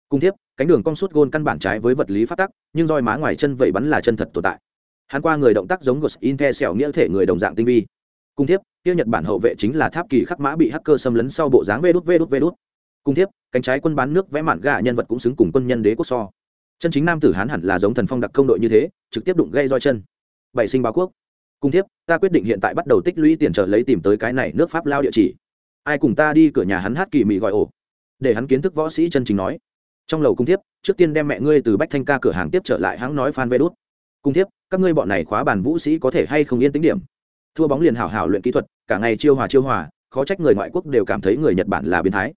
Cùng tiếp, cánh đường cong suốt gôn căn bản trái với vật lý pháp tắc, nhưng roi má ngoài chân vậy bắn là chân thật tồn tại. Hắn qua người động tác giống của Inter xẻo nghĩa thể người đồng dạng tinh vi. Cùng tiếp, kia nhật bản hậu vệ chính là tháp kỳ khắc mã bị hacker xâm lấn sau bộ dáng vê đút vê đút vê đút. Cùng tiếp, cánh trái quân bán nước vẽ mạn gà nhân vật cũng xứng cùng quân nhân đế quốc so. Chân chính nam tử hán hẳn là giống thần phong đặc công đội như thế, trực tiếp đụng gây roi chân. Bảy sinh báo quốc cung thiếp ta quyết định hiện tại bắt đầu tích lũy tiền trợ lấy tìm tới cái này nước pháp lao địa chỉ. Ai cùng ta đi cửa nhà hắn hát kỳ mị gọi ổ. Để hắn kiến thức võ sĩ chân chính nói. Trong lầu cung thiếp trước tiên đem mẹ ngươi từ bách thanh ca cửa hàng tiếp trở lại hắn nói phan vê đốt cung thiếp các ngươi bọn này khóa bàn vũ sĩ có thể hay không yên tính điểm? Thua bóng liền hảo hảo luyện kỹ thuật cả ngày chiêu hòa chiêu hòa khó trách người ngoại quốc đều cảm thấy người nhật bản là biến thái.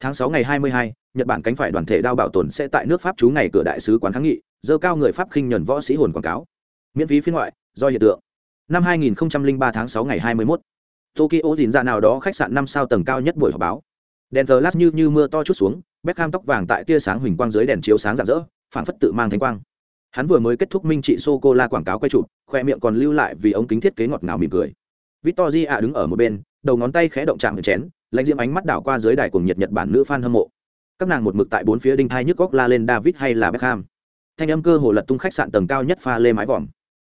Tháng sáu ngày hai mươi hai, nhật bản cánh phải đoàn thể đao bảo tồn sẽ tại nước pháp chú ngày cửa đại sứ quán kháng nghị dơ cao người pháp khinh nhuần võ sĩ hồn quảng cáo. Miễn phí phiên ngoại do hiện tượng năm 2003 tháng 6 ngày 21, tokyo dìn ra nào đó khách sạn năm sao tầng cao nhất buổi họp báo. Đèn thờ lát như như mưa to chút xuống beckham tóc vàng tại tia sáng huỳnh quang dưới đèn chiếu sáng rạng rỡ phảng phất tự mang thánh quang. Hắn vừa mới kết thúc minh trị sô cô la quảng cáo quay chụp khoe miệng còn lưu lại vì ống kính thiết kế ngọt ngào mỉm cười. Victoria đứng ở một bên đầu ngón tay khẽ động chạm chén lãnh diễm ánh mắt đảo qua dưới đài cuồng nhiệt nhật bản nữ fan hâm mộ. Các nàng một mực tại bốn phía đinh thai nhức góc la lên david hay là beckham. Thanh âm cơ hồ lật tung khách sạn tầng cao nhất pha lê mái vòm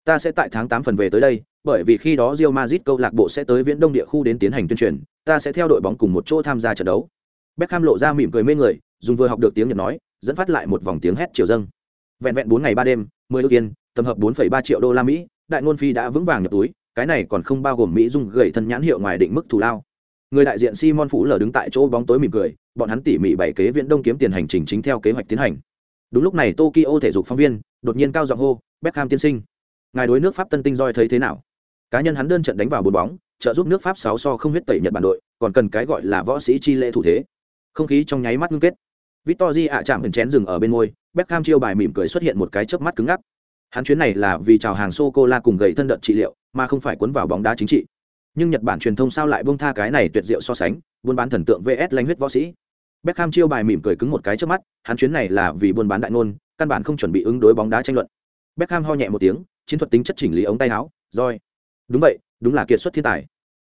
ta sẽ tại tháng tám phần về tới đây bởi vì khi đó Real Madrid câu lạc bộ sẽ tới Viễn Đông địa khu đến tiến hành tuyên truyền, ta sẽ theo đội bóng cùng một chỗ tham gia trận đấu. Beckham lộ ra mỉm cười mê người, dùng vừa học được tiếng Nhật nói, dẫn phát lại một vòng tiếng hét chiều dâng. Vẹn vẹn bốn ngày ba đêm, 10 ức yên, tổng hợp 4,3 triệu đô la Mỹ, đại ngôn phi đã vững vàng nhập túi, cái này còn không bao gồm Mỹ dung gửi thân nhãn hiệu ngoài định mức thù lao. Người đại diện Simon Phủ lờ đứng tại chỗ bóng tối mỉm cười, bọn hắn tỉ mỉ bày kế Viễn Đông kiếm tiền hành trình chính theo kế hoạch tiến hành. Đúng lúc này Tokyo thể dục phóng viên đột nhiên cao giọng hô, Beckham tiên sinh, ngài đối nước Pháp tân tinh roi thấy thế nào? cá nhân hắn đơn trận đánh vào bốn bóng, trợ giúp nước pháp sáu so không huyết tẩy nhật bản đội, còn cần cái gọi là võ sĩ chi lễ thủ thế. Không khí trong nháy mắt ngưng kết. Victor ạ chạm hình chén rừng ở bên môi beckham chiêu bài mỉm cười xuất hiện một cái chớp mắt cứng ngắc. Hắn chuyến này là vì chào hàng sô cô la cùng gậy thân đợt trị liệu, mà không phải cuốn vào bóng đá chính trị. Nhưng nhật bản truyền thông sao lại bông tha cái này tuyệt diệu so sánh, buôn bán thần tượng vs lanh huyết võ sĩ. Beckham chiêu bài mỉm cười cứng một cái trước mắt, hắn chuyến này là vì buôn bán đại ngôn, căn bản không chuẩn bị ứng đối bóng đá tranh luận. Beckham ho nhẹ một tiếng chiến thuật tính chất chỉnh lý ống tay áo roi. Đúng vậy đúng là kiệt xuất thiên tài.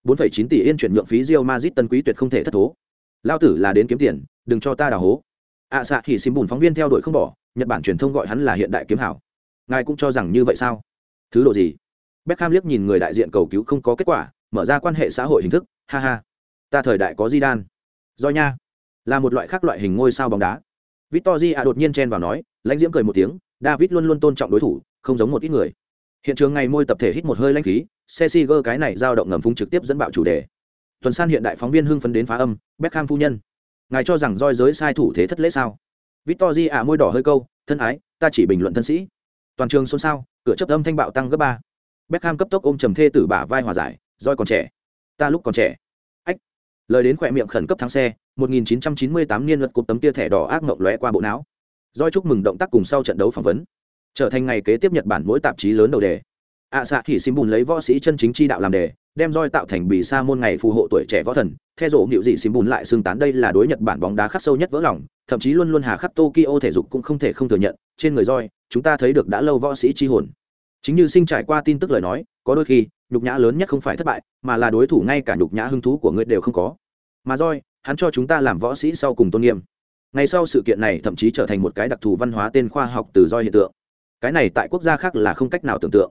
4,9 tỷ yên chuyển nhượng phí Real Madrid tân quý tuyệt không thể thất thố. Lao tử là đến kiếm tiền đừng cho ta đào hố. Ạ à, xạ thì xin bùn phóng viên theo đuổi không bỏ nhật bản truyền thông gọi hắn là hiện đại kiếm hảo. Ngài cũng cho rằng như vậy sao? Thứ độ gì? Beckham liếc nhìn người đại diện cầu cứu không có kết quả mở ra quan hệ xã hội hình thức ha ha. Ta thời đại có Zidane, do nha. Là một loại khác loại hình ngôi sao bóng đá. Victoria đột nhiên chen vào nói lãnh diễm cười một tiếng david luôn luôn tôn trọng đối thủ không giống một ít người hiện trường ngày môi tập thể hít một hơi lanh khí, xe Siger cái này dao động ngầm phung trực tiếp dẫn bạo chủ đề. Tuần san hiện đại phóng viên hưng phấn đến phá âm, beckham phu nhân. Ngài cho rằng roi giới sai thủ thế thất lễ sao? Victor di ạ, môi đỏ hơi câu, thân ái, ta chỉ bình luận thân sĩ. Toàn trường xôn xao, cửa chấp âm thanh bạo tăng gấp ba. Beckham cấp tốc ôm trầm thê tử bả vai hòa giải, roi còn trẻ. Ta lúc còn trẻ. Ách. Lời đến khỏe miệng khẩn cấp thắng xe 1998 niên luật cục tấm tia thẻ đỏ ác mộng lóe qua bộ não. Roi chúc mừng động tác cùng sau trận đấu phỏng vấn trở thành ngày kế tiếp nhật bản mỗi tạp chí lớn đầu đề. Ạ à, xạ thì xin bùn lấy võ sĩ chân chính chi đạo làm đề đem roi tạo thành bì sa môn ngày phù hộ tuổi trẻ võ thần theo dỗ nghịu dị xin bùn lại xưng tán đây là đối nhật bản bóng đá khắc sâu nhất vỡ lòng thậm chí luôn luôn hà khắc tokyo thể dục cũng không thể không thừa nhận trên người roi chúng ta thấy được đã lâu võ sĩ chi hồn. Chính như sinh trải qua tin tức lời nói có đôi khi nhục nhã lớn nhất không phải thất bại mà là đối thủ ngay cả nhục nhã hứng thú của ngươi đều không có. Mà roi hắn cho chúng ta làm võ sĩ sau cùng tôn nghiêm. Ngày sau sự kiện này thậm chí trở thành một cái đặc thù văn hóa tên khoa học từ roi hiện tượng cái này tại quốc gia khác là không cách nào tưởng tượng.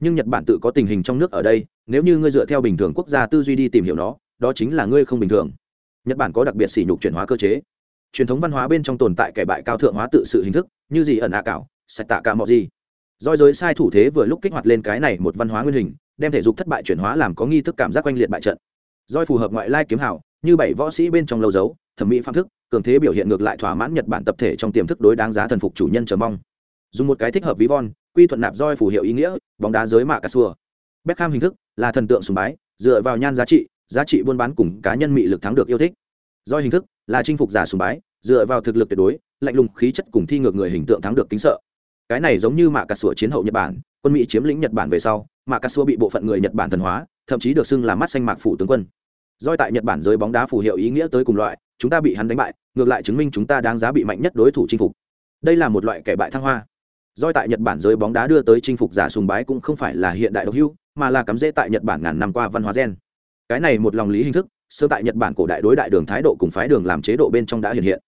Nhưng nhật bản tự có tình hình trong nước ở đây, nếu như ngươi dựa theo bình thường quốc gia tư duy đi tìm hiểu nó, đó chính là ngươi không bình thường. Nhật bản có đặc biệt sỉ nhục chuyển hóa cơ chế. Truyền thống văn hóa bên trong tồn tại kẻ bại cao thượng hóa tự sự hình thức, như gì ẩn ạ cảo, sạch tạ cả mọi gì. Doi giới sai thủ thế vừa lúc kích hoạt lên cái này một văn hóa nguyên hình, đem thể dục thất bại chuyển hóa làm có nghi thức cảm giác oanh liệt bại trận. Doi phù hợp ngoại lai kiếm hảo như bảy võ sĩ bên trong lâu dấu, thẩm mỹ phạm thức, cường thế biểu hiện ngược lại thỏa mãn nhật bản tập thể trong tiềm thức đối đáng giá thần phục chủ nhân chờ mong dùng một cái thích hợp ví von, quy thuận nạp roi phù hiệu ý nghĩa, bóng đá giới mạ cà xua Beckham hình thức là thần tượng sùng bái, dựa vào nhan giá trị giá trị buôn bán cùng cá nhân mị lực thắng được yêu thích. Roi hình thức là chinh phục giả sùng bái, dựa vào thực lực tuyệt đối, lạnh lùng khí chất cùng thi ngược người hình tượng thắng được kính sợ. Cái này giống như mạ cà sủa chiến hậu nhật bản, quân mỹ chiếm lĩnh nhật bản về sau, mạ cà sủa bị bộ phận người nhật bản thần hóa, thậm chí được xưng là mắt xanh mạc phủ tướng quân. Doi tại nhật bản giới bóng đá phù hiệu ý nghĩa tới cùng loại, chúng ta bị hắn đánh bại, ngược lại chứng minh chúng ta đáng giá bị mạnh nhất đối thủ chinh phục. Đây là một loại kẻ bại thăng hoa doi tại nhật bản giới bóng đá đưa tới chinh phục giả sùng bái cũng không phải là hiện đại độc hưu mà là cắm rễ tại nhật bản ngàn năm qua văn hóa gen. Cái này một lòng lý hình thức sơ tại nhật bản cổ đại đối đại đường thái độ cùng phái đường làm chế độ bên trong đã hiện hiện.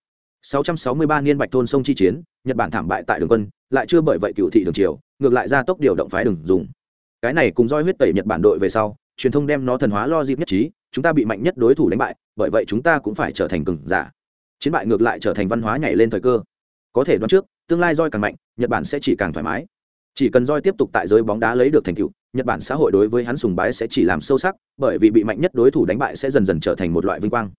663 niên bạch thôn sông chi chiến, nhật bản thảm bại tại đường quân, lại chưa bởi vậy cựu thị đường triều, ngược lại ra tốc điều động phái đường dùng. Cái này cùng doi huyết tẩy nhật bản đội về sau, truyền thông đem nó thần hóa lo dịp nhất trí, chúng ta bị mạnh nhất đối thủ đánh bại, bởi vậy chúng ta cũng phải trở thành cường giả. Chiến bại ngược lại trở thành văn hóa nhảy lên thời cơ. Có thể đoán trước tương lai roi càng mạnh nhật bản sẽ chỉ càng thoải mái. Chỉ cần roi tiếp tục tại giới bóng đá lấy được thành tựu nhật bản xã hội đối với hắn sùng bái sẽ chỉ làm sâu sắc bởi vì bị mạnh nhất đối thủ đánh bại sẽ dần dần trở thành một loại vinh quang.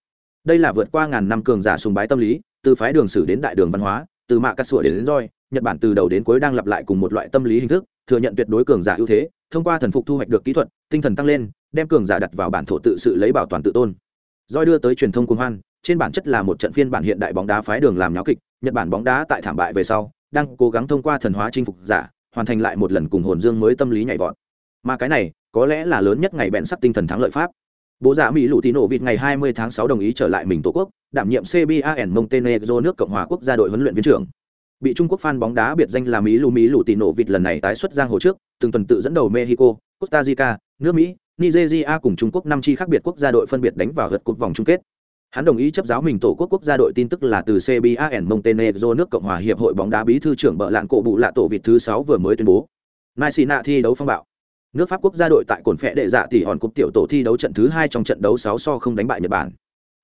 Đây là vượt qua ngàn năm cường giả sùng bái tâm lý từ phái đường sử đến đại đường văn hóa từ mạ cắt sủa đến, đến roi nhật bản từ đầu đến cuối đang lặp lại cùng một loại tâm lý hình thức thừa nhận tuyệt đối cường giả ưu thế thông qua thần phục thu hoạch được kỹ thuật tinh thần tăng lên đem cường giả đặt vào bản thổ tự sự lấy bảo toàn tự tôn. Roi đưa tới truyền thông cung hoan trên bản chất là một trận phiên bản hiện đại bóng đá phái đường làm nháo kịch nhật bản bóng đá tại thảm bại về sau, đang cố gắng thông qua thần hóa chinh phục giả, hoàn thành lại một lần cùng hồn dương mới tâm lý nhảy vọt. Mà cái này, có lẽ là lớn nhất ngày bèn sắp tinh thần thắng lợi pháp. Bố giả mỹ Lũ tín nổ vịt ngày 20 tháng 6 đồng ý trở lại mình tổ quốc, đảm nhiệm cban montenegro nước cộng hòa quốc gia đội huấn luyện viên trưởng. Bị trung quốc fan bóng đá biệt danh là mỹ Lũ mỹ Lũ tín nổ vịt lần này tái xuất giang hồ trước, từng tuần tự dẫn đầu mexico, costa rica, nước mỹ, nigeria cùng trung quốc năm chi khác biệt quốc gia đội phân biệt đánh vào gật cột vòng chung kết hắn đồng ý chấp giáo mình tổ quốc quốc gia đội tin tức là từ cban montenegro nước cộng hòa hiệp hội bóng đá bí thư trưởng bợ lạn cổ bụ lạ tổ vịt thứ sáu vừa mới tuyên bố. Mai thi đấu phong bạo. Nước pháp quốc gia đội tại cồn phẹ đệ dạ tỷ hòn cục tiểu tổ thi đấu trận thứ hai trong trận đấu sáu so không đánh bại nhật bản.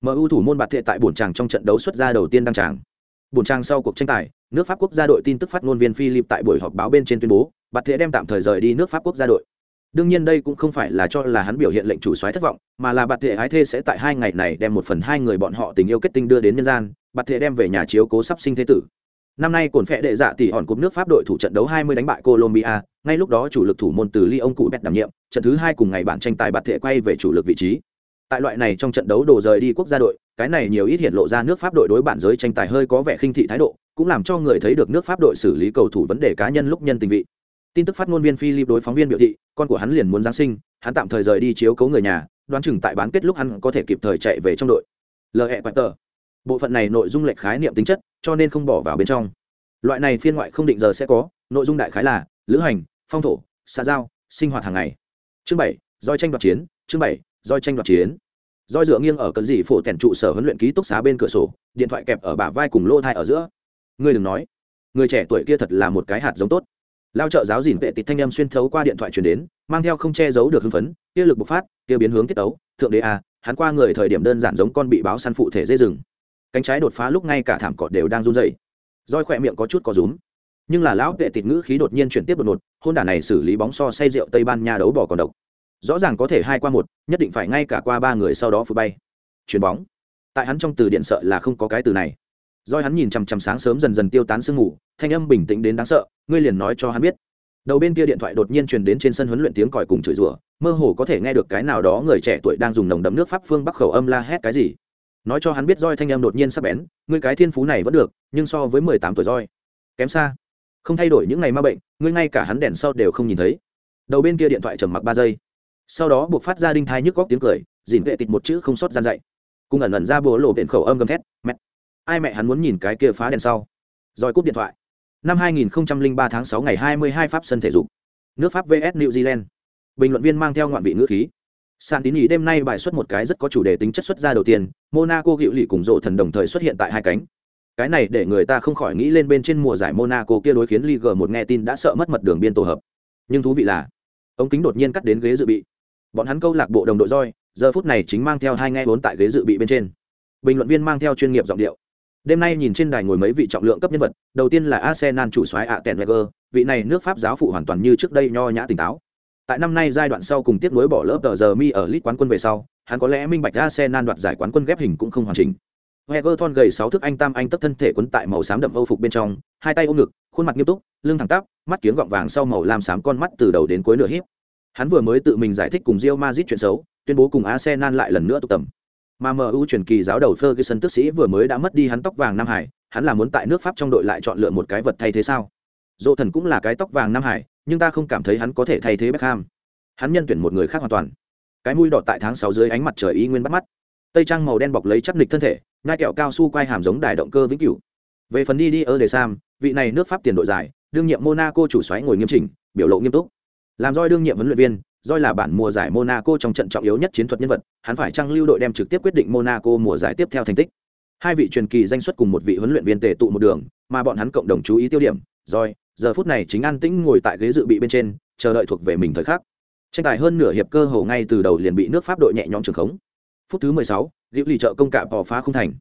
Mu thủ môn bạt thệ tại buồn tràng trong trận đấu xuất ra đầu tiên đăng tràng. Buồn tràng sau cuộc tranh tài, nước pháp quốc gia đội tin tức phát ngôn viên philip tại buổi họp báo bên trên tuyên bố, bạt thệ đem tạm thời rời đi nước pháp quốc gia đội đương nhiên đây cũng không phải là cho là hắn biểu hiện lệnh chủ soái thất vọng, mà là bạt thệ ái thê sẽ tại hai ngày này đem một phần hai người bọn họ tình yêu kết tinh đưa đến nhân gian, bạt thệ đem về nhà chiếu cố sắp sinh thế tử. Năm nay cồn phẹ đệ dạ tỷ hòn cúp nước pháp đội thủ trận đấu 20 đánh bại colombia, ngay lúc đó chủ lực thủ môn từ Lyon cụ bẹt đảm nhiệm, trận thứ hai cùng ngày bản tranh tài bạt thệ quay về chủ lực vị trí. Tại loại này trong trận đấu đổ rời đi quốc gia đội, cái này nhiều ít hiện lộ ra nước pháp đội đối bản giới tranh tài hơi có vẻ khinh thị thái độ, cũng làm cho người thấy được nước pháp đội xử lý cầu thủ vấn đề cá nhân lúc nhân tình vị tin tức phát ngôn viên philip đối phóng viên biểu thị, con của hắn liền muốn giáng sinh, hắn tạm thời rời đi chiếu cố người nhà, đoán chừng tại bán kết lúc hắn có thể kịp thời chạy về trong đội. Lời e quạt tờ. Bộ phận này nội dung lệch khái niệm tính chất, cho nên không bỏ vào bên trong. Loại này phiên ngoại không định giờ sẽ có, nội dung đại khái là, lữ hành, phong thổ, xã giao, sinh hoạt hàng ngày. Chương bảy doi tranh đoạt chiến, chương bảy doi tranh đoạt chiến. Doi dựa nghiêng ở cần dị phổ tẻn trụ sở huấn luyện ký túc xá bên cửa sổ, điện thoại kẹp ở bả vai cùng lô thai ở giữa. Ngươi đừng nói, người trẻ tuổi kia thật là một cái hạt giống tốt lao trợ giáo dìn vệ tịt thanh âm xuyên thấu qua điện thoại truyền đến, mang theo không che giấu được hưng phấn, kia lực bộc phát, kia biến hướng tiết tấu, thượng đế a hắn qua người thời điểm đơn giản giống con bị báo săn phụ thể dây rừng. Cánh trái đột phá lúc ngay cả thảm cọt đều đang run dày roi khỏe miệng có chút có rúm. Nhưng là lão vệ tịt ngữ khí đột nhiên chuyển tiếp đột ngột, hôn đả này xử lý bóng so say rượu tây ban nha đấu bỏ còn độc. Rõ ràng có thể hai qua một, nhất định phải ngay cả qua ba người sau đó phụ bay. Chuyền bóng. Tại hắn trong từ điện sợ là không có cái từ này. Doi hắn nhìn chằm chằm sáng sớm dần dần tiêu tán sương ngủ thanh âm bình tĩnh đến đáng sợ, ngươi liền nói cho hắn biết. Đầu bên kia điện thoại đột nhiên truyền đến trên sân huấn luyện tiếng còi cùng chửi rủa, mơ hồ có thể nghe được cái nào đó người trẻ tuổi đang dùng nồng đậm nước pháp phương bắc khẩu âm la hét cái gì. Nói cho hắn biết roi thanh âm đột nhiên sắp bén, ngươi cái thiên phú này vẫn được, nhưng so với mười tám tuổi roi kém xa. Không thay đổi những ngày ma bệnh, ngươi ngay cả hắn đèn sau đều không nhìn thấy. Đầu bên kia điện thoại trầm mặc ba giây. Sau đó buộc phát ra đinh thai nhức góc tiếng cười dìn vệ tịt một chữ không sót gian dậy cùng ẩn ẩn ra bố lộ biển khẩu âm gầm thét, mẹ ai mẹ hắn muốn nhìn cái kia phá đèn sau? Rồi cúp điện thoại. Năm 2003 tháng 6 ngày 22 pháp sân thể dục. Nước pháp vs new zealand. Bình luận viên mang theo ngoạn vị ngữ khí. Sàn tín ý đêm nay bài xuất một cái rất có chủ đề tính chất xuất ra đầu tiên, monaco hữu lì cùng rộ thần đồng thời xuất hiện tại hai cánh. Cái này để người ta không khỏi nghĩ lên bên trên mùa giải monaco kia đối khiến Liga một nghe tin đã sợ mất mật đường biên tổ hợp. Nhưng thú vị là, ống kính đột nhiên cắt đến ghế dự bị. Bọn hắn câu lạc bộ đồng đội roi, giờ phút này chính mang theo hai nghe vốn tại ghế dự bị bên trên. Bình luận viên mang theo chuyên nghiệp giọng điệu đêm nay nhìn trên đài ngồi mấy vị trọng lượng cấp nhân vật đầu tiên là arsenal chủ soái ạ tèn vị này nước pháp giáo phụ hoàn toàn như trước đây nho nhã tỉnh táo tại năm nay giai đoạn sau cùng tiếp nối bỏ lỡ tờ giờ mi ở Lít quán quân về sau hắn có lẽ minh bạch arsenal đoạt giải quán quân ghép hình cũng không hoàn chỉnh Hegerton gầy sáu thước anh tam anh tất thân thể quấn tại màu xám đậm âu phục bên trong, hai tay ôm ngực, khuôn mặt nghiêm túc, lưng thẳng tắp, mắt kiếng gọng vàng sau màu lam xám con mắt từ đầu đến cuối nửa híp. Hắn vừa mới tự mình giải thích cùng Real Madrid chuyện xấu, tuyên bố cùng Arsenal lại lần nữa tụ tập. Mà MU truyền kỳ giáo đầu Ferguson tức sĩ vừa mới đã mất đi hắn tóc vàng Nam Hải, hắn là muốn tại nước Pháp trong đội lại chọn lựa một cái vật thay thế sao? Dỗ thần cũng là cái tóc vàng Nam Hải, nhưng ta không cảm thấy hắn có thể thay thế Beckham. Hắn nhân tuyển một người khác hoàn toàn. Cái mũi đỏ tại tháng 6 dưới ánh mặt trời y nguyên bắt mắt. Tây trang màu đen bọc lấy chắc nịch thân thể, ngai kẹo cao su quay hàm giống đài động cơ vĩnh cửu. Về phần đi đi ở đề Sam, vị này nước Pháp tiền đội dài, đương nhiệm Monaco chủ soái ngồi nghiêm chỉnh, biểu lộ nghiêm túc. Làm roi đương nhiệm huấn luyện viên, Doi là bản mùa giải Monaco trong trận trọng yếu nhất chiến thuật nhân vật, hắn phải trang lưu đội đem trực tiếp quyết định Monaco mùa giải tiếp theo thành tích. Hai vị truyền kỳ danh xuất cùng một vị huấn luyện viên tề tụ một đường, mà bọn hắn cộng đồng chú ý tiêu điểm, Doi, giờ phút này chính an tĩnh ngồi tại ghế dự bị bên trên, chờ đợi thuộc về mình thời khắc. Tranh tài hơn nửa hiệp cơ hồ ngay từ đầu liền bị nước Pháp đội nhẹ nhõm trường khống. Phút thứ 16, Diệu Ly trợ công cạm bỏ phá không thành.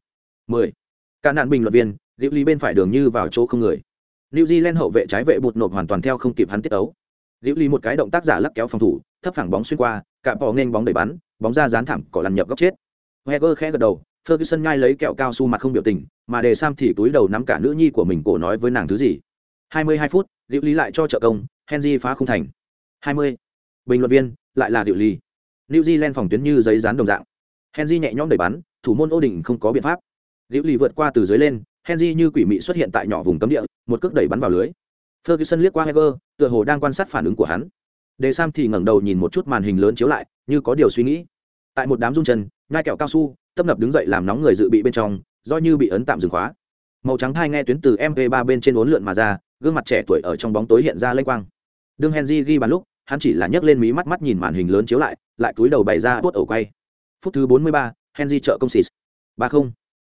10. Cả nạn bình luận viên, Diệu Ly bên phải đường như vào chỗ không người. New Zealand hậu vệ trái vệ bụt nộp hoàn toàn theo không kịp hắn tiết ấu. Diệu Ly một cái động tác giả lắc kéo phòng thủ, thấp phẳng bóng xuyên qua, cả bỏ nên bóng đẩy bắn, bóng ra dán thảm cỏ lăn nhập góc chết. Wenger khẽ gật đầu, Ferguson ngay lấy kẹo cao su mặt không biểu tình, mà để Sam thì túi đầu nắm cả nữ nhi của mình cổ nói với nàng thứ gì. 22 phút, Diệu Lý lại cho trợ công, Henry phá không thành. 20. Bình luận viên, lại là Diệu Lý. New Zealand phòng tuyến như giấy dán đồng dạng. Henry nhẹ nhõm đẩy bắn, thủ môn Ô Đình không có biện pháp. Diệu Lý vượt qua từ dưới lên, Henry như quỷ mị xuất hiện tại nhỏ vùng cấm địa, một cước đẩy bắn vào lưới. Ferguson liếc qua Heger, tựa hồ đang quan sát phản ứng của hắn. Đề Sam thì ngẩng đầu nhìn một chút màn hình lớn chiếu lại, như có điều suy nghĩ. Tại một đám rung chân, nhai kẹo cao su, tấp nập đứng dậy làm nóng người dự bị bên trong, do như bị ấn tạm dừng khóa. Màu trắng thai nghe tuyến từ MP3 bên trên uốn lượn mà ra, gương mặt trẻ tuổi ở trong bóng tối hiện ra lênh quang. Đương Henry ghi bàn lúc, hắn chỉ là nhấc lên mí mắt mắt nhìn màn hình lớn chiếu lại, lại cúi đầu bày ra tuốt ổ quay. Phút thứ 43, Henry trợ công xịt. 3-0.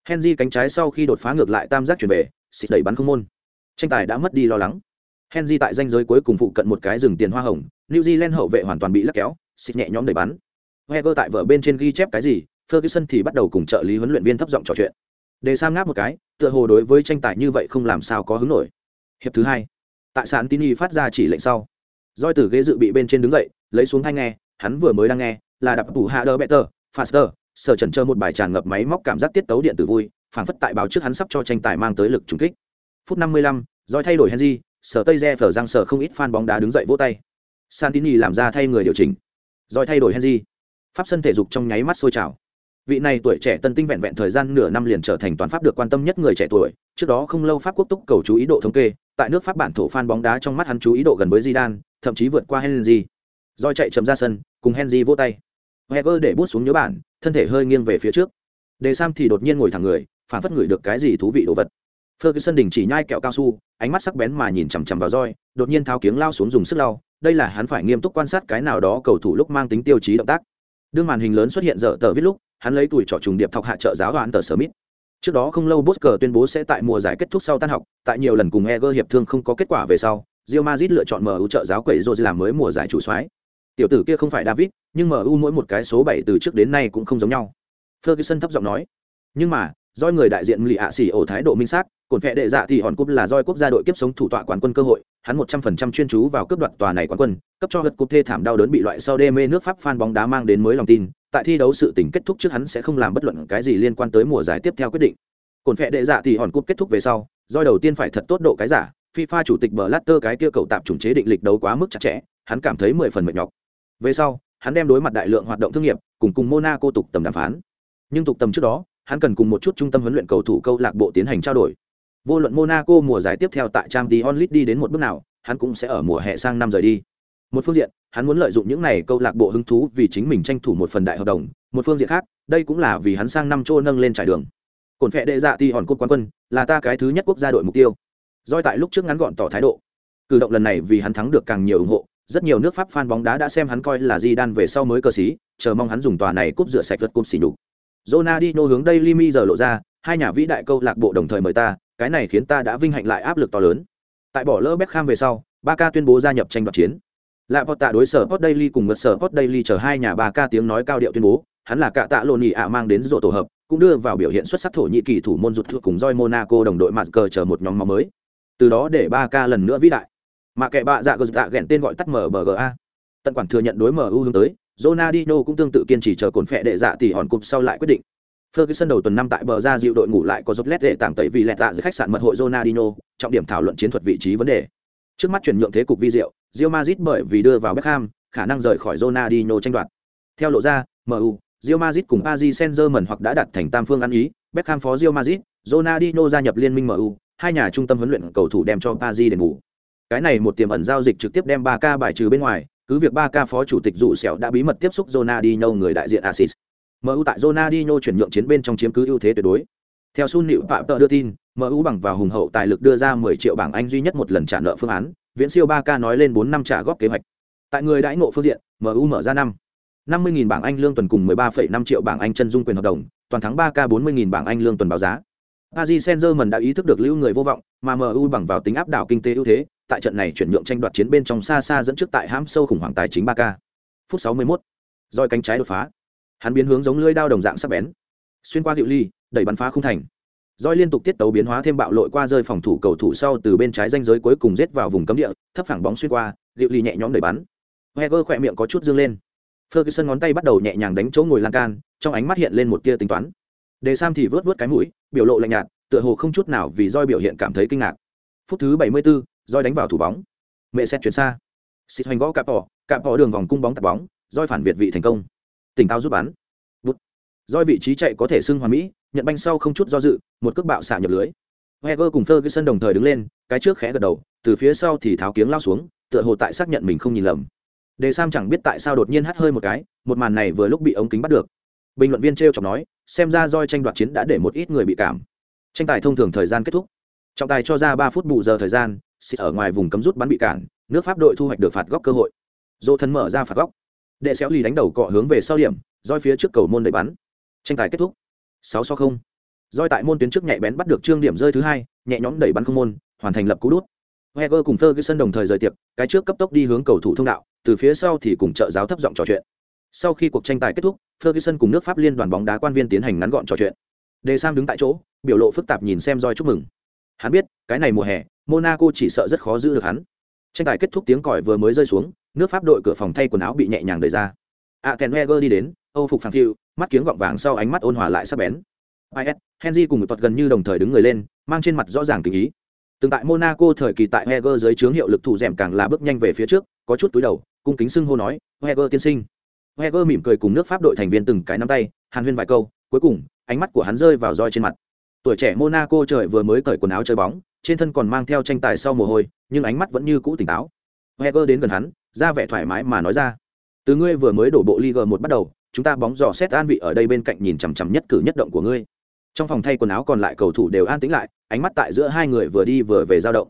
Henry cánh trái sau khi đột phá ngược lại tam giác chuyển về, xịt đẩy bắn không môn. Tranh tài đã mất đi lo lắng. Henry tại danh giới cuối cùng phụ cận một cái rừng tiền hoa hồng, New Zealand hậu vệ hoàn toàn bị lắc kéo, xịt nhẹ nhõm đẩy bắn. Heger tại vở bên trên ghi chép cái gì, Ferguson thì bắt đầu cùng trợ lý huấn luyện viên thấp giọng trò chuyện. Để Sam ngáp một cái, tựa hồ đối với tranh tài như vậy không làm sao có hứng nổi. Hiệp thứ hai, tại sàn Tini phát ra chỉ lệnh sau, Doi từ ghế dự bị bên trên đứng dậy, lấy xuống thanh nghe, hắn vừa mới đang nghe, là đập tủ hạ đỡ better, faster, sở trần chơi một bài tràn ngập máy móc cảm giác tiết tấu điện tử vui, phảng phất tại báo trước hắn sắp cho tranh tài mang tới lực trùng kích. Phút 55, Doi thay đổi Henry, sở tây re phở răng sở không ít fan bóng đá đứng dậy vỗ tay. Santini làm ra thay người điều chỉnh. rồi thay đổi Henry. Pháp sân thể dục trong nháy mắt sôi trào vị này tuổi trẻ tân tinh vẹn vẹn thời gian nửa năm liền trở thành toàn pháp được quan tâm nhất người trẻ tuổi trước đó không lâu pháp quốc túc cầu chú ý độ thống kê tại nước pháp bản thổ fan bóng đá trong mắt hắn chú ý độ gần với Zidane, thậm chí vượt qua Henry rồi chạy chậm ra sân cùng Henry vỗ tay Heger để bút xuống nhớ bản thân thể hơi nghiêng về phía trước đề sam thì đột nhiên ngồi thẳng người phản phất ngửi được cái gì thú vị đồ vật Ferguson đình chỉ nhai kẹo cao su, ánh mắt sắc bén mà nhìn chằm chằm vào roi, đột nhiên tháo kiếng lao xuống dùng sức lao, đây là hắn phải nghiêm túc quan sát cái nào đó cầu thủ lúc mang tính tiêu chí động tác. Đương màn hình lớn xuất hiện giờ tờ viết lúc, hắn lấy tuổi trọ trùng điệp thọc hạ trợ giáo đoàn tờ Smith. Trước đó không lâu Bosker tuyên bố sẽ tại mùa giải kết thúc sau tan học, tại nhiều lần cùng Eger hiệp thương không có kết quả về sau, Real Madrid lựa chọn MU trợ giáo quẩy rồi làm mới mùa giải chủ soái. Tiểu tử kia không phải David, nhưng MU mỗi một cái số 7 từ trước đến nay cũng không giống nhau. Ferguson thấp giọng nói. Nhưng mà, Doi người đại diện lì ạ xỉ ổ thái độ minh xác cồn phẹ đệ dạ thì hòn cúp là doi quốc gia đội kiếp sống thủ tọa quán quân cơ hội hắn một trăm phần trăm chuyên chú vào cướp đoạt tòa này quán quân cấp cho hất cúp thê thảm đau đớn bị loại sau đê mê nước pháp phan bóng đá mang đến mới lòng tin tại thi đấu sự tình kết thúc trước hắn sẽ không làm bất luận cái gì liên quan tới mùa giải tiếp theo quyết định cồn phẹ đệ dạ thì hòn cúp kết thúc về sau doi đầu tiên phải thật tốt độ cái giả FIFA chủ tịch bờ Latter cái kia cầu tạm chủng chế định lịch đấu quá mức chặt chẽ, hắn cảm thấy mười phần mệt nhọc. Về sau, hắn đem đối mặt đại lượng hoạt động thương nghiệp, cùng cùng Monaco tục tầm đàm phán. Nhưng tục tầm trước đó, hắn cần cùng một chút trung tâm huấn luyện cầu thủ câu lạc bộ tiến hành trao đổi. Vô luận Monaco mùa giải tiếp theo tại Champions League đi đến một bước nào, hắn cũng sẽ ở mùa hè sang năm rời đi. Một phương diện, hắn muốn lợi dụng những này câu lạc bộ hứng thú vì chính mình tranh thủ một phần đại hợp đồng, một phương diện khác, đây cũng là vì hắn sang năm trô nâng lên trải đường. Cổn phệ đệ dạ ti hòn cột quán quân, là ta cái thứ nhất quốc gia đội mục tiêu. Doi tại lúc trước ngắn gọn tỏ thái độ. Cử động lần này vì hắn thắng được càng nhiều ủng hộ, rất nhiều nước Pháp fan bóng đá đã xem hắn coi là Di Đan về sau mới cơ sĩ, chờ mong hắn dùng tòa này cúp rửa sạch vật cúp xỉ nhục. Ronaldinho hướng đây Limi giờ lộ ra, hai nhà vĩ đại câu lạc bộ đồng thời mời ta, cái này khiến ta đã vinh hạnh lại áp lực to lớn. Tại bỏ lỡ Beckham về sau, Barca tuyên bố gia nhập tranh đoạt chiến. Lại Tạ đối sở Sport Daily cùng ngật sở Sport Daily chờ hai nhà Barca tiếng nói cao điệu tuyên bố, hắn là cả tạ lộn nhị ạ mang đến rộ tổ hợp, cũng đưa vào biểu hiện xuất sắc thổ nhị kỳ thủ môn rụt thuộc cùng Joy Monaco đồng đội Masker chờ một nhóm máu mới. Từ đó để Barca lần nữa vĩ đại. Mà kệ bạ dạ gờ dạ gẹn tên gọi tắt MBGA. Tận quản thừa nhận đối MU hướng tới, Ronaldinho cũng tương tự kiên trì chờ cồn phệ đệ dạ tỷ hòn cục sau lại quyết định. Ferguson đầu tuần năm tại bờ ra dịu đội ngủ lại có giúp lét để tạm tẩy vì lẹt dạ dưới khách sạn mật hội Ronaldinho, trọng điểm thảo luận chiến thuật vị trí vấn đề. Trước mắt chuyển nhượng thế cục vi diệu, Real Madrid bởi vì đưa vào Beckham, khả năng rời khỏi Ronaldinho tranh đoạt. Theo lộ ra, MU, Real Madrid cùng Paris Saint-Germain hoặc đã đặt thành tam phương ăn ý, Beckham phó Real Madrid, Ronaldinho gia nhập liên minh MU, hai nhà trung tâm huấn luyện cầu thủ đem cho Paris đền bù. Cái này một tiềm ẩn giao dịch trực tiếp đem 3K bài trừ bên ngoài, cứ việc ba ca phó chủ tịch dù sẹo đã bí mật tiếp xúc Ronaldinho người đại diện Asis. MU tại Ronaldinho chuyển nhượng chiến bên trong chiếm cứ ưu thế tuyệt đối. Theo Sun Liễu Phạm Tợ đưa tin, MU bằng vào hùng hậu tài lực đưa ra 10 triệu bảng Anh duy nhất một lần trả nợ phương án, viễn siêu 3K nói lên 4 năm trả góp kế hoạch. Tại người đãi ngộ phương diện, MU mở ra năm 50.000 bảng Anh lương tuần cùng 13,5 triệu bảng Anh chân dung quyền hợp đồng, toàn thắng 3K 40.000 bảng Anh lương tuần báo giá. Paris Saint-Germain đã ý thức được lưu người vô vọng, mà MU bằng vào tính áp đảo kinh tế ưu thế, tại trận này chuyển nhượng tranh đoạt chiến bên trong xa xa dẫn trước tại hãm sâu khủng hoảng tài chính 3K. Phút 61, roi cánh trái đột phá. Hắn biến hướng giống lưỡi dao đồng dạng sắc bén, xuyên qua Diệu Ly, đẩy bắn phá không thành. Roi liên tục tiết tấu biến hóa thêm bạo lội qua rơi phòng thủ cầu thủ sau từ bên trái ranh giới cuối cùng giết vào vùng cấm địa, thấp phẳng bóng xuyên qua, Diệu Ly nhẹ nhõm đẩy bắn. Wenger khỏe miệng có chút dương lên. Ferguson ngón tay bắt đầu nhẹ nhàng đánh chỗ ngồi lan can, trong ánh mắt hiện lên một tia tính toán. Đề Sam thì vớt vớt cái mũi, biểu lộ lạnh nhạt, tựa hồ không chút nào vì roi biểu hiện cảm thấy kinh ngạc. Phút thứ 74, roi đánh vào thủ bóng. Mẹ xét chuyển xa. Xịt hoành gõ cạp bỏ, cạp bỏ đường vòng cung bóng tạt bóng, roi phản việt vị thành công. Tỉnh táo giúp bắn. Bút. Roi vị trí chạy có thể xưng hoàn mỹ, nhận banh sau không chút do dự, một cước bạo xạ nhập lưới. heger cùng thơ cái sân đồng thời đứng lên, cái trước khẽ gật đầu, từ phía sau thì tháo kiếng lao xuống, tựa hồ tại xác nhận mình không nhìn lầm. Đề Sam chẳng biết tại sao đột nhiên hắt hơi một cái, một màn này vừa lúc bị ống kính bắt được. Bình luận viên treo chọc nói, xem ra roi tranh đoạt chiến đã để một ít người bị cảm. Tranh tài thông thường thời gian kết thúc. Trọng tài cho ra ba phút bù giờ thời gian, xịt ở ngoài vùng cấm rút bắn bị cản, nước Pháp đội thu hoạch được phạt góc cơ hội. Dỗ thân mở ra phạt góc. Đệ xéo lì đánh đầu cọ hướng về sau điểm, roi phía trước cầu môn đẩy bắn. Tranh tài kết thúc. 6 so 0. Roi tại môn tuyến trước nhạy bén bắt được trương điểm rơi thứ hai, nhẹ nhõm đẩy bắn không môn, hoàn thành lập cú đút. heger cùng Ferguson đồng thời rời tiệc, cái trước cấp tốc đi hướng cầu thủ thông đạo, từ phía sau thì cùng trợ giáo thấp giọng trò chuyện. Sau khi cuộc tranh tài kết thúc, Ferguson cùng nước Pháp liên đoàn bóng đá quan viên tiến hành ngắn gọn trò chuyện. Đề Sam đứng tại chỗ, biểu lộ phức tạp nhìn xem roi chúc mừng. Hắn biết, cái này mùa hè, Monaco chỉ sợ rất khó giữ được hắn. Tranh tài kết thúc tiếng còi vừa mới rơi xuống, nước Pháp đội cửa phòng thay quần áo bị nhẹ nhàng đẩy ra. Akenweger đi đến, Âu phục phản phiu, mắt kiếng gọng vàng sau ánh mắt ôn hòa lại sắc bén. IS, Henry cùng một tuật gần như đồng thời đứng người lên, mang trên mặt rõ ràng tình ý. Từng tại Monaco thời kỳ tại Heger dưới chướng hiệu lực thủ dẻm càng là bước nhanh về phía trước, có chút túi đầu, cung kính xưng hô nói, Heger tiên sinh. Heger mỉm cười cùng nước Pháp đội thành viên từng cái nắm tay, hàn huyên vài câu, cuối cùng, ánh mắt của hắn rơi vào roi trên mặt. Tuổi trẻ Monaco trời vừa mới cởi quần áo chơi bóng, trên thân còn mang theo tranh tài sau mồ hôi, nhưng ánh mắt vẫn như cũ tỉnh táo. Heger đến gần hắn, ra vẻ thoải mái mà nói ra, từ ngươi vừa mới đổ bộ Liga một bắt đầu, chúng ta bóng dò xét an vị ở đây bên cạnh nhìn chằm chằm nhất cử nhất động của ngươi. Trong phòng thay quần áo còn lại cầu thủ đều an tĩnh lại ánh mắt tại giữa hai người vừa đi vừa về giao động.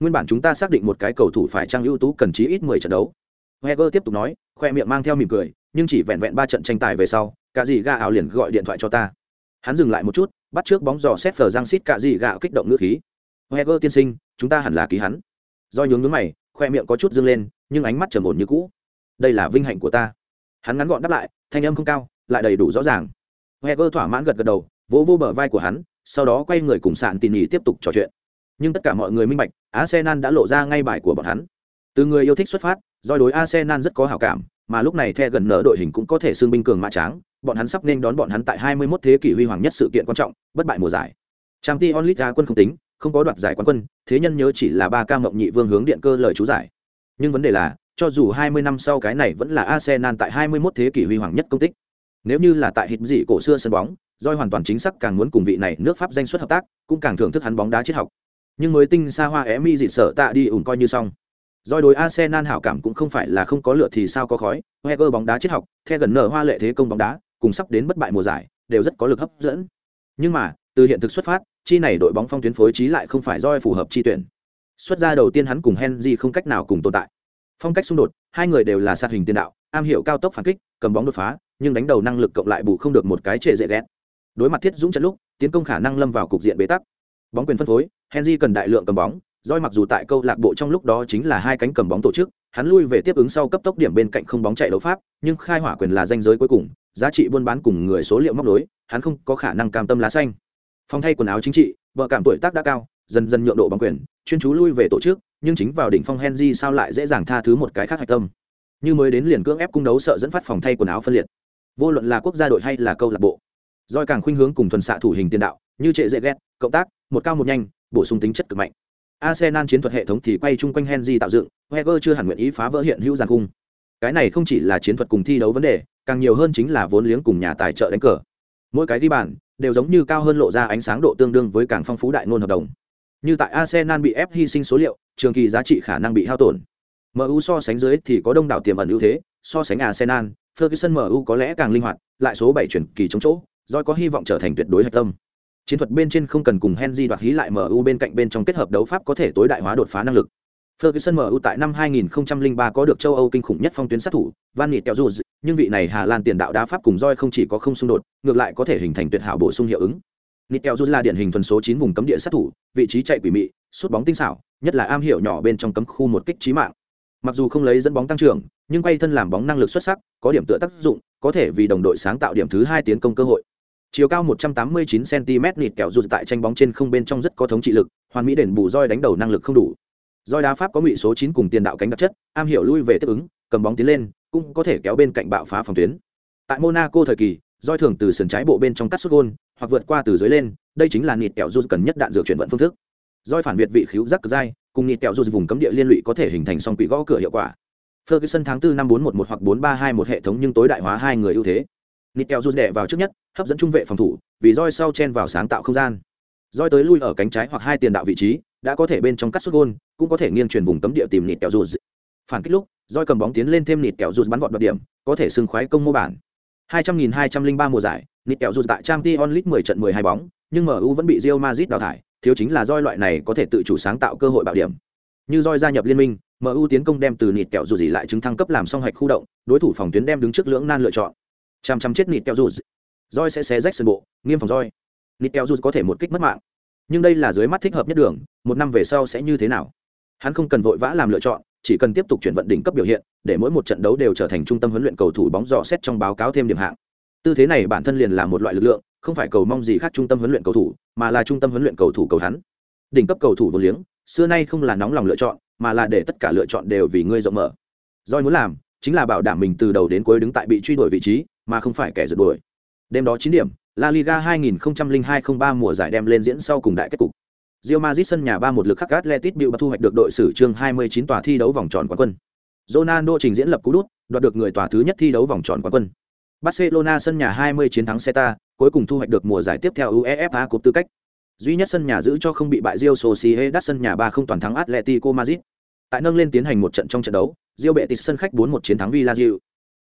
Nguyên bản chúng ta xác định một cái cầu thủ phải trang ưu tú cần chí ít mười trận đấu. Heger tiếp tục nói khoe miệng mang theo mỉm cười nhưng chỉ vẹn vẹn ba trận tranh tài về sau cả gì gà ảo liền gọi điện thoại cho ta. Hắn dừng lại một chút bắt trước bóng giò xét phờ giang xít cả gì gạo kích động ngữ khí. Heger tiên sinh, chúng ta hẳn là ký hắn. Do nhướng nhướng mày, khoe miệng có chút dâng lên, nhưng ánh mắt trầm ổn như cũ. Đây là vinh hạnh của ta. Hắn ngắn gọn đáp lại, thanh âm không cao, lại đầy đủ rõ ràng. Heger thỏa mãn gật gật đầu, vỗ vô bờ vai của hắn, sau đó quay người cùng sạn tỉ mỉ tiếp tục trò chuyện. Nhưng tất cả mọi người minh bạch, arsenal đã lộ ra ngay bài của bọn hắn. Từ người yêu thích xuất phát, do đối arsenal rất có hảo cảm, mà lúc này the gần nở đội hình cũng có thể xương binh cường mã tráng bọn hắn sắp nên đón bọn hắn tại 21 thế kỷ huy hoàng nhất sự kiện quan trọng bất bại mùa giải trang t onlit ra quân không tính không có đoạt giải quán quân thế nhân nhớ chỉ là ba ca mộng nhị vương hướng điện cơ lời chú giải nhưng vấn đề là cho dù 20 năm sau cái này vẫn là arsenal tại 21 thế kỷ huy hoàng nhất công tích nếu như là tại hịt dị cổ xưa sân bóng Doi hoàn toàn chính xác càng muốn cùng vị này nước Pháp danh xuất hợp tác, cũng càng thưởng thức hắn bóng đá triết học. Nhưng mới tinh xa hoa Emi mi sợ tạ đi ủng coi như xong. Doi đối Arsenal hảo cảm cũng không phải là không có lửa thì sao có khói, Wenger bóng đá triết học, theo gần nở hoa lệ thế công bóng đá, cùng sắp đến bất bại mùa giải, đều rất có lực hấp dẫn. Nhưng mà, từ hiện thực xuất phát, chi này đội bóng phong tuyến phối trí lại không phải Doi phù hợp chi tuyển. Xuất ra đầu tiên hắn cùng Henry không cách nào cùng tồn tại. Phong cách xung đột, hai người đều là sát hình tiền đạo, am hiểu cao tốc phản kích, cầm bóng đột phá, nhưng đánh đầu năng lực cộng lại bù không được một cái trệ dễ ghét đối mặt thiết dũng trận lúc tiến công khả năng lâm vào cục diện bế tắc bóng quyền phân phối henry cần đại lượng cầm bóng doi mặc dù tại câu lạc bộ trong lúc đó chính là hai cánh cầm bóng tổ chức hắn lui về tiếp ứng sau cấp tốc điểm bên cạnh không bóng chạy đấu pháp nhưng khai hỏa quyền là danh giới cuối cùng giá trị buôn bán cùng người số liệu móc nối hắn không có khả năng cam tâm lá xanh phong thay quần áo chính trị vợ cảm tuổi tác đã cao dần dần nhượng độ bằng quyền chuyên chú lui về tổ chức nhưng chính vào đỉnh phong henry sao lại dễ dàng tha thứ một cái khác hạch tâm như mới đến liền cưỡng ép cung đấu sợ dẫn phát phòng thay quần áo phân liệt vô luận là quốc gia đội hay là câu lạc bộ Doi càng khuynh hướng cùng thuần xạ thủ hình tiền đạo, như trệ dễ ghét, cộng tác, một cao một nhanh, bổ sung tính chất cực mạnh. Arsenal chiến thuật hệ thống thì quay chung quanh Henry tạo dựng, Wenger chưa hẳn nguyện ý phá vỡ hiện hữu giàn cung. Cái này không chỉ là chiến thuật cùng thi đấu vấn đề, càng nhiều hơn chính là vốn liếng cùng nhà tài trợ đánh cờ. Mỗi cái ghi bàn đều giống như cao hơn lộ ra ánh sáng độ tương đương với càng phong phú đại ngôn hợp đồng. Như tại Arsenal bị ép hy sinh số liệu, trường kỳ giá trị khả năng bị hao tổn. MU so sánh dưới thì có đông đảo tiềm ẩn ưu thế, so sánh Arsenal, Ferguson MU có lẽ càng linh hoạt, lại số 7 chuyển kỳ chống chỗ, Doi có hy vọng trở thành tuyệt đối hạch tâm. Chiến thuật bên trên không cần cùng Henry đoạt hí lại MU bên cạnh bên trong kết hợp đấu pháp có thể tối đại hóa đột phá năng lực. Ferguson MU tại năm 2003 có được châu Âu kinh khủng nhất phong tuyến sát thủ, Van Nistelrooy. Nhưng vị này Hà Lan tiền đạo đá pháp cùng Doi không chỉ có không xung đột, ngược lại có thể hình thành tuyệt hảo bổ sung hiệu ứng. Nistelrooy là điển hình thuần số 9 vùng cấm địa sát thủ, vị trí chạy quỷ mị, sút bóng tinh xảo, nhất là am hiểu nhỏ bên trong cấm khu một kích chí mạng. Mặc dù không lấy dẫn bóng tăng trưởng, nhưng quay thân làm bóng năng lực xuất sắc, có điểm tựa tác dụng, có thể vì đồng đội sáng tạo điểm thứ hai tiến công cơ hội chiều cao 189 cm nịt kẹo dù tại tranh bóng trên không bên trong rất có thống trị lực hoàn mỹ đền bù roi đánh đầu năng lực không đủ roi đá pháp có ngụy số 9 cùng tiền đạo cánh đặc chất am hiểu lui về tiếp ứng cầm bóng tiến lên cũng có thể kéo bên cạnh bạo phá phòng tuyến. Tại monaco thời kỳ roi thường từ sườn trái bộ bên trong cắt sút gôn hoặc vượt qua từ dưới lên đây chính là nịt kẹo rụt cần nhất đạn dược chuyển vận phương thức. Roi phản biệt vị khiếu giác cực dai cùng nịt kẹo rụt vùng cấm địa liên lụy có thể hình thành song quỷ gõ cửa hiệu quả. Ferguson tháng 4 năm 411 hoặc 4321 hệ thống nhưng tối đại hóa hai người ưu thế. Nitel rút đè vào trước nhất, hấp dẫn trung vệ phòng thủ, vì roi sau chen vào sáng tạo không gian. Roi tới lui ở cánh trái hoặc hai tiền đạo vị trí, đã có thể bên trong cắt sút gôn, cũng có thể nghiêng truyền vùng cấm địa tìm nịt kẹo rụt. Phản kích lúc, roi cầm bóng tiến lên thêm nịt kẹo rụt bắn vọt đoạt điểm, có thể xưng khoái công mô bản. 200.203 mùa giải, nịt kẹo rụt tại Champions League 10 trận 12 bóng, nhưng MU vẫn bị Real Madrid đào thải, thiếu chính là roi loại này có thể tự chủ sáng tạo cơ hội bảo điểm. Như roi gia nhập liên minh, MU tiến công đem từ nịt kẹo rụt gì lại chứng thăng cấp làm song hạch khu động, đối thủ phòng tuyến đem đứng trước lưỡng nan lựa chọn. Chăm chăm chết nịt kẹo rụt. Roi sẽ xé rách sân bộ nghiêm phòng roi nịt kẹo rụt có thể một kích mất mạng nhưng đây là dưới mắt thích hợp nhất đường một năm về sau sẽ như thế nào? Hắn không cần vội vã làm lựa chọn chỉ cần tiếp tục chuyển vận đỉnh cấp biểu hiện để mỗi một trận đấu đều trở thành trung tâm huấn luyện cầu thủ bóng dò xét trong báo cáo thêm điểm hạng. Tư thế này bản thân liền là một loại lực lượng không phải cầu mong gì khác trung tâm huấn luyện cầu thủ mà là trung tâm huấn luyện cầu thủ cầu hắn. Đỉnh cấp cầu thủ vô liếng xưa nay không là nóng lòng lựa chọn mà là để tất cả lựa chọn đều vì ngươi rộng mở. Doi muốn làm chính là bảo đảm mình từ đầu đến cuối đứng tại bị truy đuổi vị trí mà không phải kẻ rượt đuổi. Đêm đó chín điểm, La Liga 2002-03 mùa giải đem lên diễn sau cùng đại kết cục. Real Madrid sân nhà 3-1 lực khắc Atletico Bilbao thu hoạch được đội sử chương 29 tòa thi đấu vòng tròn quán quân. Ronaldo trình diễn lập cú đút, đoạt được người tòa thứ nhất thi đấu vòng tròn quán quân. Barcelona sân nhà 20 chiến thắng Celta, cuối cùng thu hoạch được mùa giải tiếp theo UEFA Cup tư cách. Duy nhất sân nhà giữ cho không bị bại Real Sociedad sân nhà 3 không toàn thắng Atletico Madrid. Tại nâng lên tiến hành một trận trong trận đấu, Real Betis sân khách 4-1 chiến thắng Villarreal.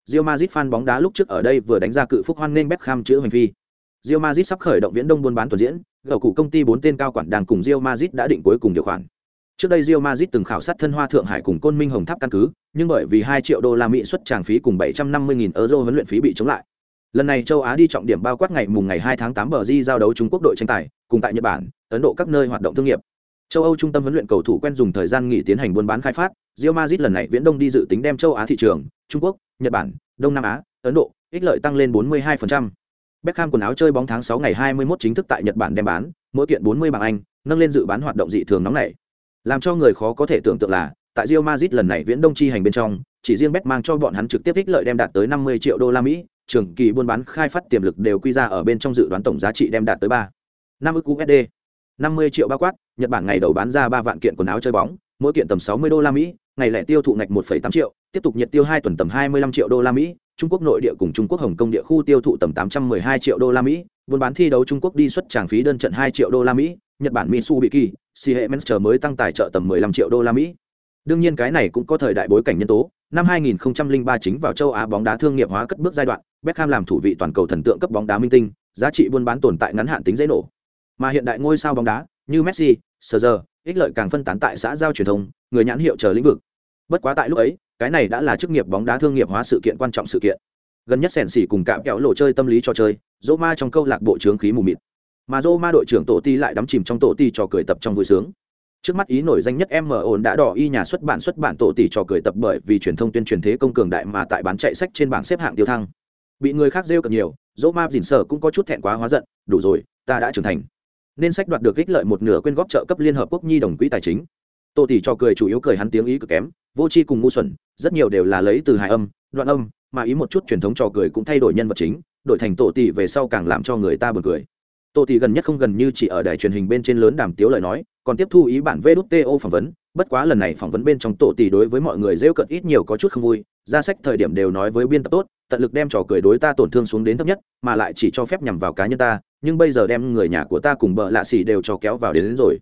Real Madrid fan bóng đá lúc trước ở đây vừa đánh ra cự phúc hoan nên Beckham chữa hành phi. Real Madrid sắp khởi động viễn đông buôn bán tuần diễn, gầu cụ công ty bốn tên cao quản đang cùng Real Madrid đã định cuối cùng điều khoản. Trước đây Real Madrid từng khảo sát thân hoa Thượng Hải cùng Côn Minh Hồng Tháp căn cứ, nhưng bởi vì 2 triệu đô la Mỹ xuất tràng phí cùng 750.000 euro huấn luyện phí bị chống lại. Lần này châu Á đi trọng điểm bao quát ngày mùng ngày 2 tháng 8 bờ di giao đấu Trung Quốc đội tranh tài, cùng tại Nhật Bản, Ấn Độ các nơi hoạt động thương nghiệp. Châu Âu trung tâm huấn luyện cầu thủ quen dùng thời gian nghỉ tiến hành buôn bán khai phát, Real Madrid lần này viễn đông đi dự tính đem châu Á thị trường, Trung Quốc, Nhật Bản, Đông Nam Á, Ấn Độ, ích lợi tăng lên 42%. Beckham quần áo chơi bóng tháng 6 ngày 21 chính thức tại Nhật Bản đem bán, mỗi kiện 40 bảng Anh, nâng lên dự bán hoạt động dị thường nóng nảy. Làm cho người khó có thể tưởng tượng là, tại Real Madrid lần này viễn đông chi hành bên trong, chỉ riêng Bet mang cho bọn hắn trực tiếp ích lợi đem đạt tới 50 triệu đô la Mỹ, trường kỳ buôn bán khai phát tiềm lực đều quy ra ở bên trong dự đoán tổng giá trị đem đạt tới 3. 5 ức USD. 50 triệu bao quát, Nhật Bản ngày đầu bán ra 3 vạn kiện quần áo chơi bóng, mỗi kiện tầm 60 đô la Mỹ, ngày lẻ tiêu thụ ngạch 1,8 triệu, tiếp tục nhiệt tiêu 2 tuần tầm 25 triệu đô la Mỹ, Trung Quốc nội địa cùng Trung Quốc Hồng Kông địa khu tiêu thụ tầm 812 triệu đô la Mỹ, buôn bán thi đấu Trung Quốc đi xuất tràng phí đơn trận 2 triệu đô la Mỹ, Nhật Bản Mitsubishi, Siemens mới tăng tài trợ tầm 15 triệu đô la Mỹ. Đương nhiên cái này cũng có thời đại bối cảnh nhân tố, năm 2003 chính vào châu Á bóng đá thương nghiệp hóa cất bước giai đoạn, Beckham làm thủ vị toàn cầu thần tượng cấp bóng đá minh tinh, giá trị buôn bán tồn tại ngắn hạn tính dễ nổ. Mà hiện đại ngôi sao bóng đá, như Messi, Sergio, ích lợi càng phân tán tại xã giao truyền thông, người nhãn hiệu chờ lĩnh vực. Bất quá tại lúc ấy, cái này đã là chức nghiệp bóng đá thương nghiệp hóa sự kiện quan trọng sự kiện. Gần nhất sẻn xỉ cùng cạm kẹo lộ chơi tâm lý trò chơi dỗ ma trong câu lạc bộ trướng khí mù mịt. Mà dỗ ma đội trưởng tổ ti lại đắm chìm trong tổ ti trò cười tập trong vui sướng. Trước mắt ý nổi danh nhất em mở ổn đã đỏ y nhà xuất bản xuất bản tổ tỷ trò cười tập bởi vì truyền thông tuyên truyền thế công cường đại mà tại bán chạy sách trên bảng xếp hạng tiêu thăng. Bị người khác rêu cực nhiều dỗ ma dình sở cũng có chút thẹn quá hóa giận, đủ rồi, ta đã trưởng thành. Nên sách đoạt được ích lợi một nửa quyên góp trợ cấp liên hợp quốc nhi đồng quỹ tài chính. Tô tỷ cho cười chủ yếu cười hắn tiếng ý cực kém vô tri cùng ngu xuẩn rất nhiều đều là lấy từ hài âm đoạn âm mà ý một chút truyền thống trò cười cũng thay đổi nhân vật chính đổi thành tổ tỷ về sau càng làm cho người ta buồn cười. Tổ tỷ gần nhất không gần như chỉ ở đài truyền hình bên trên lớn đàm tiếu lời nói còn tiếp thu ý bản vto phỏng vấn bất quá lần này phỏng vấn bên trong tổ tỷ đối với mọi người rêu cận ít nhiều có chút không vui ra sách thời điểm đều nói với biên tập tốt tận lực đem trò cười đối ta tổn thương xuống đến thấp nhất mà lại chỉ cho phép nhằm vào cá nhân ta nhưng bây giờ đem người nhà của ta cùng bợ lạ xỉ đều cho kéo vào đến, đến rồi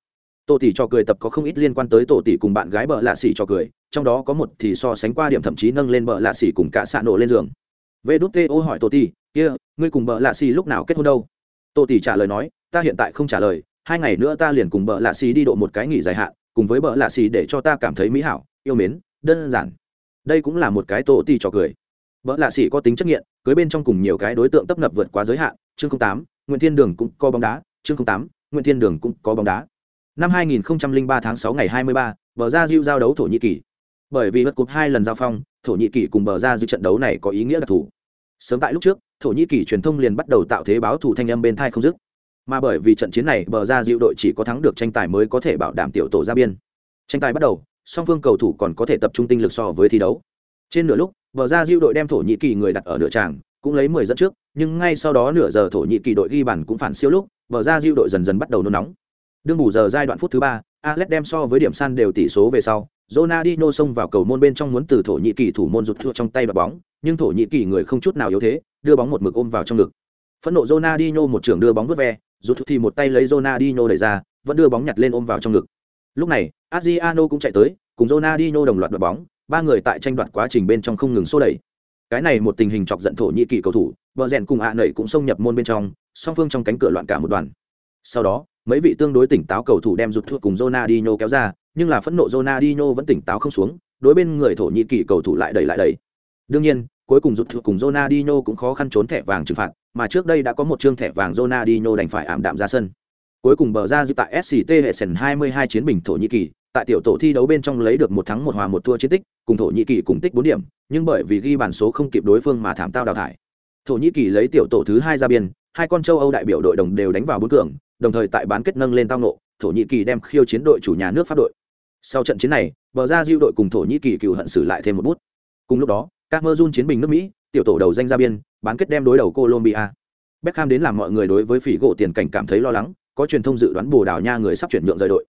tổ tỷ cho cười tập có không ít liên quan tới tổ tỷ cùng bạn gái bợ lạ xỉ cho cười, trong đó có một thì so sánh qua điểm thậm chí nâng lên bợ lạ xỉ cùng cả xạ nổ lên giường. Vê đút tê ô hỏi tổ tỷ, kia, ngươi cùng bợ lạ xỉ lúc nào kết hôn đâu? Tổ tỷ trả lời nói, ta hiện tại không trả lời, hai ngày nữa ta liền cùng bợ lạ xỉ đi độ một cái nghỉ dài hạn, cùng với bợ lạ xỉ để cho ta cảm thấy mỹ hảo, yêu mến, đơn giản. Đây cũng là một cái tổ tỷ cho cười. Bợ lạ xỉ có tính chất nghiện, cưới bên trong cùng nhiều cái đối tượng tấp nập vượt quá giới hạn, chương tám, nguyễn thiên đường cũng có bóng đá, chương tám, nguyễn thiên đường cũng có bóng đá năm 2003 tháng 6 ngày 23, bờ ra diêu giao đấu thổ nhĩ kỳ. Bởi vì vật cục hai lần giao phong thổ nhĩ kỳ cùng bờ ra diêu trận đấu này có ý nghĩa đặc thù. Sớm tại lúc trước thổ nhĩ kỳ truyền thông liền bắt đầu tạo thế báo thủ thanh âm bên thai không dứt. Mà bởi vì trận chiến này bờ ra diêu đội chỉ có thắng được tranh tài mới có thể bảo đảm tiểu tổ ra biên. Tranh tài bắt đầu song phương cầu thủ còn có thể tập trung tinh lực so với thi đấu. Trên nửa lúc bờ ra diêu đội đem thổ nhĩ kỳ người đặt ở nửa tràng cũng lấy 10 dẫn trước nhưng ngay sau đó nửa giờ thổ nhĩ kỳ đội ghi bàn cũng phản siêu lúc bờ ra diêu đội dần dần bắt đầu nôn nóng đương bù giờ giai đoạn phút thứ ba, alex đem so với điểm san đều tỷ số về sau, Ronaldinho xông vào cầu môn bên trong muốn từ thổ nhĩ kỳ thủ môn rụt thua trong tay và bóng, nhưng thổ nhĩ kỳ người không chút nào yếu thế, đưa bóng một mực ôm vào trong ngực. Phẫn nộ Ronaldinho một trưởng đưa bóng vớt ve, rụt thì một tay lấy Ronaldinho đẩy ra, vẫn đưa bóng nhặt lên ôm vào trong ngực. Lúc này, Adriano cũng chạy tới, cùng Ronaldinho đồng loạt đoạt bóng, ba người tại tranh đoạt quá trình bên trong không ngừng xô đẩy. Cái này một tình hình chọc giận thổ nhĩ kỳ cầu thủ vợ rèn cùng ạ à nẩy cũng xông nhập môn bên trong, song phương trong cánh cửa loạn cả một đoàn. Sau đó mấy vị tương đối tỉnh táo cầu thủ đem rụt thuốc cùng Ronaldinho kéo ra, nhưng là phẫn nộ Ronaldinho vẫn tỉnh táo không xuống, đối bên người thổ nhĩ kỳ cầu thủ lại đẩy lại đẩy. Đương nhiên, cuối cùng rụt thuốc cùng Ronaldinho cũng khó khăn trốn thẻ vàng trừng phạt, mà trước đây đã có một trương thẻ vàng Ronaldinho đành phải ảm đạm ra sân. Cuối cùng bờ ra dư tại SCT hệ sần 22 chiến bình thổ nhĩ kỳ, tại tiểu tổ thi đấu bên trong lấy được một thắng một hòa một thua chiến tích, cùng thổ nhĩ kỳ cùng tích 4 điểm, nhưng bởi vì ghi bàn số không kịp đối phương mà thảm tao đào thải. Thổ nhĩ kỳ lấy tiểu tổ thứ hai ra biên, hai con châu Âu đại biểu đội đồng đều đánh vào bốn cường, đồng thời tại bán kết nâng lên tao nộ thổ nhĩ kỳ đem khiêu chiến đội chủ nhà nước pháp đội. Sau trận chiến này, bờ ra diêu đội cùng thổ nhĩ kỳ cựu hận xử lại thêm một bút. Cùng lúc đó các mơ chiến bình nước mỹ, tiểu tổ đầu danh ra biên, bán kết đem đối đầu colombia. Beckham đến làm mọi người đối với phỉ gỗ tiền cảnh cảm thấy lo lắng, có truyền thông dự đoán bồ đào nha người sắp chuyển nhượng rời đội.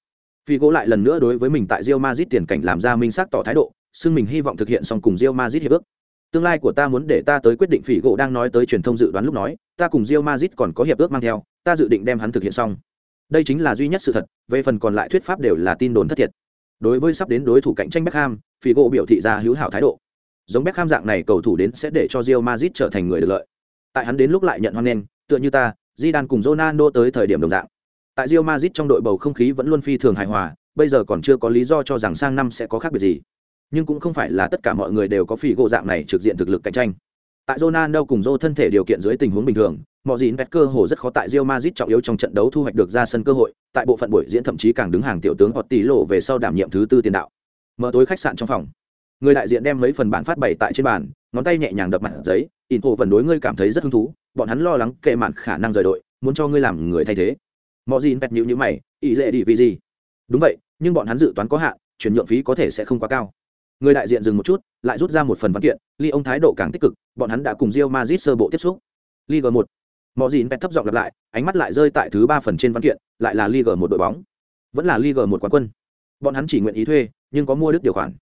Phỉ gỗ lại lần nữa đối với mình tại rio mazit tiền cảnh làm ra minh xác tỏ thái độ, xưng mình hy vọng thực hiện xong cùng rio mazit hiệp ước. Tương lai của ta muốn để ta tới quyết định phỉ gỗ đang nói tới truyền thông dự đoán lúc nói, ta cùng rio mazit còn có hiệp ước mang theo ta dự định đem hắn thực hiện xong. Đây chính là duy nhất sự thật, về phần còn lại thuyết pháp đều là tin đồn thất thiệt. Đối với sắp đến đối thủ cạnh tranh beckham phỉ gỗ biểu thị ra hữu hảo thái độ. Giống beckham dạng này cầu thủ đến sẽ để cho rio mazit trở thành người được lợi. Tại hắn đến lúc lại nhận hoan nghênh, tựa như ta, Zidane cùng Ronaldo tới thời điểm đồng dạng. Tại Real Madrid trong đội bầu không khí vẫn luôn phi thường hài hòa, bây giờ còn chưa có lý do cho rằng sang năm sẽ có khác biệt gì. Nhưng cũng không phải là tất cả mọi người đều có phỉ gỗ dạng này trực diện thực lực cạnh tranh tại Ronaldo cùng Zô thân thể điều kiện dưới tình huống bình thường, mọi gì pet cơ hồ rất khó tại Real Madrid trọng yếu trong trận đấu thu hoạch được ra sân cơ hội, tại bộ phận buổi diễn thậm chí càng đứng hàng tiểu tướng hoặc tỷ lộ về sau đảm nhiệm thứ tư tiền đạo. Mở tối khách sạn trong phòng. Người đại diện đem mấy phần bản phát bày tại trên bàn, ngón tay nhẹ nhàng đập mặt giấy Inpo vẫn phần đối ngươi cảm thấy rất hứng thú, bọn hắn lo lắng kệ mạn khả năng rời đội, muốn cho ngươi làm người thay thế. Mọi gì pet nhíu như mày, ý dễ đi vì gì? Đúng vậy, nhưng bọn hắn dự toán có hạn, chuyển nhượng phí có thể sẽ không quá cao người đại diện dừng một chút, lại rút ra một phần văn kiện ly ông thái độ càng tích cực, bọn hắn đã cùng rio mazit sơ bộ tiếp xúc. Liga một. Mọi gì pet thấp giọng lặp lại, ánh mắt lại rơi tại thứ ba phần trên văn kiện, lại là liga một đội bóng. Vẫn là liga một quán quân. Bọn hắn chỉ nguyện ý thuê, nhưng có mua đức điều khoản.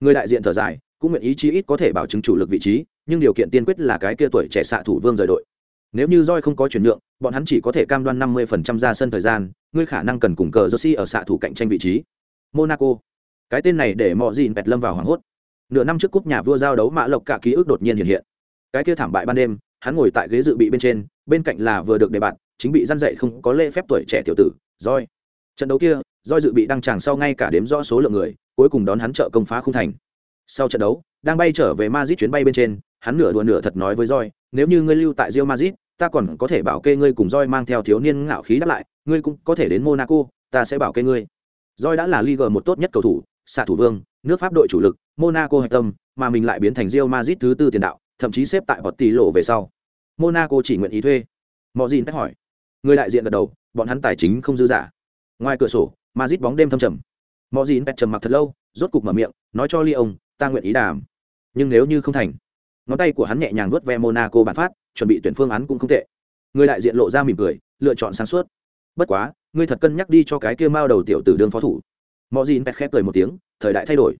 Người đại diện thở dài, cũng nguyện ý chí ít có thể bảo chứng chủ lực vị trí, nhưng điều kiện tiên quyết là cái kia tuổi trẻ xạ thủ vương rời đội. Nếu như roi không có chuyển nhượng, bọn hắn chỉ có thể cam đoan năm mươi phần trăm ra sân thời gian, ngươi khả năng cần cùng cờ jersey ở xạ thủ cạnh tranh vị trí. Monaco cái tên này để mọi gì bẹt lâm vào hoảng hốt. Nửa năm trước cúp nhà vua giao đấu mã lộc cả ký ức đột nhiên hiện hiện. Cái kia thảm bại ban đêm, hắn ngồi tại ghế dự bị bên trên, bên cạnh là vừa được đề bạt, chính bị dăn dậy không có lễ phép tuổi trẻ tiểu tử roi trận đấu kia roi dự bị đăng tràng sau ngay cả đếm rõ số lượng người, cuối cùng đón hắn trợ công phá không thành. Sau trận đấu, đang bay trở về Madrid chuyến bay bên trên, hắn nửa đùa nửa thật nói với roi nếu như ngươi lưu tại Rio Madrid, ta còn có thể bảo kê ngươi cùng roi mang theo thiếu niên ngạo khí đáp lại, ngươi cũng có thể đến Monaco, ta sẽ bảo kê ngươi. Roi đã là Liga một tốt nhất cầu thủ xạ thủ vương, nước pháp đội chủ lực, monaco hạch tâm, mà mình lại biến thành rio mazit thứ tư tiền đạo, thậm chí xếp tại bọt tỷ lộ về sau. Monaco chỉ nguyện ý thuê. Mọi gì hỏi. Người đại diện gật đầu, bọn hắn tài chính không dư giả ngoài cửa sổ mazit bóng đêm thâm trầm. Mọi gì trầm mặc thật lâu, rốt cục mở miệng, nói cho ly ông ta nguyện ý đàm. Nhưng nếu như không thành, ngón tay của hắn nhẹ nhàng vuốt ve monaco bản phát, chuẩn bị tuyển phương án cũng không tệ. Người đại diện lộ ra mỉm cười, lựa chọn sáng suốt. Bất quá, ngươi thật cân nhắc đi cho cái kia mao đầu tiểu tử đương phó thủ mọi gì pet khép cười một tiếng, thời đại thay đổi.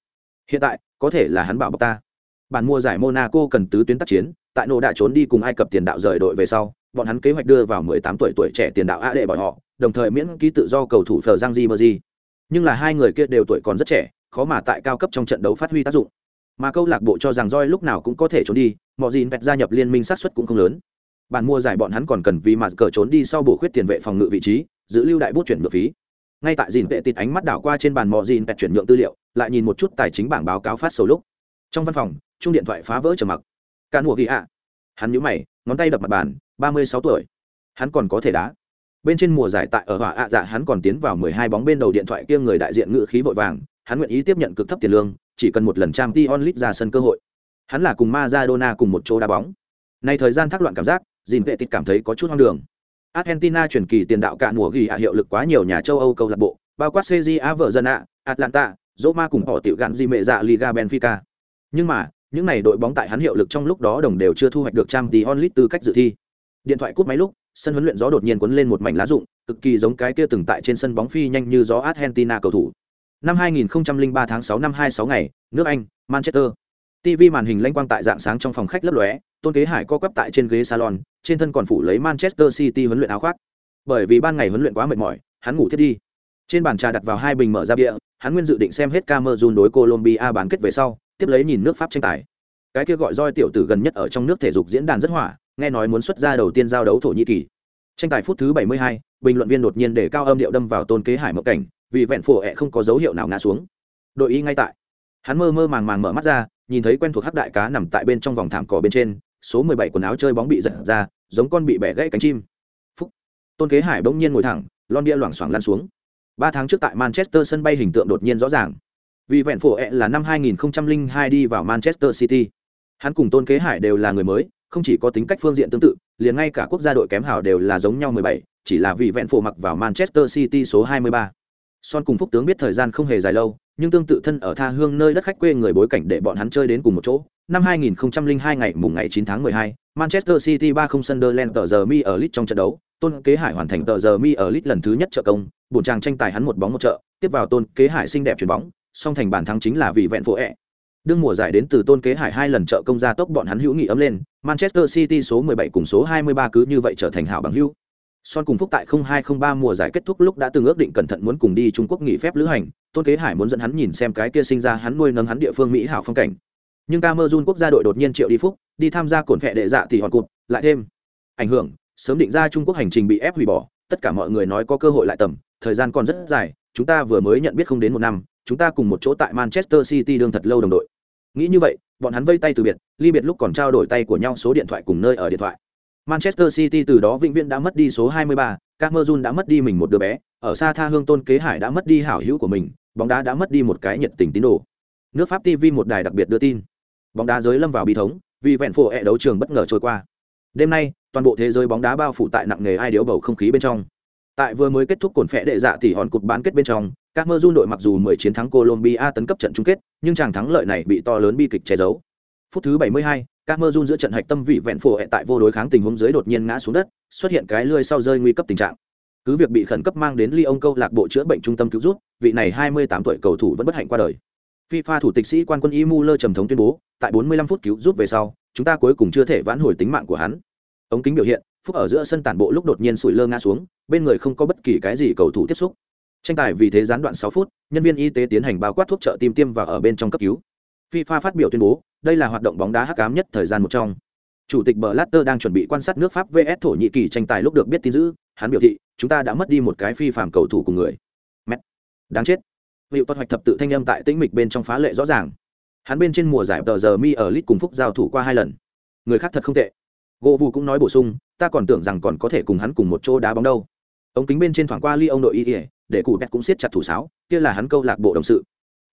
Hiện tại, có thể là hắn bảo bọc ta. Bản mua giải monaco cần tứ tuyến tác chiến, tại nô đã trốn đi cùng ai cập tiền đạo rời đội về sau, bọn hắn kế hoạch đưa vào 18 tuổi tuổi trẻ tiền đạo a đệ bọn họ, đồng thời miễn ký tự do cầu thủ phờ giang di Di. nhưng là hai người kia đều tuổi còn rất trẻ, khó mà tại cao cấp trong trận đấu phát huy tác dụng. Mà câu lạc bộ cho rằng roi lúc nào cũng có thể trốn đi mọi gì pet gia nhập liên minh sát xuất cũng không lớn. Bản mua giải bọn hắn còn cần vì mà cờ trốn đi sau bổ khuyết tiền vệ phòng ngự vị trí, giữ lưu đại bút chuyển ngược phí ngay tại dìn vệ tịt ánh mắt đảo qua trên bàn mò dìn vẹt chuyển nhượng tư liệu, lại nhìn một chút tài chính bảng báo cáo phát sầu lúc. Trong văn phòng chung điện thoại phá vỡ trầm mặc. Cả mùa ghi ạ. Hắn nhũ mày, ngón tay đập mặt bàn, ba mươi sáu tuổi. Hắn còn có thể đá. Bên trên mùa giải tại ở hỏa ạ dạ hắn còn tiến vào mười hai bóng bên đầu điện thoại kia người đại diện ngự khí vội vàng, hắn nguyện ý tiếp nhận cực thấp tiền lương, chỉ cần một lần trang t onlit ra sân cơ hội. Hắn là cùng Maradona cùng một chỗ đá bóng. Nay thời gian thác loạn cảm giác, dìn vệ tịt cảm thấy có chút hoang đường. Argentina chuyển kỳ tiền đạo cả mùa ghi hạ hiệu lực quá nhiều nhà châu Âu câu lạc bộ, bao quát CJA vợ dân ạ, Atlanta, Roma cùng họ tiểu gạn di mệ dạ Liga Benfica. Nhưng mà, những này đội bóng tại hắn hiệu lực trong lúc đó đồng đều chưa thu hoạch được trang tí onlit tư cách dự thi. Điện thoại cút máy lúc, sân huấn luyện gió đột nhiên cuốn lên một mảnh lá rụng, cực kỳ giống cái kia từng tại trên sân bóng phi nhanh như gió Argentina cầu thủ. Năm 2003 tháng 6 năm 26 ngày, nước Anh, Manchester. TV màn hình lanh quang tại dạng sáng trong phòng khách lấp lóe, Tôn Kế Hải co quắp tại trên ghế salon, trên thân còn phủ lấy Manchester City huấn luyện áo khoác. Bởi vì ban ngày huấn luyện quá mệt mỏi, hắn ngủ thiết đi. Trên bàn trà đặt vào hai bình mở ra bia, hắn nguyên dự định xem hết Cameroon đối Colombia bán kết về sau, tiếp lấy nhìn nước Pháp tranh tài. Cái kia gọi roi tiểu tử gần nhất ở trong nước thể dục diễn đàn rất hỏa, nghe nói muốn xuất ra đầu tiên giao đấu thổ nhĩ kỳ. Tranh tài phút thứ 72, bình luận viên đột nhiên để cao âm điệu đâm vào Tôn Kế Hải mộng cảnh, vì vẹn phổ ẹ không có dấu hiệu nào ngã xuống. Đội y ngay tại. Hắn mơ mơ màng màng mở mắt ra, nhìn thấy quen thuộc hắc đại cá nằm tại bên trong vòng thảm cỏ bên trên, số 17 quần áo chơi bóng bị giật ra, giống con bị bẻ gãy cánh chim. Phúc. Tôn Kế Hải bỗng nhiên ngồi thẳng, lon bia loảng xoảng lăn xuống. Ba tháng trước tại Manchester sân bay hình tượng đột nhiên rõ ràng. Vì vẹn phổ ẹ là năm 2002 đi vào Manchester City. Hắn cùng Tôn Kế Hải đều là người mới, không chỉ có tính cách phương diện tương tự, liền ngay cả quốc gia đội kém hào đều là giống nhau 17, chỉ là vì vẹn phổ mặc vào Manchester City số 23. Son cùng Phúc tướng biết thời gian không hề dài lâu, nhưng tương tự thân ở tha hương nơi đất khách quê người bối cảnh để bọn hắn chơi đến cùng một chỗ. Năm 2002 ngày mùng ngày 9 tháng 12, Manchester City 3-0 Sunderland tờ giờ mi ở Leeds trong trận đấu, Tôn Kế Hải hoàn thành tờ giờ mi ở Leeds lần thứ nhất trợ công, bổn chàng tranh tài hắn một bóng một trợ, tiếp vào Tôn Kế Hải xinh đẹp chuyển bóng, song thành bàn thắng chính là vì vẹn phụ ẹ. Đương mùa giải đến từ Tôn Kế Hải hai lần trợ công ra tốc bọn hắn hữu nghị ấm lên, Manchester City số 17 cùng số 23 cứ như vậy trở thành hảo bằng hữu. Son cùng Phúc tại 0203 mùa giải kết thúc lúc đã từng ước định cẩn thận muốn cùng đi Trung Quốc nghỉ phép lữ hành, Tôn Kế Hải muốn dẫn hắn nhìn xem cái kia sinh ra hắn nuôi nấng hắn địa phương Mỹ hảo phong cảnh. Nhưng camerun quốc gia đội đột nhiên triệu đi Phúc, đi tham gia cổn phệ đệ dạ thì hoàn cụt, lại thêm ảnh hưởng, sớm định ra Trung Quốc hành trình bị ép hủy bỏ, tất cả mọi người nói có cơ hội lại tầm, thời gian còn rất dài, chúng ta vừa mới nhận biết không đến một năm, chúng ta cùng một chỗ tại Manchester City đương thật lâu đồng đội. Nghĩ như vậy, bọn hắn vây tay từ biệt, ly biệt lúc còn trao đổi tay của nhau số điện thoại cùng nơi ở điện thoại. Manchester City từ đó vĩnh viễn đã mất đi số 23, Cameroon đã mất đi mình một đứa bé, ở xa tha hương Tôn Kế Hải đã mất đi hảo hữu của mình, bóng đá đã mất đi một cái nhiệt tình tín đồ. Nước Pháp TV một đài đặc biệt đưa tin, bóng đá giới lâm vào bi thống, vì vẹn phổ ẹ đấu trường bất ngờ trôi qua. Đêm nay, toàn bộ thế giới bóng đá bao phủ tại nặng nghề ai điếu bầu không khí bên trong. Tại vừa mới kết thúc cồn phẽ đệ dạ tỷ hòn cục bán kết bên trong, Cameroon đội mặc dù 10 chiến thắng Colombia tấn cấp trận chung kết, nhưng chàng thắng lợi này bị to lớn bi kịch che giấu. Phút thứ 72, Camerun giữa trận hạch tâm vị vẹn phổ tại vô đối kháng tình huống dưới đột nhiên ngã xuống đất, xuất hiện cái lươi sau rơi nguy cấp tình trạng. Cứ việc bị khẩn cấp mang đến Lyon câu lạc bộ chữa bệnh trung tâm cứu giúp, vị này 28 tuổi cầu thủ vẫn bất hạnh qua đời. FIFA thủ tịch sĩ quan quân Imuller trầm thống tuyên bố, tại 45 phút cứu giúp về sau, chúng ta cuối cùng chưa thể vãn hồi tính mạng của hắn. Ống kính biểu hiện, phúc ở giữa sân tản bộ lúc đột nhiên sủi lơ ngã xuống, bên người không có bất kỳ cái gì cầu thủ tiếp xúc. Tranh tài vì thế gián đoạn 6 phút, nhân viên y tế tiến hành bao quát thuốc trợ tim tiêm vào ở bên trong cấp cứu. FIFA phát biểu tuyên bố, đây là hoạt động bóng đá hắc ám nhất thời gian một trong. Chủ tịch Blatter đang chuẩn bị quan sát nước Pháp VS Thổ Nhĩ Kỳ tranh tài lúc được biết tin dữ, hắn biểu thị, chúng ta đã mất đi một cái phi phàm cầu thủ cùng người. Mẹ, đáng chết. Hiệu tuật hoạch thập tự thanh âm tại tĩnh mịch bên trong phá lệ rõ ràng. Hắn bên trên mùa giải tờ giờ mi ở lit cùng phúc giao thủ qua hai lần. Người khác thật không tệ. Gỗ Vũ cũng nói bổ sung, ta còn tưởng rằng còn có thể cùng hắn cùng một chỗ đá bóng đâu. Ống kính bên trên thoảng qua ly ông đội y, để cụ bẹt cũng siết chặt thủ sáo, kia là hắn câu lạc bộ đồng sự.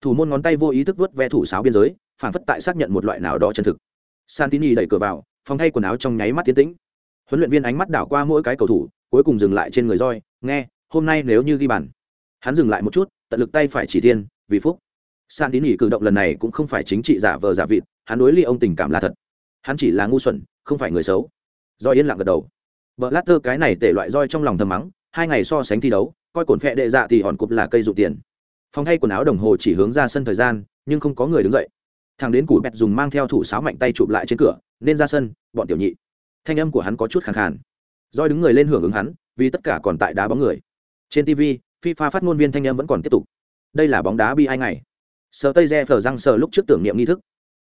Thủ môn ngón tay vô ý thức vớt ve thủ sáo biên giới, phản phất tại xác nhận một loại nào đó chân thực. Santini đẩy cửa vào phòng thay quần áo trong nháy mắt tiến tĩnh. Huấn luyện viên ánh mắt đảo qua mỗi cái cầu thủ cuối cùng dừng lại trên người roi nghe hôm nay nếu như ghi bàn. Hắn dừng lại một chút tận lực tay phải chỉ thiên vì phúc. Santini cử động lần này cũng không phải chính trị giả vờ giả vịt hắn đối ly ông tình cảm là thật. Hắn chỉ là ngu xuẩn không phải người xấu. Do yên lặng gật đầu. Vợ lát tơ cái này tể loại roi trong lòng thầm mắng hai ngày so sánh thi đấu coi cồn phẹ đệ dạ thì hòn cụp là cây dụ tiền phòng thay quần áo đồng hồ chỉ hướng ra sân thời gian, nhưng không có người đứng dậy. Thằng đến củ bẹt dùng mang theo thủ sáo mạnh tay chụp lại trên cửa, nên ra sân, bọn tiểu nhị. Thanh âm của hắn có chút khàn khàn. Roi đứng người lên hưởng ứng hắn, vì tất cả còn tại đá bóng người. Trên tv fifa phát ngôn viên thanh âm vẫn còn tiếp tục. Đây là bóng đá bi ai ngày. Sờ tây re phờ răng sờ lúc trước tưởng niệm nghi thức.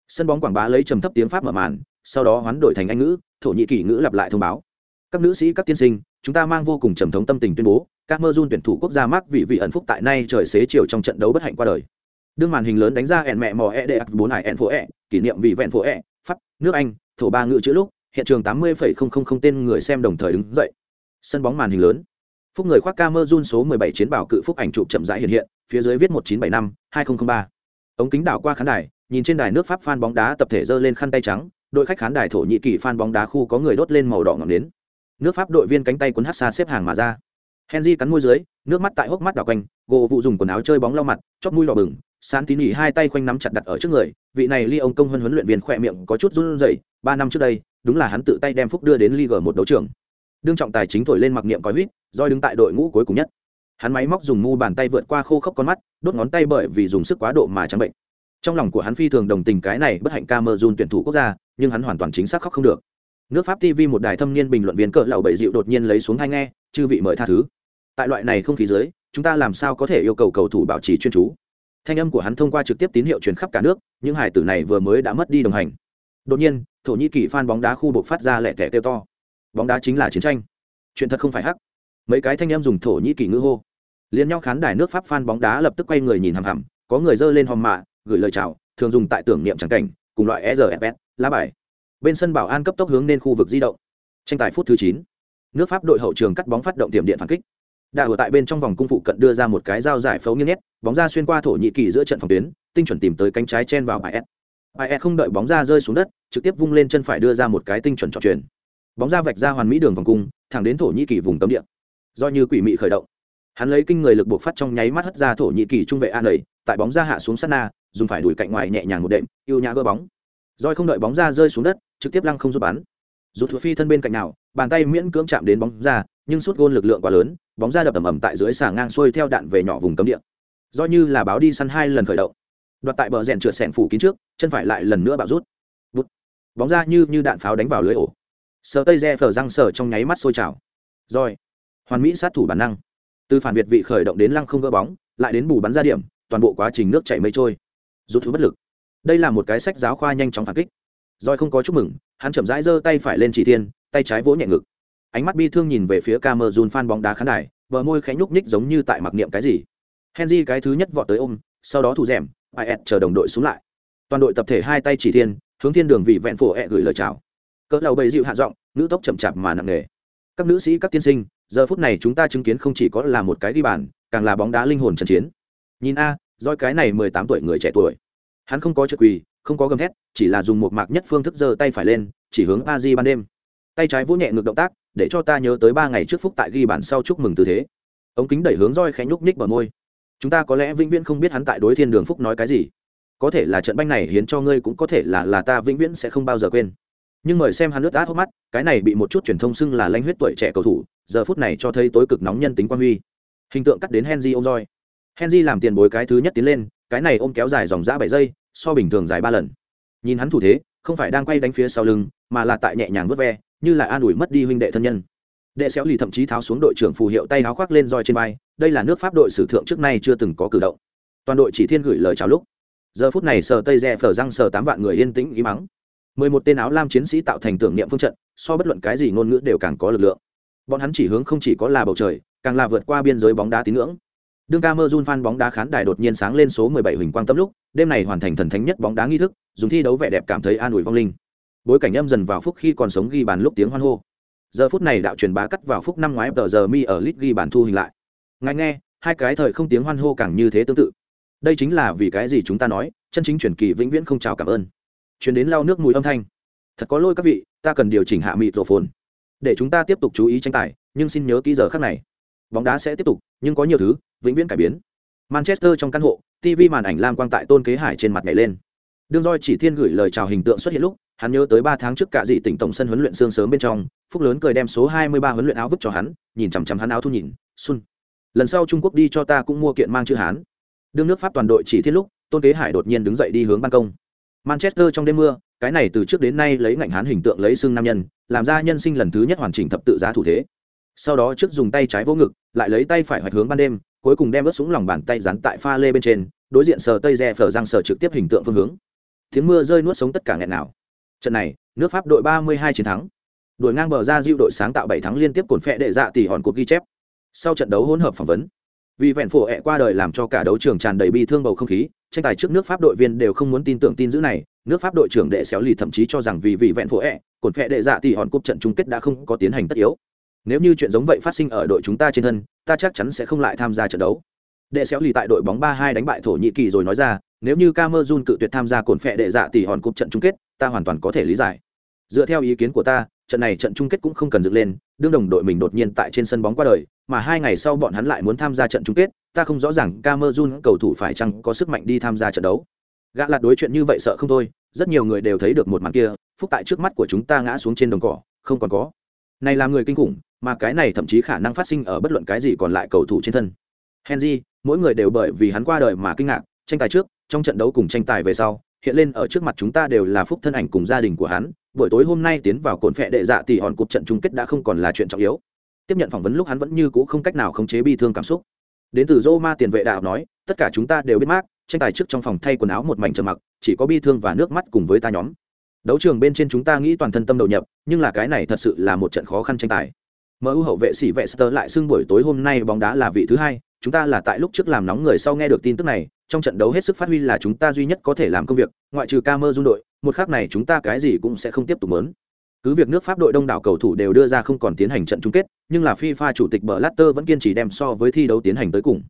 Sân bóng quảng bá lấy trầm thấp tiếng pháp mở màn, sau đó hoán đổi thành anh ngữ, thổ nhĩ kỳ ngữ lặp lại thông báo. Các nữ sĩ, các tiên sinh, chúng ta mang vô cùng trầm thống tâm tình tuyên bố Cameroon tuyển thủ quốc gia mắc vị vị ẩn phúc tại nay trời xế chiều trong trận đấu bất hạnh qua đời. Đương màn hình lớn đánh ra ẻn mẹ mò e d bốn hải ẻn phố e kỷ niệm vị vẹn phố e pháp, nước anh, thổ ba ngữ chữ lúc, hiện trường tám mươi tên người xem đồng thời đứng dậy. Sân bóng màn hình lớn. Phúc người khoác Cameroon số 17 chiến bảo cự phúc ảnh chụp chậm rãi hiện hiện, phía dưới viết 1975 2003 ống kính đảo qua khán đài, nhìn trên đài nước pháp fan bóng đá tập thể giơ lên khăn tay trắng, đội khách khán đài thổ nhĩ kỳ fan bóng đá khu có người đốt lên màu đỏ ngọn nến. Nước pháp đội viên cánh tay cuốn hát xa xếp hàng mà ra henry cắn môi dưới, nước mắt tại hốc mắt đỏ quanh, gỗ vụ dùng quần áo chơi bóng lau mặt, chóp mũi đỏ bừng sán tín nhỉ hai tay khoanh nắm chặt đặt ở trước người, vị này ly ông công hơn huấn luyện viên khỏe miệng có chút run rẩy, ba năm trước đây, đúng là hắn tự tay đem phúc đưa đến liga một đấu trường. Đương trọng tài chính thổi lên mặc niệm coi huýt doi đứng tại đội ngũ cuối cùng nhất. Hắn máy móc dùng mu bàn tay vượt qua khô khốc con mắt, đốt ngón tay bởi vì dùng sức quá độ mà trắng bệnh. Trong lòng của hắn phi thường đồng tình cái này bất hạnh ca tuyển thủ quốc gia, nhưng hắn hoàn toàn chính xác khóc không được. Nước pháp tv một đài thâm niên bình luận viên cỡ lậu bảy dịu đột nhiên lấy xuống hai nghe, chư vị mời tha thứ tại loại này không khí dưới, chúng ta làm sao có thể yêu cầu cầu thủ bảo trì chuyên chú? Thanh âm của hắn thông qua trực tiếp tín hiệu truyền khắp cả nước, những hải tử này vừa mới đã mất đi đồng hành. Đột nhiên, thổ nhĩ kỳ fan bóng đá khu buộc phát ra lẹ tẻ kêu to. Bóng đá chính là chiến tranh. Chuyện thật không phải hắc. Mấy cái thanh em dùng thổ nhĩ kỳ ngữ hô. Liên nhau khán đài nước pháp fan bóng đá lập tức quay người nhìn hằm hằm, có người dơ lên hòm mạ, gửi lời chào, thường dùng tại tưởng niệm trắng cảnh, cùng loại rfs lá bài. Bên sân bảo an cấp tốc hướng lên khu vực di động. Tranh tài phút thứ chín. Nước pháp đội hậu trường cắt bóng phát động tiệm điện phản kích đã ở tại bên trong vòng cung phụ cận đưa ra một cái dao giải phẫu nghiêng nhét, bóng ra xuyên qua thổ nhĩ kỳ giữa trận phòng tuyến, tinh chuẩn tìm tới cánh trái chen vào bài s bài s không đợi bóng ra rơi xuống đất, trực tiếp vung lên chân phải đưa ra một cái tinh chuẩn trọn truyền bóng ra vạch ra hoàn mỹ đường vòng cung, thẳng đến thổ nhĩ kỳ vùng cấm địa. Do như quỷ mị khởi động. Hắn lấy kinh người lực buộc phát trong nháy mắt hất ra thổ nhĩ kỳ trung vệ an đầy tại bóng ra hạ xuống sát na, dùng phải đuổi cạnh ngoài nhẹ nhàng một đệm, yêu nhã gỡ bóng. Roi không đợi bóng ra rơi xuống đất, trực tiếp lăng không giúp bắn. Dù thua phi thân bên cạnh nào, bàn tay miễn cưỡng chạm đến bóng ra nhưng suốt gôn lực lượng quá lớn, bóng ra đập ầm ầm tại dưới xà ngang xuôi theo đạn về nhỏ vùng cấm địa. Do như là báo đi săn hai lần khởi động. Đoạt tại bờ rèn trượt sẻn phủ kín trước, chân phải lại lần nữa bạo rút. Bút. bóng ra như như đạn pháo đánh vào lưới ổ. Sờ tây re phở răng sờ trong nháy mắt sôi trào. Rồi. Hoàn mỹ sát thủ bản năng. Từ phản việt vị khởi động đến lăng không gỡ bóng, lại đến bù bắn ra điểm, toàn bộ quá trình nước chảy mây trôi. Rút thứ bất lực. Đây là một cái sách giáo khoa nhanh chóng phản kích. Roi không có chúc mừng, hắn chậm rãi giơ tay phải lên chỉ thiên, tay trái vỗ nhẹ ngực ánh mắt bi thương nhìn về phía Camerun fan bóng đá khán đài, bờ môi khẽ nhúc nhích giống như tại mặc niệm cái gì. Henry cái thứ nhất vọt tới ôm, sau đó thủ rèm is chờ đồng đội xuống lại. Toàn đội tập thể hai tay chỉ thiên, hướng thiên đường vị vẹn phổ ẹ gửi lời chào. Cỡ đầu bầy dịu hạ giọng nữ tốc chậm chạp mà nặng nề. Các nữ sĩ, các tiên sinh, giờ phút này chúng ta chứng kiến không chỉ có là một cái đi bàn, càng là bóng đá linh hồn trận chiến. Nhìn a roi cái này mười tám tuổi người trẻ tuổi. Hắn không có trợ quỳ, không có gầm thét, chỉ là dùng một mạc nhất phương thức giơ tay phải lên, chỉ hướng Aji ban đêm. Tay trái vỗ nhẹ ngược động tác để cho ta nhớ tới ba ngày trước phúc tại ghi bản sau chúc mừng tư thế. Ống kính đẩy hướng roi khẽ nhúc nhích bờ môi. Chúng ta có lẽ vĩnh viễn không biết hắn tại đối thiên đường phúc nói cái gì. Có thể là trận banh này hiến cho ngươi cũng có thể là là ta vĩnh viễn sẽ không bao giờ quên. Nhưng mời xem hắn nước át hốc mắt, cái này bị một chút truyền thông xưng là lanh huyết tuổi trẻ cầu thủ, giờ phút này cho thấy tối cực nóng nhân tính quan huy. Hình tượng cắt đến henry ôm roi. Henry làm tiền bối cái thứ nhất tiến lên, cái này ôm kéo dài dòng dã bảy giây, so bình thường dài ba lần. Nhìn hắn thủ thế, không phải đang quay đánh phía sau lưng, mà là tại nhẹ nhàng vớt ve như là an ủi mất đi huynh đệ thân nhân. Đệ xéo lì thậm chí tháo xuống đội trưởng phù hiệu tay áo khoác lên roi trên vai, đây là nước pháp đội sử thượng trước nay chưa từng có cử động. Toàn đội chỉ thiên gửi lời chào lúc. Giờ phút này sờ tây re phở răng sờ tám vạn người yên tĩnh ý mắng mười một tên áo lam chiến sĩ tạo thành tưởng niệm phương trận, so bất luận cái gì ngôn ngữ đều càng có lực lượng. Bọn hắn chỉ hướng không chỉ có là bầu trời, càng là vượt qua biên giới bóng đá tín ngưỡng. Đương ca mơ run phan bóng đá khán đài đột nhiên sáng lên số mười bảy huỳnh quang tâm lúc, đêm này hoàn thành thần thánh nhất bóng đá nghi thức, dùng thi đấu vẻ đẹp cảm thấy an ủi vong linh bối cảnh âm dần vào phúc khi còn sống ghi bàn lúc tiếng hoan hô. Giờ phút này đạo truyền bá cắt vào phúc năm ngoái, tờ giờ mi ở lit ghi bàn thu hình lại. Ngài nghe, hai cái thời không tiếng hoan hô càng như thế tương tự. Đây chính là vì cái gì chúng ta nói, chân chính truyền kỳ vĩnh viễn không chào cảm ơn. Truyền đến lau nước mùi âm thanh. Thật có lỗi các vị, ta cần điều chỉnh hạ mịt rổ phồn để chúng ta tiếp tục chú ý tranh tài, nhưng xin nhớ kỹ giờ khác này. Bóng đá sẽ tiếp tục, nhưng có nhiều thứ, vĩnh viễn cải biến. Manchester trong căn hộ tv màn ảnh lam quang tại tôn kế hải trên mặt nhảy lên. Đương roi chỉ thiên gửi lời chào hình tượng xuất hiện lúc hắn nhớ tới ba tháng trước cả dị tỉnh tổng sân huấn luyện sương sớm bên trong, phúc lớn cười đem số hai mươi ba huấn luyện áo vứt cho hắn, nhìn chằm chằm hắn áo thu nhìn xuân lần sau trung quốc đi cho ta cũng mua kiện mang chữ hán. Đương nước pháp toàn đội chỉ thiết lúc, tôn kế hải đột nhiên đứng dậy đi hướng ban công. Manchester trong đêm mưa, cái này từ trước đến nay lấy ngạnh hán hình tượng lấy xương nam nhân, làm ra nhân sinh lần thứ nhất hoàn chỉnh thập tự giá thủ thế. Sau đó trước dùng tay trái vô ngực, lại lấy tay phải hoạch hướng ban đêm, cuối cùng đem ớt súng lòng bàn tay dán tại pha lê bên trên, đối diện sờ tây re phở răng sờ trực tiếp hình tượng phương hướng. Tiếng mưa rơi nuốt sống tất cả nghẹn nào trận này, nước pháp đội 32 chiến thắng. Đội ngang bờ ra diệu đội sáng tạo 7 thắng liên tiếp cồn phẹ đệ dạ tỷ hòn cuộc ghi chép. Sau trận đấu hỗn hợp phỏng vấn, vì vẹn phổ ẹ qua đời làm cho cả đấu trường tràn đầy bi thương bầu không khí, tranh tài trước nước pháp đội viên đều không muốn tin tưởng tin dữ này, nước pháp đội trưởng đệ xéo lì thậm chí cho rằng vì vị vẹn phổ ẹ, cồn phẹ đệ dạ tỷ hòn cúp trận chung kết đã không có tiến hành tất yếu. Nếu như chuyện giống vậy phát sinh ở đội chúng ta trên thân, ta chắc chắn sẽ không lại tham gia trận đấu. Đệ xéo lì tại đội bóng ba hai đánh bại thổ nhĩ kỳ rồi nói ra, nếu như camerun cự tuyệt tham gia cồn phẹ đệ dạ tỷ hòn cúp trận chung kết ta hoàn toàn có thể lý giải. Dựa theo ý kiến của ta, trận này trận chung kết cũng không cần dựng lên, đương đồng đội mình đột nhiên tại trên sân bóng qua đời, mà hai ngày sau bọn hắn lại muốn tham gia trận chung kết, ta không rõ ràng camerun cầu thủ phải chăng có sức mạnh đi tham gia trận đấu. Gã lạt đối chuyện như vậy sợ không thôi, rất nhiều người đều thấy được một màn kia, phúc tại trước mắt của chúng ta ngã xuống trên đồng cỏ, không còn có. Này là người kinh khủng, mà cái này thậm chí khả năng phát sinh ở bất luận cái gì còn lại cầu thủ trên thân. Henry, mỗi người đều bởi vì hắn qua đời mà kinh ngạc, tranh tài trước, trong trận đấu cùng tranh tài về sau hiện lên ở trước mặt chúng ta đều là phúc thân ảnh cùng gia đình của hắn buổi tối hôm nay tiến vào cồn phẹ đệ dạ tỷ hòn cục trận chung kết đã không còn là chuyện trọng yếu. Tiếp nhận phỏng vấn lúc hắn vẫn như cũ không cách nào khống chế bi thương cảm xúc. Đến từ Roma tiền vệ đạo nói tất cả chúng ta đều biết mát tranh tài trước trong phòng thay quần áo một mảnh trầm mặc chỉ có bi thương và nước mắt cùng với ta nhóm. Đấu trường bên trên chúng ta nghĩ toàn thân tâm đầu nhập nhưng là cái này thật sự là một trận khó khăn tranh tài. MU hậu vệ sĩ vệ Sơ lại xưng buổi tối hôm nay bóng đá là vị thứ hai, chúng ta là tại lúc trước làm nóng người sau nghe được tin tức này, trong trận đấu hết sức phát huy là chúng ta duy nhất có thể làm công việc, ngoại trừ Camerun đội, một khác này chúng ta cái gì cũng sẽ không tiếp tục muốn. Cứ việc nước Pháp đội đông đảo cầu thủ đều đưa ra không còn tiến hành trận chung kết, nhưng là FIFA chủ tịch Blatter vẫn kiên trì đem so với thi đấu tiến hành tới cùng.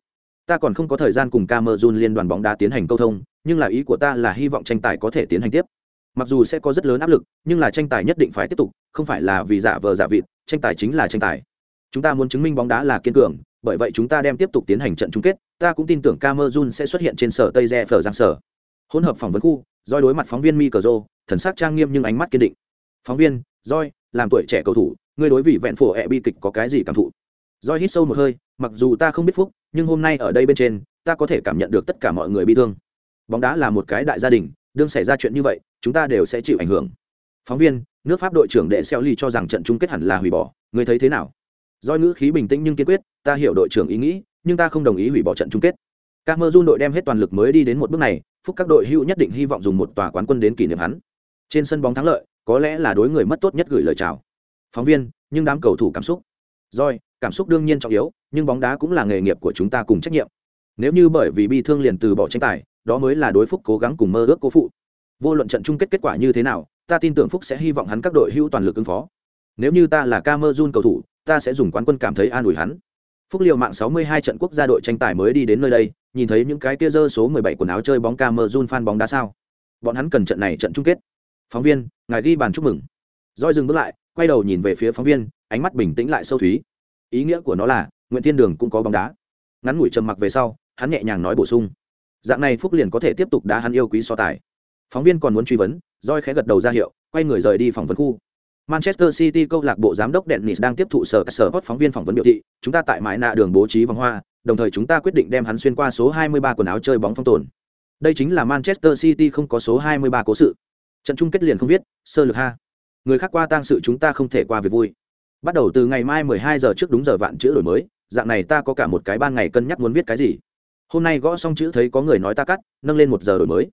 Ta còn không có thời gian cùng Cameroon liên đoàn bóng đá tiến hành câu thông, nhưng là ý của ta là hy vọng tranh tài có thể tiến hành tiếp. Mặc dù sẽ có rất lớn áp lực, nhưng là tranh tài nhất định phải tiếp tục, không phải là vì giả vờ giả vịt, tranh tài chính là tranh tài. Chúng ta muốn chứng minh bóng đá là kiên cường, bởi vậy chúng ta đem tiếp tục tiến hành trận chung kết, ta cũng tin tưởng Camerun sẽ xuất hiện trên sở Tây Re Phở Giang sở. Hỗn hợp phỏng vấn khu, doi đối mặt phóng viên Mikro, thần sắc trang nghiêm nhưng ánh mắt kiên định. Phóng viên, Doi, làm tuổi trẻ cầu thủ, ngươi đối vị vẹn phổ ẹ bi kịch có cái gì cảm thụ? Doi hít sâu một hơi, mặc dù ta không biết phúc, nhưng hôm nay ở đây bên trên, ta có thể cảm nhận được tất cả mọi người bi thương. Bóng đá là một cái đại gia đình, đương xảy ra chuyện như vậy, chúng ta đều sẽ chịu ảnh hưởng. Phóng viên, nước Pháp đội trưởng Đệ Xeo Ly cho rằng trận chung kết hẳn là hủy bỏ, ngươi thấy thế nào? Doi ngữ khí bình tĩnh nhưng kiên quyết, ta hiểu đội trưởng ý nghĩ, nhưng ta không đồng ý hủy bỏ trận chung kết. Cameroon đội đem hết toàn lực mới đi đến một bước này, phúc các đội hữu nhất định hy vọng dùng một tòa quán quân đến kỷ niệm hắn. Trên sân bóng thắng lợi, có lẽ là đối người mất tốt nhất gửi lời chào. Phóng viên nhưng đám cầu thủ cảm xúc. Rồi cảm xúc đương nhiên trọng yếu nhưng bóng đá cũng là nghề nghiệp của chúng ta cùng trách nhiệm. Nếu như bởi vì bi thương liền từ bỏ tranh tài đó mới là đối phúc cố gắng cùng mơ ước cố phụ. Vô luận trận chung kết kết quả như thế nào ta tin tưởng phúc sẽ hy vọng hắn các đội hữu toàn lực ứng phó. Nếu như ta là Cameroon cầu thủ ta sẽ dùng quán quân cảm thấy an ủi hắn phúc liều mạng 62 trận quốc gia đội tranh tài mới đi đến nơi đây, nhìn thấy những cái kia dơ số 17 quần áo chơi bóng Camerun fan bóng đá sao? Bọn hắn cần trận này trận chung kết. Phóng viên, ngài ghi bàn chúc mừng. Roi dừng bước lại, quay đầu nhìn về phía phóng viên, ánh mắt bình tĩnh lại sâu thúy. Ý nghĩa của nó là, nguyễn thiên đường cũng có bóng đá. Ngắn ngủi trầm mặc về sau, hắn nhẹ nhàng nói bổ sung. Dạng này phúc liền có thể tiếp tục đá hắn yêu quý so tài. Phóng viên còn muốn truy vấn roi khẽ gật đầu ra hiệu, quay người rời đi phòng vấn khu manchester city câu lạc bộ giám đốc dennis đang tiếp thụ sở sở hot phóng viên phỏng vấn biểu thị, chúng ta tại mãi nạ đường bố trí vòng hoa, đồng thời chúng ta quyết định đem hắn xuyên qua số 23 quần áo chơi bóng phong tồn. Đây chính là manchester city không có số 23 cố sự. Trận chung kết liền không viết, sơ lược ha. Người khác qua tang sự chúng ta không thể qua việc vui. Bắt đầu từ ngày mai 12 giờ trước đúng giờ vạn chữ đổi mới, dạng này ta có cả một cái ban ngày cân nhắc muốn viết cái gì. Hôm nay gõ xong chữ thấy có người nói ta cắt, nâng lên một giờ đổi mới.